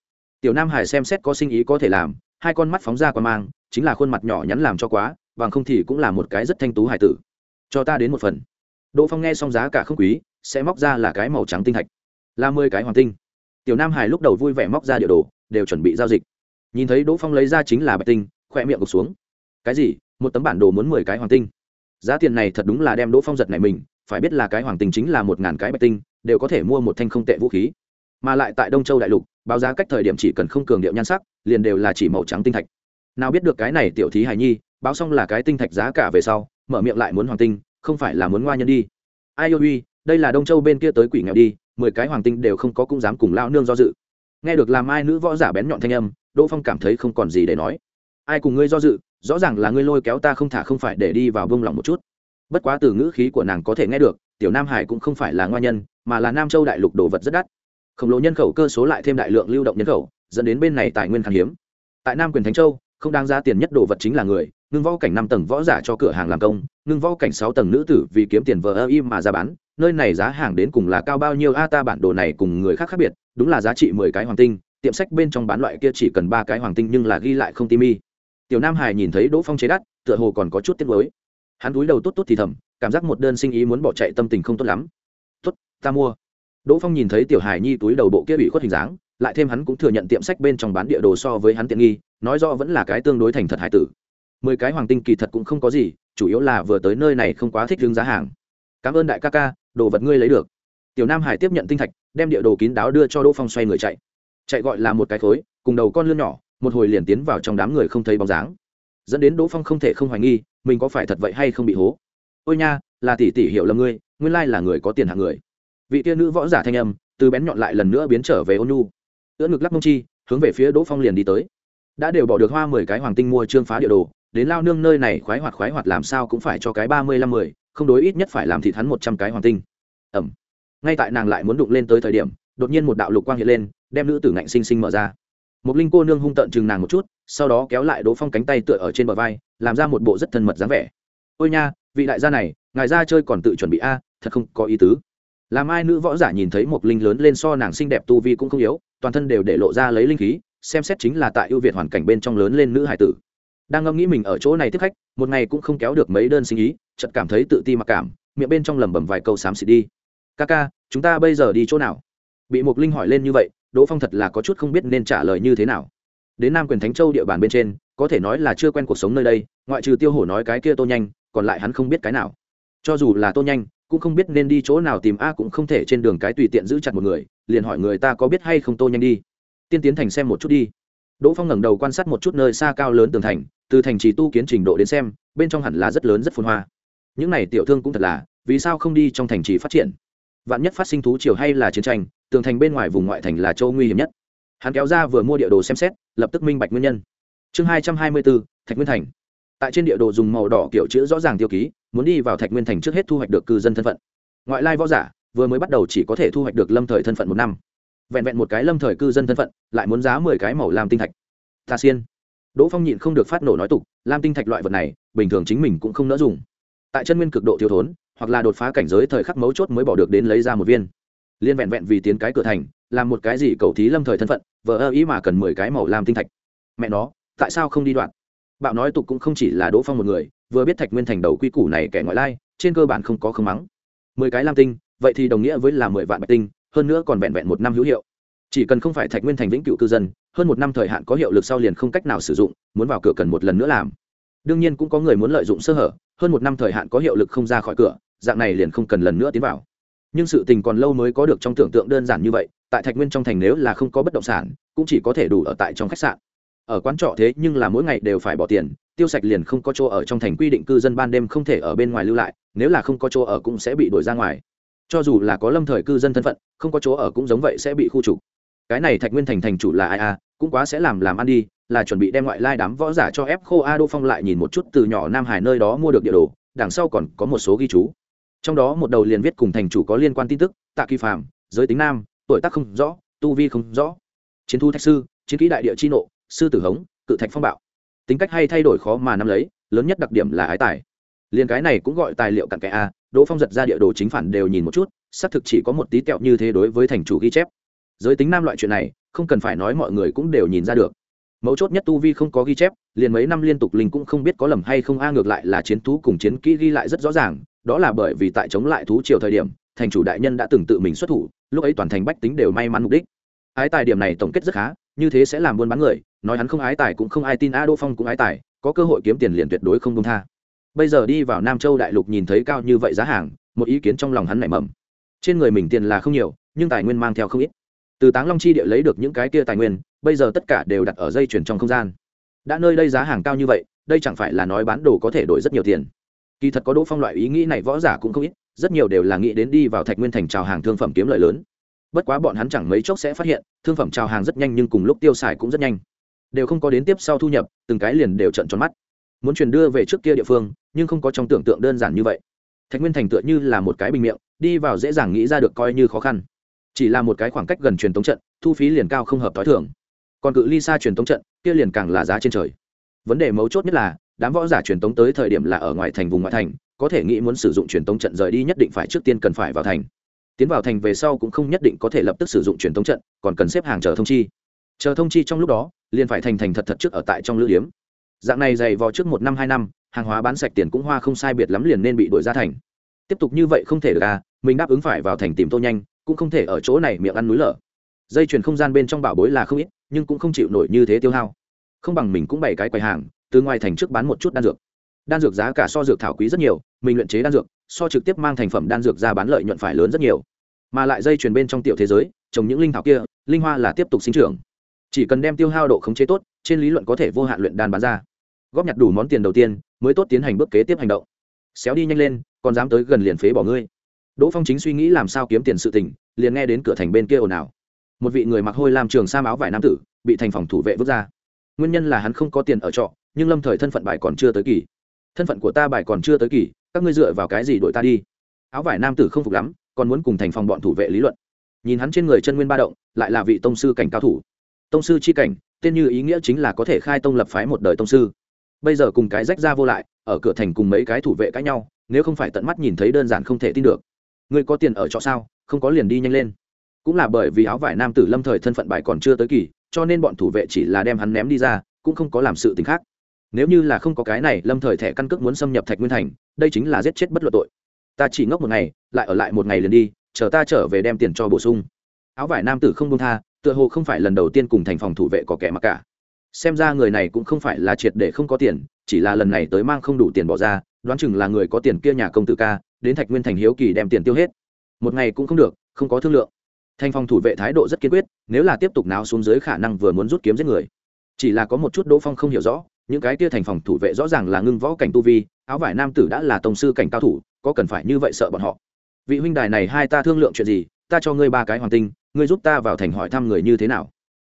Tiểu nam hải xem xét có sinh ý có thể làm, hai con mắt phóng ra qua mang, chính là khuôn mặt nhỏ nhắn làm cho quá, bằng không thì cũng là một cái rất thanh tú hải tử. Cho ta đến một phần. Đỗ phong nghe xong giá cả không quý, sẽ móc ra là cái màu trắng tinh thạch. Là mười cái hoàng tinh. Tiểu nam hải lúc đầu vui vẻ móc ra địa đồ, đều chuẩn bị giao dịch. Nhìn thấy đỗ phong lấy ra chính là bạch tinh khỏe miệng gục xuống. Cái gì? Một tấm bản đồ muốn mười cái hoàng tinh. Giá tiền này thật đúng là đem đỗ phong giật này mình, phải biết là cái hoàng tinh chính là một ngàn cái bạch tinh, đều có thể mua một thanh không tệ vũ khí. Mà lại tại đông châu đại lục, báo giá cách thời điểm chỉ cần không cường điệu nhan sắc, liền đều là chỉ màu trắng tinh thạch. Nào biết được cái này tiểu thí hài nhi, báo xong là cái tinh thạch giá cả về sau, mở miệng lại muốn hoàng tinh, không phải là muốn ngoa nhân đi. Ai ôi uy đây là đông châu bên kia tới quỷ nghèo đi, mười cái hoàng tinh đều không có cũng dám cùng lao nương do dự. Nghe được làm ai nữ võ giả bén nhọn thanh âm, đỗ phong cảm thấy không còn gì để nói ai cùng ngươi do dự, rõ ràng là ngươi lôi kéo ta không thả không phải để đi vào bông lòng một chút. Bất quá từ ngữ khí của nàng có thể nghe được, tiểu nam hải cũng không phải là ngoa nhân, mà là nam châu đại lục đồ vật rất đắt. Khổng lồ nhân khẩu cơ số lại thêm đại lượng lưu động nhân khẩu, dẫn đến bên này tài nguyên khan hiếm. Tại nam quyền thánh châu, không đáng giá tiền nhất đồ vật chính là người, ngưng võ cảnh năm tầng võ giả cho cửa hàng làm công, ngưng võ cảnh sáu tầng nữ tử vì kiếm tiền vờ ơ im mà ra bán, nơi này giá hàng đến cùng là cao bao nhiêu a, ta bản đồ này cùng người khác khác biệt, đúng là giá trị mười cái hoàng tinh, tiệm sách bên trong bán loại kia chỉ cần ba cái hoàng tinh nhưng là ghi lại không tim mi tiểu nam hải nhìn thấy đỗ phong chế đắt, tựa hồ còn có chút tiếc mới hắn túi đầu tốt tốt thì thầm, cảm giác một đơn sinh ý muốn bỏ chạy tâm tình không tốt lắm. Tốt, ta mua. Đỗ phong nhìn thấy tiểu hải nhi túi đầu bộ kia bị khuất hình dáng, lại thêm hắn cũng thừa nhận tiệm sách bên trong bán địa đồ so với hắn tiện nghi, nói rõ vẫn là cái tương đối thành thật hải tử. Mười cái hoàng tinh kỳ thật cũng không có gì, chủ yếu là vừa tới nơi này không quá thích hướng giá hàng. Cảm ơn đại ca ca, đồ vật ngươi lấy được. Tiểu nam hải tiếp nhận tinh thạch, đem địa đồ kín đáo đưa cho đỗ phong xoay người chạy. Chạy gọi là một cái khối, cùng đầu con lươn nhỏ một hồi liền tiến vào trong đám người không thấy bóng dáng. Dẫn đến đỗ phong không thể không hoài nghi, mình có phải thật vậy hay không bị hố? Ôi nha, là tỷ tỷ hiểu lầm ngươi, nguyên lai là người có tiền hạng người. Vị tiên nữ võ giả thanh âm, từ bén nhọn lại lần nữa biến trở về ôn nhu. Ưỡn ngực lắc mông chi, hướng về phía đỗ phong liền đi tới. Đã đều bỏ được hoa mười cái hoàng tinh mua trương phá địa đồ, đến lao nương nơi này khoái hoạt khoái hoạt làm sao cũng phải cho cái ba mươi lăm mười, không đối ít nhất phải làm thịt hắn một trăm cái hoàng tinh. Ẩm. Ngay tại nàng lại muốn đụng lên tới thời điểm, đột nhiên một đạo lục quang hiện lên, đem nữ tử ngạnh sinh sinh mở ra một linh cô nương hung tợn chừng nàng một chút, sau đó kéo lại đỗ phong cánh tay tựa ở trên bờ vai, làm ra một bộ rất thân mật dáng vẻ. Ôi nha, vị đại gia này, ngài ra chơi còn tự chuẩn bị a, thật không có ý tứ. Làm ai nữ võ giả nhìn thấy một linh lớn lên so nàng xinh đẹp tu vi cũng không yếu, toàn thân đều để lộ ra lấy linh khí, xem xét chính là tại ưu việt hoàn cảnh bên trong lớn lên nữ hải tử. Đang ngẫm nghĩ mình ở chỗ này tiếp khách, một ngày cũng không kéo được mấy đơn sinh ý, chợt cảm thấy tự ti mặc cảm, miệng bên trong lẩm bẩm vài câu xám xịt đi. Ca ca, chúng ta bây giờ đi chỗ nào? Bị Mộc linh hỏi lên như vậy đỗ phong thật là có chút không biết nên trả lời như thế nào. Đến nam quyền thánh châu địa bàn bên trên, có thể nói là chưa quen cuộc sống nơi đây, ngoại trừ tiêu hổ nói cái kia tô nhanh, còn lại hắn không biết cái nào. Cho dù là tô nhanh, cũng không biết nên đi chỗ nào tìm a cũng không thể trên đường cái tùy tiện giữ chặt một người, liền hỏi người ta có biết hay không tô nhanh đi. Tiên tiến thành xem một chút đi. Đỗ phong ngẩng đầu quan sát một chút nơi xa cao lớn tường thành, từ thành trì tu kiến trình độ đến xem, bên trong hẳn là rất lớn rất phồn hoa. Những này tiểu thương cũng thật là, vì sao không đi trong thành trì phát triển? Vạn nhất phát sinh thú triều hay là chiến tranh tường thành bên ngoài vùng ngoại thành là châu nguy hiểm nhất. Hắn kéo ra vừa mua địa đồ xem xét, lập tức minh bạch nguyên nhân. Chương hai trăm hai mươi bốn, thạch nguyên thành. Tại trên địa đồ dùng màu đỏ kiểu chữ rõ ràng tiêu ký, muốn đi vào thạch nguyên thành trước hết thu hoạch được cư dân thân phận. Ngoại lai võ giả, vừa mới bắt đầu chỉ có thể thu hoạch được lâm thời thân phận một năm. Vẹn vẹn một cái lâm thời cư dân thân phận, lại muốn giá mười cái màu lam tinh thạch. Ta xiên. Đỗ phong nhịn không được phát nổ nói tục, lam tinh thạch loại vật này, bình thường chính mình cũng không nỡ dùng. Tại chân nguyên cực độ thiếu thốn, hoặc là đột phá cảnh giới thời khắc mấu chốt mới bỏ được đến lấy ra một viên liên vẹn vẹn vì tiến cái cửa thành, làm một cái gì cầu thí lâm thời thân phận vợ ơ ý mà cần mười cái màu làm tinh thạch. Mẹ nó, tại sao không đi đoạn? Bạo nói tục cũng không chỉ là đỗ phong một người, vừa biết thạch nguyên thành đầu quy củ này kẻ ngoại lai, trên cơ bản không có khương mắng. Mười cái lam tinh, vậy thì đồng nghĩa với là mười vạn bạch tinh, hơn nữa còn vẹn vẹn một năm hữu hiệu. Chỉ cần không phải thạch nguyên thành vĩnh cựu cư dân, hơn một năm thời hạn có hiệu lực sau liền không cách nào sử dụng, muốn vào cửa cần một lần nữa làm. Đương nhiên cũng có người muốn lợi dụng sơ hở, hơn một năm thời hạn có hiệu lực không ra khỏi cửa, dạng này liền không cần lần nữa tiến vào nhưng sự tình còn lâu mới có được trong tưởng tượng đơn giản như vậy, tại thạch nguyên trong thành nếu là không có bất động sản, cũng chỉ có thể đủ ở tại trong khách sạn. Ở quán trọ thế nhưng là mỗi ngày đều phải bỏ tiền, tiêu sạch liền không có chỗ ở trong thành quy định cư dân ban đêm không thể ở bên ngoài lưu lại, nếu là không có chỗ ở cũng sẽ bị đuổi ra ngoài. Cho dù là có lâm thời cư dân thân phận, không có chỗ ở cũng giống vậy sẽ bị khu trục. Cái này thạch nguyên thành thành chủ là ai a? Cũng quá sẽ làm làm ăn đi, là chuẩn bị đem ngoại lai đám võ giả cho ép khô a đô phong lại nhìn một chút từ nhỏ nam hải nơi đó mua được địa đồ, đằng sau còn có một số ghi chú trong đó một đầu liền viết cùng thành chủ có liên quan tin tức, tạ kỳ phàm, giới tính nam, tuổi tác không rõ, tu vi không rõ. Chiến thu thạch sư, chiến kỹ đại địa chi nộ, sư tử hống, cự thạch phong bạo. Tính cách hay thay đổi khó mà nắm lấy, lớn nhất đặc điểm là ái tài. Liền cái này cũng gọi tài liệu cặn kẽ a, đỗ phong giật ra địa đồ chính phản đều nhìn một chút, xác thực chỉ có một tí kẹo như thế đối với thành chủ ghi chép. Giới tính nam loại chuyện này, không cần phải nói mọi người cũng đều nhìn ra được. Mấu chốt nhất tu vi không có ghi chép, liền mấy năm liên tục linh cũng không biết có lầm hay không, a ngược lại là chiến thú cùng chiến kỹ ghi lại rất rõ ràng đó là bởi vì tại chống lại thú triều thời điểm, thành chủ đại nhân đã từng tự mình xuất thủ, lúc ấy toàn thành bách tính đều may mắn mục đích. Ái tài điểm này tổng kết rất khá, như thế sẽ làm buôn bán người, nói hắn không ái tài cũng không ai tin a đỗ phong cũng ái tài, có cơ hội kiếm tiền liền tuyệt đối không công tha. Bây giờ đi vào nam châu đại lục nhìn thấy cao như vậy giá hàng, một ý kiến trong lòng hắn nảy mầm. Trên người mình tiền là không nhiều, nhưng tài nguyên mang theo không ít. Từ táng long chi địa lấy được những cái kia tài nguyên, bây giờ tất cả đều đặt ở dây chuyển trong không gian. Đã nơi đây giá hàng cao như vậy, đây chẳng phải là nói bán đồ có thể đổi rất nhiều tiền kỳ thật có đỗ phong loại ý nghĩ này võ giả cũng không ít, rất nhiều đều là nghĩ đến đi vào thạch nguyên thành trào hàng thương phẩm kiếm lợi lớn. Bất quá bọn hắn chẳng mấy chốc sẽ phát hiện, thương phẩm trào hàng rất nhanh nhưng cùng lúc tiêu xài cũng rất nhanh. Đều không có đến tiếp sau thu nhập, từng cái liền đều trận tròn mắt. Muốn truyền đưa về trước kia địa phương, nhưng không có trong tưởng tượng đơn giản như vậy. Thạch nguyên thành tựa như là một cái bình miệng, đi vào dễ dàng nghĩ ra được coi như khó khăn. Chỉ là một cái khoảng cách gần truyền tống trận, thu phí liền cao không hợp t h o i thưởng còn cự ly xa truyền tống trận, kia liền càng là giá trên trời. Vấn đề mấu chốt nhất là đám võ giả truyền tống tới thời điểm là ở ngoài thành vùng ngoại thành, có thể nghĩ muốn sử dụng truyền tống trận rời đi nhất định phải trước tiên cần phải vào thành. Tiến vào thành về sau cũng không nhất định có thể lập tức sử dụng truyền tống trận, còn cần xếp hàng chờ thông chi. Chờ thông chi trong lúc đó, liền phải thành thành thật thật trước ở tại trong lữ điếm. Dạng này dày vò trước một năm, hai năm, hàng hóa bán sạch tiền cũng hoa không sai biệt lắm liền nên bị đuổi ra thành. Tiếp tục như vậy không thể được à mình đáp ứng phải vào thành tìm tô nhanh, cũng không thể ở chỗ này miệng ăn núi lở. Dây chuyền không gian bên trong bảo bối là không ít, nhưng cũng không chịu nổi như thế tiêu hao. Không bằng mình cũng bày cái quầy hàng từ ngoài thành trước bán một chút đan dược. Đan dược giá cả so dược thảo quý rất nhiều, mình luyện chế đan dược, so trực tiếp mang thành phẩm đan dược ra bán lợi nhuận phải lớn rất nhiều. Mà lại dây chuyền bên trong tiểu thế giới, trồng những linh thảo kia, linh hoa là tiếp tục sinh trưởng. Chỉ cần đem tiêu hao độ khống chế tốt, trên lý luận có thể vô hạn luyện đan bán ra. Góp nhặt đủ món tiền đầu tiên, mới tốt tiến hành bước kế tiếp hành động. Xéo đi nhanh lên, còn dám tới gần liền phế bỏ ngươi. Đỗ phong chính suy nghĩ làm sao kiếm tiền sự tình, liền nghe đến cửa thành bên kia ồn ào. Một vị người mặc hôi làm trường sam áo vải nam tử, bị thành phòng thủ vệ vứt ra. Nguyên nhân là hắn không có tiền ở trọ nhưng lâm thời thân phận bài còn chưa tới kỳ. Thân phận của ta bài còn chưa tới kỳ, các ngươi dựa vào cái gì đội ta đi? Áo vải nam tử không phục lắm, còn muốn cùng thành phòng bọn thủ vệ lý luận. Nhìn hắn trên người chân nguyên ba động, lại là vị tông sư cảnh cao thủ. Tông sư chi cảnh, tên như ý nghĩa chính là có thể khai tông lập phái một đời tông sư. Bây giờ cùng cái rách ra vô lại, ở cửa thành cùng mấy cái thủ vệ cãi nhau, nếu không phải tận mắt nhìn thấy đơn giản không thể tin được. Người có tiền ở trọ sao? Không có liền đi nhanh lên. Cũng là bởi vì áo vải nam tử lâm thời thân phận bài còn chưa tới kỳ, cho nên bọn thủ vệ chỉ là đem hắn ném đi ra, cũng không có làm sự t khác nếu như là không có cái này, lâm thời thẻ căn cước muốn xâm nhập thạch nguyên thành, đây chính là giết chết bất luận tội. Ta chỉ ngốc một ngày, lại ở lại một ngày liền đi, chờ ta trở về đem tiền cho bổ sung. Áo vải nam tử không buông tha, tựa hồ không phải lần đầu tiên cùng thành phòng thủ vệ có kẻ mặc cả. Xem ra người này cũng không phải là triệt để không có tiền, chỉ là lần này tới mang không đủ tiền bỏ ra, đoán chừng là người có tiền kia nhà công tử ca, đến thạch nguyên thành hiếu kỳ đem tiền tiêu hết. Một ngày cũng không được, không có thương lượng. Thành phòng thủ vệ thái độ rất kiên quyết, nếu là tiếp tục náo xuống dưới khả năng vừa muốn rút kiếm giết người. Chỉ là có một chút đỗ phong không hiểu rõ những cái kia thành phòng thủ vệ rõ ràng là ngưng võ cảnh tu vi, áo vải nam tử đã là tổng sư cảnh cao thủ, có cần phải như vậy sợ bọn họ? Vị huynh đài này hai ta thương lượng chuyện gì? Ta cho ngươi ba cái hoàng tinh, ngươi giúp ta vào thành hỏi thăm người như thế nào?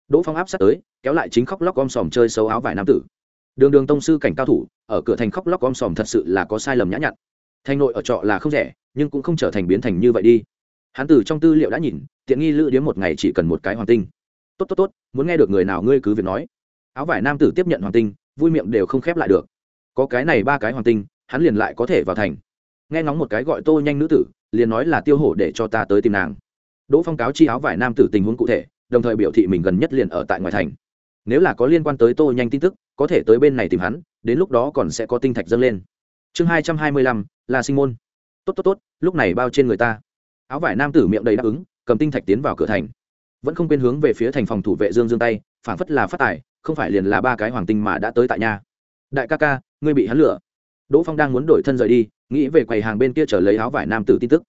Đỗ phong áp sát tới, kéo lại chính khóc lóc om sòm chơi xấu áo vải nam tử. Đường đường tông sư cảnh cao thủ, ở cửa thành khóc lóc om sòm thật sự là có sai lầm nhã nhặn. Thành nội ở trọ là không rẻ, nhưng cũng không trở thành biến thành như vậy đi. Hắn tử trong tư liệu đã nhìn, tiện nghi lữ điếm một ngày chỉ cần một cái hoàng tinh. Tốt tốt tốt, muốn nghe được người nào ngươi cứ việc nói. Áo vải nam tử tiếp nhận hoàng tinh vui miệng đều không khép lại được. Có cái này ba cái hoàng tinh, hắn liền lại có thể vào thành. Nghe ngóng một cái gọi tô nhanh nữ tử, liền nói là tiêu hổ để cho ta tới tìm nàng. Đỗ phong cáo chi áo vải nam tử tình huống cụ thể, đồng thời biểu thị mình gần nhất liền ở tại ngoài thành. Nếu là có liên quan tới tô nhanh tin tức, có thể tới bên này tìm hắn, đến lúc đó còn sẽ có tinh thạch dâng lên. Chương hai trăm hai mươi lăm, là sinh môn. Tốt tốt tốt, lúc này bao trên người ta. Áo vải nam tử miệng đầy đáp ứng, cầm tinh thạch tiến vào cửa thành. Vẫn không quên hướng về phía thành phòng thủ vệ dương dương tay phản phất là phát tài không phải liền là ba cái hoàng tinh mà đã tới tại nhà. Đại ca ca, ngươi bị hắn lửa đỗ phong đang muốn đổi thân rời đi, nghĩ về quầy hàng bên kia trở lấy áo vải nam tử tin tức.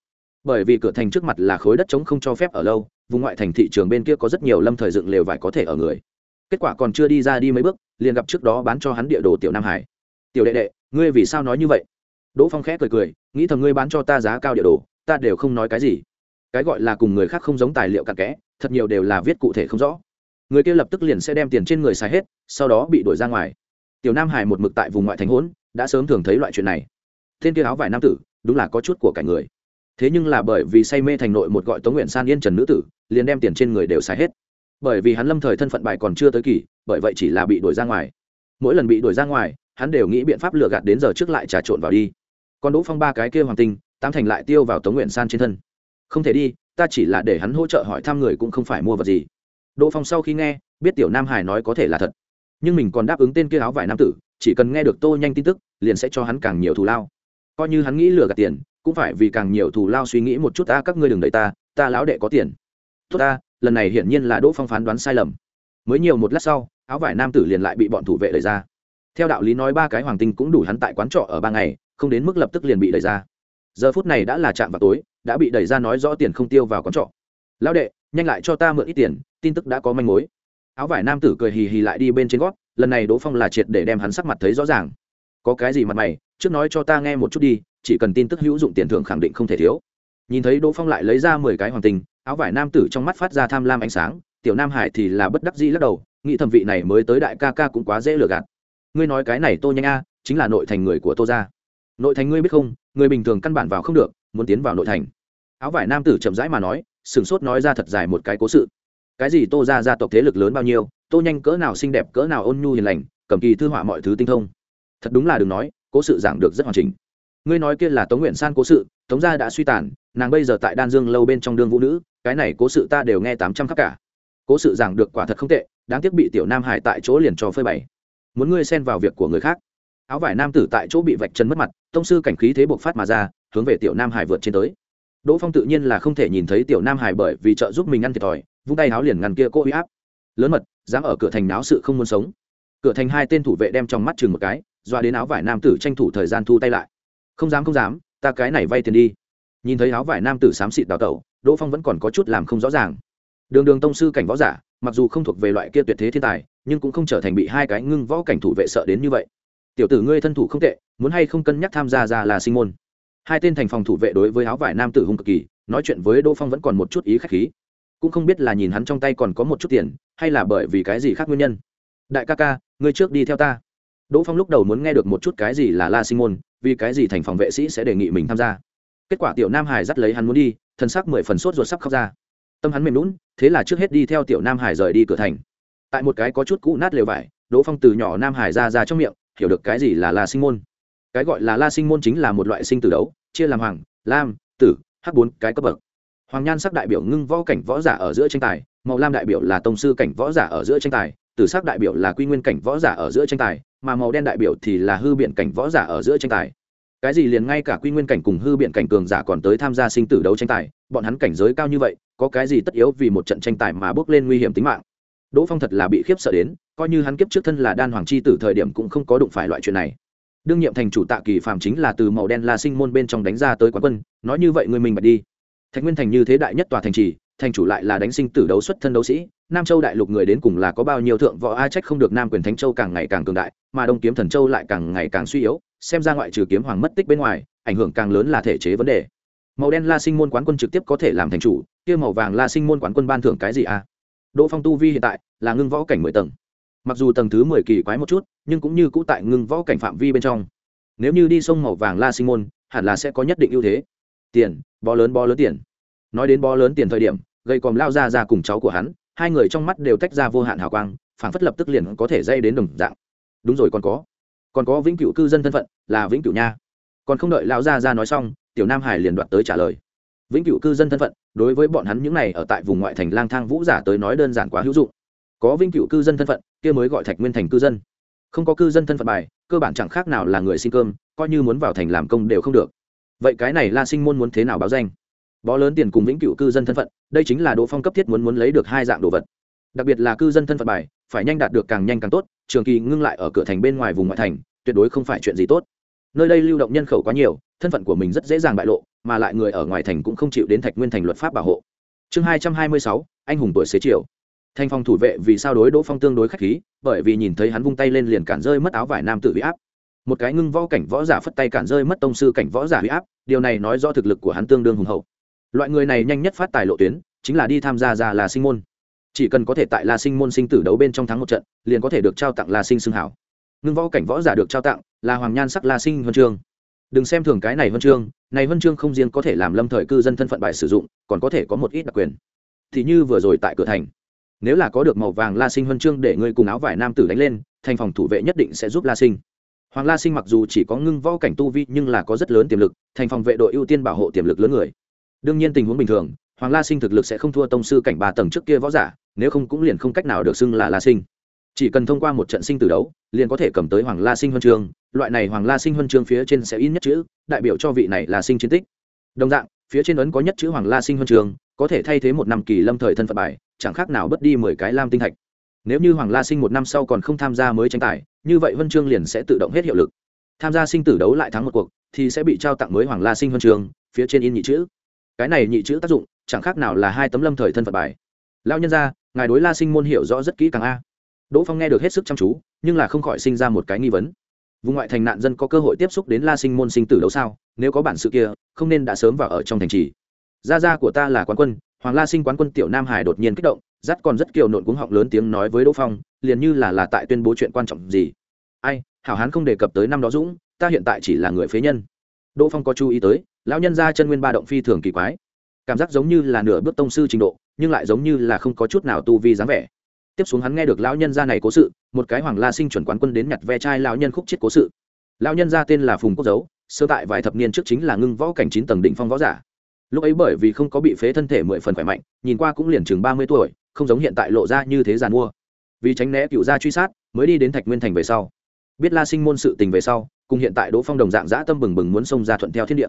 Bởi vì cửa thành trước mặt là khối đất trống không cho phép ở lâu, vùng ngoại thành thị trường bên kia có rất nhiều lâm thời dựng lều vải có thể ở người. Kết quả còn chưa đi ra đi mấy bước, liền gặp trước đó bán cho hắn địa đồ tiểu nam hải. Tiểu đệ đệ, ngươi vì sao nói như vậy? Đỗ phong khẽ cười cười, nghĩ thầm ngươi bán cho ta giá cao địa đồ, ta đều không nói cái gì. Cái gọi là cùng người khác không giống tài liệu cặn kẽ, thật nhiều đều là viết cụ thể không rõ người kia lập tức liền sẽ đem tiền trên người xài hết, sau đó bị đuổi ra ngoài. Tiểu nam hải một mực tại vùng ngoại thành hỗn, đã sớm thường thấy loại chuyện này. Thiên kia áo vải nam tử, đúng là có chút của cả người. Thế nhưng là bởi vì say mê thành nội một gọi tống nguyện san yên trần nữ tử, liền đem tiền trên người đều xài hết. Bởi vì hắn lâm thời thân phận bài còn chưa tới kỳ, bởi vậy chỉ là bị đuổi ra ngoài. Mỗi lần bị đuổi ra ngoài, hắn đều nghĩ biện pháp lừa gạt đến giờ trước lại trà trộn vào đi. Còn đỗ phong ba cái kia hoàng tinh, tám thành lại tiêu vào tống nguyện san trên thân. Không thể đi, ta chỉ là để hắn hỗ trợ hỏi thăm người cũng không phải mua vật gì đỗ phong sau khi nghe, biết tiểu nam hải nói có thể là thật. Nhưng mình còn đáp ứng tên kia áo vải nam tử, chỉ cần nghe được tô nhanh tin tức, liền sẽ cho hắn càng nhiều thù lao. Coi như hắn nghĩ lừa gạt tiền, cũng phải vì càng nhiều thù lao suy nghĩ một chút ta các ngươi đừng đợi ta ta lão đệ có tiền. Tốt ta, lần này hiển nhiên là đỗ phong phán đoán sai lầm. Mới nhiều một lát sau, áo vải nam tử liền lại bị bọn thủ vệ đẩy ra. Theo đạo lý nói ba cái hoàng tinh cũng đủ hắn tại quán trọ ở ba ngày, không đến mức lập tức liền bị đẩy ra. Giờ phút này đã là chạm vào tối, đã bị đẩy ra nói rõ tiền không tiêu vào quán trọ. Lão đệ nhanh lại cho ta mượn ít tiền, tin tức đã có manh mối. Áo vải nam tử cười hì hì lại đi bên trên gót, lần này đỗ phong là triệt để đem hắn sắc mặt thấy rõ ràng. Có cái gì mặt mày, trước nói cho ta nghe một chút đi, chỉ cần tin tức hữu dụng tiền thưởng khẳng định không thể thiếu. Nhìn thấy đỗ phong lại lấy ra mười cái hoàng tình, áo vải nam tử trong mắt phát ra tham lam ánh sáng, tiểu nam hải thì là bất đắc dĩ lắc đầu, nghĩ thẩm vị này mới tới đại ca ca cũng quá dễ lừa gạt. Ngươi nói cái này tô nhanh a, chính là nội thành người của tô gia. Nội thành ngươi biết không, người bình thường căn bản vào không được, muốn tiến vào nội thành. Áo vải nam tử chậm rãi mà nói sửng sốt nói ra thật dài một cái cố sự. Cái gì tô ra gia tộc thế lực lớn bao nhiêu, tô nhanh cỡ nào xinh đẹp, cỡ nào ôn nhu hiền lành, cầm kỳ thư họa mọi thứ tinh thông. Thật đúng là đừng nói, cố sự giảng được rất hoàn chỉnh. Ngươi nói kia là tống nguyện san cố sự, tống gia đã suy tàn, nàng bây giờ tại đan dương lâu bên trong đương vũ nữ, cái này cố sự ta đều nghe tám trăm khắc cả. Cố sự giảng được quả thật không tệ, đáng tiếc bị tiểu nam hải tại chỗ liền cho phơi bày. Muốn ngươi xen vào việc của người khác. Áo vải nam tử tại chỗ bị vạch chân mất mặt, tông sư cảnh khí thế buộc phát mà ra, hướng về tiểu nam hải vượt trên tới đỗ phong tự nhiên là không thể nhìn thấy tiểu nam hải bởi vì trợ giúp mình ăn thiệt thòi, vung tay áo liền ngăn kia cô huy áp. Lớn mật, dám ở cửa thành náo sự không muốn sống. Cửa thành hai tên thủ vệ đem trong mắt chừng một cái, doa đến áo vải nam tử tranh thủ thời gian thu tay lại. Không dám không dám, ta cái này vay tiền đi. Nhìn thấy áo vải nam tử xám xịt đào tẩu, đỗ phong vẫn còn có chút làm không rõ ràng. Đường đường tông sư cảnh võ giả, mặc dù không thuộc về loại kia tuyệt thế thiên tài, nhưng cũng không trở thành bị hai cái ngưng võ cảnh thủ vệ sợ đến như vậy. Tiểu tử ngươi thân thủ không tệ, muốn hay không cân nhắc tham gia ra là sinh môn hai tên thành phòng thủ vệ đối với áo vải nam tử hung cực kỳ, nói chuyện với đỗ phong vẫn còn một chút ý khách khí. Cũng không biết là nhìn hắn trong tay còn có một chút tiền, hay là bởi vì cái gì khác nguyên nhân. Đại ca ca, ngươi trước đi theo ta. Đỗ phong lúc đầu muốn nghe được một chút cái gì là la sinh môn, vì cái gì thành phòng vệ sĩ sẽ đề nghị mình tham gia. Kết quả tiểu nam hải dắt lấy hắn muốn đi, thân xác mười phần sốt ruột sắp khóc ra. Tâm hắn mềm lún thế là trước hết đi theo tiểu nam hải rời đi cửa thành. Tại một cái có chút cũ nát lều vải, đỗ phong từ nhỏ nam hải ra ra trong miệng, hiểu được cái gì là la sinh môn. Cái gọi là la sinh môn chính là một loại sinh tử đấu chia làm hoàng, lam, tử, hắc bốn cái cấp bậc. Hoàng nhan sắc đại biểu ngưng võ cảnh võ giả ở giữa tranh tài, màu lam đại biểu là tông sư cảnh võ giả ở giữa tranh tài, tử sắc đại biểu là quy nguyên cảnh võ giả ở giữa tranh tài, mà màu đen đại biểu thì là hư biện cảnh võ giả ở giữa tranh tài. Cái gì liền ngay cả quy nguyên cảnh cùng hư biện cảnh cường giả còn tới tham gia sinh tử đấu tranh tài, bọn hắn cảnh giới cao như vậy, có cái gì tất yếu vì một trận tranh tài mà bước lên nguy hiểm tính mạng? Đỗ phong thật là bị khiếp sợ đến, coi như hắn kiếp trước thân là đan hoàng chi tử thời điểm cũng không có đụng phải loại chuyện này đương nhiệm thành chủ tạ kỳ phạm chính là từ màu đen la sinh môn bên trong đánh ra tới quán quân, nói như vậy người mình bật đi. Thạch nguyên thành như thế đại nhất tòa thành trì, thành chủ lại là đánh sinh tử đấu xuất thân đấu sĩ, nam châu đại lục người đến cùng là có bao nhiêu thượng võ a trách không được nam quyền thánh châu càng ngày càng cường đại, mà đông kiếm thần châu lại càng ngày càng suy yếu, xem ra ngoại trừ kiếm hoàng mất tích bên ngoài, ảnh hưởng càng lớn là thể chế vấn đề. Màu đen la sinh môn quán quân trực tiếp có thể làm thành chủ, kia màu vàng la sinh môn quán quân ban thưởng cái gì a đỗ phong tu vi hiện tại là ngưng võ cảnh mười tầng mặc dù tầng thứ mười kỳ quái một chút, nhưng cũng như cũ tại ngưng võ cảnh phạm vi bên trong. Nếu như đi sông màu vàng la sinh môn, hẳn là sẽ có nhất định ưu thế. Tiền, bó lớn bó lớn tiền. Nói đến bó lớn tiền thời điểm gây còm lao ra ra cùng cháu của hắn, hai người trong mắt đều tách ra vô hạn hào quang phản phất lập tức liền có thể dây đến đồng dạng. Đúng rồi còn có. Còn có vĩnh cửu cư dân thân phận, là vĩnh cửu nha. Còn không đợi lão gia ra nói xong, tiểu nam hải liền đoạt tới trả lời. Vĩnh cửu cư dân thân phận, đối với bọn hắn những này ở tại vùng ngoại thành lang thang vũ giả tới nói đơn giản quá hữu dụng có vinh cựu cư dân thân phận, kia mới gọi thạch nguyên thành cư dân. Không có cư dân thân phận bài, cơ bản chẳng khác nào là người xin cơm, coi như muốn vào thành làm công đều không được. Vậy cái này la sinh môn muốn thế nào báo danh? Bó lớn tiền cùng vĩnh cựu cư dân thân phận, đây chính là đỗ phong cấp thiết muốn muốn lấy được hai dạng đồ vật. Đặc biệt là cư dân thân phận bài, phải nhanh đạt được càng nhanh càng tốt, trường kỳ ngưng lại ở cửa thành bên ngoài vùng ngoại thành, tuyệt đối không phải chuyện gì tốt. Nơi đây lưu động nhân khẩu quá nhiều, thân phận của mình rất dễ dàng bại lộ, mà lại người ở ngoài thành cũng không chịu đến thạch nguyên thành luật pháp bảo hộ. Chương hai trăm hai mươi sáu, anh hùng tuổi xế chiều thanh phong thủ vệ vì sao đối đỗ phong tương đối k h á c h khí, bởi vì nhìn thấy hắn vung tay lên liền cản rơi mất áo vải nam tự huy áp. Một cái ngưng võ cảnh võ giả phất tay cản rơi mất tông sư cảnh võ giả huy áp, điều này nói do thực lực của hắn tương đương hùng hậu. Loại người này nhanh nhất phát tài lộ tuyến, chính là đi tham gia ra là sinh môn. Chỉ cần có thể tại la sinh môn sinh tử đấu bên trong thắng một trận, liền có thể được trao tặng la sinh xưng hảo. Ngưng võ cảnh võ giả được trao tặng là hoàng nhan sắc la sinh huân chương. Đừng xem thường cái này huân chương, này huân chương không riêng có thể làm lâm thời cư dân thân phận bài sử dụng, còn có thể có một ít đặc quyền. Thì như vừa rồi tại cửa thành nếu là có được màu vàng la sinh huân chương để ngươi cùng áo vải nam tử đánh lên, thành phòng thủ vệ nhất định sẽ giúp la sinh. Hoàng la sinh mặc dù chỉ có ngưng võ cảnh tu vi nhưng là có rất lớn tiềm lực, thành phòng vệ đội ưu tiên bảo hộ tiềm lực lớn người. Đương nhiên tình huống bình thường, hoàng la sinh thực lực sẽ không thua tông sư cảnh ba tầng trước kia võ giả, nếu không cũng liền không cách nào được xưng là la sinh. Chỉ cần thông qua một trận sinh tử đấu, liền có thể cầm tới hoàng la sinh huân chương, loại này hoàng la sinh huân chương phía trên sẽ in nhất chữ, đại biểu cho vị này là sinh chiến tích. Đồng dạng, phía trên ấn có nhất chữ hoàng la sinh huân chương có thể thay thế một năm kỳ lâm thời thân phận bài, chẳng khác nào bất đi mười cái lam tinh thạch. Nếu như hoàng la sinh một năm sau còn không tham gia mới tranh tài, như vậy huân chương liền sẽ tự động hết hiệu lực. Tham gia sinh tử đấu lại thắng một cuộc, thì sẽ bị trao tặng mới hoàng la sinh huân chương, phía trên in nhị chữ. Cái này nhị chữ tác dụng, chẳng khác nào là hai tấm lâm thời thân phận bài. Lao nhân ra ngài đối la sinh môn hiểu rõ rất kỹ càng a. Đỗ phong nghe được hết sức chăm chú, nhưng là không khỏi sinh ra một cái nghi vấn. Vùng ngoại thành nạn dân có cơ hội tiếp xúc đến la sinh môn sinh tử đấu sao? Nếu có bản sự kia, không nên đã sớm vào ở trong thành trì gia gia của ta là quán quân, hoàng la sinh quán quân tiểu nam hải đột nhiên kích động dắt còn rất kiều nộn cuống họng lớn tiếng nói với đỗ phong, liền như là là tại tuyên bố chuyện quan trọng gì. Ai, hảo hán không đề cập tới năm đó dũng, ta hiện tại chỉ là người phế nhân. Đỗ phong có chú ý tới, lão nhân ra chân nguyên ba động phi thường kỳ quái. Cảm giác giống như là nửa bước tông sư trình độ, nhưng lại giống như là không có chút nào tu vi dáng vẻ. Tiếp xuống hắn nghe được lão nhân gia này cố sự, một cái hoàng la sinh chuẩn quán quân đến nhặt ve chai lão nhân khúc chết cố sự. Lão nhân gia tên là phùng quốc dấu, sơ tại vài thập niên trước chính là ngưng võ cảnh chín tầng đỉnh phong võ giả lúc ấy bởi vì không có bị phế thân thể mười phần khỏe mạnh, nhìn qua cũng liền chừng ba mươi tuổi, không giống hiện tại lộ ra như thế giàn mua. Vì tránh né cựu gia truy sát, mới đi đến thạch nguyên thành về sau. Biết la sinh môn sự tình về sau, cùng hiện tại đỗ phong đồng dạng dã tâm bừng bừng muốn xông ra thuận theo thiên địa.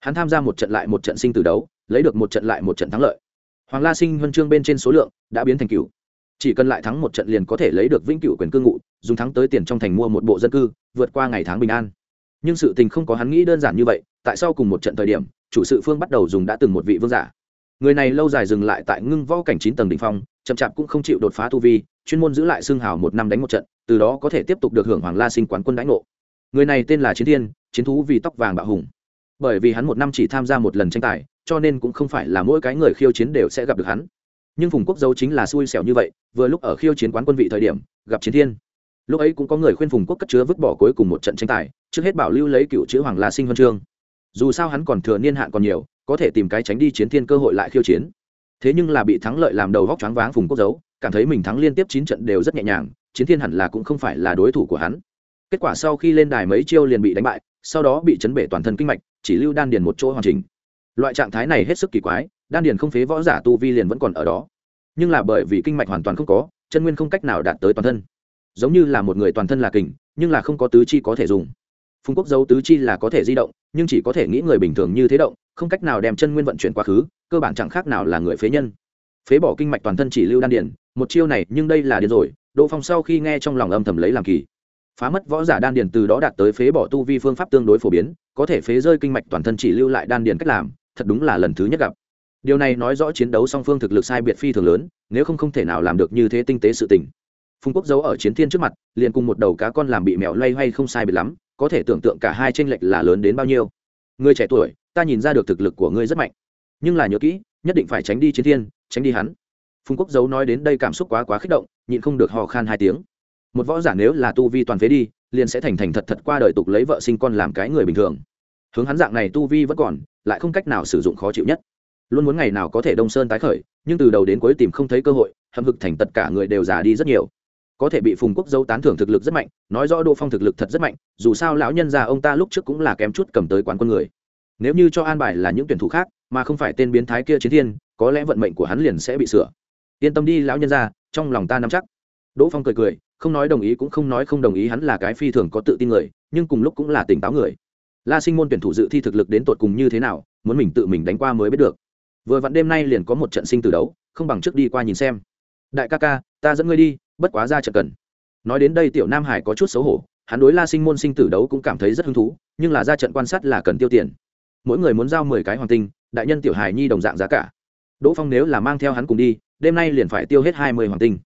Hắn tham gia một trận lại một trận sinh từ đấu, lấy được một trận lại một trận thắng lợi. Hoàng la sinh huân chương bên trên số lượng đã biến thành cựu. Chỉ cần lại thắng một trận liền có thể lấy được vĩnh cửu quyền cư ngụ, dùng thắng tới tiền trong thành mua một bộ dân cư, vượt qua ngày tháng bình an nhưng sự tình không có hắn nghĩ đơn giản như vậy, tại sao cùng một trận thời điểm, chủ sự phương bắt đầu dùng đã từng một vị vương giả. Người này lâu dài dừng lại tại ngưng võ cảnh chín tầng đ ỉ n h phong, chậm chạp cũng không chịu đột phá tu vi, chuyên môn giữ lại xương hào một năm đánh một trận, từ đó có thể tiếp tục được hưởng hoàng la sinh quán quân đánh ngộ. Người này tên là chiến thiên, chiến thú vì tóc vàng bạo hùng. Bởi vì hắn một năm chỉ tham gia một lần tranh tài, cho nên cũng không phải là mỗi cái người khiêu chiến đều sẽ gặp được hắn. Nhưng phùng quốc dấu chính là xui xẻo như vậy, vừa lúc ở khiêu chiến quán quân vị thời điểm, gặp chiến thiên lúc ấy cũng có người khuyên phùng quốc cất chứa vứt bỏ cuối cùng một trận tranh tài trước hết bảo lưu lấy cựu chữ hoàng la sinh huân chương. Dù sao hắn còn thừa niên hạn còn nhiều có thể tìm cái tránh đi chiến thiên cơ hội lại khiêu chiến. Thế nhưng là bị thắng lợi làm đầu vóc choáng váng phùng quốc giấu, cảm thấy mình thắng liên tiếp chín trận đều rất nhẹ nhàng chiến thiên hẳn là cũng không phải là đối thủ của hắn. Kết quả sau khi lên đài mấy chiêu liền bị đánh bại sau đó bị chấn bể toàn thân kinh mạch chỉ lưu đan điền một chỗ hoàn chỉnh. Loại trạng thái này hết sức kỳ quái đan điền không phế võ giả tu vi liền vẫn còn ở đó. Nhưng là bởi vì kinh mạch hoàn toàn không có chân nguyên không cách nào đạt tới toàn thân giống như là một người toàn thân là kình, nhưng là không có tứ chi có thể dùng. Phùng quốc dấu tứ chi là có thể di động, nhưng chỉ có thể nghĩ người bình thường như thế động, không cách nào đem chân nguyên vận chuyển quá khứ, cơ bản chẳng khác nào là người phế nhân. Phế bỏ kinh mạch toàn thân chỉ lưu đan điền, một chiêu này nhưng đây là điên rồi, đỗ phong sau khi nghe trong lòng âm thầm lấy làm kỳ. Phá mất võ giả đan điền từ đó đạt tới phế bỏ tu vi phương pháp tương đối phổ biến, có thể phế rơi kinh mạch toàn thân chỉ lưu lại đan điền cách làm, thật đúng là lần thứ nhất gặp. Điều này nói rõ chiến đấu song phương thực lực sai biệt phi thường lớn, nếu không không thể nào làm được như thế tinh tế sự tình phùng quốc giấu ở chiến thiên trước mặt, liền cùng một đầu cá con làm bị mèo loay hoay không sai biệt lắm, có thể tưởng tượng cả hai tranh lệch là lớn đến bao nhiêu. Người trẻ tuổi, ta nhìn ra được thực lực của ngươi rất mạnh. Nhưng là nhớ kỹ, nhất định phải tránh đi chiến thiên, tránh đi hắn. Phùng quốc giấu nói đến đây cảm xúc quá quá kích động, nhịn không được hò khan hai tiếng. Một võ giả nếu là tu vi toàn phế đi, liền sẽ thành thành thật thật qua đời tục lấy vợ sinh con làm cái người bình thường. Hướng hắn dạng này tu vi vẫn còn, lại không cách nào sử dụng khó chịu nhất. Luôn muốn ngày nào có thể đông sơn tái khởi, nhưng từ đầu đến cuối tìm không thấy cơ hội, hậm hực thành tất cả người đều già đi rất nhiều có thể bị phùng quốc dâu tán thưởng thực lực rất mạnh, nói rõ đỗ phong thực lực thật rất mạnh, dù sao lão nhân già ông ta lúc trước cũng là kém chút cầm tới quán quân người. Nếu như cho an bài là những tuyển thủ khác, mà không phải tên biến thái kia chiến thiên, có lẽ vận mệnh của hắn liền sẽ bị sửa. Yên tâm đi, lão nhân già, trong lòng ta nắm chắc. Đỗ phong cười cười, không nói đồng ý cũng không nói không đồng ý, hắn là cái phi thường có tự tin người, nhưng cùng lúc cũng là tỉnh táo người. La sinh môn tuyển thủ dự thi thực lực đến tột cùng như thế nào, muốn mình tự mình đánh qua mới biết được. Vừa vặn đêm nay liền có một trận sinh từ đấu, không bằng trước đi qua nhìn xem. Đại ca ca, ta dẫn ngươi đi bất quá ra trận cần. Nói đến đây tiểu nam hải có chút xấu hổ, hắn đối la sinh môn sinh tử đấu cũng cảm thấy rất hứng thú, nhưng là ra trận quan sát là cần tiêu tiền. Mỗi người muốn giao mười cái hoàng tinh, đại nhân tiểu hải nhi đồng dạng giá cả. Đỗ phong nếu là mang theo hắn cùng đi, đêm nay liền phải tiêu hết hai mươi hoàng tinh.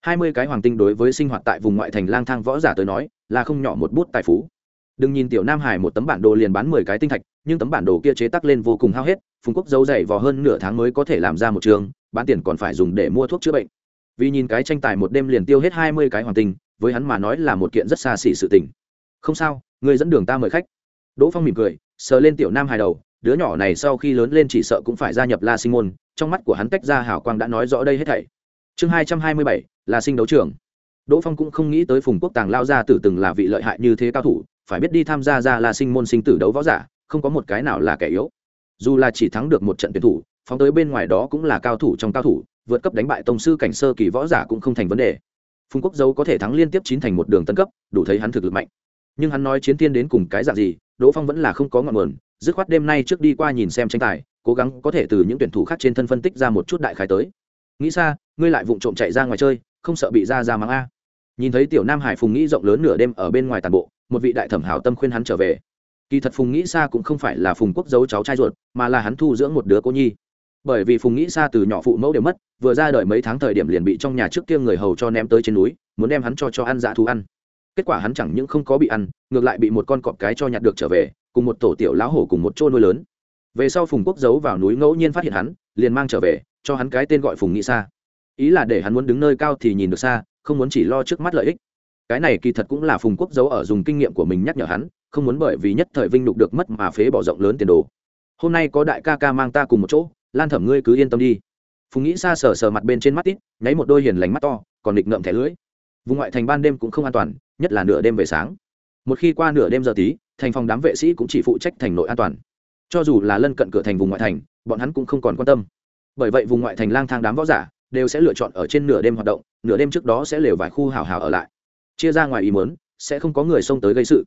Hai mươi cái hoàng tinh đối với sinh hoạt tại vùng ngoại thành lang thang võ giả tới nói, là không nhỏ một bút tài phú. Đừng nhìn tiểu nam hải một tấm bản đồ liền bán mười cái tinh thạch, nhưng tấm bản đồ kia chế tắc lên vô cùng hao hết, phùng quốc giấu dày vào hơn nửa tháng mới có thể làm ra một trường, bán tiền còn phải dùng để mua thuốc chữa bệnh vì nhìn cái tranh tài một đêm liền tiêu hết hai mươi cái hoàng tinh, với hắn mà nói là một kiện rất xa xỉ sự tình. Không sao người dẫn đường ta mời khách. Đỗ phong mỉm cười, sờ lên tiểu nam hài đầu, đứa nhỏ này sau khi lớn lên chỉ sợ cũng phải gia nhập la sinh môn, trong mắt của hắn tách ra hảo quang đã nói rõ đây hết thảy. Chương hai trăm hai mươi bảy là sinh đấu trường. Đỗ phong cũng không nghĩ tới phùng quốc tàng lao ra tử từng là vị lợi hại như thế cao thủ, phải biết đi tham gia ra La sinh môn sinh tử đấu võ giả, không có một cái nào là kẻ yếu. Dù là chỉ thắng được một trận tuyển thủ, phóng tới bên ngoài đó cũng là cao thủ trong cao thủ vượt cấp đánh bại tông sư cảnh sơ kỳ võ giả cũng không thành vấn đề. Phùng quốc dấu có thể thắng liên tiếp chín thành một đường tân cấp, đủ thấy hắn thực lực mạnh. Nhưng hắn nói chiến tiên đến cùng cái dạng gì, đỗ phong vẫn là không có ngọn nguồn, dứt khoát đêm nay trước đi qua nhìn xem tranh tài, cố gắng có thể từ những tuyển thủ khác trên thân phân tích ra một chút đại khái tới. Nghĩ xa, ngươi lại vụng trộm chạy ra ngoài chơi, không sợ bị ra ra mắng a. Nhìn thấy tiểu nam hải phùng nghĩ rộng lớn nửa đêm ở bên ngoài tàn bộ, một vị đại thẩm hảo tâm khuyên hắn trở về. Kỳ thật phùng nghĩ xa cũng không phải là phùng quốc giấu cháu trai ruột, mà là hắn thu dưỡng một đứa cô nhi. Bởi vì phùng nghĩ xa từ nhỏ phụ mẫu đều mất vừa ra đời mấy tháng thời điểm liền bị trong nhà trước kia người hầu cho ném tới trên núi, muốn đem hắn cho cho ăn dã thú ăn. Kết quả hắn chẳng những không có bị ăn, ngược lại bị một con cọp cái cho nhặt được trở về, cùng một tổ tiểu lão hổ cùng một chỗ nuôi lớn. Về sau phùng quốc giấu vào núi ngẫu nhiên phát hiện hắn, liền mang trở về, cho hắn cái tên gọi phùng nghĩ xa ý là để hắn muốn đứng nơi cao thì nhìn được xa, không muốn chỉ lo trước mắt lợi ích. Cái này kỳ thật cũng là phùng quốc giấu ở dùng kinh nghiệm của mình nhắc nhở hắn, không muốn bởi vì nhất thời vinh đục được mất mà phế bỏ rộng lớn tiền đồ. Hôm nay có đại ca ca mang ta cùng một chỗ, lan thẩm ngươi cứ yên tâm đi phùng nghĩ xa sờ sờ mặt bên trên mắt tít, nháy một đôi hiền lành mắt to, còn nghịch ngợm thẻ lưỡi. Vùng ngoại thành ban đêm cũng không an toàn, nhất là nửa đêm về sáng. Một khi qua nửa đêm giờ tí, thành phòng đám vệ sĩ cũng chỉ phụ trách thành nội an toàn. Cho dù là lân cận cửa thành vùng ngoại thành, bọn hắn cũng không còn quan tâm. Bởi vậy vùng ngoại thành lang thang đám võ giả đều sẽ lựa chọn ở trên nửa đêm hoạt động, nửa đêm trước đó sẽ lều vài khu hào hào ở lại. Chia ra ngoài ý mớn sẽ không có người xông tới gây sự.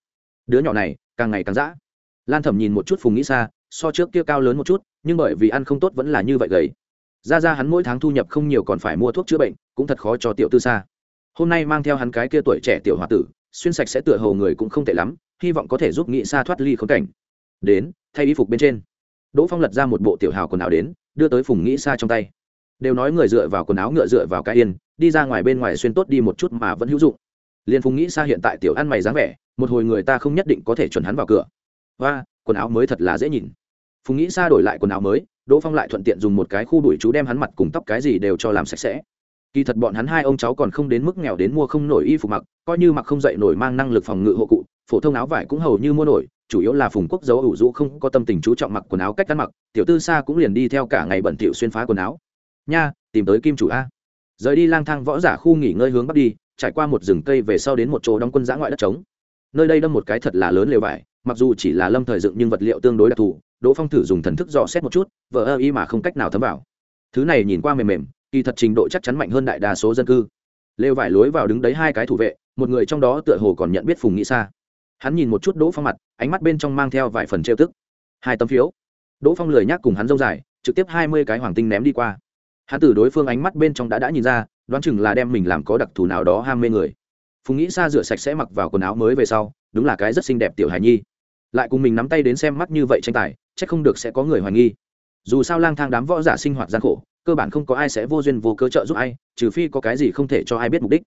Đứa nhỏ này càng ngày càng dã. Lan thẩm nhìn một chút phùng nghĩ xa so trước kia cao lớn một chút, nhưng bởi vì ăn không tốt vẫn là như vậy gầy ra ra hắn mỗi tháng thu nhập không nhiều còn phải mua thuốc chữa bệnh, cũng thật khó cho tiểu tư xa. Hôm nay mang theo hắn cái kia tuổi trẻ tiểu h o a tử, xuyên sạch sẽ tựa hầu người cũng không tệ lắm, hy vọng có thể giúp nghị xa thoát ly khốn cảnh. Đến, thay y phục bên trên. Đỗ phong lật ra một bộ tiểu hào quần áo đến, đưa tới phùng nghĩ xa trong tay. Đều nói người dựa vào quần áo ngựa dựa vào cái yên, đi ra ngoài bên ngoài xuyên tốt đi một chút mà vẫn hữu dụng. Liền phùng nghĩ xa hiện tại tiểu ăn mày dáng vẻ, một hồi người ta không nhất định có thể chuẩn hắn vào cửa. Và quần áo mới thật là dễ nhìn. Phùng nghĩ xa đổi lại quần áo mới đỗ phong lại thuận tiện dùng một cái khu đuổi chú đem hắn mặt cùng tóc cái gì đều cho làm sạch sẽ. Kỳ thật bọn hắn hai ông cháu còn không đến mức nghèo đến mua không nổi y phục mặc, coi như mặc không dậy nổi mang năng lực phòng ngự hộ cụ, phổ thông áo vải cũng hầu như mua nổi, chủ yếu là phùng quốc dấu ủ rũ không có tâm tình chú trọng mặc quần áo cách ăn mặc, tiểu tư xa cũng liền đi theo cả ngày bẩn thỉu xuyên phá quần áo. Nha, tìm tới kim chủ a. Rời đi lang thang võ giả khu nghỉ ngơi hướng bắc đi, trải qua một rừng cây về sau đến một chỗ đóng quân giã ngoại đất trống. Nơi đây đâm một cái thật là lớn lều vải, mặc dù chỉ là lâm thời dựng nhưng vật liệu tương đối đặc thù đỗ phong thử dùng thần thức dò xét một chút, vờ ơ y mà không cách nào thấm vào. Thứ này nhìn qua mềm mềm, kỳ thật trình độ chắc chắn mạnh hơn đại đa số dân cư. Lều vải lối vào đứng đấy hai cái thủ vệ, một người trong đó tựa hồ còn nhận biết phùng nghĩ xa hắn nhìn một chút đỗ phong mặt, ánh mắt bên trong mang theo vài phần trêu tức. Hai tấm phiếu. Đỗ phong lười nhác cùng hắn dâu dài, trực tiếp hai mươi cái hoàng tinh ném đi qua. Hắn từ đối phương ánh mắt bên trong đã đã nhìn ra, đoán chừng là đem mình làm có đặc thù nào đó ham mê người. Phùng nghĩ xa rửa sạch sẽ mặc vào quần áo mới về sau, đúng là cái rất xinh đẹp tiểu hài nhi. Lại cùng mình nắm tay đến xem mắt như vậy tranh tài chắc không được sẽ có người hoài nghi. Dù sao lang thang đám võ giả sinh hoạt gian khổ, cơ bản không có ai sẽ vô duyên vô cớ trợ giúp ai, trừ phi có cái gì không thể cho ai biết mục đích.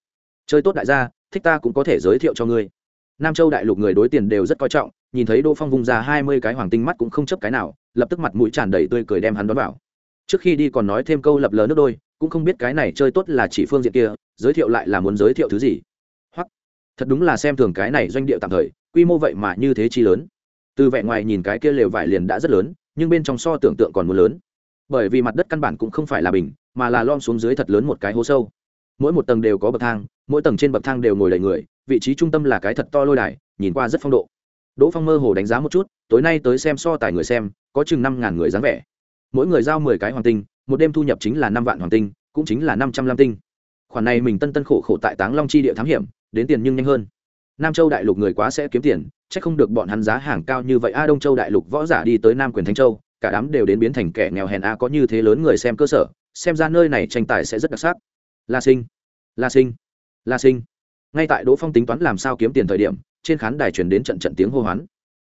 Chơi tốt đại gia, thích ta cũng có thể giới thiệu cho ngươi. Nam châu đại lục người đối tiền đều rất coi trọng, nhìn thấy đỗ phong vung ra hai mươi cái hoàng tinh mắt cũng không chấp cái nào, lập tức mặt mũi tràn đầy tươi cười đem hắn đón vào. Trước khi đi còn nói thêm câu lập lờ nước đôi, cũng không biết cái này chơi tốt là chỉ phương diện kia, giới thiệu lại là muốn giới thiệu thứ gì. Hoặc, thật đúng là xem thường cái này doanh địa tạm thời, quy mô vậy mà như thế chi lớn từ vẻ ngoài nhìn cái kia lều vải liền đã rất lớn, nhưng bên trong so tưởng tượng còn muốn lớn. Bởi vì mặt đất căn bản cũng không phải là bình, mà là lom xuống dưới thật lớn một cái hố sâu. Mỗi một tầng đều có bậc thang, mỗi tầng trên bậc thang đều ngồi đầy người, vị trí trung tâm là cái thật to lôi đài, nhìn qua rất phong độ. Đỗ phong mơ hồ đánh giá một chút, tối nay tới xem so tài người xem, có chừng năm ngàn người dáng vẻ. Mỗi người giao mười cái hoàng tinh, một đêm thu nhập chính là năm vạn hoàng tinh, cũng chính là năm trăm lam tinh. Khoản này mình tân tân khổ khổ tại táng long chi địa thám hiểm, đến tiền nhưng nhanh hơn nam châu đại lục người quá sẽ kiếm tiền c h ắ c không được bọn hắn giá hàng cao như vậy. A đông châu đại lục võ giả đi tới nam quyền thanh châu, cả đám đều đến biến thành kẻ nghèo hèn a, có như thế lớn người xem cơ sở, xem ra nơi này tranh tài sẽ rất đặc sắc. La sinh la sinh la sinh. Ngay tại đỗ phong tính toán làm sao kiếm tiền thời điểm, trên khán đài chuyển đến trận trận tiếng hô hoán.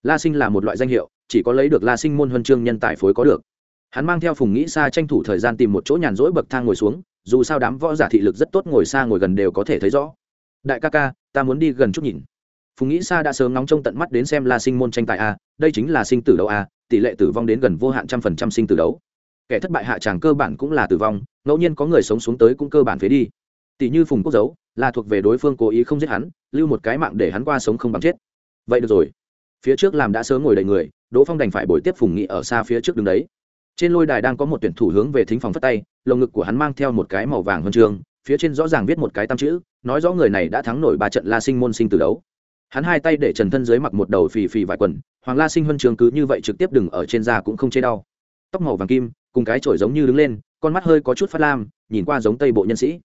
La sinh là một loại danh hiệu, chỉ có lấy được la sinh môn huân chương nhân tài phối có được. Hắn mang theo phùng nghĩ xa tranh thủ thời gian tìm một chỗ nhàn rỗi bậc thang ngồi xuống, dù sao đám võ giả thị lực rất tốt, ngồi xa ngồi gần đều có thể thấy rõ. Đại ca ca ta muốn đi gần chút nhìn. Phùng nghĩ sa đã sớm nóng trông tận mắt đến xem la sinh môn tranh tài a, đây chính là sinh tử đấu a, tỷ lệ tử vong đến gần vô hạn trăm phần trăm sinh tử đấu. Kẻ thất bại hạ tràng cơ bản cũng là tử vong, ngẫu nhiên có người sống xuống tới cũng cơ bản phế đi. Tỷ như phùng quốc dấu, là thuộc về đối phương cố ý không giết hắn, lưu một cái mạng để hắn qua sống không bằng chết. Vậy được rồi. Phía trước làm đã sớm ngồi đầy người, đỗ phong đành phải bồi tiếp phùng nghị ở xa phía trước đứng đấy. Trên lôi đài đang có một tuyển thủ hướng về thính phòng phất tay, lồng ngực của hắn mang theo một cái màu vàng huân trường phía trên rõ ràng viết một cái tam chữ, nói rõ người này đã thắng nổi ba trận la sinh môn sinh từ đấu. Hắn hai tay để trần thân dưới mặc một đầu phì phì vài quần, hoàng la sinh huân trường cứ như vậy trực tiếp đừng ở trên da cũng không chê đau. Tóc màu vàng kim, cùng cái chổi giống như đứng lên, con mắt hơi có chút phát lam, nhìn qua giống tây bộ nhân sĩ.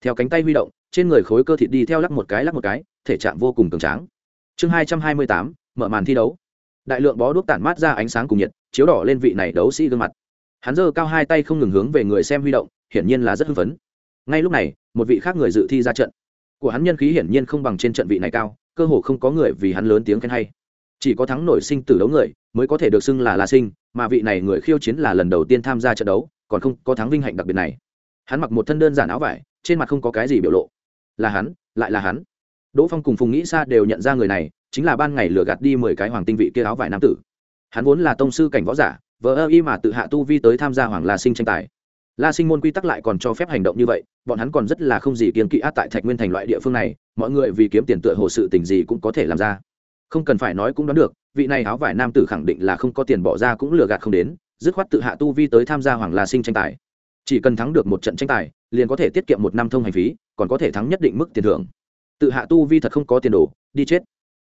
Theo cánh tay huy động, trên người khối cơ thịt đi theo lắc một cái lắc một cái, thể trạng vô cùng cường tráng. Chương hai trăm hai mươi tám, mở màn thi đấu. Đại lượng bó đuốc tản mát ra ánh sáng cùng nhiệt, chiếu đỏ lên vị này đấu sĩ gương mặt. Hắn giơ cao hai tay không ngừng hướng về người xem huy động, hiển nhiên là rất hưng phấn ngay lúc này, một vị khác người dự thi ra trận. Của hắn nhân khí hiển nhiên không bằng trên trận vị này cao, cơ hồ không có người vì hắn lớn tiếng khen hay. Chỉ có thắng nổi sinh tử đấu người mới có thể được xưng là la sinh, mà vị này người khiêu chiến là lần đầu tiên tham gia trận đấu, còn không có thắng vinh hạnh đặc biệt này. Hắn mặc một thân đơn giản áo vải, trên mặt không có cái gì biểu lộ. Là hắn, lại là hắn. Đỗ phong cùng phùng nghĩ xa đều nhận ra người này, chính là ban ngày lừa gạt đi mười cái hoàng tinh vị kia áo vải nam tử. Hắn vốn là tông sư cảnh võ giả vợ ơ y mà tự hạ tu vi tới tham gia hoàng la sinh tranh tài la sinh môn quy tắc lại còn cho phép hành động như vậy, bọn hắn còn rất là không gì kiên kỵ át tại thạch nguyên thành loại địa phương này, mọi người vì kiếm tiền tựa hồ sự tình gì cũng có thể làm ra. Không cần phải nói cũng đoán được, vị này áo vải nam tử khẳng định là không có tiền bỏ ra cũng lừa gạt không đến, dứt khoát tự hạ tu vi tới tham gia hoàng la sinh tranh tài. Chỉ cần thắng được một trận tranh tài, liền có thể tiết kiệm một năm thông hành phí, còn có thể thắng nhất định mức tiền thưởng. Tự hạ tu vi thật không có tiền đồ, đi chết.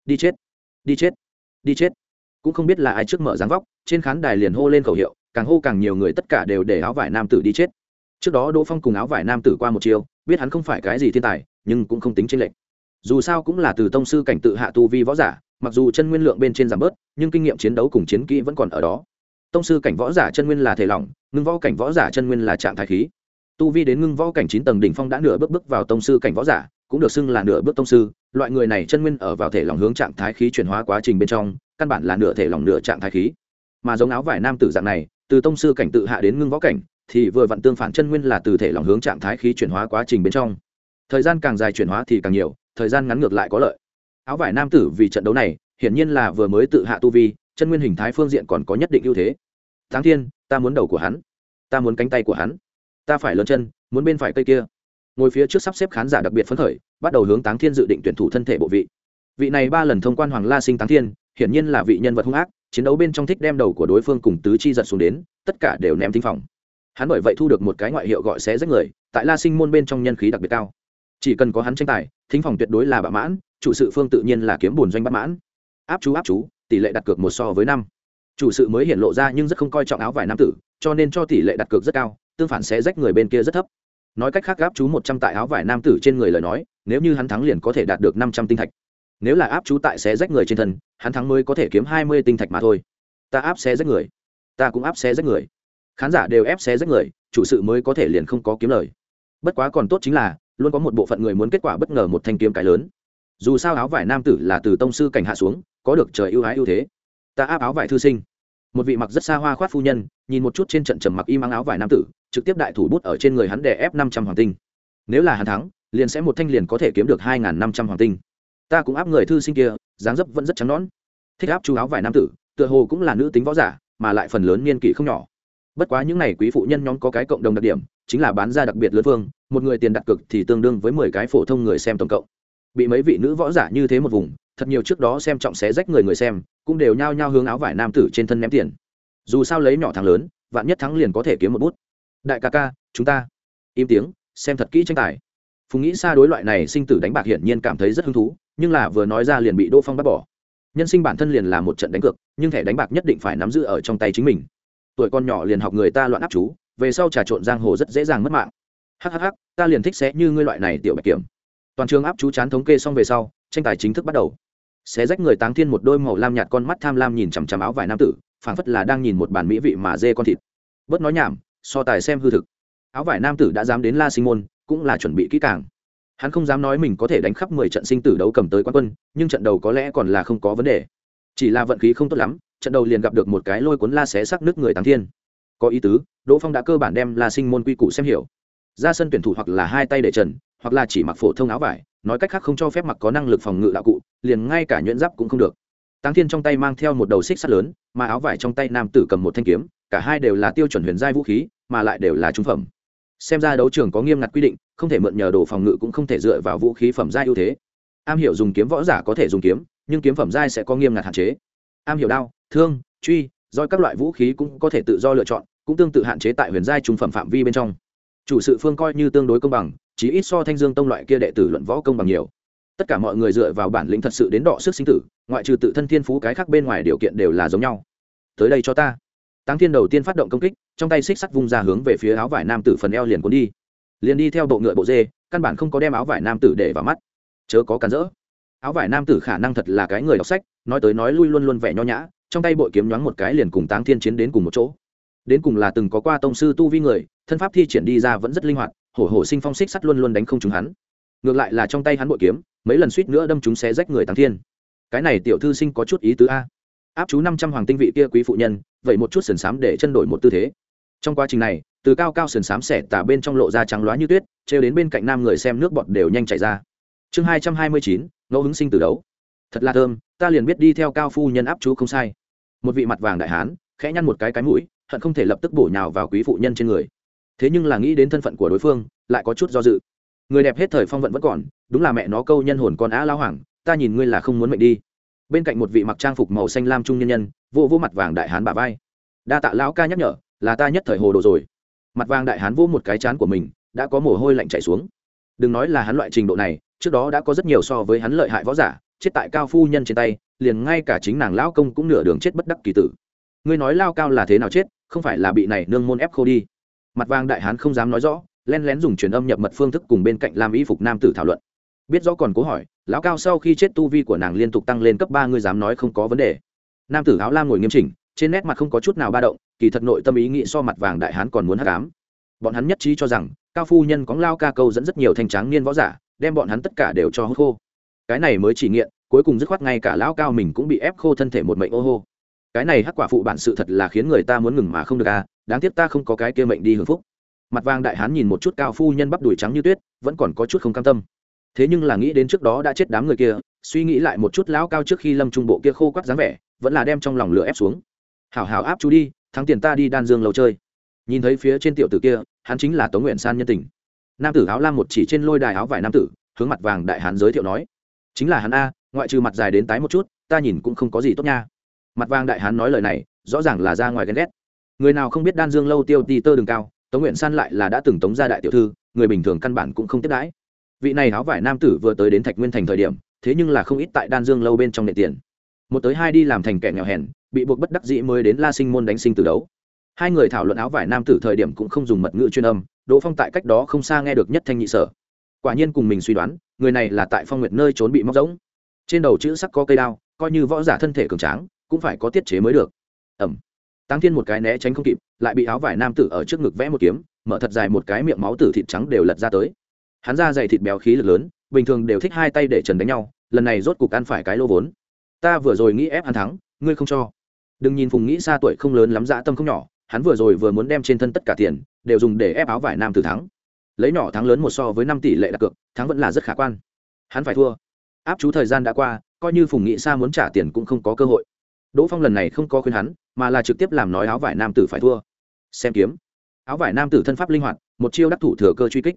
Đi chết. Đi chết. Đi chết. Cũng không biết là ai trước mở dáng vóc trên khán đài liền hô lên khẩu hiệu, càng hô càng nhiều người tất cả đều để áo vải nam tử đi chết. Trước đó đỗ phong cùng áo vải nam tử qua một chiều biết hắn không phải cái gì thiên tài, nhưng cũng không tính trên lệnh dù sao cũng là từ tông sư cảnh tự hạ tu vi võ giả, mặc dù chân nguyên lượng bên trên giảm bớt, nhưng kinh nghiệm chiến đấu cùng chiến kỹ vẫn còn ở đó. Tông sư cảnh võ giả chân nguyên là thể lỏng, ngưng võ cảnh võ giả chân nguyên là trạng thái khí. Tu vi đến ngưng võ cảnh chín tầng đỉnh phong đã nửa bước bước vào tông sư cảnh võ giả, cũng được xưng là nửa bước tông sư. Loại người này chân nguyên ở vào thể lỏng hướng trạng thái khí chuyển hóa quá trình bên trong, căn bản là nửa thể lỏng nửa trạng thái khí mà giống áo vải nam tử dạng này, từ tông sư cảnh tự hạ đến ngưng võ cảnh, thì vừa vặn tương phản chân nguyên là từ thể lòng hướng trạng thái khí chuyển hóa quá trình bên trong. Thời gian càng dài chuyển hóa thì càng nhiều, thời gian ngắn ngược lại có lợi. Áo vải nam tử vì trận đấu này, hiển nhiên là vừa mới tự hạ tu vi, chân nguyên hình thái phương diện còn có nhất định ưu thế. Tháng thiên, ta muốn đầu của hắn. Ta muốn cánh tay của hắn. Ta phải lớn chân, muốn bên phải cây kia. Ngồi phía trước sắp xếp khán giả đặc biệt phấn khởi, bắt đầu hướng táng thiên dự định tuyển thủ thân thể bộ vị. Vị này ba lần thông quan hoàng la sinh táng thiên, hiển nhiên là vị nhân vật hung ác chiến đấu bên trong thích đem đầu của đối phương cùng tứ chi giật xuống đến, tất cả đều ném thính phòng. Hắn bởi vậy thu được một cái ngoại hiệu gọi xé rách người, tại la sinh môn bên trong nhân khí đặc biệt cao. Chỉ cần có hắn tranh tài, thính phòng tuyệt đối là bạ mãn, chủ sự phương tự nhiên là kiếm bùn doanh bắt mãn. Áp chú áp chú, tỷ lệ đặt cược một so với năm. Chủ sự mới hiện lộ ra nhưng rất không coi trọng áo vải nam tử, cho nên cho tỷ lệ đặt cược rất cao, tương phản sẽ rách người bên kia rất thấp. Nói cách khác, áp chú một trăm tại áo vải nam tử trên người lời nói, nếu như hắn thắng liền có thể đạt được năm trăm tinh thạch nếu là áp chú tại xé rách người trên thân, hắn thắng mới có thể kiếm hai mươi tinh thạch mà thôi. Ta áp xé rách người. Ta cũng áp xé rách người. Khán giả đều ép xé rách người, chủ sự mới có thể liền không có kiếm lời. Bất quá còn tốt chính là, luôn có một bộ phận người muốn kết quả bất ngờ một thanh kiếm cái lớn. Dù sao áo vải nam tử là từ tông sư cảnh hạ xuống, có được trời ưu ái ưu thế. Ta áp áo vải thư sinh. Một vị mặc rất xa hoa khoát phu nhân, nhìn một chút trên trận trầm mặc y mang áo vải nam tử, trực tiếp đại thủ bút ở trên người hắn để ép năm trăm hoàng tinh. Nếu là hắn thắng, liền sẽ một thanh liền có thể kiếm được hai năm trăm hoàng tinh ta cũng áp người thư sinh kia, dáng dấp vẫn rất trắng nón thích áp chú áo vải nam tử, tựa hồ cũng là nữ tính võ giả, mà lại phần lớn niên kỷ không nhỏ. Bất quá những n à y quý phụ nhân nhóm có cái cộng đồng đặc điểm, chính là bán ra đặc biệt lớn phương một người tiền đặt cực thì tương đương với mười cái phổ thông người xem tổng cộng. Bị mấy vị nữ võ giả như thế một vùng, thật nhiều trước đó xem trọng xé rách người người xem, cũng đều nhao nhao hướng áo vải nam tử trên thân ném tiền. Dù sao lấy nhỏ thắng lớn, vạn nhất thắng liền có thể kiếm một bút. Đại ca ca, chúng ta. Im tiếng, xem thật kỹ tranh tài phùng nghĩ xa đối loại này sinh tử đánh bạc hiển nhiên cảm thấy rất hứng thú, nhưng là vừa nói ra liền bị đỗ phong bắt bỏ. Nhân sinh bản thân liền là một trận đánh cược, nhưng thẻ đánh bạc nhất định phải nắm giữ ở trong tay chính mình. Tuổi con nhỏ liền học người ta loạn áp chú, về sau trà trộn giang hồ rất dễ dàng mất mạng. Hhh ta liền thích sẽ như ngươi loại này tiểu bạch kiểm. Toàn trường áp chú chán thống kê xong về sau, tranh tài chính thức bắt đầu. Xé rách người táng thiên một đôi màu lam nhạt con mắt tham lam nhìn chằm chằm áo vải nam tử, phảng phất là đang nhìn một bàn mỹ vị mà dê con thịt. Bớt nói nhảm, so tài xem hư thực áo vải nam tử đã dám đến la sinh môn, cũng là chuẩn bị kỹ càng. Hắn không dám nói mình có thể đánh khắp mười trận sinh tử đấu cầm tới quán quân, nhưng trận đầu có lẽ còn là không có vấn đề. Chỉ là vận khí không tốt lắm, trận đầu liền gặp được một cái lôi cuốn la xé sắc nước người tàng thiên. Có ý tứ, đỗ phong đã cơ bản đem la sinh môn quy củ xem hiểu. Ra sân tuyển thủ hoặc là hai tay để trần, hoặc là chỉ mặc phổ thông áo vải, nói cách khác không cho phép mặc có năng lực phòng ngự đạo cụ, liền ngay cả nhuyễn giáp cũng không được. Táng thiên trong tay mang theo một đầu xích sắt lớn, mà áo vải trong tay nam tử cầm một thanh kiếm, cả hai đều là tiêu chuẩn huyền giai vũ khí, mà lại đều là trung phẩm xem ra đấu trường có nghiêm ngặt quy định, không thể mượn nhờ đồ phòng ngự cũng không thể dựa vào vũ khí phẩm giai ưu thế. Am hiểu dùng kiếm võ giả có thể dùng kiếm, nhưng kiếm phẩm giai sẽ có nghiêm ngặt hạn chế. Am hiểu đao, thương, truy doi các loại vũ khí cũng có thể tự do lựa chọn, cũng tương tự hạn chế tại huyền giai trung phẩm phạm vi bên trong. Chủ sự phương coi như tương đối công bằng chỉ ít so thanh dương tông loại kia đệ tử luận võ công bằng nhiều. Tất cả mọi người dựa vào bản lĩnh thật sự đến đọ sức sinh tử, ngoại trừ tự thân thiên phú cái khác bên ngoài điều kiện đều là giống nhau. Tới đây cho ta táng thiên đầu tiên phát động công kích, trong tay xích sắt vung ra hướng về phía áo vải nam tử phần eo liền cuốn đi. Liền đi theo bộ ngựa bộ dê, căn bản không có đem áo vải nam tử để vào mắt. Chớ có cản rỡ. Áo vải nam tử khả năng thật là cái người đọc sách, nói tới nói lui luôn luôn vẻ nho nhã, trong tay bội kiếm nhoáng một cái liền cùng táng thiên chiến đến cùng một chỗ. Đến cùng là từng có qua tông sư tu vi người, thân pháp thi triển đi ra vẫn rất linh hoạt, hổ hổ sinh phong xích sắt luôn luôn đánh không trúng hắn. Ngược lại là trong tay hắn bội kiếm, mấy lần suýt nữa đâm chúng xé rách người táng thiên. Cái này tiểu thư sinh có chút ý tứ a áp chú năm trăm hoàng tinh vị kia quý phụ nhân, vậy một chút sườn xám để chân đổi một tư thế. Trong quá trình này, từ cao cao sườn xám xẻ tả bên trong lộ ra trắng loá như tuyết, trêu đến bên cạnh nam người xem nước bọt đều nhanh chảy ra. Chương hai trăm hai mươi chín, ngẫu hứng sinh từ đấu. Thật là thơm, ta liền biết đi theo cao phu nhân áp chú không sai. Một vị mặt vàng đại hán, khẽ nhăn một cái cái mũi, hận không thể lập tức bổ nhào vào quý phụ nhân trên người. Thế nhưng là nghĩ đến thân phận của đối phương, lại có chút do dự. Người đẹp hết thời phong vận vẫn còn, đúng là mẹ nó câu nhân hồn con á lao hoàng, ta nhìn ngươi là không muốn mệnh đi bên cạnh một vị mặc trang phục màu xanh lam trung nhân nhân, vô vô mặt vàng đại hán bà vai. Đa tạ lão ca nhắc nhở, là ta nhất thời hồ đồ rồi. Mặt vàng đại hán vô một cái chán của mình, đã có mồ hôi lạnh chảy xuống. Đừng nói là hắn loại trình độ này, trước đó đã có rất nhiều so với hắn lợi hại võ giả, chết tại cao phu nhân trên tay, liền ngay cả chính nàng lão công cũng nửa đường chết bất đắc kỳ tử. Ngươi nói lao cao là thế nào chết, không phải là bị này nương môn ép khô đi. Mặt vàng đại hán không dám nói rõ len lén dùng truyền âm nhập mật phương thức cùng bên cạnh làm y phục nam tử thảo luận biết rõ còn cố hỏi, lão cao sau khi chết tu vi của nàng liên tục tăng lên cấp ba, ngươi dám nói không có vấn đề. Nam tử áo lam ngồi nghiêm chỉnh, trên nét mặt không có chút nào ba động, kỳ thật nội tâm ý nghĩ so mặt vàng đại hán còn muốn hắc ám. Bọn hắn nhất trí cho rằng, cao phu nhân có lao ca câu dẫn rất nhiều thanh tráng niên võ giả, đem bọn hắn tất cả đều cho hút khô. Cái này mới chỉ nghiện, cuối cùng dứt khoát ngay cả lão cao mình cũng bị ép khô thân thể một mệnh ô hô. Cái này hắc quả phụ bản sự thật là khiến người ta muốn ngừng mà không được à đáng tiếc ta không có cái kia mệnh đi hưởng phúc. Mặt vàng đại hán nhìn một chút cao phu nhân bắp đùi trắng như tuyết, vẫn còn có chút không cam tâm thế nhưng là nghĩ đến trước đó đã chết đám người kia, suy nghĩ lại một chút lão cao trước khi lâm trung bộ kia khô quắt dáng vẻ, vẫn là đem trong lòng lửa ép xuống. Hảo hảo áp chú đi, thắng tiền ta đi đan dương lầu chơi. Nhìn thấy phía trên tiểu tử kia, hắn chính là tống nguyện san nhân tình. Nam tử áo lam một chỉ trên lôi đài áo vải nam tử, hướng mặt vàng đại hán giới thiệu nói, chính là hắn a, ngoại trừ mặt dài đến tái một chút, ta nhìn cũng không có gì tốt nha. Mặt vàng đại hán nói lời này, rõ ràng là ra ngoài ghen ghét. Người nào không biết đan dương lâu tiêu ti tơ đường cao, tống nguyện san lại là đã từng tống ra đại tiểu thư, người bình thường căn bản cũng không tiếp đãi vị này áo vải nam tử vừa tới đến thạch nguyên thành thời điểm, thế nhưng là không ít tại đan dương lâu bên trong nệ tiền. Một tới hai đi làm thành kẻ nghèo hèn, bị buộc bất đắc dĩ mới đến la sinh môn đánh sinh từ đấu. Hai người thảo luận áo vải nam tử thời điểm cũng không dùng mật ngữ chuyên âm, đỗ phong tại cách đó không xa nghe được nhất thanh nhị sở. Quả nhiên cùng mình suy đoán, người này là tại phong nguyệt nơi trốn bị móc rỗng. Trên đầu chữ sắc có cây đao, coi như võ giả thân thể cường tráng, cũng phải có tiết chế mới được. Ẩm tăng thiên một cái né tránh không kịp, lại bị áo vải nam tử ở trước ngực vẽ một kiếm, mở thật dài một cái miệng máu tử thịt trắng đều lật ra tới hắn ra dày thịt béo khí lực lớn, bình thường đều thích hai tay để trần đánh nhau, lần này rốt cục ăn phải cái lô vốn. Ta vừa rồi nghĩ ép hắn thắng, ngươi không cho. Đừng nhìn phùng nghĩ xa tuổi không lớn lắm, dã tâm không nhỏ, hắn vừa rồi vừa muốn đem trên thân tất cả tiền, đều dùng để ép áo vải nam tử thắng. Lấy nhỏ thắng lớn một so với năm tỷ lệ đặt cược, thắng vẫn là rất khả quan. Hắn phải thua. Áp chú thời gian đã qua, coi như phùng nghị sa muốn trả tiền cũng không có cơ hội. Đỗ phong lần này không có khuyên hắn, mà là trực tiếp làm nói áo vải nam tử phải thua. Xem kiếm. Áo vải nam tử thân pháp linh hoạt, một chiêu đắc thủ thừa cơ truy kích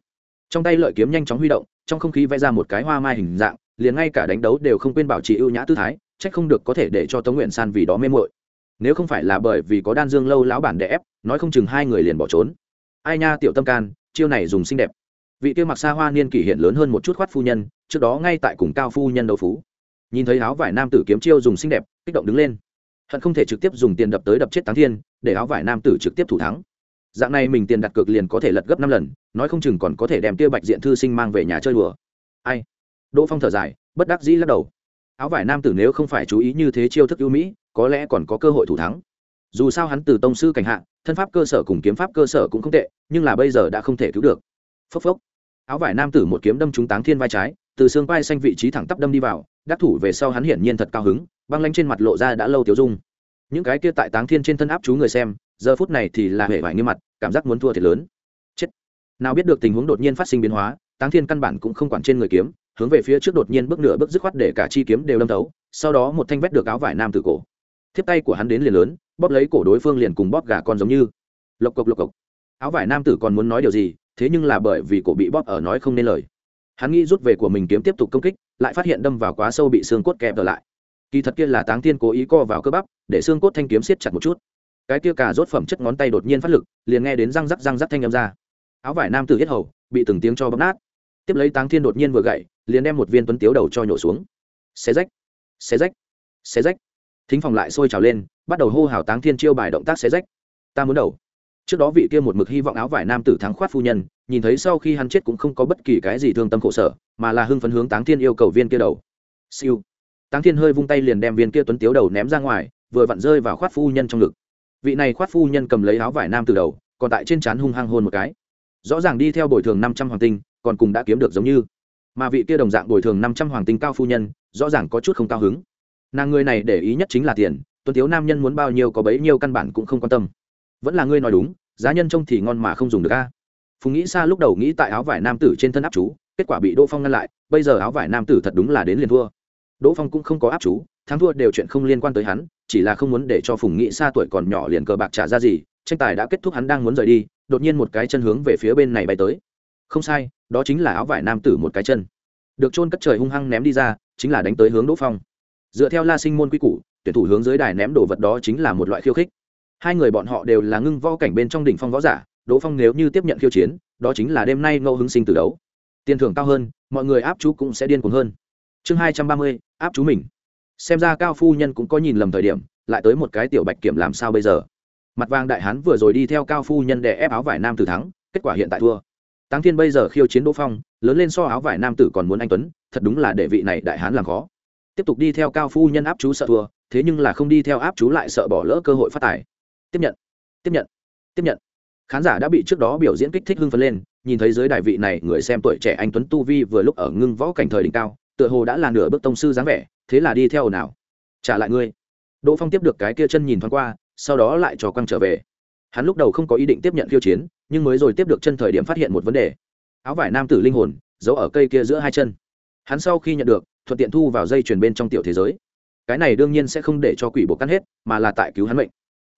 trong tay lợi kiếm nhanh chóng huy động, trong không khí vẽ ra một cái hoa mai hình dạng, liền ngay cả đánh đấu đều không quên bảo trì ưu nhã tư thái trách không được có thể để cho tống nguyện san vì đó mê mội nếu không phải là bởi vì có đan dương lâu lão bản đẻ ép, nói không chừng hai người liền bỏ trốn. Ai nha, tiểu tâm can, chiêu này dùng xinh đẹp. Vị kia mặc xa hoa niên kỷ hiện lớn hơn một chút khoát phu nhân, trước đó ngay tại cùng cao phu nhân đấu phú. Nhìn thấy áo vải nam tử kiếm chiêu dùng xinh đẹp, kích động đứng lên. Hận không thể trực tiếp dùng tiền đập tới đập chết táng thiên, để áo vải nam tử trực tiếp thủ thắng dạng này mình tiền đặt cược liền có thể lật gấp năm lần, nói không chừng còn có thể đem tiêu bạch diện thư sinh mang về nhà chơi đùa. Ai? Đỗ phong thở dài, bất đắc dĩ lắc đầu. Áo vải nam tử nếu không phải chú ý như thế chiêu thức ưu mỹ, có lẽ còn có cơ hội thủ thắng. Dù sao hắn từ tông sư cảnh hạ, thân pháp cơ sở cùng kiếm pháp cơ sở cũng không tệ, nhưng là bây giờ đã không thể cứu được. Phốc phốc. Áo vải nam tử một kiếm đâm trúng táng thiên vai trái, từ xương vai xanh vị trí thẳng tắp đâm đi vào, đắc thủ về sau hắn hiển nhiên thật cao hứng, băng lanh trên mặt lộ ra đã lâu tiêu dung. Những cái kia tại táng thiên trên thân áp chú người xem giờ phút này thì là hệ vải nghiêm mặt, cảm giác muốn thua thiệt lớn. Chết. Nào biết được tình huống đột nhiên phát sinh biến hóa, táng thiên căn bản cũng không quản trên người kiếm, hướng về phía trước đột nhiên bước nửa bước dứt khoát để cả chi kiếm đều đâm thấu, sau đó một thanh vét được áo vải nam từ cổ. Thiếp tay của hắn đến liền lớn, bóp lấy cổ đối phương liền cùng bóp gà con giống như. Lộc cộc lộc cộc. Áo vải nam tử còn muốn nói điều gì, thế nhưng là bởi vì cổ bị bóp ở nói không nên lời. Hắn nghĩ rút về của mình kiếm tiếp tục công kích, lại phát hiện đâm vào quá sâu bị xương cốt kẹp trở lại. Kỳ thật kia là táng tiên cố ý co vào cơ bắp, để xương cốt thanh kiếm siết chặt một chút cái kia cả rốt phẩm chất ngón tay đột nhiên phát lực, liền nghe đến răng rắc răng rắc thanh âm ra. Áo vải nam tử yết hầu, bị từng tiếng cho bóp nát. Tiếp lấy táng thiên đột nhiên vừa gậy, liền đem một viên tuấn tiếu đầu cho nhổ xuống. Xé rách xé rách xé rách. Thính phòng lại sôi trào lên, bắt đầu hô hào táng thiên chiêu bài động tác xé rách. Ta muốn đầu. Trước đó vị kia một mực hy vọng áo vải nam tử thắng khoát phu nhân, nhìn thấy sau khi hắn chết cũng không có bất kỳ cái gì thương tâm khổ sở, mà là hưng phấn hướng táng thiên yêu cầu viên kia đầu. Siêu. Táng thiên hơi vung tay liền đem viên kia tuấn tiếu đầu ném ra ngoài, vừa vặn rơi vào khoát phu nhân trong ngực vị này khoát phu nhân cầm lấy áo vải nam từ đầu, còn tại trên trán hung hăng hôn một cái. Rõ ràng đi theo bồi thường năm trăm hoàng tinh, còn cùng đã kiếm được giống như. Mà vị kia đồng dạng bồi thường năm trăm hoàng tinh cao phu nhân, rõ ràng có chút không cao hứng. Nàng người này để ý nhất chính là tiền, tuấn thiếu nam nhân muốn bao nhiêu có bấy nhiêu căn bản cũng không quan tâm. Vẫn là ngươi nói đúng, giá nhân trông thì ngon mà không dùng được a. Phùng nghĩ xa lúc đầu nghĩ tại áo vải nam tử trên thân áp chú, kết quả bị đỗ phong ngăn lại, bây giờ áo vải nam tử thật đúng là đến liền thua. Đỗ phong cũng không có áp chú, thắng thua đều chuyện không liên quan tới hắn chỉ là không muốn để cho phùng Nghị xa tuổi còn nhỏ liền cờ bạc trả ra gì, tranh tài đã kết thúc hắn đang muốn rời đi, đột nhiên một cái chân hướng về phía bên này bay tới. Không sai, đó chính là áo vải nam tử một cái chân. Được trôn cất trời hung hăng ném đi ra, chính là đánh tới hướng đỗ phong. Dựa theo la sinh môn quy củ, tuyển thủ hướng dưới đài ném đồ vật đó chính là một loại khiêu khích. Hai người bọn họ đều là ngưng võ cảnh bên trong đỉnh phong võ giả, đỗ phong nếu như tiếp nhận khiêu chiến, đó chính là đêm nay ngẫu hứng sinh từ đấu. Tiền thưởng cao hơn, mọi người áp chú cũng sẽ điên cuồng hơn. Chương hai trăm ba mươi, áp chú mình xem ra cao phu nhân cũng có nhìn lầm thời điểm, lại tới một cái tiểu bạch kiểm làm sao bây giờ? Mặt vàng đại hán vừa rồi đi theo cao phu nhân để ép áo vải nam tử thắng, kết quả hiện tại thua. Tăng thiên bây giờ khiêu chiến đỗ phong, lớn lên so áo vải nam tử còn muốn anh tuấn, thật đúng là để vị này đại hán làm khó. Tiếp tục đi theo cao phu nhân áp chú sợ thua, thế nhưng là không đi theo áp chú lại sợ bỏ lỡ cơ hội phát tài. Tiếp nhận tiếp nhận tiếp nhận. Khán giả đã bị trước đó biểu diễn kích thích hưng phấn lên, nhìn thấy dưới đại vị này người xem tuổi trẻ anh tuấn tu vi vừa lúc ở ngưng võ cảnh thời đỉnh cao tựa hồ đã là nửa bước tông sư dáng vẻ, thế là đi theo ồn ào. Trả lại ngươi. Đỗ phong tiếp được cái kia chân nhìn thoáng qua, sau đó lại cho quăng trở về. Hắn lúc đầu không có ý định tiếp nhận khiêu chiến, nhưng mới rồi tiếp được chân thời điểm phát hiện một vấn đề. Áo vải nam tử linh hồn, giấu ở cây kia giữa hai chân. Hắn sau khi nhận được, thuận tiện thu vào dây chuyền bên trong tiểu thế giới. Cái này đương nhiên sẽ không để cho quỷ bộ cắt hết, mà là tại cứu hắn mệnh.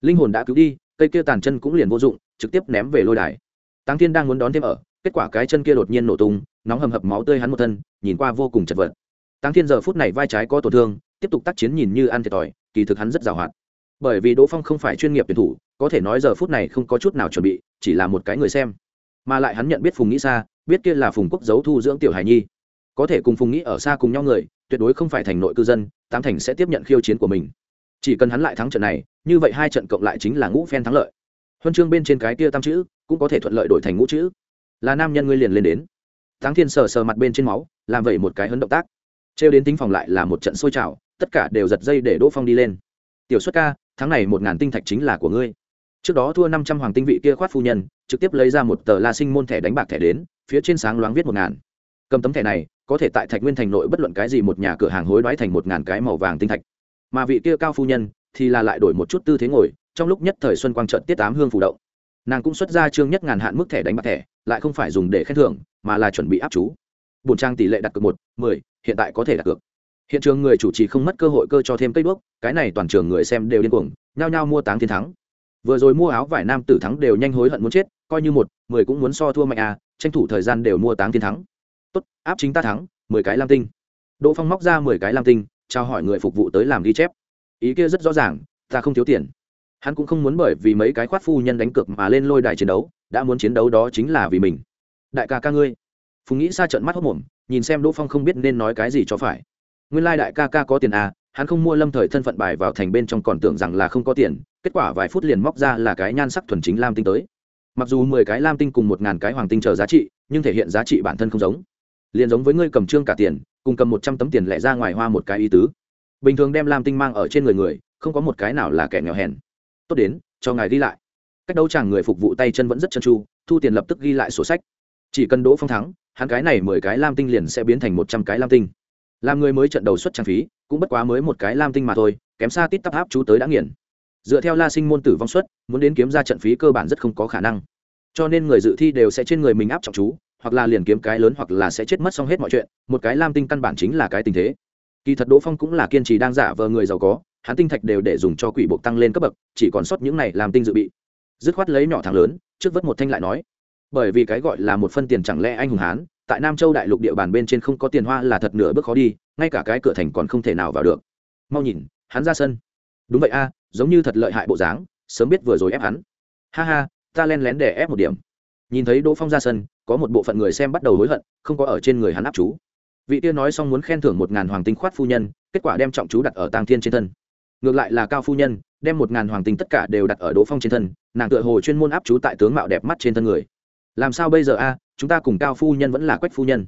Linh hồn đã cứu đi, cây kia tàn chân cũng liền vô dụng, trực tiếp ném về lôi đài. Tăng thiên đang muốn đón thêm ở kết quả cái chân kia đột nhiên nổ tung, nóng hầm hập máu tươi hắn một thân, nhìn qua vô cùng chật vật. Tăng thiên giờ phút này vai trái có tổn thương, tiếp tục tác chiến nhìn như ăn thiệt thòi, kỳ thực hắn rất giàu hoạt bởi vì đỗ phong không phải chuyên nghiệp tuyển thủ, có thể nói giờ phút này không có chút nào chuẩn bị, chỉ là một cái người xem. Mà lại hắn nhận biết phùng nghĩ xa biết kia là phùng quốc giấu thu dưỡng tiểu Hải nhi. Có thể cùng phùng nghĩ ở xa cùng nhau người, tuyệt đối không phải thành nội cư dân, tám thành sẽ tiếp nhận khiêu chiến của mình. Chỉ cần hắn lại thắng trận này, như vậy hai trận cộng lại chính là ngũ phen thắng lợi. Huân chương bên trên cái kia tam chữ, cũng có thể thuận lợi đổi thành ngũ chữ là nam nhân ngươi liền lên đến. Thắng thiên sờ sờ mặt bên trên máu, làm vậy một cái hấn động tác. Trêu đến tính phòng lại là một trận sôi trào, tất cả đều giật dây để đỗ phong đi lên. Tiểu xuất ca, tháng này một ngàn tinh thạch chính là của ngươi. Trước đó thua năm trăm hoàng tinh vị kia khoát phu nhân, trực tiếp lấy ra một tờ la sinh môn thẻ đánh bạc thẻ đến, phía trên sáng loáng viết một ngàn. Cầm tấm thẻ này, có thể tại thạch nguyên thành nội bất luận cái gì một nhà cửa hàng hối đoái thành một ngàn cái màu vàng tinh thạch. Mà vị kia cao phu nhân thì là lại đổi một chút tư thế ngồi, trong lúc nhất thời xuân quang trận tiết tám hương phủ động. Nàng cũng xuất ra chương nhất ngàn hạn mức thẻ đánh bạc thẻ lại không phải dùng để khen thưởng, mà là chuẩn bị áp chú. Bổn trang tỷ lệ đặt cược một, mười, hiện tại có thể đặt cược. Hiện trường người chủ trì không mất cơ hội cơ cho thêm cây đuốc, cái này toàn trường người xem đều điên cuồng, nhao nhao mua táng thiên thắng. Vừa rồi mua áo vải nam tử thắng đều nhanh hối hận muốn chết, coi như một, mười cũng muốn so thua mạnh à tranh thủ thời gian đều mua táng thiên thắng. Tốt, áp chính ta thắng, mười cái lam tinh. Đỗ phong móc ra mười cái lam tinh, trao hỏi người phục vụ tới làm ghi chép. Ý kia rất rõ ràng, ta không thiếu tiền hắn cũng không muốn bởi vì mấy cái khoát phu nhân đánh cược mà lên lôi đài chiến đấu, đã muốn chiến đấu đó chính là vì mình. Đại ca ca ngươi. Phùng nghĩ xa trận mắt hốc mồm nhìn xem đỗ phong không biết nên nói cái gì cho phải. Nguyên lai đại ca ca có tiền à hắn không mua lâm thời thân phận bài vào thành bên trong còn tưởng rằng là không có tiền, kết quả vài phút liền móc ra là cái nhan sắc thuần chính lam tinh tới. Mặc dù mười cái lam tinh cùng một ngàn cái hoàng tinh chờ giá trị, nhưng thể hiện giá trị bản thân không giống. Liền giống với ngươi cầm trương cả tiền, cùng cầm một trăm tấm tiền lẻ ra ngoài hoa một cái ý tứ. Bình thường đem lam tinh mang ở trên người người, không có một cái nào là kẻ nghèo hèn tốt đến, cho ngài đi lại. Cách đấu chàng người phục vụ tay chân vẫn rất chân tru, thu tiền lập tức ghi lại sổ sách. Chỉ cần đỗ phong thắng, hắn cái này mười cái lam tinh liền sẽ biến thành một trăm cái lam tinh. Làm người mới trận đầu xuất trang phí, cũng bất quá mới một cái lam tinh mà thôi, kém xa tít tắp áp chú tới đã nghiền. Dựa theo la sinh môn tử vong suất, muốn đến kiếm ra trận phí cơ bản rất không có khả năng. Cho nên người dự thi đều sẽ trên người mình áp trọng chú, hoặc là liền kiếm cái lớn hoặc là sẽ chết mất xong hết mọi chuyện, một cái lam tinh căn bản chính là cái tình thế. Kỳ thật đỗ phong cũng là kiên trì đang giả vờ người giàu có hắn tinh thạch đều để dùng cho quỷ buộc tăng lên cấp bậc, chỉ còn sót những này làm tinh dự bị. Dứt khoát lấy nhỏ thằng lớn, trước vớt một thanh lại nói, bởi vì cái gọi là một phân tiền chẳng lẽ anh hùng hán, tại nam châu đại lục địa bàn bên trên không có tiền hoa là thật nửa bước khó đi, ngay cả cái cửa thành còn không thể nào vào được. Mau nhìn, hắn ra sân. Đúng vậy a, giống như thật lợi hại bộ dáng, sớm biết vừa rồi ép hắn. Ha ha, ta len lén để ép một điểm. Nhìn thấy đỗ phong ra sân, có một bộ phận người xem bắt đầu hối hận, không có ở trên người hắn áp chú. Vị kia nói xong muốn khen thưởng một ngàn hoàng tinh khoát phu nhân, kết quả đem trọng chú đặt ở tàng thiên trên thân ngược lại là cao phu nhân, đem một ngàn hoàng tinh tất cả đều đặt ở đỗ phong trên thân, nàng tựa hồ chuyên môn áp chú tại tướng mạo đẹp mắt trên thân người. Làm sao bây giờ a, chúng ta cùng cao phu nhân vẫn là quách phu nhân.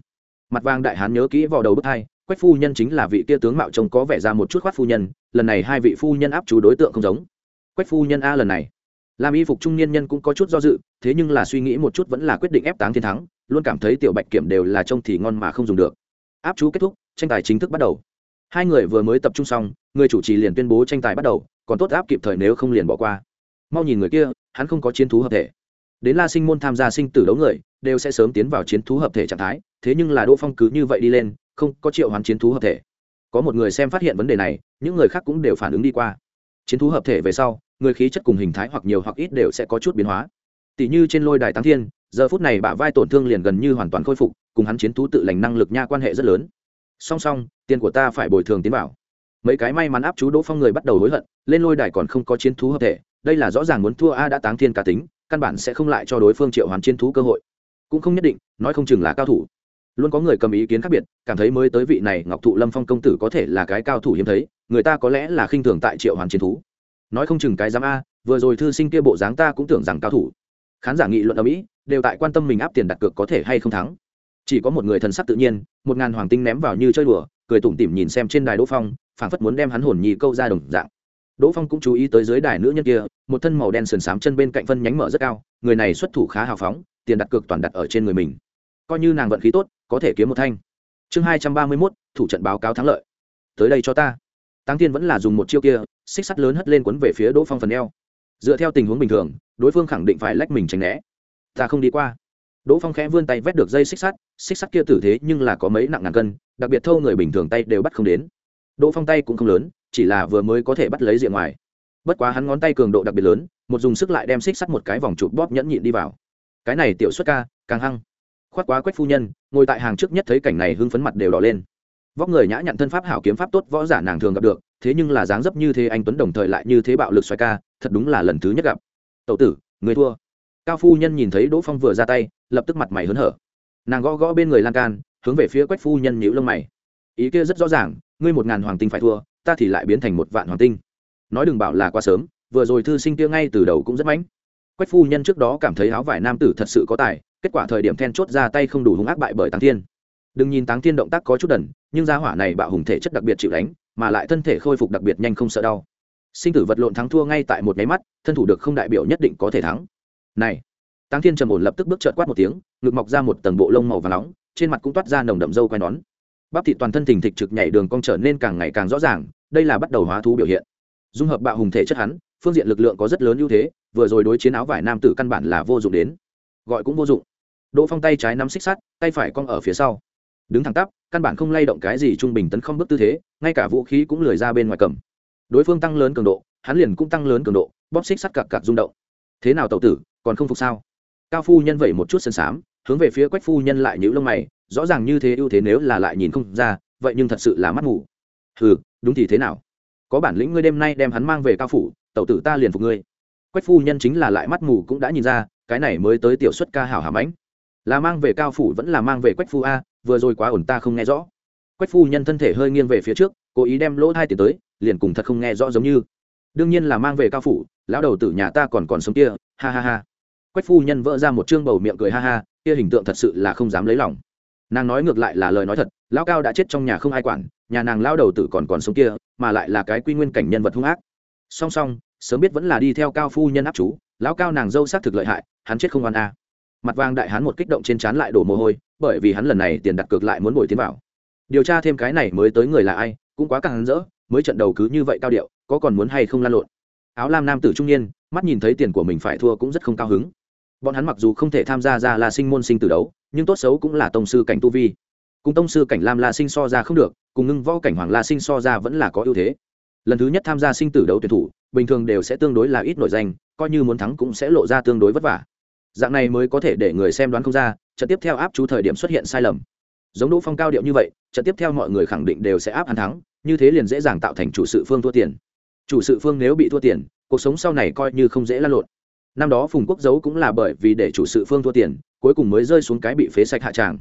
Mặt vàng đại hán nhớ kỹ vào đầu bức hai quách phu nhân chính là vị kia tướng mạo trông có vẻ ra một chút khoát phu nhân, lần này hai vị phu nhân áp chú đối tượng không giống. Quách phu nhân a lần này, làm y phục trung niên nhân cũng có chút do dự, thế nhưng là suy nghĩ một chút vẫn là quyết định ép táng thiên thắng, luôn cảm thấy tiểu bạch kiểm đều là trông thì ngon mà không dùng được. Áp chú kết thúc, tranh tài chính thức bắt đầu hai người vừa mới tập trung xong, người chủ trì liền tuyên bố tranh tài bắt đầu, còn tốt áp kịp thời nếu không liền bỏ qua. Mau nhìn người kia, hắn không có chiến thú hợp thể. Đến la sinh môn tham gia sinh tử đấu người, đều sẽ sớm tiến vào chiến thú hợp thể trạng thái, thế nhưng là đỗ phong cứ như vậy đi lên, không có triệu hoán chiến thú hợp thể. Có một người xem phát hiện vấn đề này, những người khác cũng đều phản ứng đi qua. Chiến thú hợp thể về sau, người khí chất cùng hình thái hoặc nhiều hoặc ít đều sẽ có chút biến hóa. Tỷ như trên lôi đài táng thiên, giờ phút này bả vai tổn thương liền gần như hoàn toàn khôi phục, cùng hắn chiến thú tự lành năng lực nha quan hệ rất lớn song song, tiền của ta phải bồi thường tiến bảo mấy cái may mắn áp chú đỗ phong người bắt đầu hối hận, lên lôi đài còn không có chiến thú hợp thể, đây là rõ ràng muốn thua a đã táng thiên cá tính, căn bản sẽ không lại cho đối phương triệu hoàn chiến thú cơ hội. Cũng không nhất định, nói không chừng là cao thủ. Luôn có người cầm ý kiến khác biệt, cảm thấy mới tới vị này ngọc thụ lâm phong công tử có thể là cái cao thủ hiếm thấy, người ta có lẽ là khinh thường tại triệu hoàn chiến thú. Nói không chừng cái giám a, vừa rồi thư sinh kia bộ dáng ta cũng tưởng rằng cao thủ. Khán giả nghị luận ở mỹ, đều tại quan tâm mình áp tiền đặt cược có thể hay không thắng chỉ có một người thần sắc tự nhiên, một ngàn hoàng tinh ném vào như chơi đùa, cười tủm tỉm nhìn xem trên đài đỗ phong, phảng phất muốn đem hắn hồn nhì câu ra đồng dạng. Đỗ phong cũng chú ý tới dưới đài nữ nhân kia, một thân màu đen sườn xám chân bên cạnh phân nhánh mở rất cao, người này xuất thủ khá hào phóng, tiền đặt cược toàn đặt ở trên người mình. Coi như nàng vận khí tốt, có thể kiếm một thanh. Chương hai trăm ba mươi mốt, thủ trận báo cáo thắng lợi. Tới đây cho ta. Tăng tiên vẫn là dùng một chiêu kia, xích sắt lớn hất lên quấn về phía đỗ phong phần eo. Dựa theo tình huống bình thường, đối phương khẳng định phải lách mình tránh né. Ta không đi qua đỗ phong khẽ vươn tay vét được dây xích sắt xích sắt kia tử thế nhưng là có mấy nặng ngàn cân, đặc biệt thâu người bình thường tay đều bắt không đến. Đỗ phong tay cũng không lớn, chỉ là vừa mới có thể bắt lấy diện ngoài. Bất quá hắn ngón tay cường độ đặc biệt lớn, một dùng sức lại đem xích sắt một cái vòng chụp bóp nhẫn nhịn đi vào. Cái này tiểu xuất ca, càng hăng. Khoát quá quách phu nhân, ngồi tại hàng trước nhất thấy cảnh này hưng phấn mặt đều đỏ lên. Vóc người nhã nhặn thân pháp hảo kiếm pháp tốt võ giả nàng thường gặp được, thế nhưng là dáng dấp như thế anh tuấn đồng thời lại như thế bạo lực xoay ca, thật đúng là lần thứ nhất gặp. Tẩu tử, người thua cao phu nhân nhìn thấy đỗ phong vừa ra tay, lập tức mặt mày hớn hở. Nàng gõ gõ bên người lan can, hướng về phía quách phu nhân nhíu lông mày. Ý kia rất rõ ràng, ngươi một ngàn hoàng tinh phải thua, ta thì lại biến thành một vạn hoàng tinh. Nói đừng bảo là quá sớm, vừa rồi thư sinh kia ngay từ đầu cũng rất mãnh. Quách phu nhân trước đó cảm thấy áo vải nam tử thật sự có tài, kết quả thời điểm then chốt ra tay không đủ hung ác bại bởi táng thiên. Đừng nhìn táng thiên động tác có chút đần, nhưng gia hỏa này bạo hùng thể chất đặc biệt chịu đánh, mà lại thân thể khôi phục đặc biệt nhanh không sợ đau. Sinh tử vật lộn thắng thua ngay tại một nháy mắt, thân thủ được không đại biểu nhất định có thể thắng này. Táng thiên trầm ổn lập tức bước trợt quát một tiếng, ngực mọc ra một tầng bộ lông màu và nóng, trên mặt cũng toát ra nồng đậm dâu quai nón. Bắp thị toàn thân thình thịch trực nhảy đường cong trở nên càng ngày càng rõ ràng, đây là bắt đầu hóa thú biểu hiện. Dung hợp bạo hùng thể chất hắn, phương diện lực lượng có rất lớn ưu thế, vừa rồi đối chiến áo vải nam tử căn bản là vô dụng đến. Gọi cũng vô dụng. Đỗ phong tay trái nắm xích sắt, tay phải cong ở phía sau. Đứng thẳng tắp, căn bản không lay động cái gì trung bình tấn không bước tư thế, ngay cả vũ khí cũng lười ra bên ngoài cầm. Đối phương tăng lớn cường độ, hắn liền cũng tăng lớn cường độ, bóp xích sắt cặp cặp rung động thế nào tậu tử, còn không phục sao? Cao phu nhân vẩy một chút sân sám hướng về phía quách phu nhân lại nhữ lông mày, rõ ràng như thế ưu thế nếu là lại nhìn không ra, vậy nhưng thật sự là mắt mù. Ừ đúng thì thế nào? Có bản lĩnh ngươi đêm nay đem hắn mang về cao phủ, tẩu tử ta liền phục ngươi. Quách phu nhân chính là lại mắt mù cũng đã nhìn ra, cái này mới tới tiểu xuất ca hảo hàm ánh. Là mang về cao phủ vẫn là mang về quách phu a, vừa rồi quá ổn ta không nghe rõ. Quách phu nhân thân thể hơi nghiêng về phía trước, cố ý đem lỗ hai tiền tới, liền cùng thật không nghe rõ giống như. Đương nhiên là mang về cao phủ lão đầu tử nhà ta còn còn sống kia, ha ha ha. Quách phu nhân vỡ ra một chương bầu miệng cười ha ha, kia hình tượng thật sự là không dám lấy lòng. Nàng nói ngược lại là lời nói thật, lão cao đã chết trong nhà không ai quản, nhà nàng lao đầu tử còn còn sống kia, mà lại là cái quy nguyên cảnh nhân vật hung ác. Song song, sớm biết vẫn là đi theo cao phu nhân áp chú, lão cao nàng dâu xác thực lợi hại, hắn chết không oan a. Mặt vàng đại hắn một kích động trên trán lại đổ mồ hôi, bởi vì hắn lần này tiền đặt cược lại muốn bồi tiến vào. Điều tra thêm cái này mới tới người là ai, cũng quá càng hắn rỡ, mới trận đầu cứ như vậy cao điệu, có còn muốn hay không lan lộn áo lam nam tử trung niên, mắt nhìn thấy tiền của mình phải thua cũng rất không cao hứng. Bọn hắn mặc dù không thể tham gia ra la sinh môn sinh từ đấu, nhưng tốt xấu cũng là tông sư cảnh tu vi. Cùng tông sư cảnh lam la sinh so ra không được, cùng ngưng võ cảnh hoàng la sinh so ra vẫn là có ưu thế. Lần thứ nhất tham gia sinh tử đấu tuyển thủ, bình thường đều sẽ tương đối là ít nổi danh, coi như muốn thắng cũng sẽ lộ ra tương đối vất vả. Dạng này mới có thể để người xem đoán không ra, trận tiếp theo áp chú thời điểm xuất hiện sai lầm. Giống đỗ phong cao điệu như vậy, trận tiếp theo mọi người khẳng định đều sẽ áp hắn thắng, như thế liền dễ dàng tạo thành chủ sự phương thua tiền chủ sự phương nếu bị thua tiền, cuộc sống sau này coi như không dễ lan lộn. Năm đó phùng quốc giấu cũng là bởi vì để chủ sự phương thua tiền, cuối cùng mới rơi xuống cái bị phế sạch hạ tràng.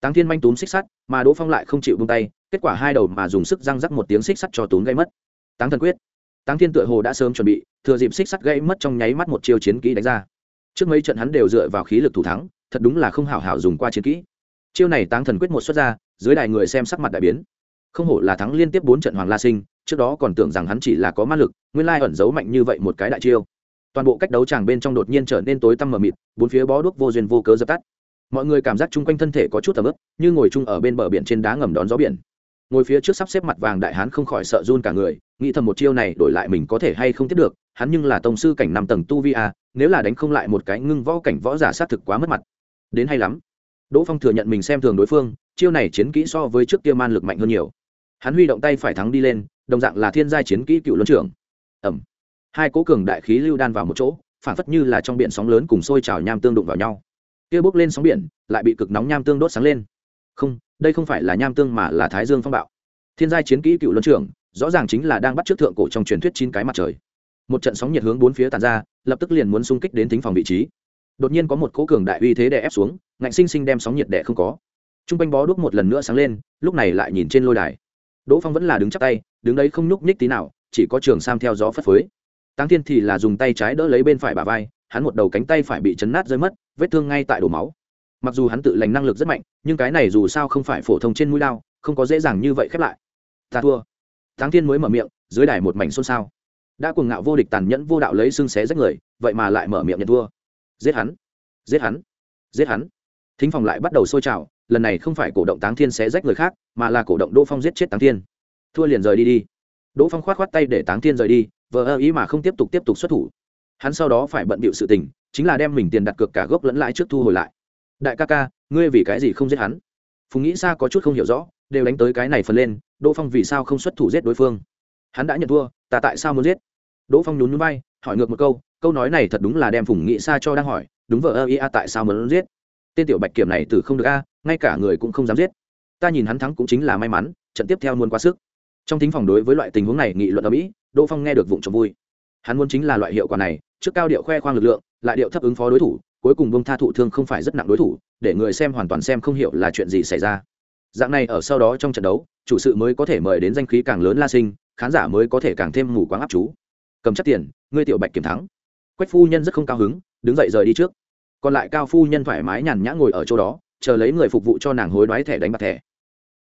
Táng thiên manh túm xích sắt, mà đỗ phong lại không chịu bung tay, kết quả hai đầu mà dùng sức răng rắc một tiếng xích sắt cho túm gây mất. Táng thần quyết. Táng thiên tựa hồ đã sớm chuẩn bị, thừa dịp xích sắt gây mất trong nháy mắt một chiêu chiến kỹ đánh ra. Trước mấy trận hắn đều dựa vào khí lực thủ thắng, thật đúng là không hảo hảo dùng qua chiến kỹ. Chiêu này táng thần quyết một xuất ra, dưới đài người xem sắc mặt đại biến. Không hổ là thắng liên tiếp bốn trận hoàng la sinh trước đó còn tưởng rằng hắn chỉ là có ma lực, nguyên lai ẩn giấu mạnh như vậy một cái đại chiêu. Toàn bộ cách đấu tràng bên trong đột nhiên trở nên tối tăm mờ mịt, bốn phía bó đuốc vô duyên vô cớ dập tắt. Mọi người cảm giác chung quanh thân thể có chút tầm ướp như ngồi chung ở bên bờ biển trên đá ngầm đón gió biển. Ngồi phía trước sắp xếp mặt vàng đại hán không khỏi sợ run cả người, nghĩ thầm một chiêu này đổi lại mình có thể hay không tiếp được, hắn nhưng là tông sư cảnh năm tầng tu vi a, nếu là đánh không lại một cái ngưng võ cảnh võ giả sát thực quá mất mặt. Đến hay lắm. Đỗ phong thừa nhận mình xem thường đối phương, chiêu này chiến kỹ so với trước kia man lực mạnh hơn nhiều hắn huy động tay phải thắng đi lên, đồng dạng là thiên giai chiến kỹ cựu luân trưởng. Ẩm hai cố cường đại khí lưu đan vào một chỗ, phản phất như là trong biển sóng lớn cùng sôi trào nham tương đụng vào nhau. Kia bốc lên sóng biển, lại bị cực nóng nham tương đốt sáng lên. Không, đây không phải là nham tương mà là thái dương phong bạo. Thiên giai chiến kỹ cựu luân trưởng, rõ ràng chính là đang bắt trước thượng cổ trong truyền thuyết chín cái mặt trời. Một trận sóng nhiệt hướng bốn phía tàn ra, lập tức liền muốn xung kích đến thính phòng vị trí. Đột nhiên có một cố cường đại uy thế đè ép xuống, ngạnh sinh sinh đem sóng nhiệt đè không có. T r u n g quanh bó đuốc một lần nữa sáng lên, lúc này lại nhìn trên lôi đài đỗ phong vẫn là đứng chắc tay, đứng đấy không nhúc nhích tí nào, chỉ có trường sam theo gió phất phới. Tăng thiên thì là dùng tay trái đỡ lấy bên phải bà vai, hắn một đầu cánh tay phải bị chấn nát rơi mất, vết thương ngay tại đổ máu. Mặc dù hắn tự lành năng lực rất mạnh, nhưng cái này dù sao không phải phổ thông trên mũi lao, không có dễ dàng như vậy khép lại. Ta thua. Tăng thiên mới mở miệng, dưới đài một mảnh xôn xao. Đã cuồng ngạo vô địch tàn nhẫn vô đạo lấy xương xé rách người, vậy mà lại mở miệng nhận thua. Giết hắn. Giết hắn. Giết hắn. Thính phòng lại bắt đầu sôi trào lần này không phải cổ động táng thiên sẽ rách người khác, mà là cổ động đỗ phong giết chết táng thiên. Thua liền rời đi đi. Đỗ phong khoát khoát tay để táng thiên rời đi, vờ ơ ý mà không tiếp tục tiếp tục xuất thủ. Hắn sau đó phải bận bịu sự tình, chính là đem mình tiền đặt cược cả gốc lẫn lãi trước thu hồi lại. Đại ca ca, ngươi vì cái gì không giết hắn? Phùng nghĩ xa có chút không hiểu rõ, đều đánh tới cái này phần lên, đỗ phong vì sao không xuất thủ giết đối phương? Hắn đã nhận thua, ta tại sao muốn giết? Đỗ phong nhún núi bay hỏi ngược một câu câu nói này thật đúng là đem phùng nghĩ sa cho đang hỏi, đúng vợ ơ ia tại sao muốn giết? Tên tiểu bạch kiểm này từ không được a, ngay cả người cũng không dám giết. Ta nhìn hắn thắng cũng chính là may mắn, trận tiếp theo muốn quá sức. Trong thính phòng đối với loại tình huống này nghị luận ở mỹ, đỗ phong nghe được vụng trộm vui. Hắn muốn chính là loại hiệu quả này, trước cao điệu khoe khoang lực lượng, lại điệu thấp ứng phó đối thủ, cuối cùng bông tha thụ thương không phải rất nặng đối thủ, để người xem hoàn toàn xem không hiểu là chuyện gì xảy ra. Dạng này ở sau đó trong trận đấu, chủ sự mới có thể mời đến danh khí càng lớn la sinh, khán giả mới có thể càng thêm mù quáng áp chú. Cầm chắc tiền, ngươi tiểu bạch kiểm thắng. Quách phu nhân rất không cao hứng, đứng dậy rời đi trước còn lại cao phu nhân thoải mái nhàn nhã ngồi ở chỗ đó, chờ lấy người phục vụ cho nàng hối đoái thẻ đánh bạc thẻ.